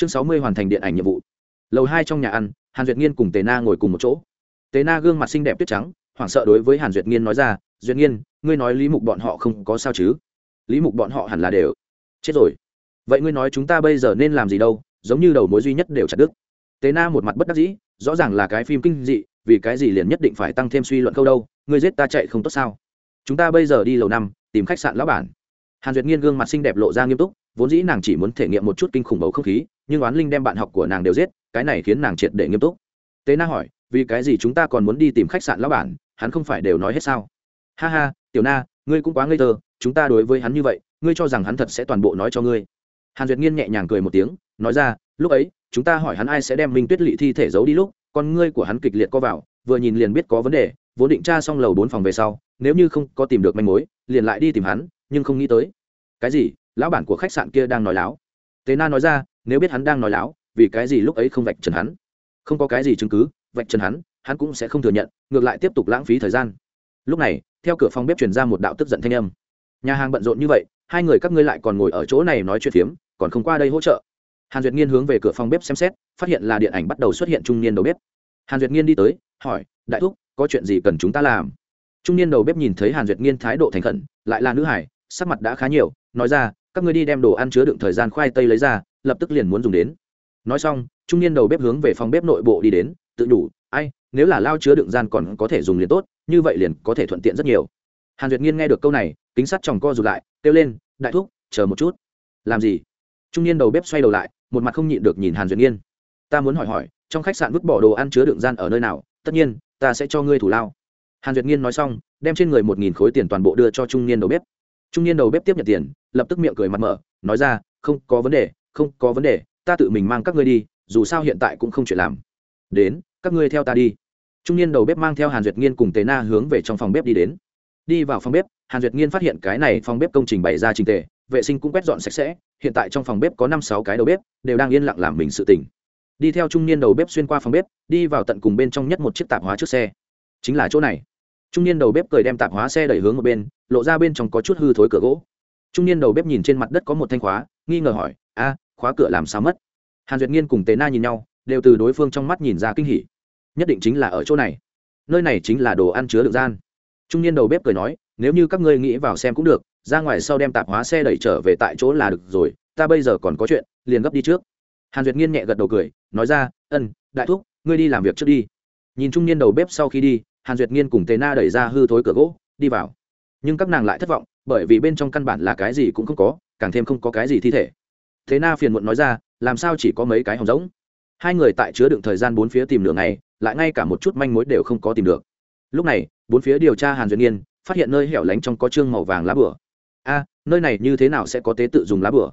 chương sáu mươi hoàn thành điện ảnh nhiệm vụ. Lầu hai trong nhà ăn, hàn duyệt nghiên cùng tề na ngồi cùng một chỗ. Tề na gương mặt xinh đẹp tuyết trắng, hoảng sợ đối với hàn duyệt nghiên nói ra, duyệt nghiên, ngươi nói lý mục bọn họ không có sao chứ? Lý mục bọn họ hẳn là đều chết rồi. Vậy ngươi nói chúng ta bây giờ nên làm gì đâu, giống như đầu mối duy nhất đều chặt đứt. Tế na một mặt bất đắc dĩ, rõ ràng là cái phim kinh dị, vì cái gì liền nhất định phải tăng thêm suy luận câu đâu, ngươi giết ta chạy không tốt sao? Chúng ta bây giờ đi lầu năm, tìm khách sạn lão bản. Hàn duyệt nghiên gương mặt xinh đẹp lộ ra nghiêm túc vốn dĩ nàng chỉ muốn thể nghiệm một chút kinh khủng bầu không khí, nhưng oán linh đem bạn học của nàng đều giết, cái này khiến nàng triệt để nghiêm túc. Tế na hỏi, vì cái gì chúng ta còn muốn đi tìm khách sạn lão bản, hắn không phải đều nói hết sao? Ha ha, tiểu na, ngươi cũng quá ngây thơ, chúng ta đối với hắn như vậy, ngươi cho rằng hắn thật sẽ toàn bộ nói cho ngươi? Hàn duyệt nghiên nhẹ nhàng cười một tiếng, nói ra, lúc ấy, chúng ta hỏi hắn ai sẽ đem minh tuyết lỵ thi thể giấu đi lúc, con ngươi của hắn kịch liệt co vào, vừa nhìn liền biết có vấn đề, vốn định tra xong lầu bốn phòng về sau, nếu như không có tìm được manh mối, liền lại đi tìm hắn, nhưng không nghĩ tới. Cái gì? Lão bản của khách sạn kia đang nói láo. Tế na nói ra, nếu biết hắn đang nói láo, vì cái gì lúc ấy không vạch trần hắn? Không có cái gì chứng cứ, vạch trần hắn hắn cũng sẽ không thừa nhận, ngược lại tiếp tục lãng phí thời gian. Lúc này, theo cửa phòng bếp truyền ra một đạo tức giận thanh âm. Nhà hàng bận rộn như vậy, hai người các ngươi lại còn ngồi ở chỗ này nói chuyện phiếm, còn không qua đây hỗ trợ. Hàn duyệt nghiên hướng về cửa phòng bếp xem xét, phát hiện là điện ảnh bắt đầu xuất hiện trung niên đầu bếp. Hàn duyệt nghiên đi tới, hỏi, đại thúc, có chuyện gì cần chúng ta làm? Trung niên đầu bếp nhìn thấy hàn duyệt nghiên thái độ thành khẩn, lại là nữ hải, sắc mặt đã khá nhiều, nói ra các ngươi đi đem đồ ăn chứa đựng thời gian khoai tây lấy ra, lập tức liền muốn dùng đến. Nói xong, trung niên đầu bếp hướng về phòng bếp nội bộ đi đến, tự đủ ai, nếu là lao chứa đựng gian còn có thể dùng liền tốt, như vậy liền có thể thuận tiện rất nhiều. Hàn duyệt nghiên nghe được câu này, kính sắt chồng co rụt lại, kêu lên, đại thúc, chờ một chút. Làm gì? Trung niên đầu bếp xoay đầu lại, một mặt không nhịn được nhìn hàn duyệt nghiên. Ta muốn hỏi hỏi, trong khách sạn vứt bỏ đồ ăn chứa đựng gian ở nơi nào? Tất nhiên, ta sẽ cho ngươi thủ lao. Hàn duyệt nghiên nói xong, đem trên người một nghìn khối tiền toàn bộ đưa cho trung niên đầu bếp. Trung niên đầu bếp tiếp nhận tiền lập tức miệng cười mặt mở, nói ra, không có vấn đề, không có vấn đề, ta tự mình mang các ngươi đi, dù sao hiện tại cũng không chuyện làm. Đến, các ngươi theo ta đi. Trung niên đầu bếp mang theo hàn duyệt nghiên cùng tế na hướng về trong phòng bếp đi đến. Đi vào phòng bếp, hàn duyệt nghiên phát hiện cái này phòng bếp công trình bày ra trình tề, vệ sinh cũng quét dọn sạch sẽ, hiện tại trong phòng bếp có năm sáu cái đầu bếp, đều đang yên lặng làm mình sự tỉnh đi theo trung niên đầu bếp xuyên qua phòng bếp, đi vào tận cùng bên trong nhất một chiếc tạp hóa trước xe. Chính là chỗ này. Trung niên đầu bếp cười đem tạp hóa xe đẩy hướng ở bên, lộ ra bên trong có chút hư thối cửa gỗ trung niên đầu bếp nhìn trên mặt đất có một thanh khóa, nghi ngờ hỏi, a, khóa cửa làm sao mất? Hàn duyệt nghiên cùng tế na nhìn nhau, đều từ đối phương trong mắt nhìn ra kinh hỉ. Nhất định chính là ở chỗ này. Nơi này chính là đồ ăn chứa đựng gian. Trung niên đầu bếp cười nói, nếu như các ngươi nghĩ vào xem cũng được, ra ngoài sau đem tạp hóa xe đẩy trở về tại chỗ là được rồi, ta bây giờ còn có chuyện, liền gấp đi trước. Hàn duyệt nghiên nhẹ gật đầu cười, nói ra, ân, đại thúc, ngươi đi làm việc trước đi. Nhìn trung niên đầu bếp sau khi đi, hàn duyệt nghiên cùng tề na đẩy ra hư thối cửa gỗ, đi vào. Nhưng các nàng lại thất vọng bởi vì bên trong căn bản là cái gì cũng không có, càng thêm không có cái gì thi thể. Thế na phiền muộn nói ra, làm sao chỉ có mấy cái hòng rỗng? Hai người tại chứa đựng thời gian bốn phía tìm đường này lại ngay cả một chút manh mối đều không có tìm được. Lúc này, bốn phía điều tra hàn duyệt nghiên, phát hiện nơi hẻo lánh trong có trương màu vàng lá bửa. A, nơi này như thế nào sẽ có tế tự dùng lá bửa?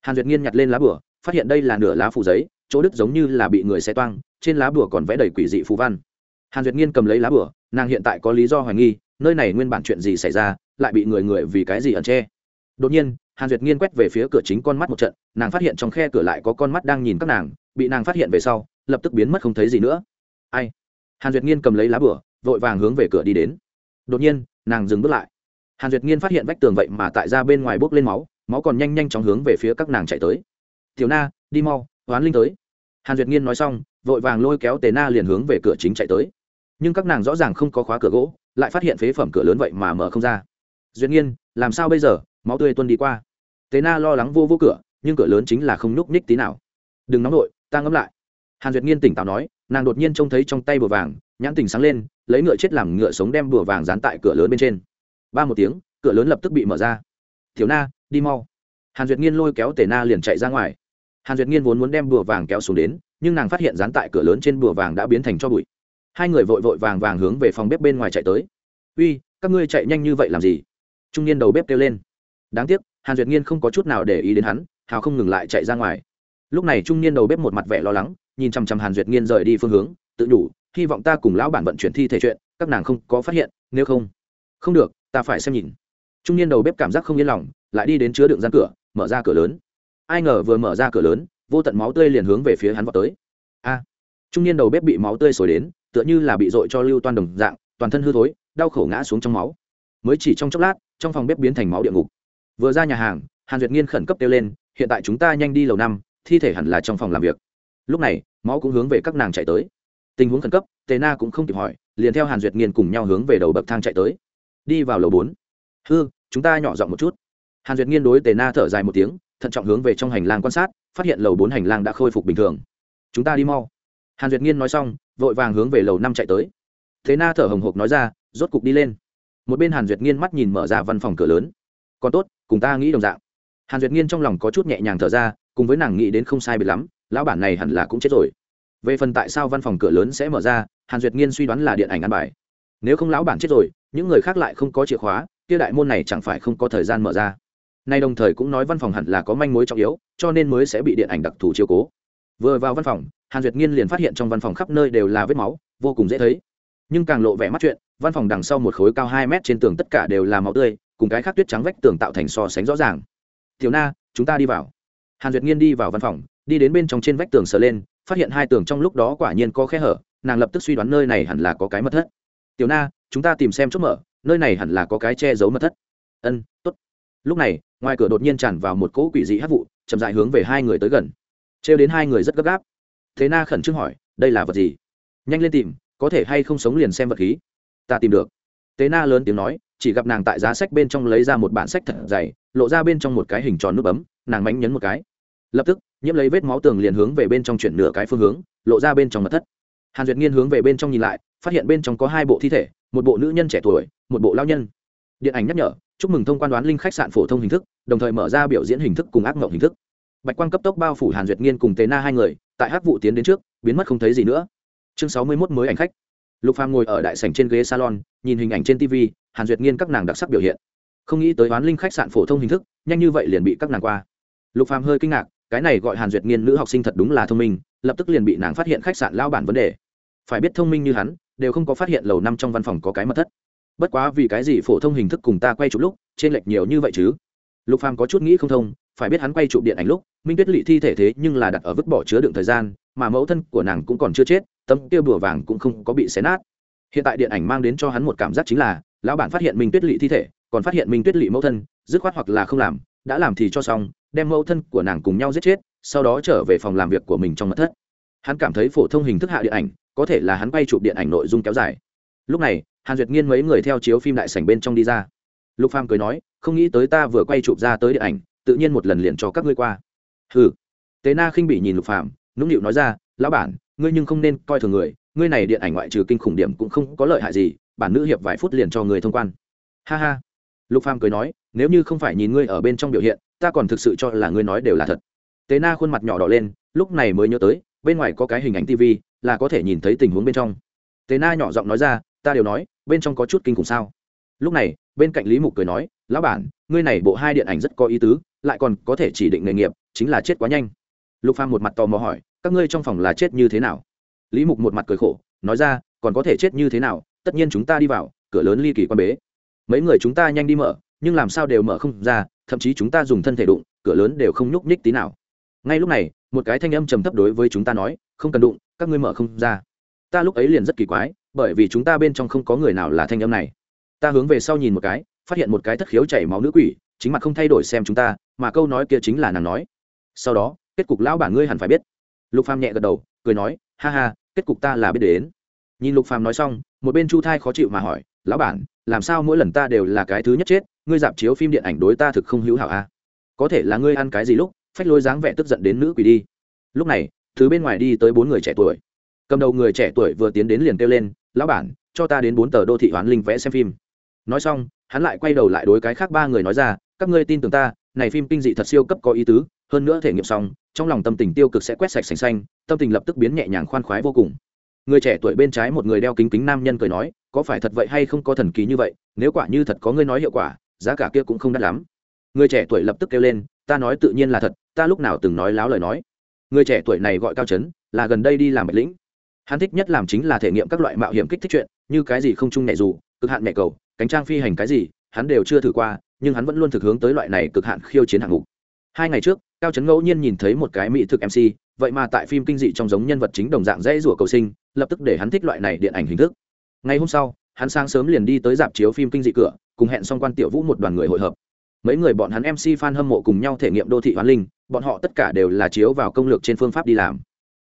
Hàn duyệt nghiên nhặt lên lá bửa, phát hiện đây là nửa lá phủ giấy, chỗ đứt giống như là bị người xe toang, trên lá bửa còn vẽ đầy quỷ dị phù văn. Hàn duyệt nghiên cầm lấy lá bửa, nàng hiện tại có lý do hoài nghi, nơi này nguyên bản chuyện gì xảy ra lại bị người người vì cái gì ẩn che. Đột nhiên, hàn duyệt nghiên quét về phía cửa chính con mắt một trận, nàng phát hiện trong khe cửa lại có con mắt đang nhìn các nàng, bị nàng phát hiện về sau, lập tức biến mất không thấy gì nữa. Ai? Hàn duyệt nghiên cầm lấy lá bửa vội vàng hướng về cửa đi đến. Đột nhiên, nàng dừng bước lại. Hàn duyệt nghiên phát hiện vách tường vậy mà tại ra bên ngoài bốc lên máu máu còn nhanh nhanh chóng hướng về phía các nàng chạy tới. Tiểu na, đi mau oán linh tới. Hàn duyệt nghiên nói xong, vội vàng lôi kéo tề na liền hướng về cửa chính chạy tới. Nhưng các nàng rõ ràng không có khóa cửa gỗ, lại phát hiện phế phẩm cửa lớn vậy mà mở không ra duyên nghiên làm sao bây giờ? Máu tươi tuân đi qua. Tề na lo lắng vô vô cửa, nhưng cửa lớn chính là không nhúc nhích tí nào. Đừng nóng nổi ta ngẫm lại. Hàn duyệt nghiên tỉnh táo nói, nàng đột nhiên trông thấy trong tay bùa vàng, nhãn tình sáng lên, lấy ngựa chết làm ngựa sống đem bùa vàng dán tại cửa lớn bên trên. Ba một tiếng, cửa lớn lập tức bị mở ra. Thiếu na, đi mau. Hàn duyệt nghiên lôi kéo tề na liền chạy ra ngoài. Hàn duyệt nghiên vốn muốn đem bùa vàng kéo xuống đến, nhưng nàng phát hiện dán tại cửa lớn trên bùa vàng đã biến thành cho bụi. Hai người vội vội vàng vàng hướng về phòng bếp bên ngoài chạy tới. Uy, các ngươi chạy nhanh như vậy làm gì? Trung niên đầu bếp kêu lên. Đáng tiếc, hàn duyệt nghiên không có chút nào để ý đến hắn, hào không ngừng lại chạy ra ngoài. Lúc này trung niên đầu bếp một mặt vẻ lo lắng, nhìn chằm chằm hàn duyệt nghiên rời đi phương hướng, tự nhủ, hy vọng ta cùng lão bản vận chuyển thi thể chuyện, các nàng không có phát hiện, nếu không. Không được, ta phải xem nhìn. Trung niên đầu bếp cảm giác không yên lòng, lại đi đến chứa đựng gian cửa, mở ra cửa lớn. Ai ngờ vừa mở ra cửa lớn, vô tận máu tươi liền hướng về phía hắn vào tới. A! Trung niên đầu bếp bị máu tươi sồi đến, tựa như là bị dội cho lưu toan đồng dạng, toàn thân hư thối, đau khổ ngã xuống trong máu. Mới chỉ trong chốc lát trong phòng bếp biến thành máu địa ngục. Vừa ra nhà hàng, hàn duyệt nghiên khẩn cấp kêu lên, hiện tại chúng ta nhanh đi lầu năm, thi thể hẳn là trong phòng làm việc. Lúc này, máu cũng hướng về các nàng chạy tới. Tình huống khẩn cấp, tề na cũng không kịp hỏi, liền theo hàn duyệt nghiên cùng nhau hướng về đầu bậc thang chạy tới. Đi vào lầu bốn. Hư, chúng ta nhỏ giọng một chút. Hàn duyệt nghiên đối tề na thở dài một tiếng, thận trọng hướng về trong hành lang quan sát, phát hiện lầu bốn hành lang đã khôi phục bình thường. Chúng ta đi mau. Hàn duyệt nghiên nói xong, vội vàng hướng về lầu năm chạy tới. Thế na thở hồng hộc nói ra, rốt cục đi lên một bên hàn duyệt nghiên mắt nhìn mở ra văn phòng cửa lớn còn tốt cùng ta nghĩ đồng dạng hàn duyệt nghiên trong lòng có chút nhẹ nhàng thở ra cùng với nàng nghĩ đến không sai biệt lắm lão bản này hẳn là cũng chết rồi về phần tại sao văn phòng cửa lớn sẽ mở ra hàn duyệt nghiên suy đoán là điện ảnh ăn bài nếu không lão bản chết rồi những người khác lại không có chìa khóa kia đại môn này chẳng phải không có thời gian mở ra nay đồng thời cũng nói văn phòng hẳn là có manh mối trọng yếu cho nên mới sẽ bị điện ảnh đặc thù chiếu cố vừa vào văn phòng hàn duyệt nghiên liền phát hiện trong văn phòng khắp nơi đều là vết máu vô cùng dễ thấy nhưng càng lộ vẻ mắt chuyện văn phòng đằng sau một khối cao hai mét trên tường tất cả đều là máu tươi, cùng cái khác tuyết trắng vách tường tạo thành so sánh rõ ràng. Tiểu na, chúng ta đi vào. Hàn duyệt nghiên đi vào văn phòng, đi đến bên trong trên vách tường sờ lên, phát hiện hai tường trong lúc đó quả nhiên có khe hở, nàng lập tức suy đoán nơi này hẳn là có cái mật thất. Tiểu na, chúng ta tìm xem chốt mở, nơi này hẳn là có cái che giấu mật thất. Ân t ố t lúc này, ngoài cửa đột nhiên tràn vào một cỗ quỷ dị hát vụ, chậm dại hướng về hai người tới gần. Trêu đến hai người rất gấp gáp. Thế na khẩn trương hỏi, đây là vật gì? Nhanh lên tìm, có thể hay không sống liền xem vật khí ta tìm được. Tế na lớn tiếng nói, chỉ gặp nàng tại giá sách bên trong lấy ra một bản sách thật dày, lộ ra bên trong một cái hình tròn nút bấm, nàng mánh nhấn một cái. Lập tức, nhiễm lấy vết máu tường liền hướng về bên trong chuyển nửa cái phương hướng, lộ ra bên trong mật thất. Hàn duyệt nghiên hướng về bên trong nhìn lại, phát hiện bên trong có hai bộ thi thể, một bộ nữ nhân trẻ tuổi, một bộ lao nhân. Điện ảnh nhắc nhở, chúc mừng thông quan đoán linh khách sạn phổ thông hình thức, đồng thời mở ra biểu diễn hình thức cùng ác mộng hình thức. Bạch quang cấp tốc bao phủ hàn duyệt nghiên cùng tế na hai người, tại hát vụ tiến đến trước, biến mất không thấy gì nữa. Chương sáu mươi mốt mới ảnh khách lục phàm ngồi ở đại sảnh trên ghế salon, nhìn hình ảnh trên tv hàn duyệt nghiên các nàng đặc sắc biểu hiện. Không nghĩ tới đoán linh khách sạn phổ thông hình thức, nhanh như vậy liền bị các nàng qua. Lục phàm hơi kinh ngạc, cái này gọi hàn duyệt nghiên nữ học sinh thật đúng là thông minh, lập tức liền bị nàng phát hiện khách sạn lao bản vấn đề. Phải biết thông minh như hắn, đều không có phát hiện lầu năm trong văn phòng có cái mật thất. Bất quá vì cái gì phổ thông hình thức cùng ta quay chụp lúc trên lệch nhiều như vậy chứ? Lục phàm có chút nghĩ không thông, phải biết hắn quay chụp điện ảnh lúc, minh tuyết lỵ thi thể thế nhưng là đặt ở vứt bỏ chứa đựng thời gian, mà mẫu thân của nàng cũng còn chưa chết tấm tiêu bùa vàng cũng không có bị xé nát. Hiện tại điện ảnh mang đến cho hắn một cảm giác chính là, lão bản phát hiện minh tuyết lỵ thi thể, còn phát hiện minh tuyết lỵ mẫu thân, dứt khoát hoặc là không làm, đã làm thì cho xong, đem mẫu thân của nàng cùng nhau giết chết, sau đó trở về phòng làm việc của mình trong mật thất. Hắn cảm thấy phổ thông hình thức hạ điện ảnh, có thể là hắn quay chụp điện ảnh nội dung kéo dài. Lúc này, hàn duyệt nghiên mấy người theo chiếu phim đại sảnh bên trong đi ra. Lục phàm cười nói, không nghĩ tới ta vừa quay chụp ra tới điện ảnh, tự nhiên một lần liền cho các ngươi qua. Hừ. Tế na khinh bị nhìn lục phàm, nũng nịu nói ra lão bản, ngươi nhưng không nên coi thường người, ngươi này điện ảnh ngoại trừ kinh khủng điểm cũng không có lợi hại gì, bản nữ hiệp vài phút liền cho người thông quan. Ha ha. Lục phàm cười nói, nếu như không phải nhìn ngươi ở bên trong biểu hiện, ta còn thực sự cho là ngươi nói đều là thật. Tế na khuôn mặt nhỏ đỏ lên, lúc này mới nhớ tới, bên ngoài có cái hình ảnh tv là có thể nhìn thấy tình huống bên trong. Tế na nhỏ giọng nói ra, ta đều nói, bên trong có chút kinh khủng sao? Lúc này, bên cạnh lý mục cười nói, lão bản, ngươi này bộ hai điện ảnh rất có ý tứ, lại còn có thể chỉ định nghề nghiệp, chính là chết quá nhanh. Lục phàm một mặt tò mò hỏi các ngươi trong phòng là chết như thế nào? Lý mục một mặt cười khổ, nói ra, còn có thể chết như thế nào? Tất nhiên chúng ta đi vào, cửa lớn ly kỳ quan bế. Mấy người chúng ta nhanh đi mở, nhưng làm sao đều mở không ra, thậm chí chúng ta dùng thân thể đụng, cửa lớn đều không nhúc nhích tí nào. Ngay lúc này, một cái thanh âm trầm thấp đối với chúng ta nói, không cần đụng, các ngươi mở không ra. Ta lúc ấy liền rất kỳ quái, bởi vì chúng ta bên trong không có người nào là thanh âm này. Ta hướng về sau nhìn một cái, phát hiện một cái thất khiếu chảy máu nữ quỷ, chính mặt không thay đổi xem chúng ta, mà câu nói kia chính là nàng nói. Sau đó, kết cục lão bản ngươi hẳn phải biết lục phàm nhẹ gật đầu, cười nói, ha ha, kết cục ta là biết đến. Nhìn lục phàm nói xong, một bên chu thai khó chịu mà hỏi, lão bản, làm sao mỗi lần ta đều là cái thứ nhất chết? Ngươi dạp chiếu phim điện ảnh đối ta thực không hữu hảo a à? có thể là ngươi ăn cái gì lúc, phách lôi dáng vẻ tức giận đến nữ quỷ đi. Lúc này thứ bên ngoài đi tới bốn người trẻ tuổi. Cầm đầu người trẻ tuổi vừa tiến đến liền kêu lên, lão bản, cho ta đến bốn tờ đô thị hoán linh vẽ xem phim. Nói xong, hắn lại quay đầu lại đối cái khác ba người nói ra, các ngươi tin tưởng ta này phim kinh dị thật siêu cấp có ý tứ, hơn nữa thể nghiệm xong, trong lòng tâm tình tiêu cực sẽ quét sạch sành xanh, tâm tình lập tức biến nhẹ nhàng khoan khoái vô cùng. Người trẻ tuổi bên trái một người đeo kính kính nam nhân cười nói, có phải thật vậy hay không có thần kỳ như vậy, nếu quả như thật có ngươi nói hiệu quả, giá cả kia cũng không đắt lắm. Người trẻ tuổi lập tức kêu lên, ta nói tự nhiên là thật, ta lúc nào từng nói láo lời nói. Người trẻ tuổi này gọi cao trấn, là gần đây đi làm bạch lĩnh. Hắn thích nhất làm chính là thể nghiệm các loại mạo hiểm kích thích chuyện, như cái gì không chung nhẹ dù, cực hạn nhẹ cầu, cánh trang phi hành cái gì, hắn đều chưa thử qua nhưng hắn vẫn luôn thực hướng tới loại này cực hạn khiêu chiến hạng mục. Hai ngày trước, cao trấn ngẫu nhiên nhìn thấy một cái mỹ thực mc vậy mà tại phim kinh dị trong giống nhân vật chính đồng dạng dễ rủa cầu sinh, lập tức để hắn thích loại này điện ảnh hình thức. Ngày hôm sau, hắn sáng sớm liền đi tới dạp chiếu phim kinh dị cửa, cùng hẹn xong quan tiểu vũ một đoàn người hội hợp. Mấy người bọn hắn mc fan hâm mộ cùng nhau thể nghiệm đô thị hoán linh, bọn họ tất cả đều là chiếu vào công lược trên phương pháp đi làm.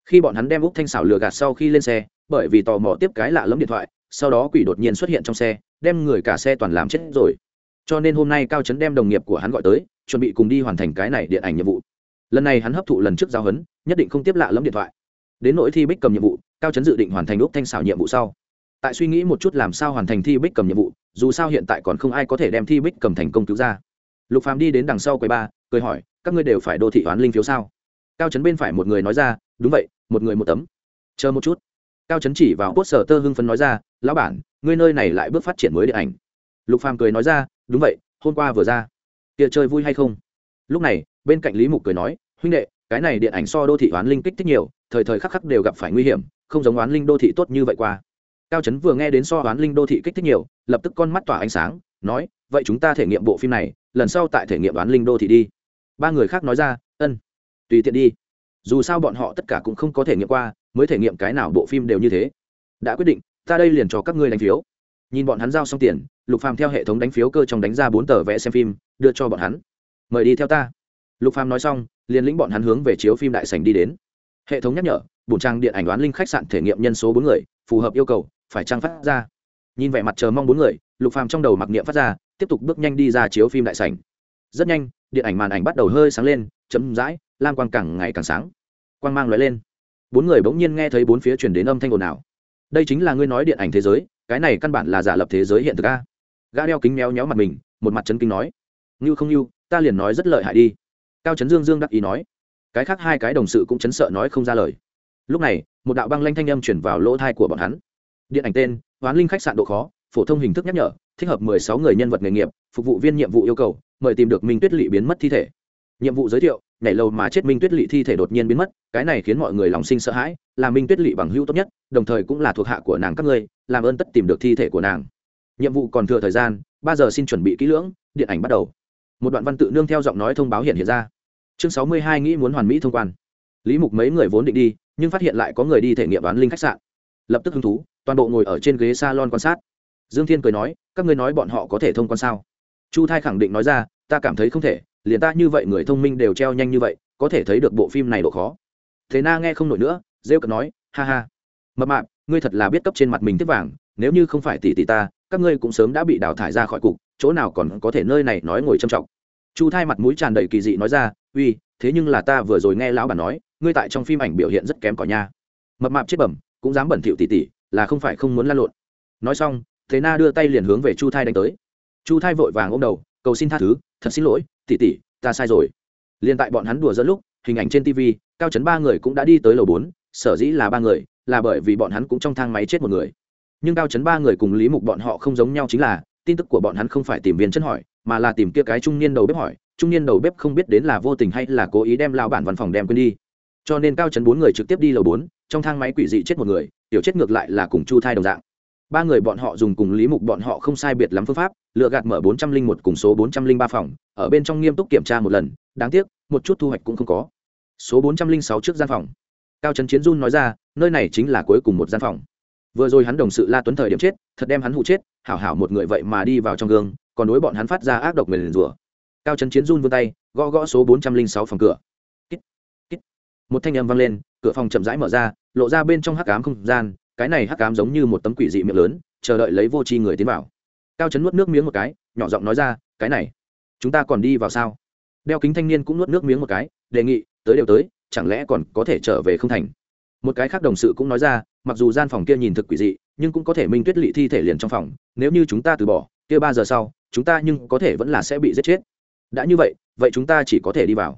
Khi bọn hắn đem úc thanh xảo lừa gạt sau khi lên xe, bởi vì tò mò tiếp cái lạ lẫm điện thoại, sau đó quỷ đột nhiên xuất hiện trong xe, đem người cả xe toàn làm chết rồi cho nên hôm nay cao trấn đem đồng nghiệp của hắn gọi tới, chuẩn bị cùng đi hoàn thành cái này điện ảnh nhiệm vụ. Lần này hắn hấp thụ lần trước giao hấn, nhất định không tiếp lạ lẫm điện thoại. Đến nỗi thi bích cầm nhiệm vụ, cao trấn dự định hoàn thành úc thanh xảo nhiệm vụ sau. Tại suy nghĩ một chút làm sao hoàn thành thi bích cầm nhiệm vụ, dù sao hiện tại còn không ai có thể đem thi bích cầm thành công cứu ra. Lục phàm đi đến đằng sau quầy ba, cười hỏi, các ngươi đều phải đô thị toán linh phiếu sao? Cao trấn bên phải một người nói ra, đúng vậy, một người một tấm. Chờ một chút. Cao trấn chỉ vào post sở tơ hưng phấn nói ra, lão bản, ngươi nơi này lại bước phát triển mới điện ảnh. Lục phàm cười nói ra đúng vậy, hôm qua vừa ra. Kia chơi vui hay không? Lúc này, bên cạnh lý mục cười nói, huynh đệ, cái này điện ảnh so đô thị oán linh kích thích nhiều, thời thời khắc khắc đều gặp phải nguy hiểm, không giống oán linh đô thị tốt như vậy qua. Cao trấn vừa nghe đến so oán linh đô thị kích thích nhiều, lập tức con mắt tỏa ánh sáng, nói, vậy chúng ta thể nghiệm bộ phim này, lần sau tại thể nghiệm oán linh đô thị đi. Ba người khác nói ra, ân, tùy tiện đi. Dù sao bọn họ tất cả cũng không có thể nghiệm qua, mới thể nghiệm cái nào bộ phim đều như thế. Đã quyết định, ta đây liền cho các ngươi đánh phiếu nhìn bọn hắn giao xong tiền, lục phàm theo hệ thống đánh phiếu cơ trong đánh ra bốn tờ vẽ xem phim, đưa cho bọn hắn. Mời đi theo ta. Lục phàm nói xong, liền lĩnh bọn hắn hướng về chiếu phim đại sảnh đi đến. Hệ thống nhắc nhở, bổn trang điện ảnh đoán linh khách sạn thể nghiệm nhân số bốn người, phù hợp yêu cầu, phải trang phát ra. Nhìn vẻ mặt chờ mong bốn người, lục phàm trong đầu mặc niệm phát ra, tiếp tục bước nhanh đi ra chiếu phim đại sảnh. Rất nhanh, điện ảnh màn ảnh bắt đầu hơi sáng lên chấm dãi lam quang càng ngày càng sáng. Quang mang lóe lên. Bốn người bỗng nhiên nghe thấy bốn phía truyền đến âm thanh ồn ào. Đây chính là ngươi nói điện ảnh thế giới cái này căn bản là giả lập thế giới hiện thực a. Gã đeo kính méo nhéo mặt mình, một mặt chấn kinh nói. Ngưu không ngưu, ta liền nói rất lợi hại đi. Cao trấn dương dương đắc ý nói. Cái khác hai cái đồng sự cũng chấn sợ nói không ra lời. Lúc này, một đạo băng lanh thanh âm chuyển vào lỗ thai của bọn hắn. Điện ảnh tên, hoán linh khách sạn độ khó, phổ thông hình thức nhắc nhở, thích hợp mười sáu người nhân vật nghề nghiệp, phục vụ viên nhiệm vụ yêu cầu, mời tìm được minh tuyết lỵ biến mất thi thể. Nhiệm vụ giới thiệu nhảy lầu mà chết minh tuyết lỵ thi thể đột nhiên biến mất, cái này khiến mọi người lòng sinh sợ hãi, là minh tuyết lỵ bằng hữu tốt nhất, đồng thời cũng là thuộc hạ của nàng các ngươi, làm ơn tất tìm được thi thể của nàng. Nhiệm vụ còn thừa thời gian, ba giờ xin chuẩn bị kỹ lưỡng, điện ảnh bắt đầu. Một đoạn văn tự nương theo giọng nói thông báo hiện hiện ra. Chương sáu mươi hai nghĩ muốn hoàn mỹ thông quan. Lý mục mấy người vốn định đi, nhưng phát hiện lại có người đi thể nghiệm bán linh khách sạn. Lập tức hứng thú, toàn bộ ngồi ở trên ghế s a lon quan sát. Dương thiên cười nói, các ngươi nói bọn họ có thể thông quan sao? Chu thai khẳng định nói ra, ta cảm thấy không thể liền ta như vậy người thông minh đều treo nhanh như vậy, có thể thấy được bộ phim này độ khó. Thế na nghe không nổi nữa, rêu cợt nói, ha ha. Mập mạp, ngươi thật là biết cấp trên mặt mình tiếp vàng, nếu như không phải tỷ tỷ ta, các ngươi cũng sớm đã bị đào thải ra khỏi cục, chỗ nào còn có thể nơi này nói ngồi trầm trọng. Chu thai mặt mũi tràn đầy kỳ dị nói ra, uy, thế nhưng là ta vừa rồi nghe lão bà nói, ngươi tại trong phim ảnh biểu hiện rất kém cỏi nha. Mập mạp chết bẩm, cũng dám bẩn thỉu tỷ tỷ, là không phải không muốn lan lộn. Nói xong, thế na đưa tay liền hướng về chu thai đánh tới. Chu thai vội vàng ôm đầu, cầu xin tha thứ, thật xin lỗi tỉ tỉ ta sai rồi. Liền tại bọn hắn đùa dẫn lúc, hình ảnh trên tv cao chấn ba người cũng đã đi tới lầu bốn, sở dĩ là ba người, là bởi vì bọn hắn cũng trong thang máy chết một người. Nhưng cao chấn ba người cùng lý mục bọn họ không giống nhau chính là, tin tức của bọn hắn không phải tìm viên chân hỏi, mà là tìm kia cái trung niên đầu bếp hỏi, trung niên đầu bếp không biết đến là vô tình hay là cố ý đem lao bản văn phòng đem quên đi. Cho nên cao chấn bốn người trực tiếp đi lầu bốn, trong thang máy quỷ dị chết một người, tiểu chết ngược lại là cùng chu thai đồng dạng. Ba người bọn họ dùng cùng lý mục bọn họ không sai biệt lắm phương pháp, lựa gạt mở bốn trăm linh một cùng số bốn trăm linh ba phòng ở bên trong nghiêm túc kiểm tra một lần đáng tiếc một chút thu hoạch cũng không có. Số bốn trăm linh sáu trước gian phòng. Cao trấn chiến dun nói ra nơi này chính là cuối cùng một gian phòng. Vừa rồi hắn đồng sự la tuấn thời điểm chết thật đem hắn hụ chết hảo hảo một người vậy mà đi vào trong gương còn đối bọn hắn phát ra ác độc người liền rủa. Cao trấn chiến run vươn tay gõ gõ số bốn trăm linh sáu phòng cửa. Kít, kít. một thanh âm vang lên cửa phòng chậm rãi mở ra lộ ra bên trong hắc ám không gian cái này hắc ám giống như một tấm quỷ dị miệng lớn chờ đợi lấy vô tri người tiến vào. Cao trấn nuốt nước miếng một cái nhỏ giọng nói ra cái này chúng ta còn đi vào sao? Đeo kính thanh niên cũng nuốt nước miếng một cái, đề nghị, tới đều tới, chẳng lẽ còn có thể trở về không thành? Một cái khác đồng sự cũng nói ra, mặc dù gian phòng kia nhìn thực quỷ dị, nhưng cũng có thể minh tuyết lị thi thể liền trong phòng, nếu như chúng ta từ bỏ, kia ba giờ sau, chúng ta nhưng có thể vẫn là sẽ bị giết chết. Đã như vậy vậy chúng ta chỉ có thể đi vào.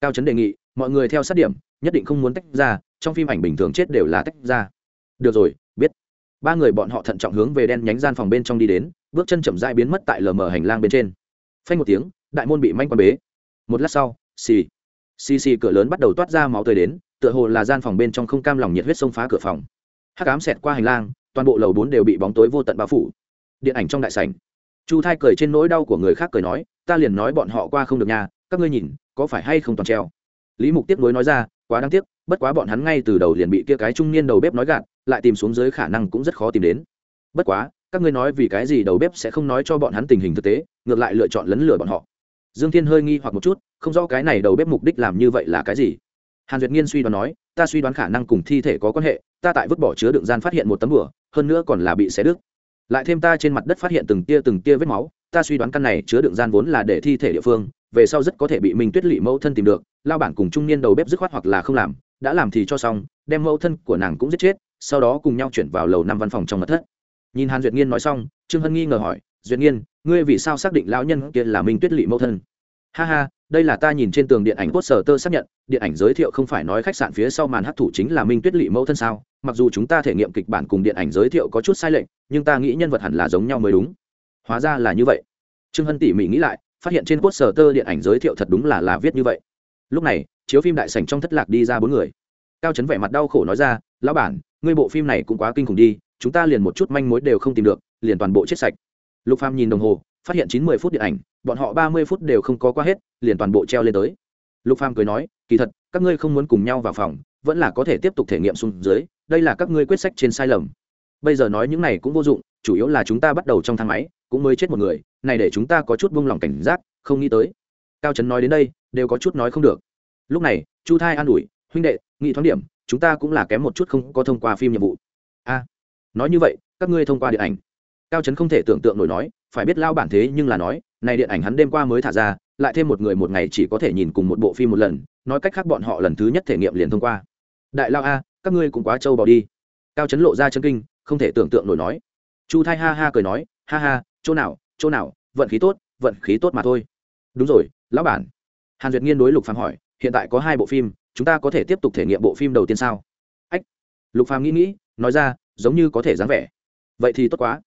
Cao trấn đề nghị, mọi người theo sát điểm, nhất định không muốn tách ra, trong phim ảnh bình thường chết đều là tách ra. Được rồi, biết. Ba người bọn họ thận trọng hướng về đen nhánh gian phòng bên trong đi đến, bước chân chậm dại biến mất tại lờ mờ hành lang bên trên phanh một tiếng, đại môn bị manh quan bế. Một lát sau, xì xì xì cửa lớn bắt đầu toát ra máu tươi đến, tựa hồ là gian phòng bên trong không cam lòng nhiệt huyết xông phá cửa phòng. Hắc ám xẹt qua hành lang, toàn bộ lầu bốn đều bị bóng tối vô tận bao phủ. Điện ảnh trong đại sảnh. Chu thai cười trên nỗi đau của người khác cười nói, ta liền nói bọn họ qua không được nhà, các ngươi nhìn, có phải hay không toàn treo? Lý mục tiếp nối nói ra, quá đáng tiếc, bất quá bọn hắn ngay từ đầu liền bị kia cái trung niên đầu bếp nói gạt, lại tìm xuống dưới khả năng cũng rất khó tìm đến. Bất quá, các ngươi nói vì cái gì đầu bếp sẽ không nói cho bọn hắn tình hình thực tế ngược lại lựa chọn lấn lửa bọn họ. Dương thiên hơi nghi hoặc một chút, không rõ cái này đầu bếp mục đích làm như vậy là cái gì. Hàn duyệt nghiên suy đoán nói, ta suy đoán khả năng cùng thi thể có quan hệ, ta tại vứt bỏ chứa đựng gian phát hiện một tấm bửa hơn nữa còn là bị xé đứt. Lại thêm ta trên mặt đất phát hiện từng tia từng tia vết máu, ta suy đoán căn này chứa đựng gian vốn là để thi thể địa phương, về sau rất có thể bị minh tuyết lỵ mẫu thân tìm được, lao bản cùng trung niên đầu bếp dứt khoát hoặc là không làm, đã làm thì cho xong, đem mẫu thân của nàng cũng giết chết, sau đó cùng nhau chuyển vào lầu năm văn phòng trong mật thất. Nhìn hàn duyệt nghiên nói xong, trương hân nghi ngờ hỏi, duyệt nghiên ngươi vì sao xác định lão nhân kia là minh tuyết lỵ mẫu thân? Ha ha, đây là ta nhìn trên tường điện ảnh poster tơ xác nhận, điện ảnh giới thiệu không phải nói khách sạn phía sau màn hấp thủ chính là minh tuyết lỵ mẫu thân sao? Mặc dù chúng ta thể nghiệm kịch bản cùng điện ảnh giới thiệu có chút sai lệch, nhưng ta nghĩ nhân vật hẳn là giống nhau mới đúng. Hóa ra là như vậy. Trương hân tỉ mỉ nghĩ lại, phát hiện trên poster tơ điện ảnh giới thiệu thật đúng là là viết như vậy. Lúc này, chiếu phim đại sảnh trong thất lạc đi ra bốn người. Cao chấn vẻ mặt đau khổ nói ra, lão bản, ngươi bộ phim này cũng quá kinh khủng đi, chúng ta liền một chút manh mối đều không tìm được, liền toàn bộ chết sạch lục phàm nhìn đồng hồ, phát hiện chín mươi phút điện ảnh, bọn họ ba mươi phút đều không có qua hết, liền toàn bộ treo lên tới. Lục phàm cười nói, kỳ thật, các ngươi không muốn cùng nhau vào phòng, vẫn là có thể tiếp tục thể nghiệm xuống dưới, đây là các ngươi quyết sách trên sai lầm. Bây giờ nói những này cũng vô dụng, chủ yếu là chúng ta bắt đầu trong thang máy, cũng mới chết một người, này để chúng ta có chút buông lòng cảnh giác, không nghĩ tới. Cao trấn nói đến đây, đều có chút nói không được. Lúc này, chu thai an ủi, huynh đệ, nghị thoáng điểm, chúng ta cũng là kém một chút không có thông qua phim nhiệm vụ. A, nói như vậy, các ngươi thông qua điện ảnh cao trấn không thể tưởng tượng nổi nói, phải biết lao bản thế nhưng là nói, này điện ảnh hắn đêm qua mới thả ra, lại thêm một người một ngày chỉ có thể nhìn cùng một bộ phim một lần, nói cách khác bọn họ lần thứ nhất thể nghiệm liền thông qua. Đại lao a, các ngươi cũng quá trâu bỏ đi. Cao trấn lộ ra chân kinh, không thể tưởng tượng nổi nói. Chu thai ha ha cười nói, ha ha, chỗ nào chỗ nào, vận khí tốt, vận khí tốt mà thôi. Đúng rồi, lão bản. Hàn duyệt nghiên đối lục phàm hỏi, hiện tại có hai bộ phim, chúng ta có thể tiếp tục thể nghiệm bộ phim đầu tiên sao? Ách. Lục phàm nghĩ nghĩ, nói ra, giống như có thể dáng vẻ. Vậy thì tốt quá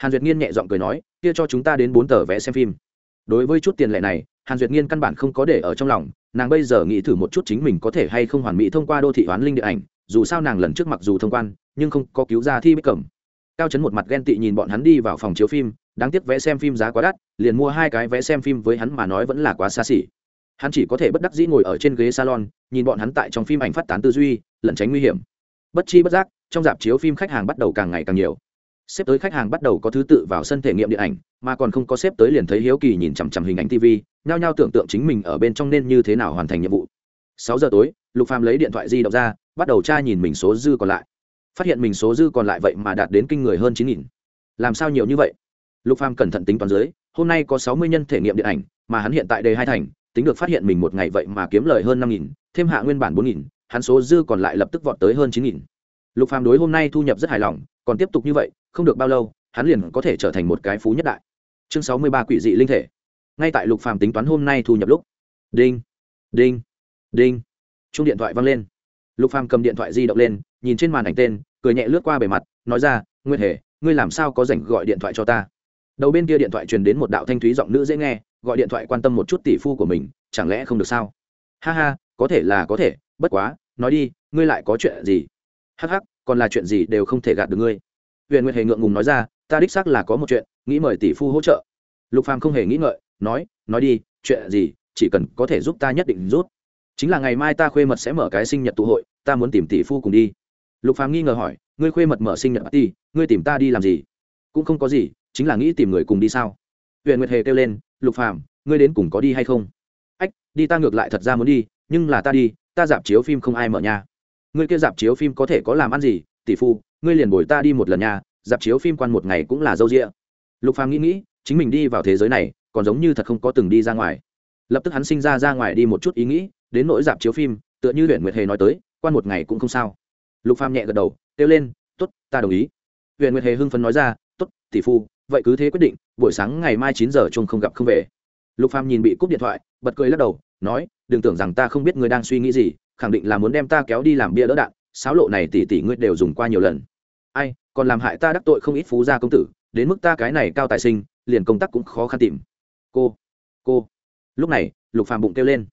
hàn duyệt nghiên nhẹ giọng cười nói, kia cho chúng ta đến bốn tờ vé xem phim. Đối với chút tiền lệ này, hàn duyệt nghiên căn bản không có để ở trong lòng, nàng bây giờ nghĩ thử một chút chính mình có thể hay không hoàn mỹ thông qua đô thị hoán linh điện ảnh, dù sao nàng lần trước mặc dù thông quan, nhưng không có cứu ra thi bích cẩm. Cao chấn một mặt ghen tị nhìn bọn hắn đi vào phòng chiếu phim, đáng tiếc vé xem phim giá quá đắt, liền mua hai cái vé xem phim với hắn mà nói vẫn là quá xa xỉ. Hắn chỉ có thể bất đắc dĩ ngồi ở trên ghế salon, nhìn bọn hắn tại trong phim ảnh phát tán tư duy, lẩn tránh nguy hiểm. Bất chi bất giác, trong dạp chiếu phim khách hàng bắt đầu càng ngày càng nhiều xếp tới khách hàng bắt đầu có thứ tự vào sân thể nghiệm điện ảnh, mà còn không có xếp tới liền thấy hiếu kỳ nhìn chằm chằm hình ảnh tv nhao nhao tưởng tượng chính mình ở bên trong nên như thế nào hoàn thành nhiệm vụ. Sáu giờ tối, lục phàm lấy điện thoại di động ra, bắt đầu tra nhìn mình số dư còn lại. Phát hiện mình số dư còn lại vậy mà đạt đến kinh người hơn chín nghìn. Làm sao nhiều như vậy? Lục phàm cẩn thận tính toán dưới, hôm nay có sáu mươi nhân thể nghiệm điện ảnh, mà hắn hiện tại đề hai thành, tính được phát hiện mình một ngày vậy mà kiếm lời hơn năm nghìn, thêm hạ nguyên bản bốn nghìn, hắn số dư còn lại lập tức vọt tới hơn chín nghìn. Lục phàm đối hôm nay thu nhập rất hài lòng còn tiếp tục như vậy, không được bao lâu, hắn liền có thể trở thành một cái phú nhất đại. Chương sáu mươi ba quỷ dị linh thể. Ngay tại lục phàm tính toán hôm nay thu nhập lúc. Đinh đinh đinh. Chung điện thoại văng lên. Lục phàm cầm điện thoại di động lên, nhìn trên màn ảnh tên, cười nhẹ lướt qua bề mặt, nói ra nguyên hề, ngươi làm sao có rảnh gọi điện thoại cho ta? Đầu bên kia điện thoại truyền đến một đạo thanh thúy giọng nữ dễ nghe, gọi điện thoại quan tâm một chút tỷ phu của mình, chẳng lẽ không được sao? Ha ha, có thể là có thể, bất quá, nói đi, ngươi lại có chuyện gì? Hắc hắc còn là chuyện gì đều không thể gạt được ngươi. Huyền nguyệt hề ngượng ngùng nói ra, ta đích xác là có một chuyện, nghĩ mời tỷ phu hỗ trợ. Lục phàm không hề nghĩ ngợi, nói nói đi, chuyện gì, chỉ cần có thể giúp ta nhất định rút. Chính là ngày mai ta khuê mật sẽ mở cái sinh nhật tụ hội, ta muốn tìm tỷ phu cùng đi. Lục phàm nghi ngờ hỏi, ngươi khuê mật mở sinh nhật party, ngươi tìm ta đi làm gì? Cũng không có gì, chính là nghĩ tìm người cùng đi sao? Huyền nguyệt hề kêu lên, lục phàm, ngươi đến cùng có đi hay không? Ách, đi ta ngược lại thật ra muốn đi, nhưng là ta đi, ta dạp chiếu phim không ai mở nhà ngươi kia dạp chiếu phim có thể có làm ăn gì? Tỷ phu, ngươi liền bồi ta đi một lần nhà dạp chiếu phim quan một ngày cũng là dâu rịa lục phàm nghĩ nghĩ, chính mình đi vào thế giới này, còn giống như thật không có từng đi ra ngoài. Lập tức hắn sinh ra ra ngoài đi một chút ý nghĩ, đến nỗi dạp chiếu phim, tựa như huyện nguyệt hề nói tới, quan một ngày cũng không sao. Lục phàm nhẹ gật đầu, kêu lên, tốt, ta đồng ý. Huyện nguyệt hề hưng phấn nói ra, tốt, tỷ phu, vậy cứ thế quyết định, buổi sáng ngày mai chín giờ chung không gặp không về. Lục phàm nhìn bị cúp điện thoại, bật cười lắc đầu, nói, đừng tưởng rằng ta không biết ngươi đang suy nghĩ gì khẳng định là muốn đem ta kéo đi làm bia đỡ đạn, sáo lộ này tỷ tỷ ngươi đều dùng qua nhiều lần. Ai, còn làm hại ta đắc tội không ít phú gia công tử, đến mức ta cái này cao tài sinh, liền công tác cũng khó khăn tìm. Cô cô. Lúc này, lục phàm bụng kêu lên.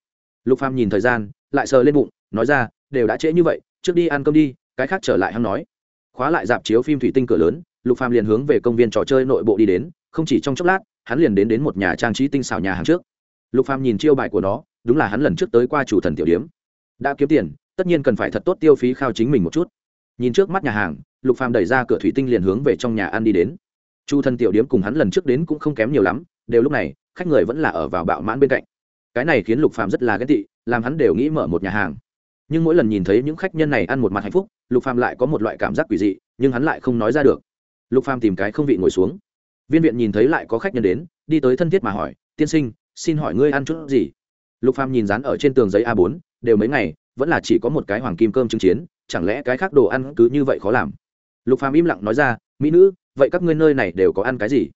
Lục phàm nhìn thời gian, lại sờ lên bụng, nói ra, đều đã trễ như vậy, trước đi ăn cơm đi, cái khác trở lại hắn nói. Khóa lại dạp chiếu phim thủy tinh cửa lớn, lục phàm liền hướng về công viên trò chơi nội bộ đi đến, không chỉ trong chốc lát, hắn liền đến đến một nhà trang trí tinh xảo nhà hàng trước. Lục phàm nhìn chiêu bài của nó, đúng là hắn lần trước tới qua chủ thần tiểu điếm đã kiếm tiền, tất nhiên cần phải thật tốt tiêu phí khao chính mình một chút. Nhìn trước mắt nhà hàng, lục phàm đẩy ra cửa thủy tinh liền hướng về trong nhà ăn đi đến. Chu thần tiểu điếm cùng hắn lần trước đến cũng không kém nhiều lắm, đều lúc này, khách người vẫn là ở vào bạo mãn bên cạnh. Cái này khiến lục phàm rất là ghét tị, làm hắn đều nghĩ mở một nhà hàng. Nhưng mỗi lần nhìn thấy những khách nhân này ăn một mặt hạnh phúc, lục phàm lại có một loại cảm giác quỷ dị, nhưng hắn lại không nói ra được. Lục phàm tìm cái không vị ngồi xuống. Viên viện nhìn thấy lại có khách nhân đến, đi tới thân thiết mà hỏi, tiên sinh, xin hỏi ngươi ăn chút gì? Lục phàm nhìn dán ở trên tường giấy a 4 đều mấy ngày, vẫn là chỉ có một cái hoàng kim cơm trứng chiến, chẳng lẽ cái khác đồ ăn cứ như vậy khó làm? Lục phàm im lặng nói ra, mỹ nữ, vậy các ngươi nơi này đều có ăn cái gì?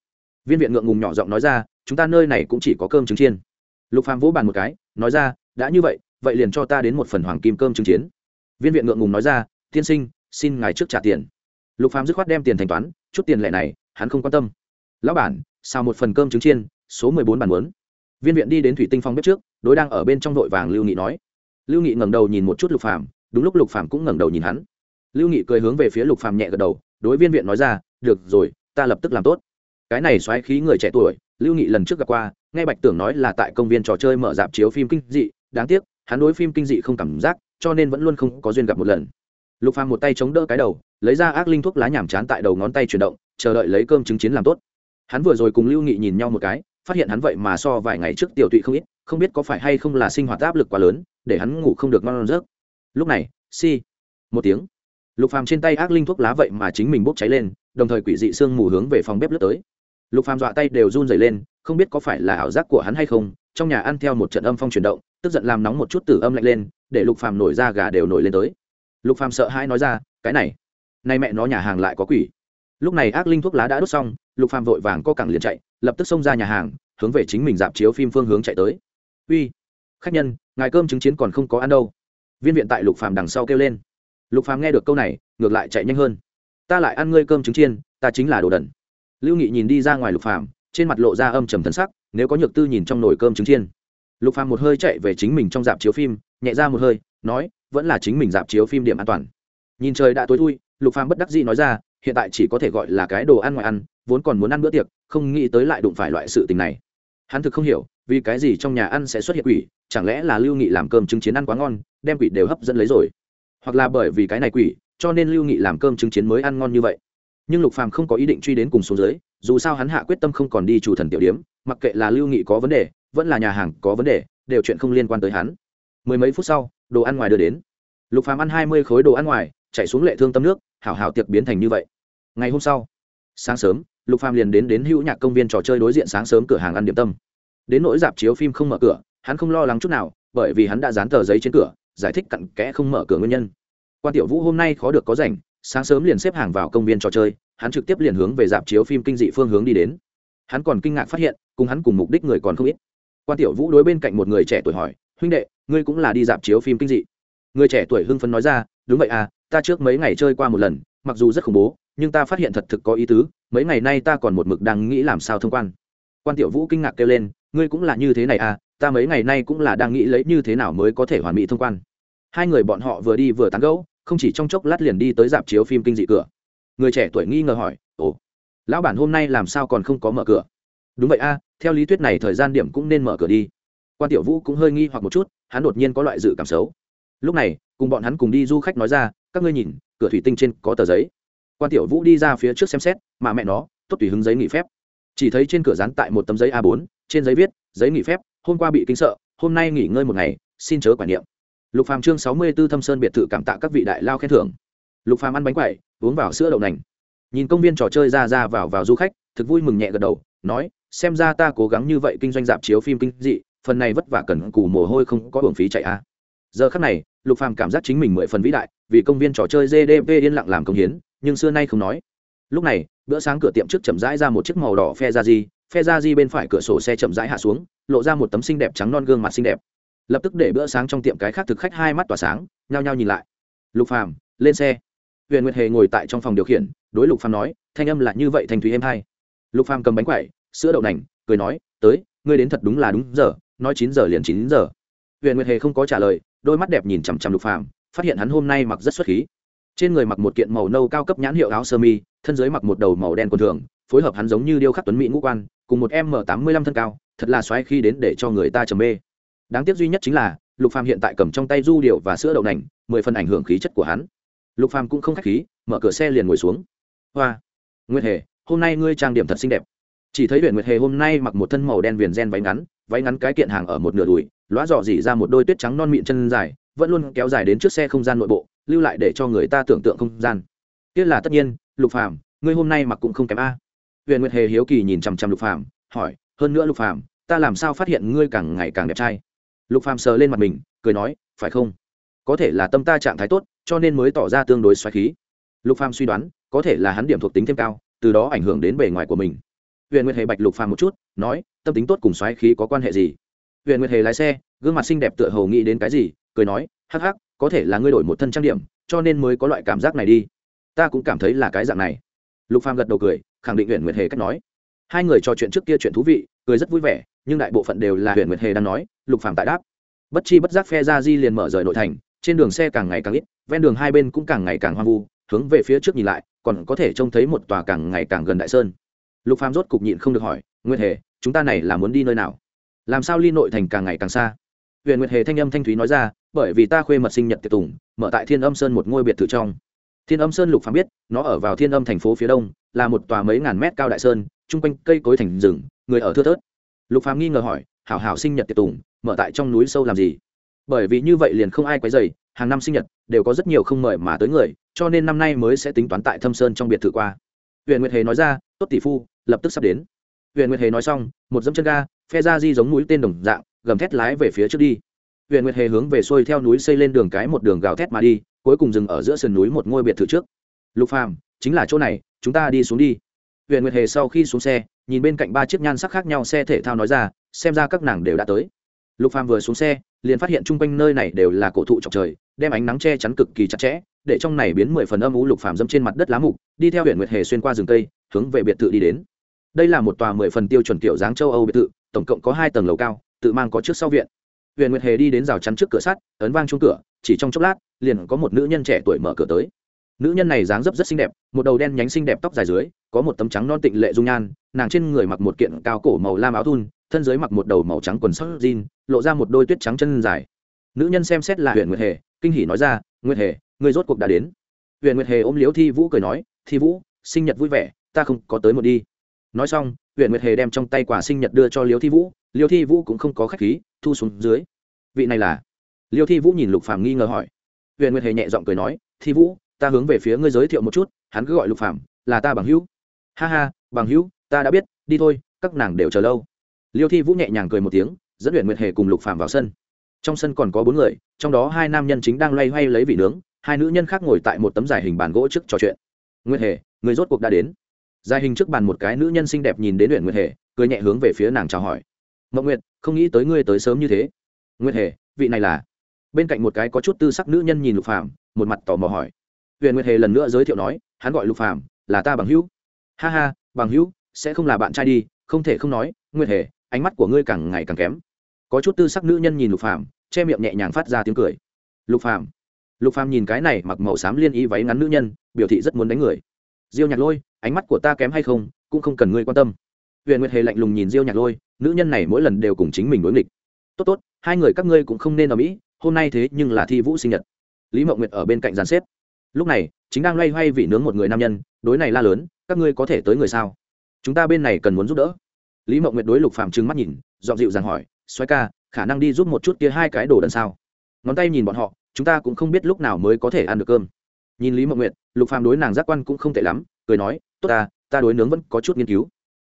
Viên viện ngượng ngùng nhỏ giọng nói ra, chúng ta nơi này cũng chỉ có cơm trứng chiên. Lục phàm vỗ bàn một cái, nói ra, đã như vậy vậy liền cho ta đến một phần hoàng kim cơm trứng chiến. Viên viện ngượng ngùng nói ra, tiên sinh, xin ngài trước trả tiền. Lục phàm dứt khoát đem tiền thanh toán, chút tiền lẻ này, hắn không quan tâm. Lão bản sao một phần cơm trứng chiên, số mười bốn bàn muốn. Viên viện đi đến thủy tinh phong bếp trước, đối đang ở bên trong vội vàng lưu nghị nói lưu nghị ngẩng đầu nhìn một chút lục phàm, đúng lúc lục phàm cũng ngẩng đầu nhìn hắn. Lưu nghị cười hướng về phía lục phàm nhẹ gật đầu, đối viên viện nói ra, được rồi, ta lập tức làm tốt. Cái này xoáy khí người trẻ tuổi, lưu nghị lần trước gặp qua, nghe bạch tưởng nói là tại công viên trò chơi mở dạp chiếu phim kinh dị, đáng tiếc, hắn đối phim kinh dị không cảm giác, cho nên vẫn luôn không có duyên gặp một lần. Lục phàm một tay chống đỡ cái đầu, lấy ra ác linh thuốc lá nhảm chán tại đầu ngón tay chuyển động, chờ đợi lấy cơm chứng chiến làm tốt. Hắn vừa rồi cùng lưu nghị nhìn nhau một cái, phát hiện hắn vậy mà so vài ngày trước tiểu tụy không ít, không biết có phải hay không là sinh hoạt áp lực quá lớn để hắn ngủ không được ngon giấc. Lúc này, si, một tiếng. Lục phàm trên tay ác linh thuốc lá vậy mà chính mình bốc cháy lên, đồng thời quỷ dị xương mù hướng về phòng bếp lướt tới. Lục phàm dọa tay đều run rẩy lên, không biết có phải là ảo giác của hắn hay không, trong nhà ăn theo một trận âm phong chuyển động, tức giận làm nóng một chút tử âm lạnh lên, để lục phàm nổi ra gà đều nổi lên tới. Lục phàm sợ hãi nói ra, cái này nay mẹ nó nhà hàng lại có quỷ. Lúc này ác linh thuốc lá đã đốt xong, lục phàm vội vàng co cẳng liền chạy, lập tức xông ra nhà hàng, hướng về chính mình dạp chiếu phim phương hướng chạy tới. Uy, khách nhân ngài cơm chứng chiến còn không có ăn đâu. Viên viện tại lục phàm đằng sau kêu lên. Lục phàm nghe được câu này, ngược lại chạy nhanh hơn. Ta lại ăn ngươi cơm trứng chiên, ta chính là đồ đần. Lưu nghị nhìn đi ra ngoài lục phàm, trên mặt lộ ra âm trầm thân sắc, nếu có nhược tư nhìn trong nồi cơm trứng chiên. Lục phàm một hơi chạy về chính mình trong dạp chiếu phim, nhẹ ra một hơi, nói, vẫn là chính mình dạp chiếu phim điểm an toàn. Nhìn trời đã tối thui, lục phàm bất đắc dĩ nói ra, hiện tại chỉ có thể gọi là cái đồ ăn ngoài ăn, vốn còn muốn ăn bữa tiệc, không nghĩ tới lại đụng phải loại sự tình này hắn thực không hiểu, vì cái gì trong nhà ăn sẽ xuất hiện quỷ, chẳng lẽ là lưu nghị làm cơm trứng chiến ăn quá ngon, đem quỷ đều hấp dẫn lấy rồi? Hoặc là bởi vì cái này quỷ, cho nên lưu nghị làm cơm trứng chiến mới ăn ngon như vậy? Nhưng lục phàm không có ý định truy đến cùng xuống dưới, dù sao hắn hạ quyết tâm không còn đi chủ thần tiểu điếm, mặc kệ là lưu nghị có vấn đề, vẫn là nhà hàng có vấn đề, đều chuyện không liên quan tới hắn. Mười mấy phút sau, đồ ăn ngoài đưa đến. Lục phàm ăn hai mươi khối đồ ăn ngoài, chạy xuống lệ thương tâm nước, hảo hảo tiệc biến thành như vậy. Ngày hôm sau, sáng sớm lục phàm liền đến đến hữu nhạc công viên trò chơi đối diện sáng sớm cửa hàng ăn điểm tâm. Đến nỗi dạp chiếu phim không mở cửa, hắn không lo lắng chút nào, bởi vì hắn đã dán tờ giấy trên cửa, giải thích cặn kẽ không mở cửa nguyên nhân. Quan tiểu vũ hôm nay khó được có rảnh, sáng sớm liền xếp hàng vào công viên trò chơi, hắn trực tiếp liền hướng về dạp chiếu phim kinh dị phương hướng đi đến. Hắn còn kinh ngạc phát hiện, cùng hắn cùng mục đích người còn không ít. Quan tiểu vũ đối bên cạnh một người trẻ tuổi hỏi, huynh đệ, ngươi cũng là đi dạp chiếu phim kinh dị? Người trẻ tuổi hưng phấn nói ra, đúng vậy à ta trước mấy ngày chơi qua một lần, mặc dù rất khủng bố, nhưng ta phát hiện thật thực có ý tứ mấy ngày nay ta còn một mực đang nghĩ làm sao thông quan. Quan tiểu vũ kinh ngạc kêu lên, ngươi cũng là như thế này à ta mấy ngày nay cũng là đang nghĩ lấy như thế nào mới có thể hoàn mỹ thông quan. Hai người bọn họ vừa đi vừa tán gẫu, không chỉ trong chốc lát liền đi tới dạp chiếu phim kinh dị cửa. Người trẻ tuổi nghi ngờ hỏi, ồ, lão bản hôm nay làm sao còn không có mở cửa? Đúng vậy a, theo lý thuyết này thời gian điểm cũng nên mở cửa đi. Quan tiểu vũ cũng hơi nghi hoặc một chút, hắn đột nhiên có loại dự cảm xấu. Lúc này, cùng bọn hắn cùng đi du khách nói ra, các ngươi nhìn, cửa thủy tinh trên có tờ giấy quan tiểu vũ đi ra phía trước xem xét, mà mẹ nó, tốt tùy hứng giấy nghỉ phép. Chỉ thấy trên cửa dán tại một tấm giấy a 4 trên giấy viết, giấy nghỉ phép, hôm qua bị kinh sợ, hôm nay nghỉ ngơi một ngày, xin chớ quản niệm. Lục phàm chương sáu mươi 64 thâm sơn biệt thự cảm tạ các vị đại lao khen thưởng. Lục phàm ăn bánh quẩy, uống vào sữa đậu nành. Nhìn công viên trò chơi ra ra vào vào du khách, thực vui mừng nhẹ gật đầu, nói, xem ra ta cố gắng như vậy kinh doanh dạp chiếu phim kinh dị, phần này vất vả cần cù mồ hôi không có hưởng phí chạy a. À. giờ khắc này, lục phàm cảm giác chính mình mười phần vĩ đại, vì công viên trò chơi gdp yên lặng làm công hiến nhưng xưa nay không nói. Lúc này, bữa sáng cửa tiệm trước chậm rãi ra một chiếc màu đỏ phe ra di, phe ra di bên phải cửa sổ xe chậm rãi hạ xuống, lộ ra một tấm xinh đẹp trắng non gương mặt xinh đẹp. Lập tức để bữa sáng trong tiệm cái khác thực khách hai mắt tỏa sáng, nhao nhao nhìn lại. Lục phàm, lên xe. Huyền nguyệt hề ngồi tại trong phòng điều khiển, đối lục phàm nói, thanh âm là như vậy thành thúy êm hay. Lục phàm cầm bánh quẩy, sữa đậu nành, cười nói, tới, ngươi đến thật đúng là đúng giờ, nói chín giờ liền chín giờ. Huyền nguyệt hề không có trả lời, đôi mắt đẹp nhìn chằm chằm lục phàm, phát hiện hắn hôm nay mặc rất xuất khí trên người mặc một kiện màu nâu cao cấp nhãn hiệu áo sơ mi, thân dưới mặc một đầu màu đen quần thường, phối hợp hắn giống như điêu khắc tuấn mỹ ngũ quan, cùng một m tám mươi lăm thân cao, thật là xoáy khi đến để cho người ta trầm mê. Đáng tiếc duy nhất chính là, lục phàm hiện tại cầm trong tay du điệu và sữa đậu nành, mười phần ảnh hưởng khí chất của hắn. Lục phàm cũng không khách khí, mở cửa xe liền ngồi xuống. Hoa, Nguyệt hề, hôm nay ngươi trang điểm thật xinh đẹp. Chỉ thấy huyện nguyệt hề hôm nay mặc một thân màu đen viền gen váy ngắn váy ngắn cái kiện hàng ở một nửa đùi, lóa dọ dỉ ra một đôi tuyết trắng non mịn chân dài vẫn luôn kéo dài đến trước xe không gian nội bộ, lưu lại để cho người ta tưởng tượng không gian. Tiếc là tất nhiên, lục phàm, ngươi hôm nay mặc cũng không kém a. Huyền nguyệt hề hiếu kỳ nhìn chằm chằm lục phàm, hỏi, hơn nữa lục phàm, ta làm sao phát hiện ngươi càng ngày càng đẹp trai? Lục phàm sờ lên mặt mình, cười nói, phải không? Có thể là tâm ta trạng thái tốt, cho nên mới tỏ ra tương đối xoáy khí. Lục phàm suy đoán, có thể là hắn điểm thuộc tính thêm cao, từ đó ảnh hưởng đến bề ngoài của mình. Huyền nguyệt hề bạch lục phàm một chút, nói, tâm tính tốt cùng xoáy khí có quan hệ gì? Huyền nguyệt hề lái xe, gương mặt xinh đẹp tựa hồ nghĩ đến cái gì cười nói, hắc hắc, có thể là ngươi đổi một thân trang điểm, cho nên mới có loại cảm giác này đi. Ta cũng cảm thấy là cái dạng này. Lục phàm gật đầu cười, khẳng định huyện nguyệt hề cách nói. Hai người trò chuyện trước kia chuyện thú vị, cười rất vui vẻ, nhưng đại bộ phận đều là huyện nguyệt hề đang nói, lục phàm tại đáp. Bất chi bất giác phe ra di liền mở rời nội thành, trên đường xe càng ngày càng ít, ven đường hai bên cũng càng ngày càng hoang vu, hướng về phía trước nhìn lại, còn có thể trông thấy một tòa càng ngày càng gần đại sơn. Lục phàm rốt cục nhịn không được hỏi, nguyệt hề, chúng ta này là muốn đi nơi nào? Làm sao ly nội thành càng ngày càng xa? Huyện nguyệt hề thanh âm thanh thúy nói ra bởi vì ta khuê mật sinh nhật tiệc tùng, mở tại thiên âm sơn một ngôi biệt thự trong. Thiên âm sơn lục phàm biết, nó ở vào thiên âm thành phố phía đông, là một tòa mấy ngàn mét cao đại sơn, chung quanh cây cối thành rừng, người ở thưa thớt. Lục phàm nghi ngờ hỏi, hảo hảo sinh nhật tiệc tùng, mở tại trong núi sâu làm gì? Bởi vì như vậy liền không ai quấy dày hàng năm sinh nhật đều có rất nhiều không mời mà tới người, cho nên năm nay mới sẽ tính toán tại thâm sơn trong biệt thự qua. Huyện nguyệt hề nói ra, tốt tỷ phu, lập tức sắp đến. Huyện nguyệt hề nói xong, một dẫm chân ga, phe ra di giống núi tên đồng dạng, gầm thét lái về phía trước đi huyện nguyệt hề hướng về xuôi theo núi xây lên đường cái một đường gào thét mà đi, cuối cùng dừng ở giữa sườn núi một ngôi biệt thự trước. Lục phàm, chính là chỗ này, chúng ta đi xuống đi. Huyện nguyệt hề sau khi xuống xe, nhìn bên cạnh ba chiếc nhan sắc khác nhau xe thể thao nói ra, xem ra các nàng đều đã tới. Lục phàm vừa xuống xe, liền phát hiện chung quanh nơi này đều là cổ thụ trọc trời, đem ánh nắng che chắn cực kỳ chặt chẽ, để trong này biến mười phần âm u lục phàm dâm trên mặt đất lá mục, đi theo huyện nguyệt hề xuyên qua rừng cây, hướng về biệt thự đi đến. Đây là một tòa mười phần tiêu chuẩn kiểu dáng châu âu biệt thự, tổng cộng có hai tầng lầu cao, tự mang có trước sau viện. Huyền nguyệt hề đi đến rào chắn trước cửa sắt, ấn vang chung cửa, chỉ trong chốc lát, liền có một nữ nhân trẻ tuổi mở cửa tới. Nữ nhân này dáng dấp rất xinh đẹp, một đầu đen nhánh xinh đẹp tóc dài dưới, có một tấm trắng non tịnh lệ dung nhan, nàng trên người mặc một kiện cao cổ màu lam áo thun, thân dưới mặc một đầu màu trắng quần sóc jean, lộ ra một đôi tuyết trắng chân dài. Nữ nhân xem xét là huyện nguyệt hề, kinh hỉ nói ra, nguyệt hề người rốt cuộc đã đến. Huyện nguyệt hề ôm liếu thi vũ cười nói, thi vũ, sinh nhật vui vẻ, ta không có tới một đi. Nói xong huyện nguyệt hề đem trong tay quả sinh nhật đưa cho liếu thi vũ liêu thi vũ cũng không có khách khí thu xuống dưới. Vị này là? Liêu thi vũ nhìn lục phàm nghi ngờ hỏi. Huyền nguyệt hề nhẹ giọng cười nói, thi vũ, ta hướng về phía ngươi giới thiệu một chút, hắn cứ gọi lục phàm, là ta bằng hữu. Ha ha, bằng hữu, ta đã biết, đi thôi, các nàng đều chờ lâu. Liêu thi vũ nhẹ nhàng cười một tiếng, dẫn huyền nguyệt hề cùng lục phàm vào sân. Trong sân còn có bốn người, trong đó hai nam nhân chính đang loay hoay lấy vị nướng, hai nữ nhân khác ngồi tại một tấm dài hình bàn gỗ trước trò chuyện. Nguyệt hề, người rốt cuộc đã đến. Dài hình trước bàn một cái nữ nhân xinh đẹp nhìn đến huyện nguyệt hề, cười nhẹ hướng về phía nàng chào hỏi mộng nguyệt, không nghĩ tới ngươi tới sớm như thế. Nguyệt hề, vị này là? Bên cạnh một cái có chút tư sắc nữ nhân nhìn lục phàm, một mặt tò mò hỏi. Huyền nguyệt hề lần nữa giới thiệu nói, hắn gọi lục phàm, là ta bằng hữu. Ha ha, bằng hữu, sẽ không là bạn trai đi, không thể không nói, nguyệt hề, ánh mắt của ngươi càng ngày càng kém. Có chút tư sắc nữ nhân nhìn lục phàm, che miệng nhẹ nhàng phát ra tiếng cười. Lục phàm lục phàm nhìn cái này mặc màu xám liên y váy ngắn nữ nhân, biểu thị rất muốn đánh người. Diêu nhạc lôi, ánh mắt của ta kém hay không, cũng không cần ngươi quan tâm. Huyền nguyệt hề lạnh lùng nhìn diêu nhạc lôi nữ nhân này mỗi lần đều cùng chính mình đối nghịch. Tốt tốt, hai người các ngươi cũng không nên ở mỹ, hôm nay thế nhưng là thi vũ sinh nhật. Lý mộng nguyệt ở bên cạnh giàn xếp. Lúc này, chính đang loay hoay vị nướng một người nam nhân, đối này la lớn, các ngươi có thể tới người sao? Chúng ta bên này cần muốn giúp đỡ. Lý mộng nguyệt đối lục Phạm trừng mắt nhìn dọn dịu rằng hỏi xoay ca, khả năng đi giúp một chút kia hai cái đồ đần sao? Ngón tay nhìn bọn họ, chúng ta cũng không biết lúc nào mới có thể ăn được cơm. Nhìn lý mộng nguyệt, lục Phạm đối nàng giác quan cũng không tệ lắm, cười nói, tốt ta ta đối nướng vẫn có chút nghiên cứu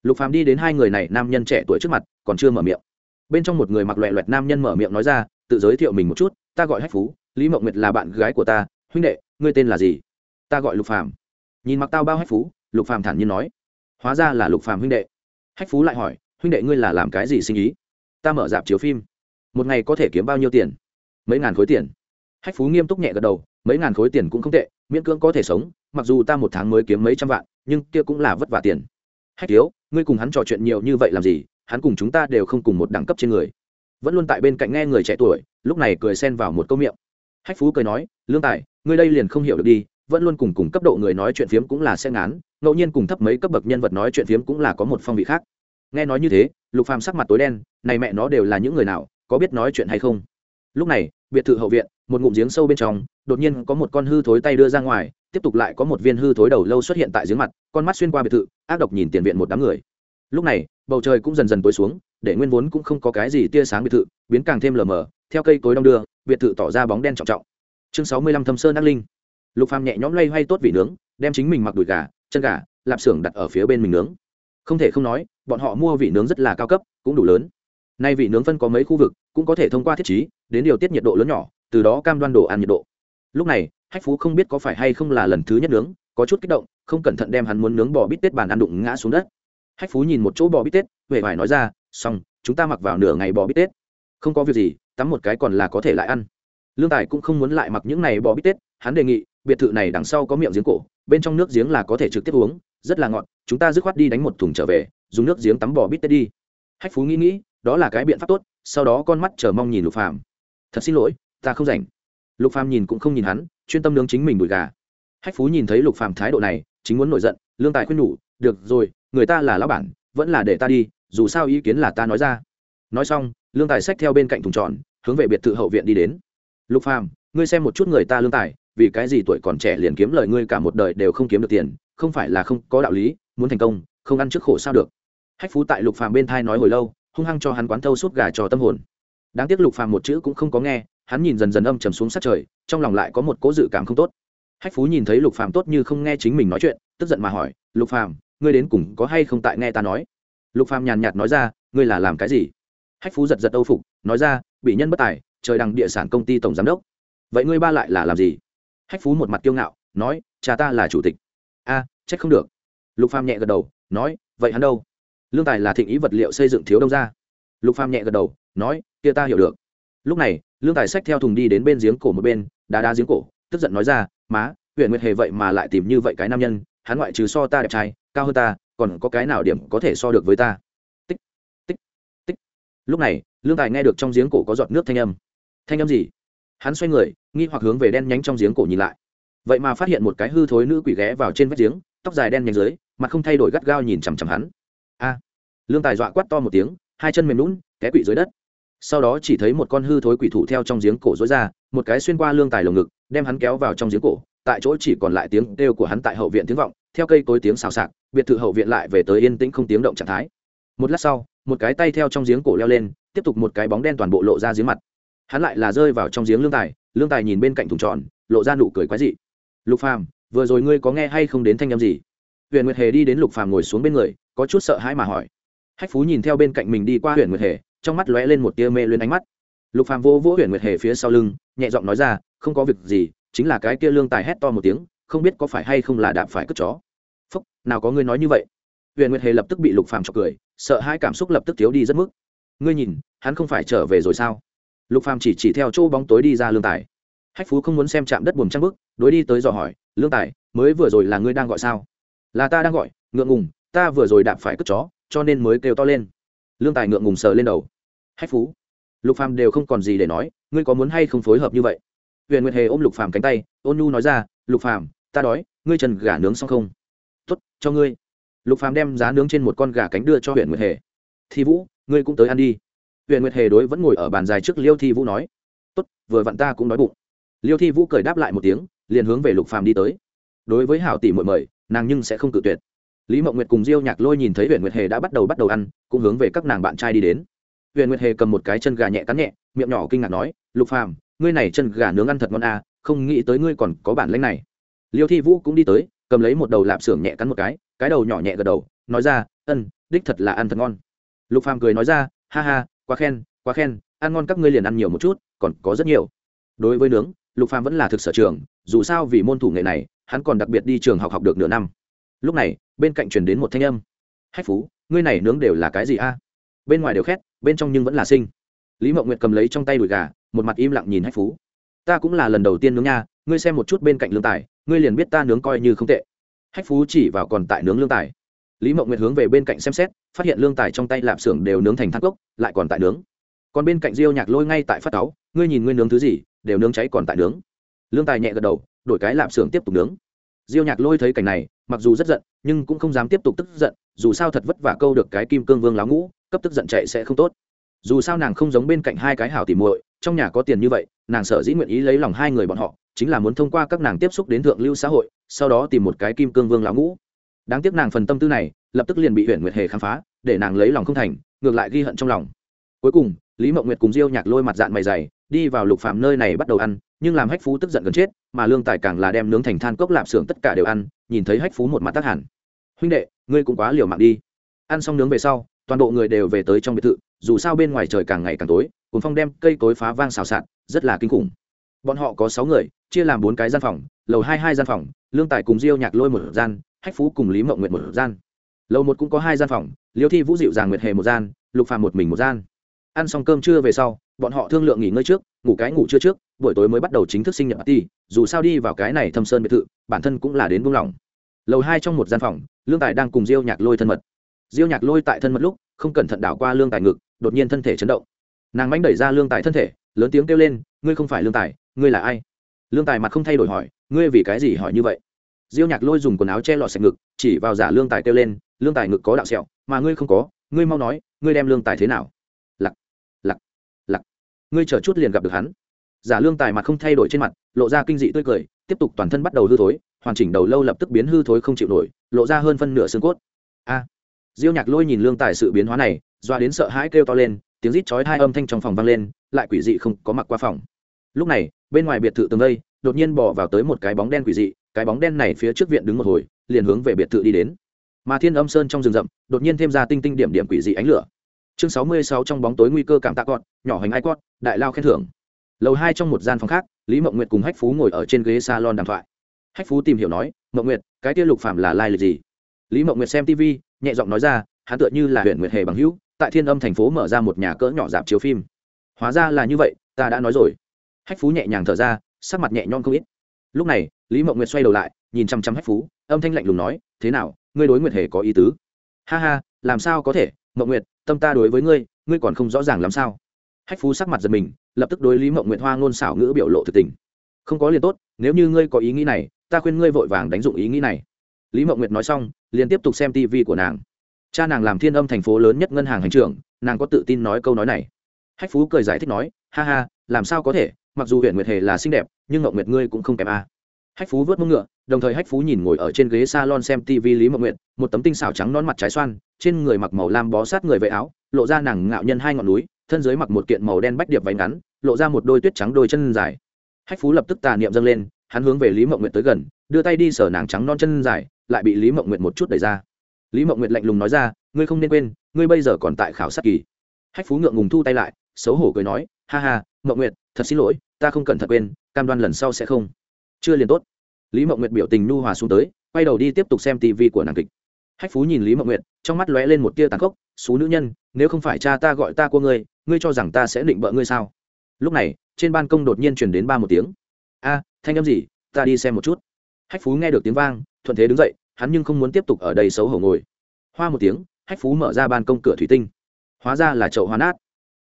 lục phàm đi đến hai người này nam nhân trẻ tuổi trước mặt, còn chưa mở miệng. Bên trong một người mặc loẹ loẹt nam nhân mở miệng nói ra, tự giới thiệu mình một chút, ta gọi hách phú, lý mộng nguyệt là bạn gái của ta, huynh đệ, ngươi tên là gì? Ta gọi lục phàm. Nhìn mặc tao bao hách phú, lục phàm thản nhiên nói. Hóa ra là lục phàm huynh đệ. Hách phú lại hỏi, huynh đệ ngươi là làm cái gì sinh ý? Ta mở dạp chiếu phim. Một ngày có thể kiếm bao nhiêu tiền? Mấy ngàn khối tiền. Hách phú nghiêm túc nhẹ gật đầu, mấy ngàn khối tiền cũng không tệ, miễn cưỡng có thể sống, mặc dù ta một tháng mới kiếm mấy trăm vạn, nhưng kia cũng là vất vả tiền. Hách thiếu ngươi cùng hắn trò chuyện nhiều như vậy làm gì, hắn cùng chúng ta đều không cùng một đẳng cấp trên người. Vẫn luôn tại bên cạnh nghe người trẻ tuổi, lúc này cười xen vào một câu miệng. Hách phú cười nói, lương tài, ngươi đây liền không hiểu được đi, vẫn luôn cùng cùng cấp độ người nói chuyện phiếm cũng là xe ngán, ngẫu nhiên cùng thấp mấy cấp bậc nhân vật nói chuyện phiếm cũng là có một phong vị khác. Nghe nói như thế, lục phàm sắc mặt tối đen, này mẹ nó đều là những người nào, có biết nói chuyện hay không? Lúc này, biệt thự hậu viện, một ngụm giếng sâu bên trong, đột nhiên có một con hư thối tay đưa ra ngoài tiếp tục lại có một viên hư thối đầu lâu xuất hiện tại giếng mặt, con mắt xuyên qua biệt thự, ác độc nhìn tiền viện một đám người. Lúc này, bầu trời cũng dần dần tối xuống, để nguyên vốn cũng không có cái gì tia sáng biệt thự, biến càng thêm lờ mờ, theo cây cối đông đưa, biệt thự tỏ ra bóng đen trọng trọng. Chương sáu mươi lăm thâm sơn đắc linh. Lục phàm nhẹ nhõm lay hay tốt vị nướng, đem chính mình mặc đùi gà, chân gà, lạp xưởng đặt ở phía bên mình nướng. Không thể không nói, bọn họ mua vị nướng rất là cao cấp, cũng đủ lớn. Nay vị nướng phân có mấy khu vực, cũng có thể thông qua thiết trí, đến điều tiết nhiệt độ lớn nhỏ, từ đó cam đoan đồ ăn nhiệt độ. Lúc này hách phú không biết có phải hay không là lần thứ nhất nướng, có chút kích động, không cẩn thận đem hắn muốn nướng bò bít tết bàn ăn đụng ngã xuống đất. Hách phú nhìn một chỗ bò bít tết huệ vải nói ra, xong, chúng ta mặc vào nửa ngày bò bít tết. Không có việc gì, tắm một cái còn là có thể lại ăn. Lương tài cũng không muốn lại mặc những này bò bít tết, hắn đề nghị, biệt thự này đằng sau có miệng giếng cổ, bên trong nước giếng là có thể trực tiếp uống, rất là ngọt, chúng ta dứt khoát đi đánh một thùng trở về, dùng nước giếng tắm bò bít tết đi. Hách phú nghĩ nghĩ, đó là cái biện pháp tốt. Sau đó con mắt chờ mong nhìn lục phàm. Thật xin lỗi, ta không rảnh lục phàm nhìn cũng không nhìn hắn, chuyên tâm nướng chính mình đùi gà. Hách phú nhìn thấy lục phàm thái độ này, chính muốn nổi giận, lương tài khuyên nhủ, được rồi, người ta là lão bản, vẫn là để ta đi, dù sao ý kiến là ta nói ra. Nói xong, lương tài xách theo bên cạnh thùng tròn, hướng về biệt thự hậu viện đi đến. Lục phàm, ngươi xem một chút người ta lương tài, vì cái gì tuổi còn trẻ liền kiếm lời ngươi cả một đời đều không kiếm được tiền, không phải là không có đạo lý, muốn thành công, không ăn trước khổ sao được. Hách phú tại lục phàm bên thai nói hồi lâu, hung hăng cho hắn quán thâu suốt gà cho tâm hồn. Đáng tiếc lục phàm một chữ cũng không có nghe hắn nhìn dần dần âm trầm xuống sát trời, trong lòng lại có một cố dự cảm không tốt. Hách phú nhìn thấy lục phàm tốt như không nghe chính mình nói chuyện, tức giận mà hỏi, lục phàm, ngươi đến cùng có hay không tại nghe ta nói? Lục phàm nhàn nhạt nói ra, ngươi là làm cái gì? Hách phú giật giật âu phục, nói ra, bị nhân bất tài, trời đằng địa sản công ty tổng giám đốc. Vậy ngươi ba lại là làm gì? Hách phú một mặt kiêu ngạo, nói, cha ta là chủ tịch. A, trách không được. Lục phàm nhẹ gật đầu, nói, vậy hắn đâu? Lương tài là thịnh ý vật liệu xây dựng thiếu đông ra lục phàm nhẹ gật đầu, nói, kia ta hiểu được lúc này, lương tài xách theo thùng đi đến bên giếng cổ một bên, đá đá giếng cổ, tức giận nói ra, má huyện nguyệt hề vậy mà lại tìm như vậy cái nam nhân, hắn ngoại trừ so ta đẹp trai, cao hơn ta, còn có cái nào điểm có thể so được với ta? Tích tích tích. Lúc này, lương tài nghe được trong giếng cổ có giọt nước thanh âm. Thanh âm gì? Hắn xoay người, nghi hoặc hướng về đen nhánh trong giếng cổ nhìn lại. Vậy mà phát hiện một cái hư thối nữ quỷ ghé vào trên vách giếng, tóc dài đen nhánh dưới, mặt không thay đổi gắt gao nhìn chằm chằm hắn. A! Lương tài dọa quát to một tiếng, hai chân mềm lún té quỵ dưới đất sau đó chỉ thấy một con hư thối quỷ thủ theo trong giếng cổ dối ra, một cái xuyên qua lương tài lồng ngực, đem hắn kéo vào trong giếng cổ, tại chỗ chỉ còn lại tiếng kêu của hắn tại hậu viện tiếng vọng, theo cây cối tiếng xào xạc, biệt thự hậu viện lại về tới yên tĩnh không tiếng động trạng thái. Một lát sau, một cái tay theo trong giếng cổ leo lên, tiếp tục một cái bóng đen toàn bộ lộ ra giếng mặt. Hắn lại là rơi vào trong giếng lương tài lương tài nhìn bên cạnh thùng tròn, lộ ra nụ cười quái dị. Lục phàm, vừa rồi ngươi có nghe hay không đến thanh âm gì? Huyền nguyệt hề đi đến lục phàm ngồi xuống bên người, có chút sợ hãi mà hỏi. Hách phú nhìn theo bên cạnh mình đi qua huyền nguyệt hề trong mắt lóe lên một tia mê luyến ánh mắt. Lục phàm vô vỗ huyền nguyệt hề phía sau lưng, nhẹ giọng nói ra, không có việc gì, chính là cái kia lương tài hét to một tiếng, không biết có phải hay không là đạp phải cất chó. Phúc, nào có ngươi nói như vậy. Huyền nguyệt hề lập tức bị lục phàm chọc cười, sợ hai cảm xúc lập tức thiếu đi rất mức. Ngươi nhìn, hắn không phải trở về rồi sao? Lục phàm chỉ chỉ theo chỗ bóng tối đi ra lương tài. Hách phú không muốn xem chạm đất buồm trăng bức, đối đi tới dò hỏi, lương tài, mới vừa rồi là ngươi đang gọi sao? Là ta đang gọi, ngượng ngùng, ta vừa rồi đạp phải cất chó, cho nên mới kêu to lên lương tài ngượng ngùng sờ lên đầu. Hách phú, lục phàm đều không còn gì để nói, ngươi có muốn hay không phối hợp như vậy? Huyền nguyệt hề ôm lục phàm cánh tay, ôn nhu nói ra, lục phàm, ta đói, ngươi trần gà nướng xong không? Tốt, cho ngươi. Lục phàm đem giá nướng trên một con gà cánh đưa cho huyền nguyệt hề. Thi vũ, ngươi cũng tới ăn đi. Huyền nguyệt hề đối vẫn ngồi ở bàn dài trước liêu thi vũ nói, tốt, vừa vặn ta cũng đói bụng. Liêu thi vũ cười đáp lại một tiếng, liền hướng về lục phàm đi tới. Đối với hảo tỷ muội mời, nàng nhưng sẽ không cự tuyệt lý mộng nguyệt cùng diêu nhạc lôi nhìn thấy huyện nguyệt hề đã bắt đầu bắt đầu ăn, cũng hướng về các nàng bạn trai đi đến. Huyện nguyệt hề cầm một cái chân gà nhẹ cắn nhẹ, miệng nhỏ kinh ngạc nói, lục phàm, ngươi này chân gà nướng ăn thật ngon à không nghĩ tới ngươi còn có bản lĩnh này. Liêu thi vũ cũng đi tới, cầm lấy một đầu lạp xưởng nhẹ cắn một cái cái đầu nhỏ nhẹ gật đầu, nói ra, ân, đích thật là ăn thật ngon. Lục phàm cười nói ra, ha ha, quá khen quá khen, ăn ngon các ngươi liền ăn nhiều một chút, còn có rất nhiều. Đối với nướng, lục phàm vẫn là thực sở trường, dù sao vì môn thủ nghệ này, hắn còn đặc biệt đi trường học học được nửa năm lúc này, bên cạnh truyền đến một thanh âm. Hách phú, ngươi này nướng đều là cái gì a? Bên ngoài đều khét, bên trong nhưng vẫn là sinh lý mộng nguyệt cầm lấy trong tay đùi gà, một mặt im lặng nhìn hách phú. Ta cũng là lần đầu tiên nướng nha, ngươi xem một chút bên cạnh lương tài, ngươi liền biết ta nướng coi như không tệ. Hách phú chỉ vào còn tại nướng lương tài. Lý mộng nguyệt hướng về bên cạnh xem xét, phát hiện lương tài trong tay lạp xưởng đều nướng thành thác gốc lại còn tại nướng. Còn bên cạnh diêu nhạc lôi ngay tại phát táo ngươi nhìn ngươi nướng thứ gì, đều nướng cháy còn tại nướng. Lương tài nhẹ gật đầu, đổi cái lạp xưởng tiếp tục nướng diêu nhạc lôi thấy cảnh này, mặc dù rất giận, nhưng cũng không dám tiếp tục tức giận, dù sao thật vất vả câu được cái kim cương vương láo ngũ, cấp tức giận chạy sẽ không tốt. Dù sao nàng không giống bên cạnh hai cái hảo tỉ muội, trong nhà có tiền như vậy, nàng sợ dĩ nguyện ý lấy lòng hai người bọn họ, chính là muốn thông qua các nàng tiếp xúc đến thượng lưu xã hội, sau đó tìm một cái kim cương vương lão ngũ. Đáng tiếc nàng phần tâm tư này, lập tức liền bị huyện nguyệt hề khám phá, để nàng lấy lòng không thành, ngược lại ghi hận trong lòng. Cuối cùng, lý mộng nguyệt cùng diêu nhạc lôi mặt dạng mày dày đi vào lục phạm nơi này bắt đầu ăn, nhưng làm hách phú tức giận gần chết, mà lương tài càng là đem nướng thành than cốc lạp xưởng tất cả đều ăn, nhìn thấy hách phú một mặt tác hẳn. Huynh đệ, ngươi cũng quá liều mạng đi. Ăn xong nướng về sau, toàn bộ người đều về tới trong biệt thự, dù sao bên ngoài trời càng ngày càng tối cùng phong đem cây tối phá vang xào xạc, rất là kinh khủng. Bọn họ có sáu người, chia làm bốn cái gian phòng, lầu hai hai gian phòng, lương tài cùng diêu nhạc lôi một gian, hách phú cùng lý mộng nguyệt một gian. Lầu một cũng có hai gian phòng, liêu thi vũ dịu giàng nguyệt hề một gian, lục phàm một mình một gian. Ăn xong cơm trưa về sau bọn họ thương lượng nghỉ ngơi trước, ngủ cái ngủ chưa trước, buổi tối mới bắt đầu chính thức sinh nhật party, dù sao đi vào cái này thâm sơn biệt thự, bản thân cũng là đến buông lỏng. Lầu hai trong một gian phòng, lương tài đang cùng diêu nhạc lôi thân mật. Diêu nhạc lôi tại thân mật lúc, không cẩn thận đảo qua lương tài ngực, đột nhiên thân thể chấn động. Nàng mánh đẩy ra lương tài thân thể, lớn tiếng kêu lên, ngươi không phải lương tài, ngươi là ai? Lương tài mặt không thay đổi hỏi, ngươi vì cái gì hỏi như vậy? Diêu nhạc lôi dùng quần áo che lọt sạch ngực, chỉ vào giả lương tài kêu lên, lương tài ngực có đạo sẹo, mà ngươi không có, ngươi mau nói, ngươi đem lương tài thế nào? Ngươi chờ chút liền gặp được hắn. Giả lương tài mặt không thay đổi trên mặt, lộ ra kinh dị tươi cười, tiếp tục toàn thân bắt đầu hư thối, hoàn chỉnh đầu lâu lập tức biến hư thối không chịu nổi, lộ ra hơn phân nửa xương cốt. A! Diêu nhạc lôi nhìn lương tài sự biến hóa này, doa đến sợ hãi kêu to lên, tiếng rít chói hai âm thanh trong phòng vang lên, lại quỷ dị không có mặc qua phòng. Lúc này, bên ngoài biệt thự tường đây, đột nhiên bỏ vào tới một cái bóng đen quỷ dị, cái bóng đen này phía trước viện đứng một hồi, liền hướng về biệt thự đi đến. Mà thiên âm sơn trong rừng rậm, đột nhiên thêm ra tinh tinh điểm điểm quỷ dị ánh lửa chương sáu mươi sáu trong bóng tối nguy cơ cảm tạ con nhỏ hành ai con đại lao khen thưởng. Lầu hai trong một gian phòng khác, lý mộng nguyệt cùng hách phú ngồi ở trên ghế salon đàm thoại. Hách phú tìm hiểu nói, mộng nguyệt, cái kia lục phạm là lai lịch gì? Lý mộng nguyệt xem tv nhẹ giọng nói ra, hắn tựa như là huyện nguyệt hề bằng hữu, tại thiên âm thành phố mở ra một nhà cỡ nhỏ dạp chiếu phim. Hóa ra là như vậy, ta đã nói rồi. Hách phú nhẹ nhàng thở ra, sắc mặt nhẹ nhõm không ít. Lúc này, lý mộng nguyệt xoay đầu lại, nhìn chăm chăm hách phú, âm thanh lạnh lùng nói, thế nào, ngươi đối nguyệt hề có ý tứ? Ha ha, làm sao có thể, mộng nguyệt tâm ta đối với ngươi ngươi còn không rõ ràng làm sao. Hách phú sắc mặt giật mình, lập tức đối lý mộng nguyệt hoa ngôn xảo ngữ biểu lộ thực tình. Không có liền tốt, nếu như ngươi có ý nghĩ này, ta khuyên ngươi vội vàng đánh dụng ý nghĩ này. Lý mộng nguyệt nói xong, liền tiếp tục xem tv của nàng. Cha nàng làm thiên âm thành phố lớn nhất ngân hàng hành trưởng, nàng có tự tin nói câu nói này. Hách phú cười giải thích nói, ha ha, làm sao có thể, mặc dù huyện nguyệt hề là xinh đẹp, nhưng mộng nguyệt ngươi cũng không kém a. À. hách phú vớt mông ngựa đồng thời hách phú nhìn ngồi ở trên ghế salon xem tv lý mộng nguyệt, một tấm tinh xảo trắng non mặt trái xoan, trên người mặc màu lam bó sát người vệ áo, lộ ra nàng ngạo nhân hai ngọn núi, thân dưới mặc một kiện màu đen bách điệp váy ngắn, lộ ra một đôi tuyết trắng đôi chân dài. Hách phú lập tức tà niệm dâng lên, hắn hướng về lý mộng nguyệt tới gần, đưa tay đi sờ nàng trắng non chân dài, lại bị lý mộng nguyệt một chút đẩy ra. Lý mộng nguyệt lạnh lùng nói ra, ngươi không nên quên, ngươi bây giờ còn tại khảo sát kỳ. Hách phú ngượng ngùng thu tay lại, xấu hổ cười nói, ha ha, mộng nguyệt, thật xin lỗi, ta không cẩn thận quên, cam đoan lần sau sẽ không. Chưa liền tốt lý mộng nguyệt biểu tình nu hòa xuống tới, quay đầu đi tiếp tục xem tv của nàng kịch. Hách phú nhìn lý mộng nguyệt, trong mắt lóe lên một tia tàn khốc, xú nữ nhân, nếu không phải cha ta gọi ta của ngươi ngươi cho rằng ta sẽ định bợ ngươi sao? Lúc này, trên ban công đột nhiên chuyển đến ba một tiếng. A, thanh âm gì? Ta đi xem một chút. Hách phú nghe được tiếng vang, thuận thế đứng dậy, hắn nhưng không muốn tiếp tục ở đây xấu hổ ngồi. Hoa một tiếng, hách phú mở ra ban công cửa thủy tinh. Hóa ra là chậu hoa nát.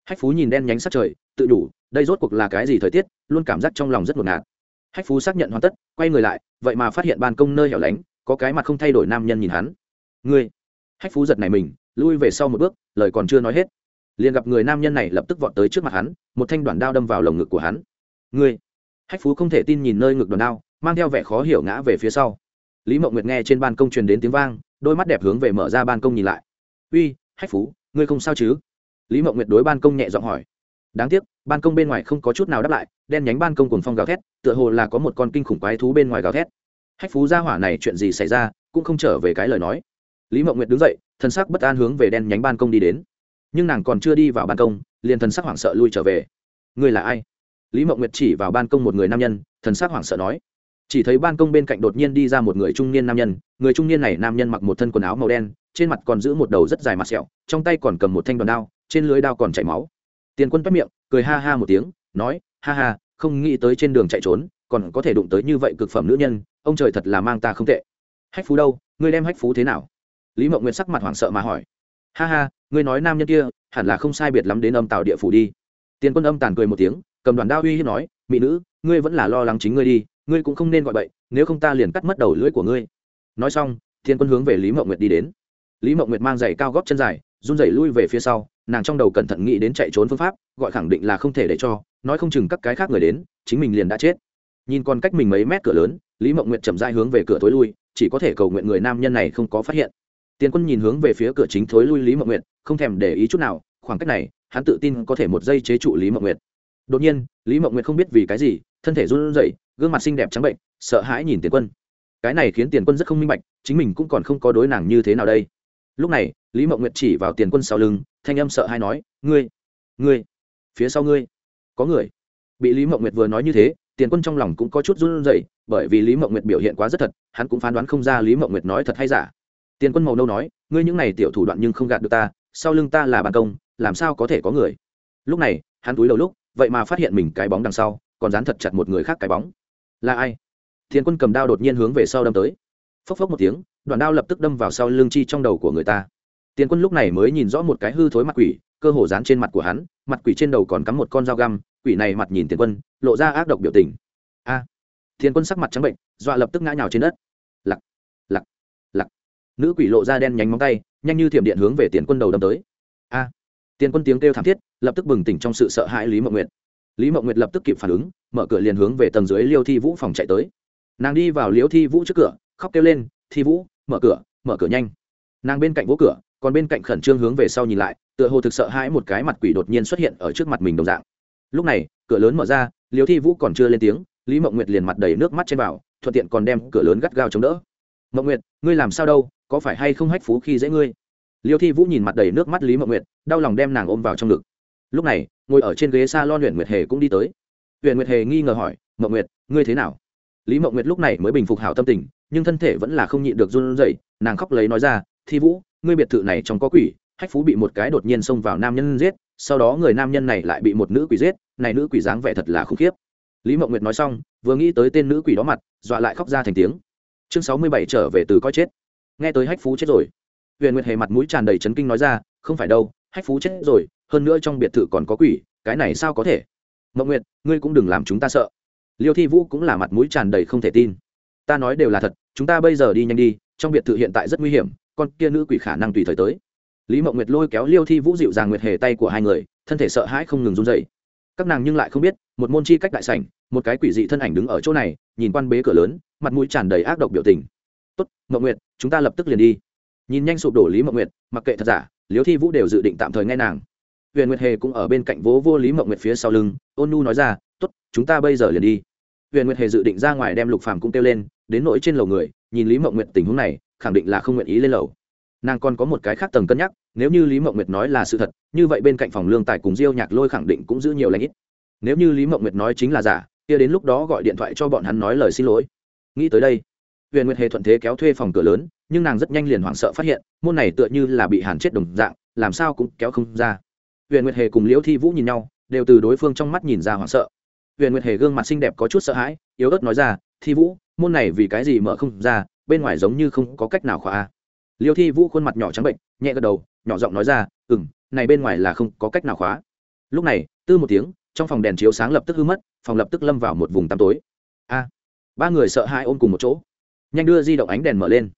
Hách phú nhìn đen nhánh sắc trời, tự đủ, đây rốt cuộc là cái gì thời tiết, luôn cảm giác trong lòng rất ngột ngạt hách phú xác nhận hoàn tất, quay người lại, vậy mà phát hiện ban công nơi hẻo lánh, có cái mặt không thay đổi nam nhân nhìn hắn. Ngươi! Hách phú giật này mình, lui về sau một bước, lời còn chưa nói hết. Liền gặp người nam nhân này lập tức vọt tới trước mặt hắn, một thanh đoạn đao đâm vào lồng ngực của hắn. Ngươi! Hách phú không thể tin nhìn nơi ngực đoạn đao, mang theo vẻ khó hiểu ngã về phía sau. Lý mộng nguyệt nghe trên ban công truyền đến tiếng vang, đôi mắt đẹp hướng về mở ra ban công nhìn lại. Uy, hách phú, ngươi không sao chứ? Lý mộng nguyệt đối ban công nhẹ giọng hỏi đáng tiếc, ban công bên ngoài không có chút nào đáp lại, đen nhánh ban công cùng phong gào thét, tựa hồ là có một con kinh khủng quái thú bên ngoài gào thét. Hách phú gia hỏa này chuyện gì xảy ra, cũng không trở về cái lời nói. Lý mộng nguyệt đứng dậy thân sắc bất an hướng về đen nhánh ban công đi đến. Nhưng nàng còn chưa đi vào ban công, liền thần sắc hoảng sợ lui trở về. Người là ai? Lý mộng nguyệt chỉ vào ban công một người nam nhân, thần sắc hoảng sợ nói. Chỉ thấy ban công bên cạnh đột nhiên đi ra một người trung niên nam nhân, người trung niên này nam nhân mặc một thân quần áo màu đen, trên mặt còn giữ một đầu rất dài mặt sẹo, trong tay còn cầm một thanh đòn đao, trên lưới đao còn chảy máu tiền quân bắt miệng, cười ha ha một tiếng, nói, ha ha, không nghĩ tới trên đường chạy trốn, còn có thể đụng tới như vậy cực phẩm nữ nhân, ông trời thật là mang ta không tệ. Hách phú đâu, ngươi đem hách phú thế nào? Lý mộng nguyệt sắc mặt hoảng sợ mà hỏi. Ha ha, ngươi nói nam nhân kia, hẳn là không sai biệt lắm đến âm tạo địa phủ đi. Tiền quân âm tàn cười một tiếng, cầm đoàn đao uy hiếp nói, mỹ nữ, ngươi vẫn là lo lắng chính ngươi đi, ngươi cũng không nên gọi bậy, nếu không ta liền cắt mất đầu lưỡi của ngươi. Nói xong thiên quân hướng về lý mộng nguyệt đi đến. Lý mộng nguyệt mang giày cao góp chân dài run rẩy lui về phía sau, nàng trong đầu cẩn thận nghĩ đến chạy trốn phương pháp, gọi khẳng định là không thể để cho, nói không chừng các cái khác người đến, chính mình liền đã chết. Nhìn còn cách mình mấy mét cửa lớn, lý mộng nguyệt chậm dai hướng về cửa tối lui, chỉ có thể cầu nguyện người nam nhân này không có phát hiện. Tiền quân nhìn hướng về phía cửa chính thối lui lý mộng nguyệt, không thèm để ý chút nào, khoảng cách này, hắn tự tin có thể một giây chế trụ lý mộng nguyệt. Đột nhiên, lý mộng nguyệt không biết vì cái gì, thân thể run rẩy, gương mặt xinh đẹp trắng bệnh, sợ hãi nhìn tiền quân. Cái này khiến tiền quân rất không minh bạch, chính mình cũng còn không có đối nàng như thế nào đây. Lúc này lý mộng nguyệt chỉ vào tiền quân sau lưng, thanh âm sợ hay nói, ngươi ngươi, phía sau ngươi, có người. Bị lý mộng nguyệt vừa nói như thế, tiền quân trong lòng cũng có chút run rẩy, bởi vì lý mộng nguyệt biểu hiện quá rất thật, hắn cũng phán đoán không ra lý mộng nguyệt nói thật hay giả. Tiền quân màu nâu nói, ngươi những này tiểu thủ đoạn nhưng không gạt được ta, sau lưng ta là bàn công, làm sao có thể có người? Lúc này, hắn túi đầu lúc, vậy mà phát hiện mình cái bóng đằng sau, còn dán thật chặt một người khác cái bóng. Là ai? Tiền quân cầm đao đột nhiên hướng về sau đâm tới. Phốc phốc một tiếng đoạn đao lập tức đâm vào sau lưng chi trong đầu của người ta tiền quân lúc này mới nhìn rõ một cái hư thối mặt quỷ cơ hồ dán trên mặt của hắn mặt quỷ trên đầu còn cắm một con dao găm quỷ này mặt nhìn tiền quân lộ ra ác độc biểu tình. A! À, tiền quân sắc mặt trắng bệnh dọa lập tức ngã nhào trên đất. Lặc lặc lặc. Nữ quỷ lộ ra đen nhánh móng tay nhanh như thiểm điện hướng về tiền quân đầu đâm tới. A! À, tiền quân tiếng kêu thảm thiết lập tức bừng tỉnh trong sự sợ hãi lý mộng nguyệt. Lý mộng nguyệt lập tức kịp phản ứng mở cửa liền hướng về tầng dưới liêu thi vũ phòng chạy tới. Nàng đi vào liêu thi vũ trước cửa khóc kêu lên thi vũ mở cửa mở cửa nhanh. Nàng bên cạnh vỗ cửa còn bên cạnh khẩn trương hướng về sau nhìn lại, tựa hồ thực sợ hãi một cái mặt quỷ đột nhiên xuất hiện ở trước mặt mình đồng dạng. Lúc này, cửa lớn mở ra, liêu thi vũ còn chưa lên tiếng, lý mộng nguyệt liền mặt đầy nước mắt trên vào, thuận tiện còn đem cửa lớn gắt gao chống đỡ. Mộng nguyệt, ngươi làm sao đâu, có phải hay không hách phú khi dễ ngươi? Liêu thi vũ nhìn mặt đầy nước mắt lý mộng nguyệt, đau lòng đem nàng ôm vào trong ngực. Lúc này, ngồi ở trên ghế s a lon huyện nguyệt hề cũng đi tới. Huyện nguyệt hề nghi ngờ hỏi, mộng nguyệt, ngươi thế nào? Lý mộng nguyệt lúc này mới bình phục hảo tâm tình, nhưng thân thể vẫn là không nhịn được run rẩy, nàng khóc lấy nói ra, thi vũ ngươi biệt thự này trong có quỷ, hách phú bị một cái đột nhiên xông vào nam nhân giết, sau đó người nam nhân này lại bị một nữ quỷ giết, này nữ quỷ dáng vẻ thật là khủng khiếp. Lý mộng nguyệt nói xong, vừa nghĩ tới tên nữ quỷ đó mặt, dọa lại khóc ra thành tiếng. Chương sáu mươi bảy trở về từ coi chết. Nghe tới hách phú chết rồi. Huyền nguyệt hề mặt mũi tràn đầy chấn kinh nói ra, không phải đâu, hách phú chết rồi, hơn nữa trong biệt thự còn có quỷ, cái này sao có thể? Mộng nguyệt, ngươi cũng đừng làm chúng ta sợ. Liêu thi vũ cũng là mặt mũi tràn đầy không thể tin. Ta nói đều là thật, chúng ta bây giờ đi nhanh đi, trong biệt thự hiện tại rất nguy hiểm con kia nữ quỷ khả năng tùy thời tới. Lý mộng nguyệt lôi kéo liêu thi vũ dịu dàng nguyệt hề tay của hai người, thân thể sợ hãi không ngừng run dày các nàng nhưng lại không biết, một môn chi cách đại sảnh, một cái quỷ dị thân ảnh đứng ở chỗ này, nhìn quan bế cửa lớn, mặt mũi tràn đầy ác độc biểu tình. Tốt, mộng nguyệt, chúng ta lập tức liền đi. Nhìn nhanh sụp đổ lý mộng nguyệt, mặc kệ thật giả, liêu thi vũ đều dự định tạm thời nghe nàng. Huyền nguyệt hề cũng ở bên cạnh vố vô lý mộng nguyệt phía sau lưng, ôn nu nói ra, tốt, chúng ta bây giờ liền đi. Huyền nguyệt hề dự định ra ngoài đem lục phàm cũng kêu lên, đến nỗi trên lầu người, nhìn lý mộng nguyệt tình huống này khẳng định là không nguyện ý lên lầu. Nàng còn có một cái khác tầng cân nhắc, nếu như lý mộng nguyệt nói là sự thật, như vậy bên cạnh phòng lương tài cùng diêu nhạc lôi khẳng định cũng giữ nhiều lãnh ít. Nếu như lý mộng nguyệt nói chính là giả, kia đến lúc đó gọi điện thoại cho bọn hắn nói lời xin lỗi. Nghĩ tới đây, huyền nguyệt hề thuận thế kéo thuê phòng cửa lớn, nhưng nàng rất nhanh liền hoảng sợ phát hiện, môn này tựa như là bị hàn chết đồng dạng, làm sao cũng kéo không ra. Huyền nguyệt hề cùng liễu thi vũ nhìn nhau, đều từ đối phương trong mắt nhìn ra hoảng sợ. Huyền nguyệt hề gương mặt xinh đẹp có chút sợ hãi, yếu ớt nói ra, thi vũ, môn này vì cái gì mở không ra bên ngoài giống như không có cách nào khóa liêu thi vũ khuôn mặt nhỏ trắng bệnh, nhẹ gật đầu, nhỏ giọng nói ra ừ m này bên ngoài là không có cách nào khóa. Lúc này, tư một tiếng, trong phòng đèn chiếu sáng lập tức hư mất, phòng lập tức lâm vào một vùng tăm tối. A, ba người sợ hai ôm cùng một chỗ. Nhanh đưa di động ánh đèn mở lên.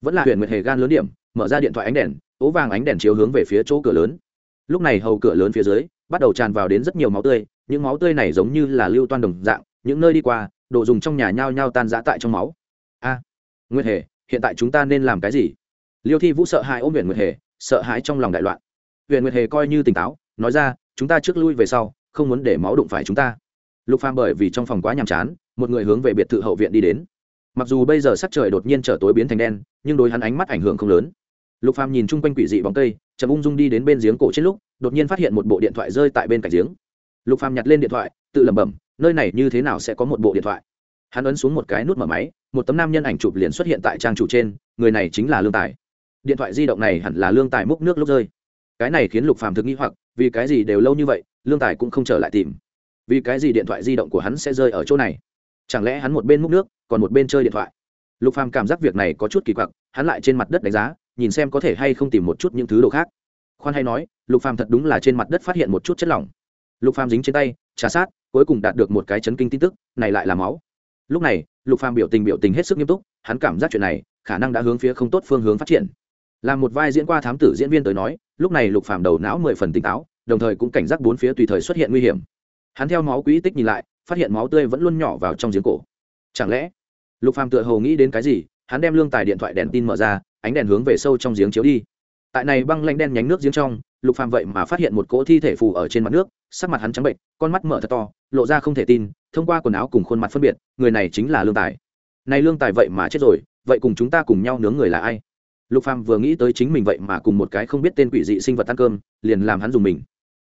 Vẫn là huyện nguyệt hề gan lớn điểm, mở ra điện thoại ánh đèn, ố vàng ánh đèn chiếu hướng về phía chỗ cửa lớn. Lúc này hầu cửa lớn phía dưới, bắt đầu tràn vào đến rất nhiều máu tươi, những máu tươi này giống như là lưu toan đồng dạng, những nơi đi qua, đồ dùng trong nhà nhao nhao tan giã tại trong máu nguyệt hề, hiện tại chúng ta nên làm cái gì? Liêu thi vũ sợ hãi ôm huyện nguyệt hề, sợ hãi trong lòng đại loạn. Huyện nguyệt hề coi như tỉnh táo, nói ra, chúng ta trước lui về sau, không muốn để máu đụng phải chúng ta. Lục phàm bởi vì trong phòng quá nhàm chán, một người hướng về biệt thự hậu viện đi đến. Mặc dù bây giờ sắc trời đột nhiên trở tối biến thành đen, nhưng đối hắn ánh mắt ảnh hưởng không lớn. Lục phàm nhìn chung quanh quỷ dị bóng cây, chậm ung dung đi đến bên giếng cổ trên lúc, đột nhiên phát hiện một bộ điện thoại rơi tại bên cạnh giếng. Lục phàm nhặt lên điện thoại, tự lẩm bẩm, nơi này như thế nào sẽ có một bộ điện thoại? Hắn ấn xuống một cái nút mở máy, một tấm nam nhân ảnh chụp liền xuất hiện tại trang chủ trên, người này chính là lương tài. Điện thoại di động này hẳn là lương tài múc nước lúc rơi. Cái này khiến lục phàm thực nghi hoặc, vì cái gì đều lâu như vậy, lương tài cũng không trở lại tìm. Vì cái gì điện thoại di động của hắn sẽ rơi ở chỗ này? Chẳng lẽ hắn một bên múc nước, còn một bên chơi điện thoại? Lục phàm cảm giác việc này có chút kỳ quặc, hắn lại trên mặt đất đánh giá, nhìn xem có thể hay không tìm một chút những thứ đồ khác. Khoan hay nói, lục phàm thật đúng là trên mặt đất phát hiện một chút chất lỏng. Lục phàm dính trên tay, trà sát, cuối cùng đạt được một cái chấn kinh tin tức, này lại là máu lúc này, lục phàm biểu tình biểu tình hết sức nghiêm túc, hắn cảm giác chuyện này, khả năng đã hướng phía không tốt phương hướng phát triển. Là một vai diễn qua thám tử diễn viên tới nói, lúc này lục phàm đầu não mười phần tỉnh táo, đồng thời cũng cảnh giác bốn phía tùy thời xuất hiện nguy hiểm. Hắn theo máu quỹ tích nhìn lại, phát hiện máu tươi vẫn luôn nhỏ vào trong giếng cổ. Chẳng lẽ, lục phàm tựa hồ nghĩ đến cái gì, hắn đem lương tài điện thoại đèn tin mở ra, ánh đèn hướng về sâu trong giếng chiếu đi. Tại này băng lanh đen nhánh nước giếng trong, lục phàm vậy mà phát hiện một cỗ thi thể phù ở trên mặt nước, sắc mặt hắn trắng bệnh con mắt mở thật to lộ ra không thể tin, thông qua quần áo cùng khuôn mặt phân biệt, người này chính là lương tài. Này lương tài vậy mà chết rồi, vậy cùng chúng ta cùng nhau nướng người là ai? Lục phàm vừa nghĩ tới chính mình vậy mà cùng một cái không biết tên quỷ dị sinh vật ăn cơm, liền làm hắn dùng mình.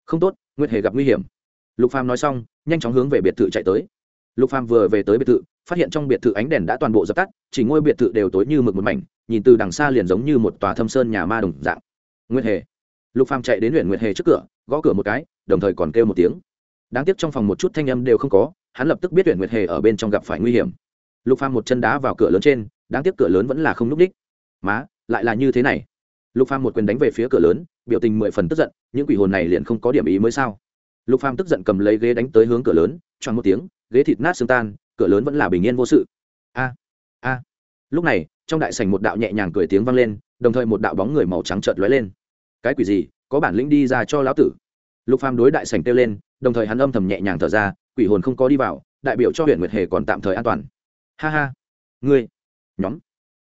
Không tốt, nguyệt hề gặp nguy hiểm. Lục phàm nói xong, nhanh chóng hướng về biệt thự chạy tới. Lục phàm vừa về tới biệt thự, phát hiện trong biệt thự ánh đèn đã toàn bộ dập tắt, chỉ ngôi biệt thự đều tối như mực một mảnh, nhìn từ đằng xa liền giống như một tòa thâm sơn nhà ma đồng dạng. Nguyệt hề. Lục phàm chạy đến huyện nguyệt hề trước cửa, gõ cửa một cái, đồng thời còn kêu một tiếng đáng tiếc trong phòng một chút thanh âm đều không có, hắn lập tức biết tuyển nguyệt hề ở bên trong gặp phải nguy hiểm. Lục phàm một chân đá vào cửa lớn trên, đáng tiếc cửa lớn vẫn là không núp đích. Má, lại là như thế này. Lục phàm một quyền đánh về phía cửa lớn, biểu tình mười phần tức giận, những quỷ hồn này liền không có điểm ý mới sao? Lục phàm tức giận cầm lấy ghế đánh tới hướng cửa lớn choáng một tiếng, ghế thịt nát xương tan, cửa lớn vẫn là bình yên vô sự. A a. Lúc này, trong đại sảnh một đạo nhẹ nhàng cười tiếng vang lên, đồng thời một đạo bóng người màu trắng chợt lóe lên. Cái quỷ gì? Có bản lĩnh đi ra cho lão tử lục phàm đối đại sảnh kêu lên, đồng thời hắn âm thầm nhẹ nhàng thở ra, quỷ hồn không có đi vào, đại biểu cho huyện nguyệt hề còn tạm thời an toàn. Ha ha. Ngươi, nhóm,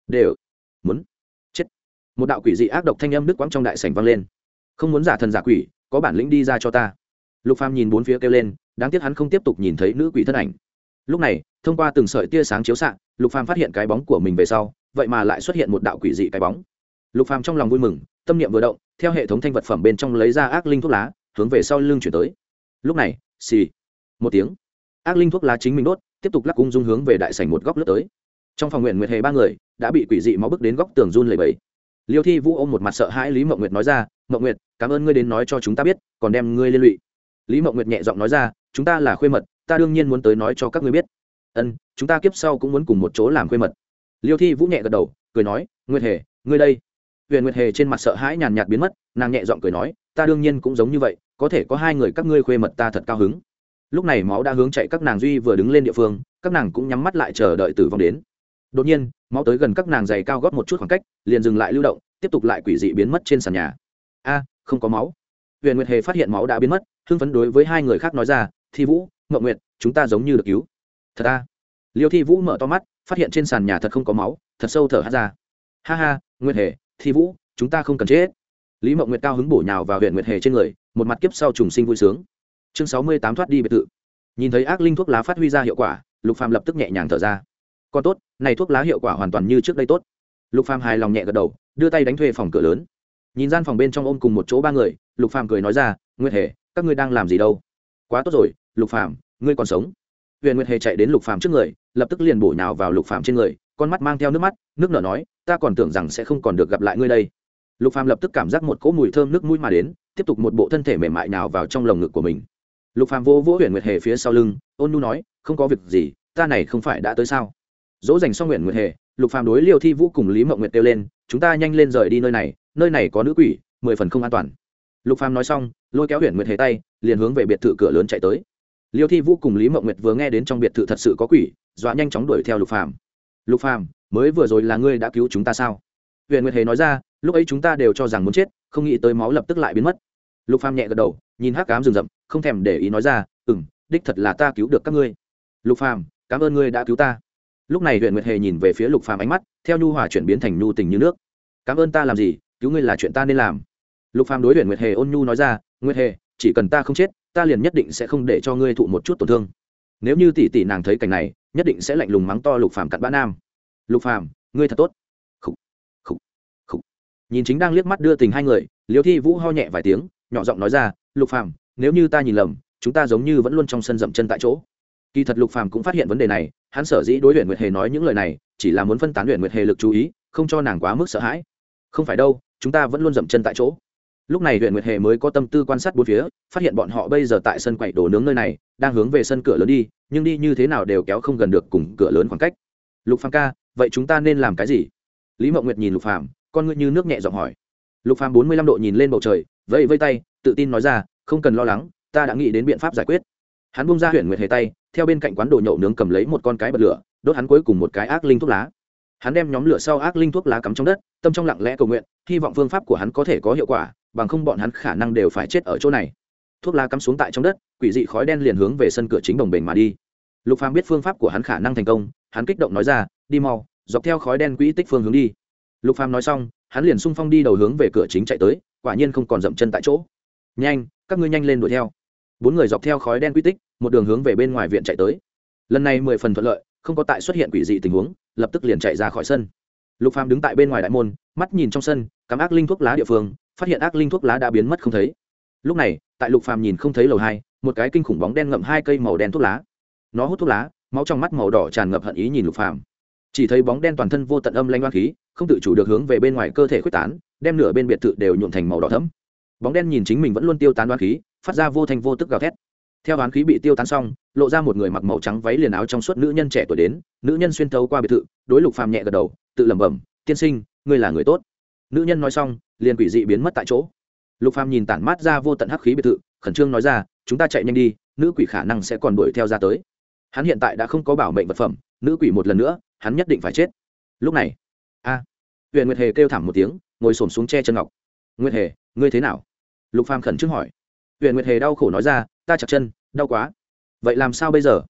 đều muốn chết. Một đạo quỷ dị ác độc thanh âm đức quãng trong đại sảnh vang lên. Không muốn giả thần giả quỷ, có bản lĩnh đi ra cho ta. Lục phàm nhìn bốn phía kêu lên, đáng tiếc hắn không tiếp tục nhìn thấy nữ quỷ thân ảnh. Lúc này, thông qua từng sợi tia sáng chiếu xạ, lục phàm phát hiện cái bóng của mình về sau, vậy mà lại xuất hiện một đạo quỷ dị cái bóng. Lục phàm trong lòng vui mừng, tâm niệm vừa động, theo hệ thống thanh vật phẩm bên trong lấy ra ác linh thuốc lá hướng về sau lưng chuyển tới. Lúc này, xì, một tiếng. Ác linh thuốc lá chính mình đốt, tiếp tục lắc cung dung hướng về đại sảnh một góc lướt tới. Trong phòng nguyện nguyệt hề ba người, đã bị quỷ dị máu bước đến góc tường run lầy bẫy liêu thi vũ ôm một mặt sợ hãi lý mậu nguyệt nói ra mậu nguyệt, cảm ơn ngươi đến nói cho chúng ta biết, còn đem ngươi liên lụy. Lý mậu nguyệt nhẹ giọng nói ra, chúng ta là khuê mật, ta đương nhiên muốn tới nói cho các ngươi biết. Ân, chúng ta kiếp sau cũng muốn cùng một chỗ làm khuê mật. Liêu thi vũ nhẹ gật đầu, cười nói, nguyệt hề, ngươi đây. Huyền nguyệt hề trên mặt sợ hãi nhàn nhạt biến mất, nàng nhẹ giọng cười nói ta đương nhiên cũng giống như vậy, có thể có hai người các ngươi khuê mật ta thật cao hứng. Lúc này máu đã hướng chạy các nàng duy vừa đứng lên địa phương, các nàng cũng nhắm mắt lại chờ đợi tử vong đến. Đột nhiên, máu tới gần các nàng giày cao gót một chút khoảng cách, liền dừng lại lưu động, tiếp tục lại quỷ dị biến mất trên sàn nhà. A, không có máu. Huyền nguyệt hề phát hiện máu đã biến mất, hưng phấn đối với hai người khác nói ra, thi vũ ngậu nguyệt, chúng ta giống như được cứu. Thật a liêu thi vũ mở to mắt, phát hiện trên sàn nhà thật không có máu, thật sâu thở hát ra. Ha ha, nguyệt hề, thi vũ, chúng ta không cần chết lý mộng nguyệt cao hứng bổ nhào vào huyện nguyệt hề trên người, một mặt kiếp sau trùng sinh vui sướng. Chương sáu mươi tám thoát đi biệt thự. Nhìn thấy ác linh thuốc lá phát huy ra hiệu quả, lục phàm lập tức nhẹ nhàng thở ra. Còn tốt, này thuốc lá hiệu quả hoàn toàn như trước đây tốt. Lục phàm hài lòng nhẹ gật đầu, đưa tay đánh thuê phòng cửa lớn. Nhìn gian phòng bên trong ôm cùng một chỗ ba người, lục phàm cười nói ra, nguyệt hề, các ngươi đang làm gì đâu? Quá tốt rồi, lục phàm, ngươi còn sống. Huyền nguyệt hề chạy đến lục phàm trước người, lập tức liền bổ nhào vào lục phàm trên người, con mắt mang theo nước mắt, nước nở nói, ta còn tưởng rằng sẽ không còn được gặp lại ngươi đây lục phàm lập tức cảm giác một cỗ mùi thơm nước mũi mà đến, tiếp tục một bộ thân thể mềm mại nào vào trong lồng ngực của mình. Lục phàm vô vỗ huyền nguyệt hề phía sau lưng, ôn nu nói, không có việc gì, ta này không phải đã tới sao? Dỗ dành xong nguyện nguyệt hề, lục phàm đối liêu thi vũ cùng lý mộng nguyệt kêu lên, chúng ta nhanh lên rời đi nơi này nơi này có nữ quỷ, mười phần không an toàn. Lục phàm nói xong, lôi kéo huyền nguyệt hề tay, liền hướng về biệt thự cửa lớn chạy tới. Liêu thi vũ cùng lý mộng nguyệt vừa nghe đến trong biệt thự thật sự có quỷ, dọa nhanh chóng đuổi theo lục phàm. Lục phàm, mới vừa rồi là ngươi đã cứu chúng ta sao? Huyện nguyệt hề nói ra, lúc ấy chúng ta đều cho rằng muốn chết, không nghĩ tới máu lập tức lại biến mất. Lục phàm nhẹ gật đầu, nhìn hắc cám rừng rậm, không thèm để ý nói ra ừ m đích thật là ta cứu được các ngươi. Lục phàm, cảm ơn ngươi đã cứu ta. Lúc này huyện nguyệt hề nhìn về phía lục phàm ánh mắt, theo nhu hòa chuyển biến thành nhu tình như nước. Cảm ơn ta làm gì, cứu ngươi là chuyện ta nên làm. Lục phàm đối huyện nguyệt hề ôn nhu nói ra, nguyệt hề, chỉ cần ta không chết, ta liền nhất định sẽ không để cho ngươi thụ một chút tổn thương. Nếu như tỷ tỷ nàng thấy cảnh này, nhất định sẽ lạnh lùng mắng to lục phàm cặn bã nam. Lục phàm, ngươi thật tốt nhìn chính đang liếc mắt đưa tình hai người, liêu thi vũ ho nhẹ vài tiếng, nhỏ giọng nói ra, lục phàm, nếu như ta nhìn lầm, chúng ta giống như vẫn luôn trong sân dậm chân tại chỗ. Kỳ thật lục phàm cũng phát hiện vấn đề này, hắn sở dĩ đối luyện nguyệt hề nói những lời này, chỉ là muốn phân tán luyện nguyệt hề lực chú ý, không cho nàng quá mức sợ hãi. Không phải đâu, chúng ta vẫn luôn dậm chân tại chỗ. Lúc này luyện nguyệt hề mới có tâm tư quan sát bốn phía, phát hiện bọn họ bây giờ tại sân quậy đổ nướng nơi này, đang hướng về sân cửa lớn đi, nhưng đi như thế nào đều kéo không gần được cùng cửa lớn khoảng cách. Lục phàm ca, vậy chúng ta nên làm cái gì? Lý mộng nguyệt nhìn lục phàm con ngươi như nước nhẹ giọng hỏi. Lục phàm bốn mươi lăm độ nhìn lên bầu trời, vẫy vây tay, tự tin nói ra, không cần lo lắng, ta đã nghĩ đến biện pháp giải quyết. Hắn bung ra huyện nguyệt hề tay, theo bên cạnh quán đồ nhậu nướng cầm lấy một con cái bật lửa, đốt hắn cuối cùng một cái ác linh thuốc lá. Hắn đem nhóm lửa sau ác linh thuốc lá cắm trong đất, tâm trong lặng lẽ cầu nguyện, hy vọng phương pháp của hắn có thể có hiệu quả, bằng không bọn hắn khả năng đều phải chết ở chỗ này. Thuốc lá cắm xuống tại trong đất, quỷ dị khói đen liền hướng về sân cửa chính đồng bền mà đi. Lục phàm biết phương pháp của hắn khả năng thành công, hắn kích động nói ra, đi mau, dọc theo khói đen quỹ tích phương hướng đi lục phàm nói xong, hắn liền xung phong đi đầu hướng về cửa chính chạy tới, quả nhiên không còn dậm chân tại chỗ. Nhanh, các ngươi nhanh lên đuổi theo. Bốn người dọc theo khói đen quy tích, một đường hướng về bên ngoài viện chạy tới. Lần này mười phần thuận lợi, không có tại xuất hiện quỷ dị tình huống, lập tức liền chạy ra khỏi sân. Lục phàm đứng tại bên ngoài đại môn, mắt nhìn trong sân, cắm ác linh thuốc lá địa phương, phát hiện ác linh thuốc lá đã biến mất không thấy. Lúc này, tại lục phàm nhìn không thấy lầu hai, một cái kinh khủng bóng đen ngậm hai cây màu đen thuốc lá. Nó hút thuốc lá, máu trong mắt màu đỏ tràn ngập hận ý nhìn lục phàm chỉ thấy bóng đen toàn thân vô tận âm lanh hoa khí, không tự chủ được hướng về bên ngoài cơ thể khuếch tán, đem nửa bên biệt thự đều nhuộm thành màu đỏ thẫm. Bóng đen nhìn chính mình vẫn luôn tiêu tán đoán khí, phát ra vô thành vô tức gào thét. Theo đoán khí bị tiêu tán xong, lộ ra một người mặc màu trắng váy liền áo trong suốt nữ nhân trẻ tuổi đến, nữ nhân xuyên thấu qua biệt thự, đối lục phàm nhẹ gật đầu, tự lẩm bẩm, tiên sinh, ngươi là người tốt. Nữ nhân nói xong, liền quỷ dị biến mất tại chỗ. Lục phàm nhìn tản mát ra vô tận hắc khí biệt thự, khẩn trương nói ra, chúng ta chạy nhanh đi, nữ quỷ khả năng sẽ còn đuổi theo ra tới hắn hiện tại đã không có bảo mệnh vật phẩm, nữ quỷ một lần nữa, hắn nhất định phải chết. Lúc này, a huyện nguyệt hề kêu thảm một tiếng, ngồi xổm xuống che chân ngọc. Nguyệt hề, ngươi thế nào? Lục phàm khẩn trương hỏi. Huyện nguyệt hề đau khổ nói ra, ta chặt chân, đau quá. Vậy làm sao bây giờ?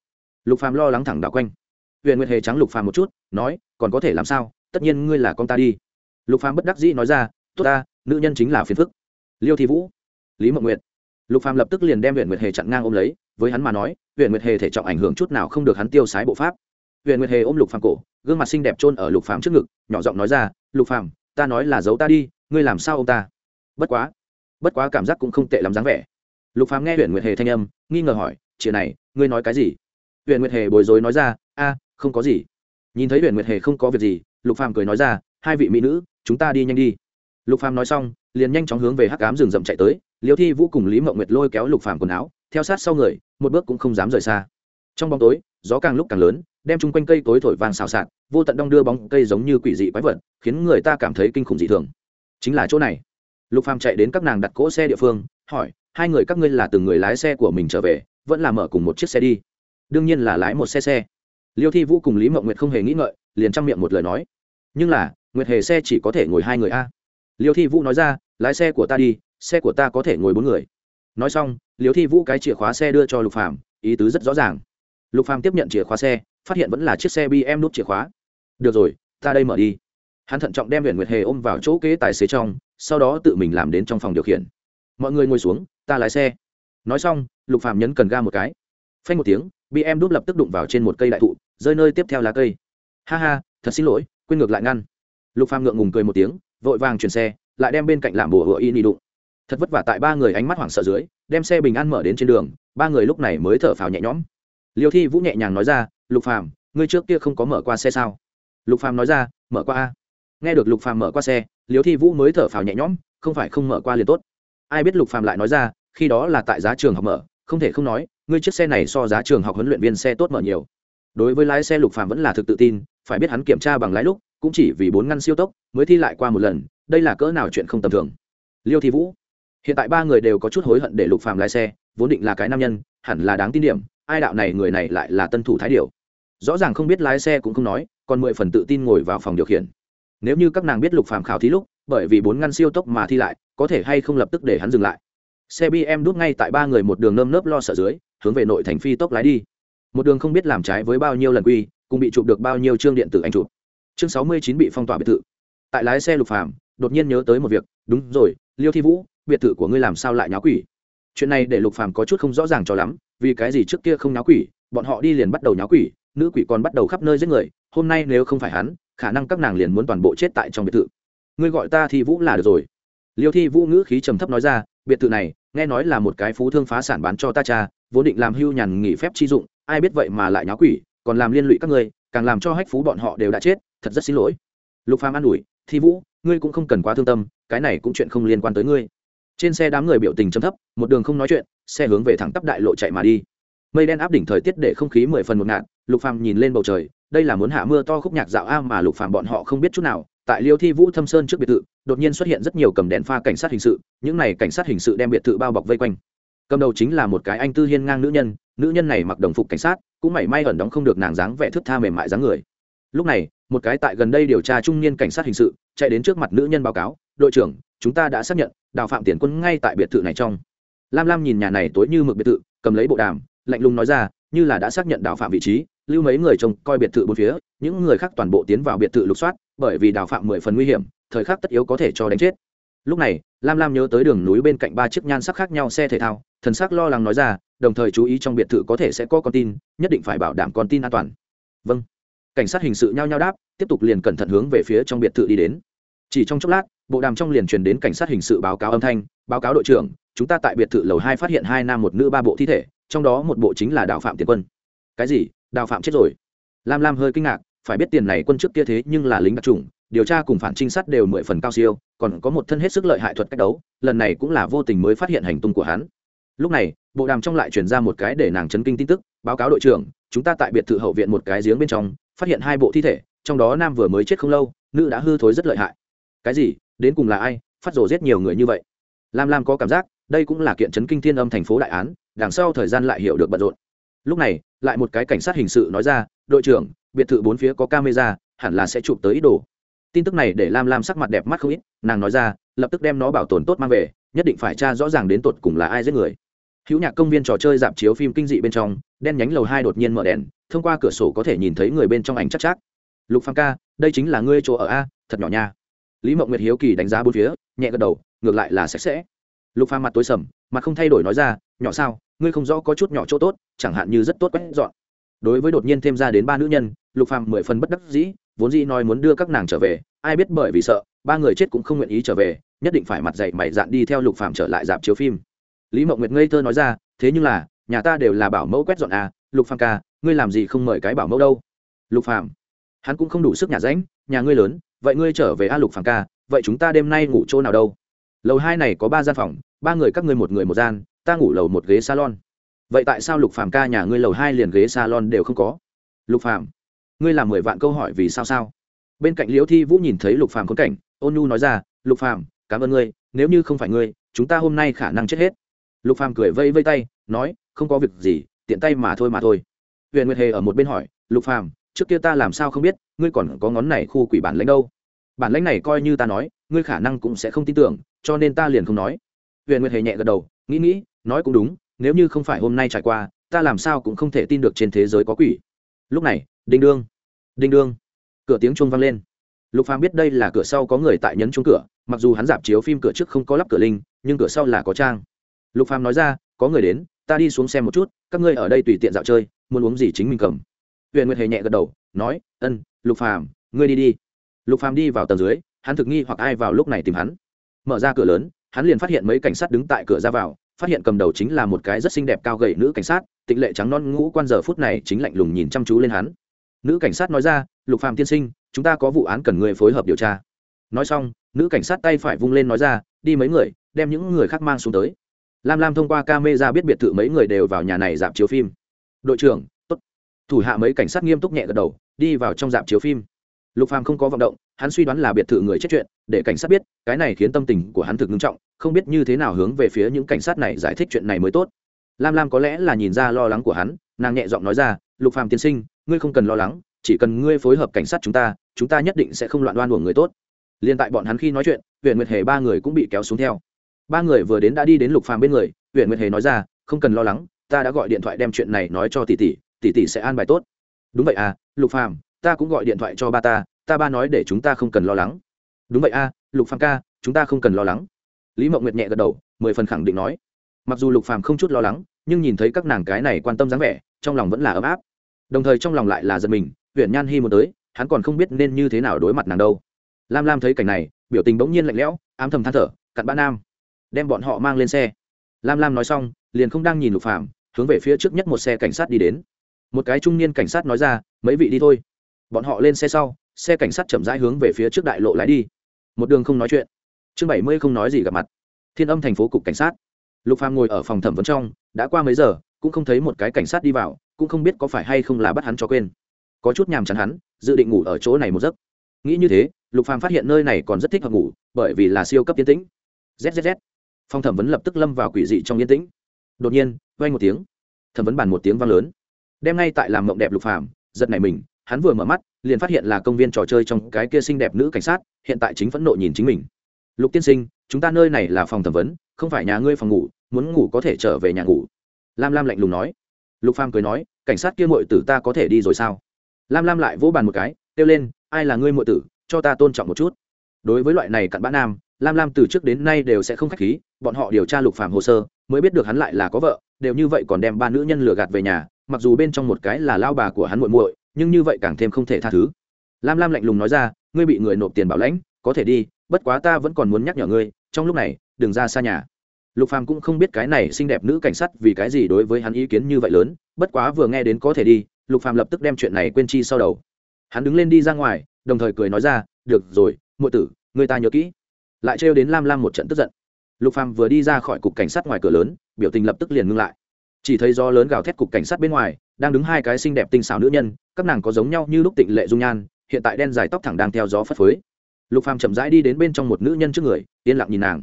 Lục phàm lo lắng thẳng đảo quanh. Huyện nguyệt hề trắng lục phàm một chút, nói, còn có thể làm sao? Tất nhiên ngươi là con ta đi. Lục phàm bất đắc dĩ nói ra, tốt ta, nữ nhân chính là phiền phức. Liêu thị vũ, lý mộng nguyệt lục phàm lập tức liền đem huyện nguyệt hề chặn ngang ôm lấy, với hắn mà nói huyện nguyệt hề thể trọng ảnh hưởng chút nào không được hắn tiêu sái bộ pháp. Huyện nguyệt hề ôm lục phàm cổ, gương mặt xinh đẹp trôn ở lục phàm trước ngực, nhỏ giọng nói ra, lục phàm, ta nói là giấu ta đi, ngươi làm sao ông ta? Bất quá bất quá cảm giác cũng không tệ lắm dáng vẻ. Lục phàm nghe huyện nguyệt hề thanh âm, nghi ngờ hỏi chị này, ngươi nói cái gì? Huyện nguyệt hề bối rối nói ra, a, không có gì. Nhìn thấy huyện nguyệt hề không có việc gì, lục phàm cười nói ra, hai vị mỹ nữ, chúng ta đi nhanh đi. Lục phàm nói xong, liền nhanh chóng hướng về hắc ám rừng rậm chạy tới liêu thi vũ cùng lý mộng nguyệt lôi kéo lục phàm quần áo, theo sát sau người, một bước cũng không dám rời xa. Trong bóng tối, gió càng lúc càng lớn, đem chung quanh cây tối thổi vàng xào xạc, vô tận đong đưa bóng cây giống như quỷ dị quái vật, khiến người ta cảm thấy kinh khủng dị thường. Chính là chỗ này. Lục phàm chạy đến các nàng đặt cỗ xe địa phương, hỏi, hai người các ngươi là từng người lái xe của mình trở về, vẫn là mở cùng một chiếc xe đi? Đương nhiên là lái một xe xe. Liêu thi vũ cùng lý mộng nguyệt không hề nghĩ ngợi, liền trong miệng một lời nói, nhưng là, nguyệt hề xe chỉ có thể ngồi hai người a. Liêu thi vũ nói ra, lái xe của ta đi xe của ta có thể ngồi bốn người. Nói xong liều thi vũ cái chìa khóa xe đưa cho lục phàm, ý tứ rất rõ ràng. Lục phàm tiếp nhận chìa khóa xe, phát hiện vẫn là chiếc xe bm nút chìa khóa. Được rồi, ta đây mở đi. Hắn thận trọng đem huyện nguyệt hề ôm vào chỗ kế tài xế trong, sau đó tự mình làm đến trong phòng điều khiển. Mọi người ngồi xuống, ta lái xe. Nói xong, lục phàm nhấn cần ga một cái. Phanh một tiếng bm đút lập tức đụng vào trên một cây đại thụ, rơi nơi tiếp theo lá cây. Ha ha, thật xin lỗi, quên ngược lại ngăn. Lục phàm ngượng ngùng cười một tiếng, vội vàng chuyển xe, lại đem bên cạnh làm bùa hựa y nị đụng thật vất vả tại ba người ánh mắt hoảng sợ dưới, đem xe bình an mở đến trên đường, ba người lúc này mới thở phào nhẹ nhõm. Liêu thi vũ nhẹ nhàng nói ra, lục phàm, ngươi trước kia không có mở qua xe sao? Lục phàm nói ra, mở qua a. Nghe được lục phàm mở qua xe, liêu thi vũ mới thở phào nhẹ nhõm, không phải không mở qua liền tốt. Ai biết lục phàm lại nói ra, khi đó là tại giá trường học mở, không thể không nói, ngươi chiếc xe này so giá trường học huấn luyện viên xe tốt mở nhiều. Đối với lái xe lục phàm vẫn là thực tự tin, phải biết hắn kiểm tra bằng lái lúc, cũng chỉ vì bốn ngăn siêu tốc, mới thi lại qua một lần, đây là cỡ nào chuyện không tầm thường. Liêu thi vũ hiện tại ba người đều có chút hối hận để lục phàm lái xe, vốn định là cái nam nhân, hẳn là đáng tin điểm, ai đạo này người này lại là tân thủ thái điều rõ ràng không biết lái xe cũng không nói, còn mười phần tự tin ngồi vào phòng điều khiển. Nếu như các nàng biết lục phàm khảo thí lúc, bởi vì bốn ngăn siêu tốc mà thi lại, có thể hay không lập tức để hắn dừng lại. Xe bm đút ngay tại ba người một đường nơm nớp lo sợ dưới, hướng về nội thành phi tốc lái đi. Một đường không biết làm trái với bao nhiêu lần quy, cùng bị chụp được bao nhiêu chương điện tử anh chụp. Chương sáu mươi chín bị phong tỏa biệt thự. Tại lái xe lục phàm, đột nhiên nhớ tới một việc, đúng rồi, liêu thi vũ biệt thự của ngươi làm sao lại nháo quỷ? Chuyện này để lục phàm có chút không rõ ràng cho lắm, vì cái gì trước kia không nháo quỷ, bọn họ đi liền bắt đầu nháo quỷ, nữ quỷ còn bắt đầu khắp nơi giết người, hôm nay nếu không phải hắn, khả năng các nàng liền muốn toàn bộ chết tại trong biệt thự. Ngươi gọi ta thi vũ là được rồi. Liêu thi vũ ngữ khí trầm thấp nói ra, biệt thự này, nghe nói là một cái phú thương phá sản bán cho ta cha, vốn định làm hưu nhàn nghỉ phép chi dụng, ai biết vậy mà lại nháo quỷ, còn làm liên lụy các ngươi, càng làm cho hách phú bọn họ đều đã chết, thật rất xin lỗi. Lục phàm an ủi, thi vũ, ngươi cũng không cần quá thương tâm, cái này cũng chuyện không liên quan tới ngươi trên xe đám người biểu tình trầm thấp, một đường không nói chuyện, xe hướng về thẳng tắp đại lộ chạy mà đi. Mây đen áp đỉnh thời tiết để không khí mười phần một ngạt, lục phàm nhìn lên bầu trời, đây là muốn hạ mưa to khúc nhạc dạo a mà lục phàm bọn họ không biết chút nào. Tại liêu thi vũ thâm sơn trước biệt thự, đột nhiên xuất hiện rất nhiều cầm đèn pha cảnh sát hình sự, những này cảnh sát hình sự đem biệt thự bao bọc vây quanh. Cầm đầu chính là một cái anh tư hiên ngang nữ nhân nữ nhân này mặc đồng phục cảnh sát, cũng mảy may ẩn đóng không được nàng dáng vẻ thức tha mềm mại dáng người. Lúc này, một cái tại gần đây điều tra trung niên cảnh sát hình sự, chạy đến trước mặt nữ nhân báo cáo, đội trưởng chúng ta đã xác nhận, đào phạm tiền quân ngay tại biệt thự này trong. Lam lam nhìn nhà này tối như mực biệt thự, cầm lấy bộ đàm, lạnh lùng nói ra, như là đã xác nhận đào phạm vị trí, lưu mấy người trông coi biệt thự bốn phía, những người khác toàn bộ tiến vào biệt thự lục soát, bởi vì đào phạm mười phần nguy hiểm, thời khắc tất yếu có thể cho đánh chết. Lúc này, lam lam nhớ tới đường núi bên cạnh ba chiếc nhan sắc khác nhau xe thể thao, thần sắc lo lắng nói ra, đồng thời chú ý trong biệt thự có thể sẽ có con tin, nhất định phải bảo đảm con tin an toàn. Vâng. Cảnh sát hình sự nhao nhao đáp, tiếp tục liền cẩn thận hướng về phía trong biệt thự đi đến chỉ trong chốc lát, bộ đàm trong liền truyền đến cảnh sát hình sự báo cáo âm thanh, báo cáo đội trưởng, chúng ta tại biệt thự lầu hai phát hiện hai nam một nữ ba bộ thi thể, trong đó một bộ chính là đào phạm tiền quân. Cái gì? Đào phạm chết rồi? Lam lam hơi kinh ngạc, phải biết tiền này quân trước kia thế nhưng là lính đặc trùng điều tra cùng phản trinh sát đều mười phần cao siêu, còn có một thân hết sức lợi hại thuật cách đấu, lần này cũng là vô tình mới phát hiện hành tung của hắn. Lúc này, bộ đàm trong lại truyền ra một cái để nàng chấn kinh tin tức, báo cáo đội trưởng, chúng ta tại biệt thự hậu viện một cái giếng bên trong, phát hiện hai bộ thi thể, trong đó nam vừa mới chết không lâu, nữ đã hư thối rất lợi hại cái gì, đến cùng là ai, phát rồ giết nhiều người như vậy. Lam lam có cảm giác, đây cũng là kiện chấn kinh thiên âm thành phố đại án, đằng sau thời gian lại hiểu được bận rộn. Lúc này, lại một cái cảnh sát hình sự nói ra, đội trưởng, biệt thự bốn phía có camera, hẳn là sẽ chụp tới ý đồ. Tin tức này để lam lam sắc mặt đẹp mắt không ít, nàng nói ra, lập tức đem nó bảo tồn tốt mang về, nhất định phải tra rõ ràng đến tột cùng là ai giết người. Hữu nhạc công viên trò chơi dạp chiếu phim kinh dị bên trong, đen nhánh lầu hai đột nhiên mở đèn, thông qua cửa sổ có thể nhìn thấy người bên trong ảnh chắc chắc. Lục phàm ca, đây chính là ngươi chỗ ở a, thật nhỏ nha lý mộng nguyệt hiếu kỳ đánh giá bốn phía, nhẹ gật đầu, ngược lại là sạch sẽ. Lục phàm mặt tối sầm, mặt không thay đổi nói ra, nhỏ sao, ngươi không rõ có chút nhỏ chỗ tốt, chẳng hạn như rất tốt quét dọn. Đối với đột nhiên thêm ra đến ba nữ nhân, lục phàm mười phần bất đắc dĩ, vốn dĩ nói muốn đưa các nàng trở về, ai biết bởi vì sợ, ba người chết cũng không nguyện ý trở về, nhất định phải mặt dậy mày dạn đi theo lục phàm trở lại dạp chiếu phim. Lý mộng nguyệt ngây thơ nói ra, thế nhưng là, nhà ta đều là bảo mẫu quét dọn à lục phàm ca, ngươi làm gì không mời cái bảo mẫu đâu? Lục phàm, hắn cũng không đủ sức nhà rãnh nhà ngươi lớn vậy ngươi trở về a lục phàng ca, vậy chúng ta đêm nay ngủ chỗ nào đâu? Lầu hai này có ba gian phòng, ba người các ngươi một người một gian, ta ngủ lầu một ghế salon. Vậy tại sao lục phàm ca nhà ngươi lầu hai liền ghế salon đều không có? Lục phàm, ngươi làm mười vạn câu hỏi vì sao sao? Bên cạnh liễu thi vũ nhìn thấy lục phàm khốn cảnh, ôn nhu nói ra, lục phàm, cảm ơn ngươi, nếu như không phải ngươi, chúng ta hôm nay khả năng chết hết. Lục phàm cười vây vây tay, nói, không có việc gì, tiện tay mà thôi mà thôi. Huyền nguyệt hề ở một bên hỏi, lục phàm, trước kia ta làm sao không biết, ngươi còn có ngón này khu quỷ bản lãnh đâu? Bản lãnh này coi như ta nói, ngươi khả năng cũng sẽ không tin tưởng, cho nên ta liền không nói. Huyền nguyệt hề nhẹ gật đầu, nghĩ nghĩ, nói cũng đúng, nếu như không phải hôm nay trải qua, ta làm sao cũng không thể tin được trên thế giới có quỷ. Lúc này, đinh đương đinh đương, cửa tiếng chuông vang lên. Lục phàm biết đây là cửa sau có người tại nhấn chuông cửa, mặc dù hắn dạp chiếu phim cửa trước không có lắp cửa linh, nhưng cửa sau là có trang. Lục phàm nói ra, có người đến, ta đi xuống xem một chút, các ngươi ở đây tùy tiện dạo chơi, muốn uống gì chính mình cầm. Huyền nguyệt hề nhẹ gật đầu, nói, ân, lục phàm, ngươi đi đi lục phàm đi vào tầng dưới, hắn thực nghi hoặc ai vào lúc này tìm hắn. Mở ra cửa lớn, hắn liền phát hiện mấy cảnh sát đứng tại cửa ra vào, phát hiện cầm đầu chính là một cái rất xinh đẹp cao gầy nữ cảnh sát, tịnh lệ trắng non ngũ quan giờ phút này chính lạnh lùng nhìn chăm chú lên hắn. Nữ cảnh sát nói ra, lục phàm tiên sinh, chúng ta có vụ án cần người phối hợp điều tra. Nói xong, nữ cảnh sát tay phải vung lên nói ra, đi mấy người, đem những người khác mang xuống tới. Lam lam thông qua camera biết biệt thự mấy người đều vào nhà này dạp chiếu phim. Đội trưởng, tốt. Thủ hạ mấy cảnh sát nghiêm túc nhẹ gật đầu, đi vào trong dạp chiếu phim lục phàm không có vọng động, hắn suy đoán là biệt thự người chết chuyện, để cảnh sát biết, cái này khiến tâm tình của hắn thực nghiêm trọng, không biết như thế nào hướng về phía những cảnh sát này giải thích chuyện này mới tốt. Lam lam có lẽ là nhìn ra lo lắng của hắn, nàng nhẹ giọng nói ra, lục phàm tiên sinh, ngươi không cần lo lắng, chỉ cần ngươi phối hợp cảnh sát chúng ta chúng ta nhất định sẽ không loạn đoan của người tốt. Liên tại bọn hắn khi nói chuyện huyện nguyệt hề ba người cũng bị kéo xuống theo. Ba người vừa đến đã đi đến lục phàm bên người huyện nguyệt hề nói ra, không cần lo lắng, ta đã gọi điện thoại đem chuyện này nói cho tỷ tỷ tỷ tỷ sẽ an bài tốt. Đúng vậy à lục phàm ta cũng gọi điện thoại cho ba ta ta ba nói để chúng ta không cần lo lắng. Đúng vậy a, lục phàm ca, chúng ta không cần lo lắng. Lý mộng nguyệt nhẹ gật đầu, mười phần khẳng định nói. Mặc dù lục phàm không chút lo lắng, nhưng nhìn thấy các nàng cái này quan tâm dáng vẻ, trong lòng vẫn là ấm áp. Đồng thời trong lòng lại là giật mình huyện nhan hy muốn tới, hắn còn không biết nên như thế nào đối mặt nàng đâu. Lam lam thấy cảnh này, biểu tình bỗng nhiên lạnh lẽo, ám thầm than thở, cặn bã nam, đem bọn họ mang lên xe. Lam lam nói xong, liền không đang nhìn lục phàm, hướng về phía trước nhất một xe cảnh sát đi đến. Một cái trung niên cảnh sát nói ra, mấy vị đi thôi bọn họ lên xe sau, xe cảnh sát chậm rãi hướng về phía trước đại lộ lái đi. Một đường không nói chuyện. Chương bảy mươi không nói gì gặp mặt. Thiên âm thành phố cục cảnh sát. Lục phàm ngồi ở phòng thẩm vấn trong, đã qua mấy giờ, cũng không thấy một cái cảnh sát đi vào, cũng không biết có phải hay không là bắt hắn cho quên. Có chút nhàm chán hắn, dự định ngủ ở chỗ này một giấc. Nghĩ như thế, lục phàm phát hiện nơi này còn rất thích hợp ngủ, bởi vì là siêu cấp yên tĩnh. Zzz phòng thẩm vấn lập tức lâm vào quỷ dị trong yên tĩnh. Đột nhiên vay một tiếng. Thẩm vấn bàn một tiếng vang lớn. Đem ngay tại làm mộng đẹp lục phàm, giật này mình hắn vừa mở mắt, liền phát hiện là công viên trò chơi trong cái kia xinh đẹp nữ cảnh sát, hiện tại chính phẫn nộ nhìn chính mình. Lục tiên sinh, chúng ta nơi này là phòng thẩm vấn, không phải nhà ngươi phòng ngủ, muốn ngủ có thể trở về nhà ngủ. Lam lam lạnh lùng nói. Lục phàm cười nói, cảnh sát kia muội tử ta có thể đi rồi sao? Lam lam lại vỗ bàn một cái, kêu lên, ai là ngươi muội tử, cho ta tôn trọng một chút. Đối với loại này cặn bã nam, lam lam từ trước đến nay đều sẽ không khách khí, bọn họ điều tra lục phàm hồ sơ, mới biết được hắn lại là có vợ, đều như vậy còn đem ba nữ nhân lừa gạt về nhà, mặc dù bên trong một cái là lao bà của hắn muội muội nhưng như vậy càng thêm không thể tha thứ. Lam lam lạnh lùng nói ra, ngươi bị người nộp tiền bảo lãnh, có thể đi, bất quá ta vẫn còn muốn nhắc nhở ngươi, trong lúc này, đừng ra xa nhà. Lục phàm cũng không biết cái này xinh đẹp nữ cảnh sát vì cái gì đối với hắn ý kiến như vậy lớn, bất quá vừa nghe đến có thể đi, lục phàm lập tức đem chuyện này quên chi sau đầu. Hắn đứng lên đi ra ngoài, đồng thời cười nói ra, được rồi, muội tử người ta nhớ kỹ. Lại trêu đến lam lam một trận tức giận. Lục phàm vừa đi ra khỏi cục cảnh sát ngoài cửa lớn, biểu tình lập tức liền ngưng lại. Chỉ thấy do lớn gào thét cục cảnh sát bên ngoài đang đứng hai cái xinh đẹp tinh xảo nữ nhân, các nàng có giống nhau như lúc tịnh lệ dung nhan, hiện tại đen dài tóc thẳng đang theo gió phất phới. Lục phàm chậm rãi đi đến bên trong một nữ nhân trước người, yên lặng nhìn nàng.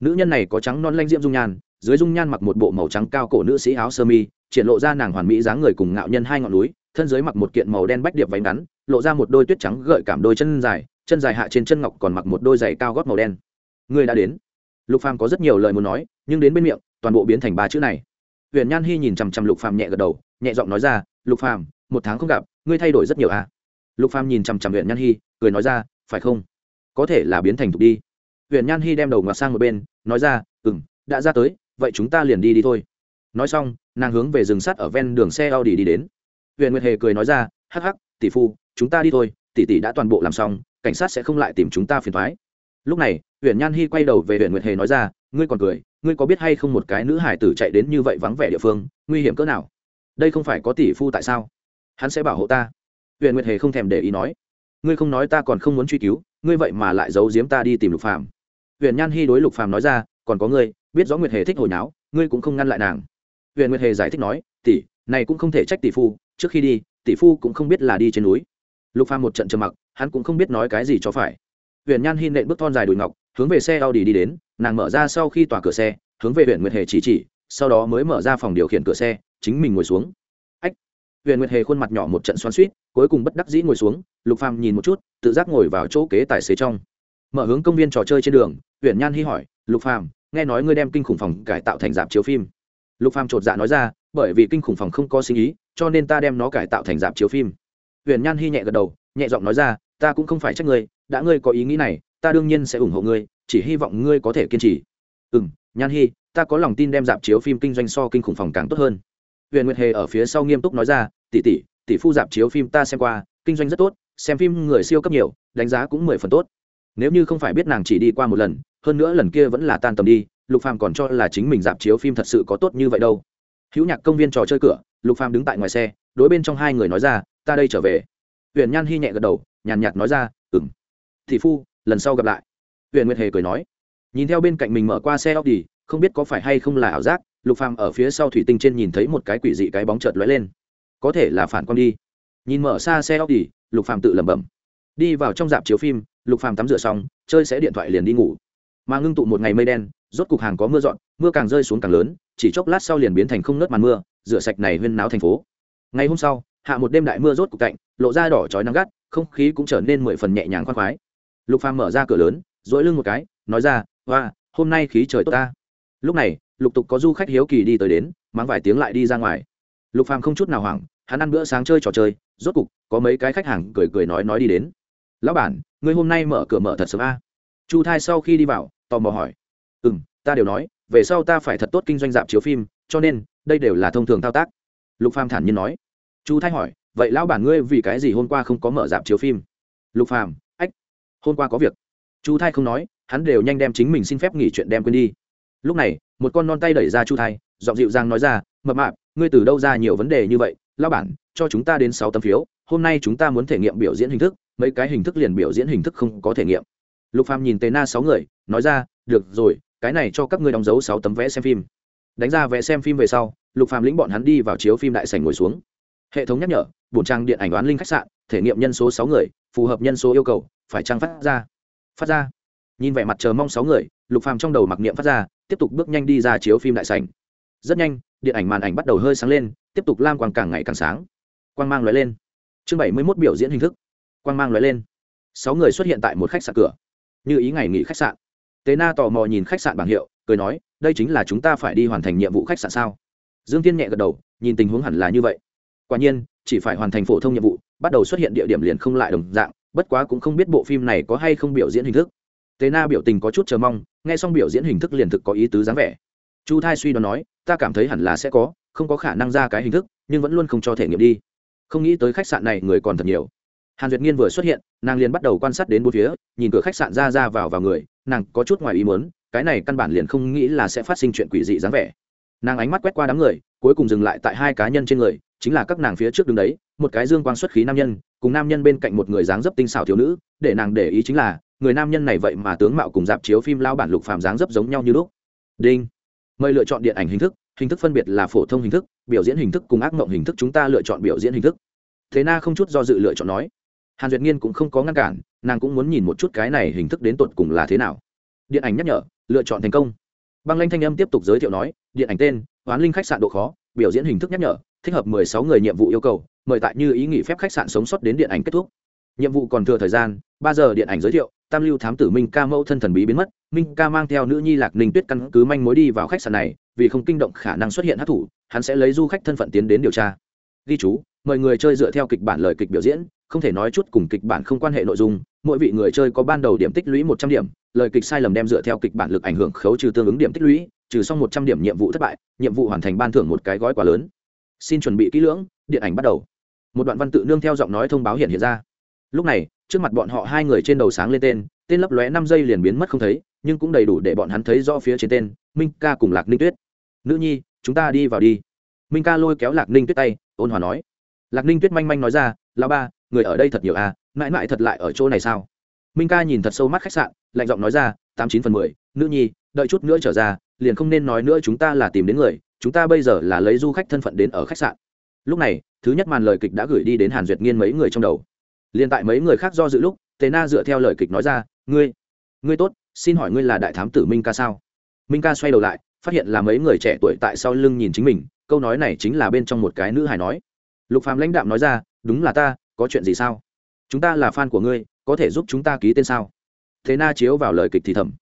Nữ nhân này có trắng non lanh diễm dung nhan, dưới dung nhan mặc một bộ màu trắng cao cổ nữ sĩ áo sơ mi, triển lộ ra nàng hoàn mỹ dáng người cùng ngạo nhân hai ngọn núi, thân dưới mặc một kiện màu đen bách điệp váy ngắn, lộ ra một đôi tuyết trắng gợi cảm đôi chân dài chân dài hạ trên chân ngọc còn mặc một đôi giày cao gót màu đen. Người đã đến. Lục phàm có rất nhiều lời muốn nói, nhưng đến bên miệng, toàn bộ biến thành ba chữ này huyền nhan hy nhìn chằm chằm lục phàm nhẹ gật đầu, nhẹ giọng nói ra, lục phàm, một tháng không gặp, ngươi thay đổi rất nhiều à? Lục phàm nhìn chằm chằm huyền nhan hy cười nói ra, phải không? Có thể là biến thành thục đi. Huyền nhan hy đem đầu ngoặt sang một bên, nói ra ừ m đã ra tới, vậy chúng ta liền đi đi thôi. Nói xong, nàng hướng về rừng sắt ở ven đường xe Audi đi đến. Huyền nguyệt hề cười nói ra, hắc hắc, tỷ phu, chúng ta đi thôi, tỷ tỷ đã toàn bộ làm xong, cảnh sát sẽ không lại tìm chúng ta phiền thoái lúc này, huyền nhan hy quay đầu về huyền nguyệt hề nói ra, ngươi còn cười ngươi có biết hay không một cái nữ hải tử chạy đến như vậy vắng vẻ địa phương, nguy hiểm cỡ nào? Đây không phải có tỷ phu tại sao? Hắn sẽ bảo hộ ta. Huyện nguyệt hề không thèm để ý nói. Ngươi không nói ta còn không muốn truy cứu, ngươi vậy mà lại giấu giếm ta đi tìm lục phàm. Huyện nhan hy đối lục phàm nói ra, còn có ngươi, biết rõ nguyệt hề thích hồi náo, ngươi cũng không ngăn lại nàng. Huyện nguyệt hề giải thích nói, tỷ, này cũng không thể trách tỷ phu, trước khi đi, tỷ phu cũng không biết là đi trên núi. Lục phàm một trận trầm mặc, hắn cũng không biết nói cái gì cho phải. Huyện nhan hy nện bước thon dài đùi ngọc, hướng về xe Audi đi đến nàng mở ra sau khi tòa cửa xe, hướng về huyện nguyệt hề chỉ chỉ, sau đó mới mở ra phòng điều khiển cửa xe, chính mình ngồi xuống. Ách! Huyện nguyệt hề khuôn mặt nhỏ một trận xoắn suýt cuối cùng bất đắc dĩ ngồi xuống, lục phàm nhìn một chút, tự giác ngồi vào chỗ kế tài xế trong. Mở hướng công viên trò chơi trên đường, huyện nhan hy hỏi, lục phàm, nghe nói ngươi đem kinh khủng phòng cải tạo thành dạp chiếu phim. Lục phàm chột dạ nói ra, bởi vì kinh khủng phòng không có sinh ý, cho nên ta đem nó cải tạo thành dạp chiếu phim. Huyện nhan hy nhẹ gật đầu, nhẹ giọng nói ra, ta cũng không phải trách ngươi, đã ngươi có ý nghĩ này ta đương nhiên sẽ ủng hộ ngươi, chỉ hy vọng ngươi có thể kiên trì. Ừ m nhan hy ta có lòng tin đem dạp chiếu phim kinh doanh so kinh khủng phòng càng tốt hơn. Huyện nguyệt hề ở phía sau nghiêm túc nói ra, tỷ tỷ tỷ phu dạp chiếu phim ta xem qua, kinh doanh rất tốt, xem phim người siêu cấp nhiều, đánh giá cũng mười phần tốt. Nếu như không phải biết nàng chỉ đi qua một lần, hơn nữa lần kia vẫn là tan tầm đi, lục phàm còn cho là chính mình dạp chiếu phim thật sự có tốt như vậy đâu. Hữu nhạc công viên trò chơi cửa, lục phàm đứng tại ngoài xe, đối bên trong hai người nói ra, ta đây trở về. Huyện nhan hy nhẹ gật đầu, nhàn nhạt nói ra, ừm. Thị phu lần sau gặp lại. Huyện nguyệt hề cười nói, nhìn theo bên cạnh mình mở qua xe óc đi không biết có phải hay không là ảo giác, lục phàm ở phía sau thủy tinh trên nhìn thấy một cái quỷ dị cái bóng chợt lóe lên. Có thể là phản quang đi. Nhìn mở xa xe óc đi lục phàm tự lẩm bẩm. Đi vào trong dạp chiếu phim, lục phàm tắm rửa xong, chơi sẽ điện thoại liền đi ngủ. Mà ngưng tụ một ngày mây đen, rốt cục hàng có mưa dọn, mưa càng rơi xuống càng lớn, chỉ chốc lát sau liền biến thành không nớt màn mưa, rửa sạch này huyên náo thành phố. Ngày hôm sau, hạ một đêm đại mưa rốt cục cạnh lộ ra đỏ chói nắng gắt, không khí cũng trở nên mười phần nhẹ nhàng khoan khoái lục phàm mở ra cửa lớn dỗi lưng một cái, nói ra, hoa, hôm nay khí trời tốt ta. Lúc này, lục tục có du khách hiếu kỳ đi tới đến, mắng vài tiếng lại đi ra ngoài. Lục phàm không chút nào hoảng, hắn ăn bữa sáng chơi trò chơi, rốt cục có mấy cái khách hàng cười cười nói nói đi đến. Lão bản, ngươi hôm nay mở cửa mở thật sớm a. Chu thai sau khi đi vào, tò mò hỏi. Ừ m ta đều nói, về sau ta phải thật tốt kinh doanh dạp chiếu phim, cho nên, đây đều là thông thường thao tác. Lục phàm thản nhiên nói. Chu thai hỏi, vậy lão bản ngươi vì cái gì hôm qua không có mở dạp chiếu phim? Lục phàm hôm qua có việc. Chu thai không nói, hắn đều nhanh đem chính mình xin phép nghỉ chuyện đem quên đi. Lúc này, một con non tay đẩy ra chu thai, giọng dịu dàng nói ra, mập mạp, ngươi từ đâu ra nhiều vấn đề như vậy? Lão bản, cho chúng ta đến sáu tấm phiếu, hôm nay chúng ta muốn thể nghiệm biểu diễn hình thức, mấy cái hình thức liền biểu diễn hình thức không có thể nghiệm. Lục phàm nhìn tề na sáu người, nói ra, được rồi, cái này cho các ngươi đóng dấu sáu tấm vé xem phim. Đánh ra vé xem phim về sau, lục phàm lĩnh bọn hắn đi vào chiếu phim đại sảnh ngồi xuống hệ thống nhắc nhở bổn trang điện ảnh đoán linh khách sạn, thể nghiệm nhân số sáu người, phù hợp nhân số yêu cầu, phải trang phát ra. Phát ra. Nhìn vẻ mặt chờ mong sáu người, lục phàm trong đầu mặc niệm phát ra, tiếp tục bước nhanh đi ra chiếu phim đại sảnh. Rất nhanh, điện ảnh màn ảnh bắt đầu hơi sáng lên, tiếp tục lam quang càng ngày càng sáng. Quang mang lóe lên. Chương bảy mươi 71 biểu diễn hình thức. Quang mang lóe lên. Sáu người xuất hiện tại một khách sạn cửa. Như ý ngày nghỉ khách sạn. Tế na tò mò nhìn khách sạn bảng hiệu, cười nói, đây chính là chúng ta phải đi hoàn thành nhiệm vụ khách sạn sao? Dương tiên nhẹ gật đầu, nhìn tình huống hẳn là như vậy quả nhiên, chỉ phải hoàn thành phổ thông nhiệm vụ, bắt đầu xuất hiện địa điểm liền không lại đồng dạng, bất quá cũng không biết bộ phim này có hay không biểu diễn hình thức. Tế na biểu tình có chút chờ mong, nghe xong biểu diễn hình thức liền thực có ý tứ dáng vẻ. Chu thai suy đoán nói, ta cảm thấy hẳn là sẽ có, không có khả năng ra cái hình thức, nhưng vẫn luôn không cho thể nghiệm đi. Không nghĩ tới khách sạn này người còn thật nhiều. Hàn duyệt nghiên vừa xuất hiện, nàng liền bắt đầu quan sát đến bốn phía, nhìn cửa khách sạn ra ra vào vào người, nàng có chút ngoài ý muốn, cái này căn bản liền không nghĩ là sẽ phát sinh chuyện quỷ dị dáng vẻ. Nàng ánh mắt quét qua đám người, cuối cùng dừng lại tại hai cá nhân trên người chính là các nàng phía trước đứng đấy, một cái dương quang xuất khí nam nhân, cùng nam nhân bên cạnh một người dáng dấp tinh xảo thiếu nữ, để nàng để ý chính là, người nam nhân này vậy mà tướng mạo cùng dạp chiếu phim lao bản lục phàm dáng dấp giống nhau như lúc. Đinh. Mời lựa chọn điện ảnh hình thức hình thức phân biệt là phổ thông hình thức, biểu diễn hình thức cùng ác mộng hình thức chúng ta lựa chọn biểu diễn hình thức. Thế na không chút do dự lựa chọn nói. Hàn duyệt nghiên cũng không có ngăn cản, nàng cũng muốn nhìn một chút cái này hình thức đến tột cùng là thế nào. Điện ảnh nhắc nhở, lựa chọn thành công. Băng lanh thanh âm tiếp tục giới thiệu nói, điện ảnh tên oán linh khách sạn độ khó, biểu diễn hình thức nhắc nhở thích hợp mười sáu người nhiệm vụ yêu cầu, mời tại như ý nghỉ phép khách sạn sống sót đến điện ảnh kết thúc. Nhiệm vụ còn thừa thời gian, ba giờ điện ảnh giới thiệu, tam lưu thám tử minh ca mẫu thân thần bí biến mất, minh ca mang theo nữ nhi lạc ninh tuyết căn cứ manh mối đi vào khách sạn này, vì không kinh động khả năng xuất hiện hắc thủ, hắn sẽ lấy du khách thân phận tiến đến điều tra. Ghi chú, mời người chơi dựa theo kịch bản lời kịch biểu diễn, không thể nói chút cùng kịch bản không quan hệ nội dung, mỗi vị người chơi có ban đầu điểm tích lũy một trăm điểm, lời kịch sai lầm đem dựa theo kịch bản lực ảnh hưởng khấu trừ tương ứng điểm tích lũy, trừ xong một trăm điểm nhiệm vụ thất bại, nhiệm vụ hoàn thành ban thưởng một cái gói quà lớn xin chuẩn bị kỹ lưỡng, điện ảnh bắt đầu. Một đoạn văn tự nương theo giọng nói thông báo hiện hiện ra. Lúc này, trước mặt bọn họ hai người trên đầu sáng lên tên tên lấp lóe năm giây liền biến mất không thấy, nhưng cũng đầy đủ để bọn hắn thấy rõ phía trên tên, minh ca cùng lạc ninh tuyết. Nữ nhi, chúng ta đi vào đi. Minh ca lôi kéo lạc ninh tuyết tay, ôn hòa nói. Lạc ninh tuyết manh manh nói ra là ba, người ở đây thật nhiều à mãi mãi thật lại ở chỗ này sao? Minh ca nhìn thật sâu mắt khách sạn, lạnh giọng nói ra, tám chín phần mười, nữ nhi, đợi chút nữa trở ra liền không nên nói nữa chúng ta là tìm đến người, chúng ta bây giờ là lấy du khách thân phận đến ở khách sạn. Lúc này, thứ nhất màn lời kịch đã gửi đi đến hàn duyệt nghiên mấy người trong đầu. Liền tại mấy người khác do dự lúc, tề na dựa theo lời kịch nói ra, ngươi ngươi tốt, xin hỏi ngươi là đại thám tử minh ca sao? Minh ca xoay đầu lại, phát hiện là mấy người trẻ tuổi tại sau lưng nhìn chính mình, câu nói này chính là bên trong một cái nữ hài nói. Lục phàm lãnh đạm nói ra, đúng là ta, có chuyện gì sao? Chúng ta là fan của ngươi, có thể giúp chúng ta ký tên sao? Thế na chiếu vào lời kịch thì thầm.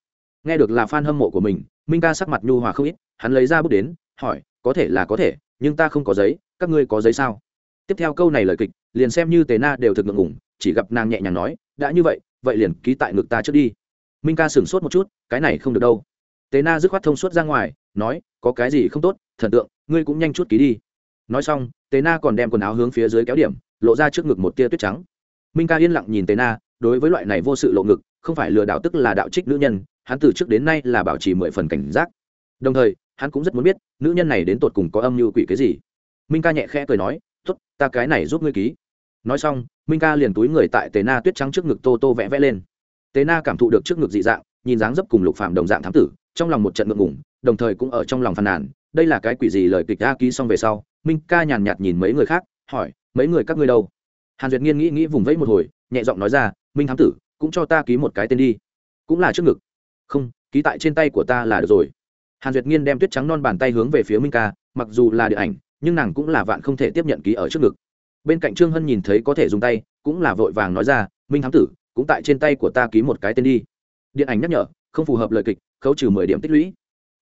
Nghe được là fan hâm mộ của mình minh ca sắc mặt nhu hòa không ít, hắn lấy ra bút đến, hỏi, có thể là có thể, nhưng ta không có giấy, các ngươi có giấy sao? Tiếp theo câu này lời kịch, liền xem như tề na đều thực ngượng ngủng chỉ gặp nàng nhẹ nhàng nói, đã như vậy vậy liền ký tại ngực ta trước đi. Minh ca sửng sốt một chút, cái này không được đâu. Tề na dứt khoát thông suốt ra ngoài, nói, có cái gì không tốt, thần tượng, ngươi cũng nhanh chút ký đi. Nói xong, tề na còn đem quần áo hướng phía dưới kéo điểm, lộ ra trước ngực một tia tuyết trắng. Minh ca yên lặng nhìn tề na, đối với loại này vô sự lộ ngực, không phải lừa đảo tức là đạo trích nữ nhân hắn từ trước đến nay là bảo trì mười phần cảnh giác. Đồng thời, hắn cũng rất muốn biết, nữ nhân này đến tột cùng có âm mưu quỷ cái gì. Minh ca nhẹ khẽ cười nói t ố t ta cái này giúp ngươi ký. Nói xong, minh ca liền túi người tại tề na tuyết trắng trước ngực tô tô vẽ vẽ lên. Tề na cảm thụ được trước ngực dị dạng, nhìn dáng dấp cùng lục phạm đồng dạng thám tử, trong lòng một trận ngượng ngủng đồng thời cũng ở trong lòng phàn nàn, đây là cái quỷ gì lời kịch a ký xong về sau? Minh ca nhàn nhạt nhìn mấy người khác, hỏi, mấy người các ngươi đâu? Hàn duyệt nghiên nghĩ nghĩ vùng vẫy một hồi, nhẹ giọng nói ra, minh thám tử, cũng cho ta ký một cái tên đi. Cũng là trước ngực không, ký tại trên tay của ta là được rồi. Hàn duyệt nghiên đem tuyết trắng non bàn tay hướng về phía minh ca, mặc dù là điện ảnh, nhưng nàng cũng là vạn không thể tiếp nhận ký ở trước ngực. Bên cạnh trương hân nhìn thấy có thể dùng tay, cũng là vội vàng nói ra, minh thám tử, cũng tại trên tay của ta ký một cái tên đi. Điện ảnh nhắc nhở, không phù hợp lời kịch, khấu trừ mười điểm tích lũy.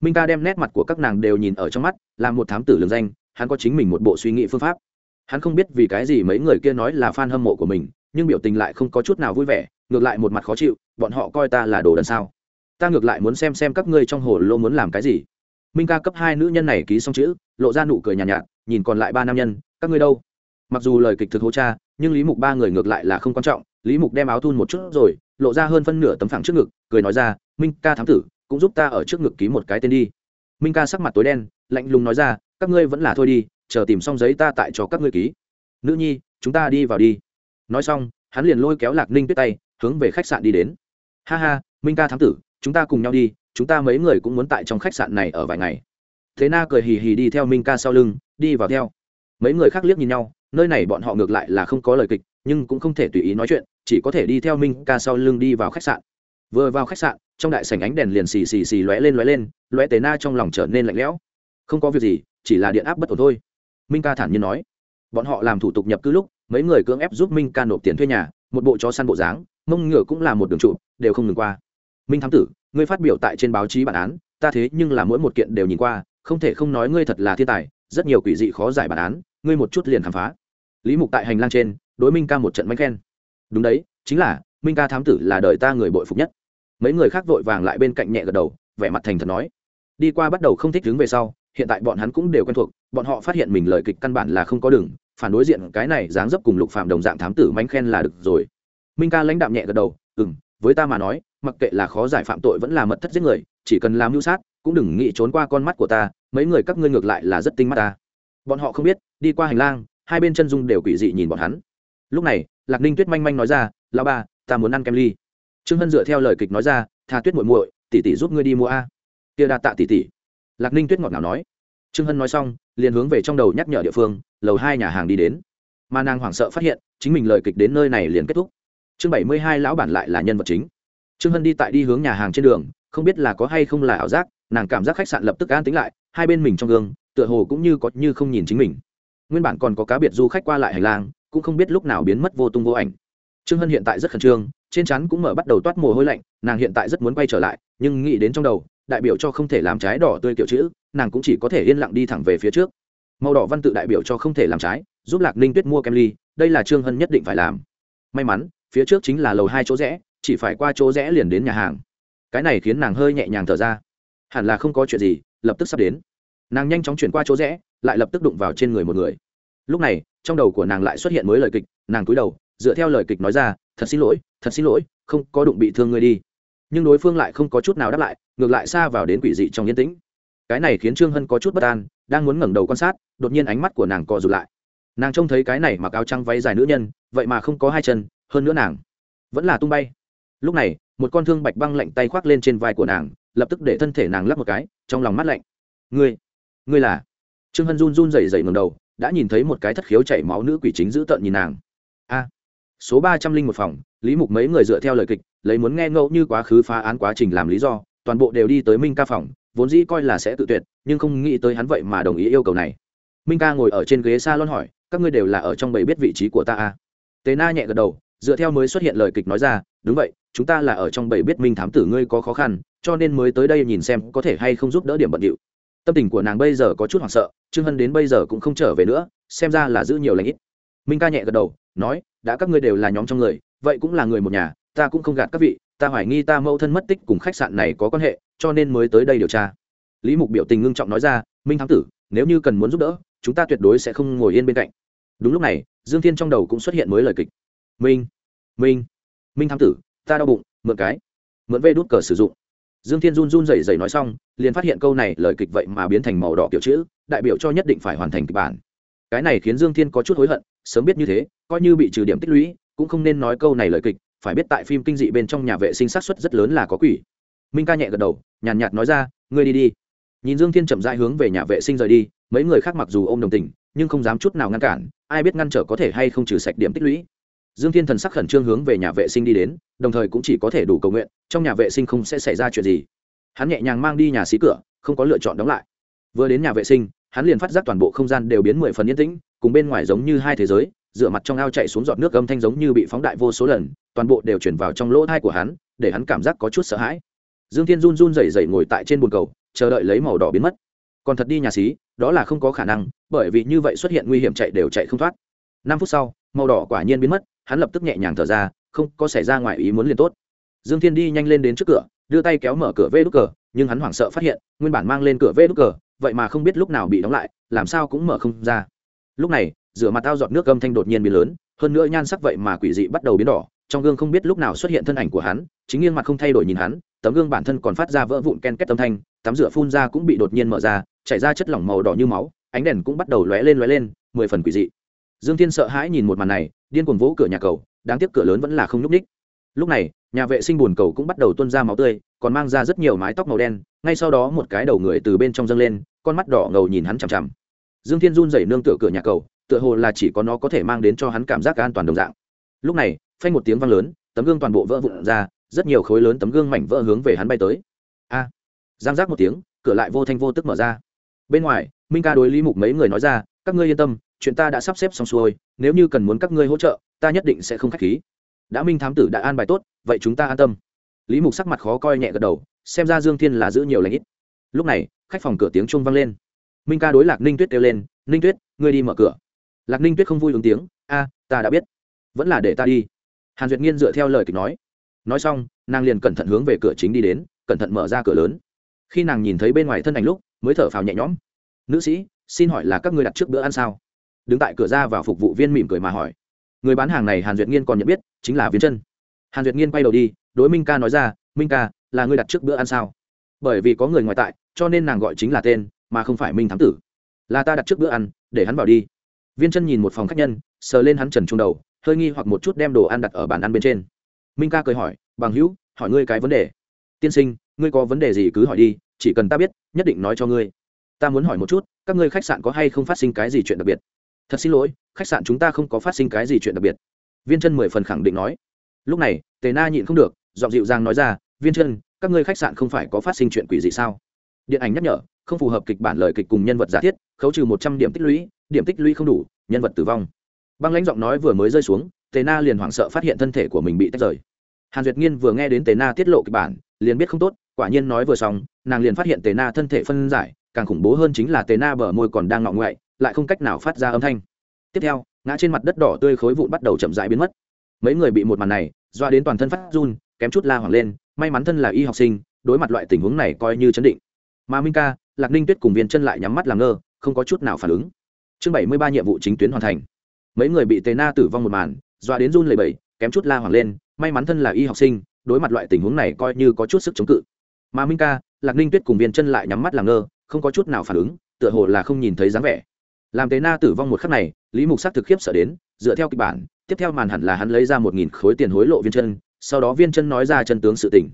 Minh ca đem nét mặt của các nàng đều nhìn ở trong mắt, là một thám tử lường danh, hắn có chính mình một bộ suy nghĩ phương pháp. Hắn không biết vì cái gì mấy người kia nói là fan hâm mộ của mình, nhưng biểu tình lại không có chút nào vui vẻ, ngược lại một mặt khó chịu, bọn họ coi ta là đồ đần sao? Ta ngược lại muốn xem xem các ngươi trong hồ lô muốn làm cái gì. Minh ca cấp hai nữ nhân này ký xong chữ lộ ra nụ cười nhàn nhạt, nhạt nhìn còn lại ba nam nhân các ngươi đâu? Mặc dù lời kịch thực hô cha nhưng lý mục ba người ngược lại là không quan trọng lý mục đem áo thun một chút rồi lộ ra hơn phân nửa tấm phẳng trước ngực cười nói ra minh ca thám tử cũng giúp ta ở trước ngực ký một cái tên đi. Minh ca sắc mặt tối đen lạnh lùng nói ra các ngươi vẫn là thôi đi chờ tìm xong giấy ta tại cho các ngươi ký. Nữ nhi chúng ta đi vào đi. Nói xong hắn liền lôi kéo lạc ninh tuyết tay hướng về khách sạn đi đến. Ha ha minh ca thám tử chúng ta cùng nhau đi, chúng ta mấy người cũng muốn tại trong khách sạn này ở vài ngày. Thế na cười hì hì đi theo minh ca sau lưng, đi vào theo. Mấy người khác liếc nhìn nhau, nơi này bọn họ ngược lại là không có lời kịch, nhưng cũng không thể tùy ý nói chuyện, chỉ có thể đi theo minh ca sau lưng đi vào khách sạn. Vừa vào khách sạn, trong đại sảnh ánh đèn liền xì xì xì lóe lên lóe lên, lóe tế na trong lòng trở nên lạnh lẽo. Không có việc gì, chỉ là điện áp bất ổn thôi. Minh ca thản nhiên nói. Bọn họ làm thủ tục nhập cư lúc, mấy người cưỡng ép giúp minh ca nộp tiền thuê nhà, một bộ chó săn bộ dáng, mông ngựa cũng là một đường trụ, đều không ngừng qua minh thám tử, ngươi phát biểu tại trên báo chí bản án, ta thế nhưng là mỗi một kiện đều nhìn qua, không thể không nói ngươi thật là thiên tài, rất nhiều quỷ dị khó giải bản án, ngươi một chút liền khám phá. Lý mục tại hành lang trên, đối minh ca một trận bánh khen. Đúng đấy, chính là, minh ca thám tử là đời ta người bội phục nhất. Mấy người khác vội vàng lại bên cạnh nhẹ gật đầu, vẻ mặt thành thật nói. Đi qua bắt đầu không thích đứng về sau, hiện tại bọn hắn cũng đều quen thuộc, bọn họ phát hiện mình lời kịch căn bản là không có đường, phản đối diện cái này dáng dấp cùng lục phạm đồng dạng thám tử mánh khen là được rồi. Minh ca lãnh đạm nhẹ gật đầu ừ m với ta mà nói mặc kệ là khó giải phạm tội vẫn là mật thất giết người, chỉ cần làm mưu sát, cũng đừng nghĩ trốn qua con mắt của ta, mấy người các ngươi ngược lại là rất tinh mắt ta. Bọn họ không biết, đi qua hành lang, hai bên chân dung đều quỷ dị nhìn bọn hắn. Lúc này, lạc ninh tuyết manh manh nói ra lao ba ta muốn ăn kem ly. Trương hân dựa theo lời kịch nói ra, tha tuyết muội muội, tỷ tỷ giúp ngươi đi mua a. Kia đa tạ tỷ tỷ. Lạc ninh tuyết ngọt ngào nói. Trương hân nói xong, liền hướng về trong đầu nhắc nhở địa phương, lầu hai nhà hàng đi đến. Mà nàng hoảng sợ phát hiện, chính mình lời kịch đến nơi này liền kết thúc. Chương bảy mươi hai lão bản lại là nhân vật chính trương hân đi tại đi hướng nhà hàng trên đường, không biết là có hay không là ảo giác, nàng cảm giác khách sạn lập tức an tính lại, hai bên mình trong gương, tựa hồ cũng như có như không nhìn chính mình. Nguyên bản còn có cá biệt du khách qua lại hành lang, cũng không biết lúc nào biến mất vô tung vô ảnh. Trương hân hiện tại rất khẩn trương, trên chắn cũng mở bắt đầu toát mồ hôi lạnh, nàng hiện tại rất muốn quay trở lại, nhưng nghĩ đến trong đầu, đại biểu cho không thể làm trái đỏ tươi kiểu chữ, nàng cũng chỉ có thể yên lặng đi thẳng về phía trước. Màu đỏ văn tự đại biểu cho không thể làm trái, giúp lạc ninh tuyết mua kem ly, đây là trương hân nhất định phải làm. May mắn, phía trước chính là lầu hai chỗ rẽ chỉ phải qua chỗ rẽ liền đến nhà hàng. Cái này khiến nàng hơi nhẹ nhàng thở ra. Hẳn là không có chuyện gì, lập tức sắp đến. Nàng nhanh chóng chuyển qua chỗ rẽ, lại lập tức đụng vào trên người một người. Lúc này, trong đầu của nàng lại xuất hiện mới lời kịch, nàng cúi đầu, dựa theo lời kịch nói ra, thật xin lỗi, thật xin lỗi, không có đụng bị thương ngươi đi. Nhưng đối phương lại không có chút nào đáp lại, ngược lại xa vào đến quỷ dị trong yên tĩnh. Cái này khiến trương hân có chút bất an, đang muốn ngẩng đầu quan sát, đột nhiên ánh mắt của nàng cọ rụt lại. Nàng trông thấy cái này mặc áo trăng váy dài nữ nhân, vậy mà không có hai chân, hơn nữa nàng vẫn là tung bay lúc này, một con thương bạch băng lạnh tay khoác lên trên vai của nàng, lập tức để thân thể nàng lắp một cái, trong lòng mắt lạnh. Ngươi ngươi là? Trương hân run run rẩy rẩy ngầm đầu, đã nhìn thấy một cái thất khiếu chảy máu nữ quỷ chính giữ tợn nhìn nàng. A, số ba trăm linh một phòng, lý mục mấy người dựa theo lời kịch, lấy muốn nghe ngẫu như quá khứ phá án quá trình làm lý do, toàn bộ đều đi tới minh ca phòng, vốn dĩ coi là sẽ tự tuyệt, nhưng không nghĩ tới hắn vậy mà đồng ý yêu cầu này. Minh ca ngồi ở trên ghế s a lon hỏi, các ngươi đều là ở trong bầy biết vị trí của ta à? tế na nhẹ gật đầu dựa theo mới xuất hiện lời kịch nói ra, đúng vậy, chúng ta là ở trong bầy biết minh thám tử ngươi có khó khăn, cho nên mới tới đây nhìn xem có thể hay không giúp đỡ điểm bận điệu. Tâm tình của nàng bây giờ có chút hoảng sợ, trương hân đến bây giờ cũng không trở về nữa, xem ra là giữ nhiều lãnh ít. Minh ca nhẹ gật đầu, nói, đã các ngươi đều là nhóm trong người, vậy cũng là người một nhà, ta cũng không gạt các vị, ta hoài nghi ta mẫu thân mất tích cùng khách sạn này có quan hệ, cho nên mới tới đây điều tra. Lý mục biểu tình ngưng trọng nói ra, minh thám tử, nếu như cần muốn giúp đỡ, chúng ta tuyệt đối sẽ không ngồi yên bên cạnh. Đúng lúc này, dương thiên trong đầu cũng xuất hiện mới lời kịch. Minh minh. Minh thám tử, ta đau bụng, mượn cái. Mượn vê đút cờ sử dụng. Dương thiên run run rẩy rẩy nói xong, liền phát hiện câu này lời kịch vậy mà biến thành màu đỏ kiểu chữ, đại biểu cho nhất định phải hoàn thành kịch bản. Cái này khiến dương thiên có chút hối hận, sớm biết như thế, coi như bị trừ điểm tích lũy, cũng không nên nói câu này lời kịch, phải biết tại phim kinh dị bên trong nhà vệ sinh sát xuất rất lớn là có quỷ. Minh ca nhẹ gật đầu, nhàn nhạt nói ra, ngươi đi đi. Nhìn dương thiên chậm rãi hướng về nhà vệ sinh rời đi, mấy người khác mặc dù ô m đồng tình, nhưng không dám chút nào ngăn cản, ai biết ngăn trở có thể hay không trừ sạch điểm tích lũy dương thiên thần sắc khẩn trương hướng về nhà vệ sinh đi đến, đồng thời cũng chỉ có thể đủ cầu nguyện, trong nhà vệ sinh không sẽ xảy ra chuyện gì. Hắn nhẹ nhàng mang đi nhà xí cửa, không có lựa chọn đóng lại. Vừa đến nhà vệ sinh, hắn liền phát giác toàn bộ không gian đều biến mười phần yên tĩnh, cùng bên ngoài giống như hai thế giới dựa mặt trong ao chạy xuống giọt nước âm thanh giống như bị phóng đại vô số lần, toàn bộ đều chuyển vào trong lỗ thai của hắn, để hắn cảm giác có chút sợ hãi. Dương thiên run run rẩy rẩy ngồi tại trên bồn cầu, chờ đợi lấy màu đỏ biến mất. Còn thật đi nhà xí, đó là không có khả năng, bởi vì như vậy xuất hiện nguy hiểm chạy đều chạy không thoát. Năm phút sau, màu đỏ quả nhiên biến mất hắn lập tức nhẹ nhàng thở ra, không có xảy ra ngoài ý muốn liền tốt. Dương thiên đi nhanh lên đến trước cửa, đưa tay kéo mở cửa vê đúc cờ, nhưng hắn hoảng sợ phát hiện, nguyên bản mang lên cửa vê đúc cờ, vậy mà không biết lúc nào bị đóng lại, làm sao cũng mở không ra. Lúc này, rửa mặt tao giọt nước gâm thanh đột nhiên biến lớn, hơn nữa nhan sắc vậy mà quỷ dị bắt đầu biến đỏ, trong gương không biết lúc nào xuất hiện thân ảnh của hắn, chính nghiêng mặt không thay đổi nhìn hắn, tấm gương bản thân còn phát ra vỡ vụn ken két âm thanh, tắm rửa phun ra cũng bị đột nhiên mở ra, chảy ra chất lỏng màu đỏ như máu, ánh đèn cũng bắt đầu lóe lên lóe lên, mười phần quỷ dị. Dương thiên sợ hãi nhìn một màn này điên cuồng vỗ cửa nhà cầu, đáng tiếc cửa lớn vẫn là không nhúc ních lúc này, nhà vệ sinh buồn cầu cũng bắt đầu tuôn ra máu tươi, còn mang ra rất nhiều mái tóc màu đen, ngay sau đó một cái đầu người từ bên trong dâng lên, con mắt đỏ ngầu nhìn hắn chằm chằm. Dương thiên run dậy nương tựa cửa nhà cầu, tựa hồ là chỉ có nó có thể mang đến cho hắn cảm giác an toàn đồng dạng. Lúc này, phanh một tiếng vang lớn, tấm gương toàn bộ vỡ vụn ra, rất nhiều khối lớn tấm gương mảnh vỡ hướng về hắn bay tới. A! Giang giác một tiếng, cửa lại vô thanh vô tức mở ra. Bên ngoài, minh ca đối lý mục mấy người nói ra, các ngươi yên tâm, chuyện ta đã sắp xếp xong xuôi nếu như cần muốn các ngươi hỗ trợ, ta nhất định sẽ không k h á c h khí. Đã minh thám tử đã an bài tốt, vậy chúng ta an tâm. Lý mục sắc mặt khó coi nhẹ gật đầu, xem ra dương thiên là giữ nhiều lãnh ít. Lúc này, khách phòng cửa tiếng chuông vang lên. Minh ca đối lạc ninh tuyết kêu lên, ninh tuyết, ngươi đi mở cửa. Lạc ninh tuyết không vui ứng tiếng, a, ta đã biết. Vẫn là để ta đi. Hàn duyệt nghiên dựa theo lời kịch nói. Nói xong, nàng liền cẩn thận hướng về cửa chính đi đến, cẩn thận mở ra cửa lớn. Khi nàng nhìn thấy bên ngoài thân ảnh lúc, mới thở phào nhẹ nhõm. Nữ sĩ, xin hỏi là các ngươi đặt trước bữa ăn sao? Đứng tại cửa ra vào phục vụ viên mỉm cười mà hỏi. Người bán hàng này hàn duyệt nghiên còn nhận biết, chính là viên chân. Hàn duyệt nghiên quay đầu đi, đối minh ca nói ra, minh ca, là người đặt trước bữa ăn sao? Bởi vì có người ngoài tại, cho nên nàng gọi chính là tên, mà không phải minh thám tử. Là ta đặt trước bữa ăn, để hắn vào đi. Viên chân nhìn một phòng khách nhân, sờ lên hắn trần trung đầu, hơi nghi hoặc một chút đem đồ ăn đặt ở bàn ăn bên trên. Minh ca cười hỏi, bằng hữu, hỏi ngươi cái vấn đề. Tiên sinh, ngươi có vấn đề gì cứ hỏi đi, chỉ cần ta biết, nhất định nói cho ngươi. Ta muốn hỏi một chút, các ngươi khách sạn có hay không phát sinh cái gì chuyện đặc biệt? Thật xin lỗi, khách sạn chúng ta không có phát sinh cái gì chuyện đặc biệt. Viên chân mười phần khẳng định nói. Lúc này, tề na nhịn không được, giọng dịu dàng nói ra, viên chân các ngươi khách sạn không phải có phát sinh chuyện quỷ gì sao? Điện ảnh nhắc nhở, không phù hợp kịch bản lời kịch cùng nhân vật giả thiết, khấu trừ một trăm điểm tích lũy, điểm tích lũy không đủ, nhân vật tử vong. Băng lãnh giọng nói vừa mới rơi xuống, tề na liền hoảng sợ phát hiện thân thể của mình bị tách rời. Hàn duyệt nghiên vừa nghe đến tề na tiết lộ kịch bản, liền biết không tốt, quả nhiên nói vừa xong, nàng liền phát hiện tề na thân thể phân giải, càng khủng bố hơn chính là tề na bờ môi còn đang ngọng ngoại lại không cách nào phát ra âm thanh. Tiếp theo ngã trên mặt đất đỏ tươi khối vụn bắt đầu chậm rãi biến mất. Mấy người bị một màn này doa đến toàn thân phát run kém chút la hoảng lên may mắn thân là y học sinh đối mặt loại tình huống này coi như chấn định. Mà minh ca lạc ninh tuyết cùng viên chân lại nhắm mắt làm ngơ không có chút nào phản ứng. Chương bảy mươi ba nhiệm vụ chính tuyến hoàn thành. Mấy người bị tề na tử vong một màn doa đến run lầy bẩy, kém chút la hoảng lên may mắn thân là y học sinh đối mặt loại tình huống này coi như có chút sức chống cự. Mà minh ca lạc ninh tuyết cùng viên chân lại nhắm mắt làm ngơ không có chút nào phản ứng tựa hồ là không nhìn thấy dáng vẻ làm tế na tử vong một khắc này, lý mục sắc thực khiếp sợ đến, dựa theo kịch bản, tiếp theo màn hẳn là hắn lấy ra một nghìn khối tiền hối lộ viên chân, sau đó viên chân nói ra chân tướng sự tình.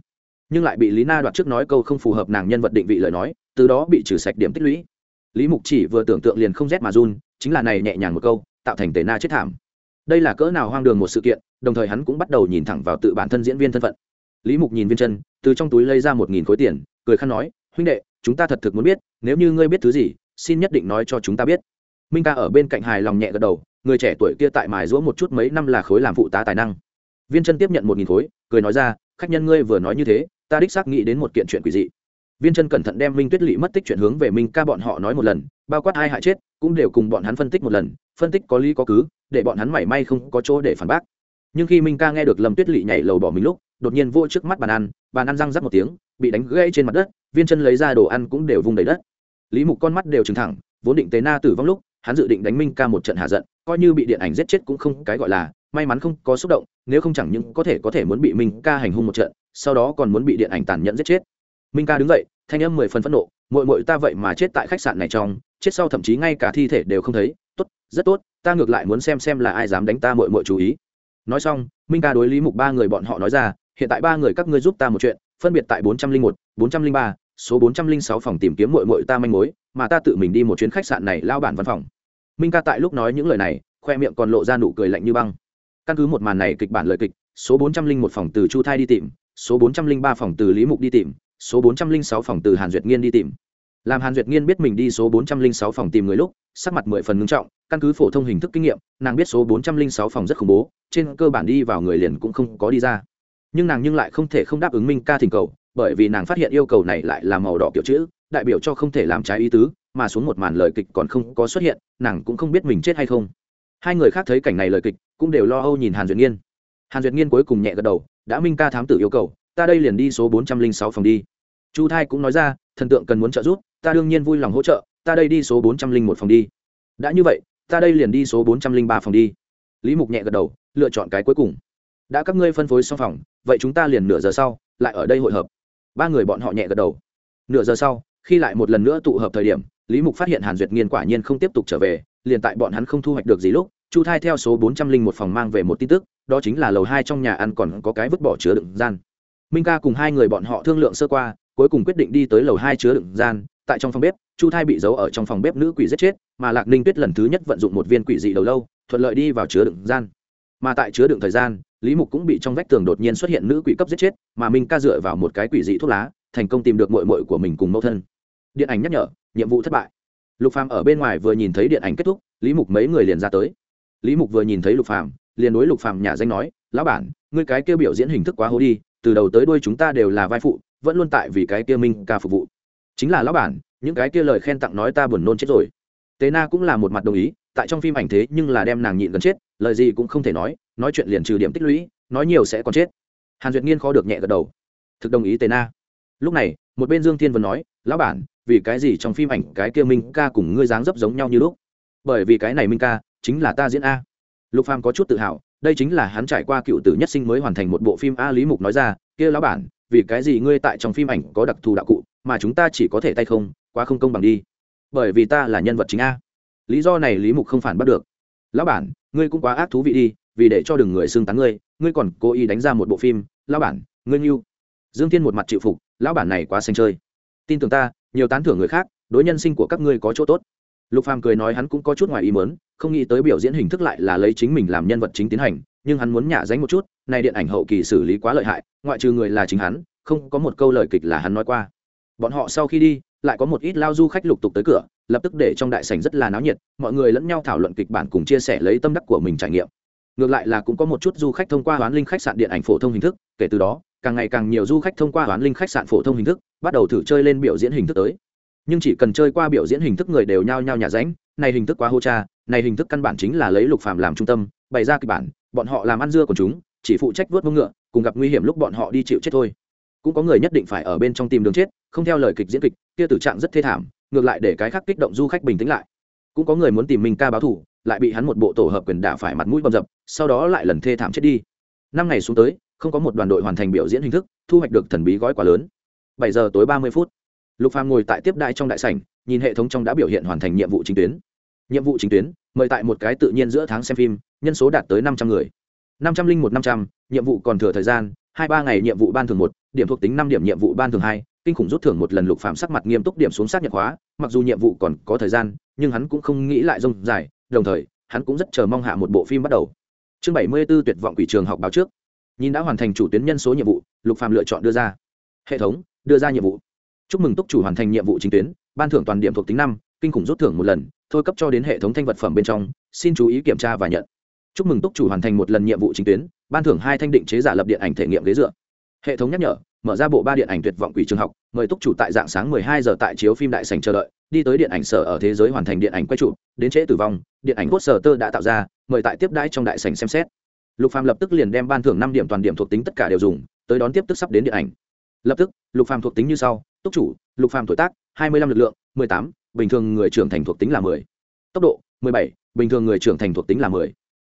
Nhưng lại bị lý na đoạt trước nói câu không phù hợp nàng nhân vật định vị lời nói, từ đó bị trừ sạch điểm tích lũy. Lý mục chỉ vừa tưởng tượng liền không rét mà run, chính là này nhẹ nhàng một câu, tạo thành tề na chết thảm. Đây là cỡ nào hoang đường một sự kiện, đồng thời hắn cũng bắt đầu nhìn thẳng vào tự bản thân diễn viên thân phận. Lý mục nhìn viên chân, từ trong túi lấy ra một nghìn khối tiền, cười khăn nói, huynh đệ, chúng ta thật thực muốn biết, nếu như ngươi biết thứ gì, xin nhất định nói cho chúng ta biết minh ca ở bên cạnh hài lòng nhẹ gật đầu, người trẻ tuổi kia tại mài giũa một chút mấy năm là khối làm phụ tá tài năng. Viên chân tiếp nhận một nghìn khối, cười nói ra, khách nhân ngươi vừa nói như thế, ta đích xác nghĩ đến một kiện chuyện quỷ dị. Viên chân cẩn thận đem minh tuyết lỵ mất tích chuyện hướng về minh ca bọn họ nói một lần, bao quát ai hại chết, cũng đều cùng bọn hắn phân tích một lần, phân tích có lý có cứ, để bọn hắn mảy may không có chỗ để phản bác. Nhưng khi minh ca nghe được lâm tuyết lỵ nhảy lầu bỏ mình lúc, đột nhiên vô trước mắt bàn ăn bàn ăn răng rắc một tiếng, bị đánh gãy trên mặt đất, viên chân lấy ra đồ ăn cũng đều vung đầy đất. Lý mục con mắt đều trừng thẳng, vốn định tế na tử vong lúc hắn dự định đánh minh ca một trận hạ giận, coi như bị điện ảnh giết chết cũng không cái gọi là, may mắn không có xúc động, nếu không chẳng những có thể có thể muốn bị minh ca hành hung một trận, sau đó còn muốn bị điện ảnh tàn nhẫn giết chết. Minh ca đứng dậy, thanh âm mười phần phẫn nộ mội mội ta vậy mà chết tại khách sạn này trong, chết sau thậm chí ngay cả thi thể đều không thấy. Tốt, rất tốt, ta ngược lại muốn xem xem là ai dám đánh ta mội mội chú ý. Nói xong, minh ca đối lý mục ba người bọn họ nói ra, hiện tại ba người các ngươi giúp ta một chuyện, phân biệt tại bốn trăm linh một, bốn trăm linh ba, số bốn trăm linh sáu phòng tìm kiếm mội mội ta manh mối mà ta tự mình đi một chuyến khách sạn này lao bản văn phòng. Minh ca tại lúc nói những lời này, khoe miệng còn lộ ra nụ cười lạnh như băng. Căn cứ một màn này kịch bản lời kịch, số bốn trăm linh một phòng từ chu thai đi tìm, số bốn trăm linh ba phòng từ lý mục đi tìm, số bốn trăm linh sáu phòng từ hàn duyệt nghiên đi tìm. Làm hàn duyệt nghiên biết mình đi số bốn trăm linh sáu phòng tìm người lúc, sắc mặt mười phần ngưng trọng, căn cứ phổ thông hình thức kinh nghiệm, nàng biết số bốn trăm linh sáu phòng rất khủng bố, trên cơ bản đi vào người liền cũng không có đi ra. Nhưng nàng nhưng lại không thể không đáp ứng minh ca thỉnh cầu, bởi vì nàng phát hiện yêu cầu này lại là màu đỏ kiểu chữ đại biểu cho không thể làm trái ý tứ, mà xuống một màn lời kịch còn không có xuất hiện, nàng cũng không biết mình chết hay không. Hai người khác thấy cảnh này lời kịch, cũng đều lo âu nhìn hàn duyệt nghiên. Hàn duyệt nghiên cuối cùng nhẹ gật đầu, đã minh ca thám tử yêu cầu, ta đây liền đi số bốn trăm linh sáu phòng đi. Chu thai cũng nói ra, thần tượng cần muốn trợ giúp, ta đương nhiên vui lòng hỗ trợ, ta đây đi số bốn trăm linh một phòng đi. Đã như vậy, ta đây liền đi số bốn trăm linh ba phòng đi. Lý mục nhẹ gật đầu, lựa chọn cái cuối cùng. Đã các ngươi phân phối xong phòng, vậy chúng ta liền nửa giờ sau lại ở đây hội hợp. Ba người bọn họ nhẹ gật đầu. Nửa giờ sau khi lại một lần nữa tụ hợp thời điểm, lý mục phát hiện hàn duyệt nghiên quả nhiên không tiếp tục trở về, liền tại bọn hắn không thu hoạch được gì lúc, chu thai theo số bốn trăm linh một phòng mang về một tin tức, đó chính là lầu hai trong nhà ăn còn có cái vứt bỏ chứa đựng gian. Minh ca cùng hai người bọn họ thương lượng sơ qua, cuối cùng quyết định đi tới lầu hai chứa đựng gian, tại trong phòng bếp, chu thai bị giấu ở trong phòng bếp nữ quỷ giết chết, mà lạc ninh tuyết lần thứ nhất vận dụng một viên quỷ dị đầu lâu, thuận lợi đi vào chứa đựng gian. Mà tại chứa đựng thời gian, lý mục cũng bị trong vách tường đột nhiên xuất hiện nữ quỷ cấp giết chết, mà minh ca dựa vào một cái quỷ dị thuốc lá thành công tìm được mội mội của mình cùng mẫu thân. Điện ảnh nhắc nhở, nhiệm vụ thất bại. Lục phàm ở bên ngoài vừa nhìn thấy điện ảnh kết thúc, lý mục mấy người liền ra tới. Lý mục vừa nhìn thấy lục phàm, liền đối lục phàm nhà danh nói, lão bản, ngươi cái kêu biểu diễn hình thức quá hố đi, từ đầu tới đuôi chúng ta đều là vai phụ, vẫn luôn tại vì cái kia minh ca phục vụ. Chính là lão bản, những cái kia lời khen tặng nói ta buồn nôn chết rồi. Tế na cũng là một mặt đồng ý, tại trong phim ảnh thế nhưng là đem nàng nhịn gần chết, lời gì cũng không thể nói nói chuyện liền trừ điểm tích lũy, nói nhiều sẽ còn chết. Hàn duyệt nghiên khó được nhẹ gật đầu. Thực đồng ý tế na lúc này, một bên dương thiên vân nói, lão bản, vì cái gì trong phim ảnh cái kia minh ca cùng ngươi dáng dấp giống nhau như lúc? Bởi vì cái này minh ca chính là ta diễn a. Lục phàm có chút tự hào, đây chính là hắn trải qua cựu tử nhất sinh mới hoàn thành một bộ phim a lý mục nói ra, kia lão bản, vì cái gì ngươi tại trong phim ảnh có đặc thù đạo cụ, mà chúng ta chỉ có thể tay không, quá không công bằng đi? Bởi vì ta là nhân vật chính a. Lý do này lý mục không phản bắt được. Lão bản, ngươi cũng quá ác thú vị đi, vì để cho đừng người xưng tán ngươi ngươi còn cố ý đánh ra một bộ phim. Lão bản, ngươi như dương thiên một mặt chịu phục lão bản này quá xanh chơi. Tin tưởng ta nhiều tán thưởng người khác đối nhân sinh của các ngươi có chỗ tốt. Lục phàm cười nói hắn cũng có chút ngoài ý muốn, không nghĩ tới biểu diễn hình thức lại là lấy chính mình làm nhân vật chính tiến hành nhưng hắn muốn nhả dánh một chút này điện ảnh hậu kỳ xử lý quá lợi hại ngoại trừ người là chính hắn không có một câu lời kịch là hắn nói qua. Bọn họ sau khi đi lại có một ít lao du khách lục tục tới cửa lập tức để trong đại sảnh rất là náo nhiệt mọi người lẫn nhau thảo luận kịch bản cùng chia sẻ lấy tâm đắc của mình trải nghiệm. Ngược lại là cũng có một chút du khách thông qua hoán linh khách sạn điện ảnh phổ thông hình thức kể từ đó càng ngày càng nhiều du khách thông qua hoán linh khách sạn phổ thông hình thức, bắt đầu thử chơi lên biểu diễn hình thức tới. Nhưng chỉ cần chơi qua biểu diễn hình thức người đều nhao nhao nhà ránh, này hình thức quá hô cha, này hình thức căn bản chính là lấy lục phàm làm trung tâm, bày ra kịch bản, bọn họ làm ăn dưa của chúng, chỉ phụ trách vớt mông ngựa, cùng gặp nguy hiểm lúc bọn họ đi chịu chết thôi. Cũng có người nhất định phải ở bên trong tìm đường chết, không theo lời kịch diễn kịch, kia tử trạng rất thê thảm, ngược lại để cái khác kích động du khách bình tĩnh lại. Cũng có người muốn tìm mình ca báo thủ lại bị hắn một bộ tổ hợp quyền đả phải mặt mũi bầm dập, sau đó lại lần thê thảm chết đi. Năm ngày xuống tới không có một đoàn đội hoàn thành biểu diễn hình thức, thu hoạch được thần bí gói quá lớn. Bảy giờ tối ba mươi phút, lục phàm ngồi tại tiếp đại trong đại sảnh, nhìn hệ thống trong đã biểu hiện hoàn thành nhiệm vụ chính tuyến. Nhiệm vụ chính tuyến, mời tại một cái tự nhiên giữa tháng xem phim, nhân số đạt tới năm trăm người. Năm trăm linh một năm trăm, nhiệm vụ còn thừa thời gian, hai ba ngày nhiệm vụ ban thường một, điểm thuộc tính năm điểm nhiệm vụ ban thường hai, kinh khủng rút thưởng một lần lục phạm sắc mặt nghiêm túc điểm xuống sát nhật hóa, mặc dù nhiệm vụ còn có thời gian, nhưng hắn cũng không nghĩ lại rông dài, đồng thời, hắn cũng rất chờ mong hạ một bộ phim bắt đầu. Chương bảy mươi 74 tuyệt vọng quỷ trường học báo trước nhìn đã hoàn thành chủ tuyến nhân số nhiệm vụ, lục phạm lựa chọn đưa ra. Hệ thống, đưa ra nhiệm vụ. Chúc mừng túc chủ hoàn thành nhiệm vụ chính tuyến, ban thưởng toàn điểm thuộc tính năm, kinh khủng rút thưởng một lần, thôi cấp cho đến hệ thống thanh vật phẩm bên trong, xin chú ý kiểm tra và nhận. Chúc mừng túc chủ hoàn thành một lần nhiệm vụ chính tuyến, ban thưởng hai thanh định chế giả lập điện ảnh thể nghiệm ghế dựa. Hệ thống nhắc nhở, mở ra bộ ba điện ảnh tuyệt vọng quỷ trường học, mời túc chủ tại dạng sáng 12 giờ tại chiếu phim đại sành chờ đợi, đi tới điện ảnh sở ở thế giới hoàn thành điện ảnh quay trụ đến trễ tử vong, điện ảnh quốc sở tơ đã tạo ra, mời tại tiếp đãi trong đại sành xem xét lục phàm lập tức liền đem ban thưởng năm điểm toàn điểm thuộc tính tất cả đều dùng tới đón tiếp tức sắp đến điện ảnh lập tức lục phàm thuộc tính như sau túc chủ lục phàm tuổi tác 25 lực lượng 18, bình thường người trưởng thành thuộc tính là 10. tốc độ 17, bình thường người trưởng thành thuộc tính là 10.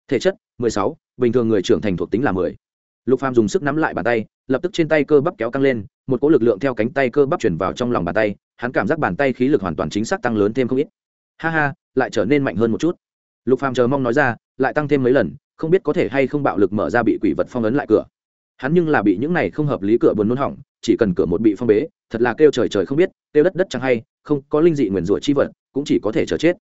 thể chất 16, bình thường người trưởng thành thuộc tính là 10 lục phàm dùng sức nắm lại bàn tay lập tức trên tay cơ bắp kéo căng lên một cỗ lực lượng theo cánh tay cơ bắp chuyển vào trong lòng bàn tay hắn cảm giác bàn tay khí lực hoàn toàn chính xác tăng lớn thêm không ít ha ha lại trở nên mạnh hơn một chút lục phàm chờ mong nói ra lại tăng thêm mấy lần không biết có thể hay không bạo lực mở ra bị quỷ vật phong ấn lại cửa. Hắn nhưng là bị những này không hợp lý cửa buồn nôn hỏng, chỉ cần cửa một bị phong bế, thật là kêu trời trời không biết, kêu đất đất chẳng hay, không, có linh dị nguyền rủa chi vật, cũng chỉ có thể chờ chết.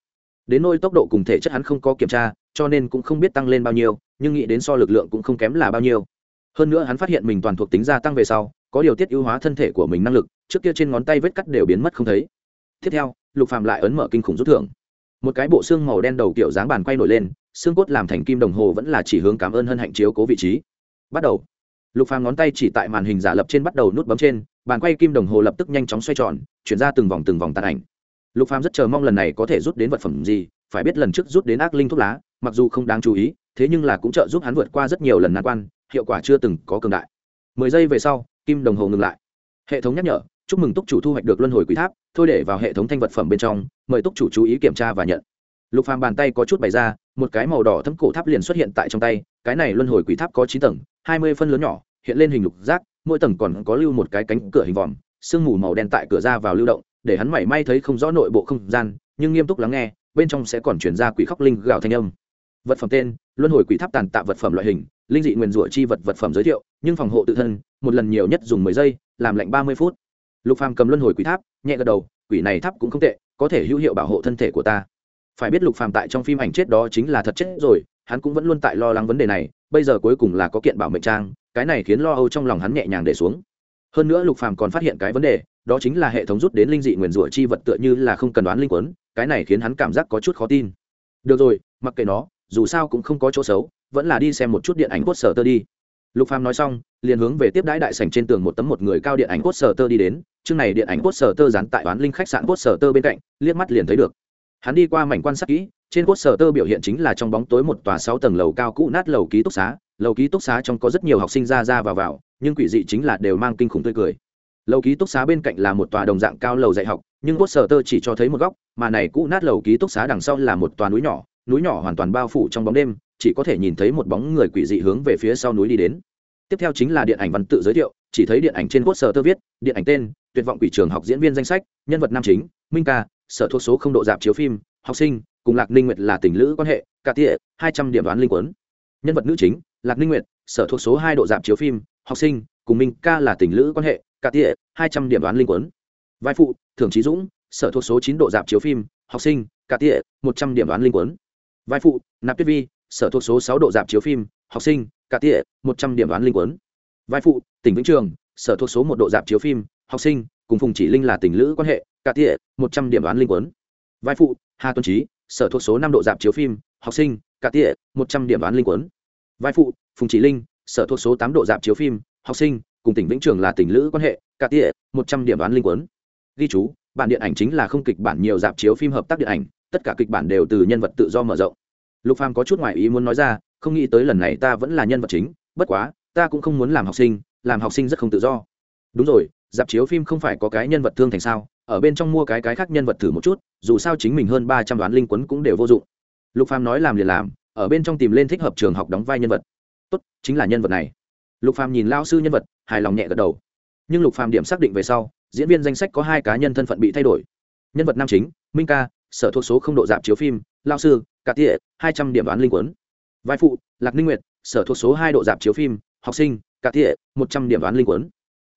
Đến nôi tốc độ cùng thể chất hắn không có kiểm tra, cho nên cũng không biết tăng lên bao nhiêu, nhưng nghĩ đến so lực lượng cũng không kém là bao nhiêu. Hơn nữa hắn phát hiện mình toàn thuộc tính gia tăng về sau, có điều tiết ưu hóa thân thể của mình năng lực, trước kia trên ngón tay vết cắt đều biến mất không thấy. Tiếp theo, lục phạm lại ấn mở kinh khủng rút thưởng. Một cái bộ xương màu đen đầu kiểu dáng bàn quay nổi lên xương cốt làm thành kim đồng hồ vẫn là chỉ hướng cảm ơn hân hạnh chiếu cố vị trí. Bắt đầu. Lục phàm ngón tay chỉ tại màn hình giả lập trên bắt đầu nút bấm trên, bàn quay kim đồng hồ lập tức nhanh chóng xoay tròn, chuyển ra từng vòng từng vòng tàn ảnh. Lục phàm rất chờ mong lần này có thể rút đến vật phẩm gì, phải biết lần trước rút đến ác linh thuốc lá, mặc dù không đáng chú ý, thế nhưng là cũng trợ giúp hắn vượt qua rất nhiều lần nan quan, hiệu quả chưa từng có cường đại. Mười giây về sau, kim đồng hồ ngừng lại. Hệ thống nhắc nhở, chúc mừng túc chủ thu hoạch được luân hồi quý tháp, thôi để vào hệ thống thanh vật phẩm bên trong, mời túc chủ chú ý kiểm tra và nhận lục phàm bàn tay có chút bày ra, một cái màu đỏ thấm cổ tháp liền xuất hiện tại trong tay, cái này luân hồi quỷ tháp có chín tầng, hai mươi phân lớn nhỏ, hiện lên hình lục giác, mỗi tầng còn có lưu một cái cánh cửa hình vòm, sương mù màu đen tại cửa ra vào lưu động, để hắn mảy may thấy không rõ nội bộ không gian, nhưng nghiêm túc lắng nghe, bên trong sẽ còn chuyển ra quỷ khóc linh gào thanh âm. Vật phẩm tên, luân hồi quỷ tháp tàn tạ vật phẩm loại hình, linh dị nguyên rủa chi vật vật phẩm giới thiệu, nhưng phòng hộ tự thân, một lần nhiều nhất dùng mười giây, làm lạnh ba mươi phút. Lục phàm cầm luân hồi quỷ tháp, nhẹ gật đầu, quỷ này tháp cũng không tệ, có thể hữu hiệu bảo hộ thân thể của ta phải biết lục phàm tại trong phim ảnh chết đó chính là thật chết rồi, hắn cũng vẫn luôn tại lo lắng vấn đề này, bây giờ cuối cùng là có kiện bảo mệnh trang, cái này khiến lo âu trong lòng hắn nhẹ nhàng để xuống. Hơn nữa lục phàm còn phát hiện cái vấn đề, đó chính là hệ thống rút đến linh dị nguyền rủa chi vật tựa như là không cần đoán linh quấn cái này khiến hắn cảm giác có chút khó tin. Được rồi, mặc kệ nó, dù sao cũng không có chỗ xấu, vẫn là đi xem một chút điện ảnh cốt sở tơ đi. Lục phàm nói xong, liền hướng về tiếp đãi đại sảnh trên tường một tấm một người cao điện ảnh guốc sở tơ đi đến, chương này điện ảnh guốc sở tơ dán tại toán linh khách sạn guốc sở tơ bên cạnh, liếc mắt liền thấy được hắn đi qua mảnh quan sát kỹ, trên poster biểu hiện chính là trong bóng tối một tòa sáu tầng lầu cao cũ nát lầu ký túc xá. Lầu ký túc xá trong có rất nhiều học sinh ra ra vào vào, nhưng quỷ dị chính là đều mang kinh khủng tươi cười. Lầu ký túc xá bên cạnh là một tòa đồng dạng cao lầu dạy học, nhưng poster chỉ cho thấy một góc, mà này cũ nát lầu ký túc xá đằng sau là một tòa núi nhỏ núi nhỏ hoàn toàn bao phủ trong bóng đêm, chỉ có thể nhìn thấy một bóng người quỷ dị hướng về phía sau núi đi đến. Tiếp theo chính là điện ảnh văn tự giới thiệu, chỉ thấy điện ảnh trên poster tơ viết, điện ảnh tên, tuyệt vọng quỷ trường học diễn viên danh sách, nhân vật nam chính, minh ca sở thuộc số không độ dạp chiếu phim, học sinh, cùng lạc ninh nguyệt là tình lữ quan hệ, cả tỉa, hai trăm điểm đoán linh quấn nhân vật nữ chính, lạc ninh nguyệt, sở thuộc số hai độ dạp chiếu phim, học sinh, cùng minh ca là tình lữ quan hệ, cả tỉa, hai trăm điểm đoán linh quấn vai phụ thường trí dũng, sở thuộc số chín độ dạp chiếu phim, học sinh, cả tỉa, một trăm điểm đoán linh quấn vai phụ, nạp tuyết vi, sở thuộc số sáu độ dạp chiếu phim, học sinh, cả tỉa, một trăm điểm đoán linh quấn vai phụ, tỉnh vĩnh trường, sở thuộc số một độ dạp chiếu phim, học sinh cùng phùng chỉ linh là tình lữ quan hệ, cả tỉa một trăm điểm đoán linh quấn vai phụ, hà tuấn trí sở thuộc số năm độ dạp chiếu phim, học sinh, cả tỉa một trăm điểm đoán linh quấn vai phụ, phùng chỉ linh, sở thuộc số tám độ dạp chiếu phim, học sinh, cùng tỉnh vĩnh trường là tình lữ quan hệ, cả tỉa một trăm điểm đoán linh quấn ghi chú, bản điện ảnh chính là không kịch bản nhiều dạp chiếu phim hợp tác điện ảnh, tất cả kịch bản đều từ nhân vật tự do mở rộng. Lục phàm có chút ngoài ý muốn nói ra, không nghĩ tới lần này ta vẫn là nhân vật chính, bất quá, ta cũng không muốn làm học sinh, làm học sinh rất không tự do. Đúng rồi dạp chiếu phim không phải có cái nhân vật thương thành sao? Ở bên trong mua cái cái khác nhân vật thử một chút, dù sao chính mình hơn ba trăm đoán linh quấn cũng đều vô dụng. Lục phàm nói làm liền làm, ở bên trong tìm lên thích hợp trường học đóng vai nhân vật. Tốt, chính là nhân vật này. Lục phàm nhìn lao sư nhân vật, hài lòng nhẹ gật đầu. Nhưng lục phàm điểm xác định về sau, diễn viên danh sách có hai cá nhân thân phận bị thay đổi. Nhân vật nam chính, minh ca, sở thuộc số không độ dạp chiếu phim lao sư cả tịa, hai trăm điểm đoán linh quấn. Vai phụ, lạc ninh nguyệt, sở thuộc số hai độ dạp chiếu phim, học sinh cả tịa, một trăm điểm đoán linh quấn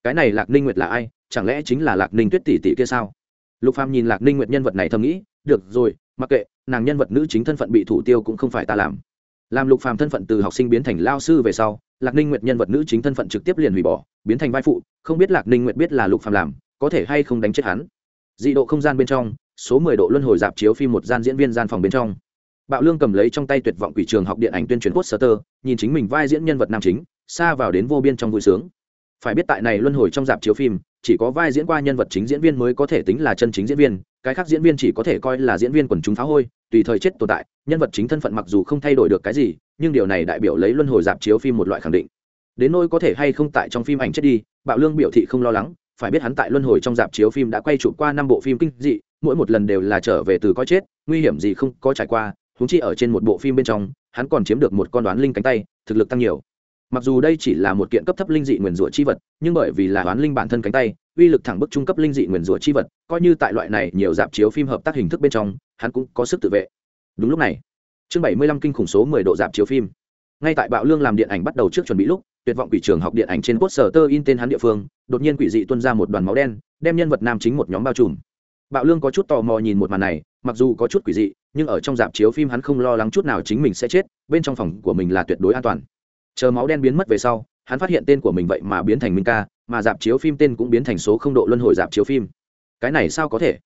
cái này lạc ninh nguyệt là ai? Chẳng lẽ chính là lạc ninh tuyết tỷ tỷ kia sao? Lục phàm nhìn lạc ninh nguyệt nhân vật này thầm nghĩ, được rồi, mặc kệ, nàng nhân vật nữ chính thân phận bị thủ tiêu cũng không phải ta làm. Làm lục phàm thân phận từ học sinh biến thành lao sư về sau, lạc ninh nguyệt nhân vật nữ chính thân phận trực tiếp liền hủy bỏ, biến thành vai phụ, không biết lạc ninh nguyệt biết là lục phàm làm, có thể hay không đánh chết hắn. Dị độ không gian bên trong, số mười độ luân hồi dạp chiếu phim một gian diễn viên gian phòng bên trong. Bạo lương cầm lấy trong tay tuyệt vọng quỷ trường học điện ảnh tuyên truyền poster, nhìn chính mình vai diễn nhân vật nam chính, xa vào đến vô biên trong vui sướng phải biết tại này luân hồi trong dạp chiếu phim, chỉ có vai diễn qua nhân vật chính diễn viên mới có thể tính là chân chính diễn viên, cái khác diễn viên chỉ có thể coi là diễn viên quần chúng phá hôi, tùy thời chết tồn tại, nhân vật chính thân phận mặc dù không thay đổi được cái gì, nhưng điều này đại biểu lấy luân hồi dạp chiếu phim một loại khẳng định. Đến nỗi có thể hay không tại trong phim ảnh chết đi, bạo lương biểu thị không lo lắng, phải biết hắn tại luân hồi trong dạp chiếu phim đã quay chụp qua năm bộ phim kinh dị, mỗi một lần đều là trở về từ coi chết, nguy hiểm gì không có trải qua húng chi ở trên một bộ phim bên trong, hắn còn chiếm được một con đoán linh cánh tay, thực lực tăng nhiều mặc dù đây chỉ là một kiện cấp thấp linh dị nguyền rủa chi vật, nhưng bởi vì là đoán linh bản thân cánh tay, uy lực thẳng bức trung cấp linh dị nguyền rủa chi vật, coi như tại loại này nhiều dạp chiếu phim hợp tác hình thức bên trong, hắn cũng có sức tự vệ. Đúng lúc này, chương bảy mươi lăm kinh khủng số mười độ dạp chiếu phim. Ngay tại bạo lương làm điện ảnh bắt đầu trước chuẩn bị lúc, tuyệt vọng quỷ trường học điện ảnh trên quốc sở tơ in tên hắn địa phương, đột nhiên quỷ dị tuôn ra một đoàn máu đen, đem nhân vật nam chính một nhóm bao trùm. Bạo lương có chút tò mò nhìn một màn này, mặc dù có chút quỷ dị, nhưng ở trong dạp chiếu phim hắn không lo lắng chút nào chính mình sẽ chết, bên trong phòng của mình là tuyệt đối an toàn chờ máu đen biến mất về sau, hắn phát hiện tên của mình vậy mà biến thành minh ca, mà dạp chiếu phim tên cũng biến thành số không độ luân hồi dạp chiếu phim. Cái này sao có thể?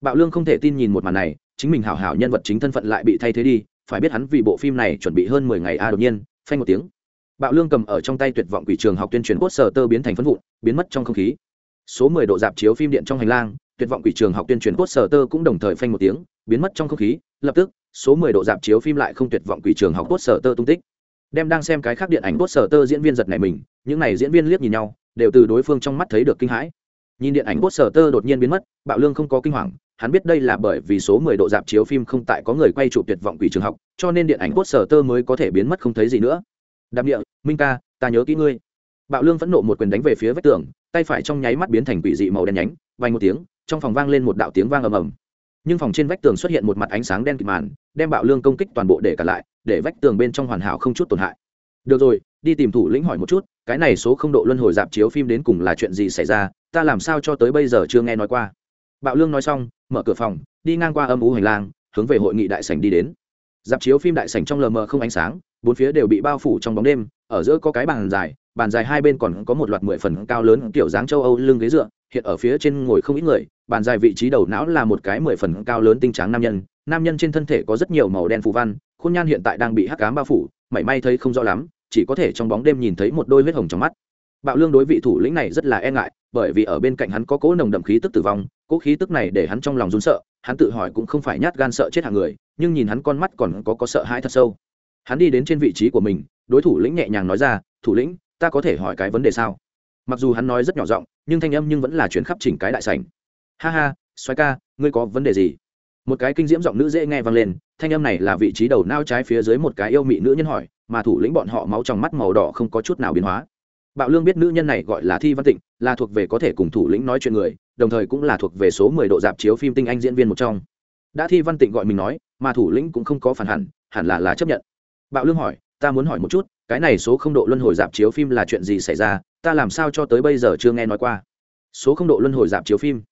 Bạo lương không thể tin nhìn một màn này, chính mình hảo hảo nhân vật chính thân phận lại bị thay thế đi, phải biết hắn vì bộ phim này chuẩn bị hơn mười ngày a đột nhiên, phanh một tiếng. Bạo lương cầm ở trong tay tuyệt vọng quỷ trường học tuyên truyền quốc sở tơ biến thành phân vụn, biến mất trong không khí. Số mười độ dạp chiếu phim điện trong hành lang, tuyệt vọng quỷ trường học tuyên truyền quốc sở tơ cũng đồng thời phanh một tiếng, biến mất trong không khí, lập tức, số mười độ dạp chiếu phim lại không tuyệt vọng quỷ trường học quốc sở tơ tung tích đem đang xem cái khác điện ảnh cốt tơ diễn viên giật này mình, những này diễn viên liếc nhìn nhau, đều từ đối phương trong mắt thấy được kinh hãi. Nhìn điện ảnh cốt tơ đột nhiên biến mất, bạo lương không có kinh hoàng, hắn biết đây là bởi vì số mười độ dạp chiếu phim không tại có người quay chụp tuyệt vọng quỷ trường học, cho nên điện ảnh cốt tơ mới có thể biến mất không thấy gì nữa. Đạp địa, minh ca, ta nhớ kỹ ngươi. Bạo lương phẫn nộ một quyền đánh về phía vách tường, tay phải trong nháy mắt biến thành quỷ dị màu đen nhánh vay một tiếng, trong phòng vang lên một đạo tiếng vang ầm ầm. Nhưng phòng trên vách tường xuất hiện một mặt ánh sáng đen kịt màn, đem bạo lương công kích toàn bộ để cả lại để vách tường bên trong hoàn hảo không chút tổn hại. Được rồi, đi tìm thủ lĩnh hỏi một chút, cái này số không độ luân hồi dạp chiếu phim đến cùng là chuyện gì xảy ra, ta làm sao cho tới bây giờ chưa nghe nói qua. Bạo lương nói xong, mở cửa phòng, đi ngang qua âm ú hành lang, hướng về hội nghị đại sảnh đi đến. Dạp chiếu phim đại sảnh trong lờ mờ không ánh sáng, bốn phía đều bị bao phủ trong bóng đêm, ở giữa có cái bàn dài bàn dài hai bên còn có một loạt mười phần cao lớn kiểu dáng châu âu lưng ghế dựa hiện ở phía trên ngồi không ít người, bàn dài vị trí đầu não là một cái mười phần cao lớn tinh tráng nam nhân nam nhân trên thân thể có rất nhiều màu đen phù văn, khuôn nhan hiện tại đang bị hắc cám bao phủ, mảy may thấy không rõ lắm, chỉ có thể trong bóng đêm nhìn thấy một đôi huyết hồng trong mắt. Bạo lương đối vị thủ lĩnh này rất là e ngại, bởi vì ở bên cạnh hắn có cỗ nồng đậm khí tức tử vong, cỗ khí tức này để hắn trong lòng run sợ, hắn tự hỏi cũng không phải nhát gan sợ chết hàng người, nhưng nhìn hắn con mắt còn có có sợ hãi thật sâu. Hắn đi đến trên vị trí của mình, đối thủ lĩnh nhẹ nhàng nói ra, thủ lĩnh, ta có thể hỏi cái vấn đề sao? Mặc dù hắn nói rất nhỏ giọng nhưng thanh âm nhưng vẫn là chuyển khắp chỉnh cái đại sảnh. Ha ha xoáy ca, ngươi có vấn đề gì? Một cái kinh diễm giọng nữ dễ nghe vang lên, thanh âm này là vị trí đầu nao trái phía dưới một cái yêu mị nữ nhân hỏi, mà thủ lĩnh bọn họ máu trong mắt màu đỏ không có chút nào biến hóa. Bạo lương biết nữ nhân này gọi là thi văn tịnh, là thuộc về có thể cùng thủ lĩnh nói chuyện người, đồng thời cũng là thuộc về số mười độ dạp chiếu phim tinh anh diễn viên một trong. Đã thi văn tịnh gọi mình nói, mà thủ lĩnh cũng không có phản hẳn hẳn là là chấp nhận. Bạo lương hỏi, ta muốn hỏi một chút, cái này số không độ luân hồi dạp chiếu phim là chuyện gì xảy ra ta làm sao cho tới bây giờ chưa nghe nói qua. Số không độ luân hồi dạp chiếu phim.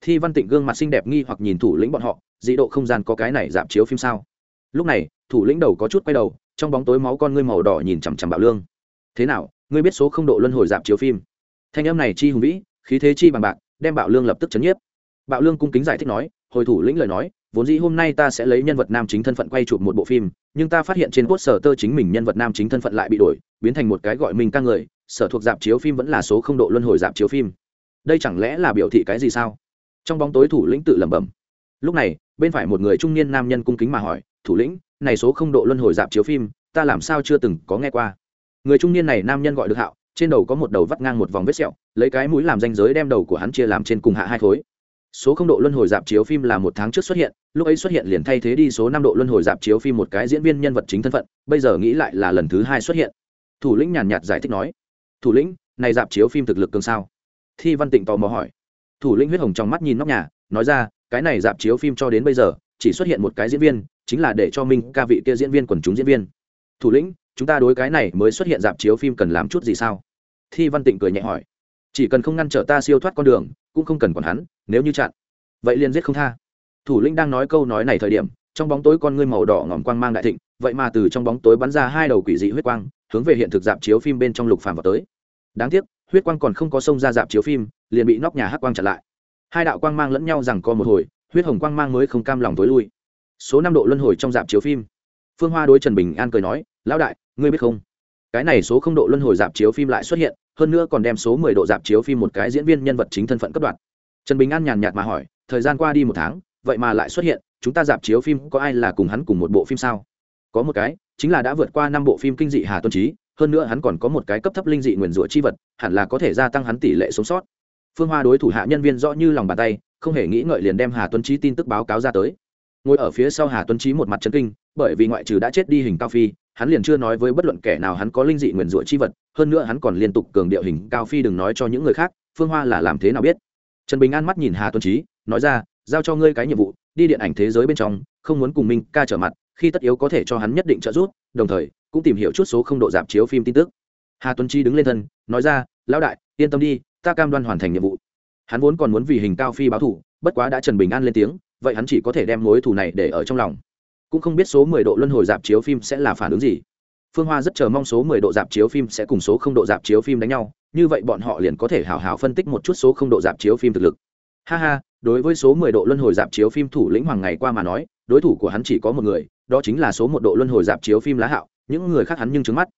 Thi văn tịnh gương mặt xinh đẹp nghi hoặc nhìn thủ lĩnh bọn họ, dị độ không gian có cái này dạp chiếu phim sao? Lúc này, thủ lĩnh đầu có chút quay đầu, trong bóng tối máu con ngươi màu đỏ nhìn chằm chằm bạo lương. Thế nào, ngươi biết số không độ luân hồi dạp chiếu phim? Thanh âm này chi hùng vĩ, khí thế chi bằng bạc, đem bạo lương lập tức chấn nhiếp. Bạo lương cung kính giải thích nói, hồi thủ lĩnh lời nói vốn dĩ hôm nay ta sẽ lấy nhân vật nam chính thân phận quay chụp một bộ phim, nhưng ta phát hiện trên quốc sở tơ chính mình nhân vật nam chính thân phận lại bị đổi, biến thành một cái gọi mình ca người, sở thuộc dạp chiếu phim vẫn là số không độ luân hồi dạp chiếu phim. Đây chẳng lẽ là biểu thị cái gì sao? Trong bóng tối thủ lĩnh tự lẩm bẩm. Lúc này, bên phải một người trung niên nam nhân cung kính mà hỏi, thủ lĩnh, này số không độ luân hồi dạp chiếu phim, ta làm sao chưa từng có nghe qua? Người trung niên này nam nhân gọi được hạo, trên đầu có một đầu vắt ngang một vòng vết sẹo, lấy cái mũi làm danh giới đem đầu của hắn chia làm trên cùng hạ hai khối số không độ luân hồi dạp chiếu phim là một tháng trước xuất hiện, lúc ấy xuất hiện liền thay thế đi số năm độ luân hồi dạp chiếu phim một cái diễn viên nhân vật chính thân phận, bây giờ nghĩ lại là lần thứ hai xuất hiện. Thủ lĩnh nhàn nhạt giải thích nói, thủ lĩnh, này dạp chiếu phim thực lực cường sao? Thi văn tịnh tò mò hỏi. Thủ lĩnh huyết hồng trong mắt nhìn nóc nhà, nói ra, cái này dạp chiếu phim cho đến bây giờ, chỉ xuất hiện một cái diễn viên, chính là để cho minh ca vị kia diễn viên quần chúng diễn viên. Thủ lĩnh, chúng ta đối cái này mới xuất hiện dạp chiếu phim cần làm chút gì sao? Thi văn tịnh cười nhẹ hỏi. Chỉ cần không ngăn trở ta siêu thoát con đường cũng không cần còn hắn, nếu như chặn, vậy liền giết không tha. Thủ lĩnh đang nói câu nói này thời điểm, trong bóng tối con ngươi màu đỏ ngòm quang mang đại thịnh, vậy mà từ trong bóng tối bắn ra hai đầu quỷ dị huyết quang, hướng về hiện thực dạp chiếu phim bên trong lục phàm vào tới. Đáng tiếc, huyết quang còn không có xông ra dạp chiếu phim, liền bị nóc nhà hắc quang chặn lại. Hai đạo quang mang lẫn nhau rằng co một hồi, huyết hồng quang mang mới không cam lòng tối lui. Số năm độ luân hồi trong dạp chiếu phim. Phương hoa đối trần bình an cười nói, lão đại, ngươi biết không? Cái này số không độ luân hồi dạp chiếu phim lại xuất hiện hơn nữa còn đem số mười độ dạp chiếu phim một cái diễn viên nhân vật chính thân phận cấp đoạn trần bình an nhàn nhạt mà hỏi, thời gian qua đi một tháng, vậy mà lại xuất hiện, chúng ta dạp chiếu phim có ai là cùng hắn cùng một bộ phim sao? Có một cái, chính là đã vượt qua năm bộ phim kinh dị hà tuân trí hơn nữa hắn còn có một cái cấp thấp linh dị nguyền rủa chi vật, hẳn là có thể gia tăng hắn tỷ lệ sống sót. Phương hoa đối thủ hạ nhân viên rõ như lòng bàn tay, không hề nghĩ ngợi liền đem hà tuân trí tin tức báo cáo ra tới. Ngồi ở phía sau hà tuân trí một mặt chân kinh bởi vì ngoại trừ đã chết đi hình cao phi, hắn liền chưa nói với bất luận kẻ nào hắn có linh dị nguyền rủa chi vật, hơn nữa hắn còn liên tục cường điệu hình cao phi đừng nói cho những người khác, phương hoa là làm thế nào biết? Trần bình an mắt nhìn hà tuân trí nói ra, giao cho ngươi cái nhiệm vụ, đi điện ảnh thế giới bên trong, không muốn cùng minh ca trở mặt, khi tất yếu có thể cho hắn nhất định trợ giúp, đồng thời, cũng tìm hiểu chút số không độ dạp chiếu phim tin tức. Hà tuấn chi đứng lên thân, nói ra, lão đại, yên tâm đi, ta cam đoan hoàn thành nhiệm vụ. Hắn vốn còn muốn vì hình cao phi báo thủ bất quá đã trần bình an lên tiếng, vậy hắn chỉ có thể đem mối thù này để ở trong lòng cũng không biết số mười độ luân hồi dạp chiếu phim sẽ là phản ứng gì. Phương hoa rất chờ mong số mười độ dạp chiếu phim sẽ cùng số không độ dạp chiếu phim đánh nhau, như vậy bọn họ liền có thể hào hào phân tích một chút số không độ dạp chiếu phim thực lực. Ha ha, đối với số mười độ luân hồi dạp chiếu phim thủ lĩnh hoàng ngày qua mà nói, đối thủ của hắn chỉ có một người, đó chính là số một độ luân hồi dạp chiếu phim lá hạo, những người khác hắn nhưng trứng mắt.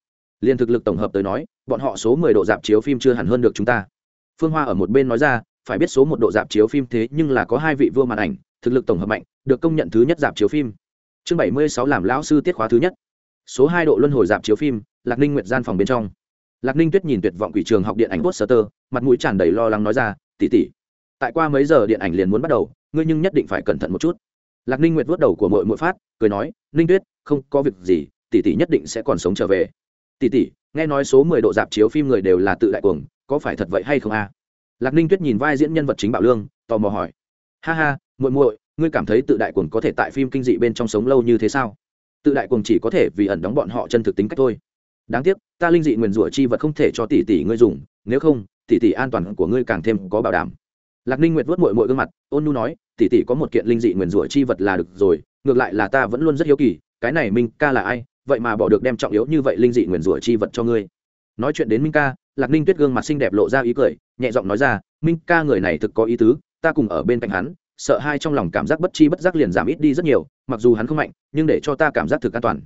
Liền thực lực tổng hợp tới nói, bọn họ số mười độ dạp chiếu phim chưa hẳn hơn được chúng ta. Phương hoa ở một bên nói ra, phải biết số một độ dạp chiếu phim thế nhưng là có hai vị vua màn ảnh, thực lực tổng hợp mạnh, được công nhận thứ nhất dạp chiếu phim chương bảy mươi sáu làm lão sư tiết khóa thứ nhất. Số hai độ luân hồi dạp chiếu phim, lạc ninh nguyệt gian phòng bên trong. Lạc ninh tuyết nhìn tuyệt vọng quỷ trường học điện ảnh poster, mặt mũi tràn đầy lo lắng nói ra tỉ tỉ tại qua mấy giờ điện ảnh liền muốn bắt đầu, ngươi nhưng nhất định phải cẩn thận một chút. Lạc ninh nguyệt vớt đầu của mội mội phát, cười nói, ninh tuyết, không có việc gì, tỷ tỷ nhất định sẽ còn sống trở về. Tỷ tỷ, nghe nói số mười độ dạp chiếu phim người đều là tự đại cuồng, có phải thật vậy hay không a? Lạc ninh tuyết nhìn vai diễn nhân vật chính bảo lương, tò mò hỏi. Ha ha, muội muội ngươi cảm thấy tự đại cuồng có thể tại phim kinh dị bên trong sống lâu như thế sao? Tự đại cuồng chỉ có thể vì ẩn đóng bọn họ chân thực tính cách thôi. Đáng tiếc, ta linh dị nguyền rủa chi vật không thể cho tỷ tỷ ngươi dùng, nếu không, tỷ tỷ an toàn của ngươi càng thêm có bảo đảm. Lạc ninh nguyệt vớt mội mội gương mặt, ôn nu nói, tỷ tỷ có một kiện linh dị nguyền rủa chi vật là được rồi, ngược lại là ta vẫn luôn rất hiếu kỳ, cái này minh ca là ai? Vậy mà bỏ được đem trọng yếu như vậy linh dị nguyền rủa chi vật cho ngươi. Nói chuyện đến minh ca, lạc ninh tuyết gương mặt xinh đẹp lộ ra ý cười, nhẹ giọng nói ra, minh ca người này thực có ý tứ, ta cùng ở bên cạnh hắn sợ hai trong lòng cảm giác bất chi bất giác liền giảm ít đi rất nhiều, mặc dù hắn không mạnh, nhưng để cho ta cảm giác thực an toàn.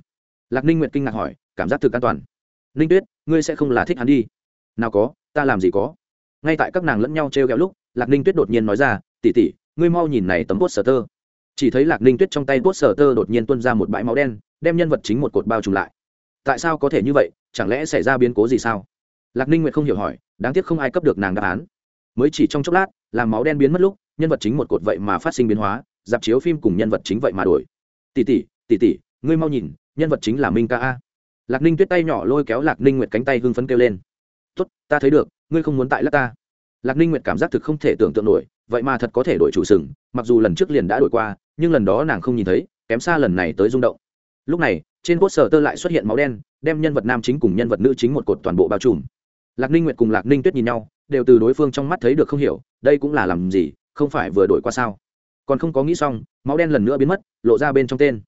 Lạc ninh nguyệt kinh ngạc hỏi, cảm giác thực an toàn? Ninh tuyết, ngươi sẽ không là thích hắn đi. Nào có, ta làm gì có? Ngay tại các nàng lẫn nhau t r e o g ẹ o lúc, lạc ninh tuyết đột nhiên nói ra tỉ tỉ ngươi mau nhìn này tấm bốt sở tơ chỉ thấy lạc ninh tuyết trong tay bốt sở tơ đột nhiên tuân ra một bãi máu đen, đem nhân vật chính một cột bao trùm lại. Tại sao có thể như vậy? Chẳng lẽ xảy ra biến cố gì sao? Lạc ninh nguyệt không hiểu hỏi, đáng tiếc không ai cấp được nàng đáp án. Mới chỉ trong chốc lát, làm máu đen biến mất lúc nhân vật chính một cột vậy mà phát sinh biến hóa, dạp chiếu phim cùng nhân vật chính vậy mà đổi. Tỷ tỷ tỷ tỷ, ngươi mau nhìn, nhân vật chính là minh ca a. Lạc ninh tuyết tay nhỏ lôi kéo lạc ninh nguyệt cánh tay hưng phấn kêu lên. Tốt, ta thấy được, ngươi không muốn tại lắc ta. Lạc ninh nguyệt cảm giác thực không thể tưởng tượng nổi, vậy mà thật có thể đổi chủ sừng, mặc dù lần trước liền đã đổi qua, nhưng lần đó nàng không nhìn thấy, kém xa lần này tới rung động. Lúc này, trên cốt sở tơ lại xuất hiện máu đen, đem nhân vật nam chính cùng nhân vật nữ chính một cột toàn bộ bao trùm. Lạc ninh nguyệt cùng lạc ninh tuyết nhìn nhau, đều từ đối phương trong mắt thấy được không hiểu, đây cũng là làm gì không phải vừa đổi qua sao? Còn không có nghĩ xong, máu đen lần nữa biến mất, lộ ra bên trong tên.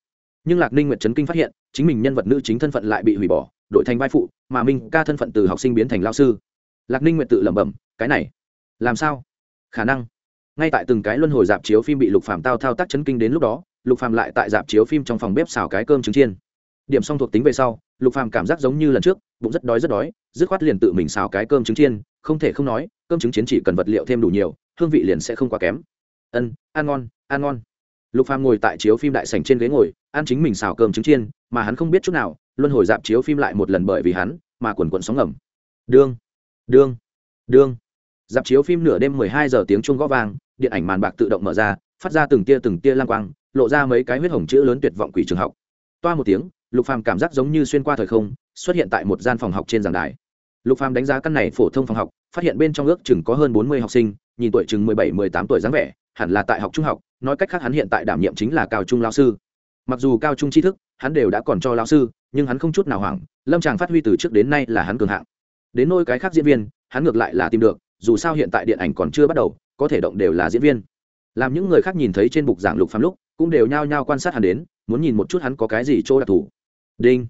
Nhưng lạc ninh nguyệt trấn kinh phát hiện, chính mình nhân vật nữ chính thân phận lại bị hủy bỏ, đổi thành vai phụ, mà minh ca thân phận từ học sinh biến thành lao sư. Lạc ninh nguyệt tự lẩm bẩm, cái này, làm sao? Khả năng. Ngay tại từng cái luân hồi dạp chiếu phim bị lục phạm tao thao tác chấn kinh đến lúc đó, lục phạm lại tại dạp chiếu phim trong phòng bếp xào cái cơm trứng chiên. Điểm xong thuộc tính về sau, lục phạm cảm giác giống như lần trước, bụng rất đói rất đói, dứt khoát liền tự mình xào cái cơm trứng chiên, không thể không nói cơm trứng chiến chỉ cần vật liệu thêm đủ nhiều, hương vị liền sẽ không quá kém. Ân, ăn ngon ăn ngon. Lục phàm ngồi tại chiếu phim đại sảnh trên ghế ngồi, ăn chính mình xào cơm trứng chiên, mà hắn không biết chút nào, luân hồi dạp chiếu phim lại một lần bởi vì hắn, mà quần quần sóng ngầm. Đương đương đương. Dạp chiếu phim nửa đêm mười hai giờ tiếng chuông gõ vang, điện ảnh màn bạc tự động mở ra, phát ra từng tia từng tia lang quang, lộ ra mấy cái huyết hồng chữ lớn tuyệt vọng quỷ trường học. Toa một tiếng, lục phàm cảm giác giống như xuyên qua thời không, xuất hiện tại một gian phòng học trên giảng đài lục phàm đánh giá căn này phổ thông phòng học, phát hiện bên trong ước chừng có hơn bốn mươi học sinh, nhìn tuổi chừng mười bảy, mười tám tuổi dáng vẻ, hẳn là tại học trung học, nói cách khác hắn hiện tại đảm nhiệm chính là cao trung lao sư. Mặc dù cao trung tri thức, hắn đều đã còn cho lao sư, nhưng hắn không chút nào hoảng, lâm tràng phát huy từ trước đến nay là hắn cường hạng. Đến nôi cái khác diễn viên, hắn ngược lại là tìm được, dù sao hiện tại điện ảnh còn chưa bắt đầu, có thể động đều là diễn viên. Làm những người khác nhìn thấy trên bục giảng lục phàm lúc, cũng đều nhao nhao quan sát hắn đến, muốn nhìn một chút hắn có cái gì chỗ đặc thù. Đinh.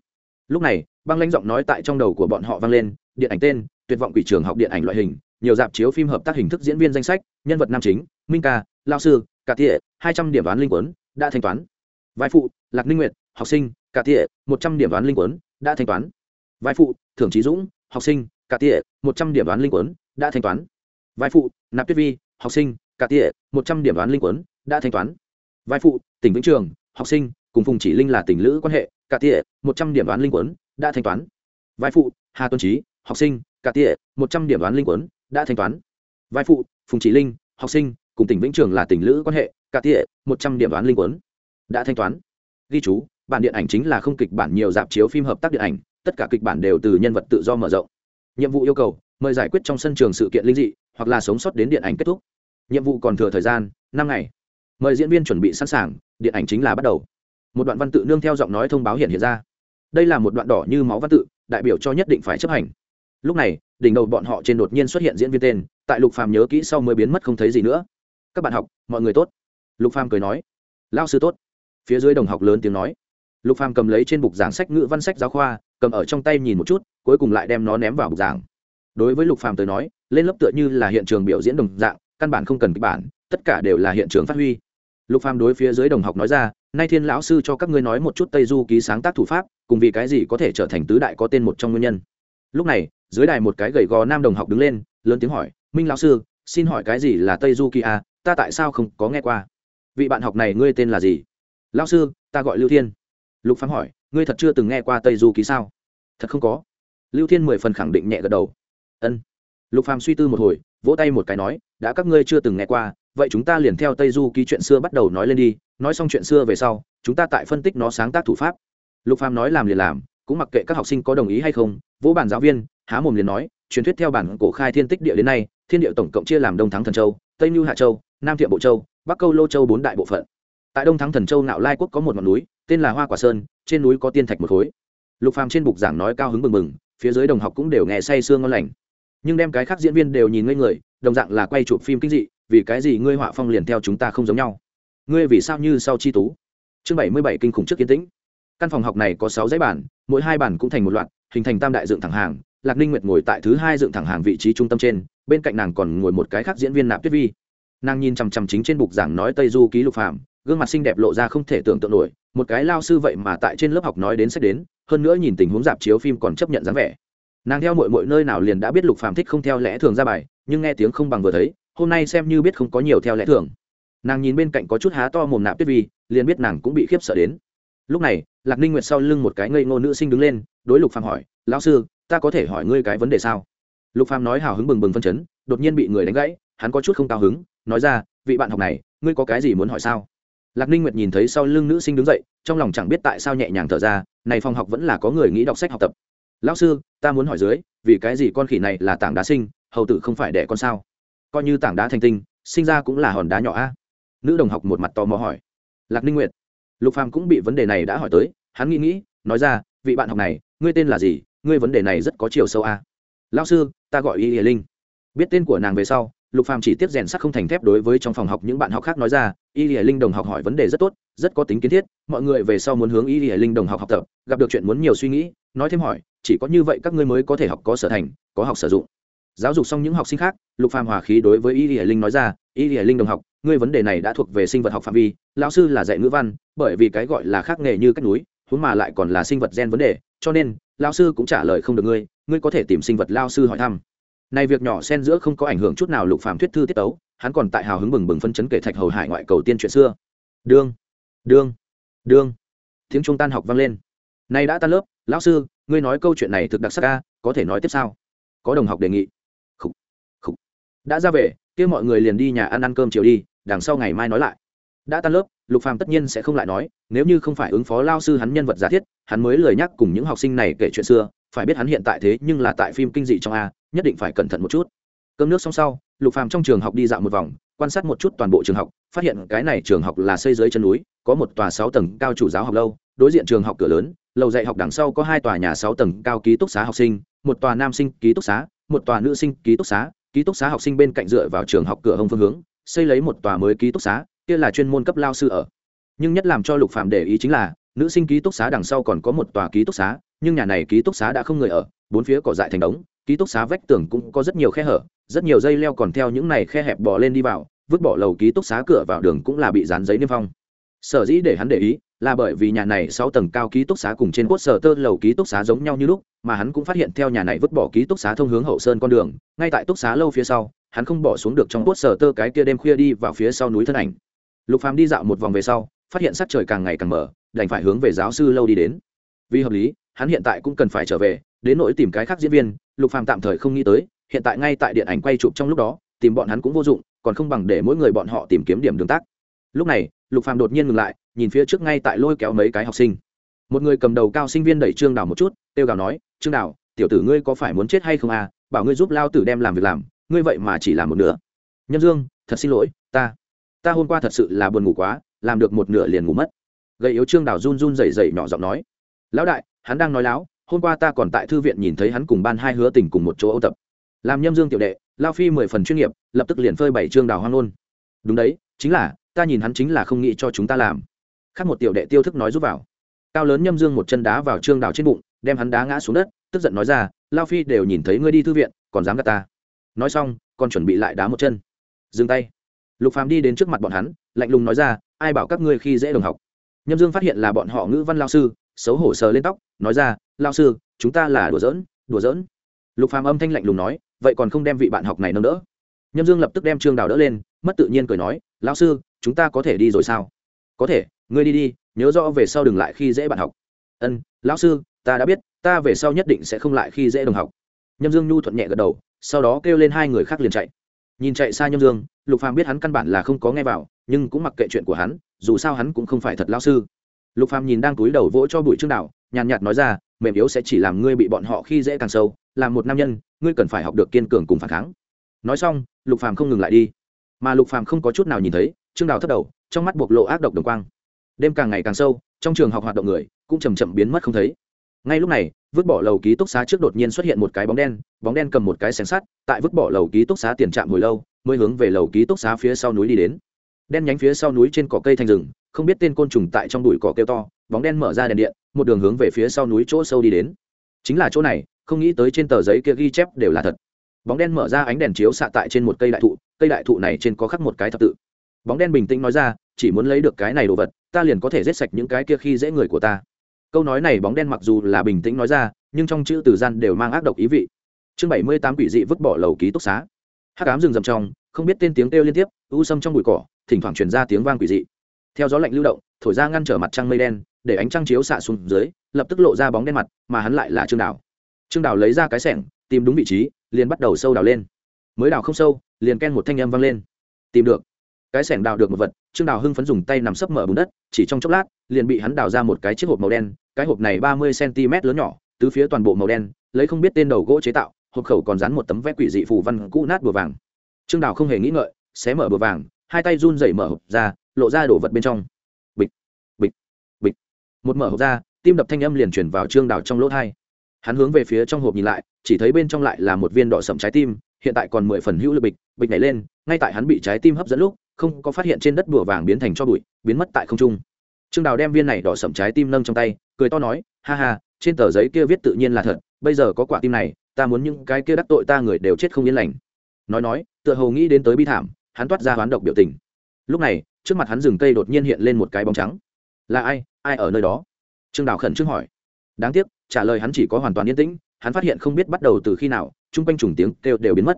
Lúc này, băng lãnh giọng nói tại trong đầu của bọn họ vang lên điện ảnh tên, tuyệt vọng quỷ trường học điện ảnh loại hình, nhiều dạp chiếu phim hợp tác hình thức diễn viên danh sách, nhân vật nam chính, minh ca, lao sư cả tỉa hai trăm điểm đoán linh quấn đã thanh toán. Vai phụ, lạc ninh nguyệt, học sinh cả tỉa một trăm điểm đoán linh quấn đã thanh toán. Vai phụ, thưởng trí dũng, học sinh cả tỉa một trăm điểm đoán linh quấn đã thanh toán. Vai phụ, nạp tuyết vi, học sinh cả tỉa một trăm điểm đoán linh quấn đã thanh toán. Vai phụ, tỉnh vĩnh trường, học sinh, cùng phùng chỉ linh là tình lữ quan hệ cả tỉa một trăm điểm đoán linh quấn đã thanh toán. Vai phụ, hà tuân trí học sinh, cả tỉa, một trăm điểm đoán linh quấn, đã thanh toán. Vai phụ, phùng chỉ linh, học sinh, cùng tỉnh vĩnh trường là tỉnh lữ quan hệ, cả tỉa, một trăm điểm đoán linh quấn, đã thanh toán. Ghi chú, bản điện ảnh chính là không kịch bản nhiều dạp chiếu phim hợp tác điện ảnh, tất cả kịch bản đều từ nhân vật tự do mở rộng. Nhiệm vụ yêu cầu, mời giải quyết trong sân trường sự kiện linh dị, hoặc là sống sót đến điện ảnh kết thúc. Nhiệm vụ còn thừa thời gian, năm ngày. Mời diễn viên chuẩn bị sẵn sàng, điện ảnh chính là bắt đầu. Một đoạn văn tự nương theo giọng nói thông báo hiện hiện ra. Đây là một đoạn đỏ như máu văn tự, đại biểu cho nhất định phải chấp hành lúc này, đỉnh đầu bọn họ trên đột nhiên xuất hiện diễn viên tên, tại lục phàm nhớ kỹ sau mới biến mất không thấy gì nữa. Các bạn học, mọi người tốt. Lục phàm cười nói. Lao sư tốt. Phía dưới đồng học lớn tiếng nói. Lục phàm cầm lấy trên bục giảng sách ngữ văn sách giáo khoa, cầm ở trong tay nhìn một chút, cuối cùng lại đem nó ném vào bục giảng. Đối với lục phàm tới nói, lên lớp tựa như là hiện trường biểu diễn đồng dạng, căn bản không cần kịch bản, tất cả đều là hiện trường phát huy. Lục phàm đối phía dưới đồng học nói ra, nay thiên lão sư cho các ngươi nói một chút tây du ký sáng tác thủ pháp, cùng vì cái gì có thể trở thành tứ đại có tên một trong nguyên nhân. Lúc này dưới đài một cái gầy gò nam đồng học đứng lên, lớn tiếng hỏi, minh lão sư, xin hỏi cái gì là tây du kỳ a ta tại sao không có nghe qua? Vị bạn học này ngươi tên là gì? Lão sư, ta gọi lưu thiên. Lục phán hỏi, ngươi thật chưa từng nghe qua tây du ký sao? Thật không có. Lưu thiên mười phần khẳng định nhẹ gật đầu. Ân. Lục phàm suy tư một hồi, vỗ tay một cái nói, đã các ngươi chưa từng nghe qua, vậy chúng ta liền theo tây du ký chuyện xưa bắt đầu nói lên đi, nói xong chuyện xưa về sau, chúng ta tại phân tích nó sáng tác thủ pháp. Lục phàm nói làm liền làm, cũng mặc kệ các học sinh có đồng ý hay không, vỗ bản giáo viên há mồm liền nói, truyền thuyết theo bản cổ khai thiên tích địa đến nay, thiên địa tổng cộng chia làm đông thắng thần châu, tây mưu hạ châu, nam thiện bộ châu, bắc câu lô châu bốn đại bộ phận. Tại đông thắng thần châu nạo lai quốc có một ngọn núi, tên là hoa quả sơn, trên núi có tiên thạch một khối. Lục phàm trên bục giảng nói cao hứng mừng mừng, phía dưới đồng học cũng đều nghe say sương ngon lành. Nhưng đem cái khác diễn viên đều nhìn ngây người, đồng dạng là quay chụp phim kinh dị, vì cái gì ngươi họa phong liền theo chúng ta không giống nhau? Ngươi vì sao như sau chi tú? Chương bảy mươi bảy kinh khủng trước kiến tĩnh. Căn phòng học này có sáu dãy bản mỗi hai bản cũng thành một loạt, hình thành tam đại dựng thẳng hàng lạc ninh nguyệt ngồi tại thứ hai dựng thẳng hàng vị trí trung tâm trên, bên cạnh nàng còn ngồi một cái khác diễn viên nạp tuyết vi. Nàng nhìn chằm chằm chính trên bục giảng nói tây du ký lục phạm gương mặt xinh đẹp lộ ra không thể tưởng tượng nổi, một cái lao sư vậy mà tại trên lớp học nói đến sách đến, hơn nữa nhìn tình huống dạp chiếu phim còn chấp nhận dáng vẻ. Nàng theo mọi mọi nơi nào liền đã biết lục phàm thích không theo lẽ thường ra bài, nhưng nghe tiếng không bằng vừa thấy, hôm nay xem như biết không có nhiều theo lẽ thường. Nàng nhìn bên cạnh có chút há to mồm nạp tuyết vi, liền biết nàng cũng bị khiếp sợ đến. Lúc này, lạc ninh nguyệt sau lưng một cái ngây ngô nữ sinh đứng lên, đối lục phàm hỏi, lão sư ta có thể hỏi ngươi cái vấn đề sao? Lục phàm nói hào hứng bừng bừng phân chấn, đột nhiên bị người đánh gãy, hắn có chút không cao hứng, nói ra, vị bạn học này, ngươi có cái gì muốn hỏi sao? Lạc ninh nguyệt nhìn thấy sau lưng nữ sinh đứng dậy, trong lòng chẳng biết tại sao nhẹ nhàng thở ra, này phòng học vẫn là có người nghĩ đọc sách học tập. Lão sư, ta muốn hỏi dưới, vì cái gì con khỉ này là tảng đá sinh, hầu tử không phải đẻ con sao? Coi như tảng đá thành tinh, sinh ra cũng là hòn đá nhỏ a. Nữ đồng học một mặt tò mò hỏi. Lạc ninh nguyệt, lục phàm cũng bị vấn đề này đã hỏi tới, hắn nghĩ nghĩ, nói ra, vị bạn học này, ngươi tên là gì ngươi vấn đề này rất có chiều sâu a. Lão sư, ta gọi y hiền linh. Biết tên của nàng về sau, lục phàm chỉ tiếp rèn sắt không thành thép đối với trong phòng học những bạn học khác nói ra, y hiền linh đồng học hỏi vấn đề rất tốt, rất có tính kiến thiết, mọi người về sau muốn hướng y hiền linh đồng học học tập, gặp được chuyện muốn nhiều suy nghĩ, nói thêm hỏi, chỉ có như vậy các ngươi mới có thể học có sở thành, có học sử dụng. Giáo dục xong những học sinh khác, lục phàm hòa khí đối với y hiền linh nói ra, y hiền linh đồng học, ngươi vấn đề này đã thuộc về sinh vật học phạm vi, lão sư là dạy ngữ văn, bởi vì cái gọi là khác nghề như cách núi, huống mà lại còn là sinh vật gen vấn đề cho nên lão sư cũng trả lời không được ngươi ngươi có thể tìm sinh vật lao sư hỏi thăm. Này việc nhỏ xen giữa không có ảnh hưởng chút nào lục phàm thuyết thư tiết tấu hắn còn tại hào hứng bừng bừng phân chấn kể thạch hầu hải ngoại cầu tiên chuyện xưa. Đương đương đương. Tiếng trung tan học vang lên. Nay đã tan lớp lão sư ngươi nói câu chuyện này thực đặc sắc ca có thể nói tiếp sao? Có đồng học đề nghị. Khủ, khủ. đã ra về kia mọi người liền đi nhà ăn ăn cơm chiều đi đằng sau ngày mai nói lại đã tan lớp, lục phàm tất nhiên sẽ không lại nói, nếu như không phải ứng phó lao sư hắn nhân vật giả thiết, hắn mới lời nhắc cùng những học sinh này kể chuyện xưa, phải biết hắn hiện tại thế nhưng là tại phim kinh dị trong a, nhất định phải cẩn thận một chút. Cơm nước xong sau, lục phàm trong trường học đi dạo một vòng, quan sát một chút toàn bộ trường học, phát hiện cái này trường học là xây dưới chân núi, có một tòa sáu tầng cao chủ giáo học lâu, đối diện trường học cửa lớn, lầu dạy học đằng sau có hai tòa nhà sáu tầng cao ký túc xá học sinh, một tòa nam sinh ký túc xá, một tòa nữ sinh ký túc xá, ký túc xá học sinh bên cạnh dựa vào trường học cửa hông phương hướng, xây lấy một tòa mới ký túc xá kia là chuyên môn cấp lao sư ở. Nhưng nhất làm cho lục phạm để ý chính là, nữ sinh ký túc xá đằng sau còn có một tòa ký túc xá, nhưng nhà này ký túc xá đã không người ở, bốn phía cỏ dại thành đống, ký túc xá vách tường cũng có rất nhiều khe hở, rất nhiều dây leo còn theo những này khe hẹp bỏ lên đi vào, vứt bỏ lầu ký túc xá cửa vào đường cũng là bị dán giấy niêm phong. Sở dĩ để hắn để ý, là bởi vì nhà này sáu tầng cao ký túc xá cùng trên quốc sở tơ lầu ký túc xá giống nhau như lúc, mà hắn cũng phát hiện theo nhà này vứt bỏ ký túc xá thông hướng hậu sơn con đường, ngay tại túc xá lâu phía sau, hắn không bỏ xuống được trong quốc sở tơ cái kia đêm khuya đi vào phía sau núi thân ảnh lục phàm đi dạo một vòng về sau, phát hiện sắc trời càng ngày càng mở đành phải hướng về giáo sư lâu đi đến. Vì hợp lý, hắn hiện tại cũng cần phải trở về, đến nỗi tìm cái khác diễn viên, lục phàm tạm thời không nghĩ tới, hiện tại ngay tại điện ảnh quay chụp trong lúc đó, tìm bọn hắn cũng vô dụng, còn không bằng để mỗi người bọn họ tìm kiếm điểm đường tác. Lúc này, lục phàm đột nhiên ngừng lại, nhìn phía trước ngay tại lôi kéo mấy cái học sinh. Một người cầm đầu cao sinh viên đẩy trương đào một chút tiêu gào nói, trương đào, tiểu tử ngươi có phải muốn chết hay không à? Bảo ngươi giúp lao tử đem làm việc làm, ngươi vậy mà chỉ làm một nửa. Nhâm dương, thật xin lỗi, ta ta hôm qua thật sự là buồn ngủ quá, làm được một nửa liền ngủ mất. Gầy yếu trương đào run run rẩy rẩy nhỏ giọng nói. Lão đại, hắn đang nói láo, hôm qua ta còn tại thư viện nhìn thấy hắn cùng ban hai hứa tình cùng một chỗ âu tập. Làm nhâm dương tiểu đệ, lao phi mười phần chuyên nghiệp, lập tức liền phơi bảy trương đào hoang nôn đúng đấy, chính là, ta nhìn hắn chính là không nghĩ cho chúng ta làm. Khác một tiểu đệ tiêu thức nói giúp vào. Cao lớn nhâm dương một chân đá vào trương đào trên bụng, đem hắn đá ngã xuống đất, tức giận nói ra, lao phi đều nhìn thấy ngươi đi thư viện, còn dám gạt ta. Nói xong, còn chuẩn bị lại đá một chân. Dừng tay lục phàm đi đến trước mặt bọn hắn, lạnh lùng nói ra, ai bảo các ngươi khi dễ đồng học? Nhâm dương phát hiện là bọn họ ngữ văn lao sư, xấu hổ sờ lên tóc, nói ra, lao sư, chúng ta là đùa giỡn đùa giỡn. Lục phàm âm thanh lạnh lùng nói, vậy còn không đem vị bạn học này nâng đỡ? Nhâm dương lập tức đem trương đào đỡ lên, mất tự nhiên cười nói, lao sư, chúng ta có thể đi rồi sao? Có thể, ngươi đi đi, nhớ rõ về sau đừng lại khi dễ bạn học. Ân, lão sư, ta đã biết, ta về sau nhất định sẽ không lại khi dễ đồng học. Nhâm dương nhu thuận nhẹ gật đầu, sau đó kêu lên hai người khác liền chạy nhìn chạy xa nhâm dương lục phàm biết hắn căn bản là không có nghe vào nhưng cũng mặc kệ chuyện của hắn dù sao hắn cũng không phải thật lão sư. Lục phàm nhìn đang túi đầu vỗ cho bụi trương đảo, nhàn nhạt nói ra mềm yếu sẽ chỉ làm ngươi bị bọn họ khi dễ càng sâu làm một nam nhân ngươi cần phải học được kiên cường cùng phản kháng. Nói xong lục phàm không ngừng lại đi. Mà lục phàm không có chút nào nhìn thấy trương đào thất đầu trong mắt bộc lộ ác độc đồng quang. Đêm càng ngày càng sâu trong trường học hoạt động người cũng chầm chậm biến mất không thấy ngay lúc này, vứt bỏ lầu ký túc xá trước đột nhiên xuất hiện một cái bóng đen bóng đen cầm một cái xén sắt, tại vứt bỏ lầu ký túc xá tiền trạm hồi lâu, mới hướng về lầu ký túc xá phía sau núi đi đến. Đen nhánh phía sau núi trên cỏ cây thành rừng, không biết tên côn trùng tại trong bụi cỏ kêu to, bóng đen mở ra đèn điện, một đường hướng về phía sau núi chỗ sâu đi đến. Chính là chỗ này, không nghĩ tới trên tờ giấy kia ghi chép đều là thật. Bóng đen mở ra ánh đèn chiếu xạ tại trên một cây đại thụ, cây đại thụ này trên có khắc một cái thập tự. Bóng đen bình tĩnh nói ra, chỉ muốn lấy được cái này đồ vật, ta liền có thể giết sạch những cái kia khi dễ người của ta câu nói này bóng đen mặc dù là bình tĩnh nói ra, nhưng trong chữ từ gian đều mang ác độc ý vị. Chương bảy mươi tám quỷ dị vứt bỏ lầu ký túc xá. Hát cám rừng rậm trong, không biết tên tiếng kêu liên tiếp, u sâm trong bụi cỏ, thỉnh thoảng truyền ra tiếng vang quỷ dị. Theo gió lạnh lưu động, thổi ra ngăn trở mặt trăng mây đen, để ánh trăng chiếu xạ xuống dưới, lập tức lộ ra bóng đen mặt, mà hắn lại là trương đào. Trương đào lấy ra cái sẻng, tìm đúng vị trí, liền bắt đầu sâu đào lên. Mới đào không sâu, liền ken một thanh âm vang lên. Tìm được cái sẻng đào được một vật, trương đào hưng phấn dùng tay nằm sấp mở bùn đất, chỉ trong chốc lát, liền bị hắn đào ra một cái chiếc hộp màu đen, cái hộp này ba mươi cm lớn nhỏ, tứ phía toàn bộ màu đen, lấy không biết tên đầu gỗ chế tạo, hộp khẩu còn dán một tấm vé quỷ dị phù văn cũ nát bùa vàng. Trương đào không hề nghĩ ngợi, xé mở bùa vàng, hai tay run rẩy mở hộp ra, lộ ra đổ vật bên trong. Bịch bịch bịch. Một mở hộp ra, tim đập thanh âm liền chuyển vào trương đào trong lỗ thai. Hắn hướng về phía trong hộp nhìn lại, chỉ thấy bên trong lại là một viên đỏ sậm trái tim, hiện tại còn mười phần hữu lực bịch bịch nhảy lên, ngay tại hắn bị trái tim hấp dẫn lúc không có phát hiện trên đất bùa vàng biến thành cho bụi, biến mất tại không trung. Trương đào đem viên này đỏ sậm trái tim nâng trong tay, cười to nói, ha ha, trên tờ giấy kia viết tự nhiên là thật, bây giờ có quả tim này, ta muốn những cái kia đắc tội ta người đều chết không yên lành. Nói nói, tựa hồ nghĩ đến tới bi thảm, hắn toát ra hoán độc biểu tình. Lúc này, trước mặt hắn rừng cây đột nhiên hiện lên một cái bóng trắng. Là ai ai ở nơi đó? Trương đào khẩn trương hỏi. Đáng tiếc, trả lời hắn chỉ có hoàn toàn yên tĩnh, hắn phát hiện không biết bắt đầu từ khi nào, chung quanh trùng tiếng kêu đều biến mất.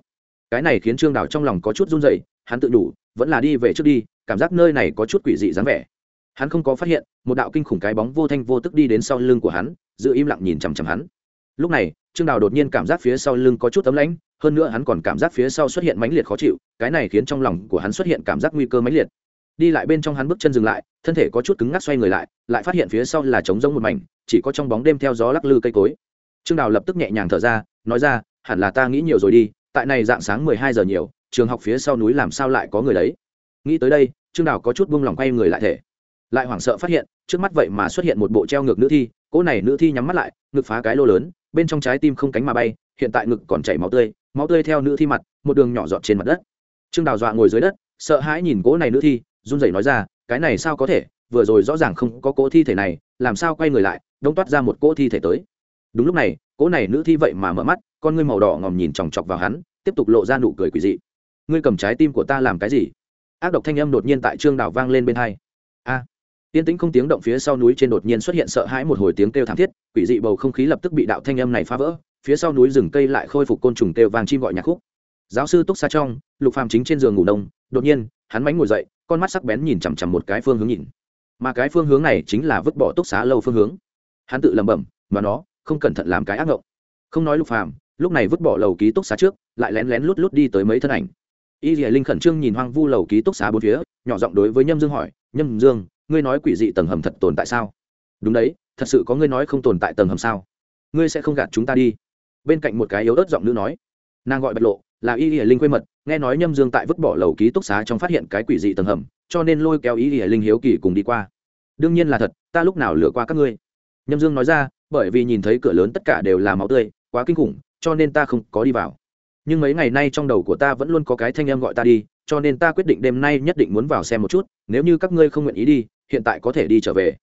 Cái này khiến trương đào trong lòng có chút run dậy hắn tự đủ vẫn là đi về trước đi, cảm giác nơi này có chút quỷ dị dáng vẻ. Hắn không có phát hiện, một đạo kinh khủng cái bóng vô thanh vô tức đi đến sau lưng của hắn, giữ im lặng nhìn chằm chằm hắn. Lúc này, trương đào đột nhiên cảm giác phía sau lưng có chút ấm lãnh, hơn nữa hắn còn cảm giác phía sau xuất hiện mãnh liệt khó chịu, cái này khiến trong lòng của hắn xuất hiện cảm giác nguy cơ mãnh liệt. Đi lại bên trong hắn bước chân dừng lại, thân thể có chút cứng ngắc xoay người lại lại phát hiện phía sau là trống rỗng một mảnh, chỉ có trong bóng đêm theo gió lắc lư cây cối. Trương đào lập tức nhẹ nhàng thở ra, nói ra, hẳn là ta nghĩ nhiều rồi đi, tại này dạng sáng mười hai giờ nhiều trường học phía sau núi làm sao lại có người đấy? Nghĩ tới đây, trương đào có chút buông lòng quay người lại thể. Lại hoảng sợ phát hiện, trước mắt vậy mà xuất hiện một bộ treo ngược nữ thi, cỗ này nữ thi nhắm mắt lại, ngực phá cái lô lớn, bên trong trái tim không cánh mà bay, hiện tại ngực còn chảy máu tươi máu tươi theo nữ thi mặt, một đường nhỏ giọt trên mặt đất. Trương đào dọa ngồi dưới đất, sợ hãi nhìn cỗ này nữ thi, run rẩy nói ra, cái này sao có thể? Vừa rồi rõ ràng không có cỗ thi thể này, làm sao quay người lại, đông toát ra một cỗ thi thể tới. Đúng lúc này, cỗ này nữ thi vậy mà mở mắt, con ngươi màu đỏ ngòm nhìn chòng chọc vào hắn, tiếp tục lộ ra nụ cười quỷ dị ngươi cầm trái tim của ta làm cái gì? Ác độc thanh âm đột nhiên tại trương đảo vang lên bên hai. A. Tiên tĩnh không tiếng động phía sau núi trên đột nhiên xuất hiện sợ hãi một hồi tiếng kêu thảm thiết, quỷ dị bầu không khí lập tức bị đạo thanh âm này phá vỡ, phía sau núi rừng cây lại khôi phục côn trùng kêu vàng chim gọi nhạc khúc. Giáo sư túc xa trong, lục phàm chính trên giường ngủ đông, đột nhiên, hắn mánh ngồi dậy, con mắt sắc bén nhìn chằm chằm một cái phương hướng nhìn. Mà cái phương hướng này chính là vứt bỏ túc xá lâu phương hướng. Hắn tự lẩm bẩm, mà nó, không cẩn thận làm cái ác ngộng. Không nói lục phàm, lúc này vứt bỏ lầu ký túc xá trước, lại lén lén lút lút đi tới mấy thân ảnh y dì linh khẩn trương nhìn hoang vu lầu ký túc xá bốn phía, nhỏ giọng đối với nhâm dương hỏi, nhâm dương, ngươi nói quỷ dị tầng hầm thật tồn tại sao? Đúng đấy, thật sự có ngươi nói không tồn tại tầng hầm sao? Ngươi sẽ không gạt chúng ta đi. Bên cạnh một cái yếu ớt giọng nữ nói. Nàng gọi bạch lộ, là y dì linh quê mật, nghe nói nhâm dương tại vứt bỏ lầu ký túc xá trong phát hiện cái quỷ dị tầng hầm, cho nên lôi kéo y dì linh hiếu kỳ cùng đi qua. Đương nhiên là thật, ta lúc nào lừa qua các ngươi? Nhâm dương nói ra, bởi vì nhìn thấy cửa lớn tất cả đều là máu tươi, quá kinh khủng, cho nên ta không có đi vào nhưng mấy ngày nay trong đầu của ta vẫn luôn có cái thanh em gọi ta đi, cho nên ta quyết định đêm nay nhất định muốn vào xem một chút, nếu như các ngươi không nguyện ý đi, hiện tại có thể đi trở về.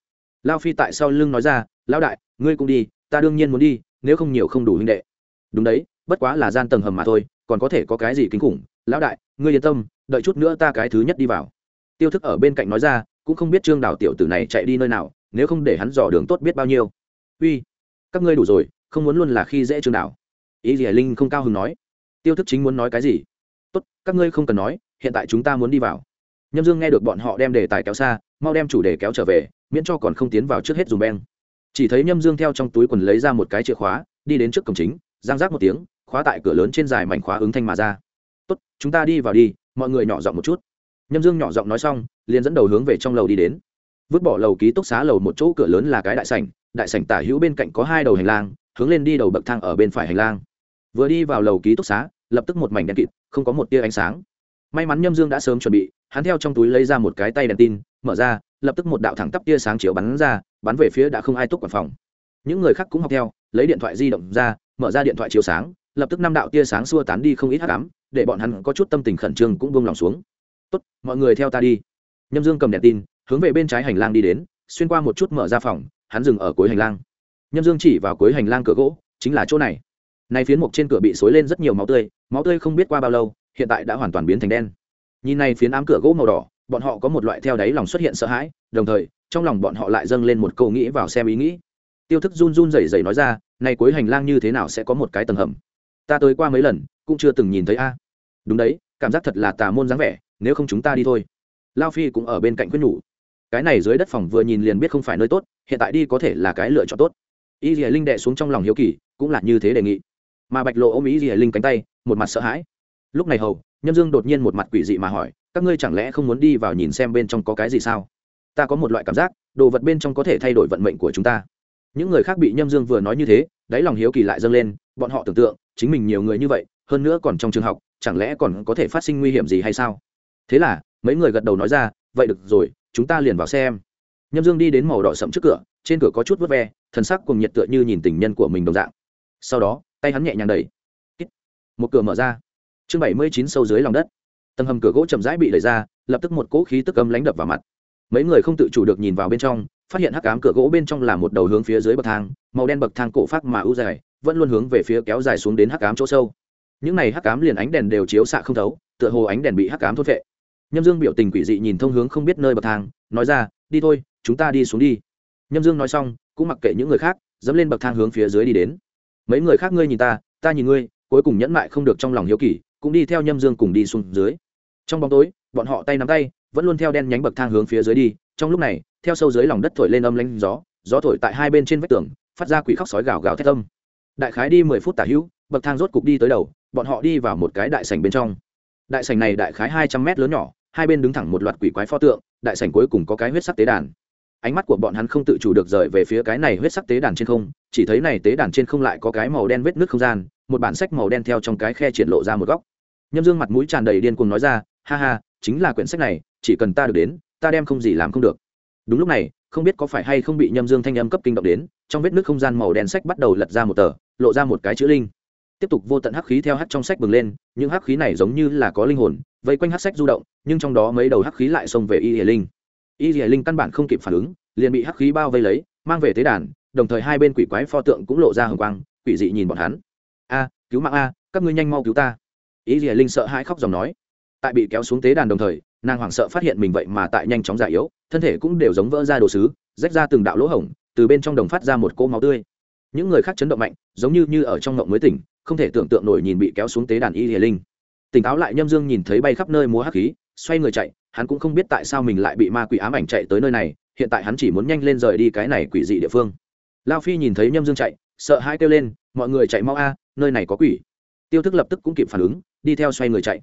Lao phi tại sau lưng nói ra, lão đại, ngươi cũng đi, ta đương nhiên muốn đi, nếu không nhiều không đủ huynh đệ. Đúng đấy, bất quá là gian tầng hầm mà thôi, còn có thể có cái gì kinh khủng. Lão đại, ngươi yên tâm, đợi chút nữa ta cái thứ nhất đi vào. Tiêu thức ở bên cạnh nói ra, cũng không biết trương đào tiểu tử này chạy đi nơi nào, nếu không để hắn dò đường tốt biết bao nhiêu. Uy, các ngươi đủ rồi, không muốn luôn là khi dễ trương đào. Ý gì linh không cao hứng nói tiêu thức chính muốn nói cái gì? Tốt, các ngươi không cần nói, hiện tại chúng ta muốn đi vào. Nhâm dương nghe được bọn họ đem đề tài kéo xa, mau đem chủ đề kéo trở về, miễn cho còn không tiến vào trước hết dùng beng. Chỉ thấy nhâm dương theo trong túi quần lấy ra một cái chìa khóa, đi đến trước cổng chính, giang rác một tiếng, khóa tại cửa lớn trên dài mảnh khóa ứng thanh mà ra. Tốt, chúng ta đi vào đi, mọi người nhỏ giọng một chút. Nhâm dương nhỏ giọng nói xong, liền dẫn đầu hướng về trong lầu đi đến. Vứt bỏ lầu ký túc xá lầu một chỗ cửa lớn là cái đại sảnh đại sảnh tả hữu bên cạnh có hai đầu hành lang, hướng lên đi đầu bậc thang ở bên phải hành lang. Vừa đi vào lầu ký túc xá lập tức một mảnh đen kịt, không có một tia ánh sáng. May mắn nhâm dương đã sớm chuẩn bị, hắn theo trong túi lấy ra một cái tay đèn tin, mở ra, lập tức một đạo thẳng tắp tia sáng chiếu bắn ra, bắn về phía đã không ai túc quản phòng. Những người khác cũng học theo, lấy điện thoại di động ra, mở ra điện thoại chiếu sáng, lập tức năm đạo tia sáng xua tán đi không ít hắc ám, để bọn hắn có chút tâm tình khẩn trương cũng buông lòng xuống. Tốt, mọi người theo ta đi. Nhâm dương cầm đèn tin, hướng về bên trái hành lang đi đến, xuyên qua một chút mở ra phòng, hắn dừng ở cuối hành lang. Nhâm dương chỉ vào cuối hành lang cửa gỗ, chính là chỗ này. Này phiến mục trên cửa bị xối lên rất nhiều máu tươi máu tươi không biết qua bao lâu, hiện tại đã hoàn toàn biến thành đen. Nhìn này phiến ám cửa gỗ màu đỏ, bọn họ có một loại theo đáy lòng xuất hiện sợ hãi, đồng thời, trong lòng bọn họ lại dâng lên một câu nghĩ vào xem ý nghĩ. Tiêu thức run run rẩy rẩy nói ra, này cuối hành lang như thế nào sẽ có một cái tầng hầm? Ta tới qua mấy lần, cũng chưa từng nhìn thấy a. Đúng đấy, cảm giác thật là tà môn dáng vẻ, nếu không chúng ta đi thôi. Lao phi cũng ở bên cạnh quyết nhủ. Cái này dưới đất phòng vừa nhìn liền biết không phải nơi tốt, hiện tại đi có thể là cái lựa chọn tốt. Y dìa linh đệ xuống trong lòng hiếu kỳ, cũng là như thế đề nghị mà bạch lộ ôm y dì linh cánh tay, một mặt sợ hãi. Lúc này hầu, nhâm dương đột nhiên một mặt quỷ dị mà hỏi, các ngươi chẳng lẽ không muốn đi vào nhìn xem bên trong có cái gì sao? Ta có một loại cảm giác, đồ vật bên trong có thể thay đổi vận mệnh của chúng ta. Những người khác bị nhâm dương vừa nói như thế, đáy lòng hiếu kỳ lại dâng lên, bọn họ tưởng tượng, chính mình nhiều người như vậy, hơn nữa còn trong trường học, chẳng lẽ còn có thể phát sinh nguy hiểm gì hay sao? Thế là, mấy người gật đầu nói ra, vậy được rồi, chúng ta liền vào xem. Nhâm dương đi đến màu đỏ sậm trước cửa, trên cửa có chút vớt ve, thần sắc cùng nhiệt tựa như nhìn tình nhân của mình đồng dạng. Sau đó tay hắn nhẹ nhàng đẩy. Một cửa mở ra. Chương bảy mươi chín sâu dưới lòng đất. Tầng hầm cửa gỗ chậm rãi bị đẩy ra, lập tức một cỗ khí tức âm lánh đập vào mặt. Mấy người không tự chủ được nhìn vào bên trong, phát hiện hắc ám cửa gỗ bên trong là một đầu hướng phía dưới bậc thang, màu đen bậc thang cổ phát mà ưu dài, vẫn luôn hướng về phía kéo dài xuống đến hắc ám chỗ sâu. Những này hắc ám liền ánh đèn đều chiếu xạ không thấu, tựa hồ ánh đèn bị hắc ám thốt vệ nhâm dương biểu tình quỷ dị nhìn thông hướng không biết nơi bậc thang, nói ra, đi thôi, chúng ta đi xuống đi. Nhâm dương nói xong, cũng mặc kệ những người khác, dẫm lên bậc thang hướng phía dưới đi đến mấy người khác ngươi nhìn ta ta nhìn ngươi, cuối cùng nhẫn mại không được trong lòng hiếu kỳ, cũng đi theo nhâm dương cùng đi xuống dưới. Trong bóng tối, bọn họ tay nắm tay, vẫn luôn theo đen nhánh bậc thang hướng phía dưới đi. Trong lúc này, theo sâu dưới lòng đất thổi lên âm lanh gió gió thổi tại hai bên trên vách tường, phát ra quỷ khóc sói gào gào thét âm. Đại khái đi mười phút tả hữu, bậc thang rốt cục đi tới đầu, bọn họ đi vào một cái đại sảnh bên trong. Đại sảnh này đại khái hai trăm mét lớn nhỏ, hai bên đứng thẳng một loạt quỷ quái pho tượng, đại sảnh cuối cùng có cái huyết sắc tế đàn. Ánh mắt của bọn hắn không tự chủ được rời về phía cái này huyết sắc tế đàn trên không chỉ thấy này tế đàn trên không lại có cái màu đen vết nước không gian, một bản sách màu đen theo trong cái khe triển lộ ra một góc. Nhâm dương mặt mũi tràn đầy điên cuồng nói ra, ha ha, chính là quyển sách này, chỉ cần ta được đến, ta đem không gì làm không được. Đúng lúc này, không biết có phải hay không bị nhâm dương thanh âm cấp kinh động đến, trong vết nước không gian màu đen sách bắt đầu lật ra một tờ, lộ ra một cái chữ linh. Tiếp tục vô tận hắc khí theo hắc trong sách bừng lên, những hắc khí này giống như là có linh hồn, vây quanh hắc sách du động, nhưng trong đó mấy đầu hắc khí lại xông về y hiển linh. Y hiển linh căn bản không kịp phản ứng, liền bị hắc khí bao vây lấy, mang về tế đàn đồng thời hai bên quỷ quái pho tượng cũng lộ ra hồng quang, quỷ dị nhìn bọn hắn. A, cứu mạng a, các ngươi nhanh mau cứu ta. Ý gì linh sợ hãi khóc dòng nói. Tại bị kéo xuống tế đàn đồng thời, nàng hoảng sợ phát hiện mình vậy mà tại nhanh chóng già yếu, thân thể cũng đều giống vỡ ra đồ sứ, rách ra từng đạo lỗ hổng, từ bên trong đồng phát ra một cỗ máu tươi. Những người khác chấn động mạnh, giống như như ở trong ngộng mới tỉnh, không thể tưởng tượng nổi nhìn bị kéo xuống tế đàn y hiền linh. Tỉnh táo lại nhâm dương nhìn thấy bay khắp nơi múa hắc khí, xoay người chạy, hắn cũng không biết tại sao mình lại bị ma quỷ ám ảnh chạy tới nơi này, hiện tại hắn chỉ muốn nhanh lên rời đi cái này quỷ dị địa phương lao phi nhìn thấy nhâm dương chạy, sợ hai kêu lên, mọi người chạy mau a, nơi này có quỷ. Tiêu thức lập tức cũng kịp phản ứng, đi theo xoay người chạy.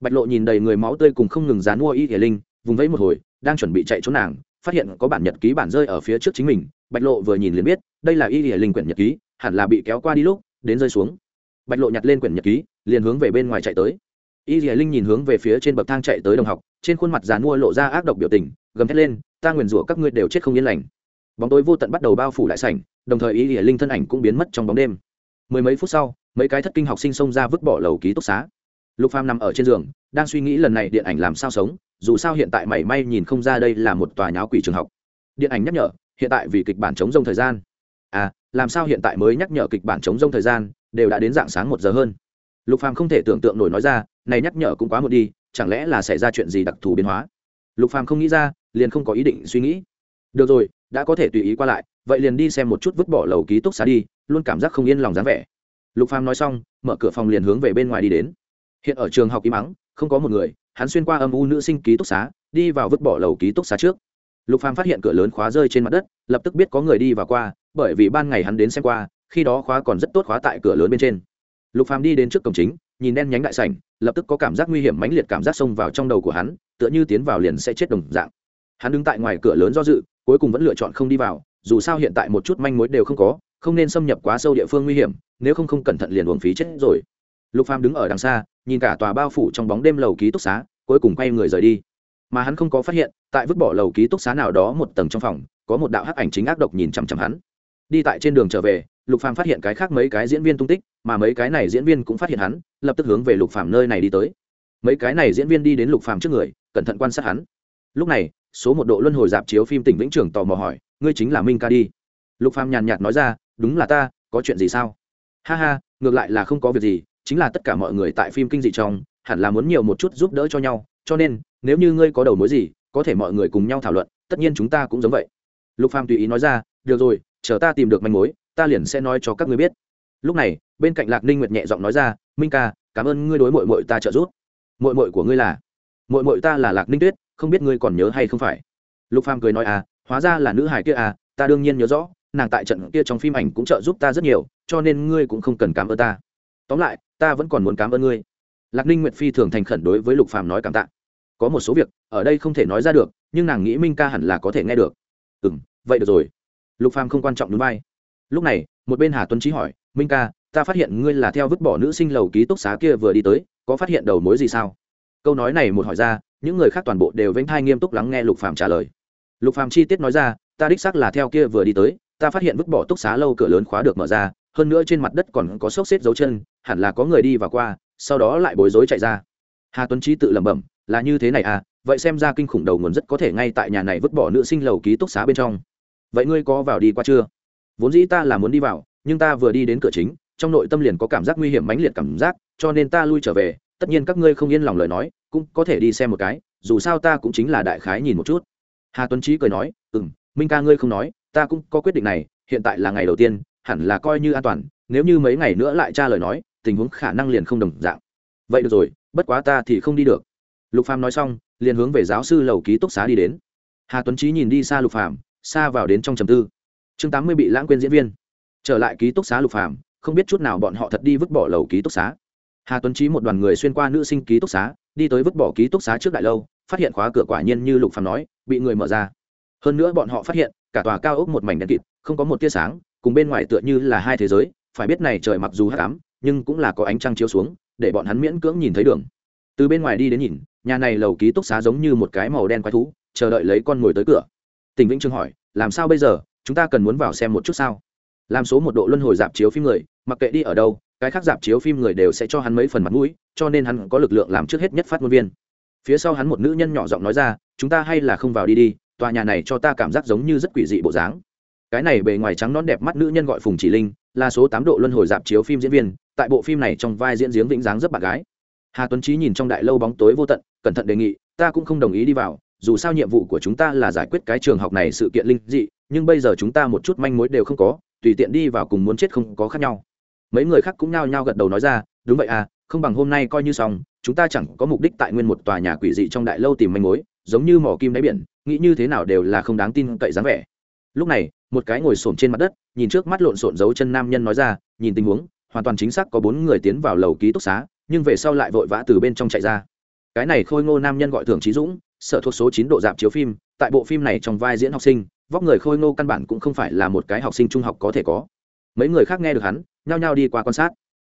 Bạch lộ nhìn đầy người máu tươi cùng không ngừng dán mua y hiển linh, vùng vẫy một hồi, đang chuẩn bị chạy trốn nàng, phát hiện có bản nhật ký bản rơi ở phía trước chính mình. Bạch lộ vừa nhìn liền biết, đây là y hiển linh quyển nhật ký, hẳn là bị kéo qua đi lúc, đến rơi xuống. Bạch lộ nhặt lên quyển nhật ký, liền hướng về bên ngoài chạy tới. Y hiển linh nhìn hướng về phía trên bậc thang chạy tới đồng học, trên khuôn mặt dán mua lộ ra ác độc biểu tình, gầm thét lên, ta nguyền rủa các ngươi đều chết không yên lành bóng tối vô tận bắt đầu bao phủ lại sảnh, đồng thời ý ỉa linh thân ảnh cũng biến mất trong bóng đêm. Mười mấy phút sau, mấy cái thất kinh học sinh xông ra vứt bỏ lầu ký túc xá. Lục phàm nằm ở trên giường, đang suy nghĩ lần này điện ảnh làm sao sống, dù sao hiện tại mảy may nhìn không ra đây là một tòa nháo quỷ trường học. Điện ảnh nhắc nhở, hiện tại vì kịch bản chống rông thời gian. À làm sao hiện tại mới nhắc nhở kịch bản chống rông thời gian, đều đã đến dạng sáng một giờ hơn. Lục phàm không thể tưởng tượng nổi nói ra, này nhắc nhở cũng quá một đi, chẳng lẽ là xảy ra chuyện gì đặc thù biến hóa? Lục phàm không nghĩ ra, liền không có ý định suy nghĩ. Được rồi đã có thể tùy ý qua lại, vậy liền đi xem một chút vứt bỏ lầu ký túc xá đi, luôn cảm giác không yên lòng dáng vẻ. Lục phàm nói xong, mở cửa phòng liền hướng về bên ngoài đi đến. Hiện ở trường học im mắng không có một người, hắn xuyên qua âm u nữ sinh ký túc xá, đi vào vứt bỏ lầu ký túc xá trước. Lục phàm phát hiện cửa lớn khóa rơi trên mặt đất, lập tức biết có người đi vào qua, bởi vì ban ngày hắn đến xem qua, khi đó khóa còn rất tốt khóa tại cửa lớn bên trên. Lục phàm đi đến trước cổng chính, nhìn đen nhánh đại sảnh, lập tức có cảm giác nguy hiểm mãnh liệt cảm giác xông vào trong đầu của hắn, tựa như tiến vào liền sẽ chết đồng dạng. Hắn đứng tại ngoài cửa lớn do dự cuối cùng vẫn lựa chọn không đi vào, dù sao hiện tại một chút manh mối đều không có, không nên xâm nhập quá sâu địa phương nguy hiểm, nếu không không cẩn thận liền uống phí chết rồi. Lục phàm đứng ở đằng xa, nhìn cả tòa bao phủ trong bóng đêm lầu ký túc xá, cuối cùng quay người rời đi. Mà hắn không có phát hiện, tại vứt bỏ lầu ký túc xá nào đó một tầng trong phòng, có một đạo hắc ảnh chính ác độc nhìn chằm chằm hắn. Đi tại trên đường trở về, lục phàm phát hiện cái khác mấy cái diễn viên tung tích, mà mấy cái này diễn viên cũng phát hiện hắn, lập tức hướng về lục phàm nơi này đi tới. Mấy cái này diễn viên đi đến lục phàm trước người, cẩn thận quan sát hắn lúc này, số một độ luân hồi dạp chiếu phim tỉnh vĩnh trường tò mò hỏi, ngươi chính là minh ca đi? Lục phàm nhàn nhạt nói ra, đúng là ta, có chuyện gì sao? Ha ha, ngược lại là không có việc gì, chính là tất cả mọi người tại phim kinh dị trong, hẳn là muốn nhiều một chút giúp đỡ cho nhau, cho nên, nếu như ngươi có đầu mối gì, có thể mọi người cùng nhau thảo luận, tất nhiên chúng ta cũng giống vậy. Lục phàm tùy ý nói ra, được rồi, chờ ta tìm được manh mối, ta liền sẽ nói cho các ngươi biết. Lúc này, bên cạnh lạc ninh nguyệt nhẹ giọng nói ra, minh ca, cảm ơn ngươi đối mội mội ta trợ giúp. Mội mội của ngươi là mội mội ta là lạc ninh tuyết không biết ngươi còn nhớ hay không phải. Lục phàm cười nói à hóa ra là nữ hải kia à ta đương nhiên nhớ rõ, nàng tại trận kia trong phim ảnh cũng trợ giúp ta rất nhiều, cho nên ngươi cũng không cần cảm ơn ta. Tóm lại, ta vẫn còn muốn cảm ơn ngươi. Lạc ninh nguyệt phi thường thành khẩn đối với lục phàm nói cảm tạ. Có một số việc, ở đây không thể nói ra được, nhưng nàng nghĩ minh ca hẳn là có thể nghe được. Ừ m vậy được rồi. Lục phàm không quan trọng núi bay lúc này, một bên hà tuấn trí hỏi, minh ca, ta phát hiện ngươi là theo vứt bỏ nữ sinh lầu ký túc xá kia vừa đi tới, có phát hiện đầu mối gì sao? Câu nói này một hỏi ra, những người khác toàn bộ đều vênh thai nghiêm túc lắng nghe lục phàm trả lời. Lục phàm chi tiết nói ra, ta đích xác là theo kia vừa đi tới, ta phát hiện vứt bỏ túc xá lâu cửa lớn khóa được mở ra, hơn nữa trên mặt đất còn có xốc xếp dấu chân, hẳn là có người đi và qua, sau đó lại bối rối chạy ra. Hà tuấn trí tự lẩm bẩm, là như thế này à vậy xem ra kinh khủng đầu nguồn rất có thể ngay tại nhà này vứt bỏ nữ sinh lầu ký túc xá bên trong. Vậy ngươi có vào đi qua chưa? Vốn dĩ ta là muốn đi vào, nhưng ta vừa đi đến cửa chính, trong nội tâm liền có cảm giác nguy hiểm mãnh liệt cảm giác, cho nên ta lui trở về tất nhiên các ngươi không yên lòng lời nói, cũng có thể đi xem một cái, dù sao ta cũng chính là đại khái nhìn một chút. Hà tuấn trí cười nói ừ m minh ca ngươi không nói, ta cũng có quyết định này, hiện tại là ngày đầu tiên, hẳn là coi như an toàn, nếu như mấy ngày nữa lại tra lời nói, tình huống khả năng liền không đồng dạng. Vậy được rồi, bất quá ta thì không đi được. Lục phàm nói xong, liền hướng về giáo sư lầu ký túc xá đi đến. Hà tuấn trí nhìn đi xa lục phàm, xa vào đến trong trầm tư. Chương tám mươi bị lãng quên diễn viên. Trở lại ký túc xá lục phàm, không biết chút nào bọn họ thật đi vứt bỏ lầu ký túc xá hà tuấn trí một đoàn người xuyên qua nữ sinh ký túc xá, đi tới vứt bỏ ký túc xá trước đại lâu, phát hiện khóa cửa quả nhiên như lục phàm nói, bị người mở ra. Hơn nữa bọn họ phát hiện, cả tòa cao ốc một mảnh đen kịt, không có một tia sáng, cùng bên ngoài tựa như là hai thế giới, phải biết này trời mặc dù hắc ám, nhưng cũng là có ánh trăng chiếu xuống, để bọn hắn miễn cưỡng nhìn thấy đường. Từ bên ngoài đi đến nhìn, nhà này lầu ký túc xá giống như một cái màu đen quái thú, chờ đợi lấy con ngồi tới cửa. Tỉnh vĩnh trương hỏi, làm sao bây giờ? Chúng ta cần muốn vào xem một chút sao? Làm số một độ luân hồi dạp chiếu phim người, mặc kệ đi ở đâu cái khác dạp chiếu phim người đều sẽ cho hắn mấy phần mặt mũi, cho nên hắn có lực lượng làm trước hết nhất phát ngôn viên. Phía sau hắn một nữ nhân nhỏ giọng nói ra, chúng ta hay là không vào đi đi, tòa nhà này cho ta cảm giác giống như rất quỷ dị bộ dáng. Cái này bề ngoài trắng nón đẹp mắt nữ nhân gọi phùng chỉ linh, là số tám độ luân hồi dạp chiếu phim diễn viên, tại bộ phim này trong vai diễn giếng vĩnh dáng rất bạn gái. Hà tuấn trí nhìn trong đại lâu bóng tối vô tận, cẩn thận đề nghị, ta cũng không đồng ý đi vào, dù sao nhiệm vụ của chúng ta là giải quyết cái trường học này sự kiện linh dị, nhưng bây giờ chúng ta một chút manh mối đều không có, tùy tiện đi vào cùng muốn chết không có khác nhau mấy người khác cũng nhao nhao gật đầu nói ra, đúng vậy à không bằng hôm nay coi như xong, chúng ta chẳng có mục đích tại nguyên một tòa nhà quỷ dị trong đại lâu tìm manh mối, giống như mỏ kim đáy biển, nghĩ như thế nào đều là không đáng tin cậy dáng vẻ. Lúc này, một cái ngồi xổm trên mặt đất, nhìn trước mắt lộn xộn dấu chân nam nhân nói ra, nhìn tình huống, hoàn toàn chính xác có bốn người tiến vào lầu ký túc xá, nhưng về sau lại vội vã từ bên trong chạy ra. Cái này khôi ngô nam nhân gọi thường trí dũng, sở thuộc số chín độ dạp chiếu phim, tại bộ phim này trong vai diễn học sinh, vóc người khôi ngô căn bản cũng không phải là một cái học sinh trung học có thể có. Mấy người khác nghe được hắn nhao nhao đi qua quan sát.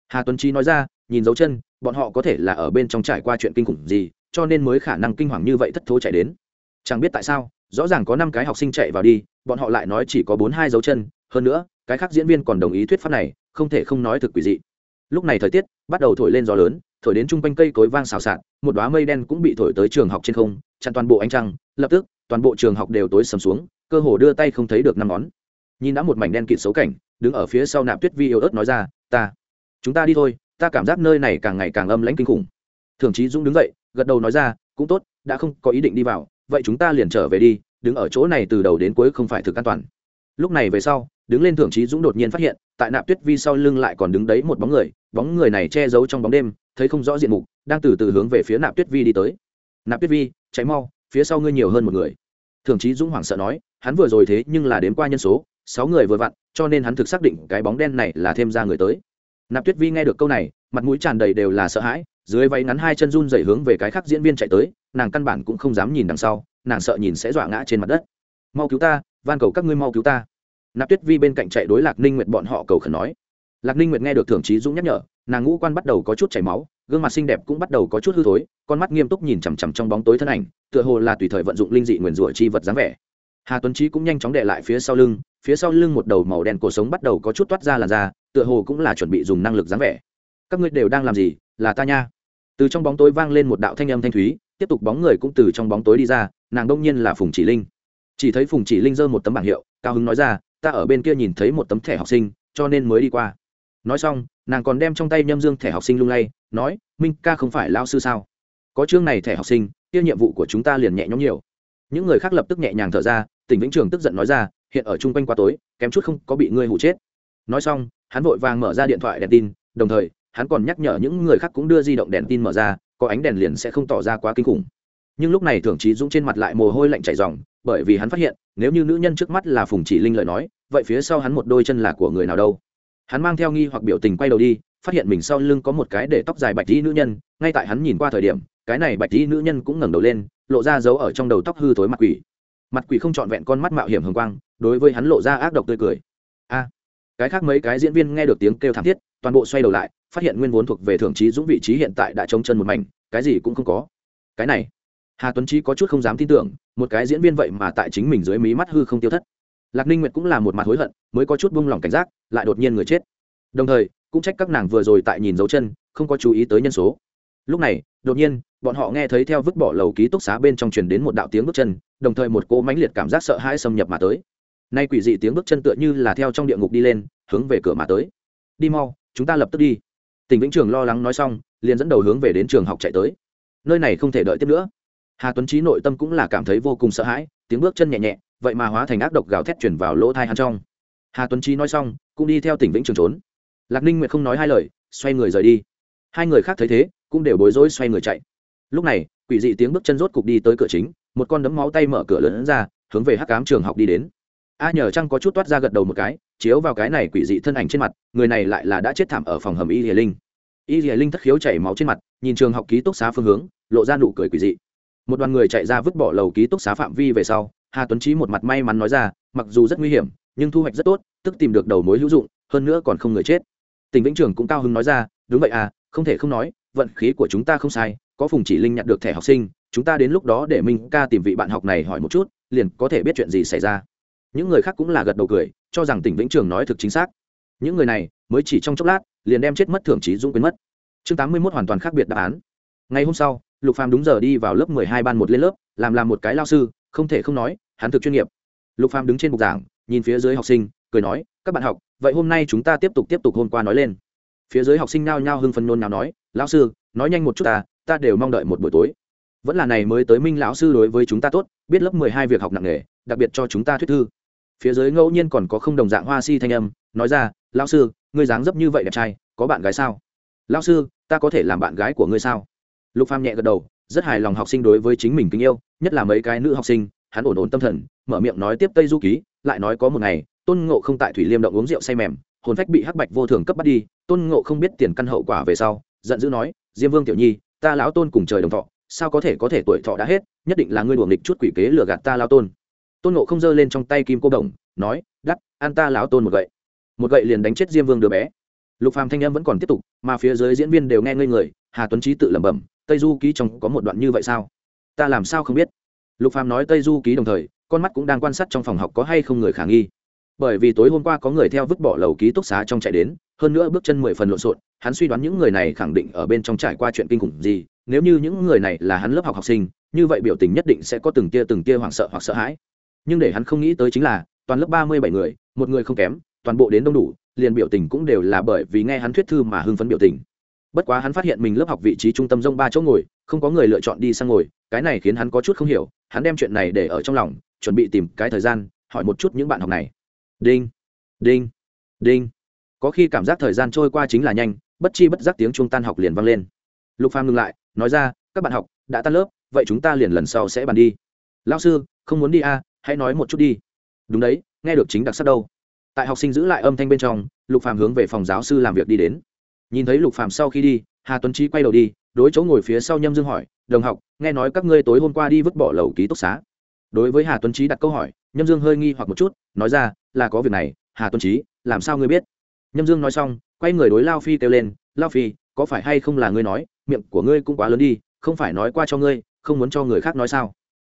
Hà tuấn trí nói ra, nhìn dấu chân, bọn họ có thể là ở bên trong trải qua chuyện kinh khủng gì, cho nên mới khả năng kinh hoàng như vậy thất thố chạy đến. Chẳng biết tại sao, rõ ràng có năm cái học sinh chạy vào đi, bọn họ lại nói chỉ có bốn hai dấu chân, hơn nữa, cái khác diễn viên còn đồng ý thuyết pháp này, không thể không nói thực quỷ dị. Lúc này thời tiết, bắt đầu thổi lên gió lớn, thổi đến chung quanh cây cối vang xào xạc, một đoá mây đen cũng bị thổi tới trường học trên không, chặn toàn bộ ánh trăng, lập tức, toàn bộ trường học đều tối sầm xuống, cơ hồ đưa tay không thấy được năm ngón. Nhìn đã một mảnh đen kịt xấu cảnh đứng ở phía sau nạp tuyết vi yếu ớt nói ra, ta, chúng ta đi thôi, ta cảm giác nơi này càng ngày càng âm lãnh kinh khủng. Thường chí dũng đứng dậy, gật đầu nói ra, cũng tốt, đã không có ý định đi vào, vậy chúng ta liền trở về đi, đứng ở chỗ này từ đầu đến cuối không phải thực an toàn. Lúc này về sau, đứng lên thượng trí dũng đột nhiên phát hiện, tại nạp tuyết vi sau lưng lại còn đứng đấy một bóng người bóng người này che giấu trong bóng đêm, thấy không rõ diện mục, đang từ từ hướng về phía nạp tuyết vi đi tới. Nạp tuyết vi cháy mau, phía sau ngươi nhiều hơn một người. Thường trí dũng hoảng sợ nói, hắn vừa rồi thế nhưng là đến qua nhân số sáu người vừa vặn, cho nên hắn thực xác định cái bóng đen này là thêm ra người tới. Nạp tuyết vi nghe được câu này, mặt mũi tràn đầy đều là sợ hãi, dưới váy ngắn hai chân run dày hướng về cái khác diễn viên chạy tới, nàng căn bản cũng không dám nhìn đằng sau, nàng sợ nhìn sẽ dọa ngã trên mặt đất. Mau cứu ta, van cầu các ngươi mau cứu ta. Nạp tuyết vi bên cạnh chạy đối lạc ninh nguyệt bọn họ cầu khẩn nói. Lạc ninh nguyệt nghe được thưởng trí dũng nhắc nhở, nàng ngũ quan bắt đầu có chút chảy máu, gương mặt xinh đẹp cũng bắt đầu có chút hư thối, con mắt nghiêm túc nhìn chằm chằm trong bóng tối thân ảnh, tựa hồ là tùy thời vận dụng linh dị nguyền rủa chi vật dáng vẻ. Hà tuấn trí cũng nhanh chóng đệ lại phía sau lưng phía sau lưng một đầu màu đen cổ sống bắt đầu có chút toát ra làn da, tựa hồ cũng là chuẩn bị dùng năng lực dáng vẻ. Các ngươi đều đang làm gì? Là ta nha. Từ trong bóng tối vang lên một đạo thanh âm thanh thúy, tiếp tục bóng người cũng từ trong bóng tối đi ra, nàng đông nhiên là phùng chỉ linh. Chỉ thấy phùng chỉ linh giơ một tấm bảng hiệu, cao hứng nói ra, ta ở bên kia nhìn thấy một tấm thẻ học sinh, cho nên mới đi qua. Nói xong, nàng còn đem trong tay nhâm dương thẻ học sinh lung lay, nói, minh ca không phải lao sư sao? Có chương này thẻ học sinh, kia nhiệm vụ của chúng ta liền nhẹ nhõm nhiều. Những người khác lập tức nhẹ nhàng thở ra, tỉnh vĩnh trường tức giận nói ra hiện ở chung quanh quá tối, kém chút không có bị ngươi hụ chết. Nói xong, hắn vội vàng mở ra điện thoại đèn tin, đồng thời, hắn còn nhắc nhở những người khác cũng đưa di động đèn tin mở ra, có ánh đèn liền sẽ không tỏ ra quá kinh khủng. Nhưng lúc này thường trí dũng trên mặt lại mồ hôi lạnh chảy dòng bởi vì hắn phát hiện, nếu như nữ nhân trước mắt là phùng chỉ linh lời nói, vậy phía sau hắn một đôi chân là của người nào đâu? Hắn mang theo nghi hoặc biểu tình quay đầu đi, phát hiện mình sau lưng có một cái để tóc dài bạch dĩ nữ nhân, ngay tại hắn nhìn qua thời điểm, cái này bạch dĩ nữ nhân cũng ngẩng đầu lên, lộ ra dấu ở trong đầu tóc hư thối mặt quỷ mặt quỷ không trọn vẹn con mắt mạo hiểm hồng quang, đối với hắn lộ ra ác độc tươi cười. A, cái khác mấy cái diễn viên nghe được tiếng kêu thảm thiết, toàn bộ xoay đầu lại, phát hiện nguyên vốn thuộc về thượng trí dũng vị trí hiện tại đã trống chân một mảnh, cái gì cũng không có. Cái này, hà tuấn trí có chút không dám tin tưởng, một cái diễn viên vậy mà tại chính mình dưới mí mắt hư không tiêu thất. Lạc ninh nguyệt cũng là một mặt hối hận, mới có chút buông lỏng cảnh giác, lại đột nhiên người chết. Đồng thời, cũng trách các nàng vừa rồi tại nhìn dấu chân, không có chú ý tới nhân số lúc này, đột nhiên, bọn họ nghe thấy theo vứt bỏ lầu ký túc xá bên trong truyền đến một đạo tiếng bước chân, đồng thời một cỗ mãnh liệt cảm giác sợ hãi xâm nhập mà tới. Nay quỷ dị tiếng bước chân tựa như là theo trong địa ngục đi lên, hướng về cửa mà tới. Đi mau, chúng ta lập tức đi. Tỉnh vĩnh trường lo lắng nói xong, liền dẫn đầu hướng về đến trường học chạy tới. Nơi này không thể đợi tiếp nữa. Hà tuấn trí nội tâm cũng là cảm thấy vô cùng sợ hãi, tiếng bước chân nhẹ nhẹ, vậy mà hóa thành ác độc gào thét chuyển vào lỗ thai hắn trong. Hà tuấn trí nói xong, cũng đi theo tỉnh vĩnh trường trốn. Lạc ninh nguyệt không nói hai lời, xoay người rời đi. Hai người khác thấy thế cũng đều bối rối xoay người chạy. Lúc này, quỷ dị tiếng bước chân rốt cục đi tới cửa chính, một con đấm máu tay mở cửa lớn ra, hướng về hắc cám trường học đi đến. A nhờ trăng có chút toát ra gật đầu một cái, chiếu vào cái này quỷ dị thân ảnh trên mặt, người này lại là đã chết thảm ở phòng hầm y hiền linh. Y hiền linh thất khiếu chảy máu trên mặt, nhìn trường học ký túc xá phương hướng, lộ ra nụ cười quỷ dị. Một đoàn người chạy ra vứt bỏ lầu ký túc xá phạm vi về sau, hà tuấn trí một mặt may mắn nói ra, mặc dù rất nguy hiểm, nhưng thu hoạch rất tốt, tức tìm được đầu mối hữu dụng, hơn nữa còn không người chết. Tỉnh vĩnh trường cũng cao hứng nói ra, đúng vậy à không thể không nói, vận khí của chúng ta không sai, có phùng chỉ linh nhận được thẻ học sinh, chúng ta đến lúc đó để minh ca tìm vị bạn học này hỏi một chút, liền có thể biết chuyện gì xảy ra. Những người khác cũng là gật đầu cười, cho rằng tỉnh vĩnh trường nói thực chính xác. Những người này, mới chỉ trong chốc lát, liền đem chết mất thưởng trí dũng quyến mất. Chương tám mươi mốt hoàn toàn khác biệt đáp án. Ngày hôm sau, lục phàm đúng giờ đi vào lớp mười hai ban một lên lớp, làm làm một cái lao sư, không thể không nói, hắn thực chuyên nghiệp. Lục phàm đứng trên bục giảng, nhìn phía dưới học sinh, cười nói, các bạn học, vậy hôm nay chúng ta tiếp tục tiếp tục hôm qua nói lên phía dưới học sinh nao nhao hưng phân nôn nào nói, lão sư, nói nhanh một chút ta ta đều mong đợi một buổi tối. Vẫn là này mới tới minh lão sư đối với chúng ta tốt, biết lớp mười hai việc học nặng nề, đặc biệt cho chúng ta thuyết thư. Phía dưới ngẫu nhiên còn có không đồng dạng hoa si thanh âm, nói ra, lão sư, ngươi dáng dấp như vậy đẹp trai, có bạn gái sao? Lão sư, ta có thể làm bạn gái của ngươi sao? Lục pham nhẹ gật đầu, rất hài lòng học sinh đối với chính mình kính yêu, nhất là mấy cái nữ học sinh, hắn ổn ổn tâm thần, mở miệng nói tiếp tây du ký, lại nói có một ngày, tôn ngộ không tại thủy liêm động uống rượu say mềm hồn phách bị hắc bạch vô thường cấp bắt đi, tôn ngộ không biết tiền căn hậu quả về sau, giận dữ nói, diêm vương tiểu nhi, ta lão tôn cùng trời đồng thọ, sao có thể có thể tuổi thọ đã hết, nhất định là ngươi đuổi nghịch chút quỷ kế lừa gạt ta lao tôn. Tôn ngộ không giơ lên trong tay kim cô đồng, nói đắt an ta lão tôn một gậy. Một gậy liền đánh chết diêm vương đứa bé. Lục phàm thanh em vẫn còn tiếp tục, mà phía dưới diễn viên đều nghe ngây người, hà tuấn trí tự lẩm bẩm, tây du ký trong có một đoạn như vậy sao? Ta làm sao không biết? Lục phàm nói tây du ký đồng thời, con mắt cũng đang quan sát trong phòng học có hay không người khả nghi bởi vì tối hôm qua có người theo vứt bỏ lầu ký túc xá trong chạy đến, hơn nữa bước chân mười phần lộn xộn, hắn suy đoán những người này khẳng định ở bên trong trải qua chuyện kinh khủng gì, nếu như những người này là hắn lớp học học sinh, như vậy biểu tình nhất định sẽ có từng tia từng tia hoảng sợ hoặc sợ hãi. Nhưng để hắn không nghĩ tới chính là, toàn lớp ba mươi bảy người, một người không kém, toàn bộ đến đông đủ, liền biểu tình cũng đều là bởi vì nghe hắn thuyết thư mà hưng phấn biểu tình. Bất quá hắn phát hiện mình lớp học vị trí trung tâm rông ba chỗ ngồi, không có người lựa chọn đi sang ngồi, cái này khiến hắn có chút không hiểu, hắn đem chuyện này để ở trong lòng, chuẩn bị tìm cái thời gian, hỏi một chút những bạn học này đinh. Đinh. Đinh. Có khi cảm giác thời gian trôi qua chính là nhanh, bất chi bất giác tiếng trung tan học liền vang lên. Lục phàm ngừng lại, nói ra, các bạn học, đã tan lớp, vậy chúng ta liền lần sau sẽ bàn đi. Lao sư, không muốn đi à hãy nói một chút đi. Đúng đấy, nghe được chính đặc sắc đâu. Tại học sinh giữ lại âm thanh bên trong, lục phàm hướng về phòng giáo sư làm việc đi đến. Nhìn thấy lục phàm sau khi đi, hà tuấn trí quay đầu đi, đối chỗ ngồi phía sau nhâm dương hỏi, đồng học, nghe nói các ngươi tối hôm qua đi vứt bỏ lầu ký túc xá. Đối với hà tuấn trí đặt câu hỏi, nhâm dương hơi nghi hoặc một chút, nói ra là có việc này, hà tuân trí làm sao ngươi biết? Nhâm dương nói xong, quay người đối lao phi kêu lên, lao phi, có phải hay không là ngươi nói, miệng của ngươi cũng quá lớn đi, không phải nói qua cho ngươi, không muốn cho người khác nói sao?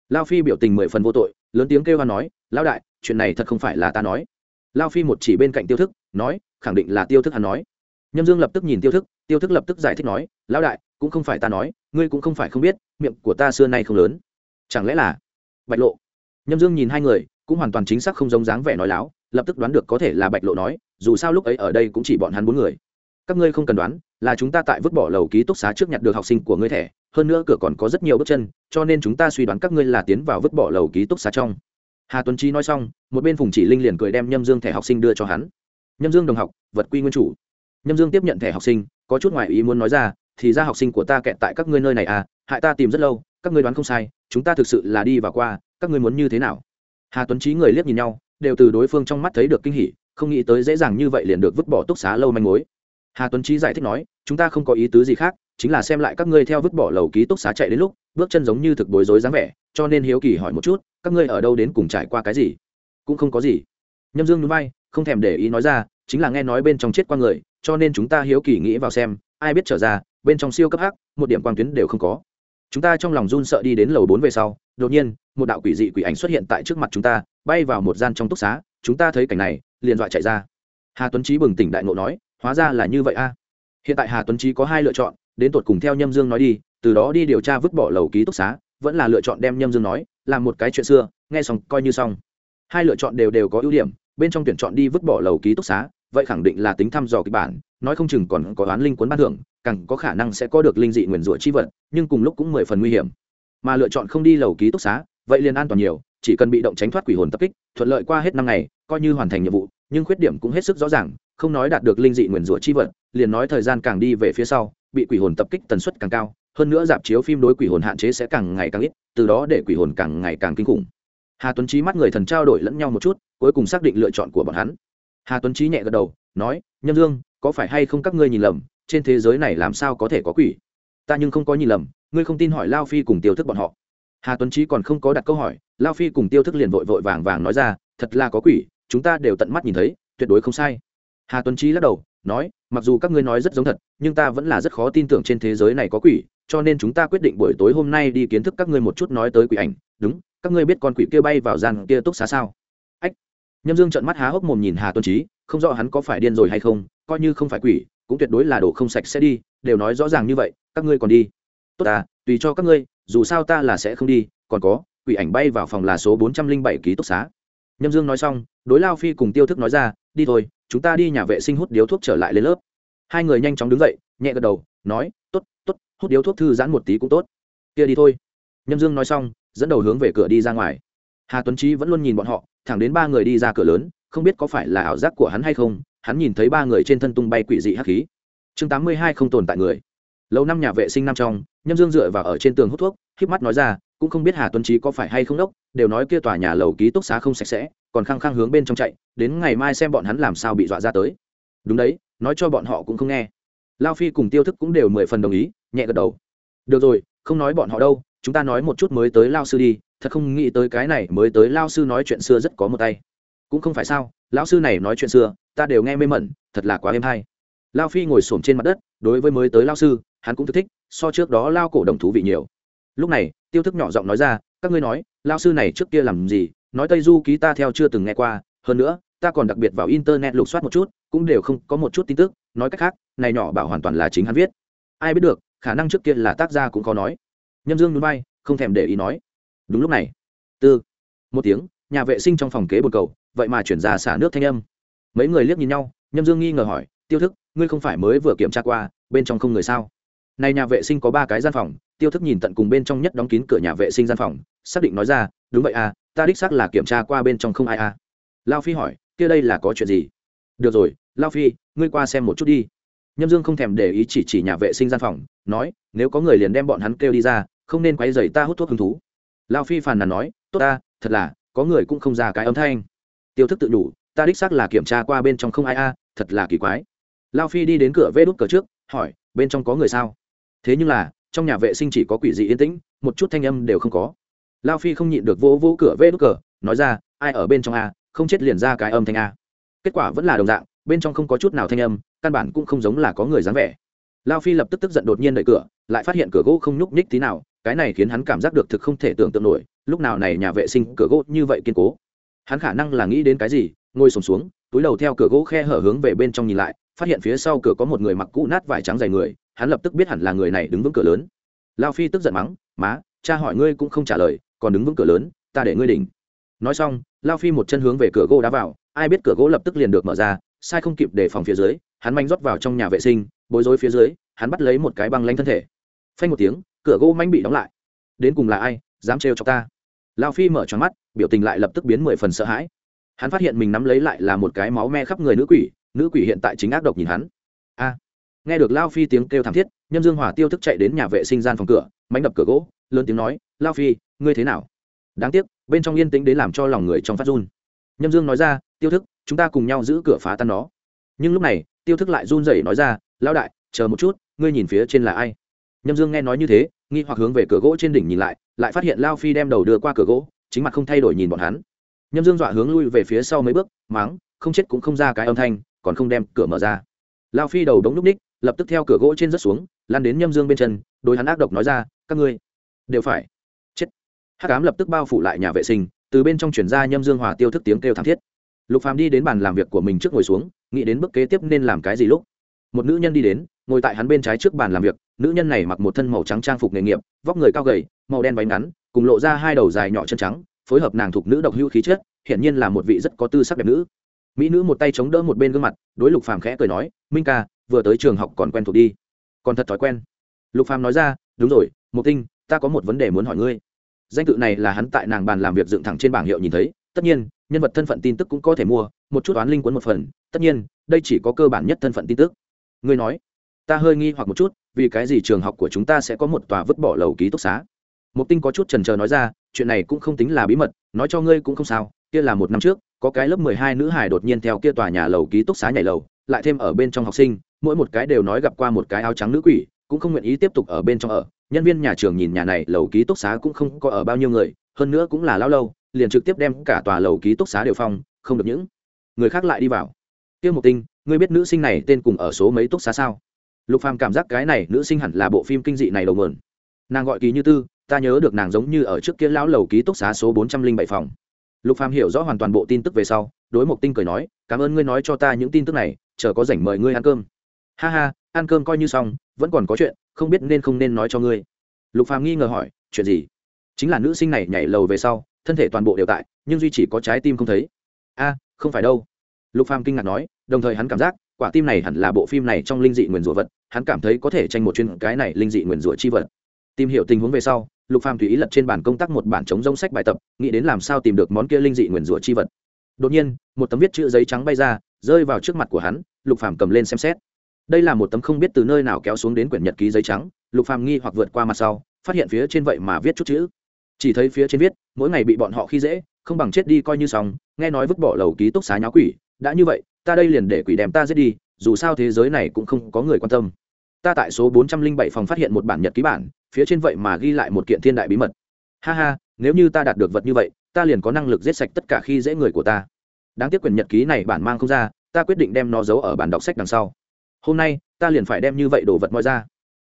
Lao phi biểu tình mười phần vô tội, lớn tiếng kêu hoa nói, lão đại, chuyện này thật không phải là ta nói. Lao phi một chỉ bên cạnh tiêu thức, nói, khẳng định là tiêu thức hắn nói. Nhâm dương lập tức nhìn tiêu thức tiêu thức lập tức giải thích nói, lão đại, cũng không phải ta nói, ngươi cũng không phải không biết, miệng của ta xưa nay không lớn. Chẳng lẽ là bạch lộ? Nhâm dương nhìn hai người cũng hoàn toàn chính xác không giống dáng vẻ nói láo, lập tức đoán được có thể là bạch lộ nói, dù sao lúc ấy ở đây cũng chỉ bọn hắn bốn người. Các ngươi không cần đoán, là chúng ta tại vứt bỏ lầu ký túc xá trước nhặt được học sinh của ngươi thẻ, hơn nữa cửa còn có rất nhiều bước chân, cho nên chúng ta suy đoán các ngươi là tiến vào vứt bỏ lầu ký túc xá trong. Hà tuấn trí nói xong, một bên phùng chỉ linh liền cười đem nhâm dương thẻ học sinh đưa cho hắn. Nhâm dương đồng học, vật quy nguyên chủ. Nhâm dương tiếp nhận thẻ học sinh, có chút ngoại ý muốn nói ra, thì ra học sinh của ta kẹt tại các ngươi nơi này à hại ta tìm rất lâu, các ngươi đoán không sai, chúng ta thực sự là đi và qua, các ngươi muốn như thế nào? Hà tuấn trí người liếc nhìn nhau, đều từ đối phương trong mắt thấy được kinh hỉ, không nghĩ tới dễ dàng như vậy liền được vứt bỏ túc xá lâu manh mối. Hà tuấn trí giải thích nói, chúng ta không có ý tứ gì khác, chính là xem lại các ngươi theo vứt bỏ lầu ký túc xá chạy đến lúc, bước chân giống như thực bối rối dáng vẻ, cho nên hiếu kỳ hỏi một chút, các ngươi ở đâu đến cùng trải qua cái gì? Cũng không có gì. Nhâm dương núi bay không thèm để ý nói ra, chính là nghe nói bên trong chết qua người, cho nên chúng ta hiếu kỳ nghĩ vào xem, ai biết trở ra, bên trong siêu cấp hắc, một điểm quang tuyến đều không có. Chúng ta trong lòng run sợ đi đến lầu bốn về sau, đột nhiên một đạo quỷ dị quỷ ảnh xuất hiện tại trước mặt chúng ta, bay vào một gian trong túc xá, chúng ta thấy cảnh này, liền dọa chạy ra. Hà tuấn trí bừng tỉnh đại ngộ nói, hóa ra là như vậy a. Hiện tại hà tuấn trí có hai lựa chọn, đến tột cùng theo nhâm dương nói đi, từ đó đi điều tra vứt bỏ lầu ký túc xá, vẫn là lựa chọn đem nhâm dương nói, làm một cái chuyện xưa, nghe xong coi như xong. Hai lựa chọn đều đều có ưu điểm, bên trong tuyển chọn đi vứt bỏ lầu ký túc xá, vậy khẳng định là tính thăm dò kịch bản, nói không chừng còn có đoán linh cuốn ban thưởng, càng có khả năng sẽ có được linh dị nguyền rủa chi vật, nhưng cùng lúc cũng mười phần nguy hiểm. Mà lựa chọn không đi lầu ký túc xá vậy liền an toàn nhiều, chỉ cần bị động tránh thoát quỷ hồn tập kích, thuận lợi qua hết năm ngày, coi như hoàn thành nhiệm vụ, nhưng khuyết điểm cũng hết sức rõ ràng, không nói đạt được linh dị nguyền rủa chi vật, liền nói thời gian càng đi về phía sau, bị quỷ hồn tập kích tần suất càng cao, hơn nữa dạp chiếu phim đối quỷ hồn hạn chế sẽ càng ngày càng ít, từ đó để quỷ hồn càng ngày càng kinh khủng. Hà tuấn trí mắt người thần trao đổi lẫn nhau một chút, cuối cùng xác định lựa chọn của bọn hắn. Hà tuấn trí nhẹ gật đầu, nói, nhâm dương, có phải hay không các ngươi nhìn lầm, trên thế giới này làm sao có thể có quỷ? Ta nhưng không có nhìn lầm, ngươi không tin hỏi lao phi cùng tiêu thức bọn họ hà tuấn trí còn không có đặt câu hỏi, lao phi cùng tiêu thức liền vội vội vàng vàng nói ra, thật là có quỷ, chúng ta đều tận mắt nhìn thấy, tuyệt đối không sai. Hà tuấn trí lắc đầu, nói, mặc dù các ngươi nói rất giống thật, nhưng ta vẫn là rất khó tin tưởng trên thế giới này có quỷ, cho nên chúng ta quyết định buổi tối hôm nay đi kiến thức các ngươi một chút nói tới quỷ ảnh. Đúng, các ngươi biết con quỷ kia bay vào gian kia túc xá sao? Ách. Nhâm dương trợn mắt há hốc mồm nhìn hà tuấn trí không rõ hắn có phải điên rồi hay không, coi như không phải quỷ, cũng tuyệt đối là đồ không sạch sẽ đi, đều nói rõ ràng như vậy, các ngươi còn đi. Tốt à tùy cho các ngươi dù sao ta là sẽ không đi, còn có, quỷ ảnh bay vào phòng là số bốn trăm linh bảy ký túc xá. Nhâm dương nói xong, đối lao phi cùng tiêu thức nói ra, đi thôi, chúng ta đi nhà vệ sinh hút điếu thuốc trở lại lên lớp. Hai người nhanh chóng đứng dậy, nhẹ gật đầu, nói t ố t t ố t hút điếu thuốc thư giãn một tí cũng tốt. Kia đi thôi. Nhâm dương nói xong, dẫn đầu hướng về cửa đi ra ngoài. Hà tuấn trí vẫn luôn nhìn bọn họ, thẳng đến ba người đi ra cửa lớn, không biết có phải là ảo giác của hắn hay không, hắn nhìn thấy ba người trên thân tung bay quỷ dị hắc khí. Chương tám mươi hai không tồn tại người. Lâu năm nhà vệ sinh năm trong nhâm dương dựa vào ở trên tường hút thuốc k mắt nói ra, cũng không biết hà tuấn trí có phải hay không đốc, đều nói kia tòa nhà lầu ký túc xá không sạch sẽ, còn khăng khăng hướng bên trong chạy, đến ngày mai xem bọn hắn làm sao bị dọa ra tới. Đúng đấy, nói cho bọn họ cũng không nghe. Lao phi cùng tiêu thức cũng đều mười phần đồng ý, nhẹ gật đầu. Được rồi, không nói bọn họ đâu, chúng ta nói một chút mới tới lao sư đi, thật không nghĩ tới cái này mới tới lao sư nói chuyện xưa rất có một tay. Cũng không phải sao, lão sư này nói chuyện xưa, ta đều nghe mê mẩn, thật là quá êm hay. Lao phi ngồi s trên mặt đất, đối với mới tới lao sư hắn cũng thích, so trước đó lao cổ đồng thú vị nhiều. Lúc này, tiêu thức nhỏ giọng nói ra, các ngươi nói, lao sư này trước kia làm gì? Nói tây du ký ta theo chưa từng nghe qua, hơn nữa, ta còn đặc biệt vào internet lục soát một chút, cũng đều không có một chút tin tức. Nói cách khác, này nhỏ bảo hoàn toàn là chính hắn viết. Ai biết được, khả năng trước kia là tác gia cũng khó nói. Nhâm dương núi bay không thèm để ý nói. Đúng lúc này tư một tiếng, nhà vệ sinh trong phòng kế bồn cầu, vậy mà chuyển ra xả nước thanh âm. Mấy người liếc nhìn nhau, nhâm dương nghi ngờ hỏi, tiêu thức, ngươi không phải mới vừa kiểm tra qua, bên trong không người sao? Này nhà vệ sinh có ba cái gian phòng tiêu thức nhìn tận cùng bên trong nhất đóng kín cửa nhà vệ sinh gian phòng xác định nói ra đúng vậy à ta đích xác là kiểm tra qua bên trong không ai à. Lao phi hỏi kia đây là có chuyện gì? Được rồi lao phi ngươi qua xem một chút đi. Nhâm dương không thèm để ý chỉ chỉ nhà vệ sinh gian phòng nói nếu có người liền đem bọn hắn kêu đi ra không nên quấy dày ta hút thuốc hứng thú. Lao phi phàn nàn nói tốt ta thật là có người cũng không ra cái âm thanh. Tiêu thức tự đủ ta đích xác là kiểm tra qua bên trong không ai a à, thật là kỳ quái. Lao phi đi đến cửa vê đút cờ trước hỏi bên trong có người sao? Thế nhưng là trong nhà vệ sinh chỉ có quỷ dị yên tĩnh một chút thanh âm đều không có. Lao phi không nhịn được vỗ vỗ cửa vê đốt cờ nói ra ai ở bên trong a? Không chết liền ra cái âm thanh a. Kết quả vẫn là đồng dạng bên trong không có chút nào thanh âm căn bản cũng không giống là có người dáng vẻ. Lao phi lập tức tức giận đột nhiên đẩy cửa lại phát hiện cửa gỗ không nhúc nhích tí nào cái này khiến hắn cảm giác được thực không thể tưởng tượng nổi lúc nào này nhà vệ sinh cửa gỗ như vậy kiên cố. Hắn khả năng là nghĩ đến cái gì ngồi sùng xuống, xuống túi đầu theo cửa gỗ khe hở hướng về bên trong nhìn lại phát hiện phía sau cửa có một người mặc cũ nát vải trắng dày người hắn lập tức biết hẳn là người này đứng vững cửa lớn. Lao phi tức giận mắng, má, cha hỏi ngươi cũng không trả lời, còn đứng vững cửa lớn, ta để ngươi đỉnh. Nói xong, lao phi một chân hướng về cửa gỗ đá vào, ai biết cửa gỗ lập tức liền được mở ra, sai không kịp để phòng phía dưới, hắn manh rót vào trong nhà vệ sinh, bối rối phía dưới, hắn bắt lấy một cái băng lanh thân thể. Phanh một tiếng, cửa gỗ manh bị đóng lại. Đến cùng là ai, dám trêu cho ta? Lao phi mở tròn mắt, biểu tình lại lập tức biến mười phần sợ hãi. Hắn phát hiện mình nắm lấy lại là một cái máu me khắp người nữ quỷ nữ quỷ hiện tại chính ác độc nhìn hắn nghe được lao phi tiếng kêu thảm thiết, nhâm dương hỏa tiêu thức chạy đến nhà vệ sinh gian phòng cửa mánh đập cửa gỗ, lớn tiếng nói, lao phi, ngươi thế nào? Đáng tiếc, bên trong yên tĩnh đến làm cho lòng người trong phát run. Nhâm dương nói ra, tiêu thức, chúng ta cùng nhau giữ cửa phá tan nó. Nhưng lúc này, tiêu thức lại run rẩy nói ra lao đại, chờ một chút, ngươi nhìn phía trên là ai? Nhâm dương nghe nói như thế, nghi hoặc hướng về cửa gỗ trên đỉnh nhìn lại lại phát hiện lao phi đem đầu đưa qua cửa gỗ, chính mặt không thay đổi nhìn bọn hắn. Nhâm dương dọa hướng lui về phía sau mấy bước máng không chết cũng không ra cái âm thanh, còn không đem cửa mở ra. Lao phi đầu đống núp ních lập tức theo cửa gỗ trên rớt xuống lan đến nhâm dương bên chân, đối hắn ác độc nói ra, các ngươi đều phải chết. Hát cám lập tức bao phủ lại nhà vệ sinh, từ bên trong chuyển ra nhâm dương hòa tiêu thức tiếng kêu thảm thiết. Lục phàm đi đến bàn làm việc của mình trước ngồi xuống, nghĩ đến bước kế tiếp nên làm cái gì lúc, một nữ nhân đi đến, ngồi tại hắn bên trái trước bàn làm việc, nữ nhân này mặc một thân màu trắng trang phục nghề nghiệp, vóc người cao gầy, màu đen váy ngắn, cùng lộ ra hai đầu dài nhỏ chân trắng, phối hợp nàng thuộc nữ độc hữu khí chất, hiển nhiên là một vị rất có tư sắc đẹp nữ. Mỹ nữ một tay chống đỡ một bên gương mặt, đối lục phàm khẽ cười nói, minh ca vừa tới trường học còn quen thuộc đi. Còn thật thói quen. Lục phàm nói ra, đúng rồi mục tinh, ta có một vấn đề muốn hỏi ngươi. Danh tự này là hắn tại nàng bàn làm việc dựng thẳng trên bảng hiệu nhìn thấy. Tất nhiên, nhân vật thân phận tin tức cũng có thể mua, một chút toán linh cuốn một phần. Tất nhiên, đây chỉ có cơ bản nhất thân phận tin tức. Ngươi nói, ta hơi nghi hoặc một chút, vì cái gì trường học của chúng ta sẽ có một tòa vứt bỏ lầu ký túc xá? Mục tinh có chút trần trờ nói ra, chuyện này cũng không tính là bí mật, nói cho ngươi cũng không sao, kia là một năm trước, có cái lớp mười hai nữ hải đột nhiên theo kia tòa nhà lầu ký túc xá nhảy lầu, lại thêm ở bên trong học sinh mỗi một cái đều nói gặp qua một cái áo trắng nữ quỷ, cũng không nguyện ý tiếp tục ở bên trong ở. Nhân viên nhà trường nhìn nhà này lầu ký túc xá cũng không có ở bao nhiêu người, hơn nữa cũng là lao lâu, liền trực tiếp đem cả tòa lầu ký túc xá đều phong, không được những người khác lại đi vào. Tiêu mục tinh, ngươi biết nữ sinh này tên cùng ở số mấy túc xá sao? Lục phàm cảm giác cái này nữ sinh hẳn là bộ phim kinh dị này đầu mượn nàng gọi ký như tư, ta nhớ được nàng giống như ở trước kia lão lầu ký túc xá số bốn trăm linh bảy phòng. Lục phàm hiểu rõ hoàn toàn bộ tin tức về sau, đối mục tinh cười nói, cảm ơn ngươi nói cho ta những tin tức này, chờ có rảnh mời ngươi ăn cơm ha ha, ăn cơm coi như xong, vẫn còn có chuyện, không biết nên không nên nói cho ngươi. Lục phàm nghi ngờ hỏi, chuyện gì? Chính là nữ sinh này nhảy lầu về sau, thân thể toàn bộ đều tại, nhưng duy chỉ có trái tim không thấy. A, không phải đâu. Lục phàm kinh ngạc nói, đồng thời hắn cảm giác, quả tim này hẳn là bộ phim này trong linh dị nguyền rủa vật, hắn cảm thấy có thể tranh một chuyên cái này linh dị nguyền rủa chi vật. Tìm hiểu tình huống về sau, lục phàm tùy ý lật trên bàn công tác một bản chống rông sách bài tập, nghĩ đến làm sao tìm được món kia linh dị nguyền rủa chi vật. Đột nhiên, một tấm viết chữ giấy trắng bay ra, rơi vào trước mặt của hắn, lục phàm cầm lên xem xét đây là một tấm không biết từ nơi nào kéo xuống đến quyển nhật ký giấy trắng, lục phàm nghi hoặc vượt qua mặt sau, phát hiện phía trên vậy mà viết chút chữ. Chỉ thấy phía trên viết, mỗi ngày bị bọn họ khi dễ, không bằng chết đi coi như xong, nghe nói vứt bỏ lầu ký túc xá nháo quỷ, đã như vậy, ta đây liền để quỷ đem ta giết đi, dù sao thế giới này cũng không có người quan tâm. Ta tại số bốn trăm linh bảy phòng phát hiện một bản nhật ký bản, phía trên vậy mà ghi lại một kiện thiên đại bí mật. Ha ha, nếu như ta đạt được vật như vậy, ta liền có năng lực giết sạch tất cả khi dễ người của ta. Đáng tiếc quyển nhật ký này bản mang không ra, ta quyết định đem nó giấu ở bản đọc sách đằng sau hôm nay ta liền phải đem như vậy đồ vật moi ra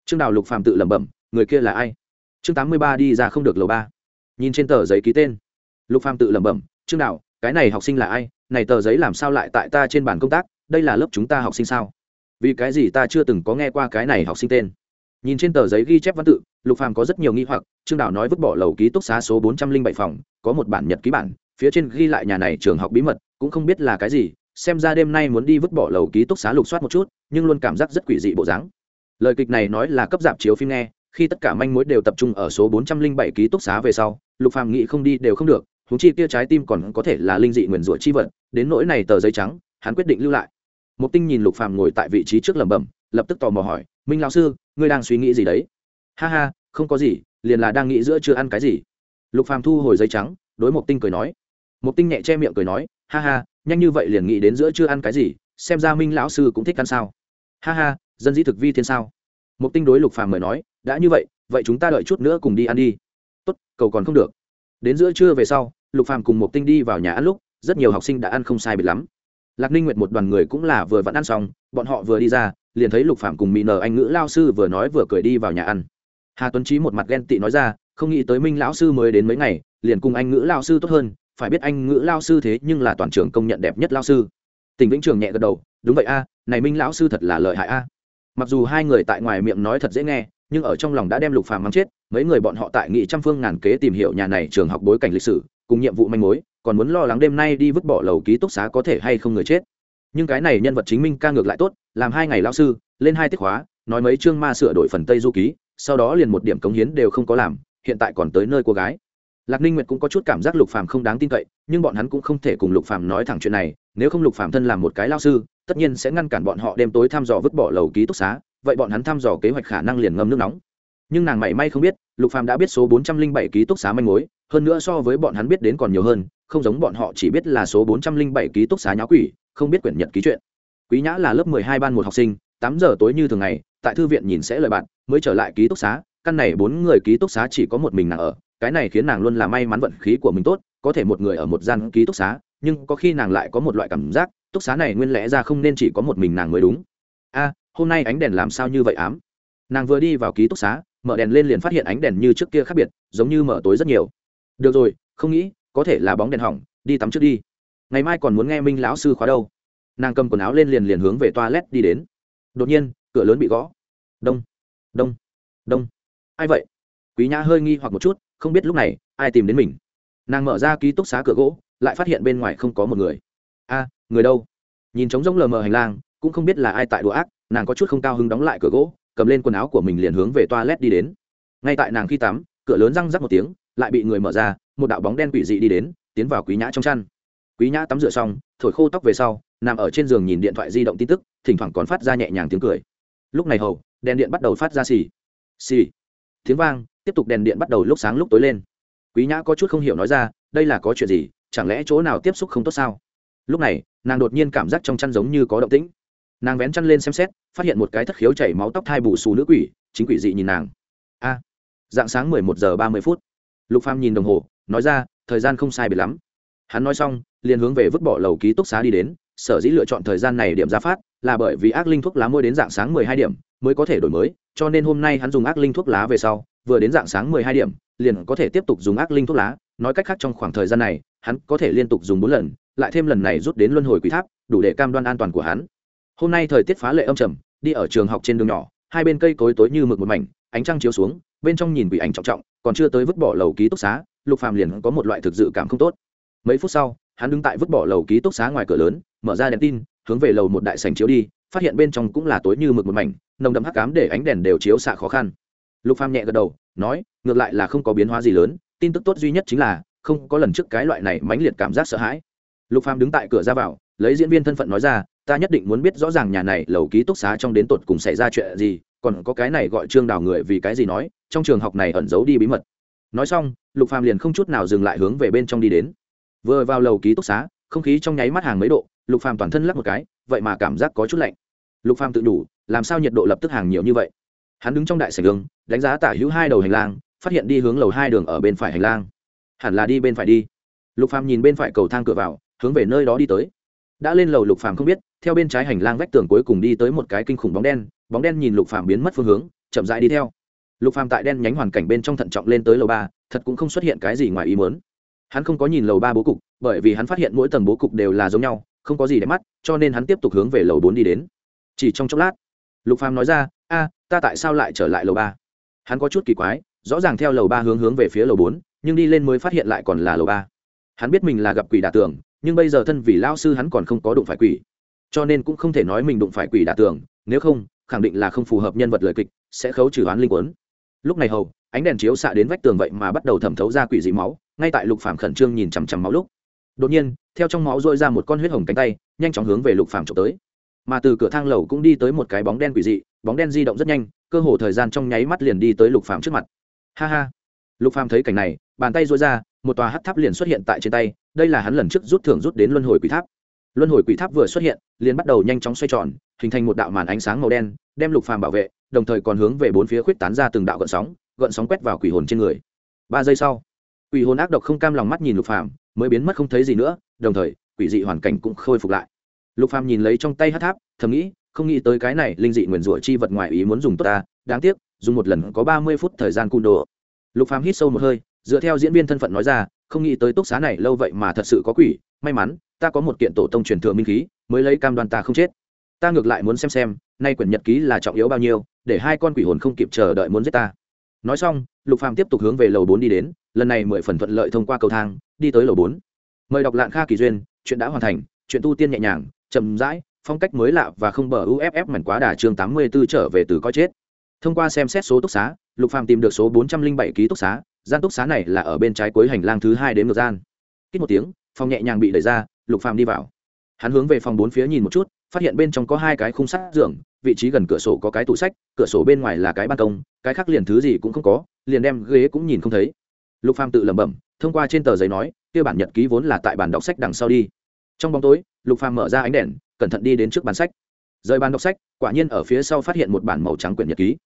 trương đào lục phàm tự lẩm bẩm người kia là ai chương tám mươi ba đi ra không được lầu ba nhìn trên tờ giấy ký tên lục phàm tự lẩm bẩm trương đào cái này học sinh là ai này tờ giấy làm sao lại tại ta trên bàn công tác đây là lớp chúng ta học sinh sao vì cái gì ta chưa từng có nghe qua cái này học sinh tên nhìn trên tờ giấy ghi chép văn tự lục phàm có rất nhiều nghi hoặc trương đào nói vứt bỏ lầu ký túc xá số bốn trăm linh bảy phòng có một bản nhật ký bản phía trên ghi lại nhà này trường học bí mật cũng không biết là cái gì xem ra đêm nay muốn đi vứt bỏ lầu ký túc xá lục soát một chút nhưng luôn cảm giác rất quỷ dị bộ dáng. Lời kịch này nói là cấp dạp chiếu phim nghe, khi tất cả manh mối đều tập trung ở số bốn trăm linh bảy ký túc xá về sau, lục phàm nghĩ không đi đều không được thú chi kia trái tim còn có thể là linh dị nguyền rủa chi vật, đến nỗi này tờ giấy trắng, hắn quyết định lưu lại. Một tinh nhìn lục phàm ngồi tại vị trí trước lẩm bẩm, lập tức tò mò hỏi, minh lão sư, ngươi đang suy nghĩ gì đấy? Ha ha, không có gì, liền là đang nghĩ giữa chưa ăn cái gì. Lục phàm thu hồi giấy trắng, đối một tinh cười nói. Một tinh nhẹ che miệng cười nói, ha ha, nhanh như vậy liền nghĩ đến giữa chưa ăn cái gì, xem ra minh lão sư cũng thích ăn sao ha ha, dân dĩ thực vi thiên sao? Một tinh đối lục phàm mời nói, đã như vậy vậy chúng ta đợi chút nữa cùng đi ăn đi. Tốt, cầu còn không được. Đến giữa trưa về sau, lục phàm cùng một tinh đi vào nhà ăn lúc, rất nhiều học sinh đã ăn không sai biệt lắm. Lạc ninh nguyệt một đoàn người cũng là vừa vẫn ăn xong, bọn họ vừa đi ra, liền thấy lục phàm cùng mỹ nờ anh ngữ lao sư vừa nói vừa cười đi vào nhà ăn. Hà tuấn trí một mặt ghen tị nói ra, không nghĩ tới minh lão sư mới đến mấy ngày, liền cùng anh ngữ lao sư tốt hơn, phải biết anh ngữ lao sư thế nhưng là toàn trường công nhận đẹp nhất lao sư tỉnh vĩnh trường nhẹ gật đầu, đúng vậy a, này minh lão sư thật là lợi hại a. Mặc dù hai người tại ngoài miệng nói thật dễ nghe, nhưng ở trong lòng đã đem lục phàm mắng chết, mấy người bọn họ tại nghị trăm phương ngàn kế tìm hiểu nhà này trường học bối cảnh lịch sử, cùng nhiệm vụ manh mối, còn muốn lo lắng đêm nay đi vứt bỏ lầu ký túc xá có thể hay không người chết. Nhưng cái này nhân vật chính minh ca ngược lại tốt, làm hai ngày Lão sư, lên hai tiết khóa, nói mấy chương ma sửa đổi phần tây du ký, sau đó liền một điểm cống hiến đều không có làm, hiện tại còn tới nơi cô gái lạc ninh nguyệt cũng có chút cảm giác lục phàm không đáng tin cậy, nhưng bọn hắn cũng không thể cùng lục phàm nói thẳng chuyện này, nếu không lục phàm thân làm một cái lao sư, tất nhiên sẽ ngăn cản bọn họ đêm tối thăm dò vứt bỏ lầu ký túc xá, vậy bọn hắn thăm dò kế hoạch khả năng liền ngâm nước nóng. Nhưng nàng mảy may không biết, lục phàm đã biết số 407 ký túc xá manh mối, hơn nữa so với bọn hắn biết đến còn nhiều hơn, không giống bọn họ chỉ biết là số 407 ký túc xá nháo quỷ, không biết quyển nhật ký chuyện. Quý nhã là lớp 12 ban một học sinh 8 giờ tối như thường ngày, tại thư viện nhìn sẽ lời bạn, mới trở lại ký túc xá, căn này bốn người ký túc xá chỉ có một mình nàng ở cái này khiến nàng luôn là may mắn vận khí của mình tốt, có thể một người ở một gian ký túc xá, nhưng có khi nàng lại có một loại cảm giác, túc xá này nguyên lẽ ra không nên chỉ có một mình nàng mới đúng. A, hôm nay ánh đèn làm sao như vậy ám? Nàng vừa đi vào ký túc xá, mở đèn lên liền phát hiện ánh đèn như trước kia khác biệt, giống như mở tối rất nhiều. Được rồi, không nghĩ, có thể là bóng đèn hỏng, đi tắm trước đi. Ngày mai còn muốn nghe minh lão sư khóa đâu. Nàng cầm quần áo lên liền liền hướng về toilet đi đến. Đột nhiên, cửa lớn bị gõ. Đông đông đông. Ai vậy? Quý nhã hơi nghi hoặc một chút không biết lúc này, ai tìm đến mình. Nàng mở ra ký túc xá cửa gỗ, lại phát hiện bên ngoài không có một người. A, người đâu? Nhìn trống rỗng lờ mờ hành lang, cũng không biết là ai tại đùa ác, nàng có chút không cao hứng đóng lại cửa gỗ, cầm lên quần áo của mình liền hướng về toilet đi đến. Ngay tại nàng khi tắm, cửa lớn răng rắc một tiếng, lại bị người mở ra, một đạo bóng đen quỷ dị đi đến, tiến vào quý nhã trong chăn. Quý nhã tắm rửa xong, thổi khô tóc về sau, nằm ở trên giường nhìn điện thoại di động tin tức, thỉnh thoảng còn phát ra nhẹ nhàng tiếng cười. Lúc này hầu, đèn điện bắt đầu phát ra xì. Xì. Tiếng vang tiếp tục đèn điện bắt đầu lúc sáng lúc tối lên. Quý nhã có chút không hiểu nói ra, đây là có chuyện gì, chẳng lẽ chỗ nào tiếp xúc không tốt sao? Lúc này, nàng đột nhiên cảm giác trong chăn giống như có động tĩnh. Nàng vén chăn lên xem xét, phát hiện một cái thất khiếu chảy máu tóc thai bù xù nữ quỷ, chính quỷ dị nhìn nàng. A! Dạng sáng mười một giờ ba mươi phút. Lục pham nhìn đồng hồ, nói ra, thời gian không sai biệt lắm. Hắn nói xong, liền hướng về vứt bỏ lầu ký túc xá đi đến, sở dĩ lựa chọn thời gian này điểm ra phát, là bởi vì ác linh thuốc lá môi đến dạng sáng mười hai điểm, mới có thể đổi mới cho nên hôm nay hắn dùng ác linh thuốc lá về sau, vừa đến dạng sáng mười hai điểm, liền có thể tiếp tục dùng ác linh thuốc lá. Nói cách khác trong khoảng thời gian này, hắn có thể liên tục dùng bốn lần, lại thêm lần này rút đến luân hồi quý tháp, đủ để cam đoan an toàn của hắn. Hôm nay thời tiết phá lệ âm trầm, đi ở trường học trên đường nhỏ, hai bên cây cối tối như mực một mảnh, ánh trăng chiếu xuống, bên trong nhìn quỷ ảnh trọng trọng, còn chưa tới vứt bỏ lầu ký túc xá, lục phàm liền có một loại thực dự cảm không tốt. Mấy phút sau, hắn đứng tại vứt bỏ lầu ký túc xá ngoài cửa lớn, mở ra đèn tin, hướng về lầu một đại sành chiếu đi, phát hiện bên trong cũng là tối như mực một mảnh nồng đậm hắc cám để ánh đèn đều chiếu xạ khó khăn. Lục phàm nhẹ gật đầu, nói, ngược lại là không có biến hóa gì lớn, tin tức tốt duy nhất chính là, không có lần trước cái loại này mãnh liệt cảm giác sợ hãi. Lục phàm đứng tại cửa ra vào, lấy diễn viên thân phận nói ra, ta nhất định muốn biết rõ ràng nhà này lầu ký túc xá trong đến tột cùng xảy ra chuyện gì, còn có cái này gọi trương đào người vì cái gì nói, trong trường học này ẩn giấu đi bí mật. Nói xong, lục phàm liền không chút nào dừng lại hướng về bên trong đi đến. Vừa vào lầu ký túc xá, không khí trong nháy mắt hàng mấy độ, lục phàm toàn thân lắc một cái, vậy mà cảm giác có chút lạnh. Lục phàm tự đủ làm sao nhiệt độ lập tức hàng nhiều như vậy? Hắn đứng trong đại sảnh đường, đánh giá tả hữu hai đầu hành lang, phát hiện đi hướng lầu hai đường ở bên phải hành lang. Hẳn là đi bên phải đi. Lục phàm nhìn bên phải cầu thang cửa vào, hướng về nơi đó đi tới. Đã lên lầu, lục phàm không biết, theo bên trái hành lang vách tường cuối cùng đi tới một cái kinh khủng bóng đen bóng đen nhìn lục phàm biến mất phương hướng, chậm rãi đi theo. Lục phàm tại đen nhánh hoàn cảnh bên trong thận trọng lên tới lầu ba, thật cũng không xuất hiện cái gì ngoài ý muốn. Hắn không có nhìn lầu ba bố cục, bởi vì hắn phát hiện mỗi tầng bố cục đều là giống nhau, không có gì để mắt, cho nên hắn tiếp tục hướng về lầu bốn đi đến. Chỉ trong chốc lát lục phàm nói ra, a, ta tại sao lại trở lại lầu ba? Hắn có chút kỳ quái, rõ ràng theo lầu ba hướng hướng về phía lầu bốn, nhưng đi lên mới phát hiện lại còn là lầu ba. Hắn biết mình là gặp quỷ đả tường, nhưng bây giờ thân vì lao sư hắn còn không có đụng phải quỷ. Cho nên cũng không thể nói mình đụng phải quỷ đả tường, nếu không, khẳng định là không phù hợp nhân vật lời kịch, sẽ khấu trừ hoán linh quấn. Lúc này hầu, ánh đèn chiếu xạ đến vách tường vậy mà bắt đầu thẩm thấu ra quỷ dị máu, ngay tại lục phàm khẩn trương nhìn chằm chằm máu lúc. Đột nhiên, theo trong máu dội ra một con huyết hồng cánh tay, nhanh chóng hướng về lục phàm trộm tới mà từ cửa thang lầu cũng đi tới một cái bóng đen quỷ dị, bóng đen di động rất nhanh, cơ hồ thời gian trong nháy mắt liền đi tới lục phàm trước mặt. Ha ha. Lục phàm thấy cảnh này, bàn tay duỗi ra, một tòa hắc tháp liền xuất hiện tại trên tay, đây là hắn lần trước rút thưởng rút đến luân hồi quỷ tháp. Luân hồi quỷ tháp vừa xuất hiện, liền bắt đầu nhanh chóng xoay tròn, hình thành một đạo màn ánh sáng màu đen, đem lục phàm bảo vệ, đồng thời còn hướng về bốn phía khuyết tán ra từng đạo gợn sóng gợn sóng quét vào quỷ hồn trên người. Ba giây sau, quỷ hồn ác độc không cam lòng mắt nhìn lục phàm, mới biến mất không thấy gì nữa, đồng thời, quỷ dị hoàn cảnh cũng khôi phục lại lục phàm nhìn lấy trong tay hát tháp, thầm nghĩ, không nghĩ tới cái này linh dị nguyền rủa chi vật ngoài ý muốn dùng tốt ta, đáng tiếc, dùng một lần có ba mươi phút thời gian cung đồ. Lục phàm hít sâu một hơi, dựa theo diễn viên thân phận nói ra, không nghĩ tới túc xá này lâu vậy mà thật sự có quỷ, may mắn, ta có một kiện tổ tông truyền thừa minh khí, mới lấy cam đoan ta không chết. Ta ngược lại muốn xem xem, nay quyển nhật ký là trọng yếu bao nhiêu, để hai con quỷ hồn không kịp chờ đợi muốn giết ta. Nói xong, lục phàm tiếp tục hướng về lầu bốn đi đến, lần này mười phần thuận lợi thông qua cầu thang, đi tới lầu bốn. Mời đọc lạng kha kỳ duyên, chuyện đã hoàn thành, chuyện tu tiên nhẹ nhàng chậm rãi, phong cách mới lạ và không bờ uff mảnh quá đà chương tám mươi 84 trở về từ coi chết. Thông qua xem xét số túc xá, lục phàm tìm được số bốn trăm linh bảy ký túc xá, gian túc xá này là ở bên trái cuối hành lang thứ hai đến ngược gian. Kích một tiếng, phòng nhẹ nhàng bị đẩy ra, lục phàm đi vào. Hắn hướng về phòng bốn phía nhìn một chút, phát hiện bên trong có hai cái khung sắt giường, vị trí gần cửa sổ có cái tủ sách, cửa sổ bên ngoài là cái ban công, cái khác liền thứ gì cũng không có, liền đem ghế cũng nhìn không thấy. Lục phàm tự lẩm bẩm, thông qua trên tờ giấy nói, kia bản nhật ký vốn là tại bản đọc sách đằng sau đi trong bóng tối, lục phàm mở ra ánh đèn, cẩn thận đi đến trước bàn sách. Rời bàn đọc sách, quả nhiên ở phía sau phát hiện một bản màu trắng quyển nhật ký.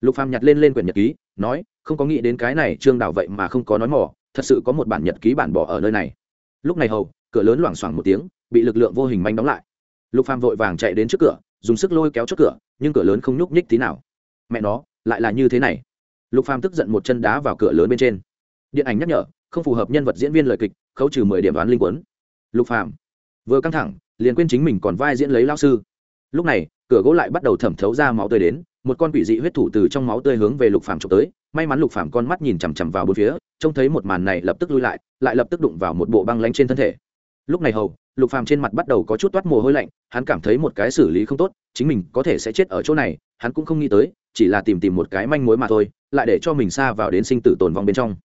Lục phàm nhặt lên lên quyển nhật ký, nói, không có nghĩ đến cái này trương đào vậy mà không có nói mỏ thật sự có một bản nhật ký bản bỏ ở nơi này. Lúc này hầu, cửa lớn loảng xoảng một tiếng, bị lực lượng vô hình manh đóng lại. Lục phàm vội vàng chạy đến trước cửa, dùng sức lôi kéo chốt cửa, nhưng cửa lớn không nhúc nhích tí nào. Mẹ nó, lại là như thế này. Lục phàm tức giận một chân đá vào cửa lớn bên trên. Điện ảnh nhắc nhở, không phù hợp nhân vật diễn viên lời kịch, khấu trừ mười điểm đoán linh quấn lục phàm vừa căng thẳng, liền quên chính mình còn vai diễn lấy lao sư. Lúc này, cửa gỗ lại bắt đầu thẩm thấu ra máu tươi đến, một con quỷ dị huyết thủ từ trong máu tươi hướng về lục phàm trộm tới. May mắn lục phàm con mắt nhìn chằm chằm vào bốn phía, trông thấy một màn này lập tức lui lại lại lập tức đụng vào một bộ băng lánh trên thân thể. Lúc này hầu, lục phàm trên mặt bắt đầu có chút toát mồ hôi lạnh, hắn cảm thấy một cái xử lý không tốt, chính mình có thể sẽ chết ở chỗ này, hắn cũng không nghĩ tới, chỉ là tìm tìm một cái manh mối mà thôi, lại để cho mình xa vào đến sinh tử tồn vong bên trong.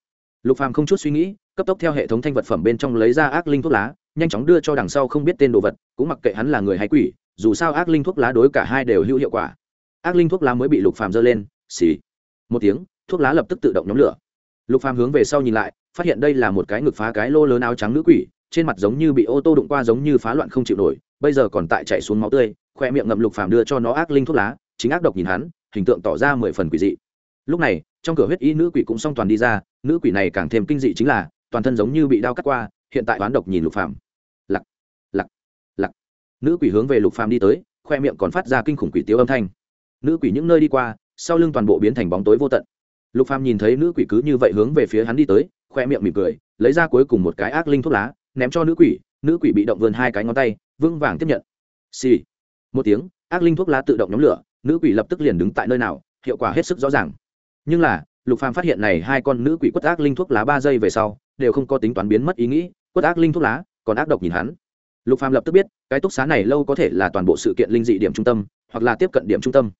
Lục phàm không chút suy nghĩ, cấp tốc theo hệ thống thanh vật phẩm bên trong lấy ra ác linh thuốc lá nhanh chóng đưa cho đằng sau không biết tên đồ vật, cũng mặc kệ hắn là người hay quỷ, dù sao ác linh thuốc lá đối cả hai đều hữu hiệu quả. Ác linh thuốc lá mới bị lục phàm dơ lên, xì. Một tiếng, thuốc lá lập tức tự động nhóm lửa. Lục phàm hướng về sau nhìn lại, phát hiện đây là một cái ngực phá cái lô lớn áo trắng nữ quỷ, trên mặt giống như bị ô tô đụng qua giống như phá loạn không chịu nổi, bây giờ còn tại chạy xuống máu tươi, khoe miệng ngậm lục phàm đưa cho nó ác linh thuốc lá, chính ác độc nhìn hắn, hình tượng tỏ ra mười phần quỷ dị. Lúc này, trong cửa huyết y nữ quỷ cũng song toàn đi ra, nữ quỷ này càng thêm kinh dị chính là, toàn thân giống như bị đau cắt qua hiện tại oán độc nhìn lục phàm. Lặc lặc lặc. Nữ quỷ hướng về lục phàm đi tới, khoe miệng còn phát ra kinh khủng quỷ tiếu âm thanh. Nữ quỷ những nơi đi qua, sau lưng toàn bộ biến thành bóng tối vô tận. Lục phàm nhìn thấy nữ quỷ cứ như vậy hướng về phía hắn đi tới, khoe miệng mỉm cười, lấy ra cuối cùng một cái ác linh thuốc lá, ném cho nữ quỷ nữ quỷ bị động vươn hai cái ngón tay, vững vàng tiếp nhận. Xì、sì. một tiếng, ác linh thuốc lá tự động nhóm lửa, nữ quỷ lập tức liền đứng tại nơi nào, hiệu quả hết sức rõ ràng. Nhưng là, lục phàm phát hiện này hai con nữ quỷ quất ác linh thuốc lá ba giây về sau, đều không có tính toán biến mất ý nghĩ quất ác linh thuốc lá, còn ác độc nhìn hắn. Lục phàm lập tức biết, cái túc xá này lâu có thể là toàn bộ sự kiện linh dị điểm trung tâm, hoặc là tiếp cận điểm trung tâm.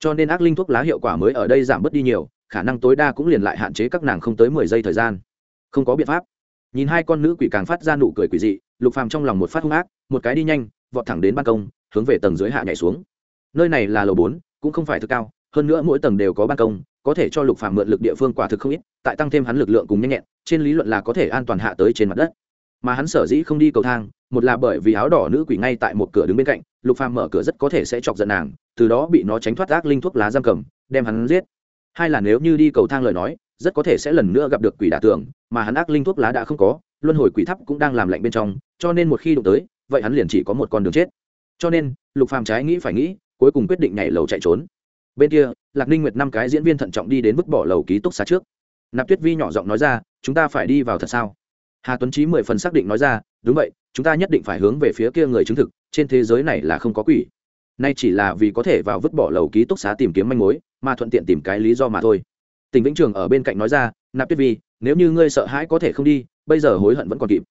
Cho nên ác linh thuốc lá hiệu quả mới ở đây giảm bớt đi nhiều, khả năng tối đa cũng liền lại hạn chế các nàng không tới mười giây thời gian. Không có biện pháp. Nhìn hai con nữ quỷ càng phát ra nụ cười quỷ dị, lục phàm trong lòng một phát hung ác, một cái đi nhanh, vọt thẳng đến ban công, hướng về tầng dưới hạ nhảy xuống. Nơi này là lầu bốn, cũng không phải thực cao, hơn nữa mỗi tầng đều có ban công, có thể cho lục phàm mượn lực địa phương quả thực không ít, tại tăng thêm hắn lực lượng cùng nhanh nhẹn, trên lý luận là có thể an toàn hạ tới trên mặt đất mà hắn sở dĩ không đi cầu thang, một là bởi vì áo đỏ nữ quỷ ngay tại một cửa đứng bên cạnh, lục phàm mở cửa rất có thể sẽ chọc giận nàng, từ đó bị nó tránh thoát ác linh thuốc lá giam cầm, đem hắn giết. Hai là nếu như đi cầu thang lời nói, rất có thể sẽ lần nữa gặp được quỷ đả tường, mà hắn ác linh thuốc lá đã không có, luân hồi quỷ thắp cũng đang làm lạnh bên trong, cho nên một khi đụng tới, vậy hắn liền chỉ có một con đường chết. Cho nên, lục phàm trái nghĩ phải nghĩ, cuối cùng quyết định nhảy lầu chạy trốn. Bên kia, lạc ninh nguyệt năm cái diễn viên thận trọng đi đến vứt bỏ lầu ký túc xá trước. Nạp tuyết vi nhỏ giọng nói ra, chúng ta phải đi vào thật sao? Hà tuấn trí mười phần xác định nói ra, đúng vậy, chúng ta nhất định phải hướng về phía kia người chứng thực, trên thế giới này là không có quỷ. Nay chỉ là vì có thể vào vứt bỏ lầu ký túc xá tìm kiếm manh mối, mà thuận tiện tìm cái lý do mà thôi. Tỉnh vĩnh trường ở bên cạnh nói ra, nạp tuyết vi, nếu như ngươi sợ hãi có thể không đi, bây giờ hối hận vẫn còn kịp.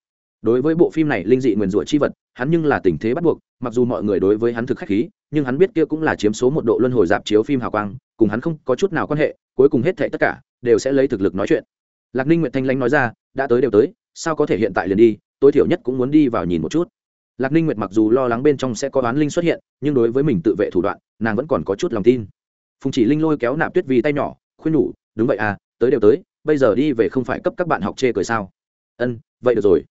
Đối với bộ phim này linh dị nguyền rủa chi vật, hắn nhưng là tình thế bắt buộc, mặc dù mọi người đối với hắn thực khách khí, nhưng hắn biết kia cũng là chiếm số một độ luân hồi dạp chiếu phim hào quang, cùng hắn không có chút nào quan hệ, cuối cùng hết thệ tất cả đều sẽ lấy thực lực nói chuyện. Lạc ninh nguyệt thanh lãnh nói ra, đã tới đều tới sao có thể hiện tại liền đi, tối thiểu nhất cũng muốn đi vào nhìn một chút. Lạc ninh nguyệt mặc dù lo lắng bên trong sẽ có oán linh xuất hiện, nhưng đối với mình tự vệ thủ đoạn, nàng vẫn còn có chút lòng tin. Phùng chỉ linh lôi kéo nạp tuyết vì tay nhỏ, khuyên nhủ, đúng vậy à tới đều tới, bây giờ đi về không phải cấp các bạn học chê cười sao? Ân, vậy được rồi.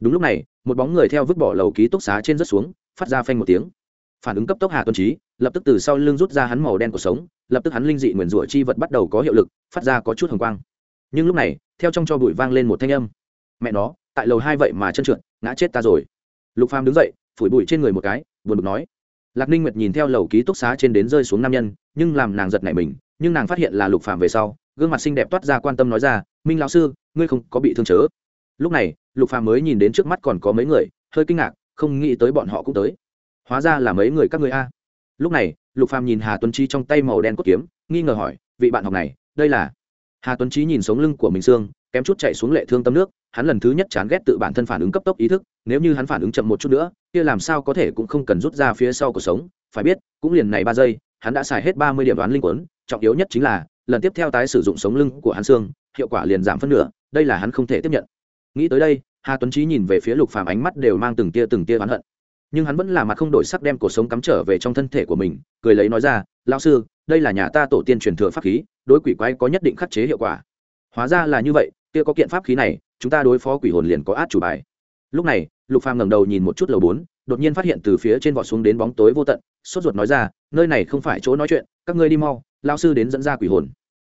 Đúng lúc này, một bóng người theo vứt bỏ lầu ký túc xá trên rất xuống, phát ra phanh một tiếng. Phản ứng cấp tốc hà tuân trí lập tức từ sau lưng rút ra hắn màu đen của sống, lập tức hắn linh dị nguyền rủa chi vật bắt đầu có hiệu lực, phát ra có chút hồng quang. Nhưng lúc này, theo trong cho bụi vang lên một thanh âm mẹ nó, tại lầu hai vậy mà chân trượt, ngã chết ta rồi. Lục phàm đứng dậy, phủi bụi trên người một cái, buồn bực nói. Lạc ninh nguyệt nhìn theo lầu ký túc xá trên đến rơi xuống nam nhân, nhưng làm nàng giật nảy mình, nhưng nàng phát hiện là lục phàm về sau, gương mặt xinh đẹp toát ra quan tâm nói ra, minh lão sư, ngươi không có bị thương chớ. Lúc này, lục phàm mới nhìn đến trước mắt còn có mấy người, hơi kinh ngạc, không nghĩ tới bọn họ cũng tới. Hóa ra là mấy người các ngươi a. Lúc này, lục phàm nhìn hà tuấn trí trong tay màu đen cốt kiếm, nghi ngờ hỏi, vị bạn học này, đây là? Hà tuấn trí nhìn sống lưng của mình xương kém chút chạy xuống lệ thương tâm nước, hắn lần thứ nhất chán ghét tự bản thân phản ứng cấp tốc ý thức, nếu như hắn phản ứng chậm một chút nữa, kia làm sao có thể cũng không cần rút ra phía sau cuộc sống, phải biết, cũng liền này ba giây, hắn đã xài hết ba mươi điểm đoán linh quấn, trọng yếu nhất chính là, lần tiếp theo tái sử dụng sống lưng của hắn xương, hiệu quả liền giảm phân nửa, đây là hắn không thể tiếp nhận. Nghĩ tới đây, hà tuấn trí nhìn về phía lục phàm ánh mắt đều mang từng tia từng tia oán hận. Nhưng hắn vẫn là mặt không đổi sắc đem cuộc sống cắm trở về trong thân thể của mình, cười lấy nói ra, lão sư, đây là nhà ta tổ tiên truyền thừa pháp khí, đối quỷ quái có nhất định khắc chế hiệu quả. Hóa ra là như vậy kia có kiện pháp khí này, chúng ta đối phó quỷ hồn liền có át chủ bài. Lúc này, lục phàm ngẩng đầu nhìn một chút lầu bốn, đột nhiên phát hiện từ phía trên vọt xuống đến bóng tối vô tận, sốt ruột nói ra, nơi này không phải chỗ nói chuyện, các ngươi đi mau lao sư đến dẫn ra quỷ hồn.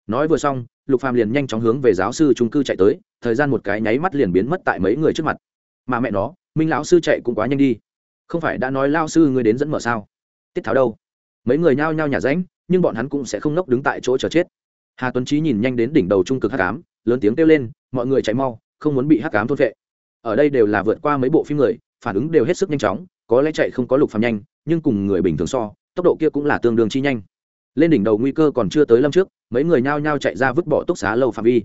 Nói vừa xong, lục phàm liền nhanh chóng hướng về giáo sư trung cư chạy tới, thời gian một cái nháy mắt liền biến mất tại mấy người trước mặt. Mà mẹ nó, minh lão sư chạy cũng quá nhanh đi. Không phải đã nói lao sư ngươi đến dẫn mở sao? Tiết tháo đâu? Mấy người nhao nhao nhả ránh nhưng bọn hắn cũng sẽ không nốc đứng tại chỗ chờ chết. Hà tuấn trí nhìn nhanh đến đỉnh đầu trung cực hắc ám lớn tiếng kêu lên, mọi người chạy mau, không muốn bị hắc ám thôn vệ ở đây đều là vượt qua mấy bộ phim người, phản ứng đều hết sức nhanh chóng, có lẽ chạy không có lục phàm nhanh, nhưng cùng người bình thường so, tốc độ kia cũng là tương đương chi nhanh. Lên đỉnh đầu nguy cơ còn chưa tới lâm trước, mấy người nhao nhao chạy ra vứt bỏ túc xá lâu phạm vi.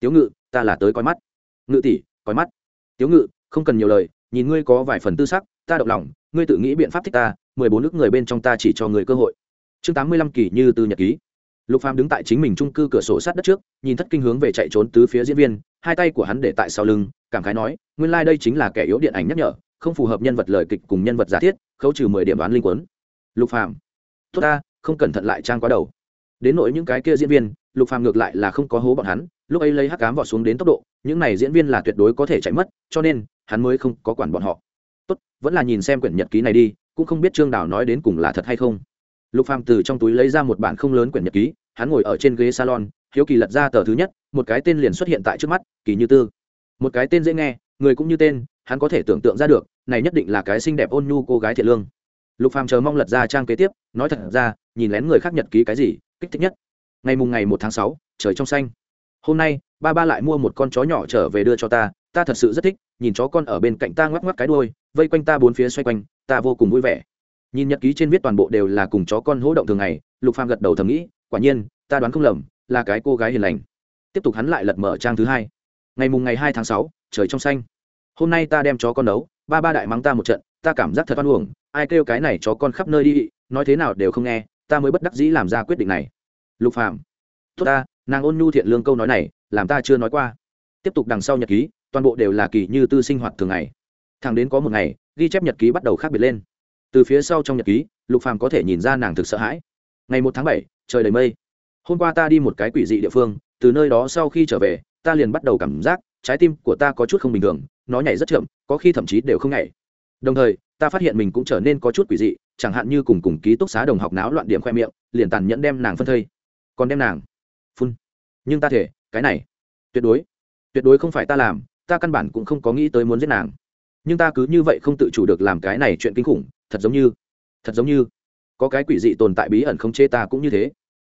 Tiếu ngự, ta là tới coi mắt. Ngự tỷ, coi mắt. Tiếu ngự, không cần nhiều lời, nhìn ngươi có vài phần tư sắc, ta động lòng, ngươi tự nghĩ biện pháp thích ta, mười bốn nước người bên trong ta chỉ cho người cơ hội. Chương tám mươi lăm kỳ như từ nhật ký lục phàm đứng tại chính mình trung cư cửa sổ sát đất trước, nhìn thất kinh hướng về chạy trốn tứ phía diễn viên, hai tay của hắn để tại sau lưng, cảm khái nói, nguyên lai like đây chính là kẻ yếu điện ảnh nhắc nhở, không phù hợp nhân vật lời kịch cùng nhân vật giả thiết, khấu trừ mười điểm đoán linh quấn lục phàm, tốt ta, không cẩn thận lại trang quá đầu. Đến nỗi những cái kia diễn viên, lục phàm ngược lại là không có hố bọn hắn, lúc ấy lấy hắc cám vọt xuống đến tốc độ, những này diễn viên là tuyệt đối có thể chạy mất, cho nên, hắn mới không có quản bọn họ. Tốt, vẫn là nhìn xem quyển nhật ký này đi, cũng không biết trương đào nói đến cùng là thật hay không lục phàm từ trong túi lấy ra một bản không lớn quyển nhật ký, hắn ngồi ở trên ghế salon, hiếu kỳ lật ra tờ thứ nhất, một cái tên liền xuất hiện tại trước mắt, kỳ như tư. Một cái tên dễ nghe, người cũng như tên, hắn có thể tưởng tượng ra được, này nhất định là cái xinh đẹp ôn nhu cô gái thiện lương. Lục phàm chờ mong lật ra trang kế tiếp, nói thật ra, nhìn lén người khác nhật ký cái gì, kích thích nhất. Ngày mùng ngày một tháng sáu, trời trong xanh. Hôm nay, ba ba lại mua một con chó nhỏ trở về đưa cho ta ta thật sự rất thích, nhìn chó con ở bên cạnh ta ngoắc ngoắc cái đuôi, vây quanh ta bốn phía xoay quanh, ta vô cùng vui vẻ nhìn nhật ký trên viết toàn bộ đều là cùng chó con hỗ động thường ngày lục phàm gật đầu thầm nghĩ quả nhiên ta đoán không lầm là cái cô gái hiền lành. Tiếp tục hắn lại lật mở trang thứ hai. Ngày mùng ngày hai tháng sáu trời trong xanh. Hôm nay ta đem chó con nấu ba ba đại mắng ta một trận ta cảm giác thật oan uổng ai kêu cái này chó con khắp nơi đi nói thế nào đều không nghe ta mới bất đắc dĩ làm ra quyết định này. Lục phàm, tốt ta nàng ôn nhu thiện lương câu nói này làm ta chưa nói qua. Tiếp tục đằng sau nhật ký toàn bộ đều là kỳ như tư sinh hoạt thường ngày. Thằng đến có một ngày ghi chép nhật ký bắt đầu khác biệt lên từ phía sau trong nhật ký, lục phàm có thể nhìn ra nàng thực sợ hãi. Ngày một tháng bảy, trời đầy mây. Hôm qua ta đi một cái quỷ dị địa phương, từ nơi đó sau khi trở về, ta liền bắt đầu cảm giác trái tim của ta có chút không bình thường, nó nhảy rất chậm, có khi thậm chí đều không nhảy. Đồng thời, ta phát hiện mình cũng trở nên có chút quỷ dị, chẳng hạn như cùng cùng ký túc xá đồng học náo loạn điểm khoe miệng, liền tàn nhẫn đem nàng phân thây. Còn đem nàng phun. Nhưng ta thể, cái này, tuyệt đối tuyệt đối không phải ta làm, ta căn bản cũng không có nghĩ tới muốn giết nàng. Nhưng ta cứ như vậy không tự chủ được làm cái này chuyện kinh khủng thật giống như, thật giống như, có cái quỷ dị tồn tại bí ẩn không chê ta cũng như thế.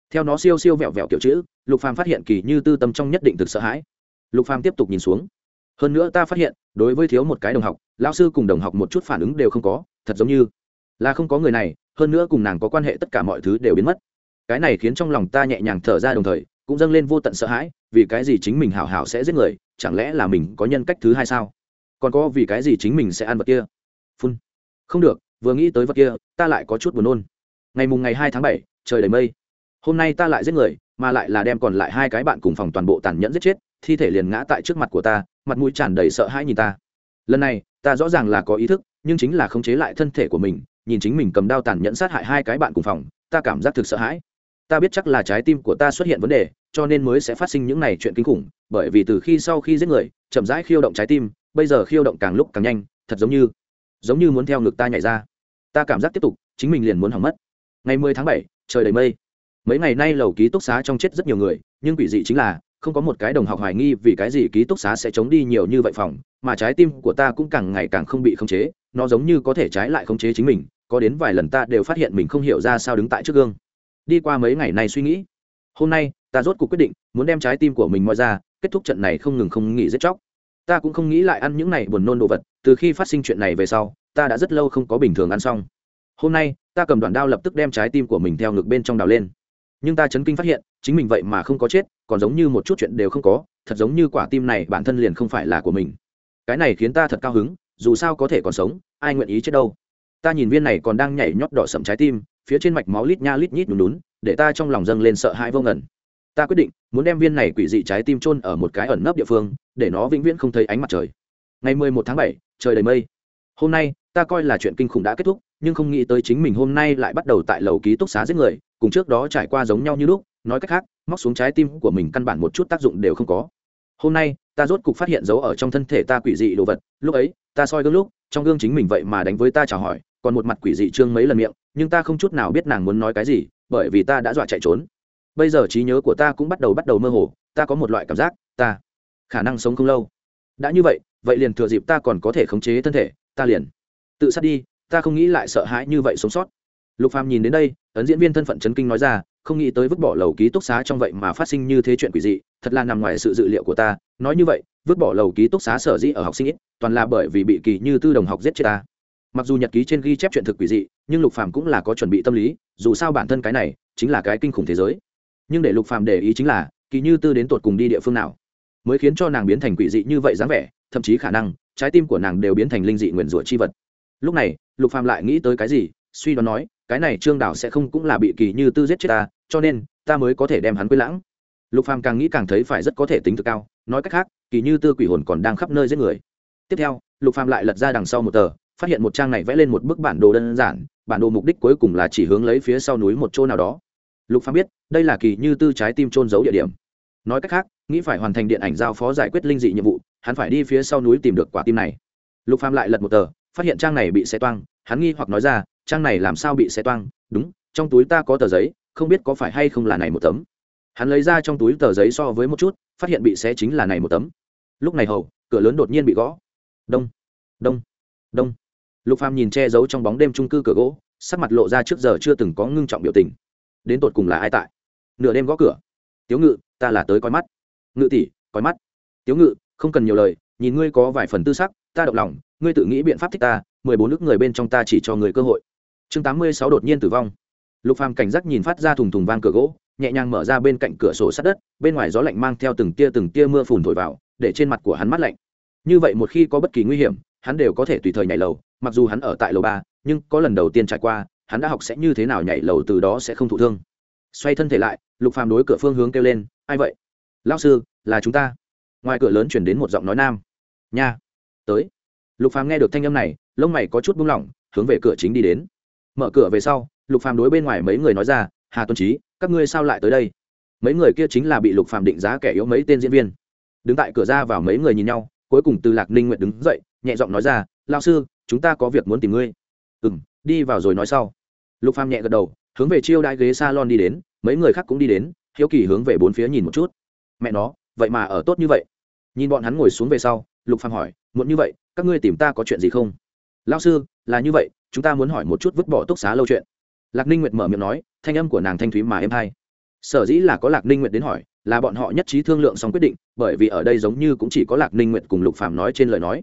Theo nó siêu siêu vẹo vẹo kiểu chữ, lục phàm phát hiện kỳ như tư tâm trong nhất định thực sợ hãi. Lục phàm tiếp tục nhìn xuống. Hơn nữa ta phát hiện, đối với thiếu một cái đồng học, lão sư cùng đồng học một chút phản ứng đều không có, thật giống như là không có người này, hơn nữa cùng nàng có quan hệ tất cả mọi thứ đều biến mất. Cái này khiến trong lòng ta nhẹ nhàng thở ra đồng thời, cũng dâng lên vô tận sợ hãi, vì cái gì chính mình hảo hảo sẽ giết người, chẳng lẽ là mình có nhân cách thứ hai sao? Còn có vì cái gì chính mình sẽ ăn vật kia? Phun. Không được vừa nghĩ tới vật kia, ta lại có chút buồn nôn. Ngày mùng ngày hai tháng bảy, trời đầy mây. Hôm nay ta lại giết người, mà lại là đem còn lại hai cái bạn cùng phòng toàn bộ tàn nhẫn giết chết, thi thể liền ngã tại trước mặt của ta, mặt mũi tràn đầy sợ hãi nhìn ta. Lần này, ta rõ ràng là có ý thức, nhưng chính là khống chế lại thân thể của mình, nhìn chính mình cầm đao tàn nhẫn sát hại hai cái bạn cùng phòng, ta cảm giác thực sợ hãi. Ta biết chắc là trái tim của ta xuất hiện vấn đề, cho nên mới sẽ phát sinh những này chuyện kinh khủng, bởi vì từ khi sau khi giết người, chậm rãi khiêu động trái tim, bây giờ khiêu động càng lúc càng nhanh, thật giống như giống như muốn theo ngực ta nhảy ra ta cảm giác tiếp tục, chính mình liền muốn hỏng mất. Ngày mười tháng bảy, trời đầy mây. Mấy ngày nay lầu ký túc xá trong chết rất nhiều người, nhưng quỷ dị chính là, không có một cái đồng học hoài nghi vì cái gì ký túc xá sẽ chống đi nhiều như vậy phòng, mà trái tim của ta cũng càng ngày càng không bị khống chế, nó giống như có thể trái lại khống chế chính mình, có đến vài lần ta đều phát hiện mình không hiểu ra sao đứng tại trước gương. Đi qua mấy ngày này suy nghĩ, hôm nay, ta rốt cuộc quyết định, muốn đem trái tim của mình moi ra, kết thúc trận này không ngừng không nghỉ giết chóc. Ta cũng không nghĩ lại ăn những này buồn nôn đồ vật, từ khi phát sinh chuyện này về sau ta đã rất lâu không có bình thường ăn xong. Hôm nay, ta cầm đoạn đao lập tức đem trái tim của mình theo ngực bên trong đào lên. Nhưng ta chấn kinh phát hiện, chính mình vậy mà không có chết, còn giống như một chút chuyện đều không có, thật giống như quả tim này bản thân liền không phải là của mình. Cái này khiến ta thật cao hứng, dù sao có thể còn sống, ai nguyện ý chết đâu. Ta nhìn viên này còn đang nhảy nhót đỏ sậm trái tim, phía trên mạch máu lít nha lít nhít nhún nhún, để ta trong lòng dâng lên sợ hãi vô ngần. Ta quyết định, muốn đem viên này quỷ dị trái tim chôn ở một cái ẩn nấp địa phương, để nó vĩnh viễn không thấy ánh mặt trời. Ngày mười một tháng bảy, trời đầy mây. Hôm nay ta coi là chuyện kinh khủng đã kết thúc, nhưng không nghĩ tới chính mình hôm nay lại bắt đầu tại lầu ký túc xá giết người, cùng trước đó trải qua giống nhau như lúc, nói cách khác, móc xuống trái tim của mình căn bản một chút tác dụng đều không có. Hôm nay, ta rốt cục phát hiện dấu ở trong thân thể ta quỷ dị đồ vật, lúc ấy, ta soi gương lúc, trong gương chính mình vậy mà đánh với ta chào hỏi, còn một mặt quỷ dị trương mấy lần miệng, nhưng ta không chút nào biết nàng muốn nói cái gì, bởi vì ta đã dọa chạy trốn. Bây giờ trí nhớ của ta cũng bắt đầu bắt đầu mơ hồ, ta có một loại cảm giác, ta khả năng sống không lâu. Đã như vậy vậy liền thừa dịp ta còn có thể khống chế thân thể, ta liền tự sát đi, ta không nghĩ lại sợ hãi như vậy sống sót. Lục phàm nhìn đến đây, ấn diễn viên thân phận chấn kinh nói ra, không nghĩ tới vứt bỏ lầu ký túc xá trong vậy mà phát sinh như thế chuyện quỷ dị, thật là nằm ngoài sự dự liệu của ta, nói như vậy, vứt bỏ lầu ký túc xá sở dĩ ở học sinh ít, toàn là bởi vì bị kỳ như tư đồng học giết chết ta. Mặc dù nhật ký trên ghi chép chuyện thực quỷ dị, nhưng lục phàm cũng là có chuẩn bị tâm lý, dù sao bản thân cái này chính là cái kinh khủng thế giới. Nhưng để lục phàm để ý chính là, kỳ như tư đến tột cùng đi địa phương nào, mới khiến cho nàng biến thành quỷ dị như vậy dáng vẻ, thậm chí khả năng, trái tim của nàng đều biến thành linh dị nguyền rủa chi vật lúc này, lục phàm lại nghĩ tới cái gì, suy đoán nói, cái này trương đảo sẽ không cũng là bị kỳ như tư giết chết ta, cho nên, ta mới có thể đem hắn quên lãng. Lục phàm càng nghĩ càng thấy phải rất có thể tính thực cao, nói cách khác, kỳ như tư quỷ hồn còn đang khắp nơi giết người. Tiếp theo, lục phàm lại lật ra đằng sau một tờ, phát hiện một trang này vẽ lên một bức bản đồ đơn giản, bản đồ mục đích cuối cùng là chỉ hướng lấy phía sau núi một chỗ nào đó. Lục phàm biết, đây là kỳ như tư trái tim trôn giấu địa điểm. Nói cách khác, nghĩ phải hoàn thành điện ảnh giao phó giải quyết linh dị nhiệm vụ, hắn phải đi phía sau núi tìm được quả tim này. Lục phàm lại lật một tờ phát hiện trang này bị xé toang, hắn nghi hoặc nói ra, trang này làm sao bị xé toang? Đúng, trong túi ta có tờ giấy, không biết có phải hay không là này một tấm. Hắn lấy ra trong túi tờ giấy so với một chút, phát hiện bị xé chính là này một tấm. Lúc này hầu, cửa lớn đột nhiên bị gõ. Đông đông đông. Lục phàm nhìn che giấu trong bóng đêm trung cư cửa gỗ, sắc mặt lộ ra trước giờ chưa từng có ngưng trọng biểu tình. Đến tột cùng là ai tại? Nửa đêm gõ cửa. Tiếu ngự, ta là tới coi mắt. Ngự tỷ, coi mắt. Tiếu ngự, không cần nhiều lời, nhìn ngươi có vài phần tư sắc ta động lòng, ngươi tự nghĩ biện pháp thích ta, mười bốn nước người bên trong ta chỉ cho người cơ hội. Chương tám mươi sáu đột nhiên tử vong. Lục phàm cảnh giác nhìn phát ra thùng thùng vang cửa gỗ, nhẹ nhàng mở ra bên cạnh cửa sổ sát đất, bên ngoài gió lạnh mang theo từng tia từng tia mưa phùn thổi vào, để trên mặt của hắn mát lạnh. Như vậy một khi có bất kỳ nguy hiểm, hắn đều có thể tùy thời nhảy lầu, mặc dù hắn ở tại lầu ba, nhưng có lần đầu tiên trải qua, hắn đã học sẽ như thế nào nhảy lầu từ đó sẽ không thụ thương. Xoay thân thể lại, lục phàm đối cửa phương hướng kêu lên, ai vậy? Lão sư, là chúng ta. Ngoài cửa lớn chuyển đến một giọng nói nam. Nha tới. Lục phàm nghe được thanh âm này, lông mày có chút buông lỏng, hướng về cửa chính đi đến. Mở cửa về sau, lục phàm đối bên ngoài mấy người nói ra, hà tuân trí các ngươi sao lại tới đây? Mấy người kia chính là bị lục phàm định giá kẻ yếu mấy tên diễn viên. Đứng tại cửa ra vào mấy người nhìn nhau, cuối cùng từ lạc ninh nguyện đứng dậy, nhẹ giọng nói ra lao sư, chúng ta có việc muốn tìm ngươi. Ừ m đi vào rồi nói sau. Lục phàm nhẹ gật đầu, hướng về chiêu đãi ghế salon đi đến, mấy người khác cũng đi đến, hiếu kỳ hướng về bốn phía nhìn một chút. Mẹ nó, vậy mà ở tốt như vậy. Nhìn bọn hắn ngồi xuống về sau lục phàm hỏi muốn như vậy, các ngươi tìm ta có chuyện gì không? Lão sư, là như vậy, chúng ta muốn hỏi một chút vứt bỏ túc xá lâu chuyện. Lạc ninh nguyệt mở miệng nói, thanh âm của nàng thanh thúy mà êm hay sở dĩ là có lạc ninh nguyệt đến hỏi, là bọn họ nhất trí thương lượng xong quyết định, bởi vì ở đây giống như cũng chỉ có lạc ninh nguyệt cùng lục phàm nói trên lời nói.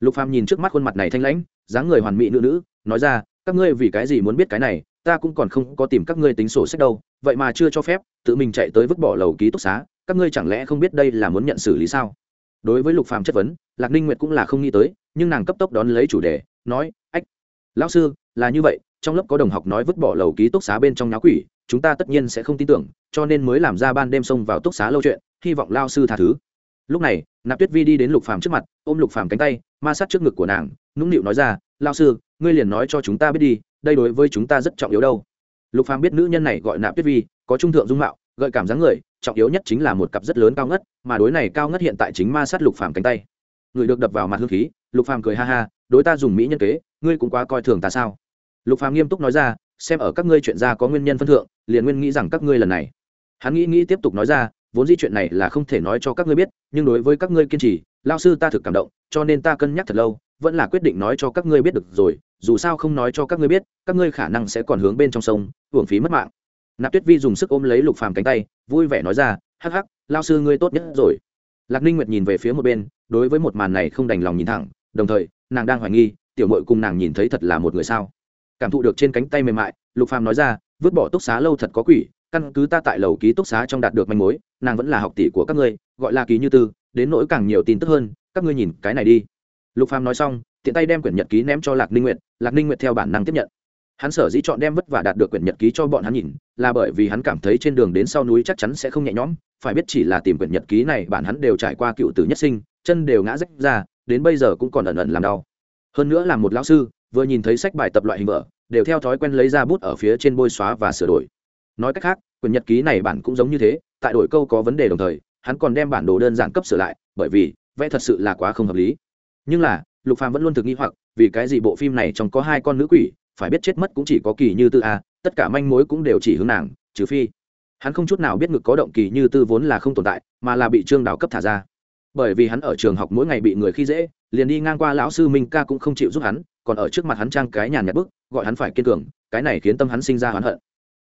Lục phàm nhìn trước mắt khuôn mặt này thanh lãnh, dáng người hoàn mỹ nữ nữ, nói ra, các ngươi vì cái gì muốn biết cái này, ta cũng còn không có tìm các ngươi tính sổ sách đâu, vậy mà chưa cho phép, tự mình chạy tới vứt bỏ lầu ký túc xá, các ngươi chẳng lẽ không biết đây là muốn nhận xử lý sao? Đối với lục phàm chất vấn, lạc ninh nguyệt cũng là không nghĩ tới, nhưng nàng cấp tốc đón lấy chủ đề, nói, ách, lão sư, là như vậy, trong lớp có đồng học nói vứt bỏ lầu ký túc xá bên trong nháo quỷ, chúng ta tất nhiên sẽ không tin tưởng, cho nên mới làm ra ban đêm xông vào túc xá lâu chuyện, hy vọng lao sư tha thứ. Lúc này, nạp tuyết vi đi đến lục phàm trước mặt, ôm lục phàm cánh tay, ma sát trước ngực của nàng, nũng nịu nói ra lao sư, ngươi liền nói cho chúng ta biết đi, đây đối với chúng ta rất trọng yếu đâu. Lục phàm biết nữ nhân này gọi nạp tuyết vi, có trung thượng dung mạo, gợi cảm dáng người trọng yếu nhất chính là một cặp rất lớn cao ngất, mà đối này cao ngất hiện tại chính ma sát lục phàm cánh tay. Người được đập vào mặt hương khí, lục phàm cười ha ha, đối ta dùng mỹ nhân kế, ngươi cũng quá coi thường ta sao? Lục phàm nghiêm túc nói ra, xem ở các ngươi chuyện ra có nguyên nhân phân thượng, liền nguyên nghĩ rằng các ngươi lần này. Hắn nghĩ nghĩ tiếp tục nói ra, vốn di chuyện này là không thể nói cho các ngươi biết, nhưng đối với các ngươi kiên trì, lao sư ta thực cảm động, cho nên ta cân nhắc thật lâu, vẫn là quyết định nói cho các ngươi biết được rồi, dù sao không nói cho các ngươi biết, các ngươi khả năng sẽ còn hướng bên trong sông, hưởng phí mất mạng nạp tuyết vi dùng sức ôm lấy lục phàm cánh tay, vui vẻ nói ra, hắc hắc, lao sư ngươi tốt nhất rồi. Lạc ninh nguyệt nhìn về phía một bên, đối với một màn này không đành lòng nhìn thẳng, đồng thời, nàng đang hoài nghi, tiểu mội cùng nàng nhìn thấy thật là một người sao? Cảm thụ được trên cánh tay mềm mại, lục phàm nói ra, vứt bỏ túc xá lâu thật có quỷ, căn cứ ta tại lầu ký túc xá trong đạt được manh mối, nàng vẫn là học tỷ của các ngươi, gọi là ký như tư, đến nỗi càng nhiều tin tức hơn, các ngươi nhìn cái này đi. Lục phàm nói xong, tiện tay đem quyển nhật ký ném cho lạc ninh nguyệt, lạc ninh nguyệt theo bản năng tiếp nhận hắn sở dĩ chọn đem vất vả đạt được quyển nhật ký cho bọn hắn nhìn, là bởi vì hắn cảm thấy trên đường đến sau núi chắc chắn sẽ không nhẹ nhõm, phải biết chỉ là tìm quyển nhật ký này bản hắn đều trải qua cựu tử nhất sinh, chân đều ngã rách ra, đến bây giờ cũng còn ẩn ẩn làm đau. Hơn nữa là một lão sư, vừa nhìn thấy sách bài tập loại hình vở, đều theo thói quen lấy ra bút ở phía trên bôi xóa và sửa đổi. Nói cách khác, quyển nhật ký này bản cũng giống như thế, tại đổi câu có vấn đề đồng thời, hắn còn đem bản đồ đơn giản cấp sửa lại, bởi vì, vẽ thật sự là quá không hợp lý. Nhưng là, lục phàm vẫn luôn thực nghi hoặc, vì cái gì bộ phim này trong có hai con nữ quỷ phải biết chết mất cũng chỉ có kỳ như tư a, tất cả manh mối cũng đều chỉ hướng nàng, trừ phi. Hắn không chút nào biết ngực có động kỳ như tư vốn là không tồn tại, mà là bị trương đào cấp thả ra. Bởi vì hắn ở trường học mỗi ngày bị người khi dễ, liền đi ngang qua lão sư minh ca cũng không chịu giúp hắn, còn ở trước mặt hắn trang cái nhàn nhạt bức, gọi hắn phải kiên cường, cái này khiến tâm hắn sinh ra hoán hận.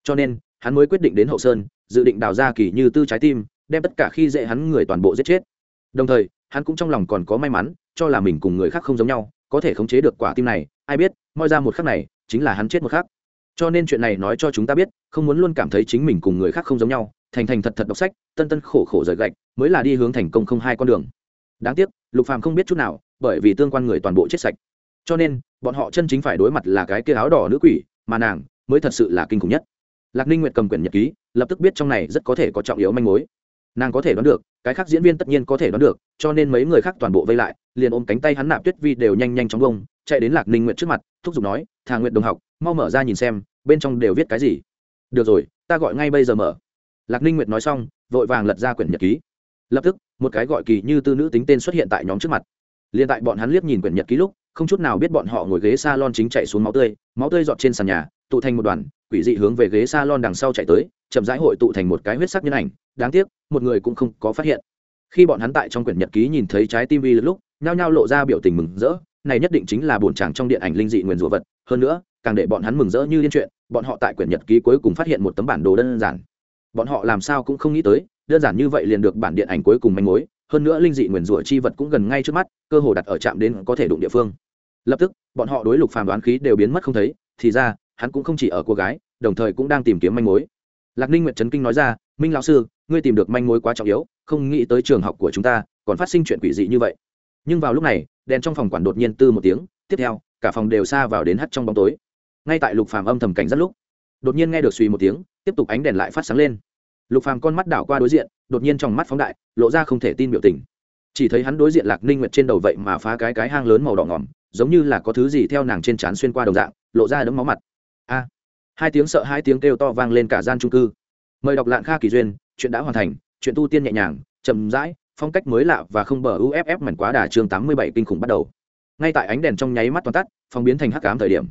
Cho nên, hắn mới quyết định đến hậu sơn, dự định đào ra kỳ như tư trái tim, đem tất cả khi dễ hắn người toàn bộ giết chết. Đồng thời, hắn cũng trong lòng còn có may mắn, cho là mình cùng người khác không giống nhau, có thể khống chế được quả tim này ai biết, moi ra một khắc này, chính là hắn chết một khắc. Cho nên chuyện này nói cho chúng ta biết, không muốn luôn cảm thấy chính mình cùng người khác không giống nhau, thành thành thật thật đọc sách, tân tân khổ khổ rời gạch, mới là đi hướng thành công không hai con đường. Đáng tiếc, lục phàm không biết chút nào, bởi vì tương quan người toàn bộ chết sạch. Cho nên, bọn họ chân chính phải đối mặt là cái kia áo đỏ nữ quỷ, mà nàng mới thật sự là kinh khủng nhất. Lạc ninh nguyệt cầm quyển nhật ký, lập tức biết trong này rất có thể có trọng yếu manh mối nàng có thể đoán được, cái khác diễn viên tất nhiên có thể đoán được, cho nên mấy người khác toàn bộ vây lại, liền ôm cánh tay hắn nạp tuyết vi đều nhanh nhanh chóng bông, chạy đến lạc ninh nguyện trước mặt, thúc giục nói, thà nguyện đồng học, mau mở ra nhìn xem, bên trong đều viết cái gì. Được rồi, ta gọi ngay bây giờ mở. Lạc ninh nguyện nói xong, vội vàng lật ra quyển nhật ký. Lập tức, một cái gọi kỳ như tư nữ tính tên xuất hiện tại nhóm trước mặt. Liền tại bọn hắn liếc nhìn quyển nhật ký lúc, không chút nào biết bọn họ ngồi ghế s a lon chính chạy xuống máu tươi máu tươi dọt trên sàn nhà, tụ thành một đoàn quỷ dị hướng về ghế s a lon đằng sau chạy tới, chậm rãi hội tụ thành một cái huyết sắc nhân ảnh. Đáng tiếc, một người cũng không có phát hiện. Khi bọn hắn tại trong quyển nhật ký nhìn thấy trái tim vi lúc, nhao nhao lộ ra biểu tình mừng rỡ. Này nhất định chính là bổn chàng trong điện ảnh linh dị nguyền rủa vật. Hơn nữa, càng để bọn hắn mừng rỡ như liên chuyện, bọn họ tại quyển nhật ký cuối cùng phát hiện một tấm bản đồ đơn giản. Bọn họ làm sao cũng không nghĩ tới, đơn giản như vậy liền được bản điện ảnh cuối cùng manh mối. Hơn nữa linh dị nguyền rủa chi vật cũng gần ngay trước mắt, cơ hồ đặt ở trạm đến có thể đụng địa phương. Lập tức, bọn họ đối lục phàm đoán khí đều biến mất không thấy. Thì ra hắn cũng không chỉ ở cô gái, đồng thời cũng đang tìm kiếm manh mối. Lạc ninh nguyệt trấn kinh nói ra, minh lão sư, ngươi tìm được manh mối quá trọng yếu, không nghĩ tới trường học của chúng ta còn phát sinh chuyện quỷ dị như vậy. Nhưng vào lúc này, đèn trong phòng quản đột nhiên tư một tiếng, tiếp theo, cả phòng đều xa vào đến hắt trong bóng tối. Ngay tại lục phàm âm thầm cảnh rất lúc, đột nhiên nghe được suy một tiếng, tiếp tục ánh đèn lại phát sáng lên. Lục phàm con mắt đảo qua đối diện, đột nhiên trong mắt phóng đại, lộ ra không thể tin biểu tình. Chỉ thấy hắn đối diện lạc ninh nguyệt trên đầu vậy mà phá cái cái hang lớn màu đỏ ngỏm, giống như là có thứ gì theo nàng trên trán xuyên qua đồng dạng, lộ ra đấm máu mặt hai tiếng sợ hai tiếng kêu to vang lên cả gian trung cư. Mời đọc lạng kha kỳ duyên, chuyện đã hoàn thành, chuyện tu tiên nhẹ nhàng, chậm rãi, phong cách mới lạ và không bờ uff mảnh quá đà chương tám mươi bảy kinh khủng bắt đầu. Ngay tại ánh đèn trong nháy mắt toàn tắt phong biến thành hắc cám thời điểm.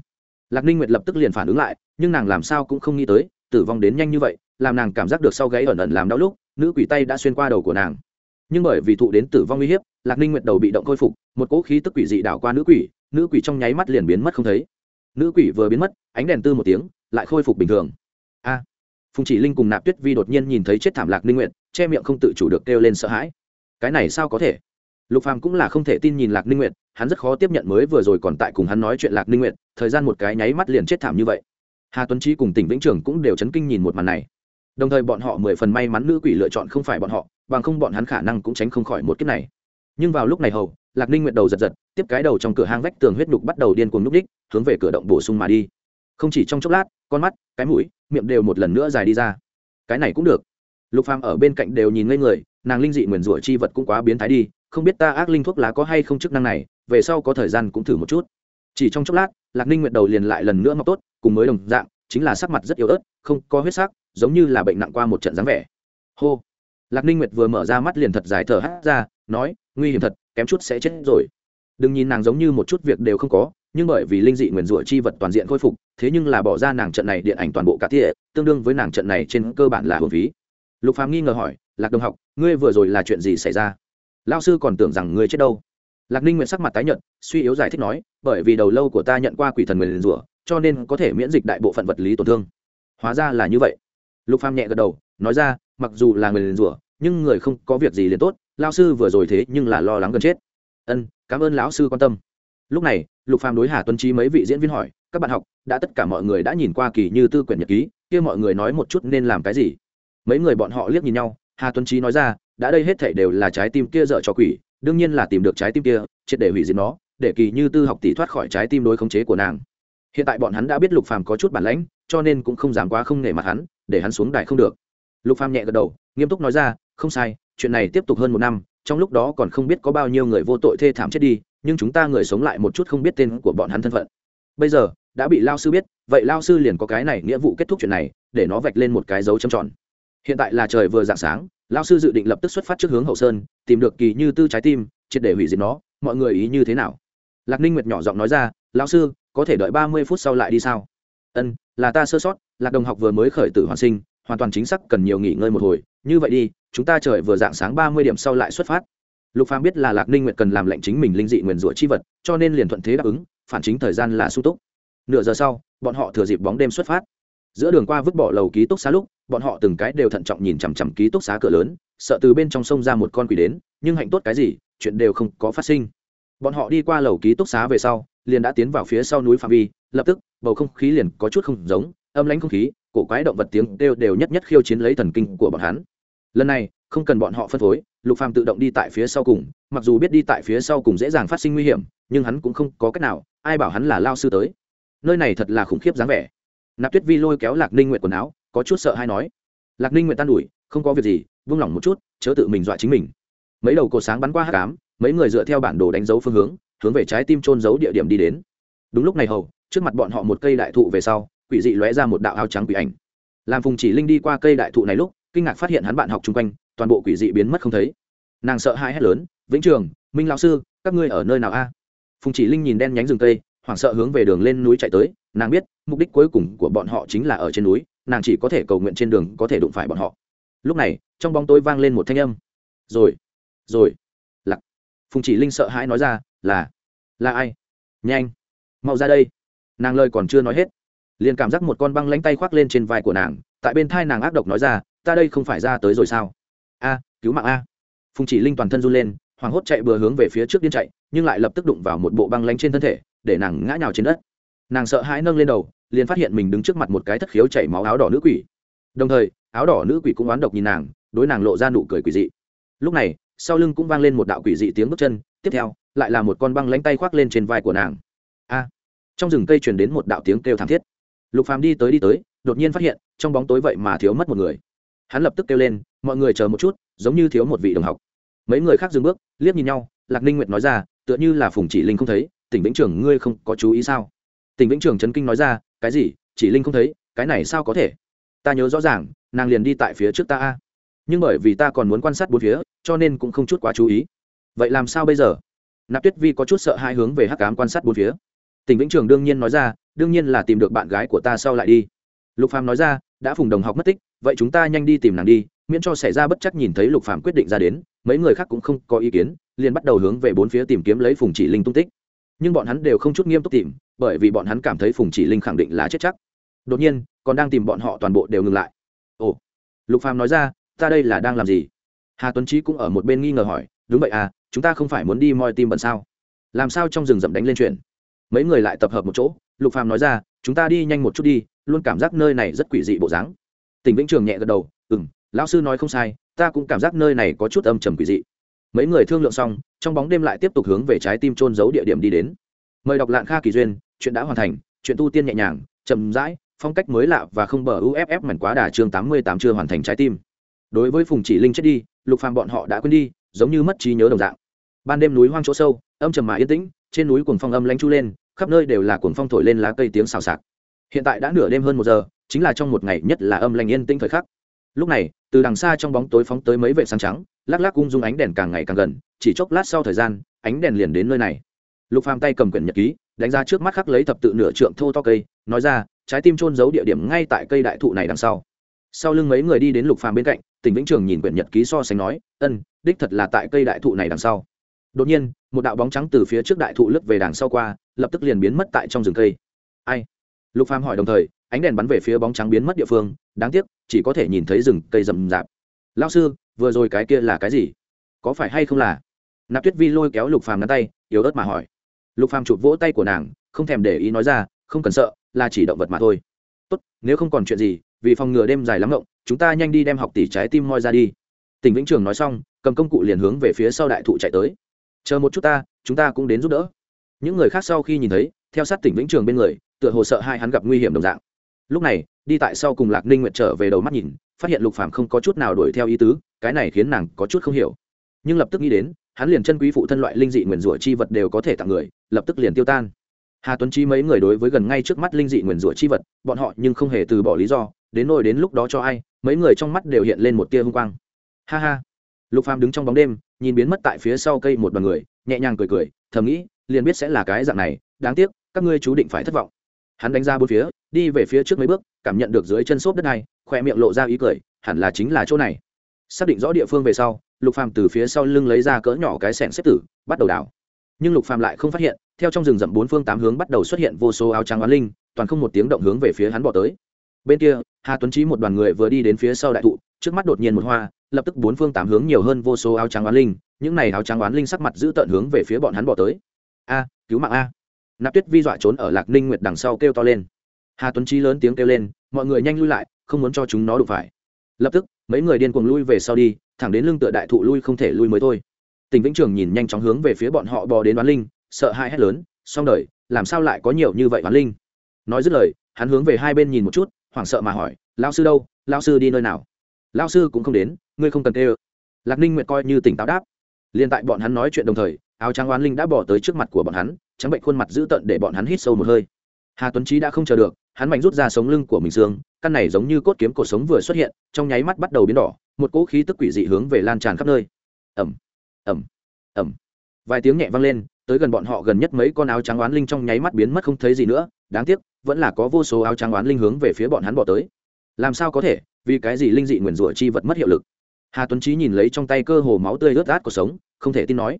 Lạc ninh nguyệt lập tức liền phản ứng lại, nhưng nàng làm sao cũng không nghĩ tới, tử vong đến nhanh như vậy, làm nàng cảm giác được sau gáy ẩn ẩn làm đau lúc, nữ quỷ tay đã xuyên qua đầu của nàng. Nhưng bởi vì thụ đến tử vong uy hiếp, lạc ninh nguyệt đầu bị động khôi phục, một cỗ khí tức quỷ dị đảo qua nữ quỷ nữ quỷ trong nháy mắt liền biến mất không thấy. Nữ quỷ vừa biến mất, ánh đèn tư một tiếng lại khôi phục bình thường. A. Phùng chỉ linh cùng nạp tuyết vi đột nhiên nhìn thấy chết thảm lạc ninh nguyệt, che miệng không tự chủ được kêu lên sợ hãi. Cái này sao có thể? Lục phàm cũng là không thể tin nhìn lạc ninh nguyệt, hắn rất khó tiếp nhận mới vừa rồi còn tại cùng hắn nói chuyện lạc ninh nguyệt, thời gian một cái nháy mắt liền chết thảm như vậy. Hà tuấn trí cùng tỉnh vĩnh trường cũng đều chấn kinh nhìn một màn này. Đồng thời bọn họ mười phần may mắn nữ quỷ lựa chọn không phải bọn họ, bằng không bọn hắn khả năng cũng tránh không khỏi một kiếp này. Nhưng vào lúc này hầu, lạc ninh nguyệt đầu giật giật, tiếp cái đầu trong cửa hang vách tường huyết nhục bắt đầu điên cuồng núp đích hướng về cửa động bổ sung mà đi không chỉ trong chốc lát, con mắt, cái mũi, miệng đều một lần nữa dài đi ra. Cái này cũng được. Lục phàm ở bên cạnh đều nhìn ngây người, nàng linh dị nguyền rủa chi vật cũng quá biến thái đi, không biết ta ác linh thuốc lá có hay không chức năng này, về sau có thời gian cũng thử một chút. Chỉ trong chốc lát, lạc ninh nguyệt đầu liền lại lần nữa mọc tốt, cùng mới đồng dạng, chính là sắc mặt rất yếu ớt, không có huyết sắc, giống như là bệnh nặng qua một trận dáng vẻ. Hô. Lạc ninh nguyệt vừa mở ra mắt liền thật dài thở hắt ra, nói, nguy hiểm thật, kém chút sẽ chết rồi. Đừng nhìn nàng giống như một chút việc đều không có nhưng bởi vì linh dị nguyền rủa chi vật toàn diện khôi phục, thế nhưng là bỏ ra nàng trận này điện ảnh toàn bộ cả tỉa, tương đương với nàng trận này trên cơ bản là hồn phí. Lục phàm nghi ngờ hỏi, lạc đồng học, ngươi vừa rồi là chuyện gì xảy ra? Lao sư còn tưởng rằng ngươi chết đâu. Lạc ninh nguyện sắc mặt tái nhận suy yếu giải thích nói, bởi vì đầu lâu của ta nhận qua quỷ thần nguyền rủa, cho nên có thể miễn dịch đại bộ phận vật lý tổn thương. Hóa ra là như vậy. Lục phàm nhẹ gật đầu, nói ra, mặc dù là người liền rủa, nhưng người không có việc gì liền tốt lao sư vừa rồi thế nhưng là lo lắng gần chết. Ân, cảm ơn lão sư quan tâm lúc này, lục phàm đối hà tuân trí mấy vị diễn viên hỏi, các bạn học, đã tất cả mọi người đã nhìn qua kỳ như tư quyển nhật ký, kia mọi người nói một chút nên làm cái gì? Mấy người bọn họ liếc nhìn nhau, hà tuân trí nói ra, đã đây hết thảy đều là trái tim kia dở cho quỷ, đương nhiên là tìm được trái tim kia, triệt để hủy diệt nó, để kỳ như tư học tỷ thoát khỏi trái tim đối khống chế của nàng. Hiện tại bọn hắn đã biết lục phàm có chút bản lãnh, cho nên cũng không dám quá không nể mặt hắn, để hắn xuống đài không được. Lục phàm nhẹ gật đầu, nghiêm túc nói ra, không sai, chuyện này tiếp tục hơn một năm, trong lúc đó còn không biết có bao nhiêu người vô tội thê thảm chết đi nhưng chúng ta người sống lại một chút không biết tên của bọn hắn thân phận. Bây giờ, đã bị lao sư biết, vậy lao sư liền có cái này nghĩa vụ kết thúc chuyện này, để nó vạch lên một cái dấu châm tròn. Hiện tại là trời vừa dạng sáng, lao sư dự định lập tức xuất phát trước hướng hậu sơn, tìm được kỳ như tư trái tim, triệt để hủy diệt nó, mọi người ý như thế nào? Lạc ninh nguyệt nhỏ giọng nói ra lao sư, có thể đợi ba mươi phút sau lại đi sao? Ân, là ta sơ sót, lạc đồng học vừa mới khởi tử hoàn sinh, hoàn toàn chính xác cần nhiều nghỉ ngơi một hồi, như vậy đi, chúng ta trời vừa dạng sáng ba mươi điểm sau lại xuất phát lục phàm biết là lạc ninh nguyệt cần làm lệnh chính mình linh dị nguyền rủa chi vật, cho nên liền thuận thế đáp ứng, phản chính thời gian là sung túc. Nửa giờ sau, bọn họ thừa dịp bóng đêm xuất phát. Giữa đường qua vứt bỏ lầu ký túc xá lúc, bọn họ từng cái đều thận trọng nhìn chằm chằm ký túc xá cửa lớn, sợ từ bên trong sông ra một con quỷ đến, nhưng hạnh tốt cái gì, chuyện đều không có phát sinh. Bọn họ đi qua lầu ký túc xá về sau, liền đã tiến vào phía sau núi phạm vi, lập tức, bầu không khí liền có chút không giống, âm lãnh không khí, cổ quái động vật tiếng đều đều nhất nhất khiêu chiến lấy thần kinh của bọn hắn. Lần này không cần bọn họ phân phối lục phàm tự động đi tại phía sau cùng mặc dù biết đi tại phía sau cùng dễ dàng phát sinh nguy hiểm nhưng hắn cũng không có cách nào ai bảo hắn là lao sư tới. Nơi này thật là khủng khiếp dáng vẻ. Nạp tuyết vi lôi kéo lạc ninh nguyện quần áo có chút sợ hay nói lạc ninh nguyện tan đuổi, không có việc gì vung lòng một chút chớ tự mình dọa chính mình. Mấy đầu cột sáng bắn qua hát cám mấy người dựa theo bản đồ đánh dấu phương hướng hướng về trái tim trôn giấu địa điểm đi đến. Đúng lúc này hầu trước mặt bọn họ một cây đại thụ về sau quỷ dị lóe ra một đạo áo trắng quỷ ảnh. Làm phùng chỉ linh đi qua cây đại thụ này lúc kinh ngạc phát hiện hắn bạn học chung quanh toàn bộ quỷ dị biến mất không thấy. Nàng sợ hãi hét lớn vĩnh trường minh lão sư các ngươi ở nơi nào a? Phùng chỉ linh nhìn đen nhánh rừng tây, hoảng sợ hướng về đường lên núi chạy tới. Nàng biết mục đích cuối cùng của bọn họ chính là ở trên núi nàng chỉ có thể cầu nguyện trên đường có thể đụng phải bọn họ. Lúc này trong bóng tối vang lên một thanh âm. Rồi rồi. Lặc phùng chỉ linh sợ hãi nói ra là là ai? Nhanh mau ra đây. Nàng lời còn chưa nói hết liền cảm giác một con băng lánh tay khoác lên trên vai của nàng. Tại bên thai nàng ác độc nói ra ta đây không phải ra tới rồi sao? A, cứu mạng a. Phùng chỉ linh toàn thân run lên, hoảng hốt chạy bừa hướng về phía trước điên chạy, nhưng lại lập tức đụng vào một bộ băng lánh trên thân thể, để nàng ngã nhào trên đất. Nàng sợ hãi nâng lên đầu, liền phát hiện mình đứng trước mặt một cái thất khiếu chảy máu áo đỏ nữ quỷ. Đồng thời, áo đỏ nữ quỷ cũng oán độc nhìn nàng, đối nàng lộ ra nụ cười quỷ dị. Lúc này, sau lưng cũng vang lên một đạo quỷ dị tiếng bước chân, tiếp theo, lại là một con băng lánh tay khoác lên trên vai của nàng. A. Trong rừng cây truyền đến một đạo tiếng kêu thảm thiết. Lục phàm đi tới đi tới, đột nhiên phát hiện, trong bóng tối vậy mà thiếu mất một người hắn lập tức kêu lên, mọi người chờ một chút, giống như thiếu một vị đồng học. Mấy người khác dừng bước, liếc nhìn nhau, lạc ninh nguyệt nói ra, tựa như là phùng chỉ linh không thấy, tỉnh vĩnh trường ngươi không có chú ý sao? Tỉnh vĩnh trường trấn kinh nói ra, cái gì? Chỉ linh không thấy, cái này sao có thể? Ta nhớ rõ ràng, nàng liền đi tại phía trước ta a. Nhưng bởi vì ta còn muốn quan sát bốn phía, cho nên cũng không chút quá chú ý. Vậy làm sao bây giờ? Nạp tuyết vi có chút sợ hai hướng về hắc cám quan sát bốn phía. Tỉnh vĩnh trường đương nhiên nói ra, đương nhiên là tìm được bạn gái của ta sau lại đi. Lục phàm nói ra đã phùng đồng học mất tích, vậy chúng ta nhanh đi tìm nàng đi, miễn cho xảy ra bất chắc nhìn thấy lục Phạm quyết định ra đến, mấy người khác cũng không có ý kiến, liền bắt đầu hướng về bốn phía tìm kiếm lấy phùng chỉ linh tung tích. Nhưng bọn hắn đều không chút nghiêm túc tìm, bởi vì bọn hắn cảm thấy phùng chỉ linh khẳng định là chết chắc. Đột nhiên, còn đang tìm bọn họ toàn bộ đều ngừng lại. Ồ, lục phàm nói ra, ta đây là đang làm gì? Hà tuấn trí cũng ở một bên nghi ngờ hỏi, đúng vậy à chúng ta không phải muốn đi moi tim bận sao? Làm sao trong rừng rậm đánh lên chuyện? Mấy người lại tập hợp một chỗ, lục phàm nói ra, chúng ta đi nhanh một chút đi luôn cảm giác nơi này rất quỷ dị bộ dáng. Tỉnh vĩnh trường nhẹ gật đầu ừ m lão sư nói không sai, ta cũng cảm giác nơi này có chút âm trầm quỷ dị. Mấy người thương lượng xong, trong bóng đêm lại tiếp tục hướng về trái tim trôn giấu địa điểm đi đến. Mời đọc lạng kha kỳ duyên, chuyện đã hoàn thành, chuyện tu tiên nhẹ nhàng, chậm rãi, phong cách mới lạ và không bờ uff mảnh quá đà chương tám mươi tám chưa hoàn thành trái tim. Đối với phùng chỉ linh chết đi, lục phàm bọn họ đã quên đi, giống như mất trí nhớ đồng dạng. Ban đêm núi hoang chỗ sâu, âm trầm mà yên tĩnh, trên núi cuồng phong âm lanh chu lên, khắp nơi đều là cuồng phong thổi lên lá cây tiếng xào xạc hiện tại đã nửa đêm hơn một giờ, chính là trong một ngày nhất là âm lành yên tĩnh thời khắc. Lúc này, từ đằng xa trong bóng tối phóng tới mấy vệ sáng trắng, lắc lắc ung dung ánh đèn càng ngày càng gần, chỉ chốc lát sau thời gian, ánh đèn liền đến nơi này. Lục phàm tay cầm quyển nhật ký, đánh ra trước mắt khắc lấy thập tự nửa trượng thô to cây, nói ra, trái tim trôn giấu địa điểm ngay tại cây đại thụ này đằng sau. Sau lưng mấy người đi đến lục phàm bên cạnh, tỉnh vĩnh trường nhìn quyển nhật ký so sánh nói, ân, đích thật là tại cây đại thụ này đằng sau. Đột nhiên, một đạo bóng trắng từ phía trước đại thụ lướt về đằng sau qua, lập tức liền biến mất tại trong rừng cây. Ai? Lục phàm hỏi đồng thời ánh đèn bắn về phía bóng trắng biến mất địa phương đáng tiếc chỉ có thể nhìn thấy rừng cây rậm rạp. Lao sư vừa rồi cái kia là cái gì? Có phải hay không là? Nạp tuyết vi lôi kéo lục phàm nắm tay yếu ớt mà hỏi. Lục phàm chụp vỗ tay của nàng không thèm để ý nói ra không cần sợ là chỉ động vật mà thôi. Tốt nếu không còn chuyện gì vì phòng ngừa đêm dài lắm động, chúng ta nhanh đi đem học tỷ trái tim moi ra đi. Tỉnh vĩnh trường nói xong cầm công cụ liền hướng về phía sau đại thụ chạy tới. Chờ một chút ta chúng ta cũng đến giúp đỡ. Những người khác sau khi nhìn thấy theo sát tỉnh vĩnh trường bên người tựa hồ sợ hai hắn gặp nguy hiểm đồng dạng. Lúc này, đi tại sau cùng lạc ninh nguyện trở về đầu mắt nhìn, phát hiện lục phàm không có chút nào đuổi theo ý tứ, cái này khiến nàng có chút không hiểu. Nhưng lập tức nghĩ đến, hắn liền chân quý phụ thân loại linh dị nguyền rủa chi vật đều có thể tặng người, lập tức liền tiêu tan. Hà tuấn Chi mấy người đối với gần ngay trước mắt linh dị nguyền rủa chi vật, bọn họ nhưng không hề từ bỏ lý do, đến nỗi đến lúc đó cho ai, mấy người trong mắt đều hiện lên một tia hung quang. Ha ha. Lục phàm đứng trong bóng đêm, nhìn biến mất tại phía sau cây một đoàn người, nhẹ nhàng cười cười, thầm nghĩ, liền biết sẽ là cái dạng này, đáng tiếc, các ngươi chú định phải thất vọng hắn đánh ra bốn phía, đi về phía trước mấy bước, cảm nhận được dưới chân xốp đất này khoe miệng lộ ra ý cười, hẳn là chính là chỗ này. Xác định rõ địa phương về sau, lục phàm từ phía sau lưng lấy ra cỡ nhỏ cái sẹn xếp tử, bắt đầu đào. Nhưng lục phàm lại không phát hiện, theo trong rừng rậm bốn phương tám hướng bắt đầu xuất hiện vô số áo trắng oán linh, toàn không một tiếng động hướng về phía hắn bỏ tới. Bên kia, hà tuấn trí một đoàn người vừa đi đến phía sau đại thụ, trước mắt đột nhiên một hoa, lập tức bốn phương tám hướng nhiều hơn vô số áo trắng oán linh, những này áo trắng oán linh sắc mặt giữ tận hướng về phía bọn hắn bỏ tới. A, cứu mạng a nạp tuyết vi dọa trốn ở lạc ninh nguyệt đằng sau kêu to lên hà tuấn trí lớn tiếng kêu lên mọi người nhanh lui lại không muốn cho chúng nó đụng phải lập tức mấy người điên cuồng lui về sau đi thẳng đến lưng tựa đại thụ lui không thể lui mới thôi tỉnh vĩnh trường nhìn nhanh chóng hướng về phía bọn họ bò đến đoán linh sợ hai hét lớn xong đời làm sao lại có nhiều như vậy đoán linh nói dứt lời hắn hướng về hai bên nhìn một chút hoảng sợ mà hỏi lao sư đâu lao sư đi nơi nào lao sư cũng không đến ngươi không cần tê ơ lạc ninh nguyệt coi như tỉnh táo đáp liền tại bọn hắn nói chuyện đồng thời áo trắng oán linh đã bỏ tới trước mặt của bọn hắn trắng bệnh khuôn mặt dữ tợn để bọn hắn hít sâu một hơi. Hà tuấn trí đã không chờ được, hắn mạnh rút ra sống lưng của mình xương, căn này giống như cốt kiếm cổ sống vừa xuất hiện, trong nháy mắt bắt đầu biến đỏ, một cỗ khí tức quỷ dị hướng về lan tràn khắp nơi. Ẩm ẩm ẩm vài tiếng nhẹ vang lên, tới gần bọn họ gần nhất mấy con áo trắng oán linh trong nháy mắt biến mất không thấy gì nữa, đáng tiếc, vẫn là có vô số áo trắng oán linh hướng về phía bọn hắn bỏ tới. Làm sao có thể, vì cái gì linh dị nguyền rủa chi vật mất hiệu lực? Hà tuấn trí nhìn lấy trong tay cơ hồ máu tươi ướt át của sống, không thể tin nói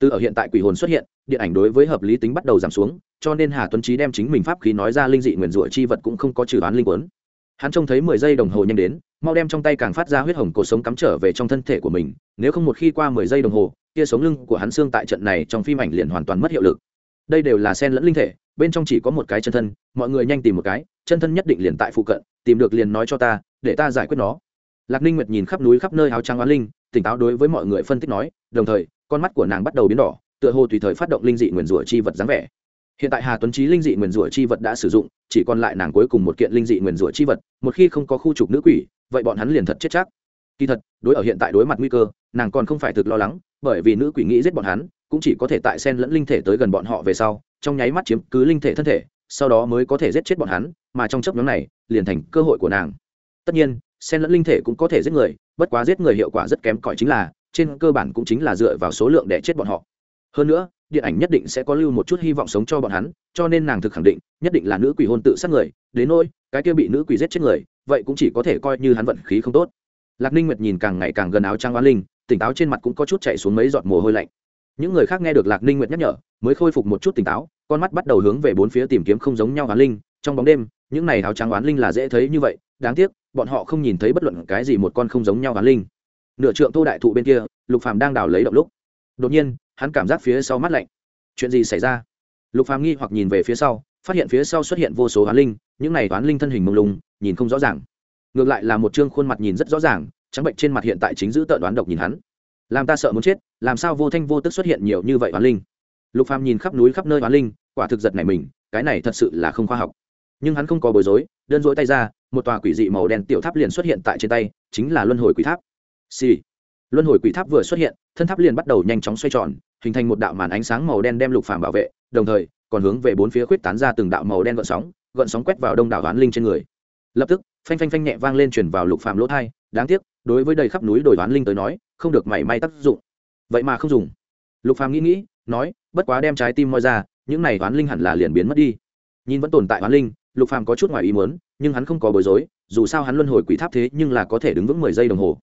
từ ở hiện tại quỷ hồn xuất hiện, điện ảnh đối với hợp lý tính bắt đầu giảm xuống, cho nên hà tuấn trí đem chính mình pháp khí nói ra linh dị nguyền rủa chi vật cũng không có trừ đoán linh quấn. Hắn trông thấy mười giây đồng hồ nhanh đến, mau đem trong tay càng phát ra huyết hồng cổ sống cắm trở về trong thân thể của mình, nếu không một khi qua mười giây đồng hồ kia sống lưng của hắn xương tại trận này trong phim ảnh liền hoàn toàn mất hiệu lực. Đây đều là sen lẫn linh thể, bên trong chỉ có một cái chân thân, mọi người nhanh tìm một cái, chân thân nhất định liền tại phụ cận, tìm được liền nói cho ta, để ta giải quyết nó. Lạc ninh nguyệt nhìn khắp núi khắp nơi áo trắng oán linh, tỉnh táo đối với mọi người phân tích nói, đồng thời con mắt của nàng bắt đầu biến đỏ, tựa hồ tùy thời phát động linh dị nguyền rủa chi vật dáng vẻ. Hiện tại hà tuấn trí linh dị nguyền rủa chi vật đã sử dụng, chỉ còn lại nàng cuối cùng một kiện linh dị nguyền rủa chi vật, một khi không có khu trục nữ quỷ, vậy bọn hắn liền thật chết chắc. Kỳ thật, đối ở hiện tại đối mặt nguy cơ, nàng còn không phải thực lo lắng, bởi vì nữ quỷ nghĩ giết bọn hắn, cũng chỉ có thể tại sen lẫn linh thể tới gần bọn họ về sau, trong nháy mắt chiếm cứ linh thể thân thể, sau đó mới có thể giết chết bọn hắn, mà trong chấp nhóm này, liền thành cơ hội của nàng. Tất nhiên sen lẫn linh thể cũng có thể giết người, bất quá giết người hiệu quả rất kém cỏi chính là trên cơ bản cũng chính là dựa vào số lượng để chết bọn họ. Hơn nữa, điện ảnh nhất định sẽ có lưu một chút hy vọng sống cho bọn hắn, cho nên nàng thực khẳng định, nhất định là nữ quỷ hôn tự sát người, đến nỗi, cái kia bị nữ quỷ giết chết người, vậy cũng chỉ có thể coi như hắn vận khí không tốt. Lạc ninh nguyệt nhìn càng ngày càng gần áo trang oán linh, tỉnh táo trên mặt cũng có chút chạy xuống mấy giọt mồ hôi lạnh. Những người khác nghe được lạc ninh nguyệt nhắc nhở, mới khôi phục một chút tỉnh táo, con mắt bắt đầu hướng về bốn phía tìm kiếm không giống nhau oán linh. Trong bóng đêm, những này áo trắng oán linh là dễ thấy như vậy, đáng tiếc, bọn họ không nhìn thấy bất luận cái gì một con không giống nhau oán linh nửa trượng thô đại thụ bên kia, lục phàm đang đào lấy động lúc. Đột nhiên, hắn cảm giác phía sau mắt lạnh. Chuyện gì xảy ra? Lục phàm nghi hoặc nhìn về phía sau, phát hiện phía sau xuất hiện vô số oán linh, những này oán linh thân hình mông lung, nhìn không rõ ràng. Ngược lại là một trương khuôn mặt nhìn rất rõ ràng, trắng bệnh trên mặt hiện tại chính giữ tợn đoán độc nhìn hắn. Làm ta sợ muốn chết, làm sao vô thanh vô tức xuất hiện nhiều như vậy oán linh? Lục phàm nhìn khắp núi khắp nơi oán linh, quả thực giật này mình, cái này thật sự là không khoa học. Nhưng hắn không có bối rối, đơn dỗi tay ra, một tòa quỷ dị màu đen tiểu tháp liền xuất hiện tại trên tay, chính là luân hồi quỷ tháp. Xì. luân hồi quỷ tháp vừa xuất hiện, thân tháp liền bắt đầu nhanh chóng xoay tròn, hình thành một đạo màn ánh sáng màu đen đem lục phàm bảo vệ, đồng thời, còn hướng về bốn phía khuyết tán ra từng đạo màu đen gợn sóng gợn sóng quét vào đông đảo oán linh trên người lập tức, phanh phanh phanh nhẹ vang lên truyền vào lục phàm lỗ tai. đáng tiếc, đối với đầy khắp núi đồi oán linh tới nói, không được mảy may tác dụng vậy mà không dùng lục phàm nghĩ nghĩ, nói, bất quá đem trái tim moi ra, những này oán linh hẳn là liền biến mất đi nhìn vẫn tồn tại oán linh, lục phàm có chút ngoài ý muốn, nhưng hắn không có bối rối, dù sao hắn luân hồi quỷ tháp thế nhưng là có thể đứng vững mười giây đồng hồ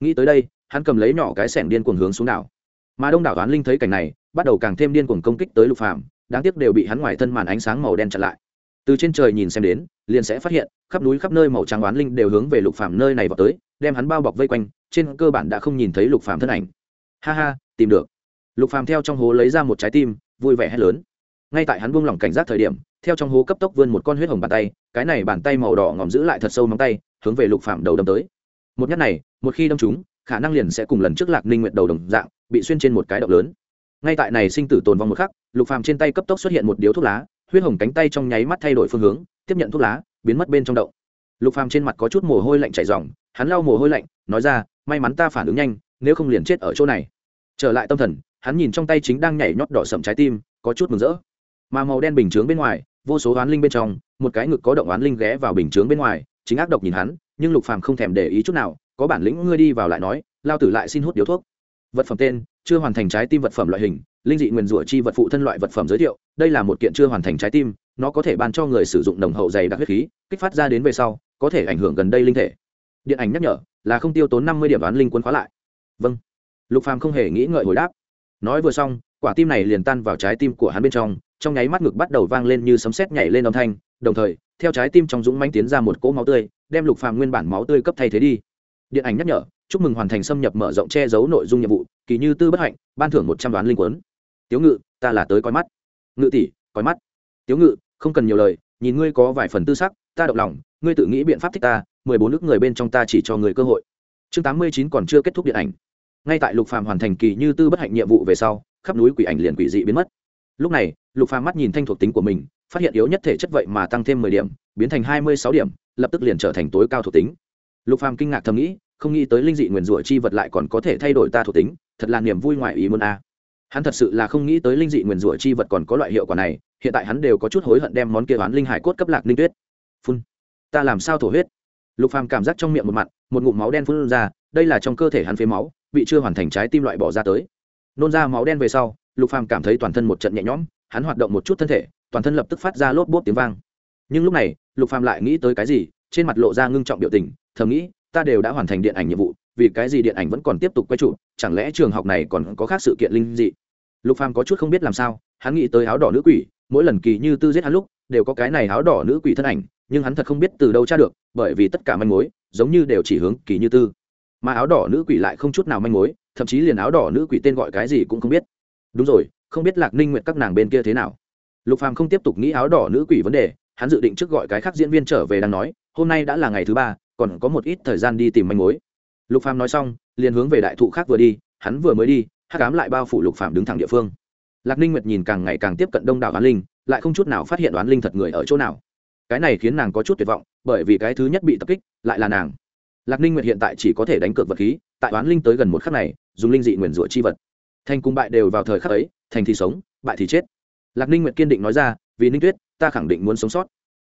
nghĩ tới đây, hắn cầm lấy nhỏ cái sẻng điên cuồng hướng xuống đảo. Mà đông đảo oán linh thấy cảnh này, bắt đầu càng thêm điên cuồng công kích tới lục phàm, đáng tiếc đều bị hắn ngoài thân màn ánh sáng màu đen chặn lại. Từ trên trời nhìn xem đến, liền sẽ phát hiện, khắp núi khắp nơi màu trắng oán linh đều hướng về lục phàm nơi này vào tới, đem hắn bao bọc vây quanh, trên cơ bản đã không nhìn thấy lục phàm thân ảnh. Ha ha, tìm được. Lục phàm theo trong hố lấy ra một trái tim, vui vẻ hét lớn. Ngay tại hắn buông lỏng cảnh giác thời điểm, theo trong hố cấp tốc vươn một con huyết hồng bàn tay, cái này bàn tay màu đỏ ngòm giữ lại thật sâu móng tay, hướng về lục phàm đầu đâm tới. Một nhát này một khi đâm chúng khả năng liền sẽ cùng lần trước lạc ninh nguyện đầu đồng dạng, bị xuyên trên một cái động lớn. Ngay tại này sinh tử tồn vong một khắc, lục phàm trên tay cấp tốc xuất hiện một điếu thuốc lá, huyết hồng cánh tay trong nháy mắt thay đổi phương hướng, tiếp nhận thuốc lá, biến mất bên trong động. Lục phàm trên mặt có chút mồ hôi lạnh chảy ròng, hắn lau mồ hôi lạnh, nói ra, may mắn ta phản ứng nhanh, nếu không liền chết ở chỗ này. Trở lại tâm thần, hắn nhìn trong tay chính đang nhảy nhót đỏ sậm trái tim, có chút mừng rỡ. Mà màu đen bình chướng bên ngoài, vô số oán linh bên trong, một cái ngực có động oán linh ghé vào bình chướng bên ngoài, chính ác độc nhìn hắn, nhưng lục phàm không thèm để ý chút nào có bản lĩnh ngươi đi vào lại nói, lao tử lại xin hút điếu thuốc. Vật phẩm tên, chưa hoàn thành trái tim vật phẩm loại hình, linh dị nguyền rủa chi vật phụ thân loại vật phẩm giới thiệu, đây là một kiện chưa hoàn thành trái tim, nó có thể ban cho người sử dụng nồng hậu dày đặc huyết khí, kích phát ra đến về sau, có thể ảnh hưởng gần đây linh thể. Điện ảnh nhắc nhở, là không tiêu tốn năm mươi điểm đoán linh quân khóa lại. Vâng. Lục phàm không hề nghĩ ngợi hồi đáp. Nói vừa xong, quả tim này liền tan vào trái tim của hắn bên trong trong nháy mắt ngực bắt đầu vang lên như sấm sét nhảy lên âm thanh, đồng thời, theo trái tim trong dũng manh tiến ra một cỗ máu tươi, đem lục phàm nguyên bản máu tươi cấp thay thế đi điện ảnh nhắc nhở, chúc mừng hoàn thành xâm nhập mở rộng che giấu nội dung nhiệm vụ, kỳ như tư bất hạnh, ban thưởng một trăm đoán linh quấn tiếu ngự, ta là tới coi mắt. Ngự tỷ, coi mắt. Tiếu ngự, không cần nhiều lời, nhìn ngươi có vài phần tư sắc, ta động lòng, ngươi tự nghĩ biện pháp thích ta, mười bốn nước người bên trong ta chỉ cho người cơ hội. Chương tám mươi chín còn chưa kết thúc điện ảnh. Ngay tại lục phàm hoàn thành kỳ như tư bất hạnh nhiệm vụ về sau, khắp núi quỷ ảnh liền quỷ dị biến mất. Lúc này, lục phàm mắt nhìn thanh thuộc tính của mình, phát hiện yếu nhất thể chất vậy mà tăng thêm mười điểm, biến thành hai mươi sáu điểm, lập tức liền trở thành tối cao thuộc tính lục phàm kinh ngạc thầm nghĩ, không nghĩ tới linh dị nguyền rủa chi vật lại còn có thể thay đổi ta thuộc tính, thật là niềm vui ngoại ý muốn a. Hắn thật sự là không nghĩ tới linh dị nguyền rủa chi vật còn có loại hiệu quả này, hiện tại hắn đều có chút hối hận đem món kia oán linh hải cốt cấp lạc linh tuyết. Phun. Ta làm sao thổ huyết? Lục phàm cảm giác trong miệng một mặt một ngụm máu đen phun ra, đây là trong cơ thể hắn phế máu, bị chưa hoàn thành trái tim loại bỏ ra tới. Nôn ra máu đen về sau, lục phàm cảm thấy toàn thân một trận nhẹ nhõm, hắn hoạt động một chút thân thể, toàn thân lập tức phát ra lốp bốp tiếng vang. Nhưng lúc này, lục phàm lại nghĩ tới cái gì, trên mặt lộ ra ngưng trọng biểu tình thầm nghĩ, ta đều đã hoàn thành điện ảnh nhiệm vụ, vì cái gì điện ảnh vẫn còn tiếp tục quay trụ chẳng lẽ trường học này còn có khác sự kiện linh dị? Lục phàm có chút không biết làm sao, hắn nghĩ tới áo đỏ nữ quỷ, mỗi lần kỳ như tư giết hắn lúc, đều có cái này áo đỏ nữ quỷ thân ảnh, nhưng hắn thật không biết từ đâu tra được, bởi vì tất cả manh mối, giống như đều chỉ hướng kỳ như tư. Mà áo đỏ nữ quỷ lại không chút nào manh mối, thậm chí liền áo đỏ nữ quỷ tên gọi cái gì cũng không biết. Đúng rồi, không biết lạc ninh nguyện các nàng bên kia thế nào. Lục phàm không tiếp tục nghĩ áo đỏ nữ quỷ vấn đề, hắn dự định trước gọi cái khác diễn viên trở về đang nói, hôm nay đã là ngày thứ ba còn có một ít thời gian đi tìm manh mối. Lục phàm nói xong, liền hướng về đại thụ khác vừa đi, hắn vừa mới đi hát cám lại bao phủ lục phàm đứng thẳng địa phương. Lạc ninh nguyệt nhìn càng ngày càng tiếp cận đông đảo oán linh, lại không chút nào phát hiện oán linh thật người ở chỗ nào. Cái này khiến nàng có chút tuyệt vọng, bởi vì cái thứ nhất bị tập kích, lại là nàng. Lạc ninh nguyệt hiện tại chỉ có thể đánh cược vật khí, tại oán linh tới gần một khắc này, dùng linh dị nguyền rủa chi vật. Thành cùng bại đều vào thời khắc ấy, thành thì sống, bại thì chết. Lạc ninh nguyệt kiên định nói ra, vì ninh tuyết, ta khẳng định muốn sống sót.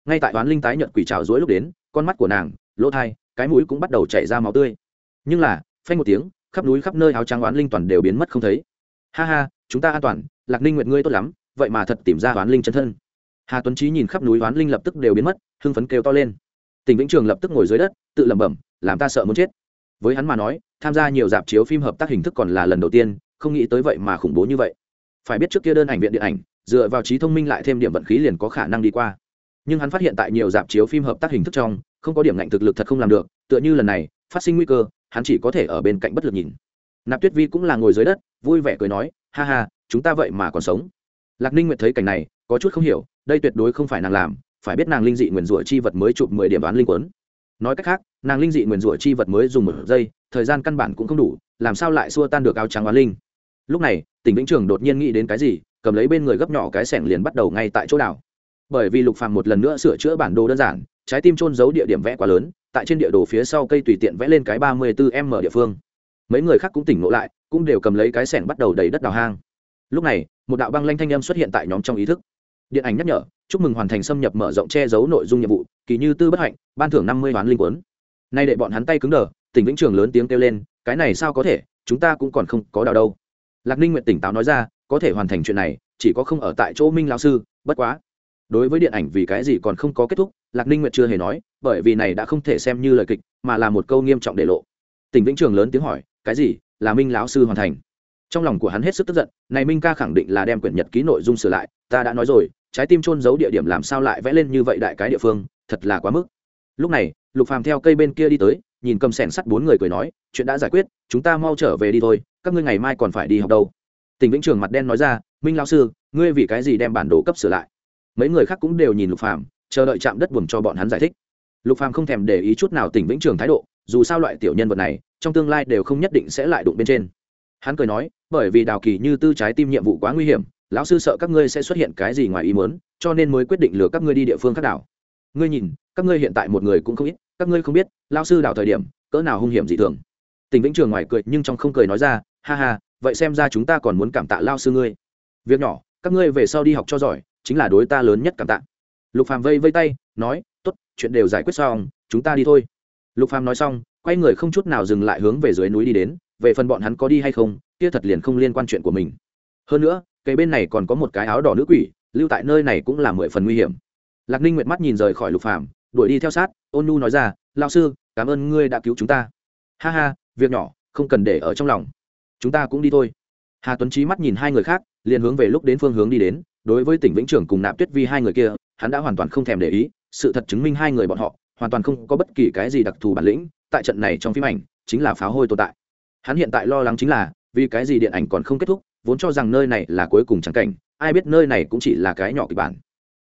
Ngay tại oán linh tái nhận quỷ trào rối lúc đến, con mắt của nàng lỗ thai, cái mũi cũng bắt đầu chảy ra máu tươi. Nhưng là, phanh một tiếng, khắp núi khắp nơi áo trắng oán linh toàn đều biến mất không thấy. Ha ha, chúng ta an toàn, lạc ninh nguyệt ngươi tốt lắm, vậy mà thật tìm ra oán linh chân thân. Hà tuấn trí nhìn khắp núi oán linh lập tức đều biến mất, hưng phấn kêu to lên. Tỉnh vĩnh trường lập tức ngồi dưới đất, tự lẩm bẩm, làm ta sợ muốn chết. Với hắn mà nói, tham gia nhiều dạp chiếu phim hợp tác hình thức còn là lần đầu tiên, không nghĩ tới vậy mà khủng bố như vậy. Phải biết trước kia đơn ảnh viện điện ảnh, dựa vào trí thông minh lại thêm điểm vận khí liền có khả năng đi qua. Nhưng hắn phát hiện tại nhiều dạp chiếu phim hợp tác hình thức trong không có điểm ngạnh thực lực thật không làm được, tựa như lần này, phát sinh nguy cơ, hắn chỉ có thể ở bên cạnh bất lực nhìn. Nạp tuyết vi cũng là ngồi dưới đất, vui vẻ cười nói, ha ha, chúng ta vậy mà còn sống. Lạc ninh nguyệt thấy cảnh này, có chút không hiểu, đây tuyệt đối không phải nàng làm, phải biết nàng linh dị nguyền rủa chi vật mới chụp mười điểm đoán linh quấn. Nói cách khác, nàng linh dị nguyền rủa chi vật mới dùng một giây, thời gian căn bản cũng không đủ, làm sao lại xua tan được áo trắng oán linh? Lúc này, tỉnh vĩnh trường đột nhiên nghĩ đến cái gì, cầm lấy bên người gấp nhỏ cái sẻng liền bắt đầu ngay tại chỗ đảo bởi vì lục phàm một lần nữa sửa chữa bản đồ đơn giản, trái tim trôn giấu địa điểm vẽ quá lớn, tại trên địa đồ phía sau cây tùy tiện vẽ lên cái ba mươi 34 m địa phương. Mấy người khác cũng tỉnh ngộ lại, cũng đều cầm lấy cái sẻng bắt đầu đầy đất đào hang. Lúc này, một đạo băng lanh thanh âm xuất hiện tại nhóm trong ý thức. Điện ảnh nhắc nhở, chúc mừng hoàn thành xâm nhập mở rộng che giấu nội dung nhiệm vụ, kỳ như tư bất hạnh, ban thưởng năm mươi hoán linh cuốn. Nay để bọn hắn tay cứng đờ, tỉnh vĩnh trường lớn tiếng kêu lên, cái này sao có thể, chúng ta cũng còn không có đào đâu. Lạc ninh nguyện tỉnh táo nói ra, có thể hoàn thành chuyện này, chỉ có không ở tại chỗ minh lão sư, bất quá đối với điện ảnh vì cái gì còn không có kết thúc, lạc ninh nguyệt chưa hề nói, bởi vì này đã không thể xem như lời kịch, mà là một câu nghiêm trọng để lộ. Tỉnh vĩnh trường lớn tiếng hỏi, cái gì? Là minh lão sư hoàn thành? Trong lòng của hắn hết sức tức giận, này minh ca khẳng định là đem quyển nhật ký nội dung sửa lại, ta đã nói rồi, trái tim trôn giấu địa điểm làm sao lại vẽ lên như vậy đại cái địa phương, thật là quá mức. Lúc này, lục phàm theo cây bên kia đi tới, nhìn cầm sẻn sắt bốn người cười nói, chuyện đã giải quyết, chúng ta mau trở về đi thôi, các ngươi ngày mai còn phải đi học đâu. Tỉnh vĩnh trường mặt đen nói ra, minh lão sư, ngươi vì cái gì đem bản đồ cấp sửa lại? Mấy người khác cũng đều nhìn lục phàm, chờ đợi chạm đất buồng cho bọn hắn giải thích. Lục phàm không thèm để ý chút nào tỉnh vĩnh trường thái độ, dù sao loại tiểu nhân vật này, trong tương lai đều không nhất định sẽ lại đụng bên trên. Hắn cười nói, bởi vì đào kỳ như tư trái tim nhiệm vụ quá nguy hiểm, lão sư sợ các ngươi sẽ xuất hiện cái gì ngoài ý muốn, cho nên mới quyết định lừa các ngươi đi địa phương khác đảo. Ngươi nhìn, các ngươi hiện tại một người cũng không ít, các ngươi không biết, lão sư đảo thời điểm, cỡ nào hung hiểm dị thường. Tỉnh vĩnh trường ngoài cười nhưng trong không cười nói ra, ha ha, vậy xem ra chúng ta còn muốn cảm tạ lao sư ngươi. Việc nhỏ, các ngươi về sau đi học cho giỏi chính là đối ta lớn nhất cảm tạ. Lục phàm vây vây tay, nói, tốt, chuyện đều giải quyết xong, chúng ta đi thôi. Lục phàm nói xong, quay người không chút nào dừng lại hướng về dưới núi đi đến, về phần bọn hắn có đi hay không, kia thật liền không liên quan chuyện của mình. Hơn nữa cây bên này còn có một cái áo đỏ nữ quỷ, lưu tại nơi này cũng là mười phần nguy hiểm. Lạc ninh nguyệt mắt nhìn rời khỏi lục phàm, đuổi đi theo sát, ôn nhu nói ra lao sư, cảm ơn ngươi đã cứu chúng ta. Ha ha, việc nhỏ, không cần để ở trong lòng. Chúng ta cũng đi thôi. Hà tuấn trí mắt nhìn hai người khác, liền hướng về lúc đến phương hướng đi đến đối với tỉnh vĩnh trưởng cùng nạp tuyết vi hai người kia, hắn đã hoàn toàn không thèm để ý, sự thật chứng minh hai người bọn họ hoàn toàn không có bất kỳ cái gì đặc thù bản lĩnh, tại trận này trong phim ảnh, chính là pháo hôi tồn tại. Hắn hiện tại lo lắng chính là, vì cái gì điện ảnh còn không kết thúc, vốn cho rằng nơi này là cuối cùng trắng cảnh, ai biết nơi này cũng chỉ là cái nhỏ kịch bản.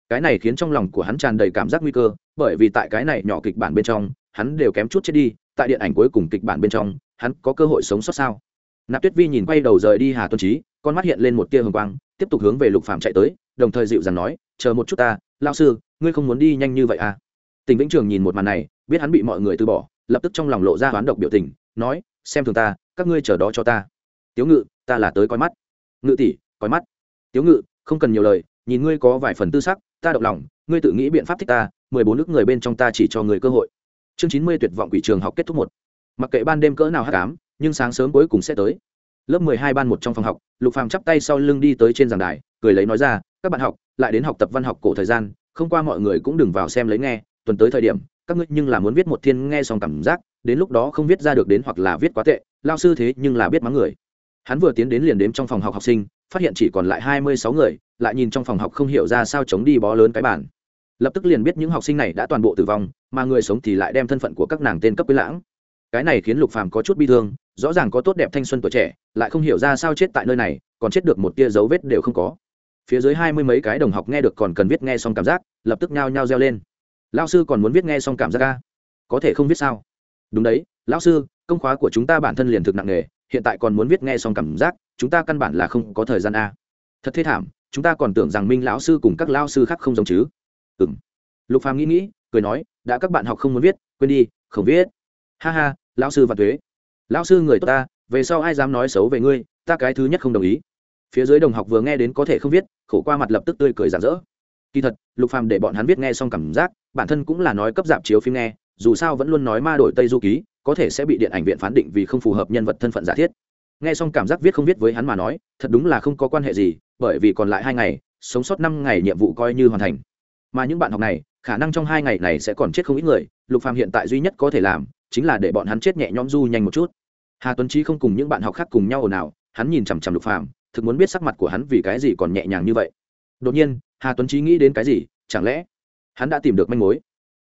Cái này khiến trong lòng của hắn tràn đầy cảm giác nguy cơ, bởi vì tại cái này nhỏ kịch bản bên trong, hắn đều kém chút chết đi, tại điện ảnh cuối cùng kịch bản bên trong, hắn có cơ hội sống sót sao? Nạp tuyết vi nhìn quay đầu rời đi hà tuân trí con mắt hiện lên một tia hồng quang tiếp tục hướng về lục phạm chạy tới, đồng thời dịu dàng nói, chờ một chút ta lao sư, ngươi không muốn đi nhanh như vậy à? Tỉnh vĩnh trường nhìn một màn này, biết hắn bị mọi người từ bỏ, lập tức trong lòng lộ ra hoán độc biểu tình, nói, xem thường ta, các ngươi chờ đó cho ta. Tiếu ngự, ta là tới coi mắt. Ngự tỷ, coi mắt. Tiếu ngự, không cần nhiều lời, nhìn ngươi có vài phần tư sắc, ta động lòng, ngươi tự nghĩ biện pháp thích ta, mười bốn nước người bên trong ta chỉ cho người cơ hội. Chương chín mươi tuyệt vọng quỷ trường học kết thúc một. Mặc kệ ban đêm cỡ nào hát cám nhưng sáng sớm cuối cùng sẽ tới lớp mười hai ban một trong phòng học, lục phàm chắp tay sau lưng đi tới trên giảng đài, cười lấy nói ra, các bạn học, lại đến học tập văn học cổ thời gian, không qua mọi người cũng đừng vào xem lấy nghe, tuần tới thời điểm, các ngươi nhưng là muốn viết một thiên nghe xong cảm giác, đến lúc đó không viết ra được đến hoặc là viết quá tệ, lao sư thế nhưng là biết mắng người. Hắn vừa tiến đến liền đếm trong phòng học học sinh, phát hiện chỉ còn lại hai mươi sáu người, lại nhìn trong phòng học không hiểu ra sao chống đi bó lớn cái bản lập tức liền biết những học sinh này đã toàn bộ tử vong, mà người sống thì lại đem thân phận của các nàng tên cấp quý lãng cái này khiến lục phàm có chút bi thương, rõ ràng có tốt đẹp thanh xuân tuổi trẻ, lại không hiểu ra sao chết tại nơi này, còn chết được một tia dấu vết đều không có. Phía dưới hai mươi mấy cái đồng học nghe được còn cần viết nghe xong cảm giác, lập tức nhao nhao reo lên. Lao sư còn muốn viết nghe xong cảm giác ca? Có thể không viết sao? Đúng đấy, lão sư, công khóa của chúng ta bản thân liền thực nặng nề, hiện tại còn muốn viết nghe xong cảm giác, chúng ta căn bản là không có thời gian a. Thật thế thảm, chúng ta còn tưởng rằng minh lão sư cùng các lao sư khác không giống chứ. Ừ m lục phàm nghĩ nghĩ, cười nói, đã các bạn học không muốn viết, quên đi, không viết ha ha, lão sư và thuế. Lão sư người tốt ta, về sau ai dám nói xấu về ngươi, ta cái thứ nhất không đồng ý. Phía dưới đồng học vừa nghe đến có thể không viết, khổ qua mặt lập tức tươi cười rạng rỡ. Kỳ thật, lục phàm để bọn hắn viết nghe xong cảm giác, bản thân cũng là nói cấp dạp chiếu phim nghe, dù sao vẫn luôn nói ma đổi tây du ký, có thể sẽ bị điện ảnh viện phán định vì không phù hợp nhân vật thân phận giả thiết. Nghe xong cảm giác viết không viết với hắn mà nói, thật đúng là không có quan hệ gì, bởi vì còn lại hai ngày, sống sót năm ngày nhiệm vụ coi như hoàn thành. Mà những bạn học này, khả năng trong hai ngày này sẽ còn chết không ít người, lục phàm hiện tại duy nhất có thể làm chính là để bọn hắn chết nhẹ nhõm du nhanh một chút. Hà tuấn trí không cùng những bạn học khác cùng nhau ồn ào, hắn nhìn chằm chằm lục phàm, thực muốn biết sắc mặt của hắn vì cái gì còn nhẹ nhàng như vậy. Đột nhiên, hà tuấn trí nghĩ đến cái gì, chẳng lẽ hắn đã tìm được manh mối?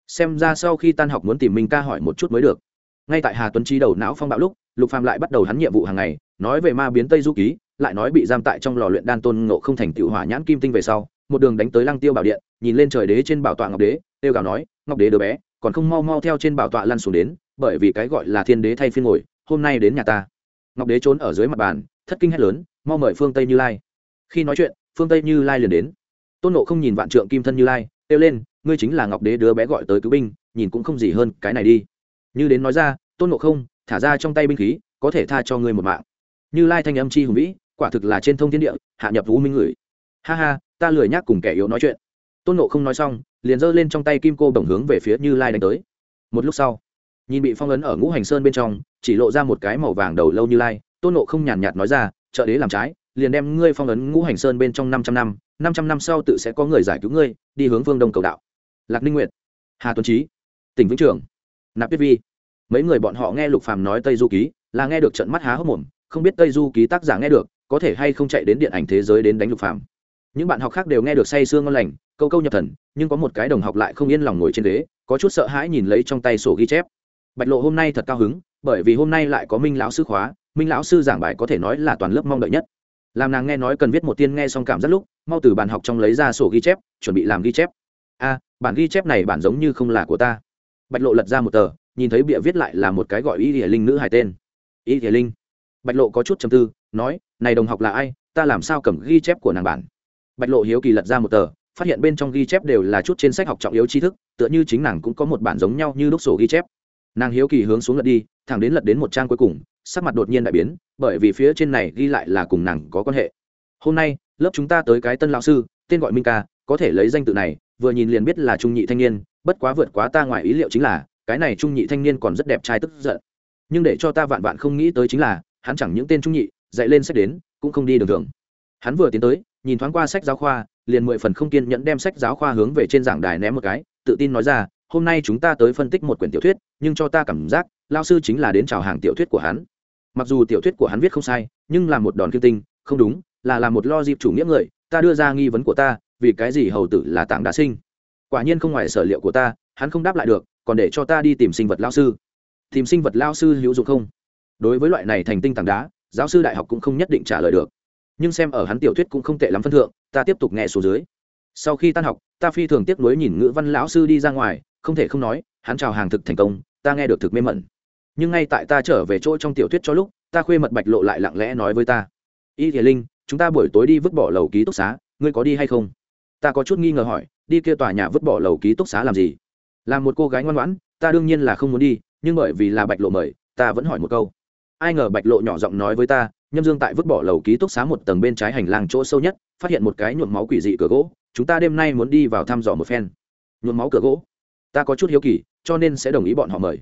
Xem ra sau khi tan học muốn tìm minh ca hỏi một chút mới được. Ngay tại hà tuấn trí đầu não phong bạo lúc, lục phàm lại bắt đầu hắn nhiệm vụ hàng ngày, nói về ma biến tây du ký, lại nói bị giam tại trong lò luyện đan tôn ngộ không thành tựu hỏa nhãn kim tinh về sau, một đường đánh tới lăng tiêu bảo điện, nhìn lên trời đế trên bảo tọa ngọc đế tiêu gào nói, ngọc đế đứa bé, còn không mau mau theo trên bảo tọa lăn xuống đến bởi vì cái gọi là thiên đế thay phiên ngồi, hôm nay đến nhà ta. Ngọc đế trốn ở dưới mặt bàn, thất kinh hét lớn, mau mời phương tây như lai. Khi nói chuyện, phương tây như lai liền đến. Tôn nộ không nhìn vạn trượng kim thân như lai, kêu lên, ngươi chính là ngọc đế đứa bé gọi tới cứu binh, nhìn cũng không gì hơn cái này đi. Như đến nói ra, tôn nộ không, thả ra trong tay binh khí, có thể tha cho ngươi một mạng. Như lai thanh âm chi hùng vĩ, quả thực là trên thông thiên địa, hạ nhập vũ minh người. Ha ha, ta lười nhác cùng kẻ yếu nói chuyện. Tôn nộ không nói xong, liền giơ lên trong tay kim cô đồng hướng về phía như lai đánh tới. Một lúc sau nhìn bị phong ấn ở ngũ hành sơn bên trong, chỉ lộ ra một cái màu vàng đầu lâu như lai. Tôn nộ không nhàn nhạt nói ra, trợ đế làm trái, liền đem ngươi phong ấn ngũ hành sơn bên trong năm trăm năm năm trăm năm sau tự sẽ có người giải cứu ngươi, đi hướng phương đông cầu đạo. Lạc ninh nguyệt, hà tuấn trí tỉnh vĩnh trường, nạp biết vi. Mấy người bọn họ nghe lục phàm nói tây du ký, là nghe được trận mắt há hốc mồm, không biết tây du ký tác giả nghe được, có thể hay không chạy đến điện ảnh thế giới đến đánh lục phàm. Những bạn học khác đều nghe được say sương ngon lành, câu câu nhập thần, nhưng có một cái đồng học lại không yên lòng ngồi trên ghế, có chút sợ hãi nhìn lấy trong tay sổ ghi chép bạch lộ hôm nay thật cao hứng, bởi vì hôm nay lại có minh lão sư khóa, minh lão sư giảng bài có thể nói là toàn lớp mong đợi nhất. Làm nàng nghe nói cần viết một tiên nghe xong cảm rất lúc, mau từ bàn học trong lấy ra sổ ghi chép, chuẩn bị làm ghi chép. A, bản ghi chép này bản giống như không là của ta. Bạch lộ lật ra một tờ, nhìn thấy bịa viết lại là một cái gọi y hiển linh nữ hài tên. Y hiển linh. Bạch lộ có chút chầm tư, nói, này đồng học là ai? Ta làm sao cầm ghi chép của nàng bản? Bạch lộ hiếu kỳ lật ra một tờ, phát hiện bên trong ghi chép đều là chút trên sách học trọng yếu tri thức, tựa như chính nàng cũng có một bản giống nhau như đúc sổ ghi chép nàng hiếu kỳ hướng xuống lật đi, thẳng đến lật đến một trang cuối cùng, sắc mặt đột nhiên đại biến, bởi vì phía trên này ghi lại là cùng nàng có quan hệ. Hôm nay, lớp chúng ta tới cái tân lão sư, tên gọi minh ca, có thể lấy danh tự này, vừa nhìn liền biết là trung nhị thanh niên, bất quá vượt quá ta ngoài ý liệu chính là, cái này trung nhị thanh niên còn rất đẹp trai tức giận. Nhưng để cho ta vạn vạn không nghĩ tới chính là, hắn chẳng những tên trung nhị, dạy lên sách đến, cũng không đi đường thường. Hắn vừa tiến tới, nhìn thoáng qua sách giáo khoa, liền mười phần không kiên nhẫn đem sách giáo khoa hướng về trên giảng đài ném một cái, tự tin nói ra hôm nay chúng ta tới phân tích một quyển tiểu thuyết, nhưng cho ta cảm giác lao sư chính là đến chào hàng tiểu thuyết của hắn. Mặc dù tiểu thuyết của hắn viết không sai, nhưng là một đòn kiên tinh, không đúng, là là một lo dịp chủ nghĩa người, ta đưa ra nghi vấn của ta, vì cái gì hầu tử là tảng đá sinh? Quả nhiên không ngoài sở liệu của ta, hắn không đáp lại được, còn để cho ta đi tìm sinh vật lao sư. Tìm sinh vật lao sư hữu dụng không? Đối với loại này thành tinh tảng đá, giáo sư đại học cũng không nhất định trả lời được. Nhưng xem ở hắn tiểu thuyết cũng không tệ lắm phân thượng, ta tiếp tục nghe số dưới. Sau khi tan học, ta phi thường tiếp nối nhìn ngữ văn lão sư đi ra ngoài không thể không nói, hắn chào hàng thực thành công, ta nghe được thực mê mẩn. Nhưng ngay tại ta trở về chỗ trong tiểu thuyết cho lúc, ta khuê mật bạch lộ lại lặng lẽ nói với ta. Y thiền linh, chúng ta buổi tối đi vứt bỏ lầu ký túc xá, ngươi có đi hay không? Ta có chút nghi ngờ hỏi, đi kia tòa nhà vứt bỏ lầu ký túc xá làm gì? Làm một cô gái ngoan ngoãn, ta đương nhiên là không muốn đi, nhưng bởi vì là bạch lộ mời, ta vẫn hỏi một câu. Ai ngờ bạch lộ nhỏ giọng nói với ta, nhâm dương tại vứt bỏ lầu ký túc xá một tầng bên trái hành lang chỗ sâu nhất, phát hiện một cái nhuộm máu quỷ dị cửa gỗ, chúng ta đêm nay muốn đi vào thăm dò một phen. Nhuộm máu cửa gỗ? Ta có chút hiếu kỳ, cho nên sẽ đồng ý bọn họ mời.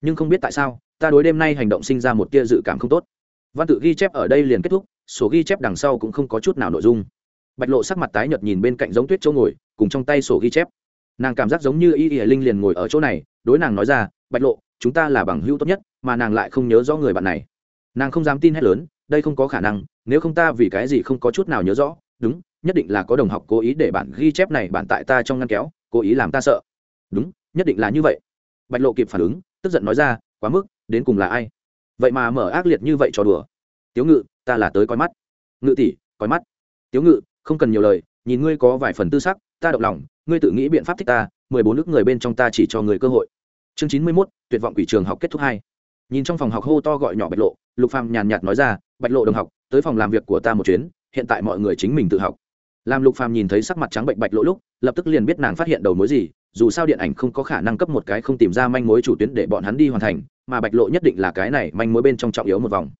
Nhưng không biết tại sao, ta đối đêm nay hành động sinh ra một tia dự cảm không tốt. Văn tự ghi chép ở đây liền kết thúc số ghi chép đằng sau cũng không có chút nào nội dung. Bạch lộ sắc mặt tái nhợt nhìn bên cạnh giống tuyết chỗ ngồi, cùng trong tay sổ ghi chép. Nàng cảm giác giống như y y linh liền ngồi ở chỗ này, đối nàng nói ra, bạch lộ, chúng ta là bằng hữu tốt nhất, mà nàng lại không nhớ rõ người bạn này. Nàng không dám tin hết lớn, đây không có khả năng, nếu không ta vì cái gì không có chút nào nhớ rõ, đúng, nhất định là có đồng học cố ý để bản ghi chép này bản tại ta trong ngăn kéo, cố ý làm ta sợ đúng, nhất định là như vậy. Bạch lộ kịp phản ứng, tức giận nói ra, quá mức, đến cùng là ai? Vậy mà mở ác liệt như vậy cho đùa. Tiếu ngự, ta là tới coi mắt. Ngự tỷ, coi mắt. Tiếu ngự, không cần nhiều lời, nhìn ngươi có vài phần tư sắc, ta động lòng, ngươi tự nghĩ biện pháp thích ta, mười bốn nước người bên trong ta chỉ cho người cơ hội. Chương chín mươi mốt, tuyệt vọng quỷ trường học kết thúc hai. Nhìn trong phòng học hô to gọi nhỏ bạch lộ, lục phàm nhàn nhạt nói ra, bạch lộ đồng học, tới phòng làm việc của ta một chuyến, hiện tại mọi người chính mình tự học. Làm lục phàm nhìn thấy sắc mặt trắng bệnh bạch lộ lúc, lập tức liền biết nàng phát hiện đầu mối gì dù sao điện ảnh không có khả năng cấp một cái không tìm ra manh mối chủ tuyến để bọn hắn đi hoàn thành, mà bạch lộ nhất định là cái này manh mối bên trong trọng yếu một vòng.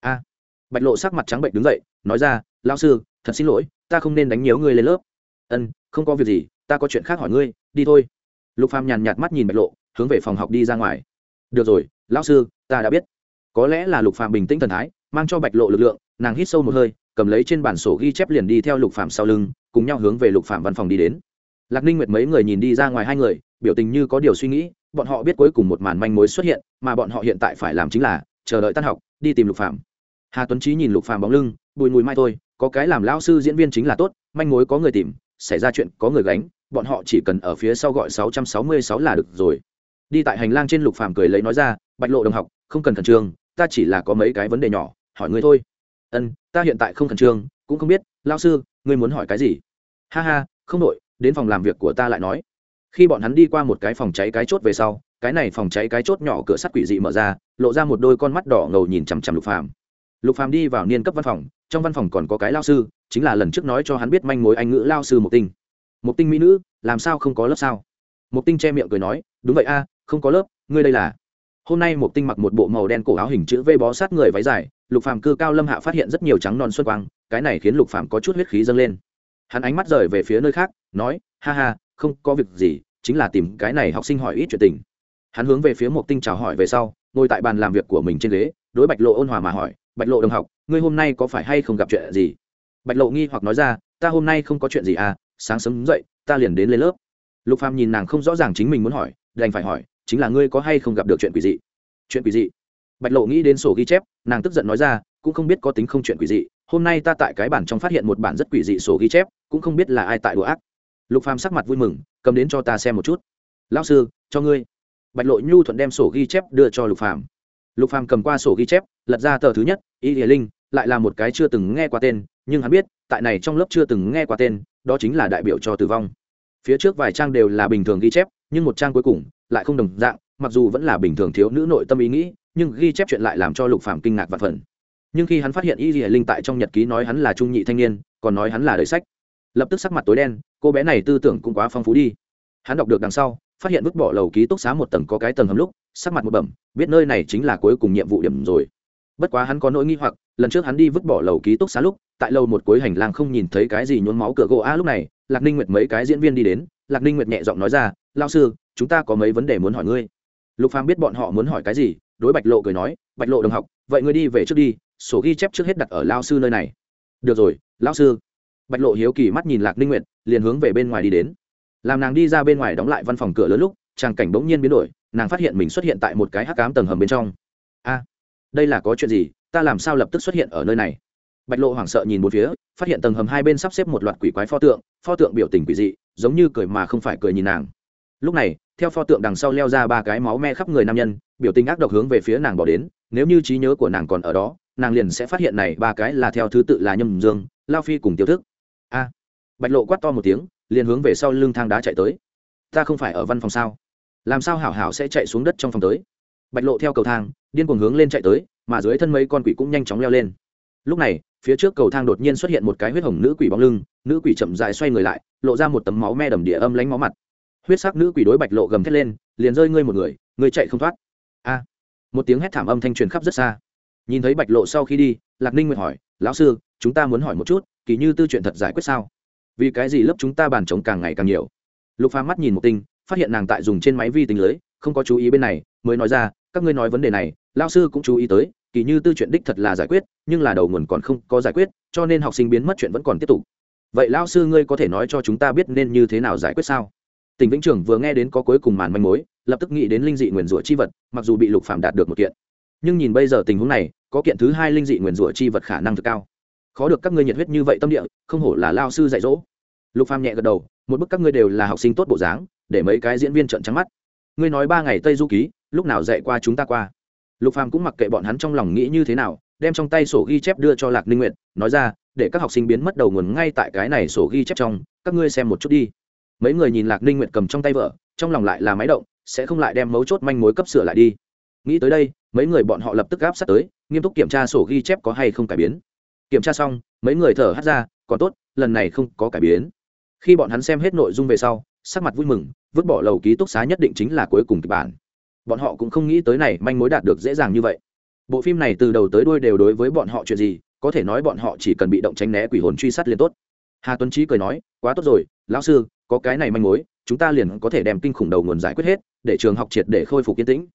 A. Bạch lộ sắc mặt trắng bệnh đứng dậy, nói ra, lão sư, thật xin lỗi, ta không nên đánh nhớ ngươi lên lớp. Ân, không có việc gì, ta có chuyện khác hỏi ngươi, đi thôi. Lục phàm nhàn nhạt mắt nhìn bạch lộ, hướng về phòng học đi ra ngoài. Được rồi, lão sư, ta đã biết. Có lẽ là lục phàm bình tĩnh thần thái, mang cho bạch lộ lực lượng, nàng hít sâu một hơi, cầm lấy trên bản sổ ghi chép liền đi theo lục phàm sau lưng, cùng nhau hướng về lục phàm văn phòng đi đến lạc ninh nguyệt mấy người nhìn đi ra ngoài hai người, biểu tình như có điều suy nghĩ, bọn họ biết cuối cùng một màn manh mối xuất hiện, mà bọn họ hiện tại phải làm chính là chờ đợi tan học, đi tìm lục Phạm. hà tuấn trí nhìn lục Phạm bóng lưng, bùi mùi mai thôi, có cái làm lão sư diễn viên chính là tốt, manh mối có người tìm, xảy ra chuyện có người gánh, bọn họ chỉ cần ở phía sau gọi 666 là được rồi. Đi tại hành lang trên lục Phạm cười lấy nói ra, bạch lộ đồng học, không cần khẩn trương, ta chỉ là có mấy cái vấn đề nhỏ, hỏi ngươi thôi. Ân, ta hiện tại không khẩn trương, cũng không biết lao sư, ngươi muốn hỏi cái gì? Ha ha, không đội đến phòng làm việc của ta lại nói. Khi bọn hắn đi qua một cái phòng cháy cái chốt về sau, cái này phòng cháy cái chốt nhỏ cửa sắt quỷ dị mở ra, lộ ra một đôi con mắt đỏ ngầu nhìn chằm chằm lục phàm. Lục phàm đi vào niên cấp văn phòng, trong văn phòng còn có cái lao sư, chính là lần trước nói cho hắn biết manh mối anh ngữ lao sư một tinh. Một tinh mỹ nữ, làm sao không có lớp sao? Một tinh che miệng cười nói, đúng vậy a, không có lớp, ngươi đây là. Hôm nay một tinh mặc một bộ màu đen cổ áo hình chữ v bó sát người váy dài, lục phàm cư cao lâm hạ phát hiện rất nhiều trắng non xuân quang, cái này khiến lục phàm có chút huyết khí dâng lên. Hắn ánh mắt rời về phía nơi khác nói, ha ha, không có việc gì, chính là tìm cái này học sinh hỏi ít chuyện tình. Hắn hướng về phía một tinh chào hỏi về sau, ngồi tại bàn làm việc của mình trên ghế, đối bạch lộ ôn hòa mà hỏi, bạch lộ đồng học, ngươi hôm nay có phải hay không gặp chuyện gì? Bạch lộ nghi hoặc nói ra, ta hôm nay không có chuyện gì à sáng sớm dậy, ta liền đến lên lớp. Lục phàm nhìn nàng không rõ ràng chính mình muốn hỏi, đành phải hỏi, chính là ngươi có hay không gặp được chuyện quỷ dị? Chuyện quỷ dị? Bạch lộ nghĩ đến sổ ghi chép, nàng tức giận nói ra, cũng không biết có tính không chuyện quỷ dị, hôm nay ta tại cái bản trong phát hiện một bản rất quỷ dị sổ ghi chép, cũng không biết là ai tại đùa ác lục phàm sắc mặt vui mừng, cầm đến cho ta xem một chút. Lão sư, cho ngươi. Bạch lộ nhu thuận đem sổ ghi chép đưa cho lục phàm. Lục phàm cầm qua sổ ghi chép, lật ra tờ thứ nhất, y hiền linh, lại là một cái chưa từng nghe qua tên, nhưng hắn biết, tại này trong lớp chưa từng nghe qua tên, đó chính là đại biểu cho tử vong. Phía trước vài trang đều là bình thường ghi chép, nhưng một trang cuối cùng lại không đồng dạng, mặc dù vẫn là bình thường thiếu nữ nội tâm ý nghĩ, nhưng ghi chép chuyện lại làm cho lục phàm kinh ngạc và phần nhưng khi hắn phát hiện y hiền linh tại trong nhật ký nói hắn là trung nhị thanh niên, còn nói hắn là đời sách lập tức sắc mặt tối đen, cô bé này tư tưởng cũng quá phong phú đi. Hắn đọc được đằng sau, phát hiện vứt bỏ lầu ký túc xá một tầng có cái tầng hầm lúc, sắc mặt một bẩm, biết nơi này chính là cuối cùng nhiệm vụ điểm rồi. Bất quá hắn có nỗi nghi hoặc, lần trước hắn đi vứt bỏ lầu ký túc xá lúc, tại lầu một cuối hành lang không nhìn thấy cái gì nhốn máu cửa gỗ a lúc này, lạc ninh nguyệt mấy cái diễn viên đi đến, lạc ninh nguyệt nhẹ giọng nói ra lao sư, chúng ta có mấy vấn đề muốn hỏi ngươi. Lục phàm biết bọn họ muốn hỏi cái gì, đối bạch lộ cười nói, bạch lộ đồng học, vậy ngươi đi về trước đi, sổ ghi chép trước hết đặt ở lao sư nơi này. Được rồi lao sư bạch lộ hiếu kỳ mắt nhìn lạc ninh nguyệt, liền hướng về bên ngoài đi đến. Làm nàng đi ra bên ngoài đóng lại văn phòng cửa lớn lúc, tràng cảnh bỗng nhiên biến đổi, nàng phát hiện mình xuất hiện tại một cái hắc cám tầng hầm bên trong. A, đây là có chuyện gì? Ta làm sao lập tức xuất hiện ở nơi này? Bạch lộ hoảng sợ nhìn một phía, phát hiện tầng hầm hai bên sắp xếp một loạt quỷ quái pho tượng pho tượng biểu tình quỷ dị, giống như cười mà không phải cười nhìn nàng. Lúc này, theo pho tượng đằng sau leo ra ba cái máu me khắp người nam nhân, biểu tình ác độc hướng về phía nàng bỏ đến, nếu như trí nhớ của nàng còn ở đó, nàng liền sẽ phát hiện này ba cái là theo thứ tự là nhâm dương, lao phi cùng tiêu thức a. Bạch lộ quát to một tiếng, liền hướng về sau lưng thang đá chạy tới. Ta không phải ở văn phòng sao? Làm sao hảo hảo sẽ chạy xuống đất trong phòng tới? Bạch lộ theo cầu thang, điên cuồng hướng lên chạy tới, mà dưới thân mấy con quỷ cũng nhanh chóng leo lên. Lúc này, phía trước cầu thang đột nhiên xuất hiện một cái huyết hồng nữ quỷ bóng lưng, nữ quỷ chậm dài xoay người lại, lộ ra một tấm máu me đầm địa âm lánh máu mặt. Huyết sắc nữ quỷ đối bạch lộ gầm thét lên, liền rơi ngươi một người, ngươi chạy không thoát. A. Một tiếng hét thảm âm thanh truyền khắp rất xa. Nhìn thấy bạch lộ sau khi đi, lạc ninh nguyện hỏi, lão sư, chúng ta muốn hỏi một chút kỳ như tư chuyện thật giải quyết sao? Vì cái gì lớp chúng ta bàn chống càng ngày càng nhiều? Lục phá mắt nhìn một tinh, phát hiện nàng tại dùng trên máy vi tính lưới, không có chú ý bên này, mới nói ra, các ngươi nói vấn đề này lao sư cũng chú ý tới, kỳ như tư chuyện đích thật là giải quyết, nhưng là đầu nguồn còn không có giải quyết, cho nên học sinh biến mất chuyện vẫn còn tiếp tục. Vậy lao sư ngươi có thể nói cho chúng ta biết nên như thế nào giải quyết sao? Tỉnh vĩnh trưởng vừa nghe đến có cuối cùng màn manh mối, lập tức nghĩ đến linh dị nguyền rủa chi vật, mặc dù bị lục phạm đạt được một kiện. Nhưng nhìn bây giờ tình huống này, có kiện thứ hai linh dị nguyền rủa chi vật khả năng thực cao khó được các ngươi nhiệt huyết như vậy tâm địa, không hổ là lao sư dạy dỗ. Lục phàm nhẹ gật đầu, một bức các ngươi đều là học sinh tốt bộ dáng, để mấy cái diễn viên trợn trắng mắt. Ngươi nói ba ngày tây du ký, lúc nào dạy qua chúng ta qua? Lục phàm cũng mặc kệ bọn hắn trong lòng nghĩ như thế nào, đem trong tay sổ ghi chép đưa cho lạc ninh nguyện nói ra, để các học sinh biến mất đầu nguồn ngay tại cái này sổ ghi chép trong, các ngươi xem một chút đi. Mấy người nhìn lạc ninh nguyện cầm trong tay vợ, trong lòng lại là máy động, sẽ không lại đem mấu chốt manh mối cấp sửa lại đi. Nghĩ tới đây, mấy người bọn họ lập tức gáp sát tới, nghiêm túc kiểm tra sổ ghi chép có hay không cải biến kiểm tra xong, mấy người thở hắt ra, còn tốt, lần này không có cải biến. Khi bọn hắn xem hết nội dung về sau, sắc mặt vui mừng, vứt bỏ lầu ký túc xá nhất định chính là cuối cùng kịch bản. Bọn họ cũng không nghĩ tới này manh mối đạt được dễ dàng như vậy. Bộ phim này từ đầu tới đuôi đều đối với bọn họ chuyện gì, có thể nói bọn họ chỉ cần bị động tránh né quỷ hồn truy sát liền tốt. Hà tuấn trí cười nói, quá tốt rồi, lão sư, có cái này manh mối, chúng ta liền có thể đem kinh khủng đầu nguồn giải quyết hết, để trường học triệt để khôi phục yên tĩnh.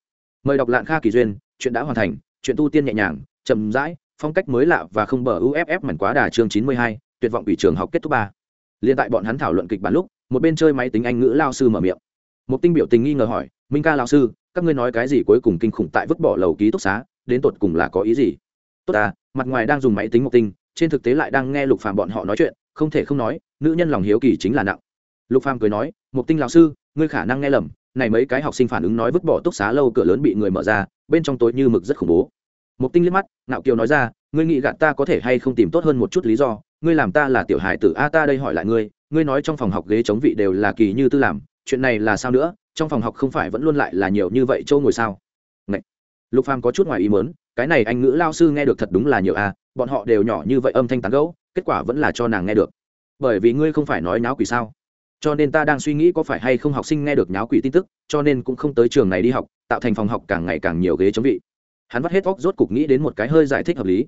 Mời đọc lạng kha kỳ duyên, chuyện đã hoàn thành, chuyện tu tiên nhẹ nhàng, chậm rãi phong cách mới lạ và không bờ uff mảnh quá đà chương chín mươi hai, tuyệt vọng ủy trường học kết thúc ba. Liên tại bọn hắn thảo luận kịch bản lúc, một bên chơi máy tính anh ngữ lao sư mở miệng. Một tinh biểu tình nghi ngờ hỏi, minh ca lao sư, các ngươi nói cái gì cuối cùng kinh khủng tại vứt bỏ lầu ký túc xá, đến tột cùng là có ý gì? Tốt à mặt ngoài đang dùng máy tính một tinh, trên thực tế lại đang nghe lục phàm bọn họ nói chuyện, không thể không nói, nữ nhân lòng hiếu kỳ chính là nặng. Lục phàm cười nói, một tinh lão sư, ngươi khả năng nghe lầm, này mấy cái học sinh phản ứng nói vứt bỏ túc xá lâu cửa lớn bị người mở ra, bên trong tối như mực rất khủng bố một tinh liếc mắt nạo kiều nói ra, ngươi nghĩ gạt ta có thể hay không tìm tốt hơn một chút lý do? Ngươi làm ta là tiểu hài tử, a, ta đây hỏi lại ngươi ngươi nói trong phòng học ghế chống vị đều là kỳ như tư làm, chuyện này là sao nữa? Trong phòng học không phải vẫn luôn lại là nhiều như vậy châu ngồi sao? Ngậy. lục phàm có chút ngoài ý muốn, cái này anh ngữ lao sư nghe được thật đúng là nhiều a, bọn họ đều nhỏ như vậy âm thanh tán gẫu, kết quả vẫn là cho nàng nghe được. Bởi vì ngươi không phải nói nháo quỷ sao? Cho nên ta đang suy nghĩ có phải hay không học sinh nghe được nháo quỷ tin tức, cho nên cũng không tới trường này đi học, tạo thành phòng học càng ngày càng nhiều ghế chống vị hắn vắt hết óc rốt cục nghĩ đến một cái hơi giải thích hợp lý.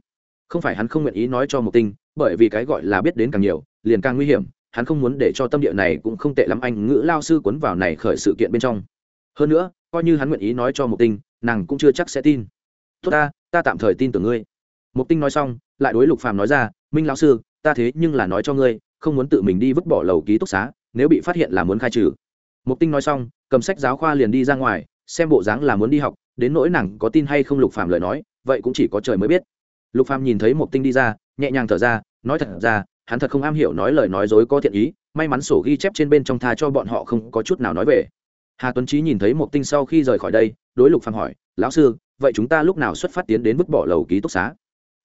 Không phải hắn không nguyện ý nói cho mục tinh, bởi vì cái gọi là biết đến càng nhiều, liền càng nguy hiểm, hắn không muốn để cho tâm địa này cũng không tệ lắm anh ngữ lao sư cuốn vào này khởi sự kiện bên trong. Hơn nữa, coi như hắn nguyện ý nói cho mục tinh, nàng cũng chưa chắc sẽ tin. Tốt ta ta tạm thời tin tưởng ngươi. Mục tinh nói xong, lại đối lục phàm nói ra, minh lão sư, ta thế nhưng là nói cho ngươi, không muốn tự mình đi vứt bỏ lầu ký túc xá, nếu bị phát hiện là muốn khai trừ. Mục tinh nói xong, cầm sách giáo khoa liền đi ra ngoài, xem bộ dáng là muốn đi học đến nỗi nàng có tin hay không lục phàm lời nói, vậy cũng chỉ có trời mới biết. Lục phàm nhìn thấy một tinh đi ra, nhẹ nhàng thở ra, nói thật ra, hắn thật không am hiểu nói lời nói dối có thiện ý, may mắn sổ ghi chép trên bên trong tha cho bọn họ không có chút nào nói về. Hà tuấn trí nhìn thấy một tinh sau khi rời khỏi đây, đối lục phàm hỏi, lão sư, vậy chúng ta lúc nào xuất phát tiến đến vứt bỏ lầu ký túc xá?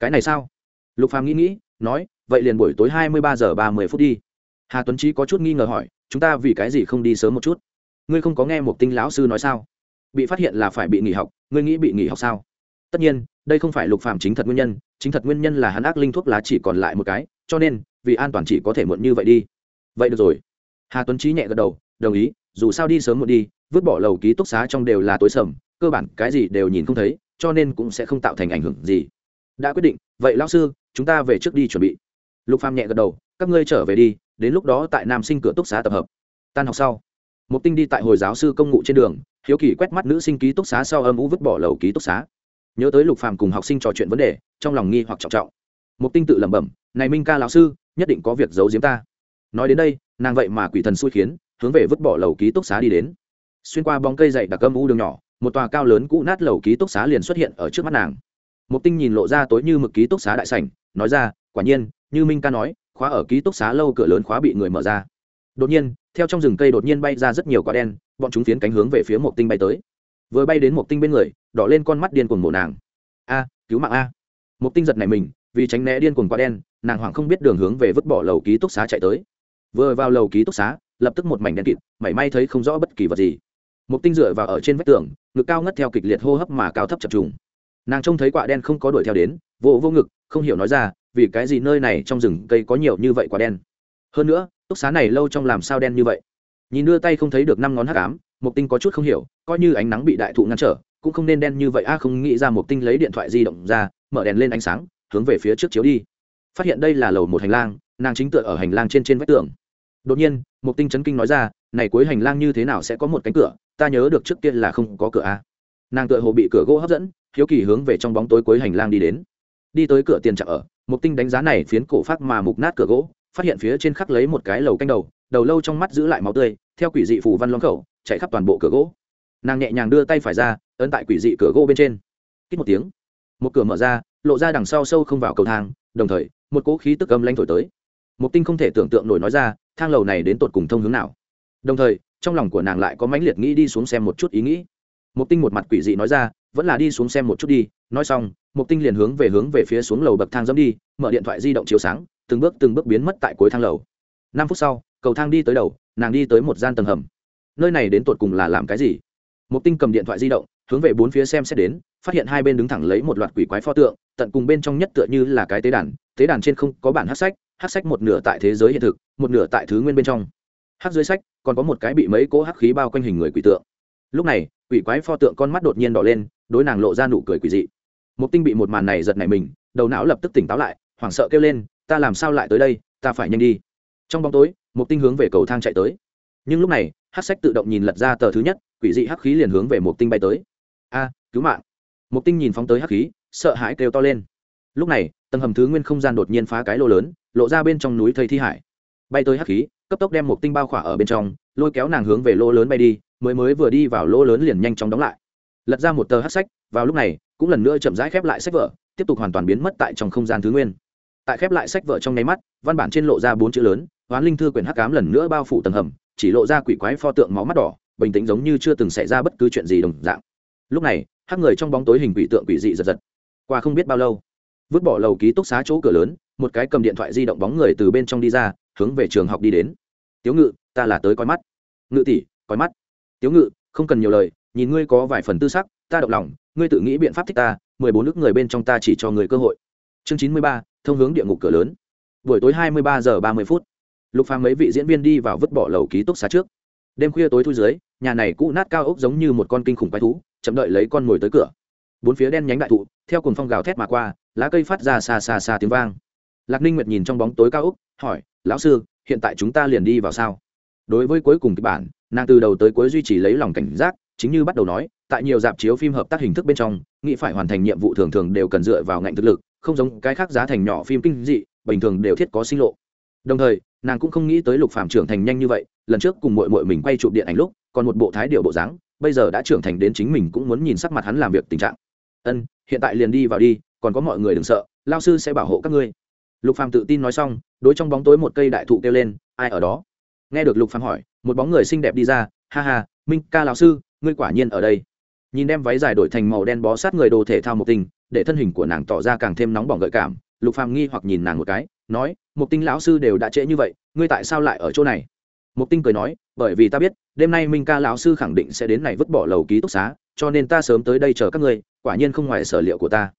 Cái này sao? Lục phàm nghĩ nghĩ, nói, vậy liền buổi tối hai mươi ba giờ ba mươi phút đi. Hà tuấn trí có chút nghi ngờ hỏi, chúng ta vì cái gì không đi sớm một chút? Ngươi không có nghe một tinh lão sư nói sao? Bị phát hiện là phải bị nghỉ học, ngươi nghĩ bị nghỉ học sao? Tất nhiên, đây không phải lục phạm chính thật nguyên nhân, chính thật nguyên nhân là hắn ác linh thuốc lá chỉ còn lại một cái, cho nên, vì an toàn chỉ có thể muộn như vậy đi. Vậy được rồi. Hà tuấn trí nhẹ gật đầu, đồng ý, dù sao đi sớm muộn đi, vứt bỏ lầu ký túc xá trong đều là tối sầm, cơ bản cái gì đều nhìn không thấy, cho nên cũng sẽ không tạo thành ảnh hưởng gì. Đã quyết định, vậy lão sư, chúng ta về trước đi chuẩn bị. Lục phàm nhẹ gật đầu, các ngươi trở về đi, đến lúc đó tại nam sinh cửa túc xá tập hợp. Tan học sau một tinh đi tại hồi giáo sư công ngụ trên đường hiếu kỳ quét mắt nữ sinh ký túc xá sau âm u vứt bỏ lầu ký túc xá. Nhớ tới lục phàm cùng học sinh trò chuyện vấn đề, trong lòng nghi hoặc trọng trọng. Một tinh tự lẩm bẩm, này minh ca lão sư, nhất định có việc giấu giếm ta. Nói đến đây, nàng vậy mà quỷ thần xui khiến, hướng về vứt bỏ lầu ký túc xá đi đến. Xuyên qua bóng cây dậy đặc âm u đường nhỏ, một tòa cao lớn cũ nát lầu ký túc xá liền xuất hiện ở trước mắt nàng. Một tinh nhìn lộ ra tối như mực ký túc xá đại sảnh, nói ra, quả nhiên, như minh ca nói, khóa ở ký túc xá lâu cửa lớn khóa bị người mở ra. Đột nhiên, theo trong rừng cây đột nhiên bay ra rất nhiều quả đen bọn chúng phiến cánh hướng về phía một tinh bay tới. Vừa bay đến một tinh bên người, đỏ lên con mắt điên cuồng mổ nàng. A, cứu mạng a. Một tinh giật này mình, vì tránh né điên cuồng quả đen, nàng hoảng không biết đường hướng về vứt bỏ lầu ký túc xá chạy tới. Vừa vào lầu ký túc xá, lập tức một mảnh đen kịt, mảy may thấy không rõ bất kỳ vật gì. Một tinh dựa vào ở trên vách tường, ngực cao ngất theo kịch liệt hô hấp mà cao thấp chập trùng. Nàng trông thấy quả đen không có đuổi theo đến, vô vô ngực, không hiểu nói ra, vì cái gì nơi này trong rừng cây có nhiều như vậy quả đen? Hơn nữa, túc xá này lâu trong làm sao đen như vậy? Nhìn đưa tay không thấy được năm ngón hắc ám mục tinh có chút không hiểu, coi như ánh nắng bị đại thụ ngăn trở, cũng không nên đen như vậy. A, không nghĩ ra mục tinh lấy điện thoại di động ra, mở đèn lên ánh sáng, hướng về phía trước chiếu đi. Phát hiện đây là lầu một hành lang, nàng chính tựa ở hành lang trên trên vách tường. Đột nhiên mục tinh chấn kinh nói ra, này cuối hành lang như thế nào sẽ có một cánh cửa? Ta nhớ được trước tiên là không có cửa a. Nàng tựa hồ bị cửa gỗ hấp dẫn, hiếu kỳ hướng về trong bóng tối cuối hành lang đi đến. Đi tới cửa tiền chạm ở mục tinh đánh giá này phiến cổ phát mà mục nát cửa gỗ, phát hiện phía trên khắc lấy một cái lầu canh đầu đầu lâu trong mắt giữ lại máu tươi, theo quỷ dị phù văn long khẩu, chạy khắp toàn bộ cửa gỗ. Nàng nhẹ nhàng đưa tay phải ra, ấn tại quỷ dị cửa gỗ bên trên. Kích một tiếng, một cửa mở ra, lộ ra đằng sau sâu không vào cầu thang, đồng thời, một cỗ khí tức âm lanh thổi tới. Mục tinh không thể tưởng tượng nổi nói ra, thang lầu này đến tột cùng thông hướng nào. Đồng thời, trong lòng của nàng lại có mãnh liệt nghĩ đi xuống xem một chút ý nghĩ. Mục tinh một mặt quỷ dị nói ra, vẫn là đi xuống xem một chút đi. Nói xong, mục tinh liền hướng về hướng về phía xuống lầu bậc thang dẫm đi, mở điện thoại di động chiếu sáng, từng bước từng bước biến mất tại cuối thang lầu. Năm phút sau cầu thang đi tới đầu, nàng đi tới một gian tầng hầm. Nơi này đến tột cùng là làm cái gì? Một tinh cầm điện thoại di động, hướng về bốn phía xem xét đến, phát hiện hai bên đứng thẳng lấy một loạt quỷ quái pho tượng, tận cùng bên trong nhất tựa như là cái tế đàn tế đàn trên không có bản hát sách hát sách một nửa tại thế giới hiện thực, một nửa tại thứ nguyên bên trong. Hát dưới sách, còn có một cái bị mấy cỗ hắc khí bao quanh hình người quỷ tượng. Lúc này, quỷ quái pho tượng con mắt đột nhiên đỏ lên, đối nàng lộ ra nụ cười quỷ dị. Một tinh bị một màn này giật nảy mình, đầu não lập tức tỉnh táo lại, hoảng sợ kêu lên, ta làm sao lại tới đây? Ta phải nhanh đi. Trong bóng tối một tinh hướng về cầu thang chạy tới. Nhưng lúc này hát sách tự động nhìn lật ra tờ thứ nhất, quỷ dị hắc khí liền hướng về một tinh bay tới. A, cứu mạng. Một tinh nhìn phóng tới hắc khí, sợ hãi kêu to lên. Lúc này, tầng hầm thứ nguyên không gian đột nhiên phá cái lô lớn, lộ ra bên trong núi thây thi hải. Bay tới hắc khí, cấp tốc đem một tinh bao khỏa ở bên trong, lôi kéo nàng hướng về lô lớn bay đi, mới mới vừa đi vào lô lớn liền nhanh chóng đóng lại. Lật ra một tờ hát sách, vào lúc này, cũng lần nữa chậm rãi khép lại sách vở, tiếp tục hoàn toàn biến mất tại trong không gian thứ nguyên tại khép lại sách vở trong nháy mắt, văn bản trên lộ ra bốn chữ lớn, hoán linh thư quyển hắc cám lần nữa bao phủ tầng hầm, chỉ lộ ra quỷ quái pho tượng máu mắt đỏ, bình tĩnh giống như chưa từng xảy ra bất cứ chuyện gì đồng dạng. Lúc này, hắc người trong bóng tối hình quỷ tượng quỷ dị giật giật. Qua không biết bao lâu, vứt bỏ lầu ký túc xá chỗ cửa lớn, một cái cầm điện thoại di động bóng người từ bên trong đi ra, hướng về trường học đi đến. Tiếu ngự, ta là tới coi mắt. Ngự tỷ, coi mắt. Tiếu ngự, không cần nhiều lời, nhìn ngươi có vài phần tư sắc, ta động lòng, ngươi tự nghĩ biện pháp thích ta, mười bốn nước người bên trong ta chỉ cho người cơ hội chương chín mươi ba, thông hướng địa ngục cửa lớn. Buổi tối hai mươi ba giờ ba mươi phút, lục phàm mấy vị diễn viên đi vào vứt bỏ lầu ký túc xá trước. Đêm khuya tối thu dưới, nhà này cũ nát cao ốc giống như một con kinh khủng quái thú, chậm đợi lấy con mồi tới cửa. Bốn phía đen nhánh đại thụ, theo cùng phong gào thét mà qua, lá cây phát ra xa xa xa tiếng vang. Lạc ninh nguyệt nhìn trong bóng tối cao ốc, hỏi, lão sư, hiện tại chúng ta liền đi vào sao? Đối với cuối cùng kịch bản, nàng từ đầu tới cuối duy trì lấy lòng cảnh giác, chính như bắt đầu nói, tại nhiều dạp chiếu phim hợp tác hình thức bên trong, nghĩ phải hoàn thành nhiệm vụ thường thường đều cần dựa vào ngạnh thực lực không giống cái khác giá thành nhỏ phim kinh dị, bình thường đều thiết có sinh lộ. Đồng thời, nàng cũng không nghĩ tới lục phạm trưởng thành nhanh như vậy, lần trước cùng mội mội mình quay chụp điện ảnh lúc, còn một bộ thái điệu bộ dáng, bây giờ đã trưởng thành đến chính mình cũng muốn nhìn sắc mặt hắn làm việc tình trạng. Ân, hiện tại liền đi vào đi, còn có mọi người đừng sợ lao sư sẽ bảo hộ các ngươi. Lục phàm tự tin nói xong, đối trong bóng tối một cây đại thụ kêu lên, ai ở đó? Nghe được lục phàm hỏi, một bóng người xinh đẹp đi ra, ha ha, minh ca lão sư, ngươi quả nhiên ở đây. Nhìn đem váy dài đổi thành màu đen bó sát người đồ thể thao một tình để thân hình của nàng tỏ ra càng thêm nóng bỏng gợi cảm. Lục phàm nghi hoặc nhìn nàng một cái, nói một tinh lão sư đều đã trễ như vậy, ngươi tại sao lại ở chỗ này? Một tinh cười nói, bởi vì ta biết, đêm nay minh ca lão sư khẳng định sẽ đến này vứt bỏ lầu ký túc xá, cho nên ta sớm tới đây chờ các ngươi, quả nhiên không ngoài sở liệu của ta.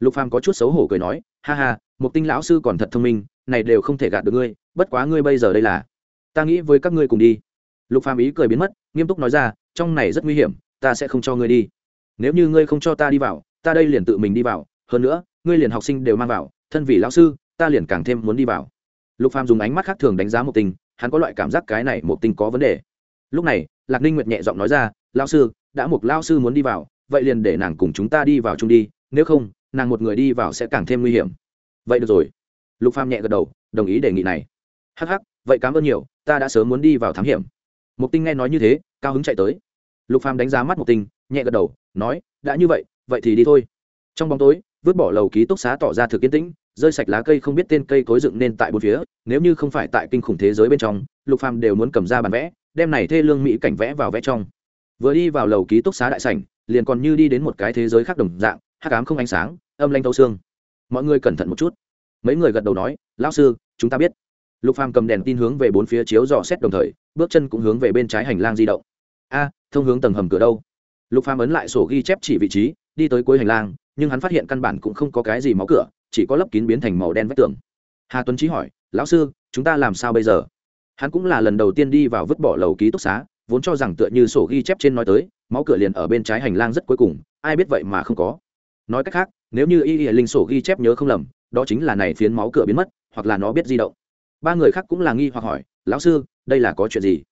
Lục phàm có chút xấu hổ cười nói, ha ha một tinh lão sư còn thật thông minh, này đều không thể gạt được ngươi, bất quá ngươi bây giờ đây là, ta nghĩ với các ngươi cùng đi. Lục phàm ý cười biến mất, nghiêm túc nói ra, trong này rất nguy hiểm, ta sẽ không cho ngươi đi. Nếu như ngươi không cho ta đi vào ta đây liền tự mình đi vào, hơn nữa, ngươi liền học sinh đều mang vào, thân vì lão sư, ta liền càng thêm muốn đi vào. Lục phàm dùng ánh mắt khác thường đánh giá một tình hắn có loại cảm giác cái này một tình có vấn đề. Lúc này, lạc ninh nguyệt nhẹ giọng nói ra, lão sư, đã một lão sư muốn đi vào, vậy liền để nàng cùng chúng ta đi vào chung đi, nếu không, nàng một người đi vào sẽ càng thêm nguy hiểm. Vậy được rồi. Lục phàm nhẹ gật đầu, đồng ý đề nghị này. Hắc hắc, vậy cảm ơn nhiều, ta đã sớm muốn đi vào thám hiểm. Mục tinh nghe nói như thế, cao hứng chạy tới. Lục phàm đánh giá mắt mục tinh, nhẹ gật đầu, nói, đã như vậy vậy thì đi thôi. Trong bóng tối, vứt bỏ lầu ký túc xá tỏ ra thực kiến tĩnh, rơi sạch lá cây không biết tên cây cối dựng nên tại bốn phía, nếu như không phải tại kinh khủng thế giới bên trong, lục phàm đều muốn cầm ra bản vẽ, đem này thê lương mỹ cảnh vẽ vào vẽ trong. Vừa đi vào lầu ký túc xá đại sảnh, liền còn như đi đến một cái thế giới khác đồng dạng, hắc ám không ánh sáng, âm lanh thấu xương. Mọi người cẩn thận một chút. Mấy người gật đầu nói, lão sư, chúng ta biết. Lục phàm cầm đèn tin hướng về bốn phía chiếu dò xét đồng thời, bước chân cũng hướng về bên trái hành lang di động. A, thông hướng tầng hầm cửa đâu? Lục phàm ấn lại sổ ghi chép chỉ vị trí đi tới cuối hành lang, nhưng hắn phát hiện căn bản cũng không có cái gì máu cửa, chỉ có lấp kín biến thành màu đen vách tường. Hà tuấn trí hỏi, lão sư, chúng ta làm sao bây giờ? Hắn cũng là lần đầu tiên đi vào vứt bỏ lầu ký túc xá, vốn cho rằng tựa như sổ ghi chép trên nói tới, máu cửa liền ở bên trái hành lang rất cuối cùng, ai biết vậy mà không có. Nói cách khác, nếu như y y linh sổ ghi chép nhớ không lầm, đó chính là này phiến máu cửa biến mất, hoặc là nó biết di động. Ba người khác cũng là nghi hoặc hỏi, lão sư, đây là có chuyện gì?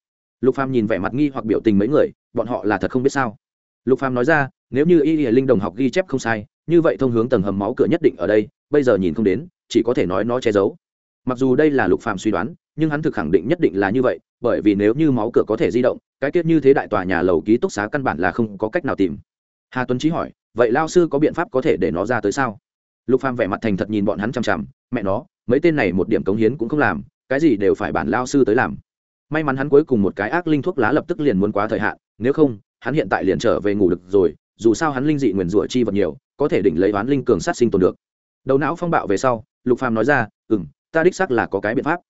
Lục phàm nhìn vẻ mặt nghi hoặc biểu tình mấy người, bọn họ là thật không biết sao? Lục phàm nói ra nếu như y y linh đồng học ghi chép không sai, như vậy thông hướng tầng hầm máu cửa nhất định ở đây, bây giờ nhìn không đến, chỉ có thể nói nó che giấu. Mặc dù đây là lục phàm suy đoán, nhưng hắn thực khẳng định nhất định là như vậy, bởi vì nếu như máu cửa có thể di động, cái tiết như thế đại tòa nhà lầu ký túc xá căn bản là không có cách nào tìm. Hà tuấn trí hỏi, vậy lao sư có biện pháp có thể để nó ra tới sao? Lục phàm vẻ mặt thành thật nhìn bọn hắn chằm chằm, mẹ nó, mấy tên này một điểm cống hiến cũng không làm, cái gì đều phải bản lao sư tới làm. May mắn hắn cuối cùng một cái ác linh thuốc lá lập tức liền muốn quá thời hạn, nếu không, hắn hiện tại liền trở về ngủ được rồi dù sao hắn linh dị nguyền rủa chi vật nhiều, có thể đỉnh lấy oán linh cường sát sinh tồn được. Đầu não phong bạo về sau, lục phàm nói ra ừ m ta đích xác là có cái biện pháp.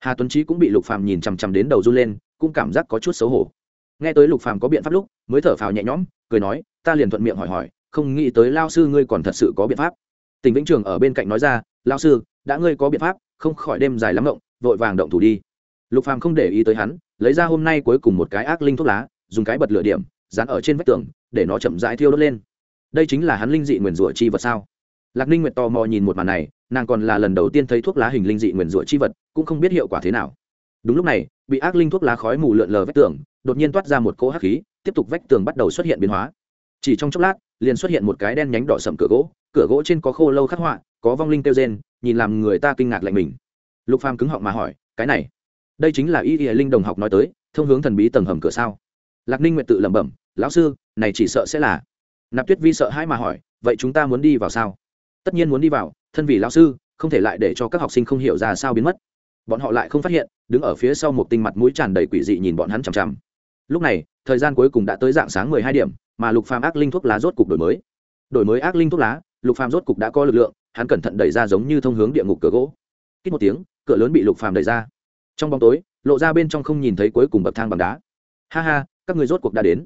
Hà tuấn trí cũng bị lục phàm nhìn chằm chằm đến đầu run lên, cũng cảm giác có chút xấu hổ. Nghe tới lục phàm có biện pháp lúc, mới thở phào nhẹ nhõm, cười nói, ta liền thuận miệng hỏi hỏi, không nghĩ tới lao sư ngươi còn thật sự có biện pháp. Tỉnh vĩnh trường ở bên cạnh nói ra, lao sư, đã ngươi có biện pháp, không khỏi đêm dài lắm động, vội vàng động thủ đi. Lục phàm không để ý tới hắn, lấy ra hôm nay cuối cùng một cái ác linh thuốc lá, dùng cái bật lửa điểm dán ở trên vách tường, để nó chậm rãi thiêu đốt lên. Đây chính là hắn linh dị nguyền rủa chi vật sao? Lạc ninh nguyệt tò mò nhìn một màn này, nàng còn là lần đầu tiên thấy thuốc lá hình linh dị nguyền rủa chi vật, cũng không biết hiệu quả thế nào. Đúng lúc này, bị ác linh thuốc lá khói mù lượn lờ vách tường, đột nhiên toát ra một cỗ hắc khí, tiếp tục vách tường bắt đầu xuất hiện biến hóa. Chỉ trong chốc lát, liền xuất hiện một cái đen nhánh đỏ sậm cửa gỗ cửa gỗ trên có khô lâu khắc họa, có vong linh kêu rên, nhìn làm người ta kinh ngạc lạnh mình. Lục phàm cứng họng mà hỏi, cái này, đây chính là y y linh đồng học nói tới, thông hướng thần bí tầng hầm cửa sao? Lạc ninh nguyện tự lẩm bẩm lão sư, này chỉ sợ sẽ là. Nạp tuyết vi sợ hãi mà hỏi, vậy chúng ta muốn đi vào sao? Tất nhiên muốn đi vào, thân vì lão sư, không thể lại để cho các học sinh không hiểu ra sao biến mất. Bọn họ lại không phát hiện, đứng ở phía sau một tinh mặt mũi tràn đầy quỷ dị nhìn bọn hắn chằm chằm. Lúc này, thời gian cuối cùng đã tới dạng sáng mười hai điểm, mà lục phàm ác linh thuốc lá rốt cục đổi mới. Đổi mới ác linh thuốc lá, lục phàm rốt cục đã có lực lượng, hắn cẩn thận đẩy ra giống như thông hướng địa ngục cửa gỗ. Kích một tiếng, cửa lớn bị lục phàm đẩy ra. Trong bóng tối, lộ ra bên trong không nhìn thấy cuối cùng bậc thang bằng đá. Ha ha, các người rốt cuộc đã đến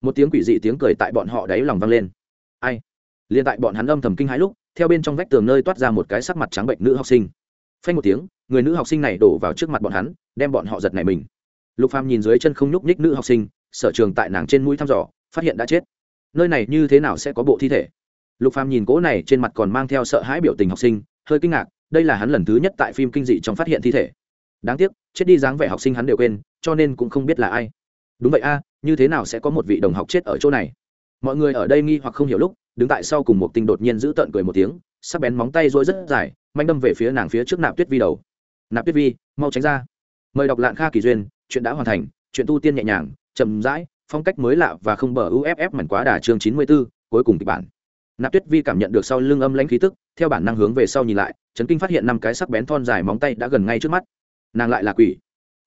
một tiếng quỷ dị tiếng cười tại bọn họ đáy lòng vang lên. Ai? Liền tại bọn hắn âm thầm kinh hãi lúc, theo bên trong vách tường nơi toát ra một cái sắc mặt trắng bệnh nữ học sinh. Phanh một tiếng, người nữ học sinh này đổ vào trước mặt bọn hắn, đem bọn họ giật nảy mình. Lục phàm nhìn dưới chân không nhúc nhích nữ học sinh, sở trường tại nàng trên mũi thăm dò, phát hiện đã chết. Nơi này như thế nào sẽ có bộ thi thể? Lục phàm nhìn cỗ này trên mặt còn mang theo sợ hãi biểu tình học sinh, hơi kinh ngạc, đây là hắn lần thứ nhất tại phim kinh dị trong phát hiện thi thể. Đáng tiếc, chết đi dáng vẻ học sinh hắn đều quên, cho nên cũng không biết là ai đúng vậy a như thế nào sẽ có một vị đồng học chết ở chỗ này? Mọi người ở đây nghi hoặc không hiểu lúc đứng tại sau cùng một tinh đột nhiên giữ tợn cười một tiếng sắc bén móng tay rối rất dài manh đâm về phía nàng phía trước nạp tuyết vi đầu. Nạp tuyết vi mau tránh ra. Mời đọc lạng kha kỳ duyên chuyện đã hoàn thành chuyện tu tiên nhẹ nhàng chậm rãi phong cách mới lạ và không bờ uff mảnh quá đà chương chín mươi 94, cuối cùng kịch bản. Nạp tuyết vi cảm nhận được sau lưng âm lãnh khí tức theo bản năng hướng về sau nhìn lại trấn kinh phát hiện năm cái sắc bén thon dài móng tay đã gần ngay trước mắt. Nàng lại là quỷ.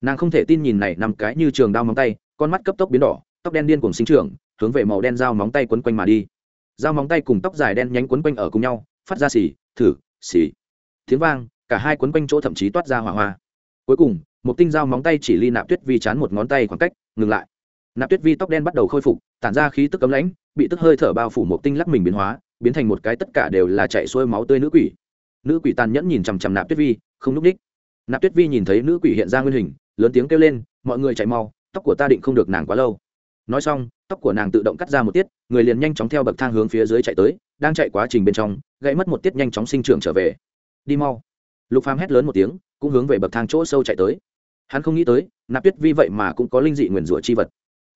Nàng không thể tin nhìn này năm cái như trường đao móng tay con mắt cấp tốc biến đỏ, tóc đen điên cùng sinh trưởng, hướng về màu đen dao móng tay quấn quanh mà đi. Dao móng tay cùng tóc dài đen nhánh quấn quanh ở cùng nhau, phát ra xì, thử, xì. Tiếng vang, cả hai quấn quanh chỗ thậm chí toát ra hỏa hoa. Cuối cùng, một tinh dao móng tay chỉ ly nạp tuyết vi chán một ngón tay khoảng cách, ngừng lại. Nạp tuyết vi tóc đen bắt đầu khôi phục, tản ra khí tức cấm lãnh, bị tức hơi thở bao phủ một tinh lắc mình biến hóa, biến thành một cái tất cả đều là chạy xuôi máu tươi nữ quỷ. Nữ quỷ tàn nhẫn nhìn chằm chằm nạp tuyết vi, không núp đích nạp tuyết vi nhìn thấy nữ quỷ hiện ra nguyên hình, lớn tiếng kêu lên, mọi người chạy mau tóc của ta định không được nàng quá lâu. Nói xong, tóc của nàng tự động cắt ra một tiết, người liền nhanh chóng theo bậc thang hướng phía dưới chạy tới, đang chạy quá trình bên trong, gãy mất một tiết nhanh chóng sinh trưởng trở về. Đi mau. Lục phàm hét lớn một tiếng, cũng hướng về bậc thang chỗ sâu chạy tới. Hắn không nghĩ tới, nạp tuyết vi vậy mà cũng có linh dị nguyền rủa chi vật.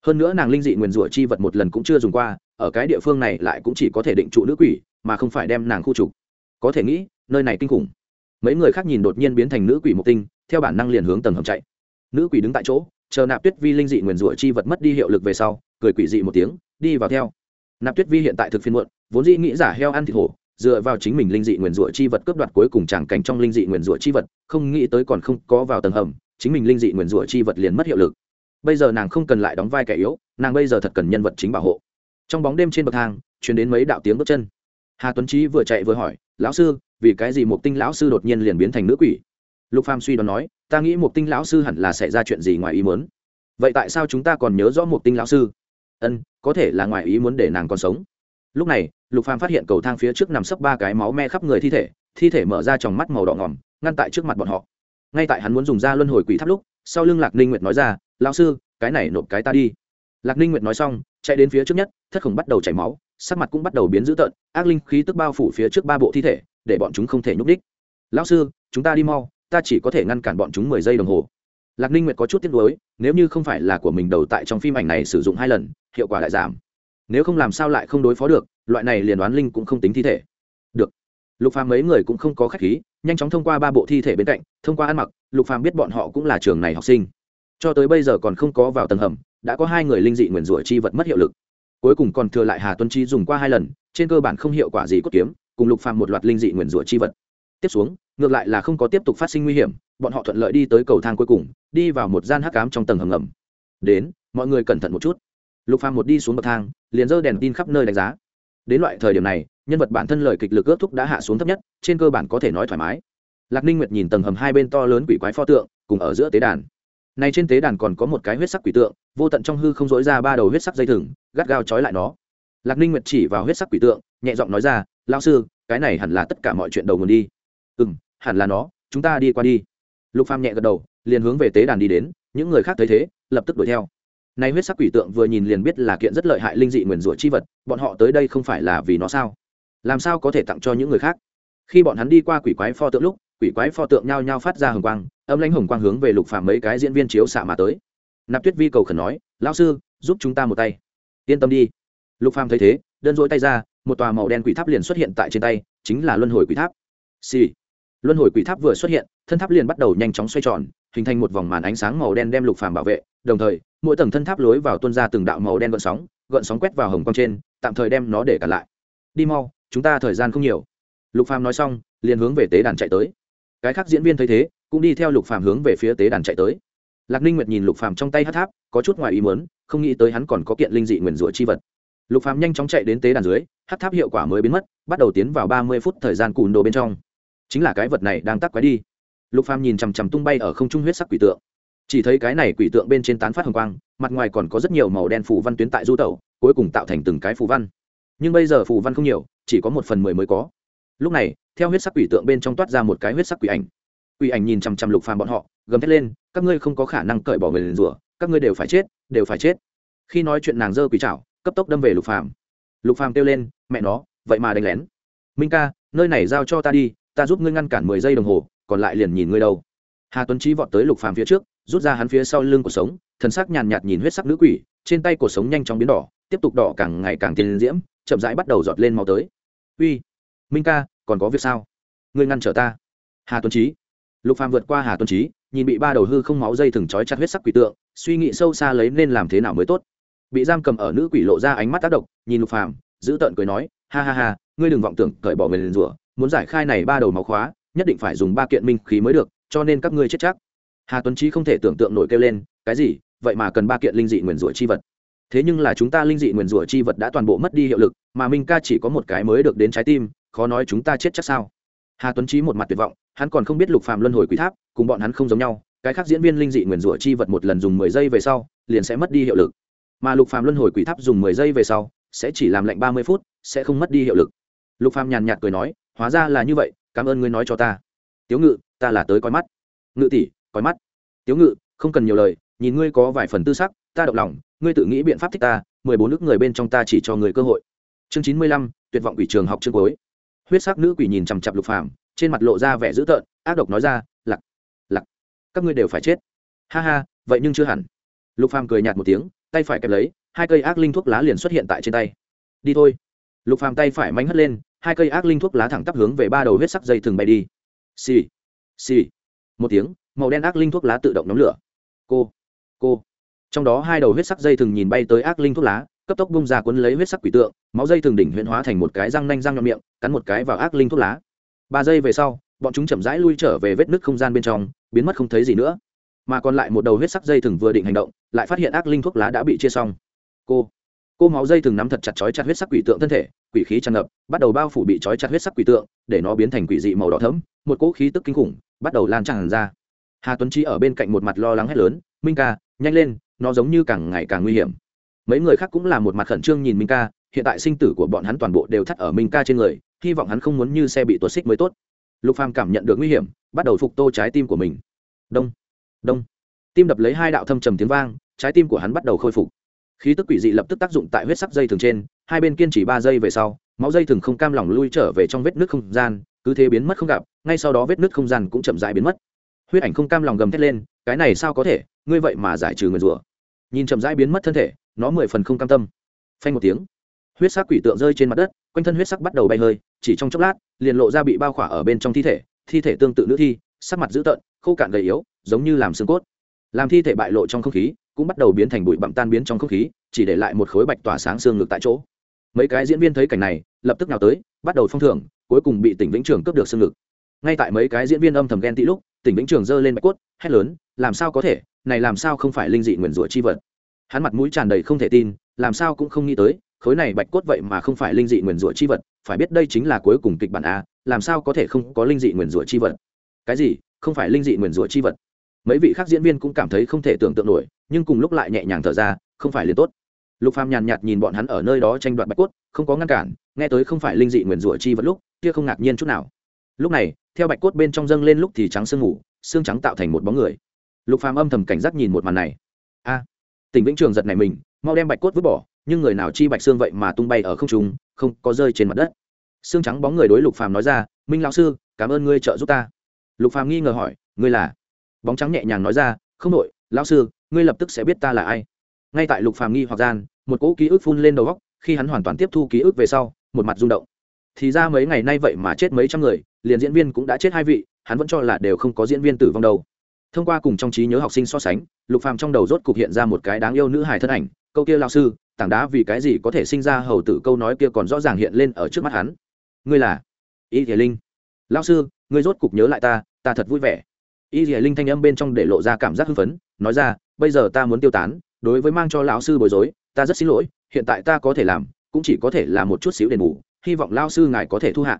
Hơn nữa nàng linh dị nguyền rủa chi vật một lần cũng chưa dùng qua, ở cái địa phương này lại cũng chỉ có thể định trụ nữ quỷ, mà không phải đem nàng khu trục. Có thể nghĩ, nơi này kinh khủng. Mấy người khác nhìn đột nhiên biến thành nữ quỷ mục tinh, theo bản năng liền hướng tầng hầm chạy. Nữ quỷ đứng tại chỗ chờ nạp tuyết vi linh dị nguyền rủa chi vật mất đi hiệu lực về sau, cười quỷ dị một tiếng, đi vào theo. Nạp tuyết vi hiện tại thực phiên muộn, vốn dĩ nghĩ giả heo ăn thịt hổ, dựa vào chính mình linh dị nguyền rủa chi vật cướp đoạt cuối cùng chẳng cảnh trong linh dị nguyền rủa chi vật, không nghĩ tới còn không có vào tầng hầm, chính mình linh dị nguyền rủa chi vật liền mất hiệu lực. Bây giờ nàng không cần lại đóng vai kẻ yếu, nàng bây giờ thật cần nhân vật chính bảo hộ. Trong bóng đêm trên bậc thang chuyển đến mấy đạo tiếng bước chân. Hà tuấn trí vừa chạy vừa hỏi, lão sư, vì cái gì một tinh lão sư đột nhiên liền biến thành nữ quỷ? Lục pham suy đoán nói ta nghĩ một tinh lão sư hẳn là xảy ra chuyện gì ngoài ý muốn. Vậy tại sao chúng ta còn nhớ rõ một tinh lão sư? Ân, có thể là ngoài ý muốn để nàng còn sống. Lúc này, lục phàm phát hiện cầu thang phía trước nằm sấp ba cái máu me khắp người thi thể thi thể mở ra tròng mắt màu đỏ ngỏm ngăn tại trước mặt bọn họ. Ngay tại hắn muốn dùng ra luân hồi quỷ tháp lúc, sau lưng lạc ninh nguyệt nói ra, lão sư, cái này nộp cái ta đi. Lạc ninh nguyệt nói xong, chạy đến phía trước nhất, thất khổng bắt đầu chảy máu, sắc mặt cũng bắt đầu biến dữ tợn, ác linh khí tức bao phủ phía trước ba bộ thi thể, để bọn chúng không thể nhúc đích lão sư, chúng ta đi mau ta chỉ có thể ngăn cản bọn chúng mười giây đồng hồ. Lạc ninh nguyệt có chút tiếc nuối, nếu như không phải là của mình đầu tại trong phim ảnh này sử dụng hai lần, hiệu quả lại giảm. Nếu không làm sao lại không đối phó được, loại này liền đoán linh cũng không tính thi thể. Được. Lục phàm mấy người cũng không có khách khí, nhanh chóng thông qua ba bộ thi thể bên cạnh, thông qua ăn mặc, lục phàm biết bọn họ cũng là trường này học sinh. Cho tới bây giờ còn không có vào tầng hầm, đã có hai người linh dị nguyền rủa chi vật mất hiệu lực. Cuối cùng còn thừa lại hà tuấn chi dùng qua hai lần, trên cơ bản không hiệu quả gì cốt kiếm, cùng lục phàm một loạt linh dị nguyền rủa chi vật. Tiếp xuống ngược lại là không có tiếp tục phát sinh nguy hiểm, bọn họ thuận lợi đi tới cầu thang cuối cùng, đi vào một gian hắc ám trong tầng hầm ngầm. Đến, mọi người cẩn thận một chút. Lục phàm một đi xuống bậc thang, liền dơ đèn tin khắp nơi đánh giá. Đến loại thời điểm này, nhân vật bản thân lời kịch lực ước thúc đã hạ xuống thấp nhất, trên cơ bản có thể nói thoải mái. Lạc ninh nguyệt nhìn tầng hầm hai bên to lớn quỷ quái pho tượng, cùng ở giữa tế đàn. Này trên tế đàn còn có một cái huyết sắc quỷ tượng, vô tận trong hư không dối ra ba đầu huyết sắc dây thừng, gắt gao trói lại nó. Lạc ninh nguyệt chỉ vào huyết sắc quỷ tượng, nhẹ giọng nói ra lao sư, cái này hẳn là tất cả mọi chuyện đầu nguồn đi. Ừ m hẳn là nó, chúng ta đi qua đi. Lục phàm nhẹ gật đầu, liền hướng về tế đàn đi đến, những người khác thấy thế, lập tức đuổi theo. Nay huyết sắc quỷ tượng vừa nhìn liền biết là kiện rất lợi hại linh dị nguyền rủa chi vật, bọn họ tới đây không phải là vì nó sao? Làm sao có thể tặng cho những người khác? Khi bọn hắn đi qua quỷ quái pho tượng lúc, quỷ quái pho tượng nhao nhao phát ra hồng quang, âm lãnh hồng quang hướng về lục phàm mấy cái diễn viên chiếu xạ mà tới. Nạp tuyết vi cầu khẩn nói, lão sư, giúp chúng ta một tay. Yên tâm đi. Lục phàm thấy thế, đơn dỗi tay ra, một tòa màu đen quỷ tháp liền xuất hiện tại trên tay, chính là luân hồi quỷ tháp. Xì、sì luân hồi quỷ tháp vừa xuất hiện, thân tháp liền bắt đầu nhanh chóng xoay tròn, hình thành một vòng màn ánh sáng màu đen đem lục phàm bảo vệ. Đồng thời, mỗi tầng thân tháp lối vào tuôn ra từng đạo màu đen gợn sóng gợn sóng quét vào hồng quang trên, tạm thời đem nó để cả lại. Đi mau, chúng ta thời gian không nhiều. Lục phàm nói xong, liền hướng về tế đàn chạy tới. Cái khác diễn viên thấy thế, cũng đi theo lục phàm hướng về phía tế đàn chạy tới. Lạc ninh nguyệt nhìn lục phàm trong tay hát tháp, có chút ngoài ý muốn, không nghĩ tới hắn còn có kiện linh dị nguyền rủa chi vật. Lục phàm nhanh chóng chạy đến tế đàn dưới, hát tháp hiệu quả mới biến mất, bắt đầu tiến vào ba mươi phút thời gian cùn đồ bên trong chính là cái vật này đang tắc quái đi. Lục phàm nhìn chằm chằm tung bay ở không trung huyết sắc quỷ tượng. Chỉ thấy cái này quỷ tượng bên trên tán phát hồng quang mặt ngoài còn có rất nhiều màu đen phủ văn tuyến tại du tẩu cuối cùng tạo thành từng cái phù văn. Nhưng bây giờ phù văn không nhiều chỉ có một phần mười mới có. Lúc này theo huyết sắc quỷ tượng bên trong toát ra một cái huyết sắc quỷ ảnh. Quỷ ảnh nhìn chằm chằm lục phàm bọn họ gầm thét lên các ngươi không có khả năng cởi bỏ người liền rủa các ngươi đều phải chết đều phải chết. Khi nói chuyện nàng dơ quỷ chảo, cấp tốc đâm về lục phàm. Lục phàm kêu lên mẹ nó vậy mà đánh lén. Minh ca nơi này giao cho ta đi ta giúp ngươi ngăn cản mười giây đồng hồ, còn lại liền nhìn ngươi đâu. Hà tuấn trí vọt tới lục phàm phía trước, rút ra hắn phía sau lưng của sống, thần sắc nhàn nhạt nhìn huyết sắc nữ quỷ, trên tay của sống nhanh chóng biến đỏ, tiếp tục đỏ càng ngày càng tiên diễm, chậm rãi bắt đầu giọt lên máu tới. Uy, minh ca, còn có việc sao? Ngươi ngăn trở ta. Hà tuấn trí lục phàm vượt qua hà tuấn trí nhìn bị ba đầu hư không máu dây thừng trói chặt huyết sắc quỷ tượng, suy nghĩ sâu xa lấy nên làm thế nào mới tốt. Bị giam cầm ở nữ quỷ lộ ra ánh mắt tác động, nhìn lục phàm, giữ tợn cười nói, ha ha ha, ngươi đừng vọng tưởng cởi bỏ người liền rủa muốn giải khai này ba đầu máu khóa, nhất định phải dùng ba kiện minh khí mới được, cho nên các ngươi chết chắc. Hà tuấn trí không thể tưởng tượng nổi kêu lên, cái gì? Vậy mà cần ba kiện linh dị nguyền rủa chi vật. Thế nhưng là chúng ta linh dị nguyền rủa chi vật đã toàn bộ mất đi hiệu lực, mà minh ca chỉ có một cái mới được đến trái tim, khó nói chúng ta chết chắc sao? Hà tuấn trí một mặt tuyệt vọng, hắn còn không biết lục phàm luân hồi quý tháp, cùng bọn hắn không giống nhau, cái khác diễn viên linh dị nguyền rủa chi vật một lần dùng mười giây về sau, liền sẽ mất đi hiệu lực. Mà lục phàm luân hồi quỷ tháp dùng mười giây về sau, sẽ chỉ làm lạnh ba mươi phút, sẽ không mất đi hiệu lực. Lục phàm nhàn nhạt cười nói hóa ra là như vậy, cảm ơn ngươi nói cho ta. Tiếu ngự, ta là tới coi mắt. Ngự tỷ, coi mắt. Tiếu ngự, không cần nhiều lời, nhìn ngươi có vài phần tư sắc, ta động lòng, ngươi tự nghĩ biện pháp thích ta, mười bốn nước người bên trong ta chỉ cho người cơ hội. Chương chín mươi lăm, tuyệt vọng quỷ trường học chương cuối. Huyết sắc nữ quỷ nhìn chằm chặp lục phàm, trên mặt lộ ra vẻ dữ tợn, ác độc nói ra lặc các ngươi đều phải chết. Ha ha, vậy nhưng chưa hẳn. Lục phàm cười nhạt một tiếng, tay phải kẹp lấy, hai cây ác linh thuốc lá liền xuất hiện tại trên tay. Đi thôi. Lục phàm tay phải mánh hất lên hai cây ác linh thuốc lá thẳng tắp hướng về ba đầu huyết sắc dây thừng bay đi. Xì xì. Một tiếng, màu đen ác linh thuốc lá tự động nhóm lửa. Cô cô. Trong đó hai đầu huyết sắc dây thừng nhìn bay tới ác linh thuốc lá, cấp tốc bung ra cuốn lấy huyết sắc quỷ tượng, máu dây thường đỉnh huyễn hóa thành một cái răng nanh răng nhọn miệng, cắn một cái vào ác linh thuốc lá. Ba giây về sau, bọn chúng chậm rãi lui trở về vết nứt không gian bên trong, biến mất không thấy gì nữa. Mà còn lại một đầu huyết sắc dây thừng vừa định hành động, lại phát hiện ác linh thuốc lá đã bị chia xong. Cô cô máu dây thường nắm thật chặt chói chặt huyết sắc quỷ tượng thân thể, quỷ khí tràn ngập, bắt đầu bao phủ bị chói chặt huyết sắc quỷ tượng, để nó biến thành quỷ dị màu đỏ thẫm, một cỗ khí tức kinh khủng bắt đầu lan tràn ra. Hà tuấn trí ở bên cạnh một mặt lo lắng hét lớn, minh ca, nhanh lên, nó giống như càng ngày càng nguy hiểm. Mấy người khác cũng là một mặt khẩn trương nhìn minh ca, hiện tại sinh tử của bọn hắn toàn bộ đều thắt ở minh ca trên người, hy vọng hắn không muốn như xe bị tuột xích mới tốt. Lục phàm cảm nhận được nguy hiểm, bắt đầu phục tô trái tim của mình. Đông đông. Tim đập lấy hai đạo thâm trầm tiếng vang, trái tim của hắn bắt đầu khôi phục khí tức quỷ dị lập tức tác dụng tại huyết sắc dây thường trên, hai bên kiên trì ba giây về sau, máu dây thường không cam lòng lui trở về trong vết nước không gian, cứ thế biến mất không gặp, ngay sau đó vết nước không gian cũng chậm rãi biến mất. Huyết ảnh không cam lòng gầm thét lên, cái này sao có thể? Ngươi vậy mà giải trừ người rùa? nhìn chậm rãi biến mất thân thể, nó mười phần không cam tâm. Phanh một tiếng, huyết sắc quỷ tượng rơi trên mặt đất, quanh thân huyết sắc bắt đầu bay hơi, chỉ trong chốc lát, liền lộ ra bị bao khỏa ở bên trong thi thể thi thể tương tự nữ thi, sắc mặt dữ tợn, khô cạn gầy yếu, giống như làm xương cốt. Làm thi thể bại lộ trong không khí cũng bắt đầu biến thành bụi bặm tan biến trong không khí, chỉ để lại một khối bạch tỏa sáng xương ngực tại chỗ. Mấy cái diễn viên thấy cảnh này, lập tức nào tới, bắt đầu phong thưởng, cuối cùng bị tỉnh vĩnh trường cướp được xương ngực. Ngay tại mấy cái diễn viên âm thầm ghen tị lúc, tỉnh vĩnh trường giơ lên bạch cốt, hét lớn, làm sao có thể? Này làm sao không phải linh dị nguyền rủa chi vật? Hắn mặt mũi tràn đầy không thể tin, làm sao cũng không nghĩ tới, khối này bạch cốt vậy mà không phải linh dị nguyền rủa chi vật, phải biết đây chính là cuối cùng kịch bản a, làm sao có thể không có linh dị nguyền rủa chi vật? Cái gì? Không phải linh dị nguyền rủa chi vật? Mấy vị khác diễn viên cũng cảm thấy không thể tưởng tượng nổi nhưng cùng lúc lại nhẹ nhàng thở ra, không phải liền tốt. Lục phàm nhàn nhạt nhìn bọn hắn ở nơi đó tranh đoạt bạch cốt, không có ngăn cản, nghe tới không phải linh dị nguyền rủa chi vật lúc, kia không ngạc nhiên chút nào. Lúc này, theo bạch cốt bên trong dâng lên lúc thì trắng sương ngủ xương trắng tạo thành một bóng người. Lục phàm âm thầm cảnh giác nhìn một màn này. A, tỉnh vĩnh trường giật này mình, mau đem bạch cốt vứt bỏ, nhưng người nào chi bạch xương vậy mà tung bay ở không trung, không có rơi trên mặt đất. Xương trắng bóng người đối lục phàm nói ra, minh lão sư, cảm ơn ngươi trợ giúp ta. Lục phàm nghi ngờ hỏi, ngươi là? Bóng trắng nhẹ nhàng nói ra, không đội, lão sư ngươi lập tức sẽ biết ta là ai. Ngay tại lục phàm nghi hoặc gian, một cỗ ký ức phun lên đầu góc khi hắn hoàn toàn tiếp thu ký ức về sau, một mặt rung động. Thì ra mấy ngày nay vậy mà chết mấy trăm người, liền diễn viên cũng đã chết hai vị, hắn vẫn cho là đều không có diễn viên tử vong đâu. Thông qua cùng trong trí nhớ học sinh so sánh, lục phàm trong đầu rốt cục hiện ra một cái đáng yêu nữ hài thân ảnh, câu kia lao sư, tảng đá vì cái gì có thể sinh ra hầu tử câu nói kia còn rõ ràng hiện lên ở trước mắt hắn. Ngươi là y thể linh. Lao sư, ngươi rốt cục nhớ lại ta ta thật vui vẻ. Y thể linh thanh âm bên trong để lộ ra cảm giác hưng phấn nói ra, bây giờ ta muốn tiêu tán, đối với mang cho lão sư bối rối, ta rất xin lỗi, hiện tại ta có thể làm, cũng chỉ có thể là một chút xíu đền bù, hy vọng lao sư ngài có thể thu hạ.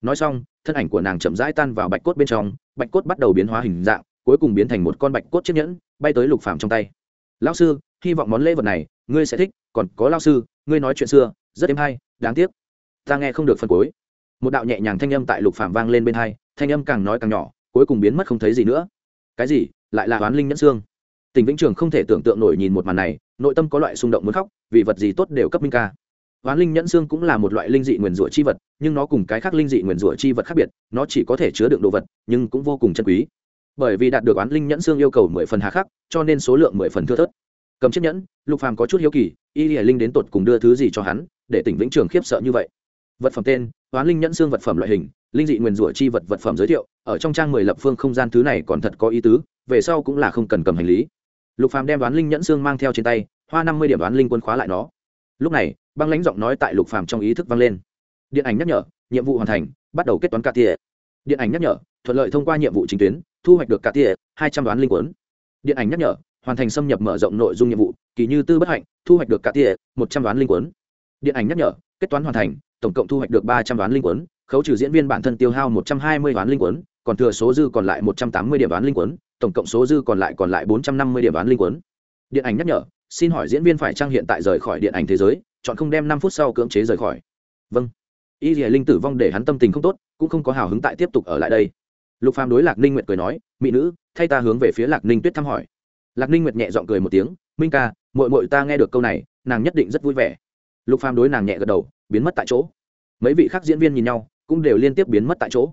Nói xong, thân ảnh của nàng chậm rãi tan vào bạch cốt bên trong, bạch cốt bắt đầu biến hóa hình dạng, cuối cùng biến thành một con bạch cốt chiếc nhẫn, bay tới lục phàm trong tay. Lão sư, hy vọng món lễ vật này, ngươi sẽ thích, còn có lão sư, ngươi nói chuyện xưa, rất êm hay, đáng tiếc. Ta nghe không được phân cuối. Một đạo nhẹ nhàng thanh âm tại lục phàm vang lên bên hai, thanh âm càng nói càng nhỏ, cuối cùng biến mất không thấy gì nữa. Cái gì? Lại là oán linh nhẫn xương? Tình vĩnh trường không thể tưởng tượng nổi nhìn một màn này, nội tâm có loại xung động muốn khóc, vì vật gì tốt đều cấp minh ca. Hoán linh nhẫn xương cũng là một loại linh dị nguyền rủa chi vật, nhưng nó cùng cái khác linh dị nguyền rủa chi vật khác biệt, nó chỉ có thể chứa đựng đồ vật, nhưng cũng vô cùng chân quý. Bởi vì đạt được oán linh nhẫn xương yêu cầu mười phần hà khắc, cho nên số lượng mười phần thưa thớt. Cầm chiếc nhẫn, lục phàm có chút hiếu kỳ, y hiển linh đến tột cùng đưa thứ gì cho hắn, để tỉnh vĩnh trường khiếp sợ như vậy. Vật phẩm tên oán linh nhẫn xương vật phẩm loại hình, linh dị nguyền rủa chi vật vật phẩm giới thiệu, ở trong trang mười lập phương không gian thứ này còn thật có ý tứ, về sau cũng là không cần cầm hành lý lục phàm đem đoán linh nhẫn xương mang theo trên tay, hoa năm mươi điểm đoán linh quân khóa lại nó. Lúc này, băng lãnh giọng nói tại lục phàm trong ý thức vang lên. Điện ảnh nhắc nhở, nhiệm vụ hoàn thành, bắt đầu kết toán cả tỉa. Điện ảnh nhắc nhở, thuận lợi thông qua nhiệm vụ chính tuyến, thu hoạch được cả tỉa, hai trăm đoán linh quấn điện ảnh nhắc nhở, hoàn thành xâm nhập mở rộng nội dung nhiệm vụ, kỳ như tư bất hạnh, thu hoạch được cả tỉa, một trăm đoán linh quấn điện ảnh nhắc nhở, kết toán hoàn thành, tổng cộng thu hoạch được ba trăm đoán linh quấn khấu trừ diễn viên bản thân tiêu hao một trăm hai mươi đoán linh quấn còn thừa số dư còn lại một trăm tám mươi điểm đoán linh quấn tổng cộng số dư còn lại còn lại bốn trăm năm mươi điểm đoán linh quấn điện ảnh nhắc nhở, xin hỏi diễn viên phải trang hiện tại rời khỏi điện ảnh thế giới, chọn không đem năm phút sau cưỡng chế rời khỏi. Vâng. Y dìa linh tử vong để hắn tâm tình không tốt, cũng không có hào hứng tại tiếp tục ở lại đây. Lục phàm đối lạc ninh nguyệt cười nói, mỹ nữ, thay ta hướng về phía lạc ninh tuyết thăm hỏi. Lạc ninh nguyệt nhẹ giọng cười một tiếng, minh ca, muội muội ta nghe được câu này, nàng nhất định rất vui vẻ. Lục phàm đối nàng nhẹ gật đầu, biến mất tại chỗ. Mấy vị khác diễn viên nhìn nhau, cũng đều liên tiếp biến mất tại chỗ.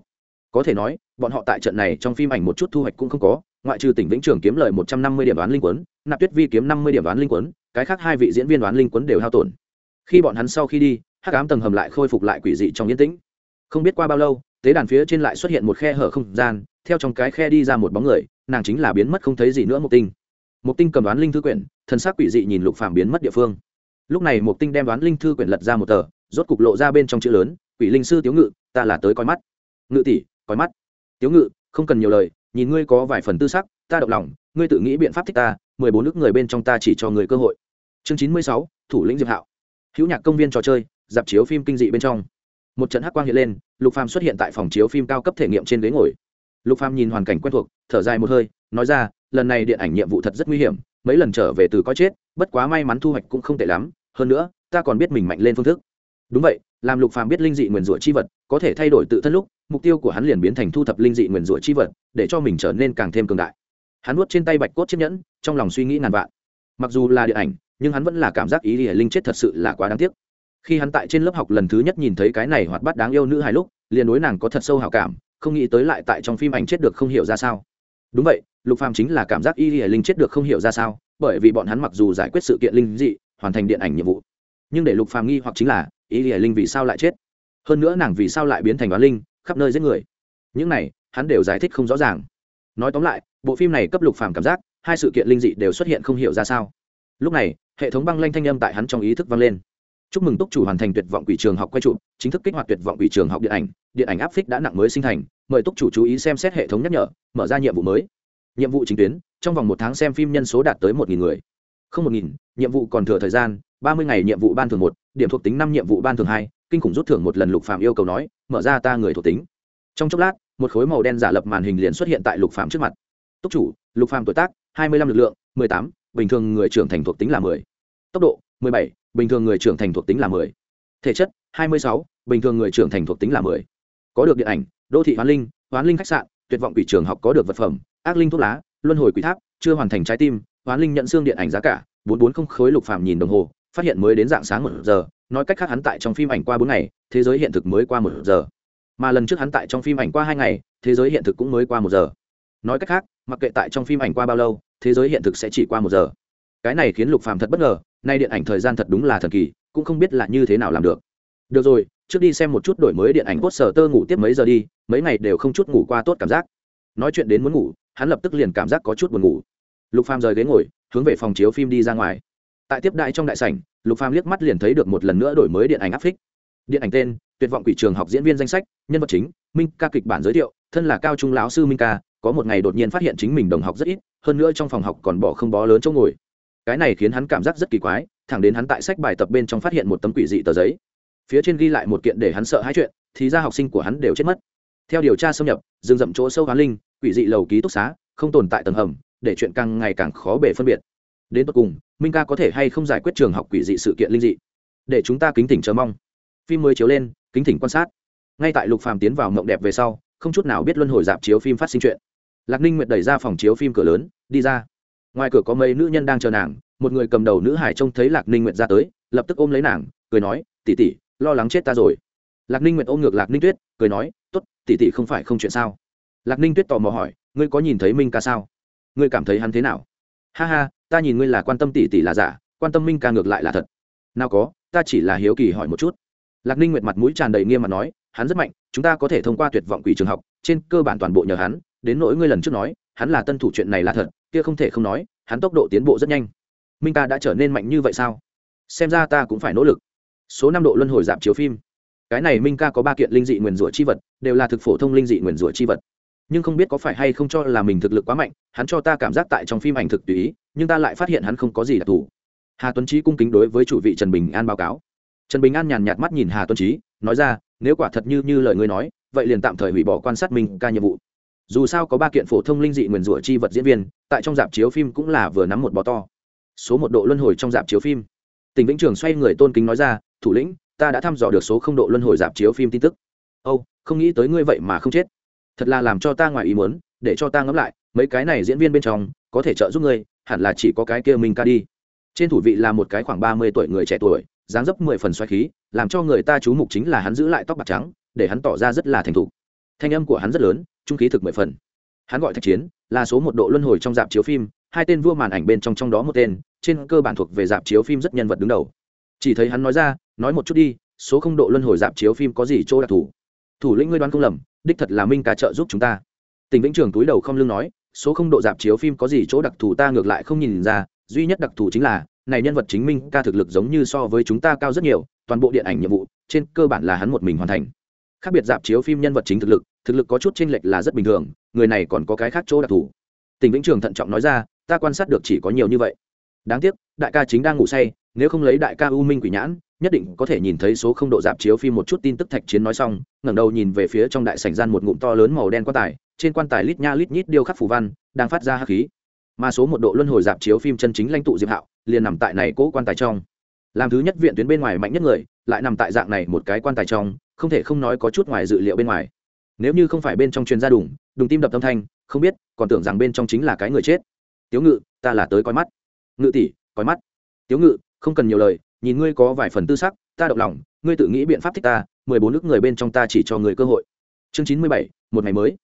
Có thể nói bọn họ tại trận này trong phim ảnh một chút thu hoạch cũng không có, ngoại trừ tỉnh vĩnh trường kiếm lời một trăm năm mươi điểm đoán linh quấn, nạp tuyết vi kiếm năm mươi điểm đoán linh quấn, cái khác hai vị diễn viên đoán linh quấn đều hao tổn. Khi bọn hắn sau khi đi, hắc ám tầng hầm lại khôi phục lại quỷ dị trong yên tĩnh. Không biết qua bao lâu, tế đàn phía trên lại xuất hiện một khe hở không gian, theo trong cái khe đi ra một bóng người, nàng chính là biến mất không thấy gì nữa một tinh. Một tinh cầm đoán linh thư quyển, thân xác quỷ dị nhìn lục phàm biến mất địa phương. Lúc này một tinh đem đoán linh thư quyển lật ra một tờ, rốt cục lộ ra bên trong chữ lớn, quỷ linh sư tiếu ngự, ta là tới coi mắt. Ngự tỷ, coi mắt tiếu ngự, không cần nhiều lời, nhìn ngươi có vài phần tư sắc, ta động lòng, ngươi tự nghĩ biện pháp thích ta, mười bốn nước người bên trong ta chỉ cho người cơ hội. Chương chín mươi sáu, thủ lĩnh diệp hạo. Hữu nhạc công viên trò chơi, dạp chiếu phim kinh dị bên trong. Một trận hắc quang hiện lên, lục phàm xuất hiện tại phòng chiếu phim cao cấp thể nghiệm trên ghế ngồi. Lục phàm nhìn hoàn cảnh quen thuộc, thở dài một hơi, nói ra, lần này điện ảnh nhiệm vụ thật rất nguy hiểm, mấy lần trở về từ có chết, bất quá may mắn thu hoạch cũng không tệ lắm, hơn nữa, ta còn biết mình mạnh lên phương thức đúng vậy, làm lục phàm biết linh dị nguyền rủa chi vật có thể thay đổi tự thân lúc, mục tiêu của hắn liền biến thành thu thập linh dị nguyền rủa chi vật, để cho mình trở nên càng thêm cường đại. Hắn nuốt trên tay bạch cốt chiếc nhẫn, trong lòng suy nghĩ ngàn vạn. Mặc dù là điện ảnh, nhưng hắn vẫn là cảm giác ý nghĩa linh chết thật sự là quá đáng tiếc. Khi hắn tại trên lớp học lần thứ nhất nhìn thấy cái này hoạt bát đáng yêu nữ hài lúc, liền đối nàng có thật sâu hào cảm, không nghĩ tới lại tại trong phim ảnh chết được không hiểu ra sao. Đúng vậy, lục phàm chính là cảm giác y nghĩa linh chết được không hiểu ra sao, bởi vì bọn hắn mặc dù giải quyết sự kiện linh dị, hoàn thành điện ảnh nhiệm vụ. Nhưng để lục phàm nghi hoặc chính là Ý hiển linh vì sao lại chết? Hơn nữa nàng vì sao lại biến thành đoán linh, khắp nơi giết người? Những này, hắn đều giải thích không rõ ràng. Nói tóm lại, bộ phim này cấp lục phàm cảm giác, hai sự kiện linh dị đều xuất hiện không hiểu ra sao. Lúc này, hệ thống băng lanh thanh âm tại hắn trong ý thức vang lên. Chúc mừng túc chủ hoàn thành tuyệt vọng quỷ trường học quay trụ, chính thức kích hoạt tuyệt vọng quỷ trường học điện ảnh điện ảnh áp phích đã nặng mới sinh thành, mời túc chủ chú ý xem xét hệ thống nhắc nhở, mở ra nhiệm vụ mới. Nhiệm vụ chính tuyến, trong vòng một tháng xem phim nhân số đạt tới một người không một nghìn, nhiệm vụ còn thừa thời gian, ba mươi ngày nhiệm vụ ban thường một, điểm thuộc tính năm nhiệm vụ ban thường hai, kinh khủng rút thưởng một lần lục phạm yêu cầu nói, mở ra ta người thuộc tính. Trong chốc lát, một khối màu đen giả lập màn hình liền xuất hiện tại lục phạm trước mặt. Túc chủ, lục phạm tuổi tác, hai mươi lăm lực lượng, mười tám, bình thường người trưởng thành thuộc tính là mười. Tốc độ, mười bảy, bình thường người trưởng thành thuộc tính là mười. Thể chất, hai mươi sáu, bình thường người trưởng thành thuộc tính là mười. Có được điện ảnh, đô thị hoán linh hoán linh khách sạn, tuyệt vọng quỷ trường học có được vật phẩm, ác linh thuốc lá, luân hồi quỷ tháp, chưa hoàn thành trái tim hoán linh nhận xương điện ảnh giá cả, bốn bốn không khối lục phàm nhìn đồng hồ, phát hiện mới đến dạng sáng một giờ, nói cách khác hắn tại trong phim ảnh qua bốn ngày, thế giới hiện thực mới qua một giờ. Mà lần trước hắn tại trong phim ảnh qua hai ngày, thế giới hiện thực cũng mới qua một giờ. Nói cách khác, mặc kệ tại trong phim ảnh qua bao lâu, thế giới hiện thực sẽ chỉ qua một giờ. Cái này khiến lục phàm thật bất ngờ, nay điện ảnh thời gian thật đúng là thần kỳ, cũng không biết là như thế nào làm được. Được rồi, trước đi xem một chút đổi mới điện ảnh cốt sở tơ ngủ tiếp mấy giờ đi, mấy ngày đều không chút ngủ qua tốt cảm giác. Nói chuyện đến muốn ngủ, hắn lập tức liền cảm giác có chút buồn ngủ lục phàm rời ghế ngồi, hướng về phòng chiếu phim đi ra ngoài. Tại tiếp đại trong đại sảnh, lục phàm liếc mắt liền thấy được một lần nữa đổi mới điện ảnh áp phích. Điện ảnh tên, tuyệt vọng quỷ trường học diễn viên danh sách, nhân vật chính, minh ca kịch bản giới thiệu, thân là cao trung lão sư minh ca, có một ngày đột nhiên phát hiện chính mình đồng học rất ít, hơn nữa trong phòng học còn bỏ không bó lớn chỗ ngồi. Cái này khiến hắn cảm giác rất kỳ quái, thẳng đến hắn tại sách bài tập bên trong phát hiện một tấm quỷ dị tờ giấy. Phía trên ghi lại một kiện để hắn sợ hai chuyện, thì ra học sinh của hắn đều chết mất. Theo điều tra xâm nhập, rừng rậm chỗ sâu hoán linh, quỷ dị lầu ký túc xá, không tồn tại tầng hầm để chuyện càng ngày càng khó bể phân biệt. Đến tận cùng, minh ca có thể hay không giải quyết trường học quỷ dị sự kiện linh dị? Để chúng ta kính tỉnh chờ mong. Phim mới chiếu lên, kính tỉnh quan sát. Ngay tại lục phàm tiến vào mộng đẹp về sau, không chút nào biết luân hồi dạp chiếu phim phát sinh chuyện. Lạc ninh nguyệt đẩy ra phòng chiếu phim cửa lớn, đi ra. Ngoài cửa có mấy nữ nhân đang chờ nàng, một người cầm đầu nữ hải trông thấy lạc ninh nguyệt ra tới, lập tức ôm lấy nàng, cười nói tỉ tỉ lo lắng chết ta rồi. Lạc ninh nguyệt ôm ngược lạc ninh tuyết, cười nói t ố t tỉ tỉ không phải không chuyện sao? Lạc ninh tuyết tò mò hỏi, ngươi có nhìn thấy minh ca sao? Ngươi cảm thấy hắn thế nào? Ha ha, ta nhìn ngươi là quan tâm tỷ tỷ là giả, quan tâm minh ca ngược lại là thật. Nào có, ta chỉ là hiếu kỳ hỏi một chút. Lạc ninh nguyệt mặt mũi tràn đầy nghiêm mặt nói, hắn rất mạnh, chúng ta có thể thông qua tuyệt vọng quỷ trường học, trên cơ bản toàn bộ nhờ hắn, đến nỗi ngươi lần trước nói, hắn là tân thủ chuyện này là thật, kia không thể không nói, hắn tốc độ tiến bộ rất nhanh. Minh ca đã trở nên mạnh như vậy sao? Xem ra ta cũng phải nỗ lực. Số năm độ luân hồi giảm chiếu phim. Cái này minh ca có ba kiện linh dị nguyền rủa chi vật, đều là thực phổ thông linh dị nguyền rủa chi vật nhưng không biết có phải hay không cho là mình thực lực quá mạnh, hắn cho ta cảm giác tại trong phim ảnh thực tùy ý, nhưng ta lại phát hiện hắn không có gì đặc thù. Hà tuấn trí cung kính đối với chủ vị trần bình an báo cáo. Trần bình an nhàn nhạt mắt nhìn hà tuấn trí nói ra, nếu quả thật như như lời ngươi nói, vậy liền tạm thời hủy bỏ quan sát mình ca nhiệm vụ. Dù sao có ba kiện phổ thông linh dị nguyền rủa chi vật diễn viên, tại trong dạp chiếu phim cũng là vừa nắm một bò to. Số một độ luân hồi trong dạp chiếu phim. Tỉnh vĩnh trường xoay người tôn kính nói ra, thủ lĩnh, ta đã thăm dò được số không độ luân hồi dạp chiếu phim tin tức. Âu, không nghĩ tới ngươi vậy mà không chết thật là làm cho ta ngoài ý muốn, để cho ta ngẫm lại, mấy cái này diễn viên bên trong, có thể trợ giúp ngươi, hẳn là chỉ có cái kia minh ca đi. Trên thủ vị là một cái khoảng ba mươi tuổi người trẻ tuổi, dáng dấp mười phần xoáy khí, làm cho người ta chú mục chính là hắn giữ lại tóc bạc trắng, để hắn tỏ ra rất là thành thục. Thanh âm của hắn rất lớn, trung khí thực mười phần. Hắn gọi thạch chiến, là số một độ luân hồi trong dạp chiếu phim, hai tên vua màn ảnh bên trong trong đó một tên, trên cơ bản thuộc về dạp chiếu phim rất nhân vật đứng đầu. Chỉ thấy hắn nói ra, nói một chút đi, số không độ luân hồi dạp chiếu phim có gì chỗ đặc thù? Thủ lĩnh ngươi đoán không lầm đích thật là minh ca trợ giúp chúng ta. Tỉnh vĩnh trường túi đầu không lưng nói, số không độ dạp chiếu phim có gì chỗ đặc thù ta ngược lại không nhìn ra, duy nhất đặc thù chính là, này nhân vật chính minh ca thực lực giống như so với chúng ta cao rất nhiều, toàn bộ điện ảnh nhiệm vụ, trên cơ bản là hắn một mình hoàn thành. Khác biệt dạp chiếu phim nhân vật chính thực lực thực lực có chút chênh lệch là rất bình thường, người này còn có cái khác chỗ đặc thù. Tỉnh vĩnh trường thận trọng nói ra, ta quan sát được chỉ có nhiều như vậy. Đáng tiếc, đại ca chính đang ngủ say nếu không lấy đại ca u minh quỷ nhãn, nhất định có thể nhìn thấy số không độ dạp chiếu phim một chút tin tức thạch chiến nói xong, ngẩng đầu nhìn về phía trong đại sảnh gian một ngụm to lớn màu đen quan tài, trên quan tài lít nha lít nhít điêu khắc phù văn, đang phát ra hắc khí. Mà số một độ luân hồi dạp chiếu phim chân chính lãnh tụ diệp hạo, liền nằm tại này cố quan tài trong. Làm thứ nhất viện tuyến bên ngoài mạnh nhất người, lại nằm tại dạng này một cái quan tài trong, không thể không nói có chút ngoài dự liệu bên ngoài. Nếu như không phải bên trong truyền gia đủng đùng tim đập âm thanh, không biết, còn tưởng rằng bên trong chính là cái người chết. Tiếu ngự, ta là tới coi mắt. Ngự tỷ, coi mắt. Tiếu ngự không cần nhiều lời, nhìn ngươi có vài phần tư sắc, ta động lòng, ngươi tự nghĩ biện pháp thích ta, mười bốn nước người bên trong ta chỉ cho người cơ hội. Chương chín mươi bảy, một ngày mới.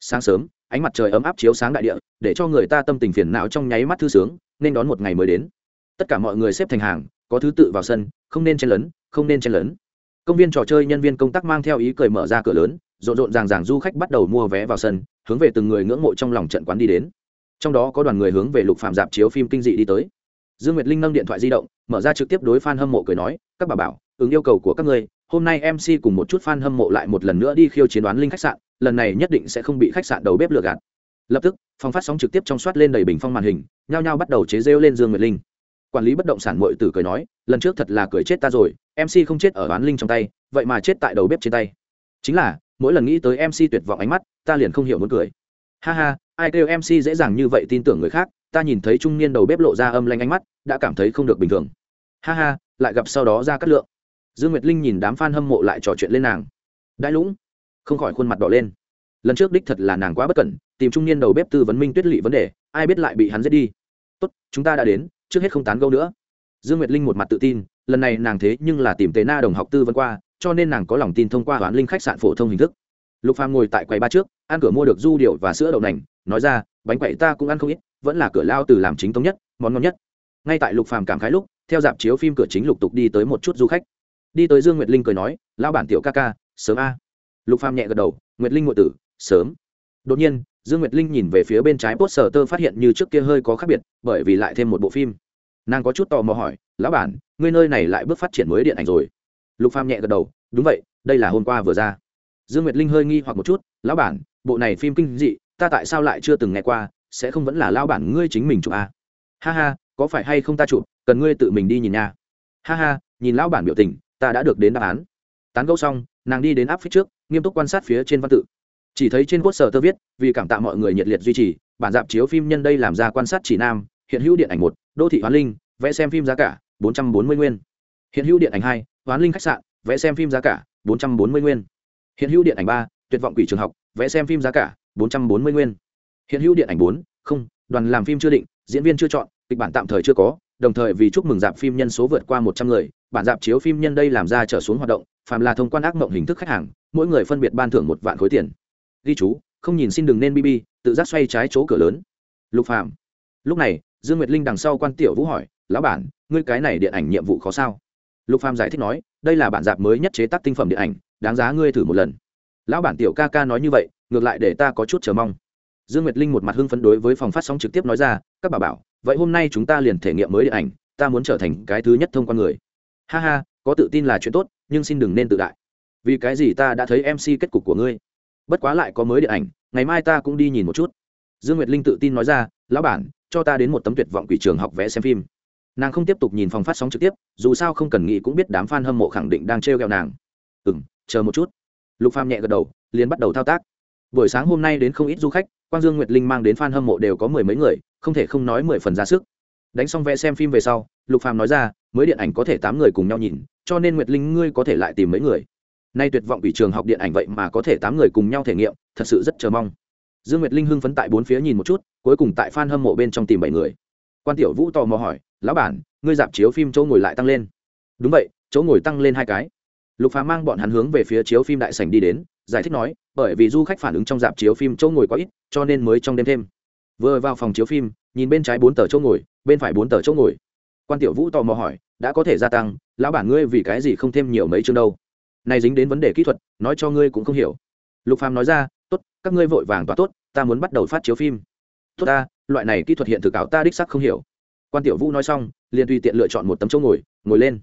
Sáng sớm, ánh mặt trời ấm áp chiếu sáng đại địa, để cho người ta tâm tình phiền não trong nháy mắt thư sướng, nên đón một ngày mới đến. Tất cả mọi người xếp thành hàng, có thứ tự vào sân, không nên chen lấn, không nên chen lấn. Công viên trò chơi nhân viên công tác mang theo ý cười mở ra cửa lớn, rộn rộn ràng ràng du khách bắt đầu mua vé vào sân, hướng về từng người ngưỡng mộ trong lòng trận quán đi đến. Trong đó có đoàn người hướng về lục phạm dạp chiếu phim kinh dị đi tới dương nguyệt linh nâng điện thoại di động, mở ra trực tiếp đối f a n hâm mộ cười nói, các bà bảo, ứng yêu cầu của các ngươi, hôm nay mc cùng một chút f a n hâm mộ lại một lần nữa đi khiêu chiến đoán linh khách sạn, lần này nhất định sẽ không bị khách sạn đầu bếp lừa gạt. Lập tức, phòng phát sóng trực tiếp trong soát lên đầy bình phong màn hình, nhao nhao bắt đầu chế rêu lên dương nguyệt linh. Quản lý bất động sản mội tử cười nói, lần trước thật là cười chết ta rồi mc không chết ở đoán linh trong tay, vậy mà chết tại đầu bếp trên tay. Chính là, mỗi lần nghĩ tới mc tuyệt vọng ánh mắt, ta liền không hiểu muốn cười. Ha ha, ai kêu mc dễ dàng như vậy tin tưởng người khác ta nhìn thấy trung niên đầu bếp lộ ra âm lanh ánh mắt, đã cảm thấy không được bình thường. Ha ha, lại gặp sau đó ra cắt lượng. Dương nguyệt linh nhìn đám f a n hâm mộ lại trò chuyện lên nàng. Đại lũng. Không khỏi khuôn mặt đỏ lên. Lần trước đích thật là nàng quá bất cẩn, tìm trung niên đầu bếp tư vấn minh tuyết lỵ vấn đề, ai biết lại bị hắn giết đi. Tốt, chúng ta đã đến, trước hết không tán gâu nữa. Dương nguyệt linh một mặt tự tin, lần này nàng thế nhưng là tìm tế na đồng học tư vấn qua, cho nên nàng có lòng tin thông qua hoán linh khách sạn phổ thông hình thức. Lục phàm ngồi tại quầy ba trước, ăn cửa mua được du điệu và sữa đậu nành, nói ra, bánh quậy ta cũng ăn không ít vẫn là cửa lao từ làm chính thống nhất, món ngon nhất. Ngay tại lục phàm cảm khái lúc, theo dạp chiếu phim cửa chính lục tục đi tới một chút du khách. Đi tới dương nguyệt linh cười nói lao bản tiểu ca ca, sớm a. Lục phàm nhẹ gật đầu, nguyệt linh ngụy tử, sớm. Đột nhiên, dương nguyệt linh nhìn về phía bên trái post sở tơ phát hiện như trước kia hơi có khác biệt, bởi vì lại thêm một bộ phim. Nàng có chút tò mò hỏi, lão bản, ngươi nơi này lại bước phát triển mới điện ảnh rồi? Lục phàm nhẹ gật đầu, đúng vậy, đây là hôm qua vừa ra. Dương nguyệt linh hơi nghi hoặc một chút, lão bản, bộ này phim kinh dị, ta tại sao lại chưa từng nghe qua sẽ không vẫn là lão bản ngươi chính mình chụp à? ha ha, có phải hay không ta chụp, cần ngươi tự mình đi nhìn nha. Ha ha, nhìn lão bản biểu tình, ta đã được đến đáp án. Tán gẫu xong, nàng đi đến áp phích trước, nghiêm túc quan sát phía trên văn tự. Chỉ thấy trên quốc sở tơ viết, vì cảm tạ mọi người nhiệt liệt duy trì, bản dạp chiếu phim nhân đây làm ra quan sát chỉ nam, hiện hữu điện ảnh một, đô thị hoán linh, vẽ xem phim giá cả, bốn trăm bốn mươi nguyên. Hiện hữu điện ảnh hai, hoán linh khách sạn, vẽ xem phim giá cả, bốn trăm bốn mươi nguyên. Hiện hữu điện ảnh ba, tuyệt vọng quỷ trường học, vẽ xem phim giá cả, bốn trăm bốn mươi nguyên hiện hữu điện ảnh bốn, không, đoàn làm phim chưa định, diễn viên chưa chọn, kịch bản tạm thời chưa có, đồng thời vì chúc mừng dạp phim nhân số vượt qua một trăm người, bản dạp chiếu phim nhân đây làm ra trở xuống hoạt động, phàm là thông quan ác mộng hình thức khách hàng, mỗi người phân biệt ban thưởng một vạn khối tiền. Ghi chú, không nhìn xin đừng nên bb tự giác xoay trái chỗ cửa lớn. Lục phạm lúc này, dương nguyệt linh đằng sau quan tiểu vũ hỏi, lão bản, ngươi cái này điện ảnh nhiệm vụ khó sao? Lục phạm giải thích nói, đây là bản dạp mới nhất chế tác tinh phẩm điện ảnh, đáng giá ngươi thử một lần. Lão bản tiểu ca ca nói như vậy, ngược lại để ta có chút chờ mong dương nguyệt linh một mặt hưng phấn đối với phòng phát sóng trực tiếp nói ra, các bà bảo, vậy hôm nay chúng ta liền thể nghiệm mới điện ảnh, ta muốn trở thành cái thứ nhất thông qua người. Ha ha, có tự tin là chuyện tốt, nhưng xin đừng nên tự đại. Vì cái gì ta đã thấy mc kết cục của ngươi? Bất quá lại có mới điện ảnh, ngày mai ta cũng đi nhìn một chút. Dương nguyệt linh tự tin nói ra, lão bản, cho ta đến một tấm tuyệt vọng quỷ trường học vẽ xem phim. Nàng không tiếp tục nhìn phòng phát sóng trực tiếp, dù sao không cần nghĩ cũng biết đám f a n hâm mộ khẳng định đang t r e o g ẹ o nàng. Ừ m chờ một chút. Lục phàm nhẹ gật đầu, liền bắt đầu thao tác buổi sáng hôm nay đến không ít du khách, quang dương, nguyệt linh mang đến f a n hâm mộ đều có mười mấy người, không thể không nói mười phần ra sức. Đánh xong vẽ xem phim về sau, lục phàm nói ra, mới điện ảnh có thể tám người cùng nhau nhìn, cho nên nguyệt linh ngươi có thể lại tìm mấy người. Nay tuyệt vọng bị trường học điện ảnh vậy mà có thể tám người cùng nhau thể nghiệm, thật sự rất chờ mong. Dương nguyệt linh hưng phấn tại bốn phía nhìn một chút, cuối cùng tại f a n hâm mộ bên trong tìm bảy người. Quan tiểu vũ tò mò hỏi, lão bản, ngươi dạp chiếu phim chỗ ngồi lại tăng lên. Đúng vậy, chỗ ngồi tăng lên hai cái. Lục Phàm mang bọn hắn hướng về phía chiếu phim đại sảnh đi đến giải thích nói, bởi vì du khách phản ứng trong dạp chiếu phim chỗ ngồi quá ít, cho nên mới trong đêm thêm. Vừa vào phòng chiếu phim, nhìn bên trái bốn tờ chỗ ngồi, bên phải bốn tờ chỗ ngồi. Quan tiểu vũ tò mò hỏi, đã có thể gia tăng, lão bản ngươi vì cái gì không thêm nhiều mấy chương đâu? Này dính đến vấn đề kỹ thuật, nói cho ngươi cũng không hiểu. Lục phàm nói ra, tốt, các ngươi vội vàng tỏa tốt, ta muốn bắt đầu phát chiếu phim. Tốt ta, loại này kỹ thuật hiện thực ảo ta đích sắc không hiểu. Quan tiểu vũ nói xong, liền tùy tiện lựa chọn một tấm chỗ ngồi ngồi lên.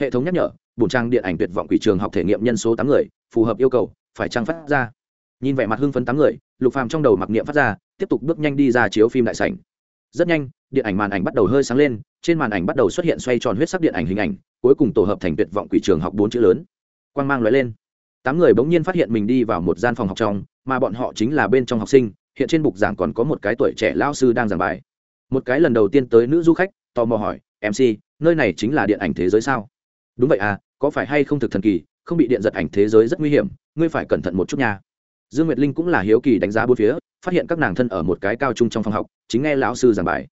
Hệ thống nhắc nhở bổn trang điện ảnh tuyệt vọng quỷ trường học thể nghiệm nhân số tám người, phù hợp yêu cầu phải trang phát ra. Nhìn vẻ mặt hưng phấn tám người, lục phàm trong đầu mặc niệm phát ra, tiếp tục bước nhanh đi ra chiếu phim đại sảnh. Rất nhanh, điện ảnh màn ảnh bắt đầu hơi sáng lên, trên màn ảnh bắt đầu xuất hiện xoay tròn huyết sắc điện ảnh hình ảnh, cuối cùng tổ hợp thành tuyệt vọng quỷ trường học bốn chữ lớn. Quang mang lóe lên. Tám người bỗng nhiên phát hiện mình đi vào một gian phòng học trong, mà bọn họ chính là bên trong học sinh, hiện trên bục giảng còn có một cái tuổi trẻ lao sư đang giảng bài. Một cái lần đầu tiên tới nữ du khách, tò mò hỏi mc nơi này chính là điện ảnh thế giới sao? Đúng vậy à có phải hay không thực thần kỳ không bị điện giật ảnh thế giới rất nguy hiểm, ngươi phải cẩn thận một chút nha. Dương nguyệt linh cũng là hiếu kỳ đánh giá bốn phía, phát hiện các nàng thân ở một cái cao trung trong phòng học, chính nghe lão sư giảng bài.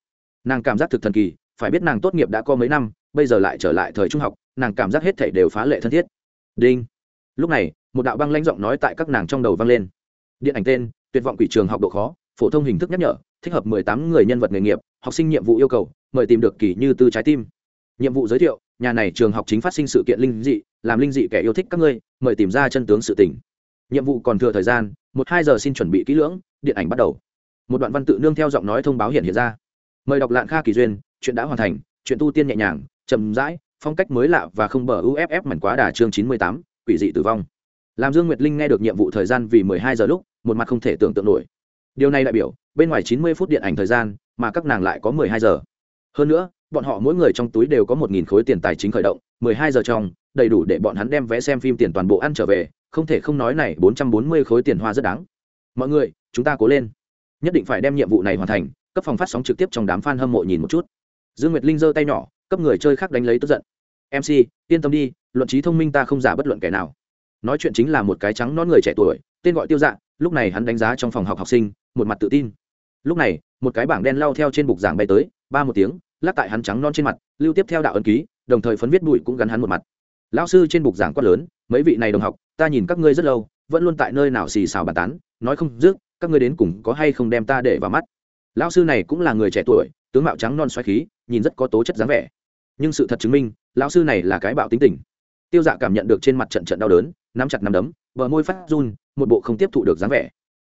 Nàng cảm giác thực thần kỳ, phải biết nàng tốt nghiệp đã có mấy năm, bây giờ lại trở lại thời trung học, nàng cảm giác hết thảy đều phá lệ thân thiết. Đinh. Lúc này, một đạo băng lãnh giọng nói tại các nàng trong đầu vang lên. Điện ảnh tên, tuyệt vọng quỷ trường học độ khó, phổ thông hình thức nhắc nhở, thích hợp mười tám người nhân vật nghề nghiệp, học sinh nhiệm vụ yêu cầu, mời tìm được kỳ như tư trái tim. Nhiệm vụ giới thiệu nhà này trường học chính phát sinh sự kiện linh dị, làm linh dị kẻ yêu thích các ngươi, mời tìm ra chân tướng sự tình. Nhiệm vụ còn thừa thời gian, một hai giờ xin chuẩn bị kỹ lưỡng, điện ảnh bắt đầu. Một đoạn văn tự nương theo giọng nói thông báo hiện hiện ra. Mời đọc lạng kha kỳ duyên, chuyện đã hoàn thành, chuyện tu tiên nhẹ nhàng, chậm rãi, phong cách mới lạ và không bờ uff mảnh quá đà chương chín mươi tám, quỷ dị tử vong. Làm dương nguyệt linh nghe được nhiệm vụ thời gian vì mười hai giờ lúc, một mặt không thể tưởng tượng nổi. Điều này đại biểu, bên ngoài chín mươi phút điện ảnh thời gian, mà các nàng lại có mười hai giờ. Hơn nữa bọn họ mỗi người trong túi đều có một nghìn khối tiền tài chính khởi động, mười hai giờ trong, đầy đủ để bọn hắn đem vé xem phim tiền toàn bộ ăn trở về, không thể không nói này bốn trăm bốn mươi khối tiền hoa rất đáng. Mọi người, chúng ta cố lên. Nhất định phải đem nhiệm vụ này hoàn thành, cấp phòng phát sóng trực tiếp trong đám fan hâm mộ nhìn một chút. Dương nguyệt linh giơ tay nhỏ, cấp người chơi khác đánh lấy tức giận. Mc yên tâm đi, luận trí thông minh ta không giả bất luận kẻ nào. Nói chuyện chính là một cái trắng non người trẻ tuổi, tên gọi tiêu dạ lúc này hắn đánh giá trong phòng học học sinh, một mặt tự tin. Lúc này, một cái bảng đen lao theo trên bục giảng bay tới, ba một tiếng lắc tại hắn trắng non trên mặt, lưu tiếp theo đạo ấn ký, đồng thời phấn viết bụi cũng gắn hắn một mặt. Lão sư trên bục giảng quát lớn, mấy vị này đồng học, ta nhìn các ngươi rất lâu, vẫn luôn tại nơi nào xì xào bàn tán, nói không dứt, các ngươi đến cùng có hay không đem ta để vào mắt. Lão sư này cũng là người trẻ tuổi, tướng mạo trắng non xoáy khí, nhìn rất có tố chất dáng vẻ. Nhưng sự thật chứng minh, lão sư này là cái bạo tính tình. Tiêu dạ cảm nhận được trên mặt trận trận đau đớn, nắm chặt nắm đấm, bờ môi phát run, một bộ không tiếp thụ được dáng vẻ.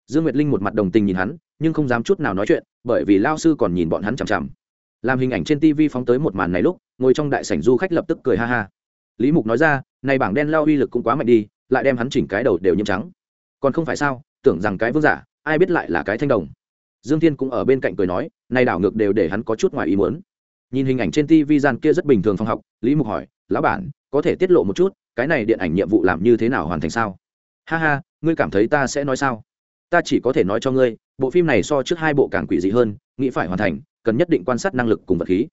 Dương nguyệt linh một mặt đồng tình nhìn hắn, nhưng không dám chút nào nói chuyện, bởi vì lao sư còn nhìn bọn hắn chằm chằm làm hình ảnh trên tv phóng tới một màn này lúc, ngồi trong đại sảnh du khách lập tức cười ha ha. Lý mục nói ra, này bảng đen lao uy lực cũng quá mạnh đi, lại đem hắn chỉnh cái đầu đều nhiễm trắng. Còn không phải sao, tưởng rằng cái vương giả, ai biết lại là cái thanh đồng. Dương thiên cũng ở bên cạnh cười nói, này đảo ngược đều để hắn có chút ngoài ý muốn. Nhìn hình ảnh trên tv gian kia rất bình thường phòng học, lý mục hỏi, lão bản, có thể tiết lộ một chút, cái này điện ảnh nhiệm vụ làm như thế nào hoàn thành sao? Ha ha, ngươi cảm thấy ta sẽ nói sao? Ta chỉ có thể nói cho ngươi, bộ phim này so trước hai bộ càng quỷ dị hơn, nghĩ phải hoàn thành cần nhất định quan sát năng lực cùng vật khí.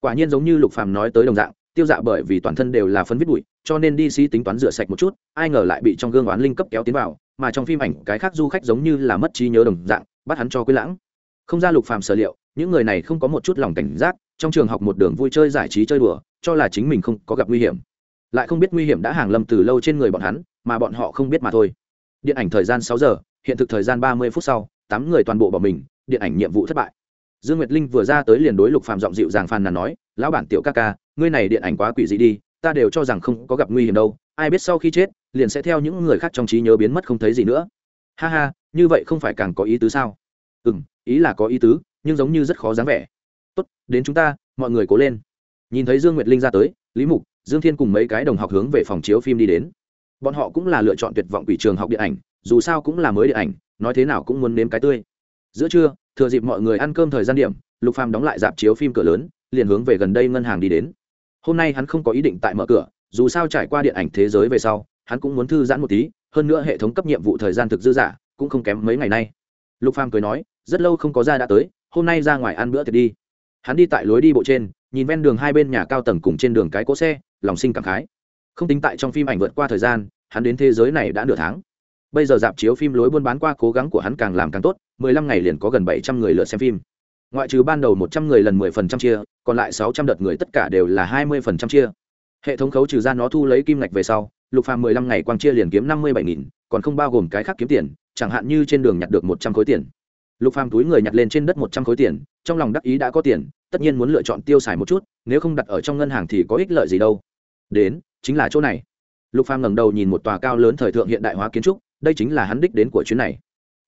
Quả nhiên giống như lục phàm nói tới đồng dạng, tiêu dạ bởi vì toàn thân đều là phấn viết bụi, cho nên đi sĩ tính toán rửa sạch một chút, ai ngờ lại bị trong gương oán linh cấp kéo tiến vào, mà trong phim ảnh cái khác du khách giống như là mất trí nhớ đồng dạng, bắt hắn cho quên lãng. Không ra lục phàm sở liệu, những người này không có một chút lòng cảnh giác, trong trường học một đường vui chơi giải trí chơi đùa, cho là chính mình không có gặp nguy hiểm. Lại không biết nguy hiểm đã hàng lâm từ lâu trên người bọn hắn, mà bọn họ không biết mà thôi. Điện ảnh thời gian sáu giờ, hiện thực thời gian ba mươi phút sau, tám người toàn bộ bỏ mình, điện ảnh nhiệm vụ thất bại dương nguyệt linh vừa ra tới liền đối lục phàm giọng dịu dàng phàn nàn nói, lão bản tiểu ca ca, ngươi này điện ảnh quá quỷ dị đi, ta đều cho rằng không có gặp nguy hiểm đâu, ai biết sau khi chết, liền sẽ theo những người khác trong trí nhớ biến mất không thấy gì nữa. Ha ha, như vậy không phải càng có ý tứ sao? Ừ m ý là có ý tứ, nhưng giống như rất khó dáng vẻ. Tốt, đến chúng ta, mọi người cố lên. Nhìn thấy dương nguyệt linh ra tới, lý mục, dương thiên cùng mấy cái đồng học hướng về phòng chiếu phim đi đến. Bọn họ cũng là lựa chọn tuyệt vọng quỷ trường học điện ảnh, dù sao cũng là mới điện ảnh, nói thế nào cũng muốn nếm cái tươi giữa trưa, thừa dịp mọi người ăn cơm thời gian điểm, lục phàm đóng lại dạp chiếu phim cửa lớn, liền hướng về gần đây ngân hàng đi đến. Hôm nay hắn không có ý định tại mở cửa, dù sao trải qua điện ảnh thế giới về sau, hắn cũng muốn thư giãn một tí, hơn nữa hệ thống cấp nhiệm vụ thời gian thực dư giả cũng không kém mấy ngày nay. Lục phàm cười nói, rất lâu không có ra đã tới, hôm nay ra ngoài ăn bữa tiệc đi. Hắn đi tại lối đi bộ trên, nhìn ven đường hai bên nhà cao tầng cùng trên đường cái cỗ xe, lòng sinh cảm khái. Không tính tại trong phim ảnh vượt qua thời gian, hắn đến thế giới này đã nửa tháng bây giờ dạp chiếu phim lối buôn bán qua cố gắng của hắn càng làm càng tốt, mười lăm ngày liền có gần bảy trăm người lượt xem phim. Ngoại trừ ban đầu một trăm người lần mười phần trăm chia, còn lại sáu trăm đợt người tất cả đều là hai mươi phần trăm chia. Hệ thống khấu trừ ra nó thu lấy kim ngạch về sau, lục phàm mười lăm ngày quang chia liền kiếm năm mươi bảy nghìn, còn không bao gồm cái khác kiếm tiền, chẳng hạn như trên đường nhặt được một trăm khối tiền. Lục phàm túi người nhặt lên trên đất một trăm khối tiền, trong lòng đắc ý đã có tiền, tất nhiên muốn lựa chọn tiêu xài một chút, nếu không đặt ở trong ngân hàng thì có ích lợi gì đâu. Đến, chính là chỗ này. Lục phàm ngẩng đầu nhìn một tòa cao lớn thời thượng hiện đại hóa kiến trúc đây chính là hắn đích đến của chuyến này.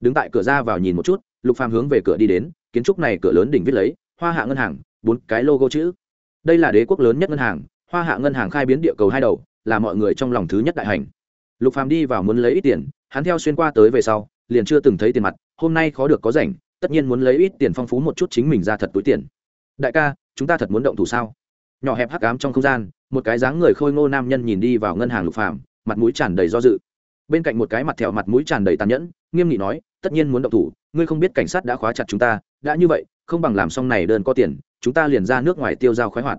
Đứng tại cửa ra vào nhìn một chút, lục phàm hướng về cửa đi đến, kiến trúc này cửa lớn đỉnh viết lấy, hoa hạ ngân hàng, bốn cái logo chữ. Đây là đế quốc lớn nhất ngân hàng, hoa hạ ngân hàng khai biến địa cầu hai đầu, là mọi người trong lòng thứ nhất đại hành. Lục phàm đi vào muốn lấy ít tiền, hắn theo xuyên qua tới về sau, liền chưa từng thấy tiền mặt, hôm nay khó được có rảnh, tất nhiên muốn lấy ít tiền phong phú một chút chính mình ra thật túi tiền. Đại ca, chúng ta thật muốn động thủ sao? Nhỏ hẹp hắc ám trong không gian, một cái dáng người khôi ngô nam nhân nhìn đi vào ngân hàng lục phàm, mặt mũi tràn đầy do dự bên cạnh một cái mặt thẹo mặt mũi tràn đầy tàn nhẫn, nghiêm nghị nói, tất nhiên muốn động thủ, ngươi không biết cảnh sát đã khóa chặt chúng ta, đã như vậy, không bằng làm xong này đơn có tiền, chúng ta liền ra nước ngoài tiêu dao khoái hoạt.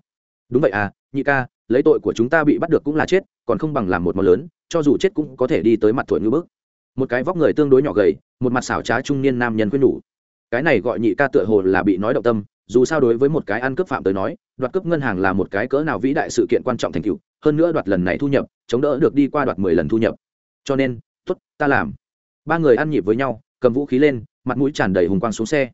Đúng vậy à nhị ca, lấy tội của chúng ta bị bắt được cũng là chết, còn không bằng làm một món lớn, cho dù chết cũng có thể đi tới mặt thuận ngư bước. Một cái vóc người tương đối nhỏ gầy, một mặt xảo trá trung niên nam nhân khuyên nhủ. Cái này gọi nhị ca tựa hồ là bị nói động tâm, dù sao đối với một cái ăn cướp phạm tới nói, đoạt cướp ngân hàng là một cái cỡ nào vĩ đại sự kiện quan trọng thành tựu, hơn nữa đoạt lần này thu nhập, chống đỡ được đi qua đoạt mười lần thu nhập cho nên t ố t ta làm. Ba người ăn nhịp với nhau, cầm vũ khí lên, mặt mũi tràn đầy hùng quang xuống xe.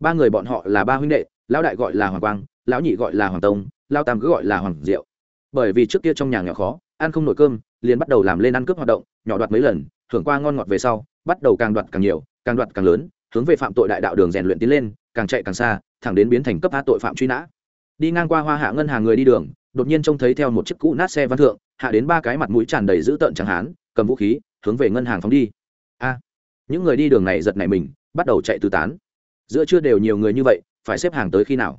Ba người bọn họ là ba huynh đệ, lão đại gọi là hoàng quang, lão nhị gọi là hoàng tông lao tam cứ gọi là hoàng diệu. Bởi vì trước kia trong nhà nghèo khó, ăn không nổi cơm, liền bắt đầu làm lên ăn cướp hoạt động, nhỏ đoạt mấy lần, thưởng qua ngon ngọt về sau, bắt đầu càng đoạt càng nhiều, càng đoạt càng lớn, hướng về phạm tội đại đạo đường rèn luyện tiến lên, càng chạy càng xa, thẳng đến biến thành cấp a tội phạm truy nã. Đi ngang qua hoa hạ ngân hàng người đi đường, đột nhiên trông thấy theo một chiếc cũ nát xe văn thượng, hạ đến ba cái mặt mũi tràn đầy dữ tợn chẳng hán cầm vũ khí, hướng về ngân hàng phóng đi. A, những người đi đường này giật nảy mình, bắt đầu chạy tứ tán. Giữa chưa đều nhiều người như vậy, phải xếp hàng tới khi nào?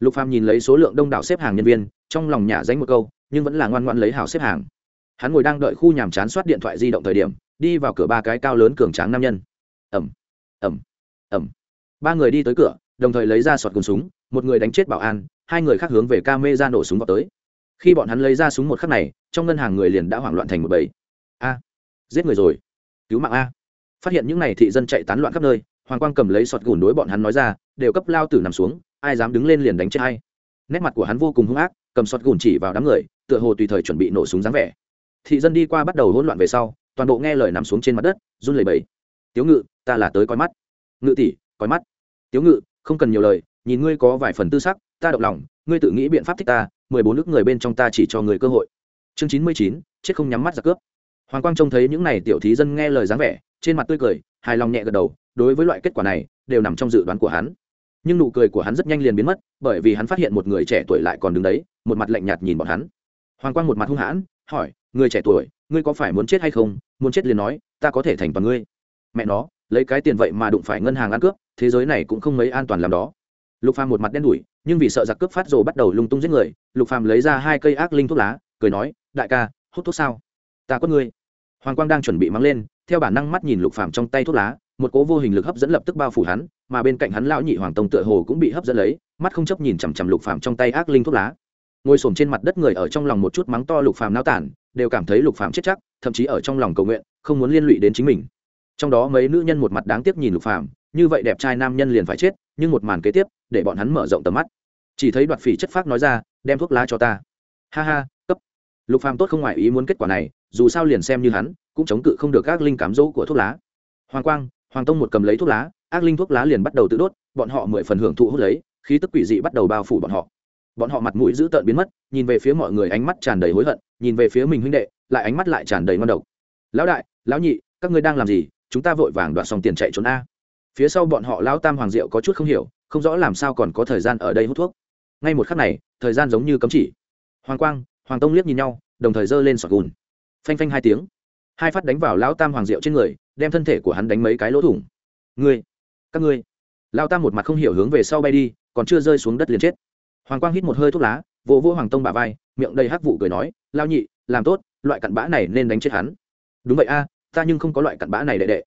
Lục phàm nhìn lấy số lượng đông đảo xếp hàng nhân viên, trong lòng nhả danh một câu, nhưng vẫn là ngoan ngoãn lấy hào xếp hàng. Hắn ngồi đang đợi khu nhàm chán soát điện thoại di động thời điểm, đi vào cửa ba cái cao lớn cường tráng nam nhân. Ẩm ẩm ẩm. Ba người đi tới cửa, đồng thời lấy ra sọt cùng súng, một người đánh chết bảo an, hai người khác hướng về ca mê ra nổ súng vào tới. Khi bọn hắn lấy ra súng một khắc này, trong ngân hàng người liền đã hoảng loạn thành một bầy a. Giết người rồi. Cứu mạng a. Phát hiện những n à y thị dân chạy tán loạn khắp nơi, hoàng quang cầm lấy sọt gùn đối bọn hắn nói ra, đều cấp lao tử nằm xuống, ai dám đứng lên liền đánh chết hay nét mặt của hắn vô cùng hung ác, cầm sọt gùn chỉ vào đám người, tựa hồ tùy thời chuẩn bị nổ súng dáng vẻ. Thị dân đi qua bắt đầu hỗn loạn về sau, toàn bộ nghe lời nằm xuống trên mặt đất, run lẩy bẩy. Tiếu ngự, ta là tới coi mắt. Ngự tỷ, coi mắt. Tiếu ngự, không cần nhiều lời, nhìn ngươi có vài phần tư sắc, ta động lòng, ngươi tự nghĩ biện pháp thích ta, mười bốn nước người bên trong ta chỉ cho người cơ hội. Chương chín mươi chín, chết không nhắm mắt ra cướp hoàng quang trông thấy những n à y tiểu thí dân nghe lời dáng vẻ, trên mặt tươi cười, hài lòng nhẹ gật đầu, đối với loại kết quả này, đều nằm trong dự đoán của hắn. Nhưng nụ cười của hắn rất nhanh liền biến mất, bởi vì hắn phát hiện một người trẻ tuổi lại còn đứng đấy, một mặt lạnh nhạt nhìn bọn hắn. Hoàng quang một mặt hung hãn, hỏi, người trẻ tuổi, ngươi có phải muốn chết hay không? Muốn chết liền nói, ta có thể thành toàn ngươi. Mẹ nó, lấy cái tiền vậy mà đụng phải ngân hàng ăn cướp, thế giới này cũng không mấy an toàn làm đó. Lục phàm một mặt đen đủi, nhưng vì sợ giặc cướp phát rồi bắt đầu lung tung giết người, lục phàm lấy ra hai cây ác linh thuốc lá, cười nói, đại ca, hút thuốc sao? Ta có ngươi. Hoàng quang đang chuẩn bị mắng lên, theo bản năng mắt nhìn lục phàm trong tay thuốc lá, một cố vô hình lực hấp dẫn lập tức bao phủ hắn, mà bên cạnh hắn lão nhị hoàng tông tựa hồ cũng bị hấp dẫn lấy, mắt không chấp nhìn chằm chằm lục phàm trong tay ác linh thuốc lá. Ngồi xổm trên mặt đất người ở trong lòng một chút mắng to lục phàm náo tản, đều cảm thấy lục phàm chết chắc, thậm chí ở trong lòng cầu nguyện, không muốn liên lụy đến chính mình. Trong đó mấy nữ nhân một mặt đáng tiếc nhìn lục phàm, như vậy đẹp trai nam nhân liền phải chết, nhưng một màn kế tiếp, để bọn hắn mở rộng tầm mắt. Chỉ thấy đoạt phỉ chất phác nói ra, đem thuốc lá cho ta. Ha ha, cấp. Lục phàm tốt không ngoài ý muốn kết quả này dù sao liền xem như hắn, cũng chống cự không được các linh cám dỗ của thuốc lá. Hoàng quang, hoàng tông một cầm lấy thuốc lá, ác linh thuốc lá liền bắt đầu tự đốt, bọn họ mười phần hưởng thụ hút lấy, khí tức quỷ dị bắt đầu bao phủ bọn họ. Bọn họ mặt mũi dữ tợn biến mất, nhìn về phía mọi người ánh mắt tràn đầy hối hận, nhìn về phía mình huynh đệ, lại ánh mắt lại tràn đầy ngon độc. Lão đại, lão nhị, các ngươi đang làm gì? Chúng ta vội vàng đoạt xong tiền chạy trốn a. Phía sau bọn họ lão tam hoàng diệu có chút không hiểu, không rõ làm sao còn có thời gian ở đây hút thuốc. Ngay một khắc này, thời gian giống như cấm chỉ. Hoàng quang, hoàng tông liếc nhìn nhau, đồng thời giơ lên sọt gùn phanh phanh hai tiếng. Hai phát đánh vào lão tam hoàng diệu trên người, đem thân thể của hắn đánh mấy cái lỗ thủng. Ngươi, các ngươi. Lão tam một mặt không hiểu hướng về sau bay đi, còn chưa rơi xuống đất liền chết. Hoàng quang hít một hơi thuốc lá, vỗ vỗ hoàng tông bà vai, miệng đầy hắc vụ cười nói lao nhị, làm tốt, loại cặn bã này nên đánh chết hắn. Đúng vậy a, ta nhưng không có loại cặn bã này đệ đệ.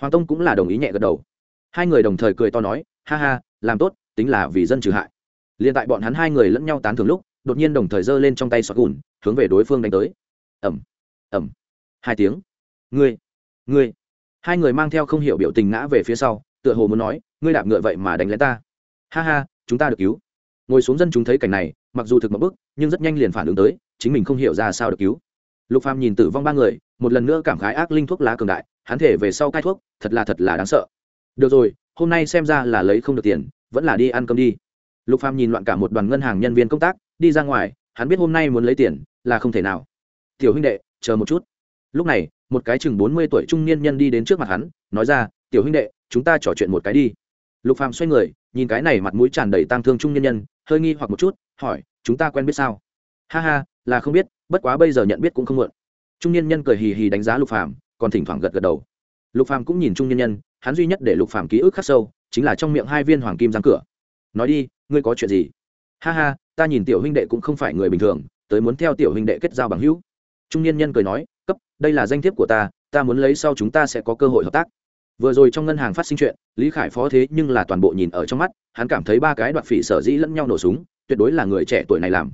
Hoàng tông cũng là đồng ý nhẹ gật đầu. Hai người đồng thời cười to nói, ha ha, làm tốt, tính là vì dân trừ hại. Liền tại bọn hắn hai người lẫn nhau tán thường lúc, đột nhiên đồng thời giơ lên trong tay sọt gùn, hướng về đối phương đánh tới. Ẩm ẩm hai tiếng. Ngươi ngươi. Hai người mang theo không hiểu biểu tình ngã về phía sau, tựa hồ muốn nói, ngươi đạp ngựa vậy mà đánh lén ta. Ha ha, chúng ta được cứu. Ngồi xuống dân chúng thấy cảnh này, mặc dù thực một bức nhưng rất nhanh liền phản ứng tới, chính mình không hiểu ra sao được cứu. Lục phàm nhìn tử vong ba người, một lần nữa cảm khái ác linh thuốc lá cường đại, hắn thể về sau cai thuốc, thật là thật là đáng sợ. Được rồi, hôm nay xem ra là lấy không được tiền, vẫn là đi ăn cơm đi. Lục phàm nhìn loạn cả một đoàn ngân hàng nhân viên công tác, đi ra ngoài, hắn biết hôm nay muốn lấy tiền, là không thể nào. Tiểu huynh đệ chờ một chút. Lúc này, một cái chừng bốn mươi tuổi trung niên nhân đi đến trước mặt hắn, nói ra, tiểu huynh đệ, chúng ta trò chuyện một cái đi. Lục phàm xoay người, nhìn cái này mặt mũi tràn đầy tang thương trung niên nhân, hơi nghi hoặc một chút, hỏi, chúng ta quen biết sao? Ha ha, là không biết, bất quá bây giờ nhận biết cũng không muộn. Trung niên nhân cười hì hì đánh giá lục phàm, còn thỉnh thoảng gật gật đầu. Lục phàm cũng nhìn trung niên nhân, hắn duy nhất để lục phàm ký ức khắc sâu, chính là trong miệng hai viên hoàng kim răng cửa. Nói đi, ngươi có chuyện gì? Ha ha, ta nhìn tiểu huynh đệ cũng không phải người bình thường, tới muốn theo tiểu huynh đệ kết giao bằng hữu trung niên nhân cười nói, cấp, đây là danh thiếp của ta ta muốn lấy sau chúng ta sẽ có cơ hội hợp tác. Vừa rồi trong ngân hàng phát sinh chuyện, lý khải phó thế nhưng là toàn bộ nhìn ở trong mắt, hắn cảm thấy ba cái đoạt phỉ sở dĩ lẫn nhau nổ súng, tuyệt đối là người trẻ tuổi này làm.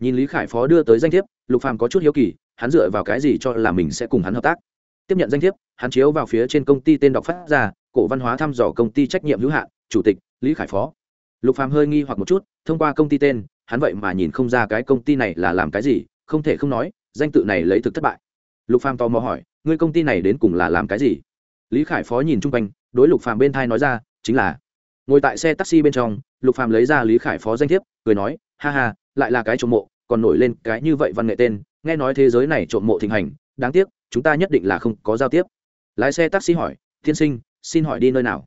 Nhìn lý khải phó đưa tới danh thiếp, lục phàm có chút hiếu kỳ, hắn dựa vào cái gì cho là mình sẽ cùng hắn hợp tác? Tiếp nhận danh thiếp, hắn chiếu vào phía trên công ty tên đọc phát ra, cổ văn hóa thăm dò công ty trách nhiệm hữu hạn, chủ tịch, lý khải phó. Lục phàm hơi nghi hoặc một chút, thông qua công ty tên, hắn vậy mà nhìn không ra cái công ty này là làm cái gì, không thể không nói danh tự này lấy thực thất bại. Lục phàm tò mò hỏi, ngươi công ty này đến cùng là làm cái gì? Lý khải phó nhìn chung quanh, đối lục phàm bên thai nói ra, chính là. Ngồi tại xe taxi bên trong, lục phàm lấy ra lý khải phó danh thiếp, cười nói, ha ha, lại là cái trộm mộ, còn nổi lên cái như vậy văn nghệ tên, nghe nói thế giới này trộm mộ thịnh hành, đáng tiếc, chúng ta nhất định là không có giao tiếp. Lái xe taxi hỏi thiên sinh, xin hỏi đi nơi nào?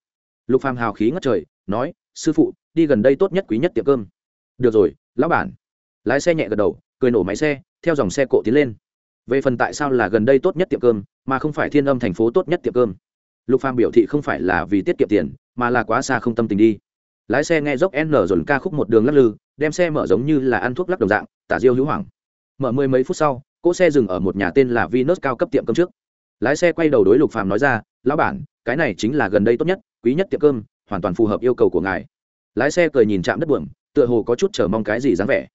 Lục phàm hào khí ngất trời, nói, sư phụ, đi gần đây tốt nhất quý nhất tiệm cơm. Được rồi, lão bản. Lái xe nhẹ gật đầu cười nổ máy xe theo dòng xe cộ tiến lên về phần tại sao là gần đây tốt nhất tiệm cơm mà không phải thiên âm thành phố tốt nhất tiệm cơm lục phàm biểu thị không phải là vì tiết kiệm tiền mà là quá xa không tâm tình đi lái xe nghe dốc n dồn ca khúc một đường lắc lư đem xe mở giống như là ăn thuốc lắc đồng dạng tả diêu hữu hoảng mở mười mấy phút sau cỗ xe dừng ở một nhà tên là vinus cao cấp tiệm cơm trước. Lái xe quay đầu đối Lục Phàm nói ra, "Lão bản, cái này chính là gần đây tốt nhất, quý nhất tiệm cơm, hoàn toàn phù hợp yêu cầu của ngài." Lái xe cười nhìn chạm đất buồm, tựa hồ có chút chờ mong cái gì dáng vẻ.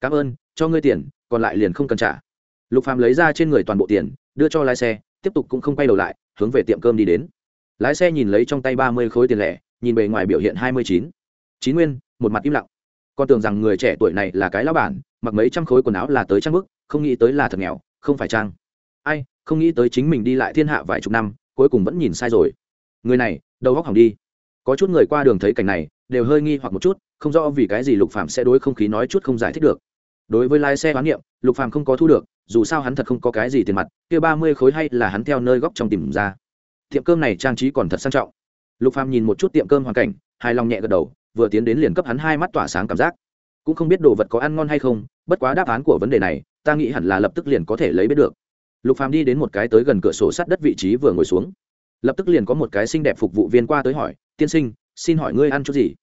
"Cảm ơn, cho ngươi tiền, còn lại liền không cần trả." Lục Phàm lấy ra trên người toàn bộ tiền, đưa cho lái xe, tiếp tục cũng không quay đầu lại, hướng về tiệm cơm đi đến. Lái xe nhìn lấy trong tay ba mươi khối tiền lẻ, nhìn bề ngoài biểu hiện hai mươi chín, chín nguyên, một mặt im lặng. Con tưởng rằng người trẻ tuổi này là cái lão bản, mặc mấy trăm khối quần áo là tới trang bức, không nghĩ tới là thật nghèo không phải trang ai không nghĩ tới chính mình đi lại thiên hạ vài chục năm cuối cùng vẫn nhìn sai rồi người này đầu góc hỏng đi có chút người qua đường thấy cảnh này đều hơi nghi hoặc một chút không rõ vì cái gì lục phạm sẽ đối không khí nói chút không giải thích được đối với lái xe bán niệm, lục phàm không có thu được, dù sao hắn thật không có cái gì tiền mặt, kia ba mươi khối hay là hắn theo nơi góc trong tìm ra. Tiệm cơm này trang trí còn thật sang trọng. Lục phàm nhìn một chút tiệm cơm hoàn cảnh, hài lòng nhẹ gật đầu, vừa tiến đến liền cấp hắn hai mắt tỏa sáng cảm giác. Cũng không biết đồ vật có ăn ngon hay không, bất quá đáp án của vấn đề này, ta nghĩ hẳn là lập tức liền có thể lấy biết được. Lục phàm đi đến một cái tới gần cửa sổ sát đất vị trí vừa ngồi xuống. Lập tức liền có một cái xinh đẹp phục vụ viên qua tới hỏi, tiên sinh, xin hỏi ngươi ăn chút gì?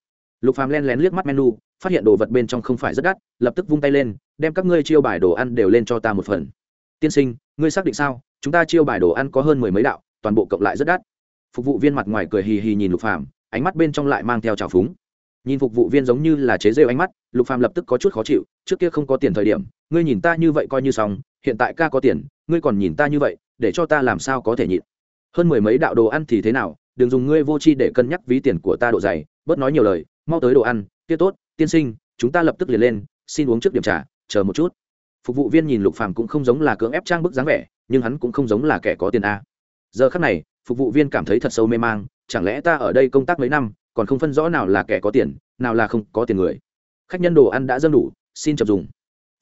Lục phàm len lén liếc mắt menu, phát hiện đồ vật bên trong không phải rất đắt, lập tức vung tay lên, đem các ngươi chiêu bài đồ ăn đều lên cho ta một phần. Tiên sinh, ngươi xác định sao? Chúng ta chiêu bài đồ ăn có hơn mười mấy đạo, toàn bộ cộng lại rất đắt. Phục vụ viên mặt ngoài cười hì hì nhìn lục phàm, ánh mắt bên trong lại mang theo trào phúng. Nhìn phục vụ viên giống như là chế rêu ánh mắt, lục phàm lập tức có chút khó chịu, trước kia không có tiền thời điểm, ngươi nhìn ta như vậy coi như xong, hiện tại ca có tiền, ngươi còn nhìn ta như vậy, để cho ta làm sao có thể nhịn. Hơn mười mấy đạo đồ ăn thì thế nào? Đừng dùng ngươi vô chi để cân nhắc ví tiền của ta độ dày, bớt nói nhiều lời mau tới đồ ăn, kia tốt, tiên sinh, chúng ta lập tức liền lên, xin uống trước điểm trà, chờ một chút. Phục vụ viên nhìn lục phàm cũng không giống là cưỡng ép trang bức dáng vẻ, nhưng hắn cũng không giống là kẻ có tiền a. Giờ khắc này, phục vụ viên cảm thấy thật sâu mê mang, chẳng lẽ ta ở đây công tác mấy năm, còn không phân rõ nào là kẻ có tiền, nào là không có tiền người. Khách nhân đồ ăn đã dâng đủ, xin chập dùng.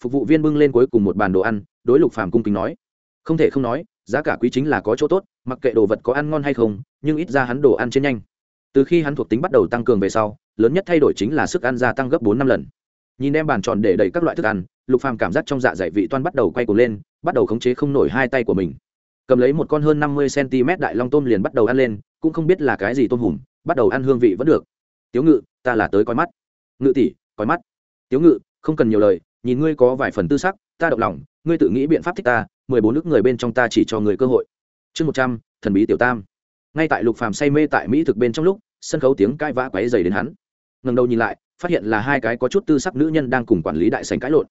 Phục vụ viên bưng lên cuối cùng một bàn đồ ăn, đối lục phàm cung kính nói. Không thể không nói, giá cả quý chính là có chỗ tốt, mặc kệ đồ vật có ăn ngon hay không, nhưng ít ra hắn đồ ăn trên nhanh từ khi hắn thuộc tính bắt đầu tăng cường về sau, lớn nhất thay đổi chính là sức ăn gia tăng gấp bốn năm lần. Nhìn em bàn tròn để đầy các loại thức ăn, lục phàm cảm giác trong dạ dày vị toan bắt đầu quay cuồng lên, bắt đầu khống chế không nổi hai tay của mình. Cầm lấy một con hơn năm mươi cm đại long tôm liền bắt đầu ăn lên, cũng không biết là cái gì tôm hùm, bắt đầu ăn hương vị vẫn được. Tiếu ngự, ta là tới coi mắt. Ngự tỷ, coi mắt. Tiếu ngự, không cần nhiều lời, nhìn ngươi có vài phần tư sắc, ta động lòng, ngươi tự nghĩ biện pháp thích ta, mười bốn nước người bên trong ta chỉ cho người cơ hội. Chương một trăm, thần bí tiểu tam. Ngay tại lục phàm say mê tại mỹ thực bên trong lúc sân khấu tiếng cãi vã quáy dày đến hắn. Ngần đầu nhìn lại, phát hiện là hai cái có chút tư sắc nữ nhân đang cùng quản lý đại sành cãi lộn.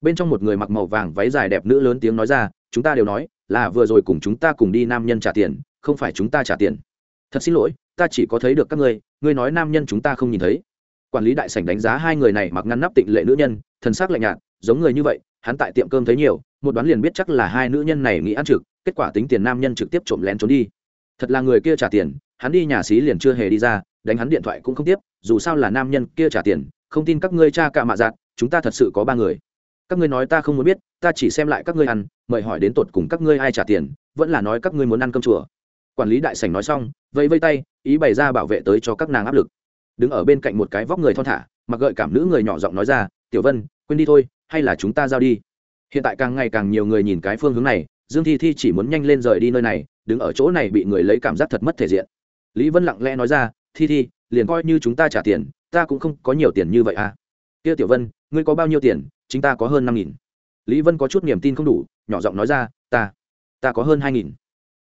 Bên trong một người mặc màu vàng váy dài đẹp nữ lớn tiếng nói ra, chúng ta đều nói, là vừa rồi cùng chúng ta cùng đi nam nhân trả tiền, không phải chúng ta trả tiền. Thật xin lỗi, ta chỉ có thấy được các ngươi ngươi nói nam nhân chúng ta không nhìn thấy. Quản lý đại sảnh đánh giá hai người này mặc ngăn nắp tịnh lệ nữ nhân, thần sắc lạnh nhạt, giống người như vậy, hắn tại tiệm cơm thấy nhiều, một đoán liền biết chắc là hai nữ nhân này nghĩ ăn trực, kết quả tính tiền nam nhân trực tiếp trộm lén trốn đi. Thật là người kia trả tiền hắn đi nhà xí liền chưa hề đi ra, đánh hắn điện thoại cũng không tiếp, dù sao là nam nhân kia trả tiền, không tin các ngươi cha cạ mạ dạn chúng ta thật sự có ba người. Các ngươi nói ta không muốn biết, ta chỉ xem lại các ngươi ăn, mời hỏi đến tột cùng các ngươi ai trả tiền, vẫn là nói các ngươi muốn ăn cơm chùa. Quản lý đại sảnh nói xong, vẫy vây tay, ý bày ra bảo vệ tới cho các nàng áp lực. Đứng ở bên cạnh một cái vóc người thon thả, mặc gợi cảm nữ người nhỏ giọng nói ra, tiểu vân, quên đi thôi, hay là chúng ta giao đi. Hiện tại càng ngày càng nhiều người nhìn cái phương hướng này, dương thi thi chỉ muốn nhanh lên rời đi nơi này, đứng ở chỗ này bị người lấy cảm giác thật mất thể diện lý vân lặng lẽ nói ra, thi thi, liền coi như chúng ta trả tiền, ta cũng không có nhiều tiền như vậy à. Kia tiểu vân, ngươi có bao nhiêu tiền? Chính ta có hơn năm nghìn. Lý vân có chút niềm tin không đủ, nhỏ giọng nói ra, ta ta có hơn hai nghìn.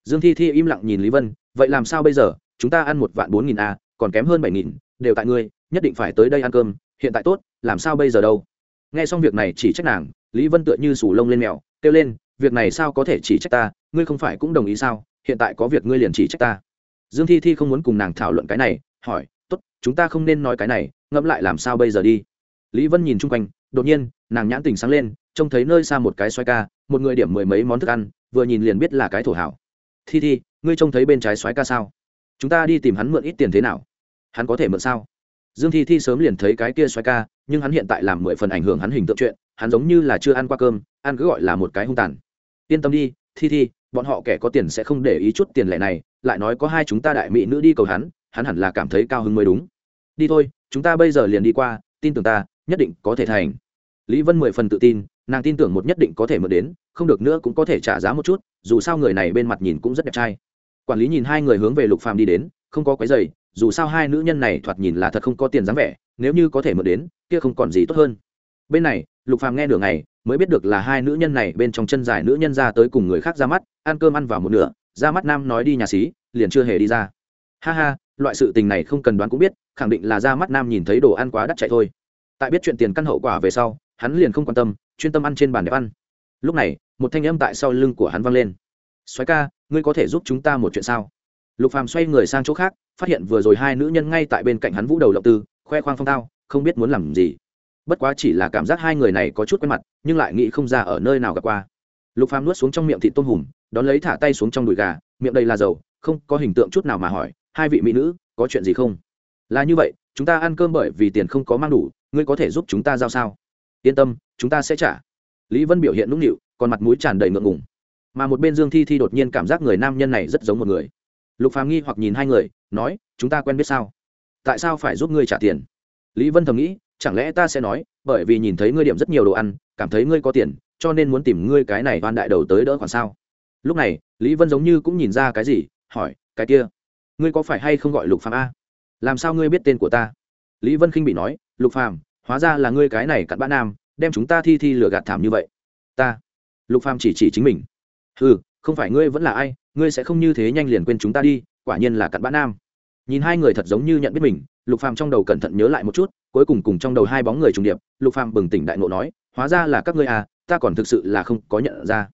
Dương thi thi im lặng nhìn lý vân, vậy làm sao bây giờ? Chúng ta ăn một vạn bốn nghìn a còn kém hơn bảy nghìn, đều tại ngươi, nhất định phải tới đây ăn cơm, hiện tại tốt, làm sao bây giờ đâu? Nghe xong việc này chỉ trách nàng, lý vân tựa như sủ lông lên mèo, kêu lên, việc này sao có thể chỉ trách ta? Ngươi không phải cũng đồng ý sao? Hiện tại có việc ngươi liền chỉ trách ta dương thi thi không muốn cùng nàng thảo luận cái này, hỏi, tốt, chúng ta không nên nói cái này, ngẫm lại làm sao bây giờ đi? Lý vân nhìn chung quanh, đột nhiên, nàng nhãn tình sáng lên, trông thấy nơi xa một cái xoái ca, một người điểm mười mấy món thức ăn, vừa nhìn liền biết là cái thổ hảo. Thi thi, ngươi trông thấy bên trái xoáy ca sao? Chúng ta đi tìm hắn mượn ít tiền thế nào? Hắn có thể mượn sao? Dương thi thi sớm liền thấy cái kia xoáy ca, nhưng hắn hiện tại làm mười phần ảnh hưởng hắn hình tượng chuyện, hắn giống như là chưa ăn qua cơm, ăn cứ gọi là một cái hung tàn. Yên tâm đi, thi thi, bọn họ kẻ có tiền sẽ không để ý chút tiền lẻ này lại nói có hai chúng ta đại mỹ nữ đi cầu hắn hắn hẳn là cảm thấy cao hứng mới đúng. Đi thôi, chúng ta bây giờ liền đi qua, tin tưởng ta, nhất định có thể thành. Lý vân mười phần tự tin, nàng tin tưởng một nhất định có thể mượn đến, không được nữa cũng có thể trả giá một chút, dù sao người này bên mặt nhìn cũng rất đẹp trai. Quản lý nhìn hai người hướng về lục phàm đi đến, không có quấy giày dù sao hai nữ nhân này thoạt nhìn là thật không có tiền dáng vẻ, nếu như có thể mượn đến, kia không còn gì tốt hơn. Bên này, lục phàm nghe nửa ngày, mới biết được là hai nữ nhân này bên trong chân dài nữ nhân ra tới cùng người khác ra mắt, ăn cơm ăn vào một nửa ra mắt nam nói đi nhà xí, liền chưa hề đi ra. Ha ha, loại sự tình này không cần đoán cũng biết, khẳng định là ra mắt nam nhìn thấy đồ ăn quá đắt chạy thôi. Tại biết chuyện tiền căn hậu quả về sau, hắn liền không quan tâm, chuyên tâm ăn trên bàn đẹp ăn. Lúc này, một thanh âm tại sau lưng của hắn vang lên. Xoáy ca, ngươi có thể giúp chúng ta một chuyện sao? Lục phàm xoay người sang chỗ khác, phát hiện vừa rồi hai nữ nhân ngay tại bên cạnh hắn vũ đầu lộng tư, khoe khoang phong tao, không biết muốn làm gì. Bất quá chỉ là cảm giác hai người này có chút quen mặt, nhưng lại nghĩ không ra ở nơi nào gặp qua. Lục phàm nuốt xuống trong miệng thịt tôm hùm đón lấy thả tay xuống trong đùi gà, miệng đầy là dầu, không có hình tượng chút nào mà hỏi, hai vị mỹ nữ, có chuyện gì không? Là như vậy, chúng ta ăn cơm bởi vì tiền không có mang đủ, ngươi có thể giúp chúng ta giao sao? Yên tâm, chúng ta sẽ trả. Lý vân biểu hiện nũng nịu còn mặt mũi tràn đầy ngượng ngùng. Mà một bên dương thi thi đột nhiên cảm giác người nam nhân này rất giống một người. Lục phàm nghi hoặc nhìn hai người, nói, chúng ta quen biết sao? Tại sao phải giúp ngươi trả tiền? Lý vân thầm nghĩ, chẳng lẽ ta sẽ nói, bởi vì nhìn thấy ngươi điểm rất nhiều đồ ăn, cảm thấy ngươi có tiền, cho nên muốn tìm ngươi cái này oan đại đầu tới đỡ khoản sao? Lúc này, lý vân giống như cũng nhìn ra cái gì, hỏi, cái kia, ngươi có phải hay không gọi lục phàm a? Làm sao ngươi biết tên của ta? Lý vân khinh bị nói, lục phàm, hóa ra là ngươi cái này cặn bã nam, đem chúng ta thi thi lừa gạt thảm như vậy. Ta? Lục phàm chỉ chỉ chính mình. Ừ không phải ngươi vẫn là ai, ngươi sẽ không như thế nhanh liền quên chúng ta đi, quả nhiên là cặn bã nam. Nhìn hai người thật giống như nhận biết mình, lục phàm trong đầu cẩn thận nhớ lại một chút, cuối cùng cùng trong đầu hai bóng người trùng điệp, lục phàm bừng tỉnh đại ngộ nói, hóa ra là các ngươi à ta còn thực sự là không có nhận ra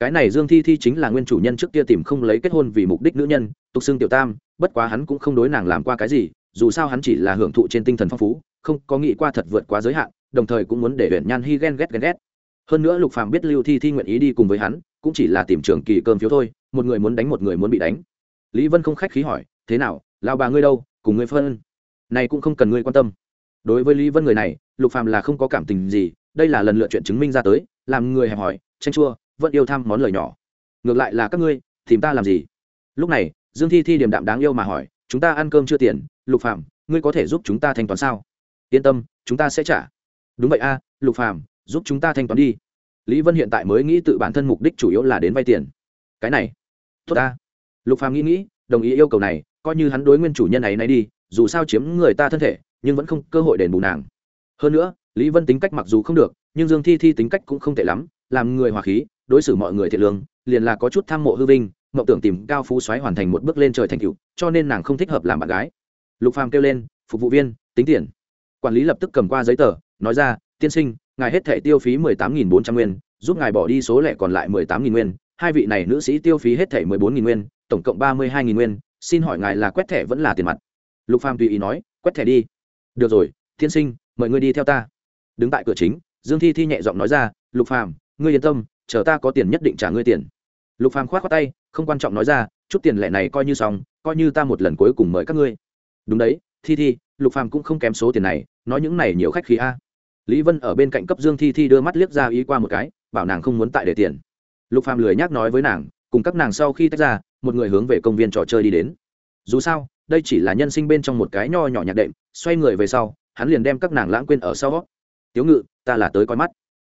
cái này dương thi thi chính là nguyên chủ nhân trước kia tìm không lấy kết hôn vì mục đích nữ nhân, tục xưng tiểu tam, bất quá hắn cũng không đối nàng làm qua cái gì, dù sao hắn chỉ là hưởng thụ trên tinh thần phong phú, không có nghĩ qua thật vượt quá giới hạn, đồng thời cũng muốn để huyện nhan hy ghen ghét ghen ghét. Hơn nữa lục phàm biết lưu thi thi nguyện ý đi cùng với hắn, cũng chỉ là tìm trường kỳ cơm phiếu thôi, một người muốn đánh một người muốn bị đánh. Lý vân không khách khí hỏi, thế nào, lao bà ngươi đâu, cùng ngươi phân? Này cũng không cần ngươi quan tâm. Đối với lý vân người này, lục phàm là không có cảm tình gì, đây là lần lựa chuyện chứng minh ra tới, làm người hẹp hỏi tranh chua vẫn yêu tham món lời nhỏ. Ngược lại là các ngươi, tìm ta làm gì? Lúc này, dương thi thi điềm đạm đáng yêu mà hỏi, chúng ta ăn cơm chưa tiền? Lục phàm, ngươi có thể giúp chúng ta thanh toán sao? Yên tâm, chúng ta sẽ trả. Đúng vậy a, lục phàm, giúp chúng ta thanh toán đi. Lý vân hiện tại mới nghĩ tự bản thân mục đích chủ yếu là đến vay tiền. Cái này, tốt ta. Lục phàm nghĩ nghĩ, đồng ý yêu cầu này, coi như hắn đối nguyên chủ nhân ấy này đi, dù sao chiếm người ta thân thể, nhưng vẫn không cơ hội đền bù nàng. Hơn nữa, lý vân tính cách mặc dù không được nhưng dương thi thi tính cách cũng không tệ lắm, làm người hòa khí, đối xử mọi người thiện lương, liền là có chút tham mộ hư vinh, mộng tưởng tìm cao phú xoáy hoàn thành một bước lên trời thành cựu cho nên nàng không thích hợp làm bạn gái. Lục phàm kêu lên, phục vụ viên, tính tiền. Quản lý lập tức cầm qua giấy tờ, nói ra, tiên sinh, ngài hết thẻ tiêu phí mười tám nghìn bốn trăm nguyên, giúp ngài bỏ đi số lẻ còn lại mười tám nghìn nguyên, hai vị này nữ sĩ tiêu phí hết thẻ mười bốn nghìn nguyên, tổng cộng ba mươi hai nghìn nguyên, xin hỏi ngài là quét thẻ vẫn là tiền mặt? Lục phàm tùy ý nói, quét thẻ đi. Được rồi, tiên sinh, mời ngươi đi theo ta. Đứng tại cửa chính dương thi thi nhẹ giọng nói ra, lục phàm, ngươi yên tâm, chờ ta có tiền nhất định trả ngươi tiền. Lục phàm khoát khoát tay, không quan trọng nói ra, chút tiền lẻ này coi như xong, coi như ta một lần cuối cùng mời các ngươi. Đúng đấy, thi thi, lục phàm cũng không kém số tiền này, nói những này nhiều khách khí a. Lý vân ở bên cạnh cấp dương thi thi đưa mắt liếc ra ý qua một cái, bảo nàng không muốn tại để tiền. Lục phàm lười nhác nói với nàng, cùng các nàng sau khi tách ra, một người hướng về công viên trò chơi đi đến. Dù sao, đây chỉ là nhân sinh bên trong một cái nho nhỏ nhạc đệm, xoay người về sau, hắn liền đem các nàng lãng quên ở sau tiếu ngự, ta là tới coi mắt.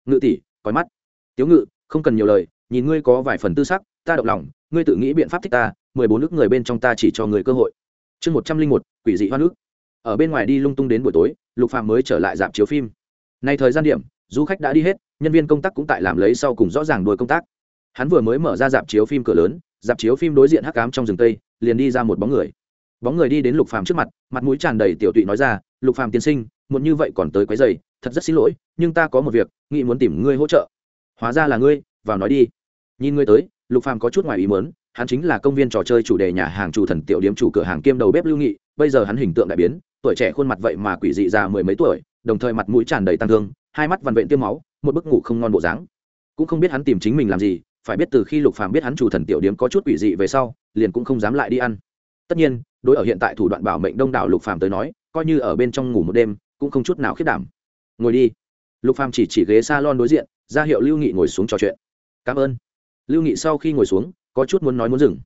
Ngự tỷ, coi mắt. Tiếu ngự, không cần nhiều lời, nhìn ngươi có vài phần tư sắc, ta động lòng, ngươi tự nghĩ biện pháp thích ta, mười bốn nước người bên trong ta chỉ cho người cơ hội. Chương một trăm linh một, quỷ dị hoa nước. Ở bên ngoài đi lung tung đến buổi tối, lục phạm mới trở lại dạp chiếu phim. Nay thời gian điểm, du khách đã đi hết, nhân viên công tác cũng tại làm lấy sau cùng rõ ràng đuôi công tác. Hắn vừa mới mở ra dạp chiếu phim cửa lớn, dạp chiếu phim đối diện hắc cám trong rừng tây, liền đi ra một bóng người. Bóng người đi đến lục phàm trước mặt mặt mũi tràn đầy tiểu tụy nói ra, lục phàm tiên sinh, muộn như vậy còn tới quấy giày thật rất xin lỗi, nhưng ta có một việc, nghĩ muốn tìm ngươi hỗ trợ. Hóa ra là ngươi, vào nói đi. Nhìn ngươi tới, lục phàm có chút ngoài ý muốn, hắn chính là công viên trò chơi chủ đề nhà hàng chủ thần tiểu điếm chủ cửa hàng kiêm đầu bếp lưu nghị, bây giờ hắn hình tượng đại biến, tuổi trẻ khuôn mặt vậy mà quỷ dị già mười mấy tuổi, đồng thời mặt mũi tràn đầy tăng thương, hai mắt vằn vện tiêm máu, một bức ngủ không ngon bộ dáng. Cũng không biết hắn tìm chính mình làm gì, phải biết từ khi lục phàm biết hắn chủ thần tiểu điếm có chút quỷ dị về sau, liền cũng không dám lại đi ăn. Tất nhiên, đối ở hiện tại thủ đoạn bảo mệnh đông đảo lục phàm tới nói, coi như ở bên trong ngủ một đêm, cũng không chút nào khiết đảm ngồi đi. Lục phàm chỉ chỉ ghế salon đối diện, ra hiệu lưu nghị ngồi xuống trò chuyện. Cảm ơn. Lưu nghị sau khi ngồi xuống, có chút muốn nói muốn dừng.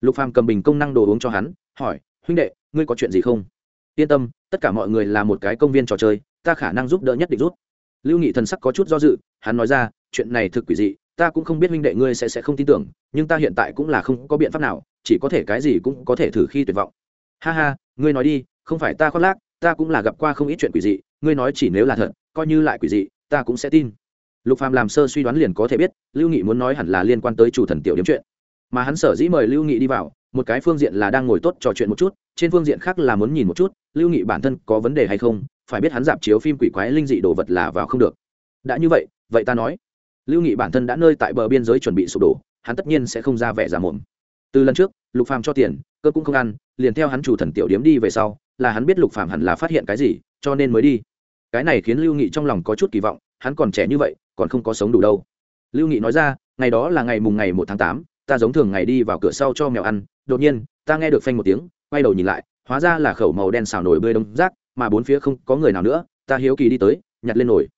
Lục phàm cầm bình công năng đồ uống cho hắn, hỏi, huynh đệ, ngươi có chuyện gì không? Yên tâm, tất cả mọi người là một cái công viên trò chơi, ta khả năng giúp đỡ nhất định rút lưu nghị thần sắc có chút do dự, hắn nói ra, chuyện này thực quỷ dị, ta cũng không biết huynh đệ ngươi sẽ sẽ không tin tưởng, nhưng ta hiện tại cũng là không có biện pháp nào, chỉ có thể cái gì cũng có thể thử khi tuyệt vọng. Ha ha, ngươi nói đi, không phải ta khoác lác, ta cũng là gặp qua không ít chuyện quỷ dị ngươi nói chỉ nếu là thật, coi như lại quỷ dị, ta cũng sẽ tin. Lục phàm làm sơ suy đoán liền có thể biết, lưu nghị muốn nói hẳn là liên quan tới chủ thần tiểu điểm chuyện. Mà hắn sở dĩ mời lưu nghị đi vào, một cái phương diện là đang ngồi tốt trò chuyện một chút, trên phương diện khác là muốn nhìn một chút, lưu nghị bản thân có vấn đề hay không, phải biết hắn dạp chiếu phim quỷ quái linh dị đồ vật là vào không được. Đã như vậy vậy ta nói. Lưu nghị bản thân đã nơi tại bờ biên giới chuẩn bị sụp đổ, hắn tất nhiên sẽ không ra vẻ giả mồm. Từ lần trước, lục phàm cho tiền cơ cũng không ăn, liền theo hắn chủ thần tiểu điếm đi về sau, là hắn biết lục phàm hẳn là phát hiện cái gì, cho nên mới đi cái này khiến lưu nghị trong lòng có chút kỳ vọng, hắn còn trẻ như vậy, còn không có sống đủ đâu. Lưu nghị nói ra, ngày đó là ngày mùng ngày một tháng tám, ta giống thường ngày đi vào cửa sau cho mèo ăn, đột nhiên, ta nghe được phanh một tiếng, quay đầu nhìn lại, hóa ra là khẩu màu đen xào nổi bơi đông rác, mà bốn phía không có người nào nữa, ta hiếu kỳ đi tới, nhặt lên nồi.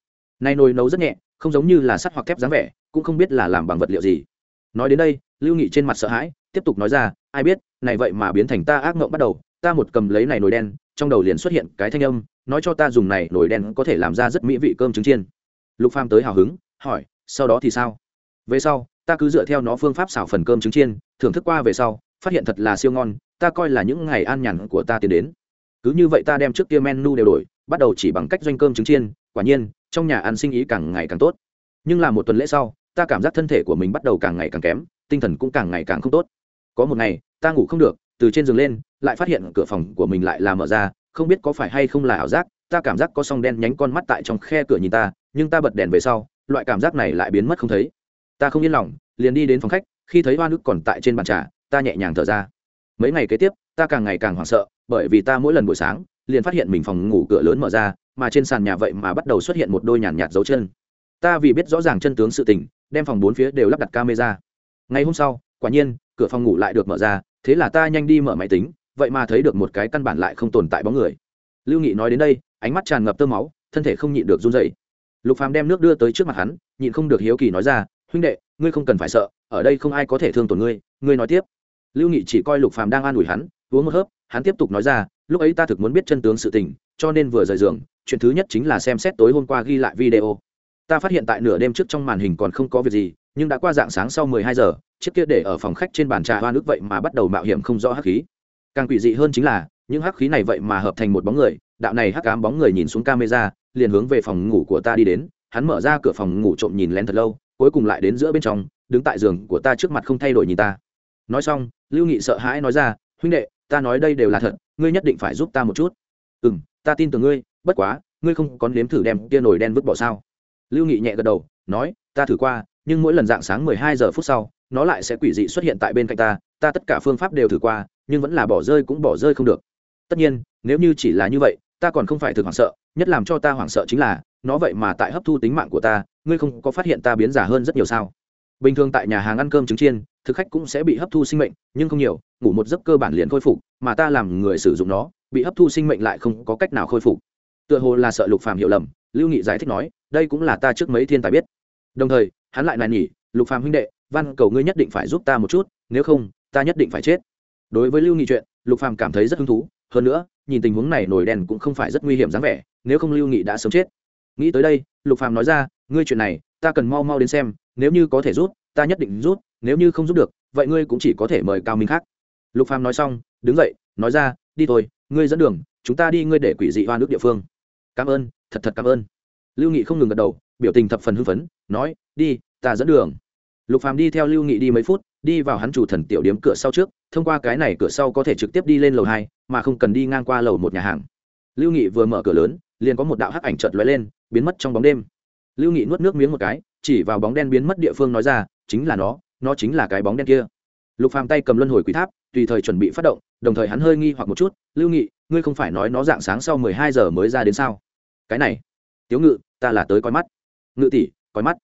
Nay nồi nấu rất nhẹ, không giống như là sắt hoặc thép dáng vẻ, cũng không biết là làm bằng vật liệu gì. Nói đến đây, lưu nghị trên mặt sợ hãi, tiếp tục nói ra, ai biết, này vậy mà biến thành ta ác mộng bắt đầu, ta một cầm lấy này nồi đen trong đầu liền xuất hiện cái thanh âm, nói cho ta dùng này nồi đen có thể làm ra rất mỹ vị cơm trứng chiên. Lục phàm tới hào hứng, hỏi, sau đó thì sao? Về sau, ta cứ dựa theo nó phương pháp xào phần cơm trứng chiên, thưởng thức qua về sau, phát hiện thật là siêu ngon, ta coi là những ngày an nhàn của ta tiến đến. Cứ như vậy ta đem trước kia menu đều đổi, bắt đầu chỉ bằng cách doanh cơm trứng chiên, quả nhiên, trong nhà ăn sinh ý càng ngày càng tốt. Nhưng là một tuần lễ sau, ta cảm giác thân thể của mình bắt đầu càng ngày càng kém, tinh thần cũng càng ngày càng không tốt. Có một ngày, ta ngủ không được từ trên giường lên, lại phát hiện cửa phòng của mình lại là mở ra, không biết có phải hay không là ảo giác, ta cảm giác có song đen nhánh con mắt tại trong khe cửa nhìn ta, nhưng ta bật đèn về sau, loại cảm giác này lại biến mất không thấy. Ta không yên lòng, liền đi đến phòng khách, khi thấy hoa nước còn tại trên bàn trà, ta nhẹ nhàng thở ra. Mấy ngày kế tiếp, ta càng ngày càng hoảng sợ, bởi vì ta mỗi lần buổi sáng, liền phát hiện mình phòng ngủ cửa lớn mở ra, mà trên sàn nhà vậy mà bắt đầu xuất hiện một đôi nhàn nhạt dấu chân. Ta vì biết rõ ràng chân tướng sự tình, đem phòng bốn phía đều lắp đặt camera. Ngày hôm sau, quả nhiên cửa phòng ngủ lại được mở ra, thế là ta nhanh đi mở máy tính, vậy mà thấy được một cái căn bản lại không tồn tại bóng người. Lưu nghị nói đến đây, ánh mắt tràn ngập tơ máu, thân thể không nhịn được run dậy lục phàm đem nước đưa tới trước mặt hắn, nhịn không được hiếu kỳ nói ra, huynh đệ, ngươi không cần phải sợ, ở đây không ai có thể thương tổn ngươi ngươi nói tiếp. Lưu nghị chỉ coi lục phàm đang an ủi hắn, uống một hớp, hắn tiếp tục nói ra, lúc ấy ta thực muốn biết chân tướng sự tình, cho nên vừa rời giường, chuyện thứ nhất chính là xem xét tối hôm qua ghi lại video. Ta phát hiện tại nửa đêm trước trong màn hình còn không có việc gì nhưng đã qua dạng sáng sau mười hai giờ chiếc kia để ở phòng khách trên bàn trà hoa nước vậy mà bắt đầu mạo hiểm không rõ hắc khí. Càng quỷ dị hơn chính là những hắc khí này vậy mà hợp thành một bóng người đạo này hắc ám bóng người nhìn xuống camera liền hướng về phòng ngủ của ta đi đến hắn mở ra cửa phòng ngủ trộm nhìn lén thật lâu cuối cùng lại đến giữa bên trong đứng tại giường của ta trước mặt không thay đổi nhìn ta. Nói xong lưu nghị sợ hãi nói ra huynh đệ ta nói đây đều là thật ngươi nhất định phải giúp ta một chút. Ừm, ta tin tưởng ngươi bất quá ngươi không có nếm thử đem tia nồi đen vứt bỏ sao? Lưu nghị nhẹ gật đầu nói ta thử qua nhưng mỗi lần dạng sáng mười hai giờ phút sau, nó lại sẽ quỷ dị xuất hiện tại bên cạnh ta. Ta tất cả phương pháp đều thử qua, nhưng vẫn là bỏ rơi cũng bỏ rơi không được. Tất nhiên, nếu như chỉ là như vậy, ta còn không phải thực hoảng sợ. Nhất làm cho ta hoảng sợ chính là, nó vậy mà tại hấp thu tính mạng của ta, ngươi không có phát hiện ta biến giả hơn rất nhiều sao? Bình thường tại nhà hàng ăn cơm trứng chiên, thực khách cũng sẽ bị hấp thu sinh mệnh, nhưng không nhiều, ngủ một giấc cơ bản liền khôi phục, mà ta làm người sử dụng nó, bị hấp thu sinh mệnh lại không có cách nào khôi phục. Tựa hồ là sợ lục phàm hiểu lầm, lưu nghị giải thích nói, đây cũng là ta trước mấy thiên tài biết đồng thời, hắn lại nài nỉ, lục phàm huynh đệ văn cầu ngươi nhất định phải giúp ta một chút, nếu không, ta nhất định phải chết. Đối với lưu nghị chuyện, lục phàm cảm thấy rất hứng thú, hơn nữa, nhìn tình huống này nổi đèn cũng không phải rất nguy hiểm dáng vẻ, nếu không lưu nghị đã sớm chết. Nghĩ tới đây, lục phàm nói ra, ngươi chuyện này, ta cần mau mau đến xem, nếu như có thể rút ta nhất định rút nếu như không rút được, vậy ngươi cũng chỉ có thể mời cao minh khác. Lục phàm nói xong, đứng dậy, nói ra, đi thôi, ngươi dẫn đường, chúng ta đi ngươi để quỷ dị hoa nước địa phương. Cảm ơn, thật thật cảm ơn. Lưu nghị không ngừng gật đầu biểu tình thập phần hưng phấn, nói, đi, ta dẫn đường. Lục phàm đi theo lưu nghị đi mấy phút, đi vào hắn chủ thần tiểu điếm cửa sau trước, thông qua cái này cửa sau có thể trực tiếp đi lên lầu hai, mà không cần đi ngang qua lầu một nhà hàng. Lưu nghị vừa mở cửa lớn, liền có một đạo hắc ảnh chợt lóe lên, biến mất trong bóng đêm. Lưu nghị nuốt nước miếng một cái, chỉ vào bóng đen biến mất địa phương nói ra, chính là nó nó chính là cái bóng đen kia. Lục phàm tay cầm luân hồi quỷ tháp, tùy thời chuẩn bị phát động, đồng thời hắn hơi nghi hoặc một chút, lưu nghị, ngươi không phải nói nó dạng sáng sau mười hai giờ mới ra đến sao? Cái này, tiếu ngự, ta là tới coi mắt ngự tỷ coi mắt.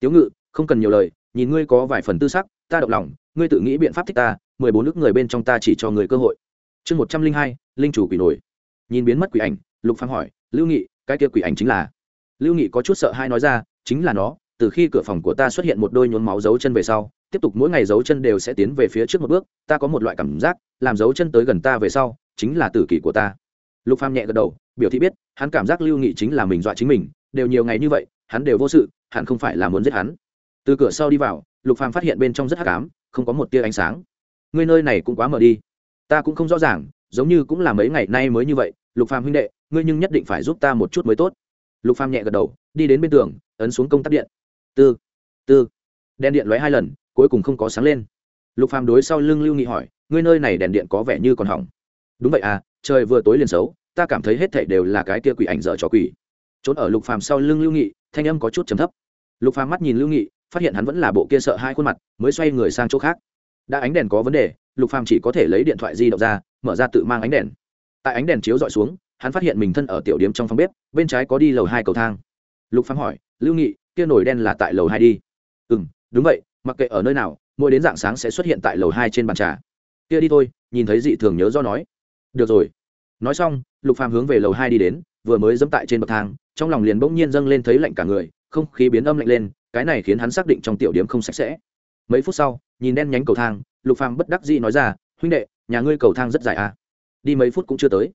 Tiếu ngự, không cần nhiều lời, nhìn ngươi có vài phần tư sắc, ta động lòng, ngươi tự nghĩ biện pháp thích ta, mười bốn nước người bên trong ta chỉ cho người cơ hội. Chương một trăm linh hai, linh chủ quỷ nổi. Nhìn biến mất quỷ ảnh, lục phang hỏi, lưu nghị, cái kia quỷ ảnh chính là? Lưu nghị có chút sợ hai nói ra, chính là nó, từ khi cửa phòng của ta xuất hiện một đôi nhốn máu dấu chân về sau, tiếp tục mỗi ngày dấu chân đều sẽ tiến về phía trước một bước, ta có một loại cảm giác, làm dấu chân tới gần ta về sau, chính là tử kỷ của ta. Lục pham nhẹ gật đầu, biểu thị biết, hắn cảm giác lưu nghị chính là mình dọa chính mình, đều nhiều ngày như vậy hắn đều vô sự hắn không phải là muốn giết hắn. Từ cửa sau đi vào, lục phàm phát hiện bên trong rất hắc ám, không có một tia ánh sáng. Ngươi nơi này cũng quá mở đi. Ta cũng không rõ ràng, giống như cũng là mấy ngày nay mới như vậy, lục phàm huynh đệ, ngươi nhưng nhất định phải giúp ta một chút mới tốt. Lục phàm nhẹ gật đầu, đi đến bên tường, ấn xuống công tắc điện. Tư tư. Đèn điện lóe hai lần, cuối cùng không có sáng lên. Lục phàm đối sau lưng lưu nghị hỏi, ngươi nơi này đèn điện có vẻ như còn hỏng? Đúng vậy à trời vừa tối liền xấu, ta cảm thấy hết thảy đều là cái kia quỷ ảnh dở cho quỷ trốn ở lục phàm sau lưng lưu nghị, thanh âm có chút trầm thấp. Lục phàm mắt nhìn lưu nghị, phát hiện hắn vẫn là bộ kia sợ hai khuôn mặt, mới xoay người sang chỗ khác. Đã ánh đèn có vấn đề, lục phàm chỉ có thể lấy điện thoại di động ra, mở ra tự mang ánh đèn. Tại ánh đèn chiếu dọi xuống, hắn phát hiện mình thân ở tiểu điếm trong phòng bếp, bên trái có đi lầu hai cầu thang. Lục phàm hỏi, lưu nghị, kia nổi đen là tại lầu hai đi? Ừ đúng vậy, mặc kệ ở nơi nào, mỗi đến dạng sáng sẽ xuất hiện tại lầu hai trên bàn trà. Kia đi thôi, nhìn thấy dị thường nhớ do nói. Được rồi. Nói xong, lục phàm hướng về lầu hai đi đến vừa mới dẫm tại trên bậc thang, trong lòng liền bỗng nhiên dâng lên thấy lạnh cả người, không khí biến âm lạnh lên, cái này khiến hắn xác định trong tiểu điểm không sạch sẽ. Mấy phút sau, nhìn đen nhánh cầu thang, lục phàm bất đắc dĩ nói ra, huynh đệ, nhà ngươi cầu thang rất dài à? Đi mấy phút cũng chưa tới.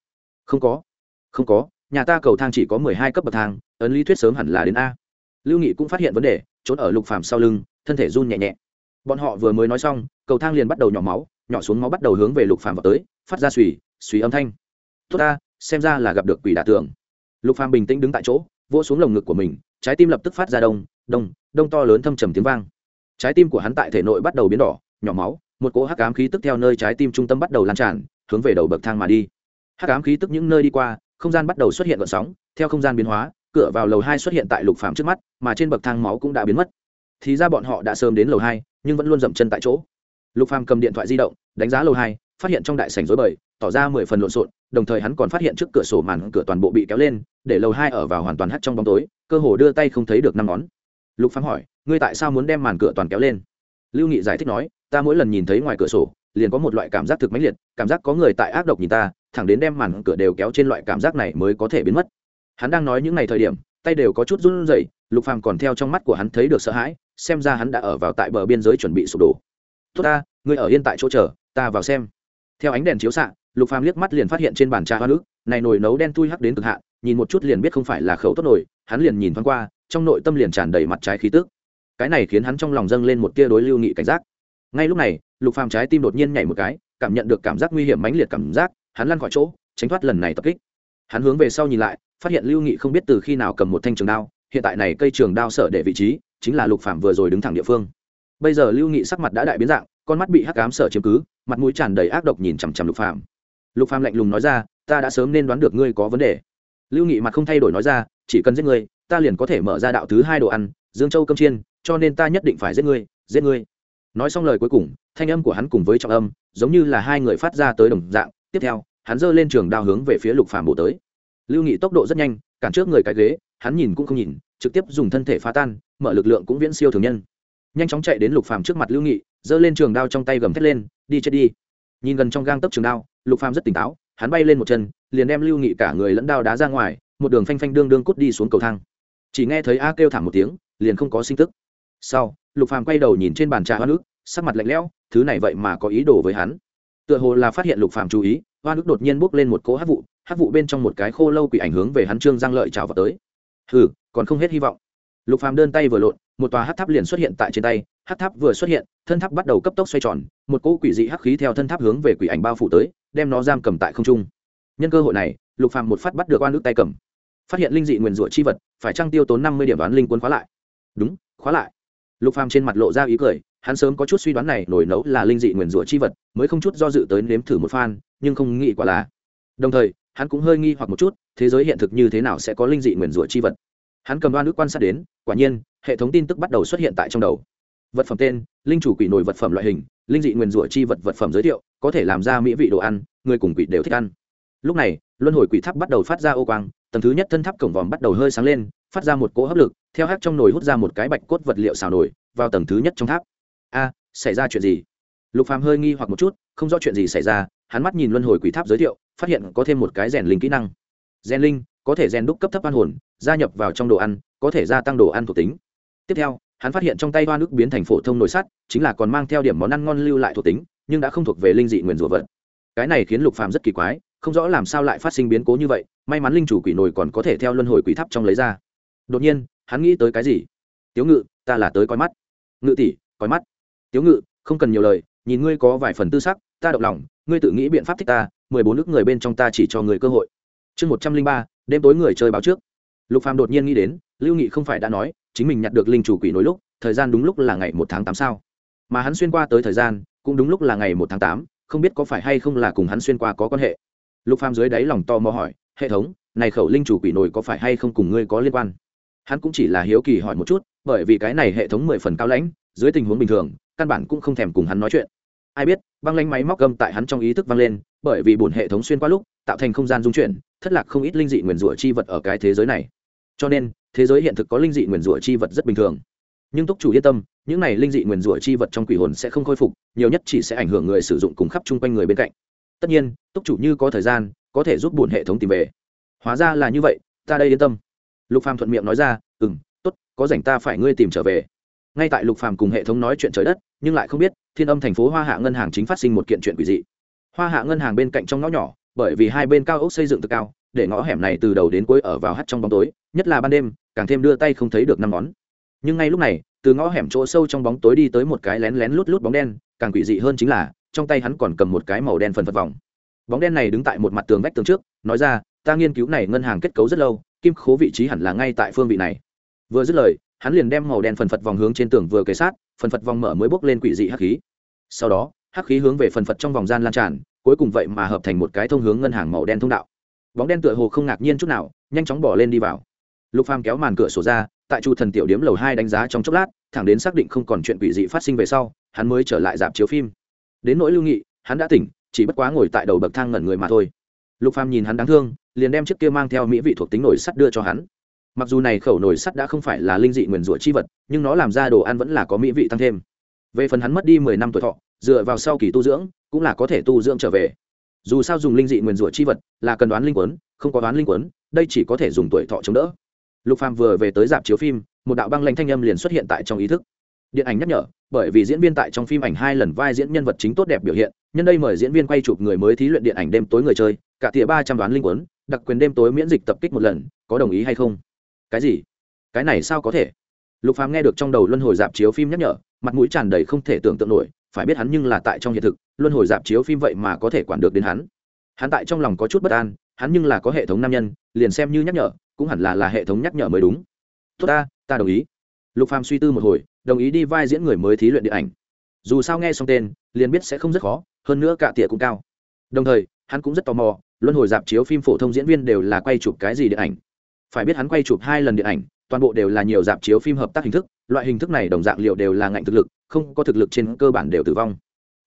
Không có không có, nhà ta cầu thang chỉ có mười hai cấp bậc thang, ấn lý thuyết sớm hẳn là đến a. Lưu nghị cũng phát hiện vấn đề, trốn ở lục phàm sau lưng, thân thể run nhẹ nhẹ. Bọn họ vừa mới nói xong, cầu thang liền bắt đầu nhỏ máu, nhỏ xuống máu bắt đầu hướng về lục phàm vào tới, phát ra suy suy âm thanh. Tốt ta, xem ra là gặp được quỷ đả tường lục phàm bình tĩnh đứng tại chỗ, vỗ xuống lồng ngực của mình, trái tim lập tức phát ra đông đông đông to lớn thâm trầm tiếng vang. Trái tim của hắn tại thể nội bắt đầu biến đỏ, nhỏ máu, một cỗ hắc ám khí tức theo nơi trái tim trung tâm bắt đầu lan tràn, hướng về đầu bậc thang mà đi. Hắc ám khí tức những nơi đi qua, không gian bắt đầu xuất hiện gợn sóng, theo không gian biến hóa, cửa vào lầu hai xuất hiện tại lục Phàm trước mắt, mà trên bậc thang máu cũng đã biến mất. Thì ra bọn họ đã sớm đến lầu hai, nhưng vẫn luôn dậm chân tại chỗ. Lục phàm cầm điện thoại di động, đánh giá lầu hai phát hiện trong đại sảnh rối bời, tỏ ra mười phần lộn xộn, đồng thời hắn còn phát hiện trước cửa sổ màn cửa toàn bộ bị kéo lên, để lầu hai ở vào hoàn toàn hắt trong bóng tối, cơ hồ đưa tay không thấy được năm ngón. Lục phàm hỏi, ngươi tại sao muốn đem màn cửa toàn kéo lên? Lưu nghị giải thích nói, ta mỗi lần nhìn thấy ngoài cửa sổ, liền có một loại cảm giác thực mãnh liệt, cảm giác có người tại ác độc nhìn ta, thẳng đến đem màn cửa đều kéo trên loại cảm giác này mới có thể biến mất. Hắn đang nói những ngày thời điểm, tay đều có chút run rẩy, lục phàm còn theo trong mắt của hắn thấy được sợ hãi, xem ra hắn đã ở vào tại bờ biên giới chuẩn bị sụp đổ. Tốt ta, ngươi ở yên tại chỗ chờ, ta vào xem theo ánh đèn chiếu xạ, lục phàm liếc mắt liền phát hiện trên bàn trà hoa nước, này nồi nấu đen tui hắc đến cực hạn, nhìn một chút liền biết không phải là khẩu tốt nồi, hắn liền nhìn thoáng qua, trong nội tâm liền tràn đầy mặt trái khí tức. Cái này khiến hắn trong lòng dâng lên một tia đối lưu nghị cảnh giác. Ngay lúc này, lục phàm trái tim đột nhiên nhảy một cái, cảm nhận được cảm giác nguy hiểm mãnh liệt cảm giác, hắn lăn khỏi chỗ, tránh thoát lần này tập kích. Hắn hướng về sau nhìn lại, phát hiện lưu nghị không biết từ khi nào cầm một thanh trường đao, hiện tại này cây trường đao sở để vị trí, chính là lục phàm vừa rồi đứng thẳng địa phương. Bây giờ lưu nghị sắc mặt đã đại biến dạng con mắt bị hắc ám sở chiếm cứ, mặt mũi tràn đầy ác độc nhìn chằm chằm lục phàm. Lục phàm lạnh lùng nói ra, ta đã sớm nên đoán được ngươi có vấn đề. Lưu nghị mặt không thay đổi nói ra, chỉ cần giết ngươi, ta liền có thể mở ra đạo thứ hai đồ ăn, dương châu cơm chiên, cho nên ta nhất định phải giết ngươi giết ngươi. Nói xong lời cuối cùng, thanh âm của hắn cùng với trọng âm, giống như là hai người phát ra tới đồng dạng. Tiếp theo, hắn giơ lên trường đao hướng về phía lục phàm bổ tới. Lưu nghị tốc độ rất nhanh, cản trước người cái ghế, hắn nhìn cũng không nhìn, trực tiếp dùng thân thể phá tan, mở lực lượng cũng viễn siêu thường nhân. Nhanh chóng chạy đến lục phàm trước mặt lưu nghị giơ lên trường đao trong tay gầm thét lên, đi chết đi. Nhìn gần trong gang tấc trường đao, lục phàm rất tỉnh táo, hắn bay lên một chân, liền đem lưu nghị cả người lẫn đao đá ra ngoài, một đường phanh phanh đương đương cút đi xuống cầu thang. Chỉ nghe thấy a kêu thảm một tiếng, liền không có sinh tức. Sau, lục phàm quay đầu nhìn trên bàn trà hoa nước, sắc mặt lạnh lẽo, thứ này vậy mà có ý đồ với hắn. Tựa hồ là phát hiện lục phàm chú ý, hoa nước đột nhiên bốc lên một cỗ hát vụ hát vụ bên trong một cái khô lâu quỷ ảnh hướng về hắn trương giang lợi trào vào tới. Hừ, còn không hết hy vọng. Lục phàm đơn tay vừa lộn một tòa hắc tháp liền xuất hiện tại trên tay hắc tháp vừa xuất hiện, thân tháp bắt đầu cấp tốc xoay tròn, một cỗ quỷ dị hắc khí theo thân tháp hướng về quỷ ảnh bao phủ tới, đem nó giam cầm tại không trung. Nhân cơ hội này, lục phàm một phát bắt được oan ức tay cầm. Phát hiện linh dị nguyền rủa chi vật, phải trang tiêu tốn năm mươi điểm đoán linh quân khóa lại? Đúng, khóa lại. Lục phàm trên mặt lộ ra ý cười, hắn sớm có chút suy đoán này nổi nấu là linh dị nguyền rủa chi vật, mới không chút do dự tới nếm thử một phan, nhưng không nghĩ quả là. Đồng thời, hắn cũng hơi nghi hoặc một chút, thế giới hiện thực như thế nào sẽ có linh dị nguyền rủa chi vật? Hắn cầm đoan ước quan sát đến, quả nhiên, hệ thống tin tức bắt đầu xuất hiện tại trong đầu. Vật phẩm tên, linh chủ quỷ nổi vật phẩm loại hình, linh dị nguyền rủa chi vật vật phẩm giới thiệu, có thể làm ra mỹ vị đồ ăn, người cùng quỷ đều thích ăn. Lúc này, luân hồi quỷ tháp bắt đầu phát ra ô quang, tầng thứ nhất thân tháp cổng vòm bắt đầu hơi sáng lên, phát ra một cỗ hấp lực, theo hát trong nồi hút ra một cái bạch cốt vật liệu xào nổi vào tầng thứ nhất trong tháp. A, xảy ra chuyện gì? Lục phàm hơi nghi hoặc một chút, không rõ chuyện gì xảy ra, hắn mắt nhìn luân hồi quỷ tháp giới thiệu, phát hiện có thêm một cái rèn linh kỹ năng. Rèn linh, có thể rèn đúc cấp thấp an hồn gia nhập vào trong đồ ăn, có thể gia tăng đồ ăn thuộc tính. Tiếp theo, hắn phát hiện trong tay hoa nước biến thành phổ thông nồi sắt, chính là còn mang theo điểm món ăn ngon lưu lại thuộc tính, nhưng đã không thuộc về linh dị nguyền rủa vật. Cái này khiến lục phàm rất kỳ quái, không rõ làm sao lại phát sinh biến cố như vậy, may mắn linh chủ quỷ nồi còn có thể theo luân hồi quỷ tháp trong lấy ra. Đột nhiên, hắn nghĩ tới cái gì? Tiếu ngự, ta là tới coi mắt. Ngự tỷ, coi mắt. Tiếu ngự, không cần nhiều lời, nhìn ngươi có vài phần tư sắc, ta động lòng, ngươi tự nghĩ biện pháp thích ta, mười bốn nước người bên trong ta chỉ cho người cơ hội. Chương một trăm linh ba, đêm tối người chơi báo trước lục phàm đột nhiên nghĩ đến, lưu nghị không phải đã nói, chính mình nhặt được linh chủ quỷ nối lúc, thời gian đúng lúc là ngày một tháng tám sao? Mà hắn xuyên qua tới thời gian, cũng đúng lúc là ngày một tháng tám, không biết có phải hay không là cùng hắn xuyên qua có quan hệ. Lục phàm dưới đáy lòng to mò hỏi, hệ thống, này khẩu linh chủ quỷ nổi có phải hay không cùng ngươi có liên quan? Hắn cũng chỉ là hiếu kỳ hỏi một chút, bởi vì cái này hệ thống mười phần cao lãnh, dưới tình huống bình thường, căn bản cũng không thèm cùng hắn nói chuyện. Ai biết, băng lanh máy móc gầm tại hắn trong ý thức vang lên, bởi vì bổn hệ thống xuyên qua lúc, tạo thành không gian dung chuyển, thất lạc không ít linh dị nguyền rủa chi vật ở cái thế giới này cho nên, thế giới hiện thực có linh dị nguyền rủa chi vật rất bình thường. Nhưng túc chủ yên tâm, những này linh dị nguyền rủa chi vật trong quỷ hồn sẽ không khôi phục, nhiều nhất chỉ sẽ ảnh hưởng người sử dụng cùng khắp chung quanh người bên cạnh. Tất nhiên, túc chủ như có thời gian, có thể giúp bùn hệ thống tìm về. Hóa ra là như vậy, ta đây yên tâm. Lục phàm thuận miệng nói ra ừ m t ố t có rảnh ta phải ngươi tìm trở về. Ngay tại lục phàm cùng hệ thống nói chuyện trời đất, nhưng lại không biết, thiên âm thành phố hoa hạ ngân hàng chính phát sinh một kiện chuyện quỷ dị. Hoa hạ ngân hàng bên cạnh trong ngõ nhỏ, bởi vì hai bên cao ốc xây dựng từ cao để ngõ hẻm này từ đầu đến cuối ở vào hắt trong bóng tối, nhất là ban đêm, càng thêm đưa tay không thấy được năm ngón. Nhưng ngay lúc này, từ ngõ hẻm chỗ sâu trong bóng tối đi tới một cái lén lén lút lút bóng đen, càng quỷ dị hơn chính là, trong tay hắn còn cầm một cái màu đen phần phật vòng. Bóng đen này đứng tại một mặt tường vách tường trước, nói ra, ta nghiên cứu này ngân hàng kết cấu rất lâu, kim khố vị trí hẳn là ngay tại phương vị này. Vừa dứt lời, hắn liền đem màu đen phần phật vòng hướng trên tường vừa kề sát, phần phật vòng mở mới bốc lên quỷ dị hắc khí. Sau đó, hắc khí hướng về phần phật trong vòng gian lan tràn, cuối cùng vậy mà hợp thành một cái thông hướng ngân hàng màu đen thông đạo bóng đen tựa hồ không ngạc nhiên chút nào, nhanh chóng bỏ lên đi vào. Lục phàm kéo màn cửa sổ ra, tại chu thần tiểu điếm lầu hai đánh giá trong chốc lát, thẳng đến xác định không còn chuyện quỷ dị phát sinh về sau, hắn mới trở lại dạp chiếu phim. Đến nỗi lưu nghị, hắn đã tỉnh, chỉ bất quá ngồi tại đầu bậc thang ngẩn người mà thôi. Lục phàm nhìn hắn đáng thương, liền đem chiếc kia mang theo mỹ vị thuộc tính nổi sắt đưa cho hắn. Mặc dù này khẩu nổi sắt đã không phải là linh dị nguyền rủa chi vật, nhưng nó làm ra đồ ăn vẫn là có mỹ vị tăng thêm. Về phần hắn mất đi mười năm tuổi thọ, dựa vào sau kỳ tu dưỡng, cũng là có thể tu dưỡng trở về dù sao dùng linh dị nguyền rủa chi vật là cần đoán linh quấn, không có đoán linh quấn, đây chỉ có thể dùng tuổi thọ chống đỡ. Lục phàm vừa về tới dạp chiếu phim, một đạo băng lanh thanh âm liền xuất hiện tại trong ý thức. Điện ảnh nhắc nhở, bởi vì diễn viên tại trong phim ảnh hai lần vai diễn nhân vật chính tốt đẹp biểu hiện, nhân đây mời diễn viên quay chụp người mới thí luyện điện ảnh đêm tối người chơi, cả tỉa ba trăm đoán linh quấn, đặc quyền đêm tối miễn dịch tập kích một lần, có đồng ý hay không? Cái gì? Cái này sao có thể? Lục phàm nghe được trong đầu luân hồi dạp chiếu phim nhắc nhở, mặt mũi tràn đầy không thể tưởng tượng nổi, phải biết hắn nhưng là tại trong hiện thực luân hồi dạp chiếu phim vậy mà có thể quản được đến hắn. Hắn tại trong lòng có chút bất an, hắn nhưng là có hệ thống nam nhân, liền xem như nhắc nhở, cũng hẳn là là hệ thống nhắc nhở mới đúng. Tốt ta ta đồng ý. Lục phàm suy tư một hồi, đồng ý đi vai diễn người mới thí luyện điện ảnh. Dù sao nghe xong tên, liền biết sẽ không rất khó, hơn nữa cả tỉa cũng cao. Đồng thời, hắn cũng rất tò mò, luân hồi dạp chiếu phim phổ thông diễn viên đều là quay chụp cái gì điện ảnh. Phải biết hắn quay chụp hai lần điện ảnh, toàn bộ đều là nhiều dạp chiếu phim hợp tác hình thức, loại hình thức này đồng dạng liệu đều là ngạnh thực lực, không có thực lực trên cơ bản đều tử vong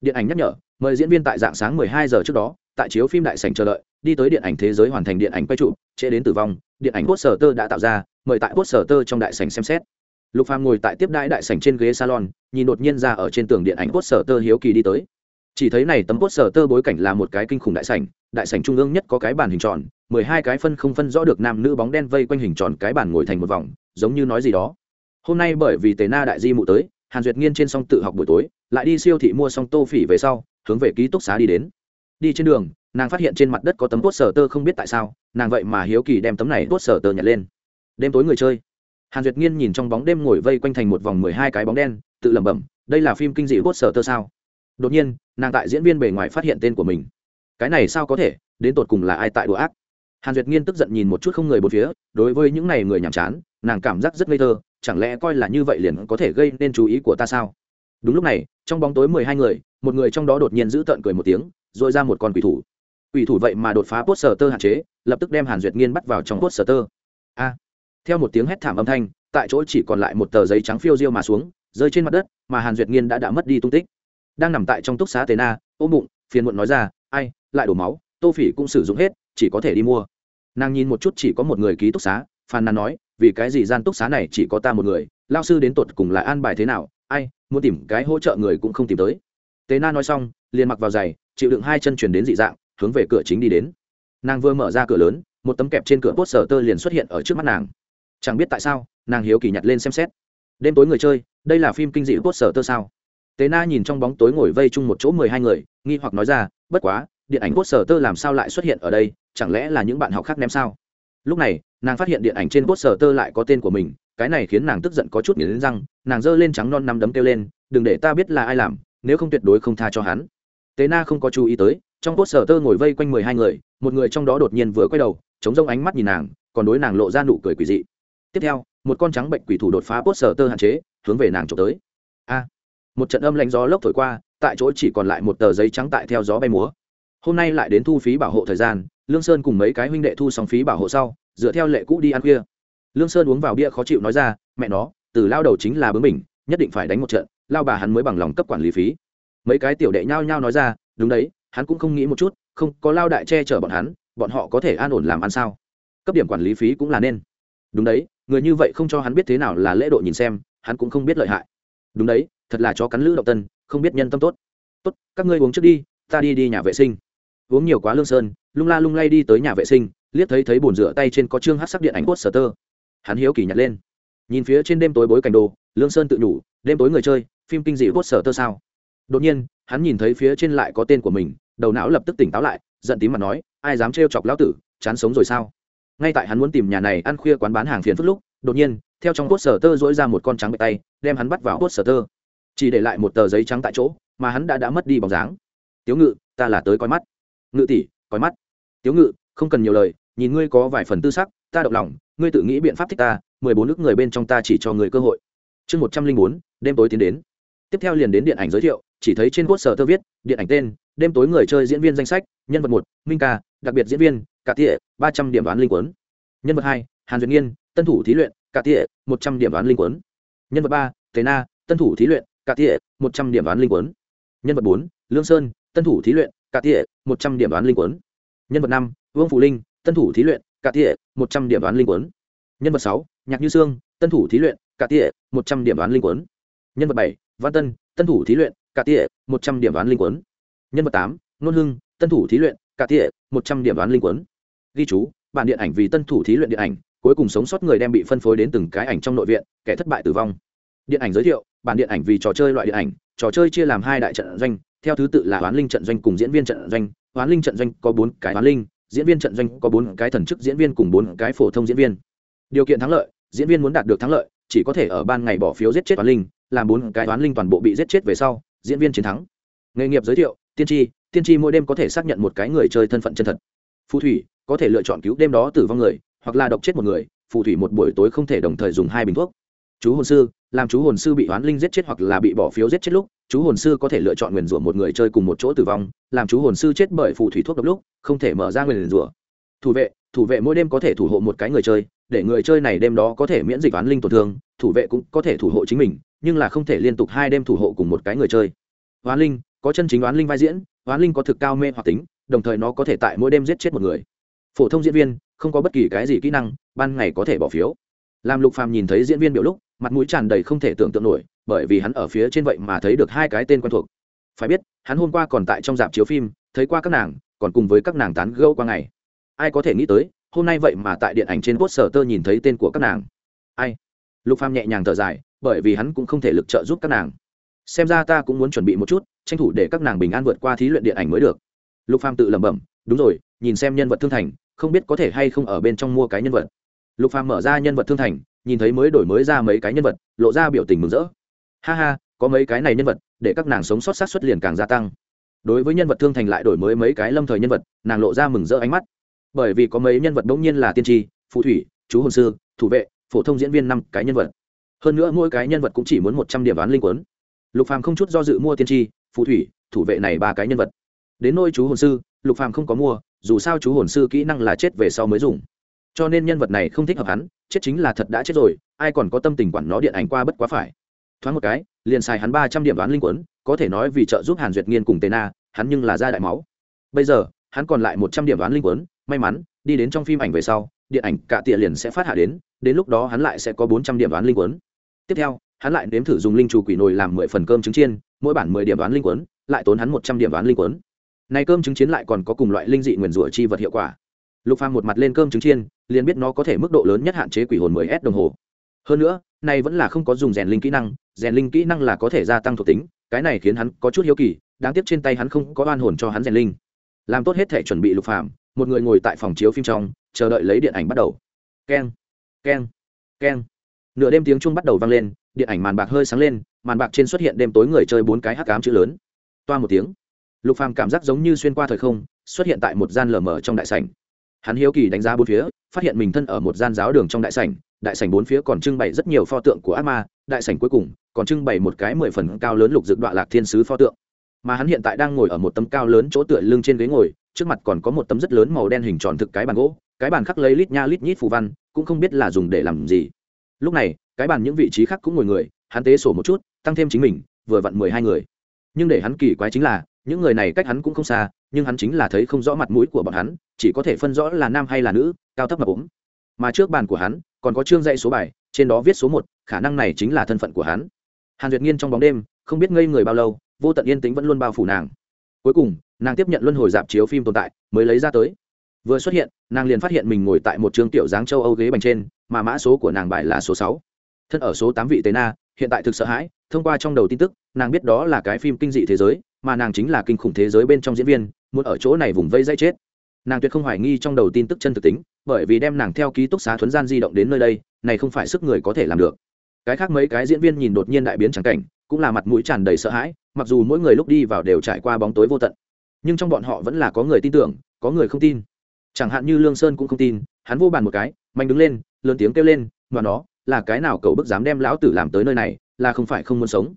điện ảnh nhắc nhở, mời diễn viên tại dạng sáng 12 giờ trước đó, tại chiếu phim đại sảnh chờ đợi, đi tới điện ảnh thế giới hoàn thành điện ảnh quay trụ, trễ đến tử vong, điện ảnh poster tơ đã tạo ra, mời tại poster tơ trong đại sảnh xem xét. Lục phàm ngồi tại tiếp đãi đại sảnh trên ghế salon, nhìn đột nhiên ra ở trên tường điện ảnh poster tơ hiếu kỳ đi tới. Chỉ thấy này tấm poster tơ bối cảnh là một cái kinh khủng đại sảnh đại sảnh trung ương nhất có cái bàn hình tròn, mười hai cái phân không phân rõ được nam nữ bóng đen vây quanh hình tròn cái bàn ngồi thành một vòng, giống như nói gì đó. Hôm nay bởi vì tề na đại di mụ tới, hàn duyệt nghiên trên song tự học buổi tối lại đi siêu thị mua xong tô phỉ về sau, hướng về ký túc xá đi đến. Đi trên đường, nàng phát hiện trên mặt đất có tấm poster tơ không biết tại sao, nàng vậy mà hiếu kỳ đem tấm này poster tơ nhặt lên. Đêm tối người chơi. Hàn duyệt nghiên nhìn trong bóng đêm ngồi vây quanh thành một vòng mười hai cái bóng đen, tự lẩm bẩm, đây là phim kinh dị poster tơ sao? Đột nhiên, nàng tại diễn viên bề ngoài phát hiện tên của mình. Cái này sao có thể? Đến tột cùng là ai tại đùa ác? Hàn duyệt nghiên tức giận nhìn một chút không người bốn phía, đối với những này người nhàm chán, nàng cảm giác rất ngây thơ, chẳng lẽ coi là như vậy liền có thể gây nên chú ý của ta sao? Đúng lúc này, trong bóng tối mười hai người, một người trong đó đột nhiên giữ tợn cười một tiếng, rồi ra một con quỷ thủ. Quỷ thủ vậy mà đột phá post sở tơ hạn chế, lập tức đem hàn duyệt nghiên bắt vào trong post sở tơ a! Theo một tiếng hét thảm âm thanh, tại chỗ chỉ còn lại một tờ giấy trắng phiêu diêu mà xuống, rơi trên mặt đất, mà hàn duyệt nghiên đã đã mất đi tung tích. Đang nằm tại trong túc xá tế na, ôm bụng, phiền muộn nói ra, ai, lại đổ máu, tô phỉ cũng sử dụng hết, chỉ có thể đi mua. Nàng nhìn một chút chỉ có một người ký túc xá, phàn nàn nói, vì cái gì gian túc xá này chỉ có ta một người, lao sư đến tột cùng là an bài thế nào? Ai muốn tìm cái hỗ trợ người cũng không tìm tới. Tế na nói xong, liền mặc vào giày, chịu đựng hai chân chuyển đến dị dạng, hướng về cửa chính đi đến. Nàng vừa mở ra cửa lớn, một tấm kẹp trên cửa post sở tơ liền xuất hiện ở trước mắt nàng. Chẳng biết tại sao, nàng hiếu kỳ nhặt lên xem xét. Đêm tối người chơi, đây là phim kinh dị post sở tơ sao? Tế na nhìn trong bóng tối ngồi vây chung một chỗ mười hai người, nghi hoặc nói ra, bất quá, điện ảnh post sở tơ làm sao lại xuất hiện ở đây? Chẳng lẽ là những bạn học khác ném sao? Lúc này, nàng phát hiện điện ảnh trên post sở tơ lại có tên của mình cái này khiến nàng tức giận có chút nghiến răng, nàng giơ lên trắng non nắm đấm kêu lên, đừng để ta biết là ai làm, nếu không tuyệt đối không tha cho hắn. Tế na không có chú ý tới, trong post sở tơ ngồi vây quanh mười hai người, một người trong đó đột nhiên vừa quay đầu, chống rông ánh mắt nhìn nàng, còn đối nàng lộ ra nụ cười quỷ dị. Tiếp theo, một con trắng bệnh quỷ thủ đột phá post sở tơ hạn chế, hướng về nàng trộm tới. A! Một trận âm lạnh gió lốc thổi qua, tại chỗ chỉ còn lại một tờ giấy trắng tại theo gió bay múa. Hôm nay lại đến thu phí bảo hộ thời gian, lương sơn cùng mấy cái huynh đệ thu xong phí bảo hộ sau, dựa theo lệ cũ đi ăn khuya lương sơn uống vào bia khó chịu nói ra, mẹ nó, từ lao đầu chính là bướng mình nhất định phải đánh một trận, lao bà hắn mới bằng lòng cấp quản lý phí. Mấy cái tiểu đệ nhao nhao nói ra, đúng đấy, hắn cũng không nghĩ một chút, không, có lao đại che chở bọn hắn, bọn họ có thể an ổn làm ăn sao? Cấp điểm quản lý phí cũng là nên. Đúng đấy, người như vậy không cho hắn biết thế nào là lễ độ nhìn xem, hắn cũng không biết lợi hại. Đúng đấy, thật là chó cắn lữ động tân, không biết nhân tâm tốt. Tốt, các ngươi uống trước đi, ta đi đi nhà vệ sinh. Uống nhiều quá lương sơn, lung la lung lay đi tới nhà vệ sinh, liếc thấy thấy bồn rửa tay trên có chương hát sắc điện ảnh cốt sở tơ hắn hiếu kỳ nhặt lên. Nhìn phía trên đêm tối bối cảnh đồ, lương sơn tự nhủ, đêm tối người chơi, phim kinh dị hốt sở tơ sao? Đột nhiên, hắn nhìn thấy phía trên lại có tên của mình, đầu não lập tức tỉnh táo lại, giận tím mặt nói, ai dám trêu chọc lão tử, chán sống rồi sao? Ngay tại hắn muốn tìm nhà này ăn khuya quán bán hàng phiền phức lúc, đột nhiên, theo trong hốt sở tơ dỗi ra một con trắng bệ tay, đem hắn bắt vào hốt sở tơ. Chỉ để lại một tờ giấy trắng tại chỗ, mà hắn đã đã mất đi bóng dáng. Tiếu ngự, ta là tới coi mắt. Ngự tỷ, coi mắt. Tiếu ngự, không cần nhiều lời, nhìn ngươi có vài phần tư sắc ta động lòng, ngươi tự nghĩ biện pháp thích ta, mười bốn nước người bên trong ta chỉ cho người cơ hội. Chương một trăm linh bốn, đêm tối tiến đến. Tiếp theo liền đến điện ảnh giới thiệu, chỉ thấy trên quốc sở tơ viết, điện ảnh tên, đêm tối người chơi diễn viên danh sách, nhân vật một, minh ca, đặc biệt diễn viên cả tỉa ba trăm điểm đoán linh quấn nhân vật hai, hàn duyệt nghiên, tân thủ thí luyện cả tỉa một trăm điểm đoán linh quấn nhân vật ba tề na, tân thủ thí luyện cả tỉa một trăm điểm đoán linh quấn nhân vật bốn, lương sơn, tân thủ thí luyện cả tỉa một trăm điểm đoán linh quấn nhân vật năm, vương phụ linh, tân thủ thí luyện cả tỉa, một trăm điểm đoán linh quấn nhân vật sáu, nhạc như sương, tân thủ thí luyện, cả tỉa, một trăm điểm đoán linh quấn nhân vật bảy, văn tân tân thủ thí luyện, cả tỉa, một trăm điểm đoán linh quấn nhân vật tám, nôn hưng, tân thủ thí luyện, cả tỉa, một trăm điểm đoán linh quấn ghi chú, bản điện ảnh vì tân thủ thí luyện điện ảnh, cuối cùng sống sót người đem bị phân phối đến từng cái ảnh trong nội viện, kẻ thất bại tử vong. Điện ảnh giới thiệu, bản điện ảnh vì trò chơi loại điện ảnh, trò chơi chia làm hai đại trận doanh, theo thứ tự là hoán linh trận doanh cùng diễn viên trận doanh. Hoán linh trận doanh có bốn cái hoán linh diễn viên trận doanh có bốn cái thần chức diễn viên cùng bốn cái phổ thông diễn viên. Điều kiện thắng lợi, diễn viên muốn đạt được thắng lợi, chỉ có thể ở ban ngày bỏ phiếu giết chết toán linh, làm bốn cái toán linh toàn bộ bị giết chết về sau, diễn viên chiến thắng. Nghề nghiệp giới thiệu, tiên tri tiên tri mỗi đêm có thể xác nhận một cái người chơi thân phận chân thật. Phù thủy, có thể lựa chọn cứu đêm đó tử vong người, hoặc là độc chết một người, phù thủy một buổi tối không thể đồng thời dùng hai bình thuốc. Chú hồn sư, làm chú hồn sư bị oán linh giết chết hoặc là bị bỏ phiếu giết chết lúc chú hồn sư có thể lựa chọn nguyền rủa một người chơi cùng một chỗ tử vong, làm chú hồn sư chết bởi phù thủy thuốc độc lúc, không thể mở ra nguyền rủa. Thủ vệ thủ vệ mỗi đêm có thể thủ hộ một cái người chơi, để người chơi này đêm đó có thể miễn dịch oán linh tổn thương, thủ vệ cũng có thể thủ hộ chính mình, nhưng là không thể liên tục hai đêm thủ hộ cùng một cái người chơi. Oán linh, có chân chính oán linh vai diễn, oán linh có thực cao mê hoặc tính, đồng thời nó có thể tại mỗi đêm giết chết một người. Phổ thông diễn viên, không có bất kỳ cái gì kỹ năng, ban ngày có thể bỏ phiếu. Làm lục phàm nhìn thấy diễn viên biểu lúc, mặt mũi tràn đầy không thể tưởng tượng nổi bởi vì hắn ở phía trên vậy mà thấy được hai cái tên quen thuộc. Phải biết, hắn hôm qua còn tại trong dạp chiếu phim, thấy qua các nàng, còn cùng với các nàng tán gẫu qua ngày. Ai có thể nghĩ tới, hôm nay vậy mà tại điện ảnh trên poster tơ nhìn thấy tên của các nàng. Ai? Lục phàm nhẹ nhàng thở dài, bởi vì hắn cũng không thể lực trợ giúp các nàng. Xem ra ta cũng muốn chuẩn bị một chút, tranh thủ để các nàng bình an vượt qua thí luyện điện ảnh mới được. Lục phàm tự lẩm bẩm, đúng rồi, nhìn xem nhân vật thương thành, không biết có thể hay không ở bên trong mua cái nhân vật. Lục phàm mở ra nhân vật thương thành, nhìn thấy mới đổi mới ra mấy cái nhân vật, lộ ra biểu tình mừng rỡ ha ha, có mấy cái này nhân vật, để các nàng sống sót sát xuất liền càng gia tăng. Đối với nhân vật thương thành lại đổi mới mấy cái lâm thời nhân vật, nàng lộ ra mừng rỡ ánh mắt. Bởi vì có mấy nhân vật bỗng nhiên là tiên tri, phù thủy, chú hồn sư, thủ vệ, phổ thông diễn viên năm cái nhân vật. Hơn nữa mỗi cái nhân vật cũng chỉ muốn một trăm điểm đoán linh quấn lục phàm không chút do dự mua tiên tri, phù thủy, thủ vệ này ba cái nhân vật. Đến nôi chú hồn sư, lục phàm không có mua, dù sao chú hồn sư kỹ năng là chết về sau mới dùng. Cho nên nhân vật này không thích hợp hắn, chết chính là thật đã chết rồi, ai còn có tâm tình quản nó điện ảnh qua bất quá phải thoáng một cái, liền xài hắn ba trăm điểm đoán linh quấn, có thể nói vì trợ giúp hàn duyệt nghiên cùng tề na, hắn nhưng là ra đại máu. Bây giờ, hắn còn lại một trăm điểm đoán linh quấn, may mắn, đi đến trong phim ảnh về sau, điện ảnh cả tỉa liền sẽ phát hạ đến đến lúc đó hắn lại sẽ có bốn trăm điểm đoán linh quấn. Tiếp theo, hắn lại nếm thử dùng linh chủ quỷ nồi làm mười phần cơm trứng chiên, mỗi bản mười điểm đoán linh quấn, lại tốn hắn một trăm điểm đoán linh quấn. Này cơm trứng chiến lại còn có cùng loại linh dị nguyền rủa chi vật hiệu quả. Lục phàm một mặt lên cơm trứng chiên, liền biết nó có thể mức độ lớn nhất hạn chế quỷ hồn 10 s đồng hồ. Hơn nữa, này vẫn là không có dùng rèn linh kỹ năng rèn linh kỹ năng là có thể gia tăng thuộc tính, cái này khiến hắn có chút hiếu kỳ, đáng tiếc trên tay hắn không có oan hồn cho hắn rèn linh. Làm tốt hết thể chuẩn bị lục phàm, một người ngồi tại phòng chiếu phim trong, chờ đợi lấy điện ảnh bắt đầu. Keng keng keng. Nửa đêm tiếng chuông bắt đầu vang lên, điện ảnh màn bạc hơi sáng lên, màn bạc trên xuất hiện đêm tối người chơi bốn cái hắc ám chữ lớn. Toa một tiếng. Lục phàm cảm giác giống như xuyên qua thời không, xuất hiện tại một gian lờ mờ trong đại sảnh hắn hiếu kỳ đánh giá bốn phía, phát hiện mình thân ở một gian giáo đường trong đại sảnh đại sảnh bốn phía còn trưng bày rất nhiều pho tượng của ác ma, đại sảnh cuối cùng còn trưng bày một cái mười phần cao lớn lục dựng đoạn lạc thiên sứ pho tượng. Mà hắn hiện tại đang ngồi ở một tấm cao lớn chỗ tựa lưng trên ghế ngồi, trước mặt còn có một tấm rất lớn màu đen hình tròn thực cái bàn gỗ, cái bàn khắc lấy lít nha lít nhít phù văn, cũng không biết là dùng để làm gì. Lúc này, cái bàn những vị trí khác cũng ngồi người, hắn tế sổ một chút, tăng thêm chính mình, vừa vặn mười hai người nhưng để hắn kỳ quái chính là, những người này cách hắn cũng không xa, nhưng hắn chính là thấy không rõ mặt mũi của bọn hắn, chỉ có thể phân rõ là nam hay là nữ, cao thấp mà ốm. Mà trước bàn của hắn, còn có chương dạy số bài, trên đó viết số một, khả năng này chính là thân phận của hắn. Hàn duyệt nghiên trong bóng đêm, không biết ngây người bao lâu, vô tận yên tĩnh vẫn luôn bao phủ nàng. Cuối cùng, nàng tiếp nhận luân hồi dạp chiếu phim tồn tại, mới lấy ra tới. Vừa xuất hiện, nàng liền phát hiện mình ngồi tại một trường tiểu dáng châu âu ghế bành trên, mà mã số của nàng bài là số sáu. Thân ở số tám vị tế na hiện tại thực sợ hãi, thông qua trong đầu tin tức, nàng biết đó là cái phim kinh dị thế giới, mà nàng chính là kinh khủng thế giới bên trong diễn viên, muốn ở chỗ này vùng vây dây chết. Nàng tuyệt không hoài nghi trong đầu tin tức chân thực tính, bởi vì đem nàng theo ký túc xá thuấn gian di động đến nơi đây, này không phải sức người có thể làm được. Cái khác mấy cái diễn viên nhìn đột nhiên đại biến trắng cảnh, cũng là mặt mũi tràn đầy sợ hãi, mặc dù mỗi người lúc đi vào đều trải qua bóng tối vô tận. Nhưng trong bọn họ vẫn là có người tin tưởng, có người không tin. Chẳng hạn như lương sơn cũng không tin, hắn vô bàn một cái, mạnh đứng lên, lớn tiếng kêu lên và nó là cái nào cậu bức dám đem lão tử làm tới nơi này, là không phải không muốn sống.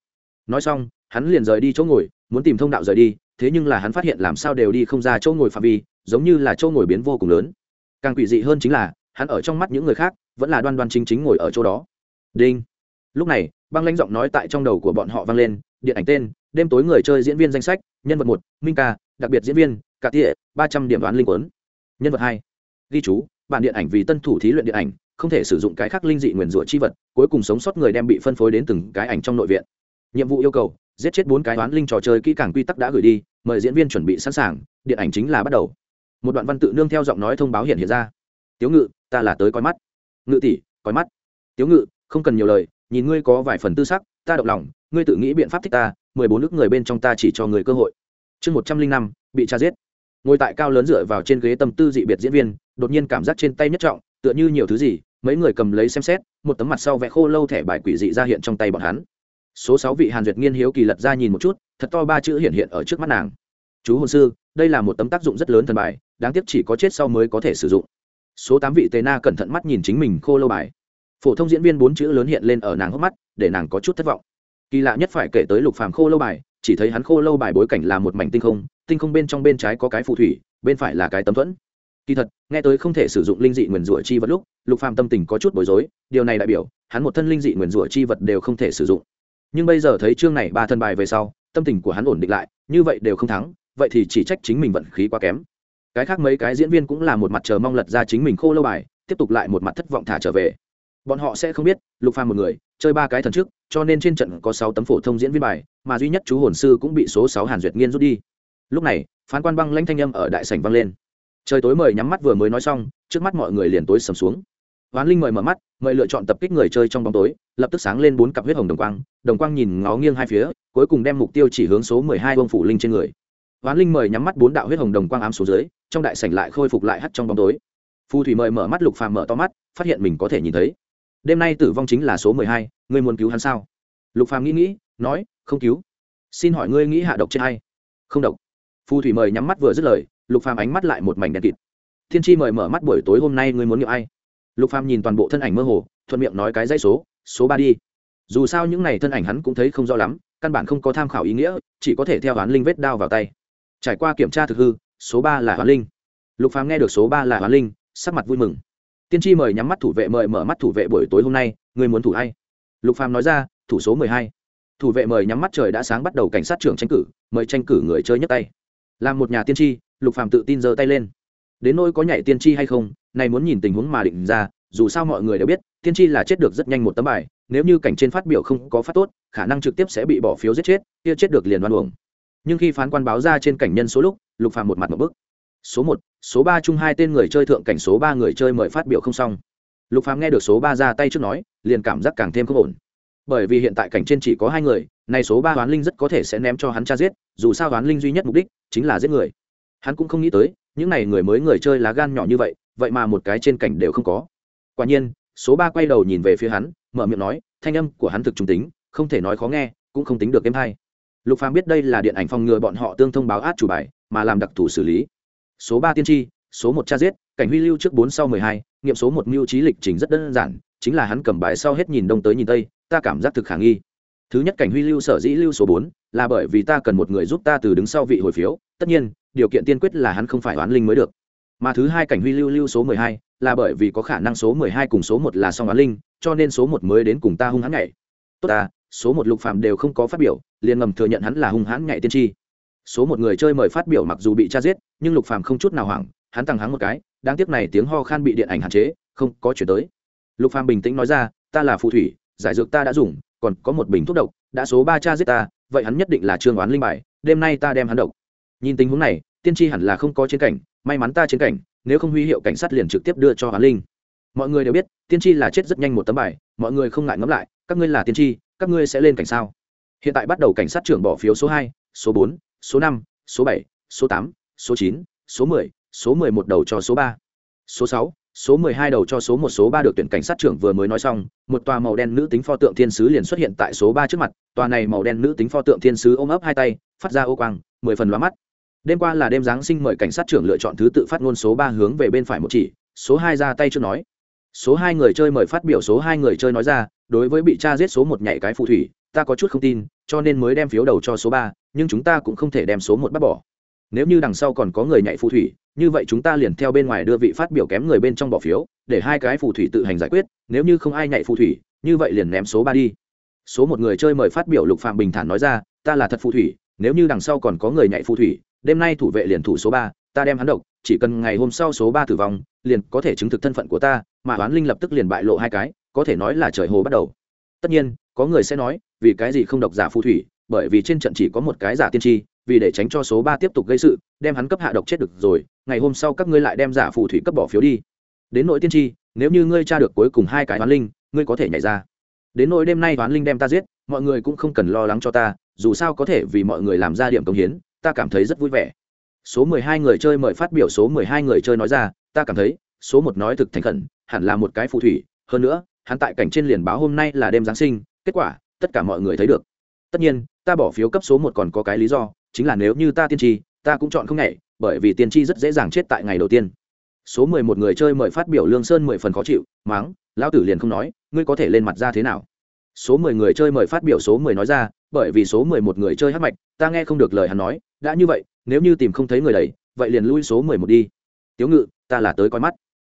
Nói xong, hắn liền rời đi chỗ ngồi, muốn tìm thông đạo rời đi, thế nhưng là hắn phát hiện làm sao đều đi không ra chỗ ngồi phạm vi, giống như là chỗ ngồi biến vô cùng lớn. Càng quỷ dị hơn chính là, hắn ở trong mắt những người khác, vẫn là đoan đoan chính chính ngồi ở chỗ đó. Đinh. Lúc này, băng lãnh giọng nói tại trong đầu của bọn họ vang lên, điện ảnh tên, đêm tối người chơi diễn viên danh sách, nhân vật một, minh ca, đặc biệt diễn viên, cả tỉa ba trăm điểm đoán linh quấn nhân vật hai, ghi chú, bản điện ảnh vì tân thủ thí luyện điện ảnh không thể sử dụng cái khác linh dị nguyền rủa chi vật, cuối cùng sống sót người đem bị phân phối đến từng cái ảnh trong nội viện. Nhiệm vụ yêu cầu, giết chết bốn cái toán linh trò chơi kỹ càng quy tắc đã gửi đi, mời diễn viên chuẩn bị sẵn sàng, điện ảnh chính là bắt đầu. Một đoạn văn tự nương theo giọng nói thông báo hiện hiện ra. Tiếu ngự, ta là tới coi mắt. Ngự tỷ, coi mắt. Tiếu ngự, không cần nhiều lời, nhìn ngươi có vài phần tư sắc, ta động lòng, ngươi tự nghĩ biện pháp thích ta, mười bốn nước người bên trong ta chỉ cho người cơ hội. Chương một trăm linh năm, bị cha giết. Ngồi tại cao lớn dựa vào trên ghế tâm tư dị biệt diễn viên, đột nhiên cảm giác trên tay nhất trọng, tựa như nhiều thứ gì mấy người cầm lấy xem xét, một tấm mặt sau vẽ khô lâu thẻ bài quỷ dị ra hiện trong tay bọn hắn. Số sáu vị hàn duyệt nghiên hiếu kỳ lật ra nhìn một chút, thật to ba chữ hiện hiện ở trước mắt nàng. Chú hồn sư, đây là một tấm tác dụng rất lớn thần bài, đáng tiếc chỉ có chết sau mới có thể sử dụng. Số tám vị tề na cẩn thận mắt nhìn chính mình khô lâu bài. Phổ thông diễn viên bốn chữ lớn hiện lên ở nàng hốc mắt, để nàng có chút thất vọng. Kỳ lạ nhất phải kể tới lục phàm khô lâu bài, chỉ thấy hắn khô lâu bài bối cảnh là một mảnh tinh không tinh không bên trong bên trái có cái phù thủy, bên phải là cái tấm thuẫn kỳ thật, nghe tới không thể sử dụng linh dị nguyền rủa chi vật lúc, lục phàm tâm tình có chút bối rối, điều này đại biểu, hắn một thân linh dị nguyền rủa chi vật đều không thể sử dụng. Nhưng bây giờ thấy chương này ba thân bài về sau, tâm tình của hắn ổn định lại, như vậy đều không thắng, vậy thì chỉ trách chính mình vận khí quá kém. Cái khác mấy cái diễn viên cũng là một mặt chờ mong lật ra chính mình khô lâu bài, tiếp tục lại một mặt thất vọng thả trở về. Bọn họ sẽ không biết, lục phàm một người, chơi ba cái thần trước, cho nên trên trận có sáu tấm phổ thông diễn viên bài, mà duy nhất chú hồn sư cũng bị số sáu hàn duyệt nghiên rút đi. Lúc này, phán quan băng lãnh thanh âm ở đại sảnh vang lên trời tối mời nhắm mắt vừa mới nói xong, trước mắt mọi người liền tối sầm xuống. Hoán linh mời mở mắt, mời lựa chọn tập kích người chơi trong bóng tối, lập tức sáng lên bốn cặp huyết hồng đồng quang đồng quang nhìn ngó nghiêng hai phía, cuối cùng đem mục tiêu chỉ hướng số mười hai vương phủ linh trên người. Hoán linh mời nhắm mắt bốn đạo huyết hồng đồng quang ám xuống dưới, trong đại sảnh lại khôi phục lại hắt trong bóng tối. Phù thủy mời mở mắt, lục phàm mở to mắt, phát hiện mình có thể nhìn thấy. Đêm nay tử vong chính là số mười hai, ngươi muốn cứu hắn sao? Lục phàm nghĩ nghĩ, nói, không cứu. Xin hỏi ngươi nghĩ hạ độc trên hay? Không độc. Phù thủy mời nhắm mắt vừa dứt lời lục phàm ánh mắt lại một mảnh đen kịt. Thiên tri mời mở mắt buổi tối hôm nay ngươi muốn nghiệm ai? Lục phàm nhìn toàn bộ thân ảnh mơ hồ, thuận miệng nói cái dãy số số ba đi. Dù sao những này thân ảnh hắn cũng thấy không rõ lắm, căn bản không có tham khảo ý nghĩa, chỉ có thể theo hoán linh vết đao vào tay. Trải qua kiểm tra thực hư, số ba là hoán linh. Lục phàm nghe được số ba là hoán linh, sắc mặt vui mừng. Tiên tri mời nhắm mắt thủ vệ, mời mở mắt thủ vệ buổi tối hôm nay người muốn thủ hay lục phàm nói ra, thủ số mười hai. Thủ vệ mời nhắm mắt trời đã sáng bắt đầu cảnh sát trưởng tranh cử, mời tranh cử người chơi nhấc tay. Làm một nhà tiên tri lục phàm tự tin giơ tay lên. Đến nỗi có nhảy tiên tri hay không, này muốn nhìn tình huống mà định ra, dù sao mọi người đều biết, tiên tri là chết được rất nhanh một tấm bài, nếu như cảnh trên phát biểu không có phát tốt, khả năng trực tiếp sẽ bị bỏ phiếu giết chết, kia chết được liền đoan uổng. Nhưng khi phán quan báo ra trên cảnh nhân số lúc, lục phàm một mặt một bức. Số một, số ba chung hai tên người chơi thượng cảnh số ba người chơi mời phát biểu không xong. Lục phàm nghe được số ba ra tay trước nói, liền cảm giác càng thêm không ổn. Bởi vì hiện tại cảnh trên chỉ có hai người, này số ba hoán linh rất có thể sẽ ném cho hắn cha giết, dù sao hoán linh duy nhất mục đích chính là giết người hắn cũng không nghĩ tới, những này người mới người chơi lá gan nhỏ như vậy vậy mà một cái trên cảnh đều không có. Quả nhiên, số ba quay đầu nhìn về phía hắn, mở miệng nói, thanh âm của hắn thực trung tính, không thể nói khó nghe, cũng không tính được êm hay. Lục phàm biết đây là điện ảnh phòng ngừa bọn họ tương thông báo át chủ bài, mà làm đặc thù xử lý. Số ba tiên tri, số một cha giết, cảnh huy lưu trước bốn sau mười hai, nghiệm số một mưu trí lịch trình rất đơn giản, chính là hắn cầm bài sau hết nhìn đông tới nhìn tây, ta cảm giác thực khả nghi. Thứ nhất, cảnh huy lưu sở dĩ lưu số bốn, là bởi vì ta cần một người giúp ta từ đứng sau vị hồi phiếu, tất nhiên điều kiện tiên quyết là hắn không phải oán linh mới được. Mà thứ hai cảnh huy lưu lưu số mười hai là bởi vì có khả năng số mười hai cùng số một là song oán linh, cho nên số một mới đến cùng ta hung hãn nhảy. Tốt ta, số một lục phạm đều không có phát biểu, liền ngầm thừa nhận hắn là hung hãn nhảy tiên tri. Số một người chơi mời phát biểu mặc dù bị tra giết, nhưng lục phàm không chút nào hoảng, hắn tăng hắng một cái, đáng tiếc này tiếng ho khan bị điện ảnh hạn chế, không có chuyển tới. Lục phàm bình tĩnh nói ra, ta là phù thủy, giải dược ta đã dùng, còn có một bình thuốc độc, đã số ba cha giết ta, vậy hắn nhất định là trương oán linh bài, đêm nay ta đem hắn độc nhìn tình huống này, tiên tri hẳn là không có chiến cảnh, may mắn ta chiến cảnh, nếu không huy hiệu cảnh sát liền trực tiếp đưa cho oán linh. Mọi người đều biết, tiên tri là chết rất nhanh một tấm bài, mọi người không ngại ngẫm lại, các ngươi là tiên tri, các ngươi sẽ lên cảnh sao? Hiện tại bắt đầu cảnh sát trưởng bỏ phiếu số hai, số bốn, số năm, số bảy, số tám, số chín, số mười số mười một đầu cho số ba. Số sáu, số mười hai đầu cho số một, số ba được tuyển cảnh sát trưởng vừa mới nói xong, một tòa màu đen nữ tính pho tượng thiên sứ liền xuất hiện tại số ba trước mặt, tòa này màu đen nữ tính pho tượng thiên sứ ôm ấp hai tay, phát ra ô quang, mười phần lóa mắt đêm qua là đêm giáng sinh mời cảnh sát trưởng lựa chọn thứ tự phát ngôn số ba hướng về bên phải một chỉ, số hai ra tay chưa nói. Số hai người chơi mời phát biểu số hai người chơi nói ra, đối với bị cha giết số một nhảy cái phù thủy, ta có chút không tin, cho nên mới đem phiếu đầu cho số ba, nhưng chúng ta cũng không thể đem số một bắt bỏ. Nếu như đằng sau còn có người nhảy phù thủy, như vậy chúng ta liền theo bên ngoài đưa vị phát biểu kém người bên trong bỏ phiếu, để hai cái phù thủy tự hành giải quyết, nếu như không ai nhảy phù thủy, như vậy liền ném số ba đi. Số một người chơi mời phát biểu lục phạm bình thản nói ra, ta là thật phù thủy, nếu như đằng sau còn có người nhảy phù thủy đêm nay thủ vệ liền thủ số ba, ta đem hắn độc, chỉ cần ngày hôm sau số ba tử vong, liền có thể chứng thực thân phận của ta, mà oán linh lập tức liền bại lộ hai cái, có thể nói là trời hồ bắt đầu. Tất nhiên, có người sẽ nói, vì cái gì không độc giả phù thủy, bởi vì trên trận chỉ có một cái giả tiên tri, vì để tránh cho số ba tiếp tục gây sự, đem hắn cấp hạ độc chết được rồi, ngày hôm sau các ngươi lại đem giả phù thủy cấp bỏ phiếu đi. Đến nội tiên tri, nếu như ngươi tra được cuối cùng hai cái toán linh, ngươi có thể nhảy ra. Đến nỗi đêm nay toán linh đem ta giết, mọi người cũng không cần lo lắng cho ta, dù sao có thể vì mọi người làm ra điểm công hiến ta cảm thấy rất vui vẻ. Số mười hai người chơi mời phát biểu số mười hai người chơi nói ra, ta cảm thấy, số một nói thực thành khẩn, hẳn là một cái phù thủy. Hơn nữa, hắn tại cảnh trên liền báo hôm nay là đêm giáng sinh, kết quả, tất cả mọi người thấy được. Tất nhiên, ta bỏ phiếu cấp số một còn có cái lý do, chính là nếu như ta tiên tri, ta cũng chọn không nhảy, bởi vì tiên tri rất dễ dàng chết tại ngày đầu tiên. Số mười một người chơi mời phát biểu lương sơn mười phần khó chịu máng lão tử liền không nói, ngươi có thể lên mặt ra thế nào? Số mười người chơi mời phát biểu số mười nói ra, bởi vì số mười một người chơi hắc mạch, ta nghe không được lời hắn nói, đã như vậy, nếu như tìm không thấy người đầy, vậy liền lui số mười một đi. Tiếu ngự, ta là tới coi mắt.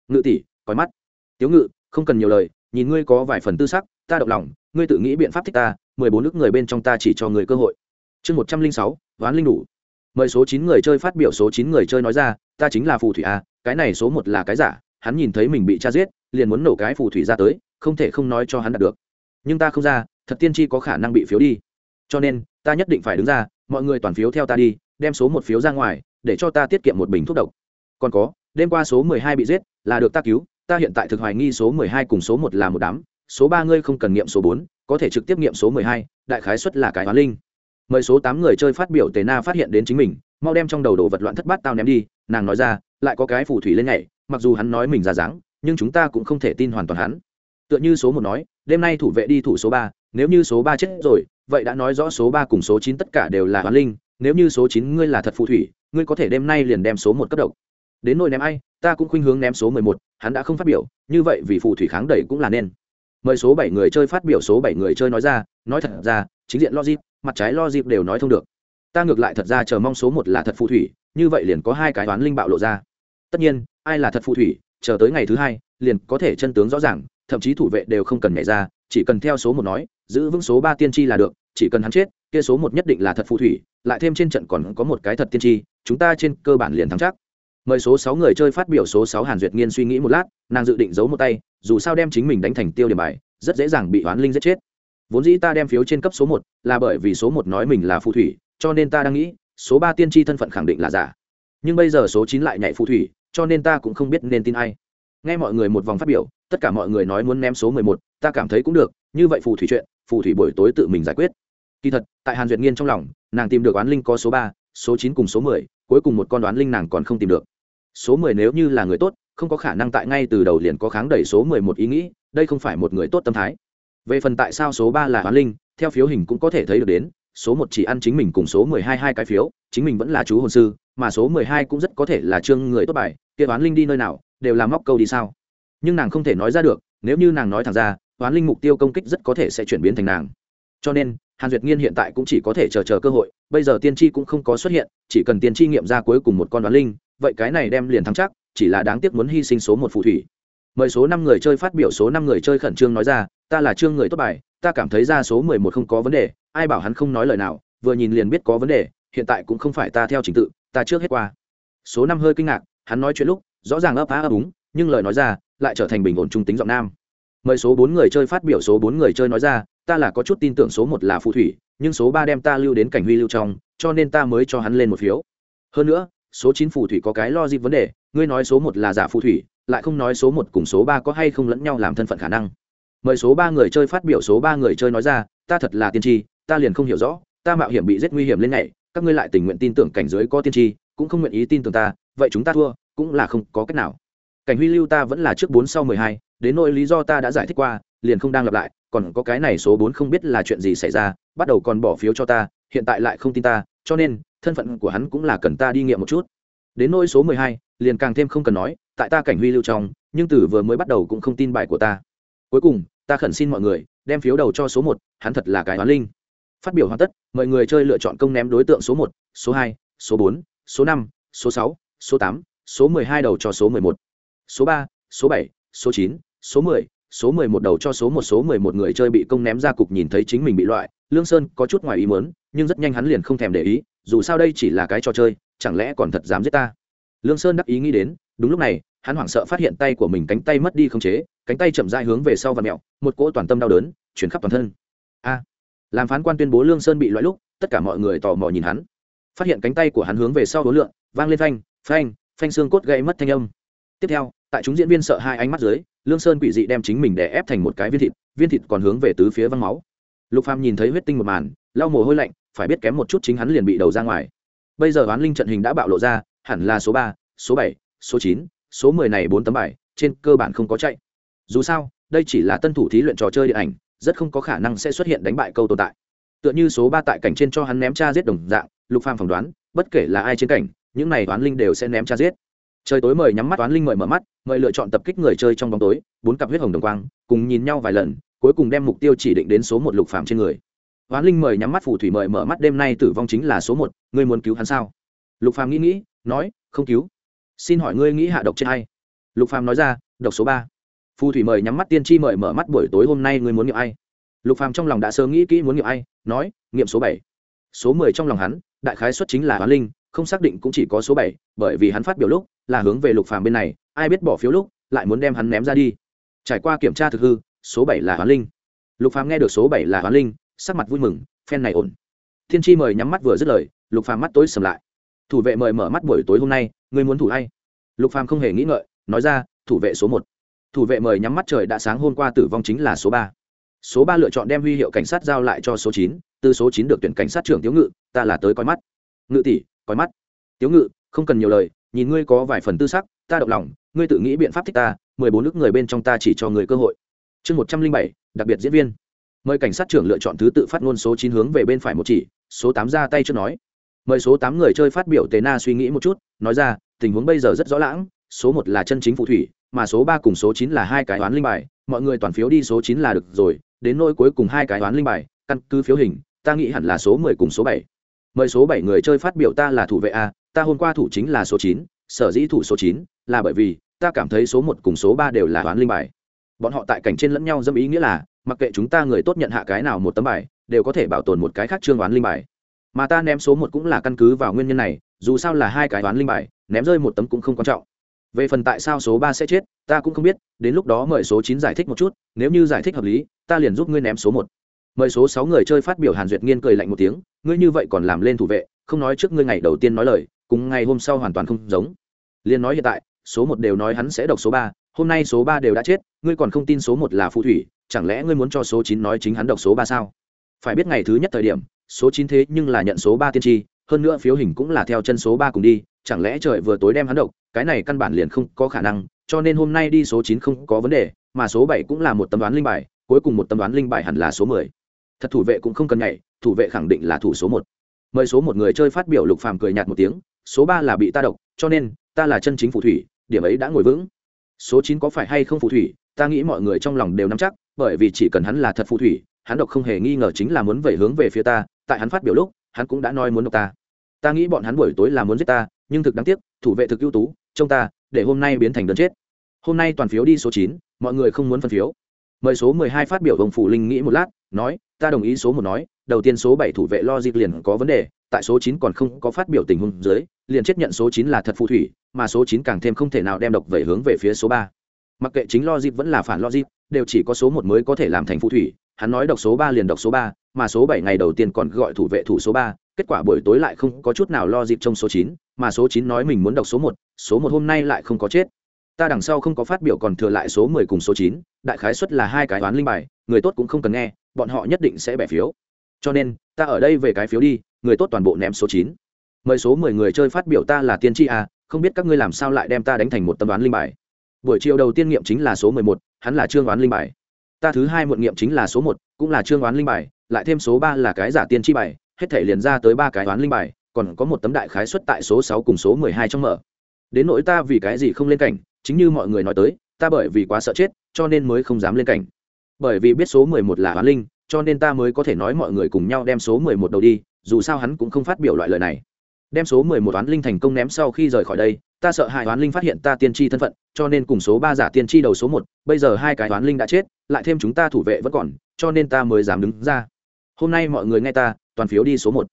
Ngự tỷ, coi mắt. Tiếu ngự, không cần nhiều lời, nhìn ngươi có vài phần tư sắc, ta động lòng, ngươi tự nghĩ biện pháp thích ta, mười bốn nước người bên trong ta chỉ cho người cơ hội. Chương một trăm linh sáu đoán linh đủ. Mời số chín người chơi phát biểu số chín người chơi nói ra, ta chính là phù thủy a, cái này số một là cái giả, hắn nhìn thấy mình bị cha giết, liền muốn nổ cái phù thủy ra tới, không thể không nói cho hắn đạt được nhưng ta không ra, thật tiên tri có khả năng bị phiếu đi. Cho nên, ta nhất định phải đứng ra, mọi người toàn phiếu theo ta đi, đem số một phiếu ra ngoài, để cho ta tiết kiệm một bình thuốc độc. Còn có, đêm qua số mười hai bị giết, là được ta cứu, ta hiện tại thực hoài nghi số mười hai cùng số một là một đám, số ba ngươi không cần nghiệm số bốn, có thể trực tiếp nghiệm số mười hai, đại khái xuất là cái hóa linh. Mời số tám người chơi phát biểu tề na phát hiện đến chính mình, mau đem trong đầu đồ vật loạn thất bát tao ném đi, nàng nói ra, lại có cái phù thủy lên nhảy, mặc dù hắn nói mình ra dáng, nhưng chúng ta cũng không thể tin hoàn toàn hắn tựa như số một nói, đêm nay thủ vệ đi thủ số ba, nếu như số ba chết rồi, vậy đã nói rõ số ba cùng số chín tất cả đều là hoán linh, nếu như số chín ngươi là thật phù thủy, ngươi có thể đêm nay liền đem số một cấp độc. Đến nỗi ném ai, ta cũng khuynh hướng ném số mười một, hắn đã không phát biểu, như vậy vì phù thủy kháng đẩy cũng là nên. Mời số bảy người chơi phát biểu, số bảy người chơi nói ra, nói thật ra, chính diện logic, mặt trái logic đều nói thông được. Ta ngược lại thật ra chờ mong số một là thật phù thủy, như vậy liền có hai cái toán linh bạo lộ ra. Tất nhiên, ai là thật phù thủy, chờ tới ngày thứ hai, liền có thể chân tướng rõ ràng thậm chí thủ vệ đều không cần nhảy ra, chỉ cần theo số một nói, giữ vững số ba tiên tri là được, chỉ cần hắn chết, kia số một nhất định là thật phù thủy, lại thêm trên trận còn có một cái thật tiên tri, chúng ta trên cơ bản liền thắng chắc. Mời số sáu người chơi phát biểu số sáu hàn duyệt nghiên suy nghĩ một lát, nàng dự định giấu một tay, dù sao đem chính mình đánh thành tiêu điểm bài, rất dễ dàng bị oán linh giết chết. Vốn dĩ ta đem phiếu trên cấp số một, là bởi vì số một nói mình là phù thủy, cho nên ta đang nghĩ, số ba tiên tri thân phận khẳng định là giả. Nhưng bây giờ số chín lại nhảy phù thủy, cho nên ta cũng không biết nên tin ai. Nghe mọi người một vòng phát biểu tất cả mọi người nói muốn ném số mười một, ta cảm thấy cũng được, như vậy phù thủy chuyện, phù thủy buổi tối tự mình giải quyết. Kỳ thật, tại hàn duyệt nghiên trong lòng, nàng tìm được oán linh có số ba, số chín cùng số mười, cuối cùng một con đoán linh nàng còn không tìm được. Số mười nếu như là người tốt, không có khả năng tại ngay từ đầu liền có kháng đẩy số mười một ý nghĩ, đây không phải một người tốt tâm thái. Về phần tại sao số ba là oán linh, theo phiếu hình cũng có thể thấy được đến, số một chỉ ăn chính mình cùng số mười hai hai cái phiếu, chính mình vẫn là chú hồn sư, mà số mười hai cũng rất có thể là trương người tốt bài, kia oán linh đi nơi nào, đều là móc câu đi sao? Nhưng nàng không thể nói ra được, nếu như nàng nói thẳng ra hoán linh mục tiêu công kích rất có thể sẽ chuyển biến thành nàng. Cho nên, hàn duyệt nghiên hiện tại cũng chỉ có thể chờ chờ cơ hội, bây giờ tiên tri cũng không có xuất hiện, chỉ cần tiên tri nghiệm ra cuối cùng một con đoán linh, vậy cái này đem liền thắng chắc, chỉ là đáng tiếc muốn hy sinh số một phù thủy. Mời số năm người chơi phát biểu số năm người chơi khẩn trương nói ra, ta là trương người tốt bài, ta cảm thấy ra số mười một không có vấn đề, ai bảo hắn không nói lời nào, vừa nhìn liền biết có vấn đề, hiện tại cũng không phải ta theo trình tự, ta trước hết qua. Số năm hơi kinh ngạc, hắn nói chuyện lúc, rõ ràng ấp á ấp úng nhưng lời nói ra lại trở thành bình ổn trung tính giọng nam. Mời số bốn người chơi phát biểu số bốn người chơi nói ra, ta là có chút tin tưởng số một là phù thủy, nhưng số ba đem ta lưu đến cảnh huy lưu trong, cho nên ta mới cho hắn lên một phiếu. Hơn nữa, số chín phù thủy có cái lo gì vấn đề, ngươi nói số một là giả phù thủy, lại không nói số một cùng số ba có hay không lẫn nhau làm thân phận khả năng. Mời số ba người chơi phát biểu số ba người chơi nói ra, ta thật là tiên tri, ta liền không hiểu rõ, ta mạo hiểm bị rất nguy hiểm lên ngày, các ngươi lại tình nguyện tin tưởng cảnh giới có tiên tri, cũng không nguyện ý tin tưởng ta, vậy chúng ta thua, cũng là không có cách nào cảnh huy lưu ta vẫn là trước bốn sau mười hai, đến nỗi lý do ta đã giải thích qua, liền không đang lặp lại, còn có cái này số bốn không biết là chuyện gì xảy ra, bắt đầu còn bỏ phiếu cho ta, hiện tại lại không tin ta, cho nên, thân phận của hắn cũng là cần ta đi nghiệm một chút. Đến nỗi số mười hai, liền càng thêm không cần nói, tại ta cảnh huy lưu trong, nhưng từ vừa mới bắt đầu cũng không tin bài của ta. Cuối cùng, ta khẩn xin mọi người, đem phiếu đầu cho số một, hắn thật là cái hoán linh. Phát biểu hoàn tất, mọi người chơi lựa chọn công ném đối tượng số một, số hai, số bốn, số năm, số sáu, số tám, số mười hai đầu cho số mười một số ba, số bảy, số chín, số mười số mười một đầu cho số một, số mười một người chơi bị công ném ra cục nhìn thấy chính mình bị loại. Lương sơn có chút ngoài ý muốn, nhưng rất nhanh hắn liền không thèm để ý, dù sao đây chỉ là cái trò chơi, chẳng lẽ còn thật dám giết ta? Lương sơn đắc ý nghĩ đến, đúng lúc này, hắn hoảng sợ phát hiện tay của mình cánh tay mất đi không chế, cánh tay chậm rãi hướng về sau và mẹo, một cỗ toàn tâm đau đớn, chuyển khắp toàn thân. A! Làm phán quan tuyên bố lương sơn bị loại lúc, tất cả mọi người tò mò nhìn hắn. Phát hiện cánh tay của hắn hướng về sau đối lượng, vang lên phanh phanh phanh xương cốt gây mất thanh âm. Tiếp theo tại chúng diễn viên sợ hai ánh mắt dưới, lương sơn quỷ dị đem chính mình đè ép thành một cái viên thịt viên thịt còn hướng về tứ phía văng máu. Lục phàm nhìn thấy huyết tinh một màn, lau mồ hôi lạnh, phải biết kém một chút chính hắn liền bị đầu ra ngoài. Bây giờ oán linh trận hình đã bạo lộ ra, hẳn là số ba, số bảy, số chín, số mười này bốn tấm bài, trên cơ bản không có chạy. Dù sao, đây chỉ là tân thủ thí luyện trò chơi điện ảnh, rất không có khả năng sẽ xuất hiện đánh bại câu tồn tại. Tựa như số ba tại cảnh trên cho hắn ném cha giết đồng dạng, lục phàm phỏng đoán, bất kể là ai trên cảnh, những này oán linh đều sẽ ném cha giết trời tối mời nhắm mắt toán linh mời mở mắt, mời lựa chọn tập kích người chơi trong bóng tối, bốn cặp huyết hồng đồng quang, cùng nhìn nhau vài lần, cuối cùng đem mục tiêu chỉ định đến số một lục phàm trên người. Toán linh mời nhắm mắt phù thủy mời mở mắt đêm nay tử vong chính là số một, ngươi muốn cứu hắn sao? Lục phàm nghĩ nghĩ, nói, không cứu. Xin hỏi ngươi nghĩ hạ độc trên hay? lục phàm nói ra, độc số ba. Phù thủy mời nhắm mắt tiên tri mời mở mắt buổi tối hôm nay ngươi muốn nghiệm ai? Lục phàm trong lòng đã sớm nghĩ kỹ muốn nghiệm ai, nói, nghiệm số bảy. Số mười trong lòng hắn, đại khái xuất chính là hoán linh không xác định cũng chỉ có số bảy, bởi vì hắn phát biểu lúc là hướng về lục phàm bên này, ai biết bỏ phiếu lúc lại muốn đem hắn ném ra đi. Trải qua kiểm tra thực hư, số bảy là hoán linh. Lục phàm nghe được số bảy là hoán linh, sắc mặt vui mừng, phen này ổn. Thiên tri mời nhắm mắt vừa dứt lời, lục phàm mắt tối sầm lại. Thủ vệ mời mở mắt buổi tối hôm nay, ngươi muốn thủ hay? Lục phàm không hề nghĩ ngợi, nói ra, thủ vệ số một. Thủ vệ mời nhắm mắt trời đã sáng hôm qua tử vong chính là số ba. Số ba lựa chọn đem huy hiệu cảnh sát giao lại cho số chín, từ số chín được tuyển cảnh sát trưởng thiếu ngự, ta là tới coi mắt. Ngự tỷ coi mắt. Tiếu ngự, không cần nhiều lời, nhìn ngươi có vài phần tư sắc, ta động lòng, ngươi tự nghĩ biện pháp thích ta, mười bốn nước người bên trong ta chỉ cho người cơ hội. Chương một trăm linh bảy, đặc biệt diễn viên. Mời cảnh sát trưởng lựa chọn thứ tự phát ngôn số chín hướng về bên phải một chỉ, số tám ra tay chưa nói. Mời số tám người chơi phát biểu tế na suy nghĩ một chút, nói ra, tình huống bây giờ rất rõ lãng, số một là chân chính phù thủy, mà số ba cùng số chín là hai cái toán linh bài, mọi người toàn phiếu đi số chín là được rồi, đến nỗi cuối cùng hai cái toán linh bài, căn cứ phiếu hình, ta nghĩ hẳn là số mười cùng số bảy mời số bảy người chơi phát biểu ta là thủ vệ a, ta hôm qua thủ chính là số chín, sở dĩ thủ số chín là bởi vì ta cảm thấy số một cùng số ba đều là toán linh bài. Bọn họ tại cảnh trên lẫn nhau dâm ý nghĩa là, mặc kệ chúng ta người tốt nhận hạ cái nào một tấm bài, đều có thể bảo tồn một cái khác trương đoán linh bài. Mà ta ném số một cũng là căn cứ vào nguyên nhân này, dù sao là hai cái đoán linh bài, ném rơi một tấm cũng không quan trọng. Về phần tại sao số ba sẽ chết, ta cũng không biết, đến lúc đó mời số chín giải thích một chút, nếu như giải thích hợp lý, ta liền giúp ngươi ném số một mời số sáu người chơi phát biểu hàn duyệt nghiên cười lạnh một tiếng, ngươi như vậy còn làm lên thủ vệ, không nói trước ngươi ngày đầu tiên nói lời, cùng ngày hôm sau hoàn toàn không giống. Liên nói hiện tại, số một đều nói hắn sẽ độc số ba, hôm nay số ba đều đã chết, ngươi còn không tin số một là phù thủy, chẳng lẽ ngươi muốn cho số chín nói chính hắn độc số ba sao? Phải biết ngày thứ nhất thời điểm, số chín thế nhưng là nhận số ba tiên tri, hơn nữa phiếu hình cũng là theo chân số ba cùng đi, chẳng lẽ trời vừa tối đem hắn độc, cái này căn bản liền không có khả năng, cho nên hôm nay đi số chín không có vấn đề, mà số bảy cũng là một tấm đoán linh bài, cuối cùng một tấm đoán linh bài hẳn là số mười thật thủ vệ cũng không cần nhảy, thủ vệ khẳng định là thủ số một. Mời số một người chơi phát biểu lục phàm cười nhạt một tiếng, số ba là bị ta độc, cho nên, ta là chân chính phù thủy, điểm ấy đã ngồi vững. Số chín có phải hay không phù thủy, ta nghĩ mọi người trong lòng đều nắm chắc, bởi vì chỉ cần hắn là thật phù thủy, hắn độc không hề nghi ngờ chính là muốn về hướng về phía ta, tại hắn phát biểu lúc, hắn cũng đã nói muốn độc ta. Ta nghĩ bọn hắn buổi tối là muốn giết ta, nhưng thực đáng tiếc, thủ vệ thực ưu tú, trông ta, để hôm nay biến thành đơn chết. Hôm nay toàn phiếu đi số chín, mọi người không muốn phân phiếu. Mời số mười hai phát biểu ông phủ linh nghĩ một lát, nói ta đồng ý số một nói, đầu tiên số bảy thủ vệ lo liền có vấn đề, tại số chín còn không có phát biểu tình huống dưới, liền chết nhận số chín là thật phù thủy, mà số chín càng thêm không thể nào đem độc vẩy hướng về phía số ba. Mặc kệ chính lo vẫn là phản lo đều chỉ có số một mới có thể làm thành phù thủy, hắn nói độc số ba liền độc số ba, mà số bảy ngày đầu tiên còn gọi thủ vệ thủ số ba, kết quả buổi tối lại không có chút nào lo dịp trong số chín, mà số chín nói mình muốn đọc số một số một hôm nay lại không có chết. Ta đằng sau không có phát biểu còn thừa lại số mười cùng số chín, đại khái suất là hai cái toán linh bài người tốt cũng không cần nghe, bọn họ nhất định sẽ bẻ phiếu. Cho nên, ta ở đây về cái phiếu đi, người tốt toàn bộ ném số chín. Mời số mười người chơi phát biểu ta là tiên tri à không biết các ngươi làm sao lại đem ta đánh thành một tâm đoán linh bài. Buổi chiều đầu tiên nghiệm chính là số mười một, hắn là trương đoán linh bài. Ta thứ hai muộn nghiệm chính là số một, cũng là trương đoán linh bài, lại thêm số ba là cái giả tiên tri bài, hết thể liền ra tới ba cái đoán linh bài, còn có một tấm đại khái xuất tại số sáu cùng số mười hai trong mở. Đến nỗi ta vì cái gì không lên cảnh, chính như mọi người nói tới, ta bởi vì quá sợ chết, cho nên mới không dám lên cảnh bởi vì biết số mười một là hoán linh, cho nên ta mới có thể nói mọi người cùng nhau đem số mười một đầu đi, dù sao hắn cũng không phát biểu loại lời này. Đem số mười một oán linh thành công ném sau khi rời khỏi đây, ta sợ hai oán linh phát hiện ta tiên tri thân phận, cho nên cùng số ba giả tiên tri đầu số một, bây giờ hai cái oán linh đã chết, lại thêm chúng ta thủ vệ vẫn còn, cho nên ta mới dám đứng ra. Hôm nay mọi người nghe ta, toàn phiếu đi số một.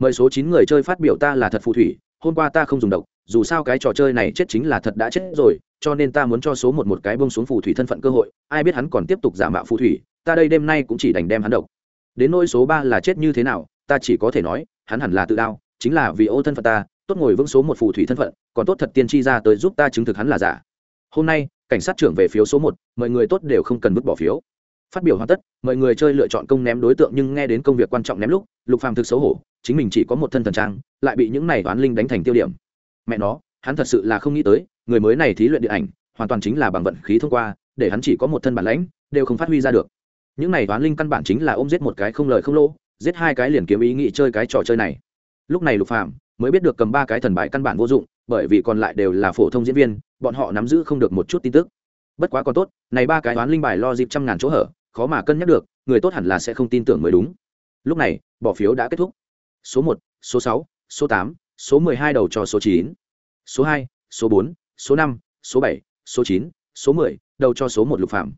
Mời số chín người chơi phát biểu ta là thật phù thủy, hôm qua ta không dùng độc dù sao cái trò chơi này chết chính là thật đã chết rồi, cho nên ta muốn cho số một một cái bông xuống phù thủy thân phận cơ hội, ai biết hắn còn tiếp tục giả mạo phù thủy, ta đây đêm nay cũng chỉ đành đem hắn độc. Đến nỗi số ba là chết như thế nào, ta chỉ có thể nói, hắn hẳn là tự đao, chính là vì ô thân phận ta, tốt ngồi vững số một phù thủy thân phận, còn tốt thật tiên tri ra tới giúp ta chứng thực hắn là giả. Hôm nay, cảnh sát trưởng về phiếu số một, mọi người tốt đều không cần vứt bỏ phiếu. Phát biểu hoàn tất, mọi người chơi lựa chọn công ném đối tượng nhưng nghe đến công việc quan trọng ném lúc, lục phàm thực xấu hổ, chính mình chỉ có một thân thần trang, lại bị những này toán linh đánh thành tiêu điểm mẹ nó, hắn thật sự là không nghĩ tới, người mới này thí luyện điện ảnh, hoàn toàn chính là bằng vận khí thông qua, để hắn chỉ có một thân bản lãnh, đều không phát huy ra được. Những này toán linh căn bản chính là ôm giết một cái không lời không lỗ, giết hai cái liền kiếm ý nghĩ chơi cái trò chơi này. Lúc này lục phàm mới biết được cầm ba cái thần bại căn bản vô dụng, bởi vì còn lại đều là phổ thông diễn viên, bọn họ nắm giữ không được một chút tin tức. Bất quá còn tốt, này ba cái toán linh bài lo dịp trăm ngàn chỗ hở, khó mà cân nhắc được, người tốt hẳn là sẽ không tin tưởng mới đúng. Lúc này, bỏ phiếu đã kết thúc. Số một, số sáu, số tám số mười hai đầu cho số chín. Số hai, số bốn, số năm, số bảy, số chín, số mười, đầu cho số một lục phạm.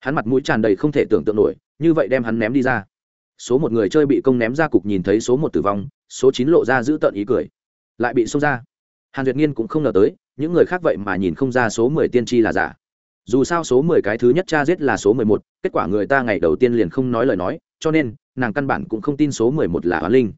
Hắn mặt mũi tràn đầy không thể tưởng tượng nổi, như vậy đem hắn ném đi ra. Số một người chơi bị công ném ra cục nhìn thấy số một tử vong, số chín lộ ra giữ tận ý cười. Lại bị xông ra. Hàn duyệt nghiên cũng không ngờ tới, những người khác vậy mà nhìn không ra số mười tiên tri là giả. Dù sao số mười cái thứ nhất cha giết là số mười một, kết quả người ta ngày đầu tiên liền không nói lời nói, cho nên nàng căn bản cũng không tin số mười một là hoán linh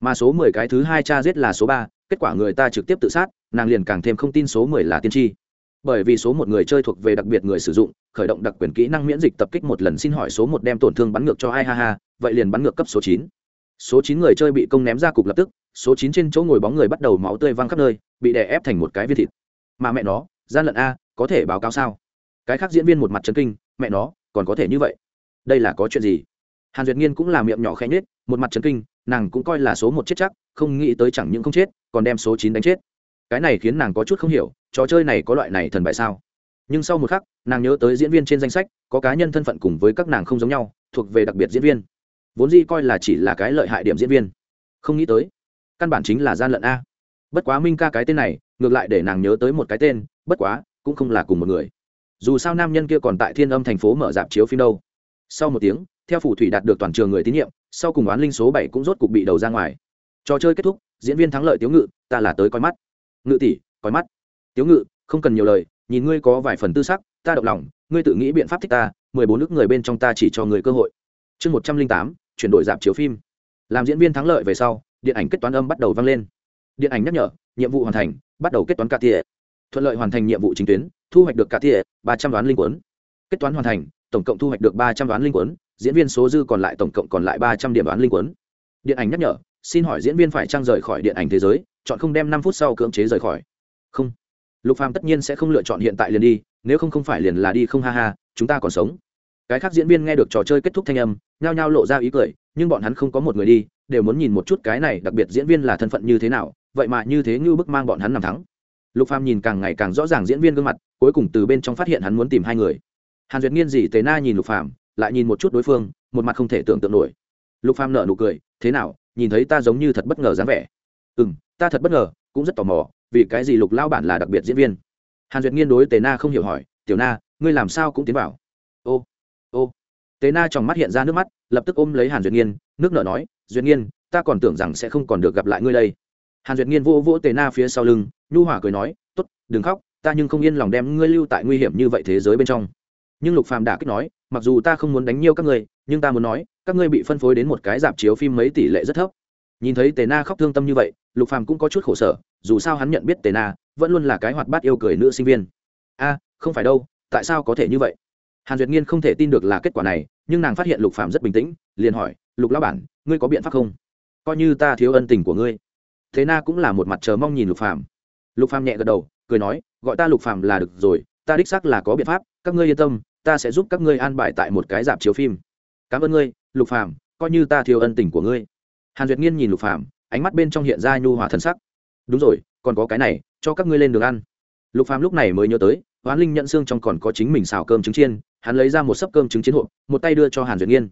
mà số mười cái thứ hai cha giết là số ba, kết quả người ta trực tiếp tự sát, nàng liền càng thêm không tin số mười là tiên tri. Bởi vì số một người chơi thuộc về đặc biệt người sử dụng, khởi động đặc quyền kỹ năng miễn dịch tập kích một lần xin hỏi số một đem tổn thương bắn ngược cho ai, ha ha, vậy liền bắn ngược cấp số chín. Số chín người chơi bị công ném ra cục lập tức, số chín trên chỗ ngồi bóng người bắt đầu máu tươi văng khắp nơi, bị đè ép thành một cái viên thịt. Mà mẹ nó, gian lận a, có thể báo cáo sao? Cái khác diễn viên một mặt chấn kinh, mẹ nó, còn có thể như vậy? Đây là có chuyện gì? Hàn duyệt nghiên cũng là miệng nhỏ khẽ nhết một mặt chấn kinh, nàng cũng coi là số một chết chắc, không nghĩ tới chẳng những không chết, còn đem số chín đánh chết. Cái này khiến nàng có chút không hiểu, trò chơi này có loại này thần bại sao? Nhưng sau một khắc, nàng nhớ tới diễn viên trên danh sách, có cá nhân thân phận cùng với các nàng không giống nhau, thuộc về đặc biệt diễn viên. Vốn dĩ coi là chỉ là cái lợi hại điểm diễn viên. Không nghĩ tới, căn bản chính là gian lận a. Bất quá minh ca cái tên này, ngược lại để nàng nhớ tới một cái tên, bất quá, cũng không là cùng một người. Dù sao nam nhân kia còn tại thiên âm thành phố mở dạp chiếu phim đâu. Sau một tiếng theo phủ thủy đạt được toàn trường người tín nhiệm, sau cùng oán linh số bảy cũng rốt cục bị đầu ra ngoài. Trò chơi kết thúc, diễn viên thắng lợi tiếu ngự, ta là tới coi mắt. Ngự tỷ, coi mắt. Tiếu ngự, không cần nhiều lời, nhìn ngươi có vài phần tư sắc, ta động lòng, ngươi tự nghĩ biện pháp thích ta, mười bốn nước người bên trong ta chỉ cho người cơ hội. Chương một trăm linh tám, chuyển đổi dạp chiếu phim. Làm diễn viên thắng lợi về sau, điện ảnh kết toán âm bắt đầu vang lên. Điện ảnh nhắc nhở, nhiệm vụ hoàn thành, bắt đầu kết toán cả thiệ thuận lợi hoàn thành nhiệm vụ chính tuyến, thu hoạch được cả thiệ ba trăm đoán linh quấn kết toán hoàn thành, tổng cộng thu hoạch được ba trăm đoán linh quấn diễn viên số dư còn lại tổng cộng còn lại ba trăm điểm đoán linh quấn điện ảnh nhắc nhở, xin hỏi diễn viên phải trang rời khỏi điện ảnh thế giới, chọn không đem năm phút sau cưỡng chế rời khỏi. Không. Lục phàm tất nhiên sẽ không lựa chọn hiện tại liền đi, nếu không không phải liền là đi không ha ha, chúng ta còn sống. Cái khác diễn viên nghe được trò chơi kết thúc thanh âm, nhao nhao lộ ra ý cười, nhưng bọn hắn không có một người đi, đều muốn nhìn một chút cái này, đặc biệt diễn viên là thân phận như thế nào, vậy mà như thế như bức mang bọn hắn nằm thắng. Lục phàm nhìn càng ngày càng rõ ràng diễn viên gương mặt, cuối cùng từ bên trong phát hiện hắn muốn tìm hai người. Hàn duyệt nghiên gì tề na nhìn lục phàm lại nhìn một chút đối phương, một mặt không thể tưởng tượng nổi. Lục phàm nở nụ cười, thế nào, nhìn thấy ta giống như thật bất ngờ dáng vẻ? Ừ m ta thật bất ngờ, cũng rất tò mò, vì cái gì lục lao bản là đặc biệt diễn viên? Hàn duyệt nghiên đối tề na không hiểu hỏi, tiểu na, ngươi làm sao cũng tiến vào? Ô ô. Tề na trong mắt hiện ra nước mắt, lập tức ôm lấy hàn duyệt nghiên, nước nở nói, duyệt nghiên, ta còn tưởng rằng sẽ không còn được gặp lại ngươi đây. Hàn duyệt nghiên vô vỗ tề na phía sau lưng, nhu hỏa cười nói t ố t đừng khóc, ta nhưng không yên lòng đem ngươi lưu tại nguy hiểm như vậy thế giới bên trong. Nhưng lục phàm đã kích nói mặc dù ta không muốn đánh nhiều các ngươi, nhưng ta muốn nói, các ngươi bị phân phối đến một cái dạp chiếu phim mấy tỷ lệ rất thấp. Nhìn thấy tề na khóc thương tâm như vậy, lục phàm cũng có chút khổ sở, dù sao hắn nhận biết tề na, vẫn luôn là cái hoạt bát yêu cười nữ sinh viên. A, không phải đâu, tại sao có thể như vậy? Hàn duyệt nghiên không thể tin được là kết quả này, nhưng nàng phát hiện lục phàm rất bình tĩnh, liền hỏi, lục lão bản, ngươi có biện pháp không? Coi như ta thiếu ân tình của ngươi. Thế na cũng là một mặt chờ mong nhìn lục phàm. Lục phàm nhẹ gật đầu, cười nói, gọi ta lục phàm là được rồi, ta đích xác là có biện pháp, các ngươi yên tâm ta sẽ giúp các ngươi an bài tại một cái dạp chiếu phim. Cảm ơn ngươi, lục phàm, coi như ta thiếu ân tình của ngươi. Hàn duyệt nghiên nhìn lục phàm, ánh mắt bên trong hiện ra nhu hòa thần sắc. Đúng rồi, còn có cái này, cho các ngươi lên đường ăn. Lục phàm lúc này mới nhớ tới, hoán linh nhận xương trong còn có chính mình xào cơm trứng chiên, hắn lấy ra một sấp cơm trứng chiến hộp, một tay đưa cho hàn duyệt nghiên.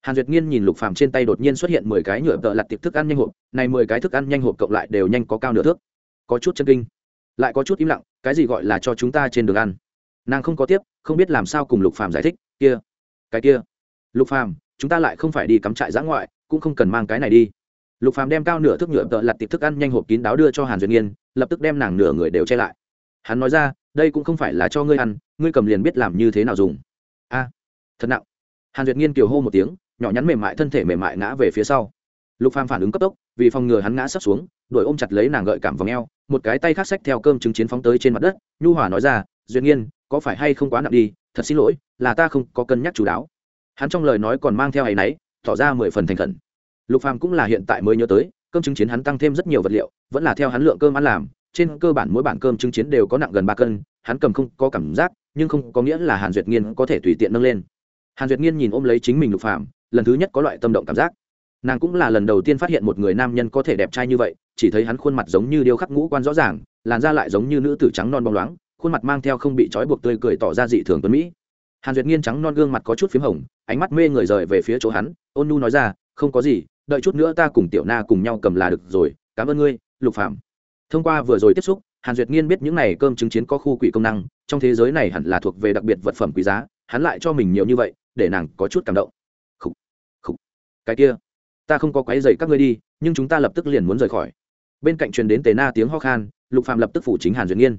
Hàn duyệt nghiên nhìn lục phàm trên tay đột nhiên xuất hiện mười cái nhựa tợ lặt tiệp thức ăn nhanh hộp, này mười cái thức ăn nhanh hộp cộng lại đều nhanh có cao nửa thước. Có chút chân kinh, lại có chút im lặng, cái gì gọi là cho chúng ta trên đường ăn. Nàng không có tiếp không biết làm sao cùng lục phàm giải thích, kia, cái kia, lục phàm, chúng ta lại không phải đi cắm trại giã ngoại, cũng không cần mang cái này đi. Lục phàm đem cao nửa thước nhựa tợ lặt tiệp thức ăn nhanh hộp kín đáo đưa cho hàn duyệt nghiên, lập tức đem nàng nửa người đều che lại. Hắn nói ra, đây cũng không phải là cho ngươi ăn, ngươi cầm liền biết làm như thế nào dùng. A, thật nặng. Hàn duyệt nghiên kiều hô một tiếng, nhỏ nhắn mềm mại thân thể mềm mại ngã về phía sau. Lục phàm phản ứng cấp tốc, vì phòng ngừa hắn ngã sắp xuống đuổi ôm chặt lấy nàng gợi cảm vòng eo, một cái tay khác xách theo cơm trứng chiến phóng tới trên mặt đất, nhu hòa nói ra, duyệt nghiên có phải hay không quá nặng đi, thật xin lỗi, là ta không có cân nhắc chú đáo. Hắn trong lời nói còn mang theo hay náy, tỏ ra mười phần thành khẩn. Lục phàm cũng là hiện tại mới nhớ tới, cơm trứng chiến hắn tăng thêm rất nhiều vật liệu, vẫn là theo hắn lượng cơm ăn làm, trên cơ bản mỗi bản cơm trứng chiến đều có nặng gần ba cân, hắn cầm không có cảm giác, nhưng không có nghĩa là hàn duyệt nghiên có thể tùy tiện nâng lên. Hàn duyệt nghiên nhìn ôm lấy chính mình lục phàm, lần thứ nhất có loại tâm động cảm giác. Nàng cũng là lần đầu tiên phát hiện một người nam nhân có thể đẹp trai như vậy, chỉ thấy hắn khuôn mặt giống như điêu khắc ngũ quan rõ ràng, làn da lại giống như nữ tử trắng non bóng loáng khuôn mặt mang theo không bị trói buộc tươi cười tỏ ra dị thường tuấn mỹ. Hàn duyệt nghiên trắng non gương mặt có chút p h í m hồng ánh mắt mê người rời về phía chỗ hắn ôn nu nói ra không có gì đợi chút nữa ta cùng tiểu na cùng nhau cầm là được rồi cảm ơn ngươi lục phạm thông qua vừa rồi tiếp xúc hàn duyệt nghiên biết những này cơm chứng chiến có khu quỷ công năng trong thế giới này hẳn là thuộc về đặc biệt vật phẩm quý giá hắn lại cho mình nhiều như vậy để nàng có chút cảm động. Khúc, khúc, cái kia ta không có quấy dậy các ngươi đi nhưng chúng ta lập tức liền muốn rời khỏi. Bên cạnh truyền đến tề na tiếng ho khan lục phạm lập tức phủ chính hàn duyệt nghiên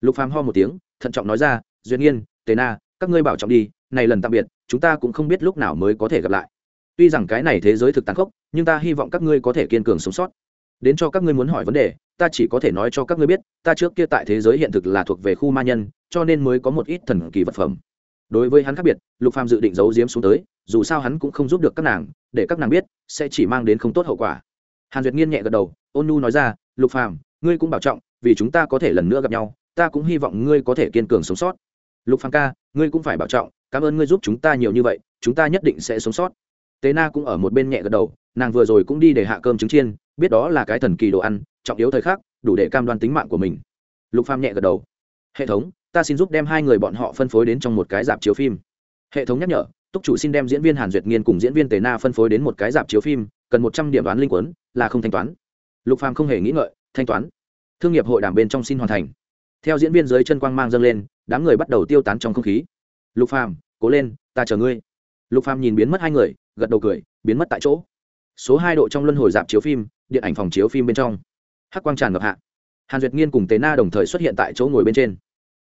lục phàm ho một tiếng, thận trọng nói ra, duyên nhiên tề na, các ngươi bảo trọng đi, này lần tạm biệt, chúng ta cũng không biết lúc nào mới có thể gặp lại. Tuy rằng cái này thế giới thực tàn khốc, nhưng ta hy vọng các ngươi có thể kiên cường sống sót. Đến cho các ngươi muốn hỏi vấn đề, ta chỉ có thể nói cho các ngươi biết, ta trước kia tại thế giới hiện thực là thuộc về khu ma nhân, cho nên mới có một ít thần kỳ vật phẩm. Đối với hắn khác biệt, lục phàm dự định giấu giếm xuống tới, dù sao hắn cũng không giúp được các nàng, để các nàng biết, sẽ chỉ mang đến không tốt hậu quả. Hàn duyệt nghiên nhẹ gật đầu, ôn nu nói ra, lục phàm, ngươi cũng bảo trọng, vì chúng ta có thể lần nữa gặp nhau ta cũng hy vọng ngươi có thể kiên cường sống sót. Lục phàm ca, ngươi cũng phải bảo trọng, cảm ơn ngươi giúp chúng ta nhiều như vậy, chúng ta nhất định sẽ sống sót. Tế na cũng ở một bên nhẹ gật đầu, nàng vừa rồi cũng đi để hạ cơm trứng chiên, biết đó là cái thần kỳ đồ ăn, trọng yếu thời khắc, đủ để cam đoan tính mạng của mình. Lục phàm nhẹ gật đầu. Hệ thống, ta xin giúp đem hai người bọn họ phân phối đến trong một cái dạp chiếu phim. Hệ thống nhắc nhở, túc chủ xin đem diễn viên hàn duyệt nghiên cùng diễn viên tề na phân phối đến một cái dạp chiếu phim, cần một trăm điểm đoán linh quấn là không thanh toán. Lục phàm không hề nghĩ ngợi, thanh toán. Thương nghiệp hội đàm bên trong xin hoàn thành theo diễn viên dưới chân quang mang dâng lên, đám người bắt đầu tiêu tán trong không khí. Lục phàm, cố lên, ta chờ ngươi. Lục phàm nhìn biến mất hai người, gật đầu cười, biến mất tại chỗ. Số hai độ trong luân hồi dạp chiếu phim, điện ảnh phòng chiếu phim bên trong. Hắc quang tràn ngập hạ. Hàn duyệt nghiên cùng tế na đồng thời xuất hiện tại chỗ ngồi bên trên.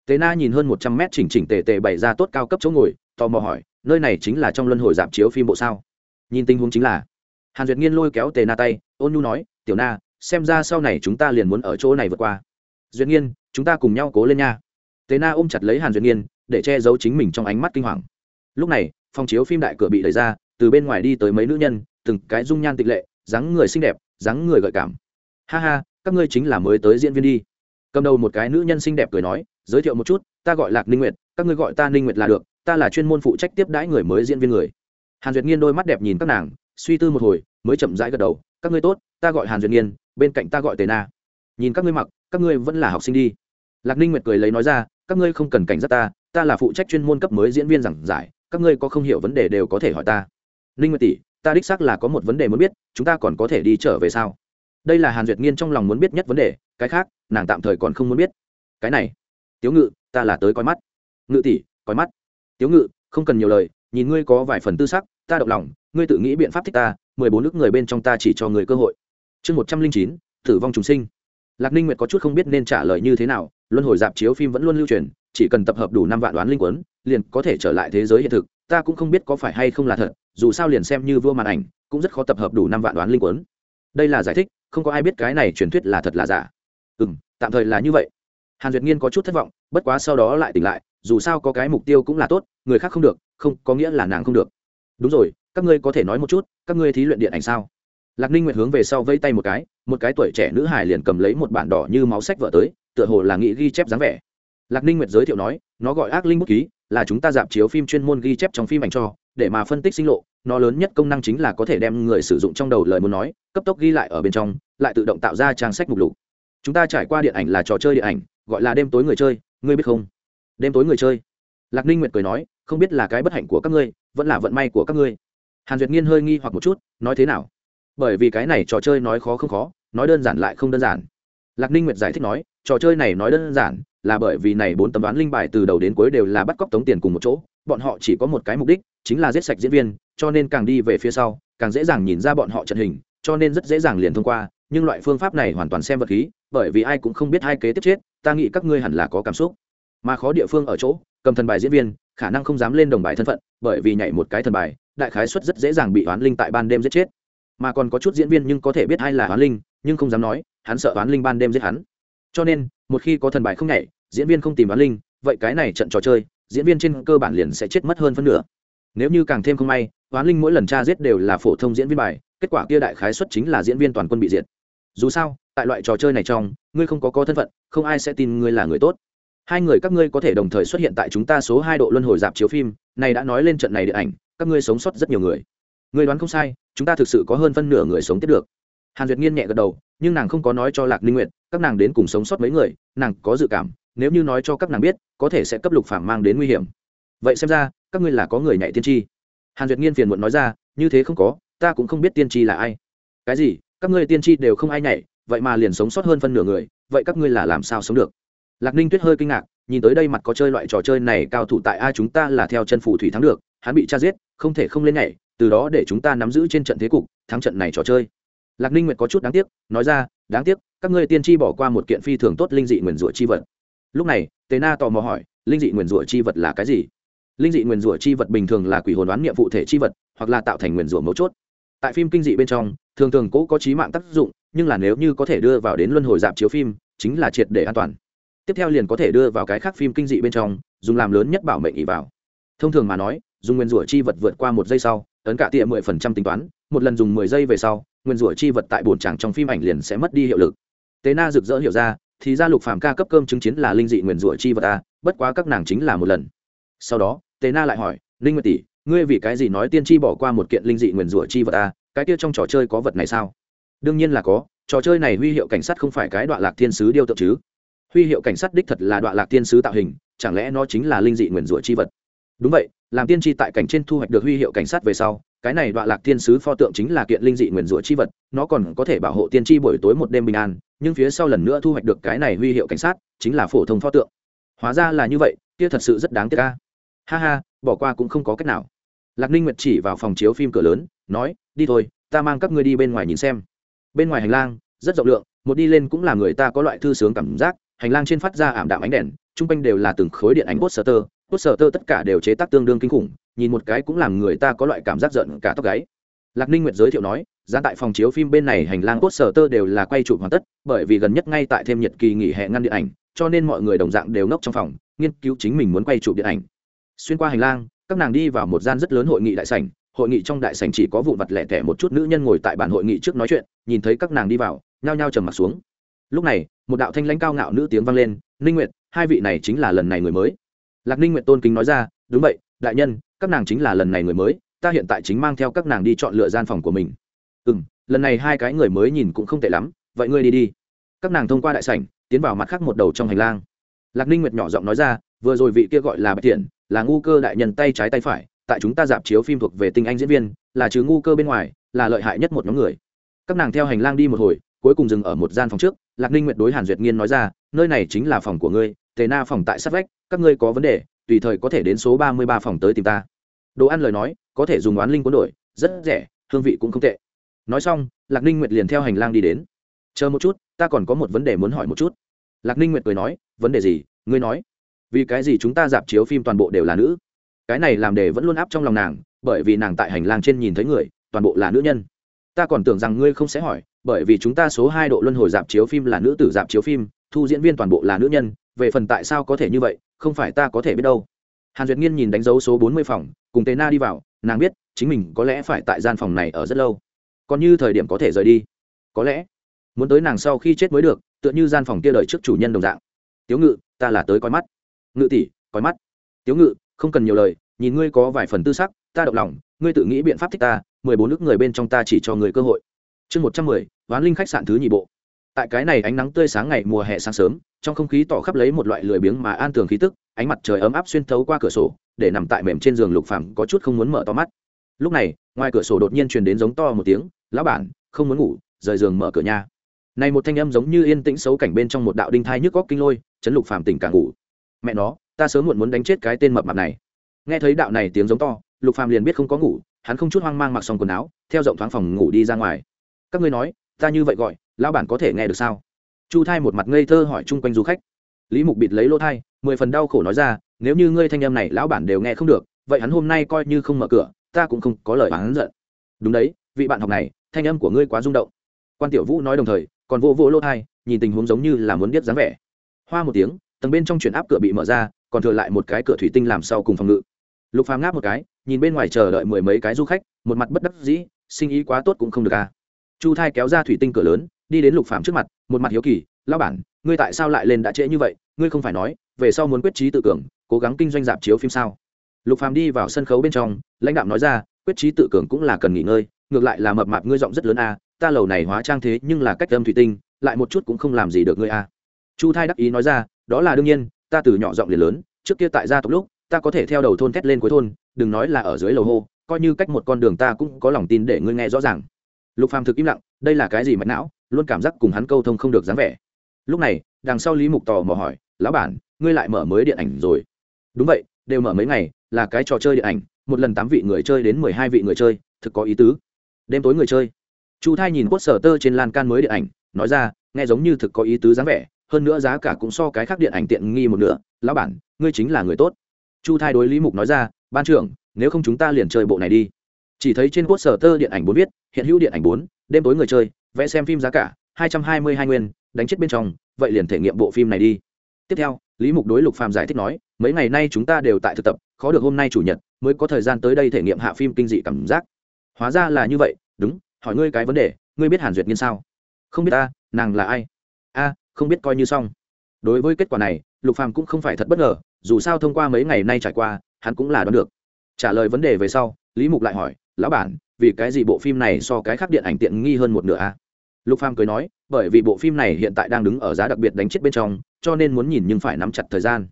Tế na nhìn hơn một trăm mét chỉnh chỉnh tề tề bày ra tốt cao cấp chỗ ngồi, tò mò hỏi, nơi này chính là trong luân hồi dạp chiếu phim bộ sao? Nhìn tình huống chính là, hàn duyệt nghiên lôi kéo tề na tay, ôn nhu nói, tiểu na, xem ra sau này chúng ta liền muốn ở chỗ này vượt qua. Duyệt nghiên chúng ta cùng nhau cố lên nha. Tế na ôm chặt lấy hàn duyệt nghiên, để che giấu chính mình trong ánh mắt kinh hoàng. Lúc này, phòng chiếu phim đại cửa bị đẩy ra, từ bên ngoài đi tới mấy nữ nhân, từng cái dung nhan tịch lệ, dáng người xinh đẹp, dáng người gợi cảm. Ha ha, các ngươi chính là mới tới diễn viên đi. Cầm đầu một cái nữ nhân xinh đẹp cười nói, giới thiệu một chút, ta gọi lạc ninh nguyệt, các ngươi gọi ta ninh nguyệt là được, ta là chuyên môn phụ trách tiếp đãi người mới diễn viên người. Hàn duyệt nghiên đôi mắt đẹp nhìn các nàng, suy tư một hồi, mới chậm rãi gật đầu, các ngươi tốt, ta gọi hàn duyệt nghiên, bên cạnh ta gọi tề na. Nhìn các ngươi mặc, các ngươi vẫn là học sinh đi lạc ninh nguyệt cười lấy nói ra, các ngươi không cần cảnh giác ta ta là phụ trách chuyên môn cấp mới diễn viên giảng giải, các ngươi có không hiểu vấn đề đều có thể hỏi ta. Ninh nguyệt tỷ, ta đích xác là có một vấn đề muốn biết, chúng ta còn có thể đi trở về sao? Đây là hàn duyệt nghiên trong lòng muốn biết nhất vấn đề, cái khác, nàng tạm thời còn không muốn biết. Cái này, tiếu ngự, ta là tới coi mắt. Ngự tỷ, coi mắt. Tiếu ngự, không cần nhiều lời, nhìn ngươi có vài phần tư sắc, ta động lòng, ngươi tự nghĩ biện pháp thích ta, mười bốn nước người bên trong ta chỉ cho người cơ hội. Chương một trăm linh chín, tử vong trùng sinh. Lạc ninh nguyệt có chút không biết nên trả lời như thế nào luân hồi dạp chiếu phim vẫn luôn lưu truyền, chỉ cần tập hợp đủ năm vạn đoán linh quấn liền có thể trở lại thế giới hiện thực. Ta cũng không biết có phải hay không là thật, dù sao liền xem như vua màn ảnh, cũng rất khó tập hợp đủ năm vạn đoán linh quấn đây là giải thích, không có ai biết cái này truyền thuyết là thật là giả. Ừ m tạm thời là như vậy. Hàn duyệt nghiên có chút thất vọng, bất quá sau đó lại tỉnh lại, dù sao có cái mục tiêu cũng là tốt, người khác không được, không, có nghĩa là nàng không được. Đúng rồi, các ngươi có thể nói một chút, các ngươi thí luyện điện ảnh sao? Lạc ninh nguyệt hướng về sau vây tay một cái một cái tuổi trẻ nữ hải liền cầm lấy một bản đỏ như máu sách vợ tới tựa hồ là nghĩ ghi chép dáng vẻ. Lạc ninh nguyệt giới thiệu nói, nó gọi ác linh bút ký, là chúng ta dạp chiếu phim chuyên môn ghi chép trong phim ảnh cho, để mà phân tích sinh lộ, nó lớn nhất công năng chính là có thể đem người sử dụng trong đầu lời muốn nói, cấp tốc ghi lại ở bên trong, lại tự động tạo ra trang sách mục lục. Chúng ta trải qua điện ảnh là trò chơi điện ảnh, gọi là đêm tối người chơi, ngươi biết không? Đêm tối người chơi. Lạc ninh nguyệt cười nói, không biết là cái bất hạnh của các ngươi, vẫn là vận may của các ngươi. Hàn duyệt nghiên hơi nghi hoặc một chút, nói thế nào? Bởi vì cái này trò chơi nói khó không khó, nói đơn giản lại không đơn giản. Lạc ninh nguyệt giải thích nói trò chơi này nói đơn giản, là bởi vì này bốn tấm đoán linh bài từ đầu đến cuối đều là bắt cóc tống tiền cùng một chỗ, bọn họ chỉ có một cái mục đích, chính là giết sạch diễn viên, cho nên càng đi về phía sau, càng dễ dàng nhìn ra bọn họ trận hình, cho nên rất dễ dàng liền thông qua, nhưng loại phương pháp này hoàn toàn xem vật khí, bởi vì ai cũng không biết hai kế tiếp chết, ta nghĩ các ngươi hẳn là có cảm xúc. Mà khó địa phương ở chỗ, cầm thần bài diễn viên, khả năng không dám lên đồng bài thân phận, bởi vì nhảy một cái thần bài, đại khái suất rất dễ dàng bị oán linh tại ban đêm giết chết. Mà còn có chút diễn viên nhưng có thể biết ai là oán linh, nhưng không dám nói, hắn sợ oán linh ban đêm giết hắn cho nên, một khi có thần bài không nhảy, diễn viên không tìm bán linh, vậy cái này trận trò chơi, diễn viên trên cơ bản liền sẽ chết mất hơn phân nửa. Nếu như càng thêm không may oán linh mỗi lần tra giết đều là phổ thông diễn viên bài, kết quả kia đại khái xuất chính là diễn viên toàn quân bị diệt. Dù sao, tại loại trò chơi này trong, ngươi không có có thân phận, không ai sẽ tin ngươi là người tốt. Hai người các ngươi có thể đồng thời xuất hiện tại chúng ta số hai độ luân hồi dạp chiếu phim, này đã nói lên trận này điện ảnh, các ngươi sống sót rất nhiều người. Người đoán không sai, chúng ta thực sự có hơn phân nửa người sống tiếp được. Hàn duyệt nghiên nhẹ gật đầu nhưng nàng không có nói cho lạc linh nguyện các nàng đến cùng sống sót mấy người, nàng có dự cảm, nếu như nói cho các nàng biết, có thể sẽ cấp lục phạm mang đến nguy hiểm. Vậy xem ra, các ngươi là có người nhảy tiên tri. Hàn duyệt nghiên phiền muộn nói ra, như thế không có, ta cũng không biết tiên tri là ai. Cái gì? Các ngươi tiên tri đều không ai nhảy, vậy mà liền sống sót hơn phân nửa người, vậy các ngươi là làm sao sống được? Lạc ninh tuyết hơi kinh ngạc, nhìn tới đây mặt có chơi loại trò chơi này, cao thủ tại ai chúng ta là theo chân phù thủy thắng được, hắn bị cha giết, không thể không lên nhảy, từ đó để chúng ta nắm giữ trên trận thế cục, thắng trận này trò chơi lạc ninh nguyệt có chút đáng tiếc, nói ra, đáng tiếc, các ngươi tiên tri bỏ qua một kiện phi thường tốt linh dị nguyền rủa chi vật. Lúc này tế na tò mò hỏi, linh dị nguyền rủa chi vật là cái gì? Linh dị nguyền rủa chi vật bình thường là quỷ hồn đoán niệm phụ thể chi vật, hoặc là tạo thành nguyền rủa mấu chốt. Tại phim kinh dị bên trong, thường thường cố có trí mạng tác dụng, nhưng là nếu như có thể đưa vào đến luân hồi dạp chiếu phim, chính là triệt để an toàn. Tiếp theo liền có thể đưa vào cái khác phim kinh dị bên trong, dùng làm lớn nhất bảo mệnh ý vào. Thông thường mà nói, dùng nguyên rủa chi vật vượt qua một giây sau, ấn cả tiệm mười phần trăm tính toán, một lần dùng mười giây về sau nguyên rủa chi vật tại bổn tràng trong phim ảnh liền sẽ mất đi hiệu lực. Tế na rực rỡ hiểu ra, thì ra lục phàm ca cấp cơm chứng chiến là linh dị nguyên rủa chi vật a, bất quá các nàng chính là một lần. Sau đó, tế na lại hỏi linh nguyệt tỷ, ngươi vì cái gì nói tiên tri bỏ qua một kiện linh dị nguyên rủa chi vật a? Cái kia trong trò chơi có vật này sao? Đương nhiên là có, trò chơi này huy hiệu cảnh sát không phải cái đoạn lạc thiên sứ điêu tượng chứ. Huy hiệu cảnh sát đích thật là đoạn lạc thiên sứ tạo hình, chẳng lẽ nó chính là linh dị nguyền rủa chi vật? Đúng vậy làm tiên tri tại cảnh trên thu hoạch được huy hiệu cảnh sát về sau, cái này đoạn lạc thiên sứ pho tượng chính là kiện linh dị nguyền rủa chi vật, nó còn có thể bảo hộ tiên tri buổi tối một đêm bình an, nhưng phía sau lần nữa thu hoạch được cái này huy hiệu cảnh sát, chính là phổ thông pho tượng. Hóa ra là như vậy, kia thật sự rất đáng tiếc ca ha ha, bỏ qua cũng không có cách nào. Lạc ninh nguyệt chỉ vào phòng chiếu phim cửa lớn, nói, đi thôi, ta mang các ngươi đi bên ngoài nhìn xem. Bên ngoài hành lang, rất rộng lượng, một đi lên cũng là người ta có loại thư sướng cảm giác, hành lang trên phát ra ảm đạm ánh đèn, chung quanh đều là từng khối điện ánh bút sơ tơ. Quốc sở tơ tất cả đều chế tác tương đương kinh khủng, nhìn một cái cũng làm người ta có loại cảm giác giận cả tóc gáy. Lạc ninh nguyệt giới thiệu nói, giá tại phòng chiếu phim bên này hành lang quốc sở tơ đều là quay chụp hoàn tất, bởi vì gần nhất ngay tại thêm nhật kỳ nghỉ hè ngăn điện ảnh, cho nên mọi người đồng dạng đều ngốc trong phòng, nghiên cứu chính mình muốn quay chụp điện ảnh. Xuyên qua hành lang, các nàng đi vào một gian rất lớn hội nghị đại sảnh, hội nghị trong đại sảnh chỉ có vụ vặt lẻ tẻ một chút nữ nhân ngồi tại bàn hội nghị trước nói chuyện, nhìn thấy các nàng đi vào, nhao nhao trầm mặt xuống. Lúc này, một đạo thanh lãnh cao ngạo nữ tiếng vang lên, ninh nguyệt, hai vị này chính là lần này người mới lạc ninh nguyệt tôn kính nói ra, đúng vậy, đại nhân, các nàng chính là lần này người mới, ta hiện tại chính mang theo các nàng đi chọn lựa gian phòng của mình. Ừ lần này hai cái người mới nhìn cũng không tệ lắm, vậy ngươi đi đi. Các nàng thông qua đại sảnh, tiến vào mặt khác một đầu trong hành lang. Lạc ninh nguyệt nhỏ giọng nói ra, vừa rồi vị kia gọi là bạch thiện là ngu cơ đại nhân tay trái tay phải, tại chúng ta dạp chiếu phim thuộc về tinh anh diễn viên, là chứ ngu cơ bên ngoài, là lợi hại nhất một nhóm người. Các nàng theo hành lang đi một hồi, cuối cùng dừng ở một gian phòng trước, lạc ninh nguyệt đối hàn duyệt nghiên nói ra, nơi này chính là phòng của ngươi, tề na phòng tại sát vách các ngươi có vấn đề, tùy thời có thể đến số ba mươi ba phòng tới tìm ta. Đồ ăn lời nói, có thể dùng oán linh cuốn đổi, rất rẻ, hương vị cũng không tệ. Nói xong, lạc ninh nguyệt liền theo hành lang đi đến. Chờ một chút, ta còn có một vấn đề muốn hỏi một chút. Lạc ninh nguyệt cười nói, vấn đề gì, ngươi nói. Vì cái gì chúng ta dạp chiếu phim toàn bộ đều là nữ? Cái này làm đề vẫn luôn áp trong lòng nàng, bởi vì nàng tại hành lang trên nhìn thấy người, toàn bộ là nữ nhân. Ta còn tưởng rằng ngươi không sẽ hỏi, bởi vì chúng ta số hai độ luân hồi dạp chiếu phim là nữ tử dạp chiếu phim, thu diễn viên toàn bộ là nữ nhân về phần tại sao có thể như vậy, không phải ta có thể biết đâu. Hàn duyệt nghiên nhìn đánh dấu số bốn mươi phòng, cùng tế na đi vào, nàng biết, chính mình có lẽ phải tại gian phòng này ở rất lâu. Còn như thời điểm có thể rời đi. Có lẽ, muốn tới nàng sau khi chết mới được, tựa như gian phòng kia đợi trước chủ nhân đồng dạng. Tiếu ngự, ta là tới coi mắt. Ngự tỷ, coi mắt. Tiếu ngự, không cần nhiều lời, nhìn ngươi có vài phần tư sắc, ta động lòng, ngươi tự nghĩ biện pháp thích ta, mười bốn nước người bên trong ta chỉ cho người cơ hội. Chương một trăm mười, ván linh khách sạn thứ nhị bộ tại cái này ánh nắng tươi sáng ngày mùa hè sáng sớm, trong không khí tỏ khắp lấy một loại lười biếng mà an tường khí tức, ánh mặt trời ấm áp xuyên thấu qua cửa sổ, để nằm tại mềm trên giường lục phàm có chút không muốn mở to mắt. Lúc này, ngoài cửa sổ đột nhiên truyền đến giống to một tiếng, lão bản, không muốn ngủ, rời giường mở cửa nhà này một thanh âm giống như yên tĩnh xấu cảnh bên trong một đạo đinh thai nhức góc kinh lôi, chấn lục phàm tỉnh cả ngủ. Mẹ nó, ta sớm muộn muốn đánh chết cái tên mập mạp này. Nghe thấy đạo này tiếng giống to, lục phàm liền biết không có ngủ, hắn không chút hoang mang mặc xong quần áo, theo rộng thoáng phòng ngủ đi ra ngoài. Các ngươi nói, ta như vậy gọi lão bản có thể nghe được sao? Chu thai một mặt ngây thơ hỏi chung quanh du khách. Lý mục bịt lấy lỗ thai, mười phần đau khổ nói ra, nếu như ngươi thanh âm này lão bản đều nghe không được, vậy hắn hôm nay coi như không mở cửa, ta cũng không có lời hắn giận. Đúng đấy, vị bạn học này, thanh âm của ngươi quá rung động. Quan tiểu vũ nói đồng thời, còn vô vô lỗ thai, nhìn tình huống giống như là muốn biết dáng vẻ. Hoa một tiếng, tầng bên trong chuyển áp cửa bị mở ra, còn thừa lại một cái cửa thủy tinh làm sau cùng phòng ngự. Lục phàm ngáp một cái, nhìn bên ngoài chờ đợi mười mấy cái du khách, một mặt bất đắc dĩ, sinh ý quá tốt cũng không được à. Chu thai kéo ra thủy tinh cửa lớn đi đến lục phàm trước mặt một mặt hiếu kỳ lao bản ngươi tại sao lại lên đã trễ như vậy? Ngươi không phải nói về sau muốn quyết trí tự cường cố gắng kinh doanh dạp chiếu phim sao? Lục phàm đi vào sân khấu bên trong lãnh đạo nói ra quyết trí tự cường cũng là cần nghỉ ngơi ngược lại là mập mạp ngươi giọng rất lớn a à, ta lầu này hóa trang thế nhưng là cách âm thủy tinh lại một chút cũng không làm gì được ngươi a. À. chu thai đắc ý nói ra đó là đương nhiên ta từ nhỏ giọng liền lớn trước kia tại gia tộc lúc ta có thể theo đầu thôn thét lên cuối thôn đừng nói là ở dưới lầu hô coi như cách một con đường ta cũng có lòng tin để ngươi nghe rõ ràng. Lục phàm thực im lặng đây là cái gì mạch não? Luôn cảm giác cùng hắn câu thông không được dáng vẻ. Lúc này, đằng sau lý mục tò mò hỏi, lão bản, ngươi lại mở mới điện ảnh rồi? Đúng vậy, đều mở mấy ngày, là cái trò chơi điện ảnh, một lần tám vị người chơi đến mười hai vị người chơi, thực có ý tứ. Đêm tối người chơi. Chu thai nhìn quốc sở tơ trên lan can mới điện ảnh, nói ra, nghe giống như thực có ý tứ dáng vẻ, hơn nữa giá cả cũng so cái khác điện ảnh tiện nghi một nửa, lão bản, ngươi chính là người tốt. Chu thai đối lý mục nói ra, ban trưởng, nếu không chúng ta liền chơi bộ này đi. Chỉ thấy trên quốc sở tơ điện ảnh bốn viết, hiện hữu điện ảnh bốn, đêm tối người chơi vẽ xem phim giá cả, hai trăm hai mươi hai nguyên, đánh chết bên trong, vậy liền thể nghiệm bộ phim này đi. Tiếp theo, lý mục đối lục phàm giải thích nói, mấy ngày nay chúng ta đều tại thực tập, khó được hôm nay chủ nhật, mới có thời gian tới đây thể nghiệm hạ phim kinh dị cảm giác. Hóa ra là như vậy, đúng, hỏi ngươi cái vấn đề, ngươi biết hàn duyệt nghiên sao? Không biết ta, nàng là ai? A, không biết coi như xong. Đối với kết quả này, lục phàm cũng không phải thật bất ngờ, dù sao thông qua mấy ngày nay trải qua, hắn cũng là đoán được. Trả lời vấn đề về sau, lý mục lại hỏi, lão bản, vì cái gì bộ phim này so cái khác điện ảnh tiện nghi hơn một nửa a? Lục phàm cười nói, bởi vì bộ phim này hiện tại đang đứng ở giá đặc biệt đánh chết bên trong, cho nên muốn nhìn nhưng phải nắm chặt thời gian.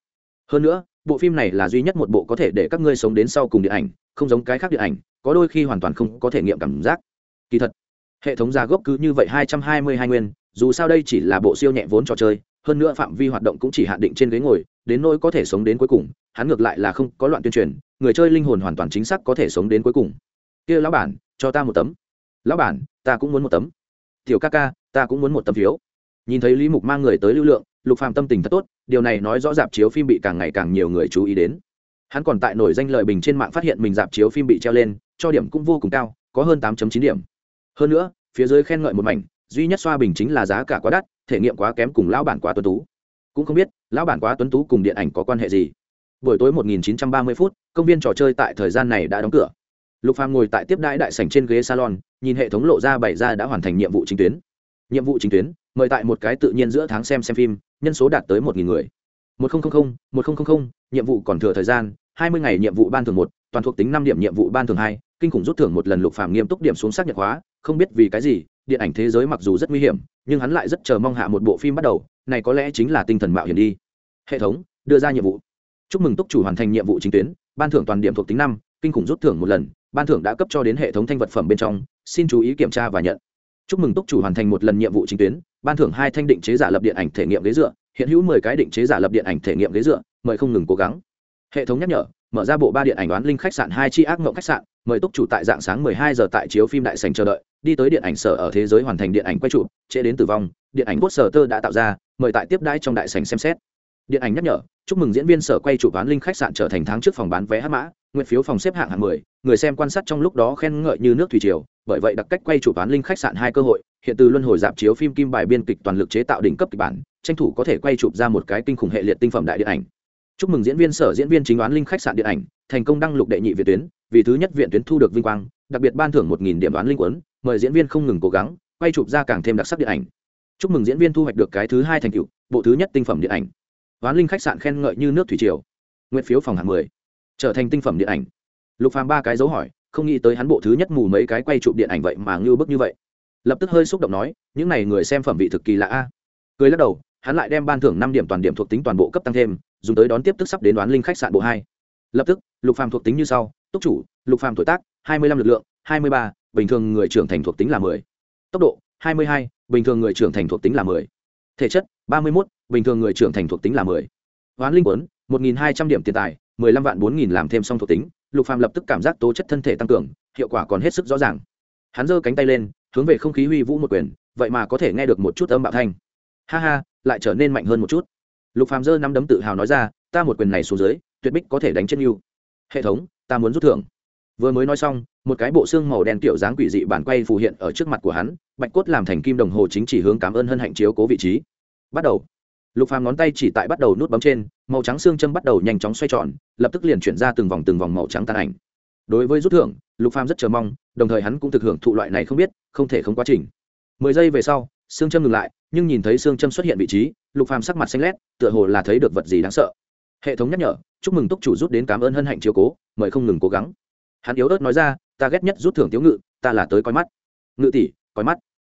Hơn nữa, bộ phim này là duy nhất một bộ có thể để các ngươi sống đến sau cùng điện ảnh, không giống cái khác điện ảnh, có đôi khi hoàn toàn không có thể nghiệm cảm giác. Kỳ thật, hệ thống giá gốc cứ như vậy hai trăm hai mươi hai nguyên, dù sao đây chỉ là bộ siêu nhẹ vốn trò chơi, hơn nữa phạm vi hoạt động cũng chỉ hạn định trên ghế ngồi, đến nỗi có thể sống đến cuối cùng, hắn ngược lại là không có loạn tuyên truyền, người chơi linh hồn hoàn toàn chính xác có thể sống đến cuối cùng. Kia lão bản, cho ta một tấm. Lão bản, ta cũng muốn một tấm tiểu ca ca, ta cũng muốn một tấm phiếu. Nhìn thấy lý mục mang người tới lưu lượng, lục phàm tâm tình thật tốt, điều này nói rõ dạp chiếu phim bị càng ngày càng nhiều người chú ý đến. Hắn còn tại nổi danh lời bình trên mạng phát hiện mình dạp chiếu phim bị treo lên, cho điểm cũng vô cùng cao, có hơn 8 chín điểm. Hơn nữa, phía dưới khen ngợi một mảnh, duy nhất xoa bình chính là giá cả quá đắt, thể nghiệm quá kém cùng lão bản quá tuấn tú. Cũng không biết, lão bản quá tuấn tú cùng điện ảnh có quan hệ gì. Buổi tối 1930 phút, công viên trò chơi tại thời gian này đã đóng cửa lục phàm ngồi tại tiếp đãi đại sảnh trên ghế salon, nhìn hệ thống lộ ra bảy ra đã hoàn thành nhiệm vụ chính tuyến. Nhiệm vụ chính tuyến, mời tại một cái tự nhiên giữa tháng xem xem phim, nhân số đạt tới một nghìn người. Một nghìn một nghìn nhiệm vụ còn thừa thời gian, hai mươi ngày nhiệm vụ ban thường một, toàn thuộc tính năm điểm nhiệm vụ ban thường hai, kinh khủng rút thưởng một lần lục phàm nghiêm túc điểm xuống xác nhận hóa, không biết vì cái gì, điện ảnh thế giới mặc dù rất nguy hiểm, nhưng hắn lại rất chờ mong hạ một bộ phim bắt đầu, này có lẽ chính là tinh thần mạo hiểm đi. Hệ thống, đưa ra nhiệm vụ. Chúc mừng túc chủ hoàn thành nhiệm vụ chính tuyến, ban thưởng toàn điểm thuộc tính năm kinh khủng rút thưởng một lần, ban thưởng đã cấp cho đến hệ thống thanh vật phẩm bên trong, xin chú ý kiểm tra và nhận. Chúc mừng túc chủ hoàn thành một lần nhiệm vụ chính tuyến, ban thưởng hai thanh định chế giả lập điện ảnh thể nghiệm ghế dựa, hiện hữu mười cái định chế giả lập điện ảnh thể nghiệm ghế dựa, mời không ngừng cố gắng. Hệ thống nhắc nhở, mở ra bộ ba điện ảnh đoán linh khách sạn hai chi ác mộng khách sạn, mời túc chủ tại dạng sáng mười hai giờ tại chiếu phim đại sành chờ đợi, đi tới điện ảnh sở ở thế giới hoàn thành điện ảnh quay trụ trễ đến tử vong, điện ảnh quốc sở tơ đã tạo ra, mời tại tiếp đãi trong đại sành xem xét. Điện ảnh nhắc nhở, chúc mừng diễn viên sở quay trụ đoán linh khách sạn trở thành tháng trước phòng bán vé hát mã nguyện phiếu phòng xếp hạng hạng mười, người xem quan sát trong lúc đó khen ngợi như nước thủy triều, bởi vậy đặc cách quay chụp toán linh khách sạn hai cơ hội, hiện từ luân hồi dạp chiếu phim kim bài biên kịch toàn lực chế tạo đỉnh cấp kịch bản, tranh thủ có thể quay chụp ra một cái kinh khủng hệ liệt tinh phẩm đại điện ảnh. Chúc mừng diễn viên sở diễn viên chính đoán linh khách sạn điện ảnh, thành công đăng lục đệ nhị viện tuyến, vì thứ nhất viện tuyến thu được vinh quang, đặc biệt ban thưởng một nghìn điểm đoán linh quấn, mời diễn viên không ngừng cố gắng, quay chụp ra càng thêm đặc sắc điện ảnh. Chúc mừng diễn viên thu hoạch được cái thứ hai thành tựu, bộ thứ nhất tinh phẩm điện ảnh. Hoán linh khách sạn khen ngợi như nước thủy triều. Nguyện phiếu phòng hạng mười trở thành tinh phẩm điện ảnh. Lục phàm ba cái dấu hỏi, không nghĩ tới hắn bộ thứ nhất mù mấy cái quay chụp điện ảnh vậy mà ngưu bức như vậy. Lập tức hơi xúc động nói, những n à y người xem phẩm vị thực kỳ lạ a. Cười lắc đầu, hắn lại đem ban thưởng năm điểm toàn điểm thuộc tính toàn bộ cấp tăng thêm, dùng tới đón tiếp tức sắp đến đoán linh khách sạn bộ hai. Lập tức, lục phàm thuộc tính như sau túc chủ, lục phàm tuổi tác, hai mươi lăm lực lượng, hai mươi ba, bình thường người trưởng thành thuộc tính là mười. Tốc độ, hai mươi hai, bình thường người trưởng thành thuộc tính là mười. Thể chất, ba mươi một bình thường người trưởng thành thuộc tính là mười. Hoán linh quấn một nghìn hai trăm điểm tiền tài mười lăm vạn bốn nghìn làm thêm xong thuộc tính, lục phàm lập tức cảm giác tố chất thân thể tăng cường, hiệu quả còn hết sức rõ ràng. Hắn giơ cánh tay lên, hướng về không khí huy vũ một quyền, vậy mà có thể nghe được một chút âm bạo thanh. Ha ha, lại trở nên mạnh hơn một chút. Lục phàm giơ năm đấm tự hào nói ra, ta một quyền này xuống dưới, tuyệt bích có thể đánh chết yêu hệ thống, ta muốn rút thưởng. Vừa mới nói xong, một cái bộ xương màu đen tiểu dáng quỷ dị bản quay phù hiện ở trước mặt của hắn, bạch cốt làm thành kim đồng hồ chính chỉ hướng cảm ơn hân hạnh chiếu cố vị trí. Bắt đầu lục phàm ngón tay chỉ tại bắt đầu nút bấm trên, màu trắng xương châm bắt đầu nhanh chóng xoay tròn, lập tức liền chuyển ra từng vòng từng vòng màu trắng tan ảnh. Đối với rút thưởng, lục phàm rất chờ mong, đồng thời hắn cũng thực hưởng thụ loại này không biết, không thể không quá trình. Mười giây về sau, xương châm ngừng lại, nhưng nhìn thấy xương châm xuất hiện vị trí, lục phàm sắc mặt xanh lét, tựa hồ là thấy được vật gì đáng sợ. Hệ thống nhắc nhở, chúc mừng túc chủ rút đến cảm ơn hân hạnh chiếu cố, mời không ngừng cố gắng. Hắn yếu ớt nói ra, ta ghét nhất rút thưởng tiếu ngự, ta là tới coi mắt. Ngự tỷ, coi mắt.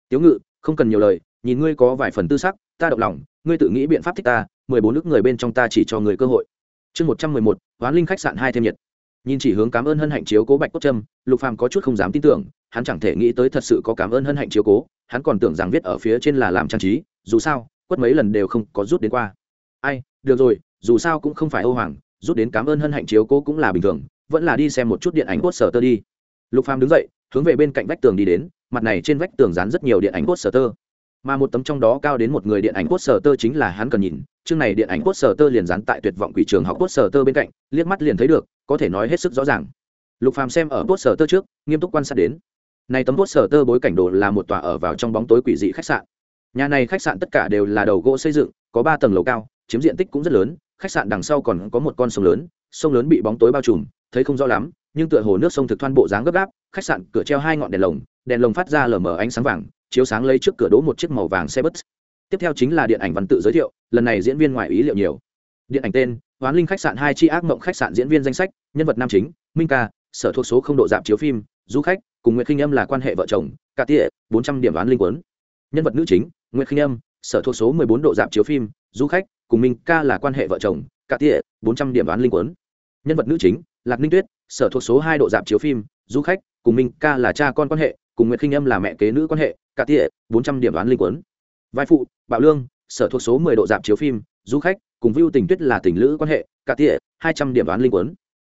Tiếu ngự, không cần nhiều lời, nhìn ngươi có vài phần tư sắc ta động lòng, ngươi tự nghĩ biện pháp thích ta, mười bốn nước người bên trong ta chỉ cho người cơ hội. Chương một trăm mười một, hoán linh khách sạn hai thêm nhiệt. Nhìn chỉ hướng cảm ơn hân hạnh chiếu cố bạch cốt trâm, lục phàm có chút không dám tin tưởng, hắn chẳng thể nghĩ tới thật sự có cảm ơn hân hạnh chiếu cố, hắn còn tưởng rằng viết ở phía trên là làm trang trí, dù sao, quất mấy lần đều không có rút đến qua. Ai, được rồi, dù sao cũng không phải âu hoàng, rút đến cảm ơn hân hạnh chiếu cố cũng là bình thường, vẫn là đi xem một chút điện ảnh poster sở tơ đi. Lục phàm đứng dậy, hướng về bên cạnh vách tường đi đến, mặt này trên vách tường dán rất nhiều điện ảnh poster. sở tơ mà một tấm trong đó cao đến một người điện ảnh poster tơ chính là hắn cần nhìn. Chương này điện ảnh poster tơ liền dán tại tuyệt vọng quỷ trường học poster tơ bên cạnh, liếc mắt liền thấy được, có thể nói hết sức rõ ràng. Lục phàm xem ở poster tơ trước, nghiêm túc quan sát đến. Này tấm poster tơ bối cảnh đồ là một tòa ở vào trong bóng tối quỷ dị khách sạn. Nhà này khách sạn tất cả đều là đầu gỗ xây dựng, có ba tầng lầu cao, chiếm diện tích cũng rất lớn, khách sạn đằng sau còn có một con sông lớn sông lớn bị bóng tối bao trùm, thấy không rõ lắm, nhưng tựa hồ nước sông thực thoan bộ dáng gấp gáp, khách sạn cửa treo hai ngọn đèn lồng đèn lồng phát ra lờ mờ ánh sáng vàng chiếu sáng lấy trước cửa đỗ một chiếc màu vàng xe bus. Tiếp theo chính là điện ảnh văn tự giới thiệu, lần này diễn viên ngoài ý liệu nhiều. Điện ảnh tên, hoán linh khách sạn hai chi ác mộng khách sạn diễn viên danh sách, nhân vật nam chính, minh ca, sở thuộc số không độ dạp chiếu phim, du khách, cùng nguyễn khinh âm là quan hệ vợ chồng, cả tỉa bốn trăm điểm đoán linh quấn nhân vật nữ chính nguyễn khinh âm, sở thuộc số mười bốn độ dạp chiếu phim, du khách, cùng minh ca là quan hệ vợ chồng, cả tỉa bốn trăm điểm đoán linh quấn nhân vật nữ chính, lạc ninh tuyết, sở thuộc số hai độ dạp chiếu phim, du khách, cùng minh ca là cha con quan hệ, cùng nguyễn khinh âm là mẹ kế nữ quan hệ cả tỉa, bốn trăm điểm đoán linh quấn vai phụ, bạo lương, sở thuộc số mười độ dạp chiếu phim, du khách, cùng vưu tình tuyết là tình lữ quan hệ, cả tỉa, hai trăm điểm đoán linh quấn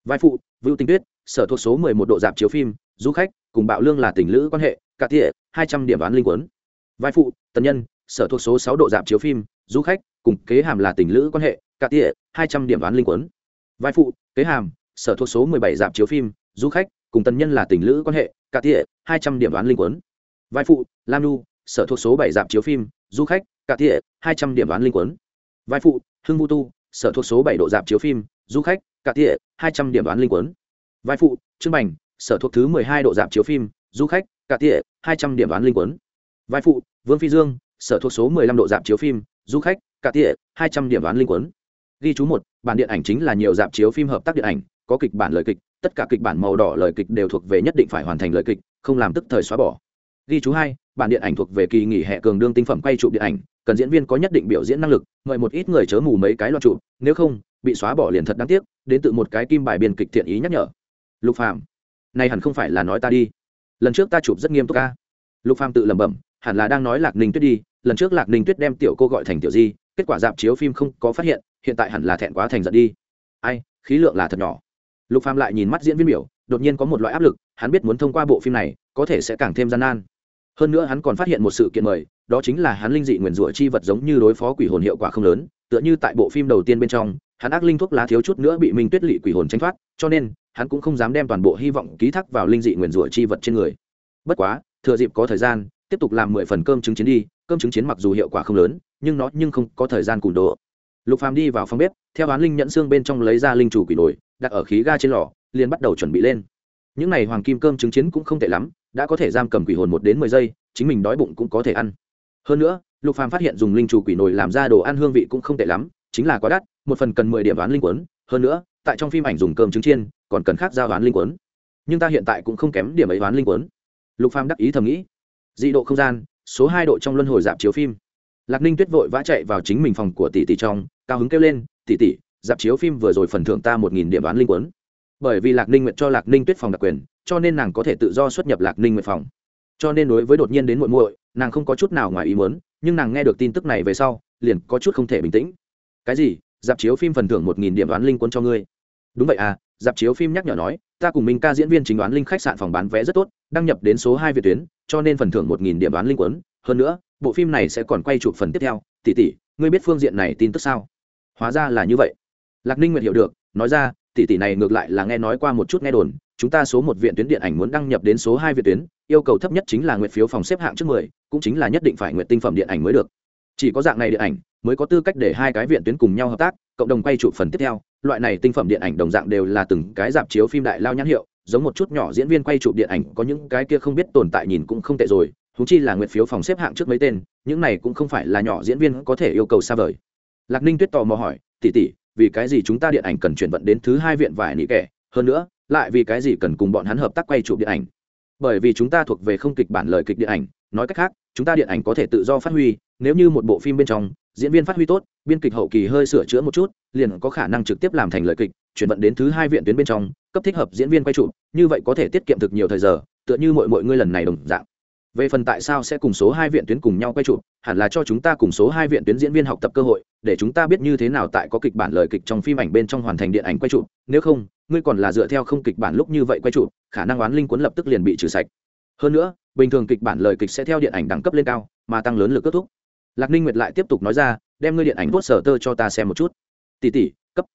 vai phụ, vưu tình tuyết, sở thuộc số mười một độ dạp chiếu phim, du khách, cùng bạo lương là tình lữ quan hệ, cả tỉa, hai trăm điểm đoán linh quấn vai phụ, tần nhân, sở thuộc số sáu độ dạp chiếu phim, du khách, cùng kế hàm là tình lữ quan hệ, cả tỉa, hai trăm điểm đoán linh quấn vai phụ, kế hàm, sở thuộc số mười bảy dạp chiếu phim, du khách, cùng tần nhân là tình lữ quan hệ, cả tỉa, hai trăm điểm đoán linh quấn vai phụ, lam nu sở thuộc số bảy dạp chiếu phim, du khách, cả tỉa, hai trăm điểm đoán linh quấn vai phụ, hưng vu tu, sở thuộc số bảy độ dạp chiếu phim, du khách, cả tỉa, hai trăm điểm đoán linh quấn vai phụ trưng bành, sở thuộc thứ mười hai độ dạp chiếu phim, du khách, cả tỉa, hai trăm điểm đoán linh quấn vai phụ, vương phi dương, sở thuộc số mười lăm độ dạp chiếu phim, du khách, cả tỉa, hai trăm điểm đoán linh quấn ghi chú một, bản điện ảnh chính là nhiều dạp chiếu phim hợp tác điện ảnh, có kịch bản lời kịch, tất cả kịch bản màu đỏ lời kịch đều thuộc về nhất định phải hoàn thành lời kịch, không làm tức thời xóa bỏ ghi chú hai, bản điện ảnh thuộc về kỳ nghỉ hè cường đương tinh phẩm quay trụ điện ảnh, cần diễn viên có nhất định biểu diễn năng lực, mời một ít người chớ mù mấy cái loạt trụ nếu không, bị xóa bỏ liền thật đáng tiếc, đến từ một cái kim bài biên kịch thiện ý nhắc nhở. Lục phàm, này hẳn không phải là nói ta đi. Lần trước ta chụp rất nghiêm túc ca lục phàm tự lẩm bẩm, hẳn là đang nói lạc ninh tuyết đi, lần trước lạc ninh tuyết đem tiểu cô gọi thành tiểu di, kết quả dạp chiếu phim không có phát hiện hiện tại hẳn là thẹn quá thành giận đi. Ai, khí lượng là thật nhỏ. Lục phàm lại nhìn mắt diễn viên biểu, đột nhiên có một loại áp lực, hắn biết muốn thông qua bộ phim này, có thể sẽ càng thêm gian nan hơn nữa hắn còn phát hiện một sự kiện mời, đó chính là hắn linh dị nguyền rủa chi vật giống như đối phó quỷ hồn hiệu quả không lớn, tựa như tại bộ phim đầu tiên bên trong, hắn ác linh thuốc lá thiếu chút nữa bị minh tuyết lỵ quỷ hồn tranh thoát, cho nên, hắn cũng không dám đem toàn bộ hy vọng ký thác vào linh dị nguyền rủa chi vật trên người. Bất quá, thừa dịp có thời gian, tiếp tục làm mười phần cơm trứng chiến đi, cơm trứng chiến mặc dù hiệu quả không lớn, nhưng nó nhưng không có thời gian cùn đồ. Lục phàm đi vào phòng bếp, theo án linh nhận xương bên trong lấy ra linh chủ quỷ nổi đặt ở khí ga trên lò, liền bắt đầu chuẩn bị lên. Những này hoàng kim cơm trứng chiến cũng không tệ lắm đã có thể giam cầm quỷ hồn một đến mười giây, chính mình đói bụng cũng có thể ăn. Hơn nữa, lục phàm phát hiện dùng linh chủ quỷ nồi làm ra đồ ăn hương vị cũng không tệ lắm, chính là quá đắt, một phần cần mười điểm đoán linh quấn hơn nữa, tại trong phim ảnh dùng cơm trứng chiên, còn cần khác giao đoán linh quấn nhưng ta hiện tại cũng không kém điểm ấy đoán linh quấn lục phàm đắc ý thầm nghĩ. Dị độ không gian, số hai độ trong luân hồi dạp chiếu phim. Lạc ninh tuyết vội vã chạy vào chính mình phòng của tỷ tỷ trong, cao hứng kêu lên, tỷ tỷ, dạp chiếu phim vừa rồi phần thưởng ta một nghìn điểm đoán linh quấn bởi vì lạc ninh nguyện cho lạc ninh tuyết phòng đặc quyền, cho nên nàng có thể tự do xuất nhập lạc ninh nguyện phòng. Cho nên đối với đột nhiên đến muội muội, nàng không có chút nào ngoài ý muốn, nhưng nàng nghe được tin tức này về sau, liền có chút không thể bình tĩnh. Cái gì? Dạp chiếu phim phần thưởng một nghìn điểm đoán linh quân cho ngươi? Đúng vậy à dạp chiếu phim nhắc nhở nói, ta cùng minh ca diễn viên chính đoán linh khách sạn phòng bán vé rất tốt, đăng nhập đến số hai việt tuyến, cho nên phần thưởng một nghìn điểm đoán linh quấn hơn nữa, bộ phim này sẽ còn quay chụp phần tiếp theo. Tỷ tỷ, ngươi biết phương diện này tin tức sao? Hóa ra là như vậy. Lạc ninh nguyện hiểu được, nói ra tỷ tỷ này ngược lại là nghe nói qua một chút nghe đồn, chúng ta số một viện tuyến điện ảnh muốn đăng nhập đến số hai viện tuyến, yêu cầu thấp nhất chính là nguyện phiếu phòng xếp hạng trước mười, cũng chính là nhất định phải nguyện tinh phẩm điện ảnh mới được. Chỉ có dạng này điện ảnh mới có tư cách để hai cái viện tuyến cùng nhau hợp tác, cộng đồng quay trụ phần tiếp theo, loại này tinh phẩm điện ảnh đồng dạng đều là từng cái dạp chiếu phim đại lao nhãn hiệu, giống một chút nhỏ diễn viên quay trụ điện ảnh, có những cái kia không biết tồn tại nhìn cũng không tệ rồi thú chi là nguyện phiếu phòng xếp hạng trước mấy tên, những này cũng không phải là nhỏ diễn viên có thể yêu cầu xa vời. Lạc ninh tuyết tò mò hỏi tỉ tỉ vì cái gì chúng ta điện ảnh cần chuyển vận đến thứ hai viện vải nị kẻ? Hơn nữa, lại vì cái gì cần cùng bọn hắn hợp tác quay chụp điện ảnh? Bởi vì chúng ta thuộc về không kịch bản lời kịch điện ảnh, nói cách khác, chúng ta điện ảnh có thể tự do phát huy, nếu như một bộ phim bên trong, diễn viên phát huy tốt, biên kịch hậu kỳ hơi sửa chữa một chút, liền có khả năng trực tiếp làm thành lời kịch, chuyển vận đến thứ hai viện tuyến bên trong, cấp thích hợp diễn viên quay trụ như vậy có thể tiết kiệm thực nhiều thời giờ, tựa như mọi mọi ngươi lần này đồng dạng về phần tại sao sẽ cùng số hai viện tuyến cùng nhau quay trụ hẳn là cho chúng ta cùng số hai viện tuyến diễn viên học tập cơ hội, để chúng ta biết như thế nào tại có kịch bản lời kịch trong phim ảnh bên trong hoàn thành điện ảnh quay trụ nếu không, ngươi còn là dựa theo không kịch bản lúc như vậy quay trụ khả năng oán linh cuốn lập tức liền bị trừ sạch. Hơn nữa, bình thường kịch bản lời kịch sẽ theo điện ảnh đẳng cấp lên cao, mà tăng lớn lực kết thúc. Lạc ninh nguyệt lại tiếp tục nói ra, đem ngươi điện ảnh poster tơ cho ta xem một chút. Tỷ tỷ, cấp.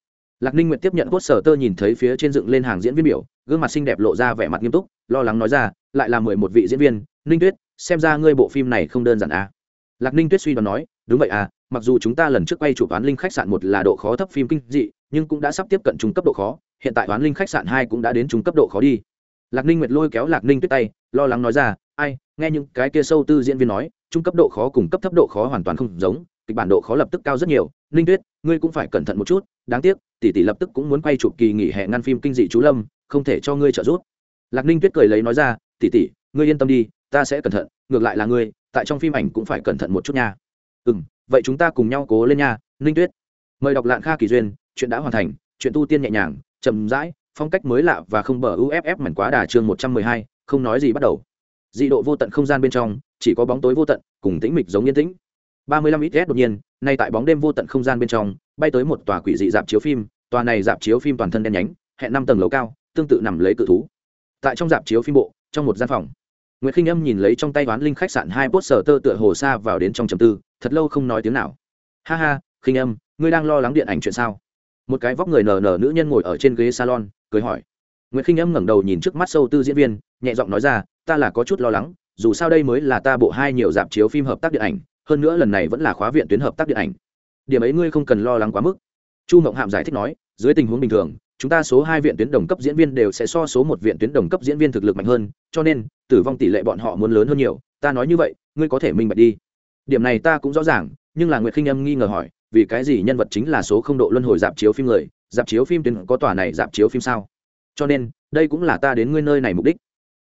Lạc ninh nguyệt tiếp nhận poster tơ nhìn thấy phía trên dựng lên hàng diễn viên biểu, gương mặt xinh đẹp lộ ra vẻ mặt nghiêm túc, lo lắng nói ra, lại là mười một vị diễn viên ninh tuyết, xem ra ngươi bộ phim này không đơn giản à. lạc ninh tuyết suy đoán nói, đúng vậy à mặc dù chúng ta lần trước quay chủ toán linh khách sạn một là độ khó thấp phim kinh dị, nhưng cũng đã sắp tiếp cận trung cấp độ khó, hiện tại toán linh khách sạn hai cũng đã đến trung cấp độ khó đi. Lạc ninh nguyệt lôi kéo lạc ninh tuyết tay, lo lắng nói ra, ai, nghe những cái kia sâu tư diễn viên nói, trung cấp độ khó cùng cấp thấp độ khó hoàn toàn không giống, kịch bản độ khó lập tức cao rất nhiều. Ninh tuyết, ngươi cũng phải cẩn thận một chút, đáng tiếc, tỷ tỷ lập tức cũng muốn quay chụp kỳ nghỉ hè ngăn phim kinh dị chú lâm, không thể cho ngươi trợ giúp. Lạc ninh tuyết cười lấy nói ra, tỷ tỷ, ngươi yên tâm đi ta sẽ cẩn thận, ngược lại là ngươi, tại trong phim ảnh cũng phải cẩn thận một chút nha. Ừ m vậy chúng ta cùng nhau cố lên nha, ninh tuyết. Mời đọc lạng kha kỳ duyên, chuyện đã hoàn thành, chuyện tu tiên nhẹ nhàng, chậm rãi, phong cách mới lạ và không bờ uff mảnh quá đà chương một trăm mười hai, không nói gì bắt đầu. Dị độ vô tận không gian bên trong, chỉ có bóng tối vô tận, cùng tĩnh mịch giống yên tĩnh. ba mươi lăm ít đột nhiên, nay tại bóng đêm vô tận không gian bên trong, bay tới một tòa quỷ dị dạp chiếu phim, tòa này dạp chiếu phim toàn thân đen nhánh, hẹn năm tầng lầu cao, tương tự nằm lấy cự thú. Tại trong dạp chiếu phim bộ, trong một gian phòng nguyễn khinh âm nhìn lấy trong tay quán linh khách sạn hai bốt sở tơ tựa hồ xa vào đến trong trầm tư, thật lâu không nói tiếng nào. Ha ha, khinh âm, ngươi đang lo lắng điện ảnh chuyện sao? Một cái vóc người nở nở nữ nhân ngồi ở trên ghế salon, cười hỏi. Nguyễn khinh âm ngẩng đầu nhìn trước mắt sâu tư diễn viên, nhẹ giọng nói ra, ta là có chút lo lắng, dù sao đây mới là ta bộ hai nhiều dạp chiếu phim hợp tác điện ảnh, hơn nữa lần này vẫn là khóa viện tuyến hợp tác điện ảnh. Điểm ấy ngươi không cần lo lắng quá mức. Chu mộng hạm giải thích nói, dưới tình huống bình thường chúng ta số hai viện tuyến đồng cấp diễn viên đều sẽ so số một viện tuyến đồng cấp diễn viên thực lực mạnh hơn, cho nên, tử vong tỷ lệ bọn họ muốn lớn hơn nhiều. Ta nói như vậy, ngươi có thể minh bạch đi. Điểm này ta cũng rõ ràng, nhưng là nguyệt khinh âm nghi ngờ hỏi, vì cái gì nhân vật chính là số không độ luân hồi dạp chiếu phim người? Dạp chiếu phim tuyến có tòa này dạp chiếu phim sao? Cho nên, đây cũng là ta đến ngươi nơi này mục đích.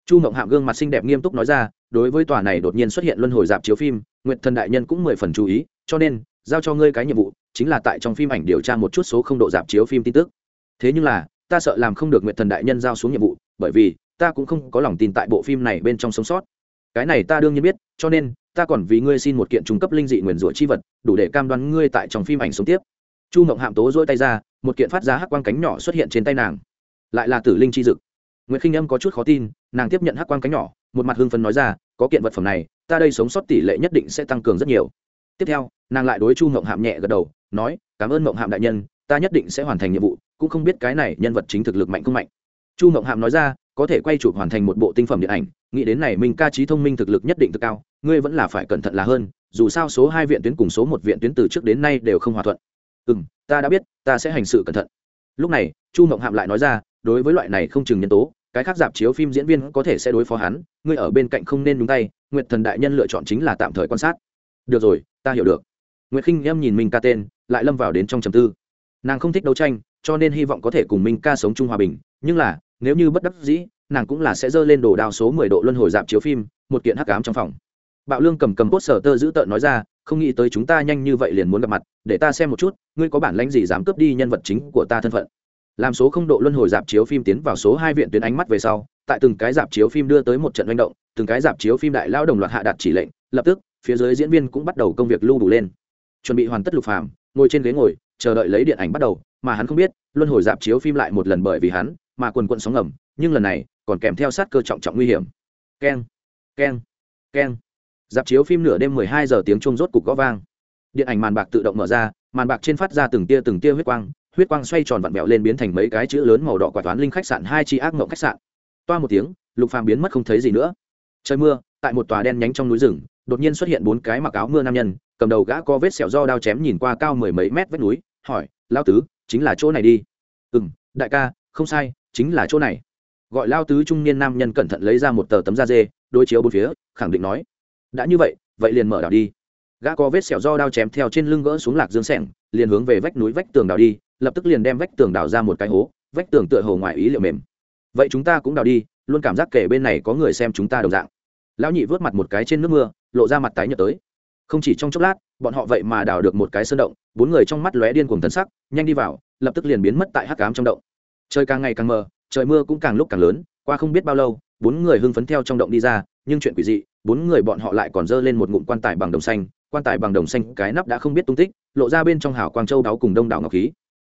Chu mộng hạm gương mặt xinh đẹp nghiêm túc nói ra, đối với tòa này đột nhiên xuất hiện luân hồi dạp chiếu phim nguyện thần đại nhân cũng mười phần chú ý, cho nên, giao cho ngươi cái nhiệm vụ, chính là tại trong phim ảnh điều tra một chút số không độ dạp chiếu phim tin tức thế nhưng là, ta sợ làm không được nguyện thần đại nhân giao xuống nhiệm vụ, bởi vì, ta cũng không có lòng tin tại bộ phim này bên trong sống sót. Cái này ta đương nhiên biết, cho nên, ta còn vì ngươi xin một kiện trung cấp linh dị nguyền rủa chi vật, đủ để cam đoan ngươi tại trong phim ảnh sống tiếp. Chu mộng hạm tố dỗi tay ra, một kiện phát giá hắc quang cánh nhỏ xuất hiện trên tay nàng. Lại là tử linh chi dực. Nguyễn khinh âm có chút khó tin, nàng tiếp nhận hắc quang cánh nhỏ, một mặt hưng phấn nói ra, có kiện vật phẩm này, ta đây sống sót tỷ lệ nhất định sẽ tăng cường rất nhiều. Tiếp theo, nàng lại đối chu mộng hạm nhẹ gật đầu, nói, cảm ơn mộng hạm đại nhân ta nhất định sẽ hoàn thành nhiệm vụ, cũng không biết cái này nhân vật chính thực lực mạnh không mạnh. Chu mộng hạm nói ra, có thể quay chụp hoàn thành một bộ tinh phẩm điện ảnh, nghĩ đến này mình ca trí thông minh thực lực nhất định thực cao, ngươi vẫn là phải cẩn thận là hơn, dù sao số hai viện tuyến cùng số một viện tuyến từ trước đến nay đều không hòa thuận. Ừ m ta đã biết, ta sẽ hành sự cẩn thận. Lúc này, chu mộng hạm lại nói ra, đối với loại này không chừng nhân tố, cái khác dạp chiếu phim diễn viên có thể sẽ đối phó hắn, ngươi ở bên cạnh không nên đúng tay, nguyệt thần đại nhân lựa chọn chính là tạm thời quan sát. Được rồi, ta hiểu được. Nguyệt khinh em nhìn mình ca tên, lại lâm vào đến trong trầm tư nàng không thích đấu tranh, cho nên hy vọng có thể cùng minh ca sống chung hòa bình, nhưng là, nếu như bất đắc dĩ, nàng cũng là sẽ dơ lên đồ đao số mười độ luân hồi dạp chiếu phim, một kiện hắc ám trong phòng. Bạo lương cầm cầm cốt sở tơ giữ tợn nói ra, không nghĩ tới chúng ta nhanh như vậy liền muốn gặp mặt, để ta xem một chút, ngươi có bản lãnh gì dám cướp đi nhân vật chính của ta thân phận? Làm số không độ luân hồi dạp chiếu phim tiến vào số hai viện tuyến ánh mắt về sau, tại từng cái dạp chiếu phim đưa tới một trận manh động, từng cái dạp chiếu phim đại lao đồng loạt hạ đặt chỉ lệnh, lập tức, phía dưới diễn viên cũng bắt đầu công việc lưu đủ lên. Chuẩn bị hoàn tất lục phàm, ngồi trên ghế ngồi chờ đợi lấy điện ảnh bắt đầu, mà hắn không biết, luân hồi dạp chiếu phim lại một lần bởi vì hắn, mà quần quận sóng ngầm, nhưng lần này còn kèm theo sát cơ trọng trọng nguy hiểm. Keng keng keng. Dạp chiếu phim nửa đêm mười hai giờ tiếng chuông rốt cục gõ vang. Điện ảnh màn bạc tự động mở ra, màn bạc trên phát ra từng tia từng tia huyết quang huyết quang xoay tròn vặn vẹo lên biến thành mấy cái chữ lớn màu đỏ quả toán linh khách sạn hai chi ác mộng khách sạn. Toa một tiếng, lục phàm biến mất không thấy gì nữa. Trời mưa, tại một tòa đen nhánh trong núi rừng, đột nhiên xuất hiện bốn cái mặc áo mưa nam nhân, cầm đầu gã có vết sẹo do đao chém nhìn qua cao mười mấy mét vách núi hỏi lao tứ, chính là chỗ này đi. Ừ m đại ca, không sai, chính là chỗ này. Gọi lao tứ trung niên nam nhân cẩn thận lấy ra một tờ tấm da dê, đối chiếu bốn phía, khẳng định nói, đã như vậy vậy liền mở đảo đi. Gã có vết sẹo do đao chém theo trên lưng gỡ xuống lạc dương sẻng liền hướng về vách núi vách tường đào đi, lập tức liền đem vách tường đào ra một cái hố, vách tường tựa hồ ngoài ý liệu mềm. Vậy chúng ta cũng đào đi, luôn cảm giác kể bên này có người xem chúng ta đồng dạng. Lão nhị vớt mặt một cái trên nước mưa, lộ ra mặt tái nhợt tới. Không chỉ trong chốc lát bọn họ vậy mà đào được một cái sơn động, bốn người trong mắt lóe điên cuồng tấn sắc, nhanh đi vào, lập tức liền biến mất tại hắc cám trong động. Trời càng ngày càng mờ, trời mưa cũng càng lúc càng lớn, qua không biết bao lâu, bốn người hưng phấn theo trong động đi ra, nhưng chuyện quỷ dị, bốn người bọn họ lại còn dơ lên một ngụm quan tài bằng đồng xanh, quan tài bằng đồng xanh cái nắp đã không biết tung tích, lộ ra bên trong hào quang châu đáo cùng đông đảo ngọc khí.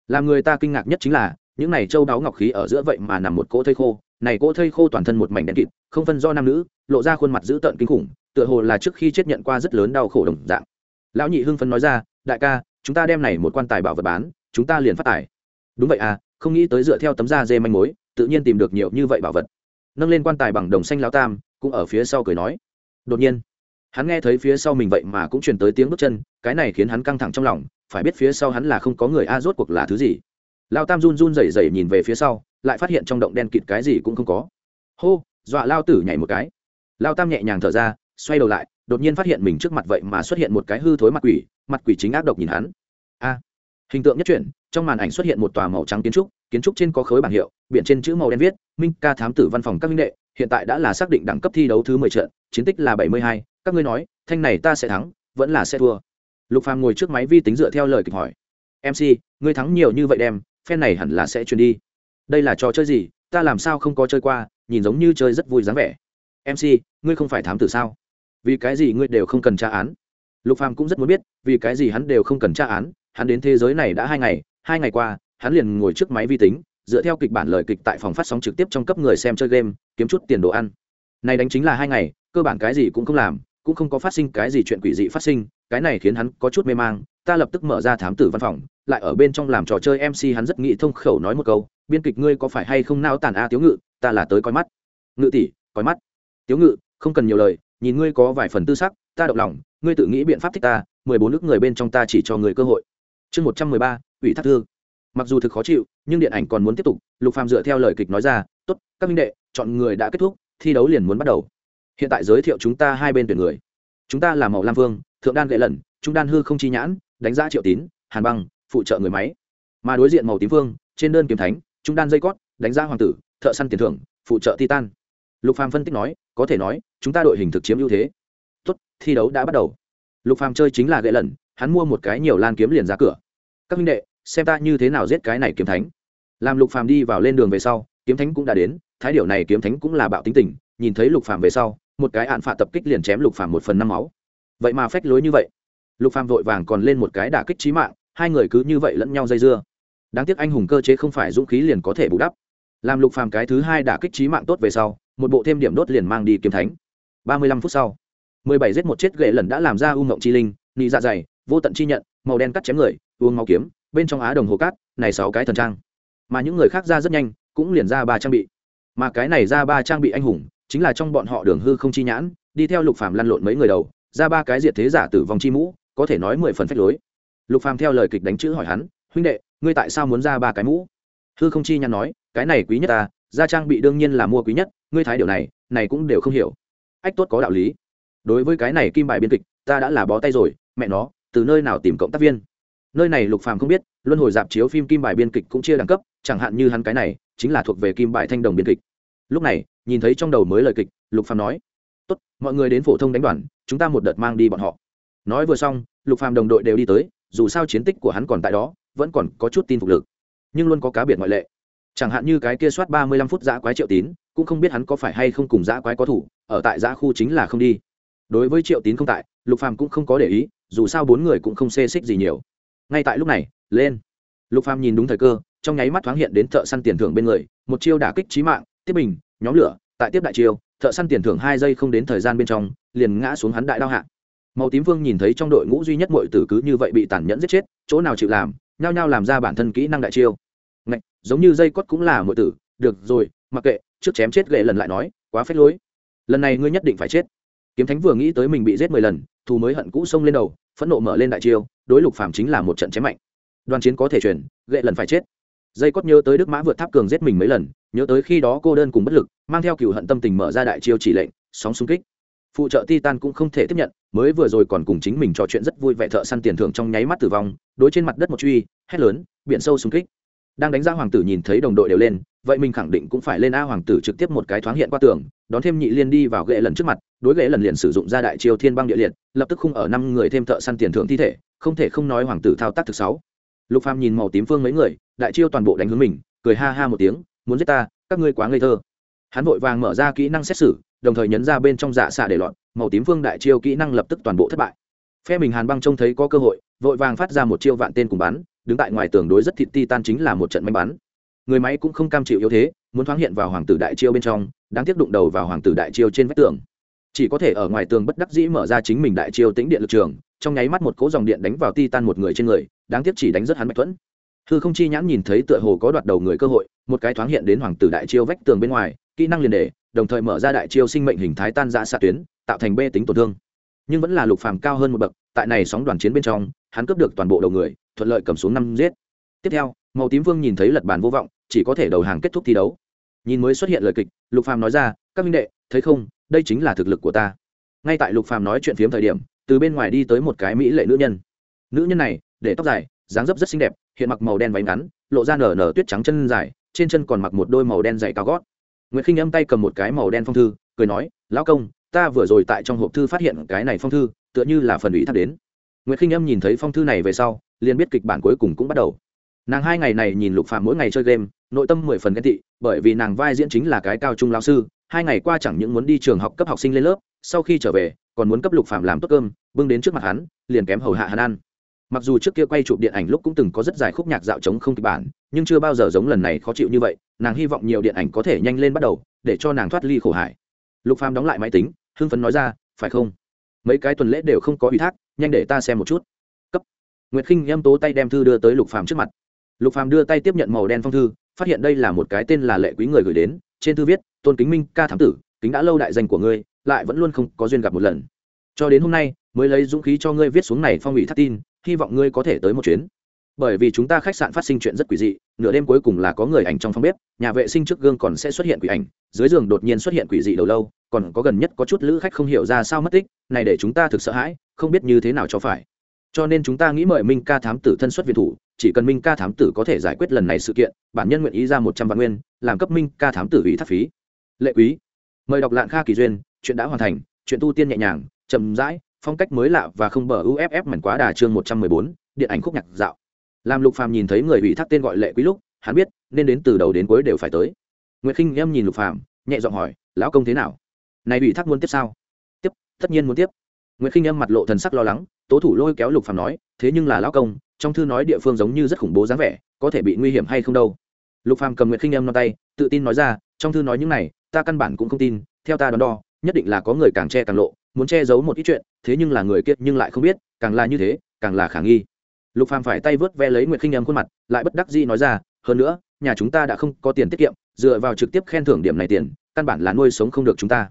Làm người ta kinh ngạc nhất chính là, những này châu đáo ngọc khí ở giữa vậy mà nằm một cỗ thây khô, này cỗ thây khô toàn thân một mảnh đen kịt, không phân do nam nữ, lộ ra khuôn mặt dữ tợn kinh khủng, tựa hồ là trước khi chết nhận qua rất lớn đau khổ đồng dạng lão nhị hưng phấn nói ra, đại ca, chúng ta đem này một quan tài bảo vật bán, chúng ta liền phát tài. Đúng vậy à không nghĩ tới dựa theo tấm da dê manh mối, tự nhiên tìm được nhiều như vậy bảo vật. Nâng lên quan tài bằng đồng xanh lao tam, cũng ở phía sau cười nói. Đột nhiên, hắn nghe thấy phía sau mình vậy mà cũng truyền tới tiếng bước chân, cái này khiến hắn căng thẳng trong lòng, phải biết phía sau hắn là không có người a, rốt cuộc là thứ gì? Lao tam run run rẩy rẩy nhìn về phía sau, lại phát hiện trong động đen kịt cái gì cũng không có. Hô, dọa lao tử nhảy một cái. Lao tam nhẹ nhàng thở ra, xoay đầu lại đột nhiên phát hiện mình trước mặt vậy mà xuất hiện một cái hư thối mặt quỷ mặt quỷ chính ác độc nhìn hắn. A, hình tượng nhất chuyển, trong màn ảnh xuất hiện một tòa màu trắng kiến trúc kiến trúc trên có khối bảng hiệu, biển trên chữ màu đen viết, minh ca thám tử văn phòng các minh đệ, hiện tại đã là xác định đẳng cấp thi đấu thứ mười trận, chiến tích là bảy mươi hai, các ngươi nói, thanh này ta sẽ thắng, vẫn là sẽ thua. Lục phàm ngồi trước máy vi tính dựa theo lời kịch hỏi. Mc ngươi thắng nhiều như vậy đem, phen này hẳn là sẽ truyền đi. Đây là trò chơi gì? Ta làm sao không có chơi qua, nhìn giống như chơi rất vui dáng vẻ. Mc ngươi không phải thám tử sao? Vì cái gì ngươi đều không cần tra án? Lục phàm cũng rất muốn biết vì cái gì hắn đều không cần tra án hắn đến thế giới này đã hai ngày hai ngày qua hắn liền ngồi trước máy vi tính dựa theo kịch bản lời kịch tại phòng phát sóng trực tiếp trong cấp người xem chơi game kiếm chút tiền đồ ăn. Này đánh chính là hai ngày cơ bản cái gì cũng không làm cũng không có phát sinh cái gì chuyện quỷ dị phát sinh cái này khiến hắn có chút mê mang ta lập tức mở ra thám tử văn phòng lại ở bên trong làm trò chơi mc hắn rất nghĩ thông khẩu nói một câu biên kịch ngươi có phải hay không nao tàn a à, tiếu ngự ta là tới coi mắt. Ngự tỷ coi mắt. Tiếu ngự không cần nhiều lời nhìn ngươi có vài phần tư sắc, ta động lòng, ngươi tự nghĩ biện pháp thích ta, mười bốn nước người bên trong ta chỉ cho người cơ hội. Chương một trăm mười ba, ủy thác thương mặc dù thực khó chịu, nhưng điện ảnh còn muốn tiếp tục, lục phàm dựa theo lời kịch nói ra, tốt, các minh đệ, chọn người đã kết thúc, thi đấu liền muốn bắt đầu. Hiện tại giới thiệu chúng ta hai bên tuyển người. Chúng ta là màu lam vương, thượng đan gậy lần trung đan hư không chi nhãn, đánh giá triệu tín, hàn băng, phụ trợ người máy. Mà đối diện màu tím vương, trên đơn kiếm thánh, trung đan dây cót, đánh giá hoàng tử, thợ săn tiền thưởng, phụ trợ titan lục phàm phân tích nói, có thể nói, chúng ta đội hình thực chiếm ưu thế. Tốt, thi đấu đã bắt đầu. Lục phàm chơi chính là gậy lần hắn mua một cái nhiều lan kiếm liền ra cửa. Các huynh đệ, xem ta như thế nào giết cái này kiếm thánh. Làm lục phàm đi vào lên đường về sau, kiếm thánh cũng đã đến, thái điệu này kiếm thánh cũng là bạo tính tình, nhìn thấy lục phàm về sau, một cái ạn phạt tập kích liền chém lục phàm một phần năm máu. Vậy mà phách lối như vậy. Lục phàm vội vàng còn lên một cái đả kích chí mạng, hai người cứ như vậy lẫn nhau dây dưa. Đáng tiếc anh hùng cơ chế không phải dũng khí liền có thể bù đắp. Làm lục phàm cái thứ hai đả kích chí mạng tốt về sau một bộ thêm điểm đốt liền mang đi kiếm thánh. Ba mươi lăm phút sau, mười bảy giết một chết gậy lần đã làm ra u ngộng chi linh, nị dạ dày, vô tận chi nhận, màu đen cắt chém người, uống máu kiếm, bên trong á đồng hồ cát, này sáu cái thần trang. Mà những người khác ra rất nhanh, cũng liền ra ba trang bị. Mà cái này ra ba trang bị anh hùng, chính là trong bọn họ đường hư không chi nhãn, đi theo lục phàm lăn lộn mấy người đầu, ra ba cái diệt thế giả tử vong chi mũ, có thể nói mười phần phách lối. Lục phàm theo lời kịch đánh chữ hỏi hắn, huynh đệ, ngươi tại sao muốn ra ba cái mũ? Hư không chi nhãn nói, cái này quý nhất ta gia trang bị đương nhiên là mua quý nhất, ngươi thái điều này này cũng đều không hiểu. Ách tốt có đạo lý. Đối với cái này kim bài biên kịch, ta đã là bó tay rồi, mẹ nó, từ nơi nào tìm cộng tác viên? Nơi này lục phàm không biết, luân hồi dạp chiếu phim kim bài biên kịch cũng chia đẳng cấp, chẳng hạn như hắn cái này, chính là thuộc về kim bài thanh đồng biên kịch. Lúc này, nhìn thấy trong đầu mới lời kịch, lục phàm nói, tốt, mọi người đến phổ thông đánh đoàn, chúng ta một đợt mang đi bọn họ. Nói vừa xong, lục phàm đồng đội đều đi tới, dù sao chiến tích của hắn còn tại đó, vẫn còn có chút tin phục lực. Nhưng luôn có cá biệt ngoại lệ chẳng hạn như cái kia soát ba mươi lăm phút giã quái triệu tín, cũng không biết hắn có phải hay không cùng giã quái có thủ, ở tại giã khu chính là không đi. Đối với triệu tín không tại, lục phàm cũng không có để ý, dù sao bốn người cũng không xê xích gì nhiều. Ngay tại lúc này, lên. Lục phàm nhìn đúng thời cơ, trong nháy mắt thoáng hiện đến thợ săn tiền thưởng bên người, một chiêu đả kích trí mạng, tiếp bình, nhóm lửa, tại tiếp đại chiêu, thợ săn tiền thưởng hai giây không đến thời gian bên trong, liền ngã xuống hắn đại đao hạ. Màu tím vương nhìn thấy trong đội ngũ duy nhất mọi tử cứ như vậy bị tàn nhẫn giết chết, chỗ nào chịu làm, nhao nhao làm ra bản thân kỹ năng đại chiêu. Ngạch, giống như dây cốt cũng là muội tử. Được rồi mặc kệ trước chém chết gậy lần lại nói quá phết lối. Lần này ngươi nhất định phải chết. Kiếm thánh vừa nghĩ tới mình bị giết mười lần thù mới hận cũ xông lên đầu phẫn nộ mở lên đại chiêu đối lục phàm chính là một trận chém mạnh. Đoàn chiến có thể chuyển gậy lần phải chết. Dây cốt nhớ tới đức mã vượt tháp cường giết mình mấy lần nhớ tới khi đó cô đơn cùng bất lực mang theo cừu hận tâm tình mở ra đại chiêu chỉ lệnh sóng xung kích. Phụ trợ titan cũng không thể tiếp nhận mới vừa rồi còn cùng chính mình trò chuyện rất vui vẻ thợ săn tiền thưởng trong nháy mắt tử vong đối trên mặt đất một truy hét lớn biển sâu xung kích đang đánh ra hoàng tử nhìn thấy đồng đội đều lên, vậy mình khẳng định cũng phải lên a hoàng tử trực tiếp một cái thoáng hiện qua tường, đón thêm nhị liên đi vào ghệ lần trước mặt, đối ghệ lần liền sử dụng ra đại chiêu thiên băng địa liệt, lập tức khung ở năm người thêm thợ săn tiền thưởng thi thể, không thể không nói hoàng tử thao tác thực sáu. Lục phàm nhìn màu tím phương mấy người, đại chiêu toàn bộ đánh hướng mình, cười ha ha một tiếng, muốn giết ta, các ngươi quá ngây thơ. Hắn vội vàng mở ra kỹ năng xét xử, đồng thời nhấn ra bên trong dạ xạ để lọt, màu tím phương đại chiêu kỹ năng lập tức toàn bộ thất bại. Phe mình hàn băng trông thấy có cơ hội, vội vàng phát ra một chiêu vạn tên cùng bắn đứng tại ngoài tường đối rất thịt ti tan chính là một trận may bắn người máy cũng không cam chịu yếu thế, muốn thoáng hiện vào hoàng tử đại chiêu bên trong, đáng tiếc đụng đầu vào hoàng tử đại chiêu trên vách tường. Chỉ có thể ở ngoài tường bất đắc dĩ mở ra chính mình đại chiêu tĩnh điện lực trường, trong nháy mắt một cỗ dòng điện đánh vào ti tan một người trên người, đáng tiếc chỉ đánh rất hắn mạch thuẫn. Hư không chi nhãn nhìn thấy tựa hồ có đoạt đầu người cơ hội, một cái thoáng hiện đến hoàng tử đại chiêu vách tường bên ngoài, kỹ năng liền đề đồng thời mở ra đại chiêu sinh mệnh hình thái tan ra xạ tuyến, tạo thành bê tính tổn thương. Nhưng vẫn là lục phàm cao hơn một bậc, tại này sóng đoàn chiến bên trong hắn cướp được toàn bộ đầu người, thuận lợi cầm xuống năm giết. Tiếp theo, màu tím vương nhìn thấy lật bàn vô vọng, chỉ có thể đầu hàng kết thúc thi đấu. Nhìn mới xuất hiện lời kịch, lục phàm nói ra, các minh đệ, thấy không, đây chính là thực lực của ta. Ngay tại lục phàm nói chuyện phiếm thời điểm, từ bên ngoài đi tới một cái mỹ lệ nữ nhân. Nữ nhân này, để tóc dài, dáng dấp rất xinh đẹp, hiện mặc màu đen váy ngắn, lộ ra nở nở tuyết trắng chân dài, trên chân còn mặc một đôi màu đen dày cao gót. Nguyễn khinh âm tay cầm một cái màu đen phong thư, cười nói, lão công, ta vừa rồi tại trong hộp thư phát hiện cái này phong thư, tựa như là phần ủy thác đến nguyễn khinh âm nhìn thấy phong thư này về sau, liền biết kịch bản cuối cùng cũng bắt đầu. Nàng hai ngày này nhìn lục Phàm mỗi ngày chơi game, nội tâm mười phần ghen tị, bởi vì nàng vai diễn chính là cái cao trung lão sư, hai ngày qua chẳng những muốn đi trường học cấp học sinh lên lớp, sau khi trở về, còn muốn cấp lục Phàm làm tốt cơm, bưng đến trước mặt hắn, liền kém hầu hạ hắn ăn. Mặc dù trước kia quay chụp điện ảnh lúc cũng từng có rất dài khúc nhạc dạo trống không kịch bản, nhưng chưa bao giờ giống lần này khó chịu như vậy, nàng hy vọng nhiều điện ảnh có thể nhanh lên bắt đầu, để cho nàng thoát ly khổ hải. Lục phàm đóng lại máy tính, hưng phấn nói ra, phải không? Mấy cái tuần lễ đều không có ủy thác nhanh để ta xem một chút. Cấp. Nguyệt khinh nhâm tố tay đem thư đưa tới lục phàm trước mặt. Lục phàm đưa tay tiếp nhận màu đen phong thư, phát hiện đây là một cái tên là lệ quý người gửi đến, trên thư viết, tôn kính minh ca thám tử, kính đã lâu đại danh của ngươi, lại vẫn luôn không có duyên gặp một lần. Cho đến hôm nay, mới lấy dũng khí cho ngươi viết xuống này phong ủy thắt tin, hy vọng ngươi có thể tới một chuyến. Bởi vì chúng ta khách sạn phát sinh chuyện rất quỷ dị, nửa đêm cuối cùng là có người ảnh trong phòng bếp, nhà vệ sinh trước gương còn sẽ xuất hiện quỷ ảnh, dưới giường đột nhiên xuất hiện quỷ dị đầu lâu còn có gần nhất có chút lữ khách không hiểu ra sao mất tích, này để chúng ta thực sợ hãi, không biết như thế nào cho phải. Cho nên chúng ta nghĩ mời minh ca thám tử thân xuất viện thủ, chỉ cần minh ca thám tử có thể giải quyết lần này sự kiện, bản nhân nguyện ý ra một trăm vạn nguyên, làm cấp minh ca thám tử ủy thác phí. Lệ quý, mời đọc lạng kha kỳ duyên, chuyện đã hoàn thành, chuyện tu tiên nhẹ nhàng, chậm rãi, phong cách mới lạ và không bờ uff mảnh quá đà chương một trăm mười bốn, điện ảnh khúc nhạc dạo. Làm lục phàm nhìn thấy người ủy thác tên gọi lệ quý lúc, hắn biết, nên đến từ đầu đến cuối đều phải tới. Nguyễn khinh em nhìn lục phàm, nhẹ giọng hỏi, lão công thế nào? Này ủy thác muốn tiếp sao? Tiếp, tất nhiên muốn tiếp. Nguyễn khinh em mặt lộ thần sắc lo lắng, tố thủ lôi kéo lục phàm nói, thế nhưng là lão công, trong thư nói địa phương giống như rất khủng bố dáng vẻ, có thể bị nguy hiểm hay không đâu? Lục phàm cầm nguyễn khinh em non tay, tự tin nói ra, trong thư nói những này, ta căn bản cũng không tin, theo ta đoán đo, nhất định là có người càng che càng lộ, muốn che giấu một ít chuyện, thế nhưng là người kiệt nhưng lại không biết, càng là như thế, càng là khả nghi. Lục phàm phải tay vớt ve lấy nguyệt khinh em khuôn mặt, lại bất đắc dĩ nói ra, hơn nữa, nhà chúng ta đã không có tiền tiết kiệm, dựa vào trực tiếp khen thưởng điểm này tiền, căn bản là nuôi sống không được chúng ta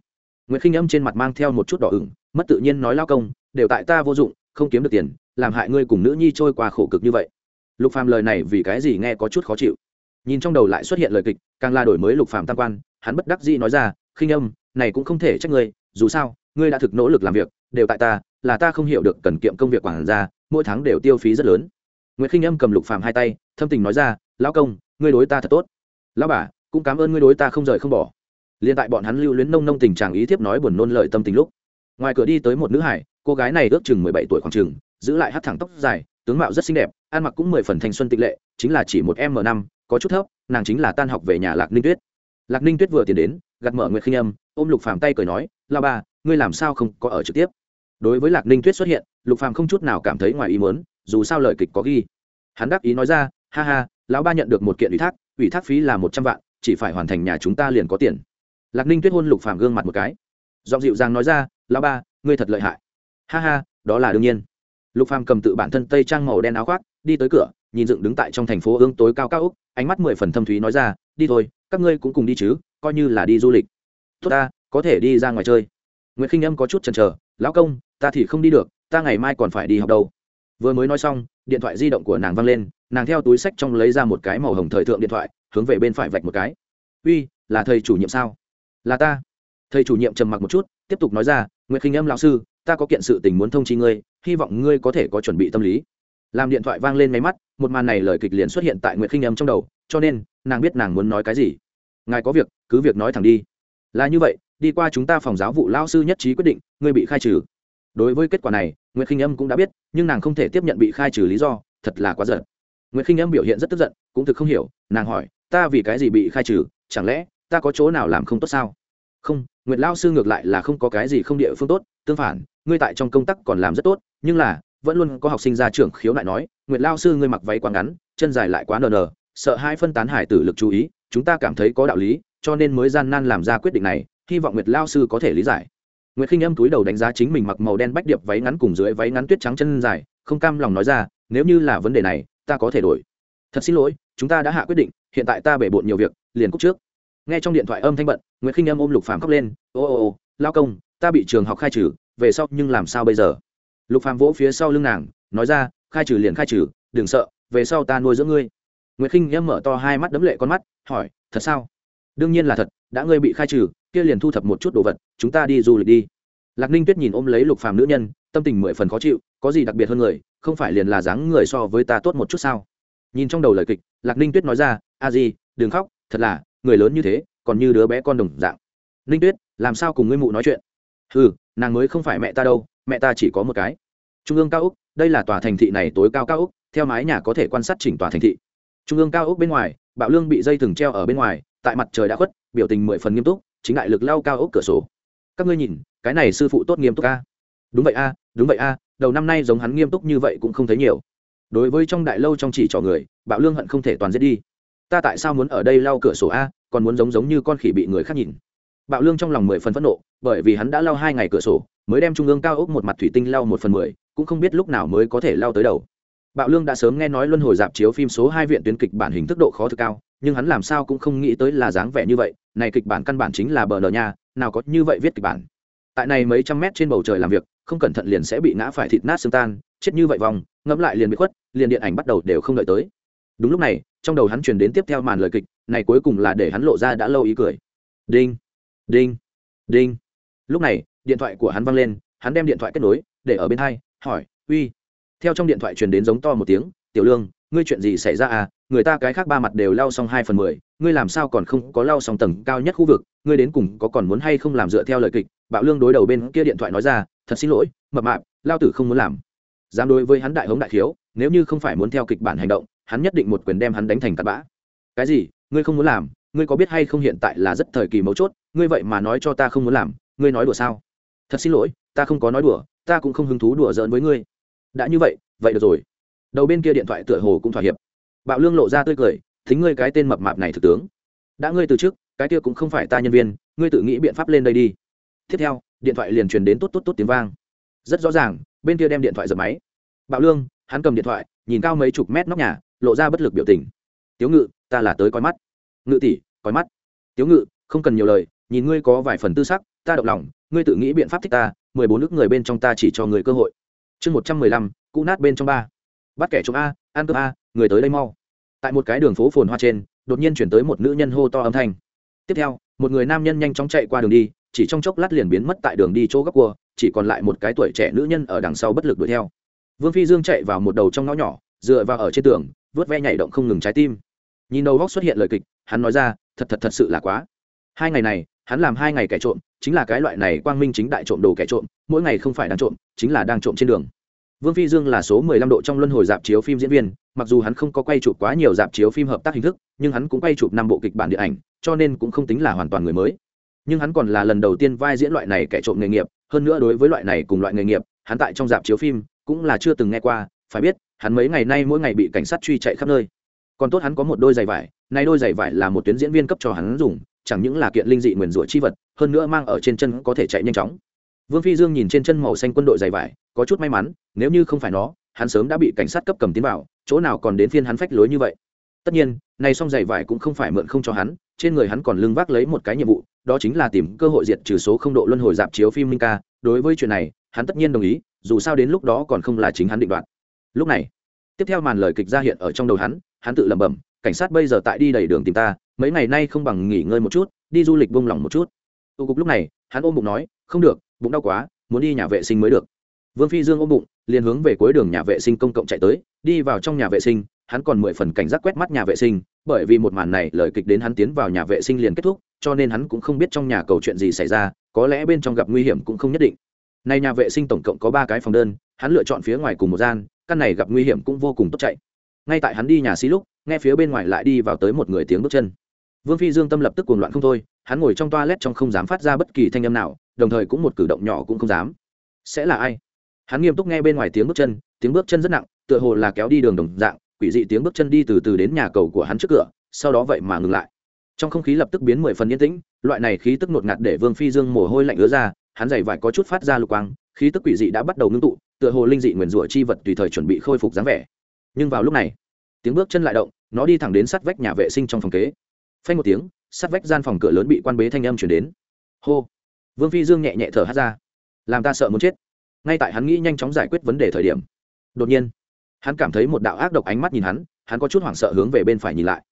nguyệt khinh Âm trên mặt mang theo một chút đỏ ửng, mất tự nhiên nói lao công, đều tại ta vô dụng, không kiếm được tiền, làm hại ngươi cùng nữ nhi trôi qua khổ cực như vậy. Lục phàm lời này vì cái gì nghe có chút khó chịu. Nhìn trong đầu lại xuất hiện lời kịch, càng là đổi mới lục phàm tam quan, hắn bất đắc dĩ nói ra, khinh âm, này cũng không thể trách ngươi, dù sao, ngươi đã thực nỗ lực làm việc, đều tại ta, là ta không hiểu được cần kiệm công việc quản gia, mỗi tháng đều tiêu phí rất lớn. Nguyễn khinh âm cầm lục phàm hai tay, thâm tình nói ra, lão công, ngươi đối ta thật tốt. Lão bà, cũng cảm ơn ngươi đối ta không rời không bỏ liền tại bọn hắn lưu luyến nông nông tình trạng ý thiếp nói buồn nôn lời tâm tình lúc. Ngoài cửa đi tới một nữ hải, cô gái này ước chừng mười bảy tuổi khoảng chừng, giữ lại hắt thẳng tóc dài, tướng mạo rất xinh đẹp, ăn mặc cũng mười phần thanh xuân tịch lệ, chính là chỉ một m năm, có chút thấp, nàng chính là tan học về nhà lạc ninh tuyết. Lạc ninh tuyết vừa tiến đến gặt mở nguyệt khinh âm, ôm lục phàm tay cười nói la ba ngươi làm sao không có ở trực tiếp? Đối với lạc ninh tuyết xuất hiện, lục phàm không chút nào cảm thấy ngoài ý muốn, dù sao lời kịch có ghi. Hắn đáp ý nói ra, ha ha, lão ba nhận được một kiện ủy thác ủy thác phí là một trăm vạn, chỉ phải hoàn thành nhà chúng ta liền có tiền lạc ninh tuyết hôn lục phàm gương mặt một cái. Giọng dịu dàng nói ra, lão ba, ngươi thật lợi hại. Ha ha, đó là đương nhiên. Lục phàm cầm tự bản thân tây trang màu đen áo khoác, đi tới cửa, nhìn dựng đứng tại trong thành phố ương tối cao cao úc, ánh mắt mười phần thâm thúy nói ra, đi thôi, các ngươi cũng cùng đi chứ, coi như là đi du lịch. Tốt ta, có thể đi ra ngoài chơi. Nguyễn khinh âm có chút chần chờ, lão công, ta thì không đi được, ta ngày mai còn phải đi học đâu. Vừa mới nói xong, điện thoại di động của nàng văng lên, nàng theo túi sách trong lấy ra một cái màu hồng thời thượng điện thoại, hướng về bên phải vạch một cái. Uy, là thầy chủ nhiệm sao? Là ta. Thầy chủ nhiệm trầm mặc một chút, tiếp tục nói ra nguyễn khinh âm lão sư, ta có kiện sự tình muốn thông chi ngươi, hy vọng ngươi có thể có chuẩn bị tâm lý. Làm điện thoại vang lên máy mắt, một màn này lời kịch liền xuất hiện tại nguyễn khinh âm trong đầu, cho nên, nàng biết nàng muốn nói cái gì. Ngài có việc, cứ việc nói thẳng đi. Là như vậy, đi qua chúng ta phòng giáo vụ lao sư nhất trí quyết định, ngươi bị khai trừ. Đối với kết quả này nguyễn khinh âm cũng đã biết, nhưng nàng không thể tiếp nhận bị khai trừ lý do, thật là quá giận. Nguyễn khinh âm biểu hiện rất tức giận, cũng thực không hiểu, nàng hỏi, ta vì cái gì bị khai trừ, chẳng lẽ ta có chỗ nào làm không tốt sao? Không, nguyệt lao sư ngược lại là không có cái gì không địa phương tốt, tương phản, ngươi tại trong công tác còn làm rất tốt, nhưng là, vẫn luôn có học sinh ra trưởng khiếu nại nói, nguyệt lao sư ngươi mặc váy quá ngắn, chân dài lại quá nờ nờ, sợ hai phân tán hải tử lực chú ý, chúng ta cảm thấy có đạo lý, cho nên mới gian nan làm ra quyết định này, hy vọng nguyệt lao sư có thể lý giải. Nguyệt khinh âm túi đầu đánh giá chính mình mặc màu đen bách điệp váy ngắn cùng dưới váy ngắn tuyết trắng chân dài, không cam lòng nói ra, nếu như là vấn đề này, ta có thể đổi. Thật xin lỗi, chúng ta đã hạ quyết định, hiện tại ta bể bộn nhiều việc, liền cúc trước nghe trong điện thoại âm thanh bận nguyễn khinh âm ôm lục phàm khóc lên, ô ô ô, lao công, ta bị trường học khai trừ, về sau nhưng làm sao bây giờ? Lục phàm vỗ phía sau lưng nàng, nói ra, khai trừ liền khai trừ, đừng sợ, về sau ta nuôi dưỡng ngươi. Nguyễn khinh âm mở to hai mắt đấm lệ con mắt, hỏi, thật sao? Đương nhiên là thật, đã ngươi bị khai trừ, kia liền thu thập một chút đồ vật, chúng ta đi du lịch đi. Lạc ninh tuyết nhìn ôm lấy lục phàm nữ nhân, tâm tình mười phần khó chịu, có gì đặc biệt hơn người, không phải liền là dáng người so với ta tốt một chút sao? Nhìn trong đầu lời kịch, lạc ninh tuyết nói ra, a di, đừng khóc, thật là người lớn như thế, còn như đứa bé con đồng dạng. Ninh tuyết, làm sao cùng ngươi mụ nói chuyện? Ừ nàng mới không phải mẹ ta đâu, mẹ ta chỉ có một cái. Trung ương cao úc đây là tòa thành thị này tối cao cao úc theo mái nhà có thể quan sát chỉnh tòa thành thị. Trung ương cao úc bên ngoài, bạo lương bị dây thừng treo ở bên ngoài, tại mặt trời đã khuất, biểu tình mười phần nghiêm túc, chính đại lực lao cao úc cửa sổ. Các ngươi nhìn, cái này sư phụ tốt nghiêm túc a. Đúng vậy a, đúng vậy a, đầu năm nay giống hắn nghiêm túc như vậy cũng không thấy nhiều. Đối với trong đại lâu trong chỉ trò người, bạo lương hận không thể toàn giết đi ta tại sao muốn ở đây lau cửa sổ a, còn muốn giống giống như con khỉ bị người khác nhìn. Bạo lương trong lòng mười phần phẫn nộ, bởi vì hắn đã lau hai ngày cửa sổ, mới đem trung ương cao ốc một mặt thủy tinh lau một phần mười, cũng không biết lúc nào mới có thể lau tới đầu. Bạo lương đã sớm nghe nói luân hồi dạp chiếu phim số hai viện tuyến kịch bản hình thức độ khó thực cao, nhưng hắn làm sao cũng không nghĩ tới là dáng vẻ như vậy, này kịch bản căn bản chính là bờ nờ nha nào có như vậy viết kịch bản. Tại này mấy trăm mét trên bầu trời làm việc, không cẩn thận liền sẽ bị ngã phải thịt nát xương tan, chết như vậy vòng, ngẫm lại liền bị khuất, liền điện ảnh bắt đầu đều không đợi tới. Đúng lúc này trong đầu hắn truyền đến tiếp theo màn lời kịch, này cuối cùng là để hắn lộ ra đã lâu ý cười. Đinh đinh đinh. Lúc này, điện thoại của hắn văng lên, hắn đem điện thoại kết nối, để ở bên hai, hỏi, uy. Theo trong điện thoại truyền đến giống to một tiếng, tiểu lương, ngươi chuyện gì xảy ra à? Người ta cái khác ba mặt đều lao xong hai phần mười, ngươi làm sao còn không có lao xong tầng cao nhất khu vực? Ngươi đến cùng có còn muốn hay không làm dựa theo lời kịch? Bạo lương đối đầu bên kia điện thoại nói ra, thật xin lỗi, mập mạp, lao tử không muốn làm. Dám đối với hắn đại hống đại thiếu, nếu như không phải muốn theo kịch bản hành động hắn nhất định một quyền đem hắn đánh thành tạt bã. Cái gì? Ngươi không muốn làm? Ngươi có biết hay không hiện tại là rất thời kỳ mấu chốt? Ngươi vậy mà nói cho ta không muốn làm, ngươi nói đùa sao? Thật xin lỗi, ta không có nói đùa, ta cũng không hứng thú đùa giỡn với ngươi. Đã như vậy vậy được rồi. Đầu bên kia điện thoại tựa hồ cũng thỏa hiệp. Bạo lương lộ ra tươi cười, thính ngươi cái tên mập mạp này thực tướng. Đã ngươi từ trước, cái kia cũng không phải ta nhân viên, ngươi tự nghĩ biện pháp lên đây đi. Tiếp theo, điện thoại liền truyền đến tốt tốt tốt tiếng vang. Rất rõ ràng, bên kia đem điện thoại dập máy. Bạo lương, hắn cầm điện thoại, nhìn cao mấy chục mét nóc nhà lộ ra bất lực biểu tình. Tiếu ngự, ta là tới coi mắt. Ngự tỷ, coi mắt. Tiếu ngự, không cần nhiều lời, nhìn ngươi có vài phần tư sắc, ta động lòng, ngươi tự nghĩ biện pháp thích ta, mười bốn nước người bên trong ta chỉ cho người cơ hội. Chương một trăm mười lăm, cũ nát bên trong ba. Bắt kẻ trộm a, ăn cơm a, người tới đây mau. Tại một cái đường phố phồn hoa trên, đột nhiên chuyển tới một nữ nhân hô to âm thanh. Tiếp theo, một người nam nhân nhanh chóng chạy qua đường đi, chỉ trong chốc lát liền biến mất tại đường đi chỗ góc cua, chỉ còn lại một cái tuổi trẻ nữ nhân ở đằng sau bất lực đuổi theo. Vương phi dương chạy vào một đầu trong ngõ nhỏ, dựa vào ở trên tường vớt ve nhảy động không ngừng trái tim. Nhìn đầu góc xuất hiện lời kịch, hắn nói ra, thật thật thật sự là quá. Hai ngày này, hắn làm hai ngày kẻ trộm, chính là cái loại này quang minh chính đại trộm đồ kẻ trộm, mỗi ngày không phải đang trộm, chính là đang trộm trên đường. Vương phi dương là số mười lăm độ trong luân hồi dạp chiếu phim diễn viên, mặc dù hắn không có quay chụp quá nhiều dạp chiếu phim hợp tác hình thức, nhưng hắn cũng quay chụp năm bộ kịch bản điện ảnh, cho nên cũng không tính là hoàn toàn người mới. Nhưng hắn còn là lần đầu tiên vai diễn loại này kẻ trộm nghề nghiệp, hơn nữa đối với loại này cùng loại nghề nghiệp, hắn tại trong dạp chiếu phim cũng là chưa từng nghe qua, phải biết hắn mấy ngày nay mỗi ngày bị cảnh sát truy chạy khắp nơi. Còn tốt hắn có một đôi giày vải, nay đôi giày vải là một tuyến diễn viên cấp cho hắn dùng, chẳng những là kiện linh dị nguyền rủa chi vật, hơn nữa mang ở trên chân có thể chạy nhanh chóng. Vương phi dương nhìn trên chân màu xanh quân đội giày vải, có chút may mắn, nếu như không phải nó, hắn sớm đã bị cảnh sát cấp cầm tiến vào, chỗ nào còn đến phiên hắn phách lối như vậy. Tất nhiên, nay xong giày vải cũng không phải mượn không cho hắn, trên người hắn còn lưng vác lấy một cái nhiệm vụ, đó chính là tìm cơ hội diệt trừ số không độ luân hồi dạp chiếu phim minh ca. Đối với chuyện này, hắn tất nhiên đồng ý, dù sao đến lúc đó còn không là chính hắn định đoạt lúc này, tiếp theo màn lời kịch ra hiện ở trong đầu hắn hắn tự lẩm bẩm, cảnh sát bây giờ tại đi đầy đường tìm ta, mấy ngày nay không bằng nghỉ ngơi một chút, đi du lịch buông lỏng một chút. Tụ cục lúc này, hắn ôm bụng nói, không được, bụng đau quá, muốn đi nhà vệ sinh mới được. Vương phi dương ôm bụng, liền hướng về cuối đường nhà vệ sinh công cộng chạy tới, đi vào trong nhà vệ sinh, hắn còn mười phần cảnh giác quét mắt nhà vệ sinh, bởi vì một màn này lời kịch đến hắn tiến vào nhà vệ sinh liền kết thúc, cho nên hắn cũng không biết trong nhà cầu chuyện gì xảy ra, có lẽ bên trong gặp nguy hiểm cũng không nhất định. Nay nhà vệ sinh tổng cộng có ba cái phòng đơn hắn lựa chọn phía ngoài cùng một gian, căn này gặp nguy hiểm cũng vô cùng tốt chạy. Ngay tại hắn đi nhà xí lúc, nghe phía bên ngoài lại đi vào tới một người tiếng bước chân. Vương phi dương tâm lập tức cuồng loạn không thôi, hắn ngồi trong toa lét trong không dám phát ra bất kỳ thanh âm nào, đồng thời cũng một cử động nhỏ cũng không dám. Sẽ là ai? Hắn nghiêm túc nghe bên ngoài tiếng bước chân, tiếng bước chân rất nặng, tựa hồ là kéo đi đường đồng dạng, quỷ dị tiếng bước chân đi từ từ đến nhà cầu của hắn trước cửa, sau đó vậy mà ngừng lại. Trong không khí lập tức biến mười phần yên tĩnh, loại này khí tức ngột ngạt để vương phi dương mồ hôi lạnh ứa ra, hắn giày vải có chút phát ra lục quang khí tức quỷ dị đã bắt đầu ngưng tụ, tựa hồ linh dị nguyền rủa chi vật tùy thời chuẩn bị khôi phục dáng vẻ. Nhưng vào lúc này, tiếng bước chân lại động, nó đi thẳng đến sát vách nhà vệ sinh trong phòng kế. Phanh một tiếng, sát vách gian phòng cửa lớn bị quan bế thanh âm chuyển đến. Hô! Vương phi dương nhẹ nhẹ thở hát ra. Làm ta sợ muốn chết. Ngay tại hắn nghĩ nhanh chóng giải quyết vấn đề thời điểm, đột nhiên, hắn cảm thấy một đạo ác độc ánh mắt nhìn hắn hắn có chút hoảng sợ hướng về bên phải nhìn lại.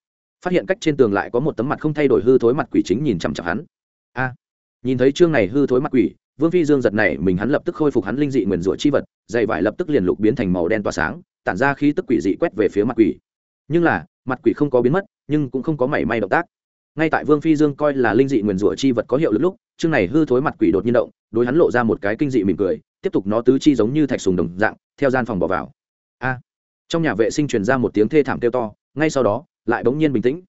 Phát hiện cách trên tường lại có một tấm mặt không thay đổi hư thối mặt quỷ chính nhìn chằm chặp hắn. A! Nhìn thấy chương này hư thối mặt quỷ vương phi dương giật này, mình hắn lập tức khôi phục hắn linh dị nguyền rủa chi vật, dày vải lập tức liền lục biến thành màu đen tỏa sáng, tản ra khí tức quỷ dị quét về phía mặt quỷ. Nhưng là, mặt quỷ không có biến mất, nhưng cũng không có mảy may động tác. Ngay tại vương phi dương coi là linh dị nguyền rủa chi vật có hiệu lực lúc, chương này hư thối mặt quỷ đột nhiên động, đối hắn lộ ra một cái kinh dị mỉm cười, tiếp tục nó tứ chi giống như thạch sùng đồng dạng, theo gian phòng bỏ vào. A! Trong nhà vệ sinh truyền ra một tiếng thê thảm kêu to, ngay sau đó, lại bỗng nhiên bình tĩnh.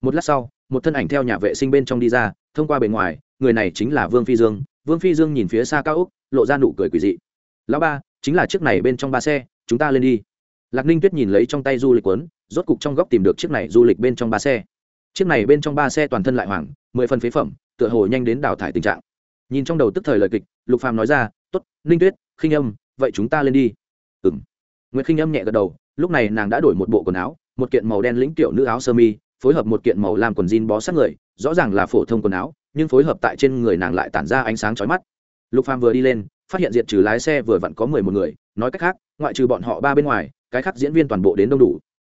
Một lát sau, một thân ảnh theo nhà vệ sinh bên trong đi ra, thông qua bề ngoài, người này chính là vương phi dương vương phi dương nhìn phía xa cao úc, lộ ra nụ cười quỷ dị. Lão ba, chính là chiếc này bên trong ba xe, chúng ta lên đi. Lạc ninh tuyết nhìn lấy trong tay du lịch quấn rốt cục trong góc tìm được chiếc này du lịch bên trong ba xe. Chiếc này bên trong ba xe toàn thân lại hoàng mười phần phế phẩm, tựa hồ nhanh đến đào thải tình trạng. Nhìn trong đầu tức thời lời kịch, lục phàm nói ra t ố t ninh tuyết, khinh âm, vậy chúng ta lên đi. Ừ m nguyễn khinh âm nhẹ gật đầu, lúc này nàng đã đổi một bộ quần áo, một kiện màu đen lĩnh tiểu nữ áo sơ mi, phối hợp một kiện màu làm quần jean bó sát người, rõ ràng là phổ thông quần áo nhưng phối hợp tại trên người nàng lại tản ra ánh sáng chói mắt. Lục phàm vừa đi lên, phát hiện diện trừ lái xe vừa vặn có mười một người, nói cách khác, ngoại trừ bọn họ ba bên ngoài, cái khác diễn viên toàn bộ đến đông đủ.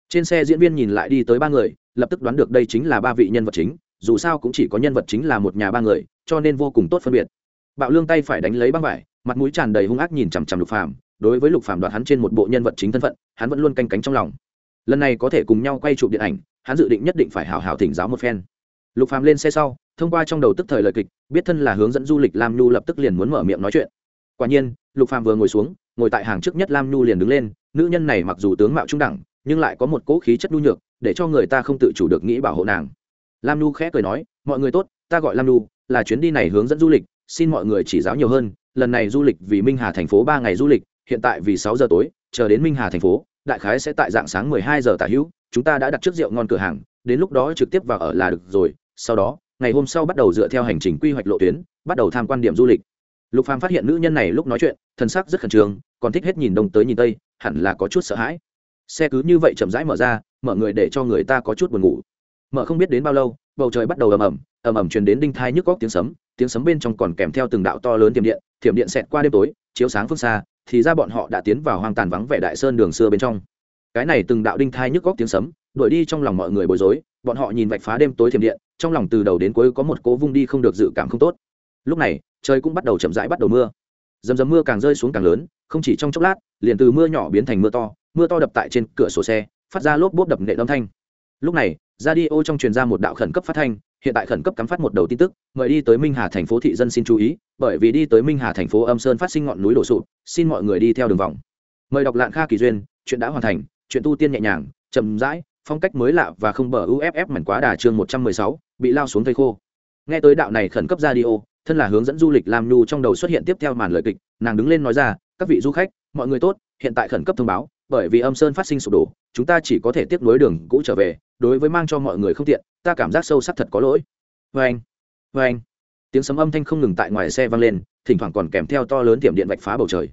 Trên xe diễn viên nhìn lại đi tới ba người, lập tức đoán được đây chính là ba vị nhân vật chính, dù sao cũng chỉ có nhân vật chính là một nhà ba người, cho nên vô cùng tốt phân biệt. Bạo lương tay phải đánh lấy băng vải, mặt mũi tràn đầy hung ác nhìn chằm chằm lục phàm, đối với lục phàm đoạt hắn trên một bộ nhân vật chính thân phận, hắn vẫn luôn canh cánh trong lòng. Lần này có thể cùng nhau quay chụp điện ảnh, hắn dự định nhất định phải hào hào thỉnh giáo một phen lục phàm lên xe sau, thông qua trong đầu tức thời lời kịch, biết thân là hướng dẫn du lịch lam nhu lập tức liền muốn mở miệng nói chuyện. Quả nhiên, lục phàm vừa ngồi xuống, ngồi tại hàng trước nhất lam nhu liền đứng lên, nữ nhân này mặc dù tướng mạo trung đẳng, nhưng lại có một cỗ khí chất nhu nhược, để cho người ta không tự chủ được nghĩ bảo hộ nàng. Lam nhu khẽ cười nói, mọi người tốt, ta gọi lam nhu, là chuyến đi này hướng dẫn du lịch, xin mọi người chỉ giáo nhiều hơn, lần này du lịch vì minh hà thành phố ba ngày du lịch, hiện tại vì sáu giờ tối, chờ đến minh hà thành phố, đại khái sẽ tại dạng sáng mười hai giờ tả hữu, chúng ta đã đặt trước rượu ngon cửa hàng, đến lúc đó trực tiếp vào ở là được rồi sau đó, ngày hôm sau bắt đầu dựa theo hành trình quy hoạch lộ tuyến, bắt đầu tham quan điểm du lịch. Lục phàm phát hiện nữ nhân này lúc nói chuyện, thân sắc rất khẩn trương, còn thích hết nhìn đông tới nhìn tây, hẳn là có chút sợ hãi. Xe cứ như vậy chậm rãi mở ra, mở người để cho người ta có chút buồn ngủ. Mở không biết đến bao lâu, bầu trời bắt đầu ầm ầm ầm ầm truyền đến đinh thai nhức góc tiếng sấm tiếng sấm bên trong còn kèm theo từng đạo to lớn tiềm điện, thiểm điện xẹt qua đêm tối, chiếu sáng phương xa, thì ra bọn họ đã tiến vào hoang tàn vắng vẻ đại sơn đường xưa bên trong. Cái này từng đạo đinh thai nhức góc tiếng sấm đuổi đi trong lòng mọi người bối rối, bọn họ nhìn vạch phá đêm tối thiểm điện, trong lòng từ đầu đến cuối có một cố vung đi không được dự cảm không tốt. Lúc này, trời cũng bắt đầu chậm rãi bắt đầu mưa. Dầm dầm mưa càng rơi xuống càng lớn, không chỉ trong chốc lát, liền từ mưa nhỏ biến thành mưa to mưa to đập tại trên cửa sổ xe, phát ra lốp bốp đập nệ âm thanh. Lúc này ra đi ô trong truyền ra một đạo khẩn cấp phát thanh, hiện tại khẩn cấp cắm phát một đầu tin tức, mời đi tới minh hà thành phố thị dân xin chú ý, bởi vì đi tới minh hà thành phố âm sơn phát sinh ngọn núi đổ sụp, xin mọi người đi theo đường vòng. Mời đọc lạng kha kỳ duyên, chuyện đã hoàn thành, chuyện tu tiên nhẹ nhàng, chậm rãi phong cách mới lạ và không bờ uff mảnh quá đà chương một trăm mười sáu, bị lao xuống thây khô. Nghe tới đạo này khẩn cấp ra đi ô thân là hướng dẫn du lịch làm nhu trong đầu xuất hiện tiếp theo màn lời kịch, nàng đứng lên nói ra, các vị du khách, mọi người tốt, hiện tại khẩn cấp thông báo, bởi vì âm sơn phát sinh sụp đổ, chúng ta chỉ có thể tiếp nối đường cũ trở về, đối với mang cho mọi người không tiện, ta cảm giác sâu sắc thật có lỗi. Vê anh vê anh, tiếng sấm âm thanh không ngừng tại ngoài xe vang lên, thỉnh thoảng còn kèm theo to lớn tiệm điện vạch phá bầu trời.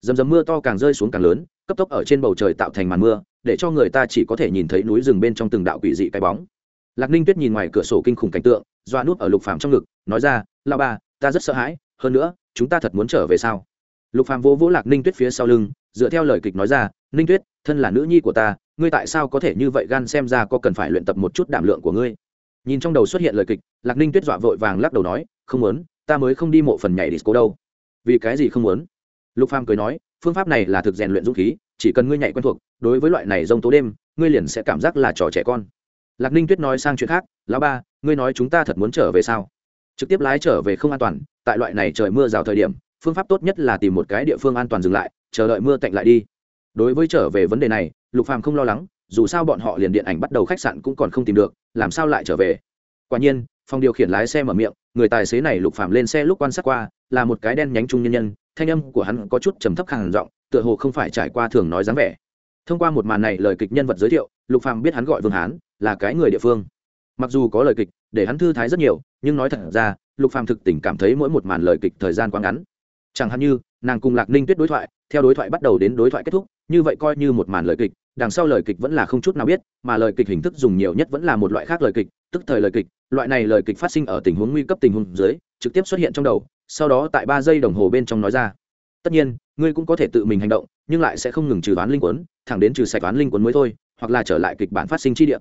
Dầm dầm mưa to càng rơi xuống càng lớn, cấp tốc ở trên bầu trời tạo thành màn mưa để cho người ta chỉ có thể nhìn thấy núi rừng bên trong từng đạo quỷ dị cái bóng. Lạc ninh tuyết nhìn ngoài cửa sổ kinh khủng cảnh tượng, doa nút ở lục phàm trong ngực, nói ra lao ba ta rất sợ hãi, hơn nữa, chúng ta thật muốn trở về sao? Lục phàm vỗ vỗ lạc ninh tuyết phía sau lưng, dựa theo lời kịch nói ra, ninh tuyết, thân là nữ nhi của ta, ngươi tại sao có thể như vậy gan xem ra có cần phải luyện tập một chút đảm lượng của ngươi? Nhìn trong đầu xuất hiện lời kịch, lạc ninh tuyết dọa vội vàng lắc đầu nói, không muốn, ta mới không đi mộ phần nhảy disco đâu. Vì cái gì không muốn? Lục phàm cười nói, phương pháp này là thực rèn luyện dũng khí chỉ cần ngươi nhạy quen thuộc, đối với loại này rông tố đêm, ngươi liền sẽ cảm giác là trò trẻ con. Lạc ninh tuyết nói sang chuyện khác, lão ba, ngươi nói chúng ta thật muốn trở về sao? Trực tiếp lái trở về không an toàn, tại loại này trời mưa rào thời điểm, phương pháp tốt nhất là tìm một cái địa phương an toàn dừng lại, chờ đợi mưa tạnh lại đi. Đối với trở về vấn đề này, lục phàm không lo lắng, dù sao bọn họ liền điện ảnh bắt đầu khách sạn cũng còn không tìm được, làm sao lại trở về? Quả nhiên, phòng điều khiển lái xe mở miệng, người tài xế này lục phàm lên xe lúc quan sát qua, là một cái đen nhánh trung nhân nhân, thanh âm của hắn có chút trầm thấp khàn giọng tựa hồ không phải trải qua thường nói dáng vẻ. Thông qua một màn này lời kịch nhân vật giới thiệu, lục phàm biết hắn gọi vương hán, là cái người địa phương. Mặc dù có lời kịch, để hắn thư thái rất nhiều, nhưng nói thật ra, lục phàm thực tình cảm thấy mỗi một màn lời kịch thời gian quá ngắn. Chẳng hạn như, nàng cùng lạc ninh tuyết đối thoại, theo đối thoại bắt đầu đến đối thoại kết thúc, như vậy coi như một màn lời kịch, đằng sau lời kịch vẫn là không chút nào biết, mà lời kịch hình thức dùng nhiều nhất vẫn là một loại khác lời kịch, tức thời lời kịch. Loại này lời kịch phát sinh ở tình huống nguy cấp tình huống dưới, trực tiếp xuất hiện trong đầu, sau đó tại ba giây đồng hồ bên trong nói ra tất nhiên, ngươi cũng có thể tự mình hành động, nhưng lại sẽ không ngừng trừ toán linh quấn, thẳng đến trừ sạch toán linh quấn mới thôi, hoặc là trở lại kịch bản phát sinh chi địa.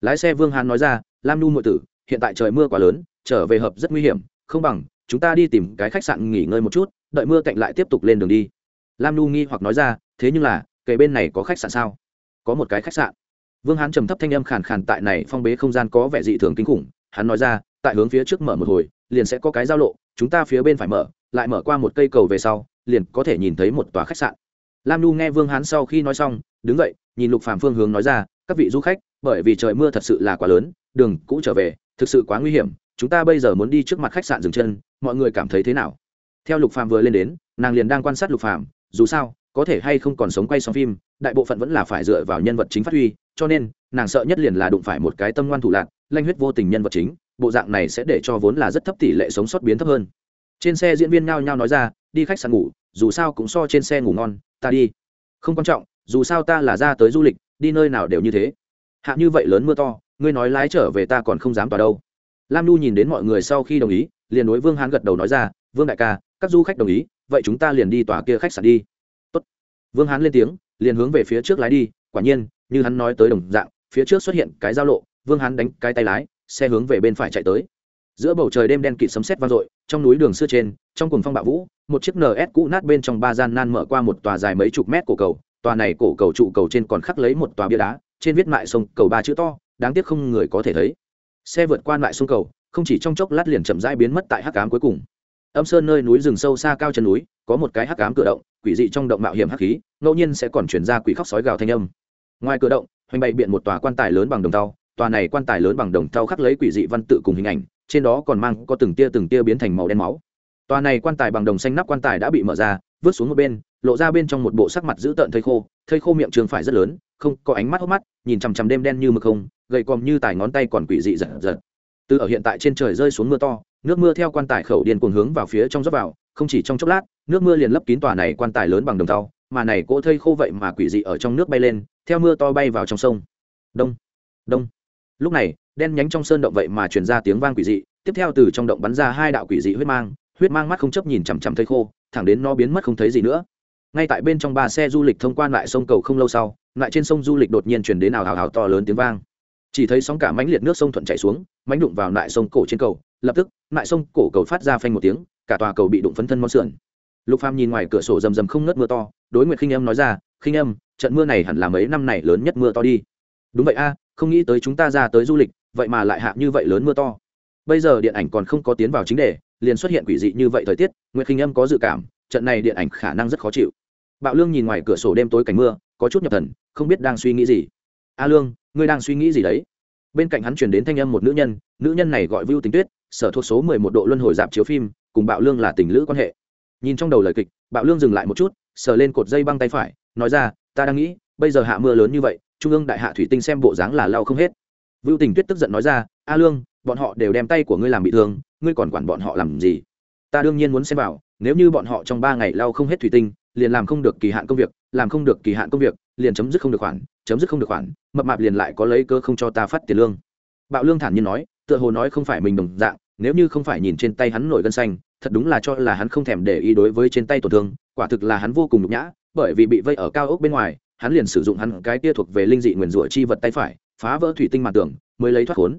Lái xe vương hán nói ra, lam nu ngụy tử, hiện tại trời mưa quá lớn, trở về hợp rất nguy hiểm, không bằng, chúng ta đi tìm cái khách sạn nghỉ ngơi một chút, đợi mưa cạnh lại tiếp tục lên đường đi. Lam nu nghi hoặc nói ra, thế nhưng là, kề bên này có khách sạn sao? Có một cái khách sạn. Vương hán trầm thấp thanh âm khàn khàn tại này phong bế không gian có vẻ dị thường kinh khủng, hắn nói ra, tại hướng phía trước mở một hồi, liền sẽ có cái giao lộ, chúng ta phía bên phải mở lại mở qua một cây cầu về sau, liền có thể nhìn thấy một tòa khách sạn. Lam nhu nghe vương hán sau khi nói xong, đứng dậy, nhìn lục phàm phương hướng nói ra, các vị du khách, bởi vì trời mưa thật sự là quá lớn, đường cũ trở về, thực sự quá nguy hiểm, chúng ta bây giờ muốn đi trước mặt khách sạn dừng chân, mọi người cảm thấy thế nào? Theo lục phàm vừa lên đến, nàng liền đang quan sát lục phàm, dù sao, có thể hay không còn sống quay xong phim, đại bộ phận vẫn là phải dựa vào nhân vật chính phát huy, cho nên, nàng sợ nhất liền là đụng phải một cái tâm ngoan thủ lạc, lanh huyết vô tình nhân vật chính, bộ dạng này sẽ để cho vốn là rất thấp tỷ lệ sống sót biến thấp hơn trên xe diễn viên nhao nhao nói ra, đi khách sạn ngủ, dù sao cũng so trên xe ngủ ngon, ta đi. Không quan trọng, dù sao ta là ra tới du lịch, đi nơi nào đều như thế. Hạ như vậy lớn mưa to, ngươi nói lái trở về ta còn không dám tỏa đâu. Lam nu nhìn đến mọi người sau khi đồng ý, liền đối vương hán gật đầu nói ra, vương đại ca, các du khách đồng ý, vậy chúng ta liền đi tòa kia khách sạn đi. Tốt. vương hán lên tiếng, liền hướng về phía trước lái đi, quả nhiên, như hắn nói tới đồng dạng, phía trước xuất hiện cái giao lộ, vương hán đánh cái tay lái, xe hướng về bên phải chạy tới giữa bầu trời đêm đen kịt sấm sét vang dội, trong núi đường xưa trên, trong cùng phong bạo vũ, một chiếc ns cũ nát bên trong ba gian nan mở qua một tòa dài mấy chục mét cổ cầu, tòa này cổ cầu trụ cầu trên còn khắc lấy một tòa bia đá, trên viết mại sông cầu ba chữ to, đáng tiếc không người có thể thấy. Xe vượt qua lại sông cầu, không chỉ trong chốc lát liền chậm rãi biến mất tại hắc cám cuối cùng. Âm sơn nơi núi rừng sâu xa cao chân núi, có một cái hắc cám cửa động, quỷ dị trong động mạo hiểm hắc khí, ngẫu nhiên sẽ còn chuyển ra quỷ khóc sói gào thanh âm. Ngoài cửa động, hoành bày biện một tòa quan tài lớn bằng đồng tàu tòa này quan tài lớn bằng đồng tàu khắc lấy quỷ dị văn tự cùng hình ảnh trên đó còn mang có từng tia từng tia biến thành màu đen máu. Tòa này quan tài bằng đồng xanh nắp quan tài đã bị mở ra, vứt xuống một bên, lộ ra bên trong một bộ sắc mặt dữ tợn thây khô thây khô miệng trường phải rất lớn, không có ánh mắt hốc mắt, nhìn chằm chằm đêm đen như mực không, gầy còm như tài ngón tay còn quỷ dị giật giật. Từ ở hiện tại trên trời rơi xuống mưa to, nước mưa theo quan tài khẩu điên cuồng hướng vào phía trong dốc vào, không chỉ trong chốc lát, nước mưa liền lấp kín tòa này quan tài lớn bằng đồng tàu mà này cỗ thây khô vậy mà quỷ dị ở trong nước bay lên, theo mưa to bay vào trong sông. Đông đông. Lúc này đen nhánh trong sơn động vậy mà truyền ra tiếng vang quỷ dị, tiếp theo từ trong động bắn ra hai đạo quỷ dị huyết mang huyết mang mắt không chấp nhìn chằm chằm thấy khô, thẳng đến nó biến mất không thấy gì nữa. Ngay tại bên trong ba xe du lịch thông quan lại sông cầu không lâu sau, lại trên sông du lịch đột nhiên chuyển đến ảo hào hào to lớn tiếng vang. Chỉ thấy sóng cả mãnh liệt nước sông thuận chảy xuống mánh đụng vào lại sông cổ trên cầu, lập tức lại sông cổ cầu phát ra phanh một tiếng, cả tòa cầu bị đụng phấn thân món sườn. Lục phàm nhìn ngoài cửa sổ rầm rầm không ngớt mưa to, đối nguyệt khinh âm nói ra, khinh âm, trận mưa này hẳn là mấy năm này lớn nhất mưa to đi. Đúng vậy a, không nghĩ tới chúng ta ra tới du lịch vậy mà lại hạ như vậy lớn mưa to. Bây giờ điện ảnh còn không có tiến vào chính đề, liền xuất hiện quỷ dị như vậy thời tiết, nguyệt khinh âm có dự cảm, trận này điện ảnh khả năng rất khó chịu. Bạo lương nhìn ngoài cửa sổ đêm tối cảnh mưa, có chút nhập thần, không biết đang suy nghĩ gì. A lương, ngươi đang suy nghĩ gì đấy? Bên cạnh hắn chuyển đến thanh âm một nữ nhân nữ nhân này gọi vưu tình tuyết, sở thuộc số mười một độ luân hồi dạp chiếu phim, cùng bạo lương là tình lữ quan hệ. Nhìn trong đầu lời kịch, bạo lương dừng lại một chút, sờ lên cột dây băng tay phải, nói ra, ta đang nghĩ, bây giờ hạ mưa lớn như vậy, trung ương đại hạ thủy tinh xem bộ dáng là lau không hết vưu tình tuyết tức giận nói ra, a lương, bọn họ đều đem tay của ngươi làm bị thương, ngươi còn quản bọn họ làm gì? Ta đương nhiên muốn xem vào, nếu như bọn họ trong ba ngày lau không hết thủy tinh, liền làm không được kỳ hạn công việc, làm không được kỳ hạn công việc, liền chấm dứt không được khoản, chấm dứt không được khoản, mập mạp liền lại có lấy cơ không cho ta phát tiền lương. Bạo lương thản nhiên nói, tựa hồ nói không phải mình đồng dạng, nếu như không phải nhìn trên tay hắn nổi gân xanh, thật đúng là cho là hắn không thèm để ý đối với trên tay tổn thương, quả thực là hắn vô cùng nhục nhã, bởi vì bị vây ở cao ốc bên ngoài, hắn liền sử dụng hắn cái kia thuộc về linh dị nguyền rủa chi vật tay phải phá vỡ thủy tinh màn tường mới lấy thoát khốn.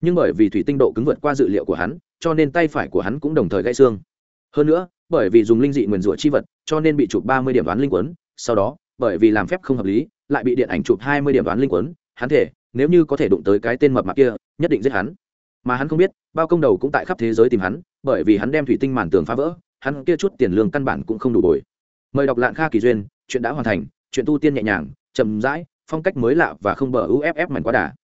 Nhưng bởi vì thủy tinh độ cứng vượt qua dự liệu của hắn, cho nên tay phải của hắn cũng đồng thời gãy xương. Hơn nữa, bởi vì dùng linh dị nguyền rủa chi vật, cho nên bị chụp ba mươi điểm đoán linh quấn, sau đó, bởi vì làm phép không hợp lý, lại bị điện ảnh chụp hai mươi điểm đoán linh quấn, hắn thể, nếu như có thể đụng tới cái tên mập mạp kia, nhất định giết hắn. Mà hắn không biết, bao công đầu cũng tại khắp thế giới tìm hắn, bởi vì hắn đem thủy tinh màn tường phá vỡ, hắn kia chút tiền lương căn bản cũng không đủ bồi. Mời đọc lạng kha kỳ duyên, chuyện đã hoàn thành, chuyện tu tiên nhẹ nhàng, chậm rãi phong cách mới lạ và không bờ uff mảnh quá đà.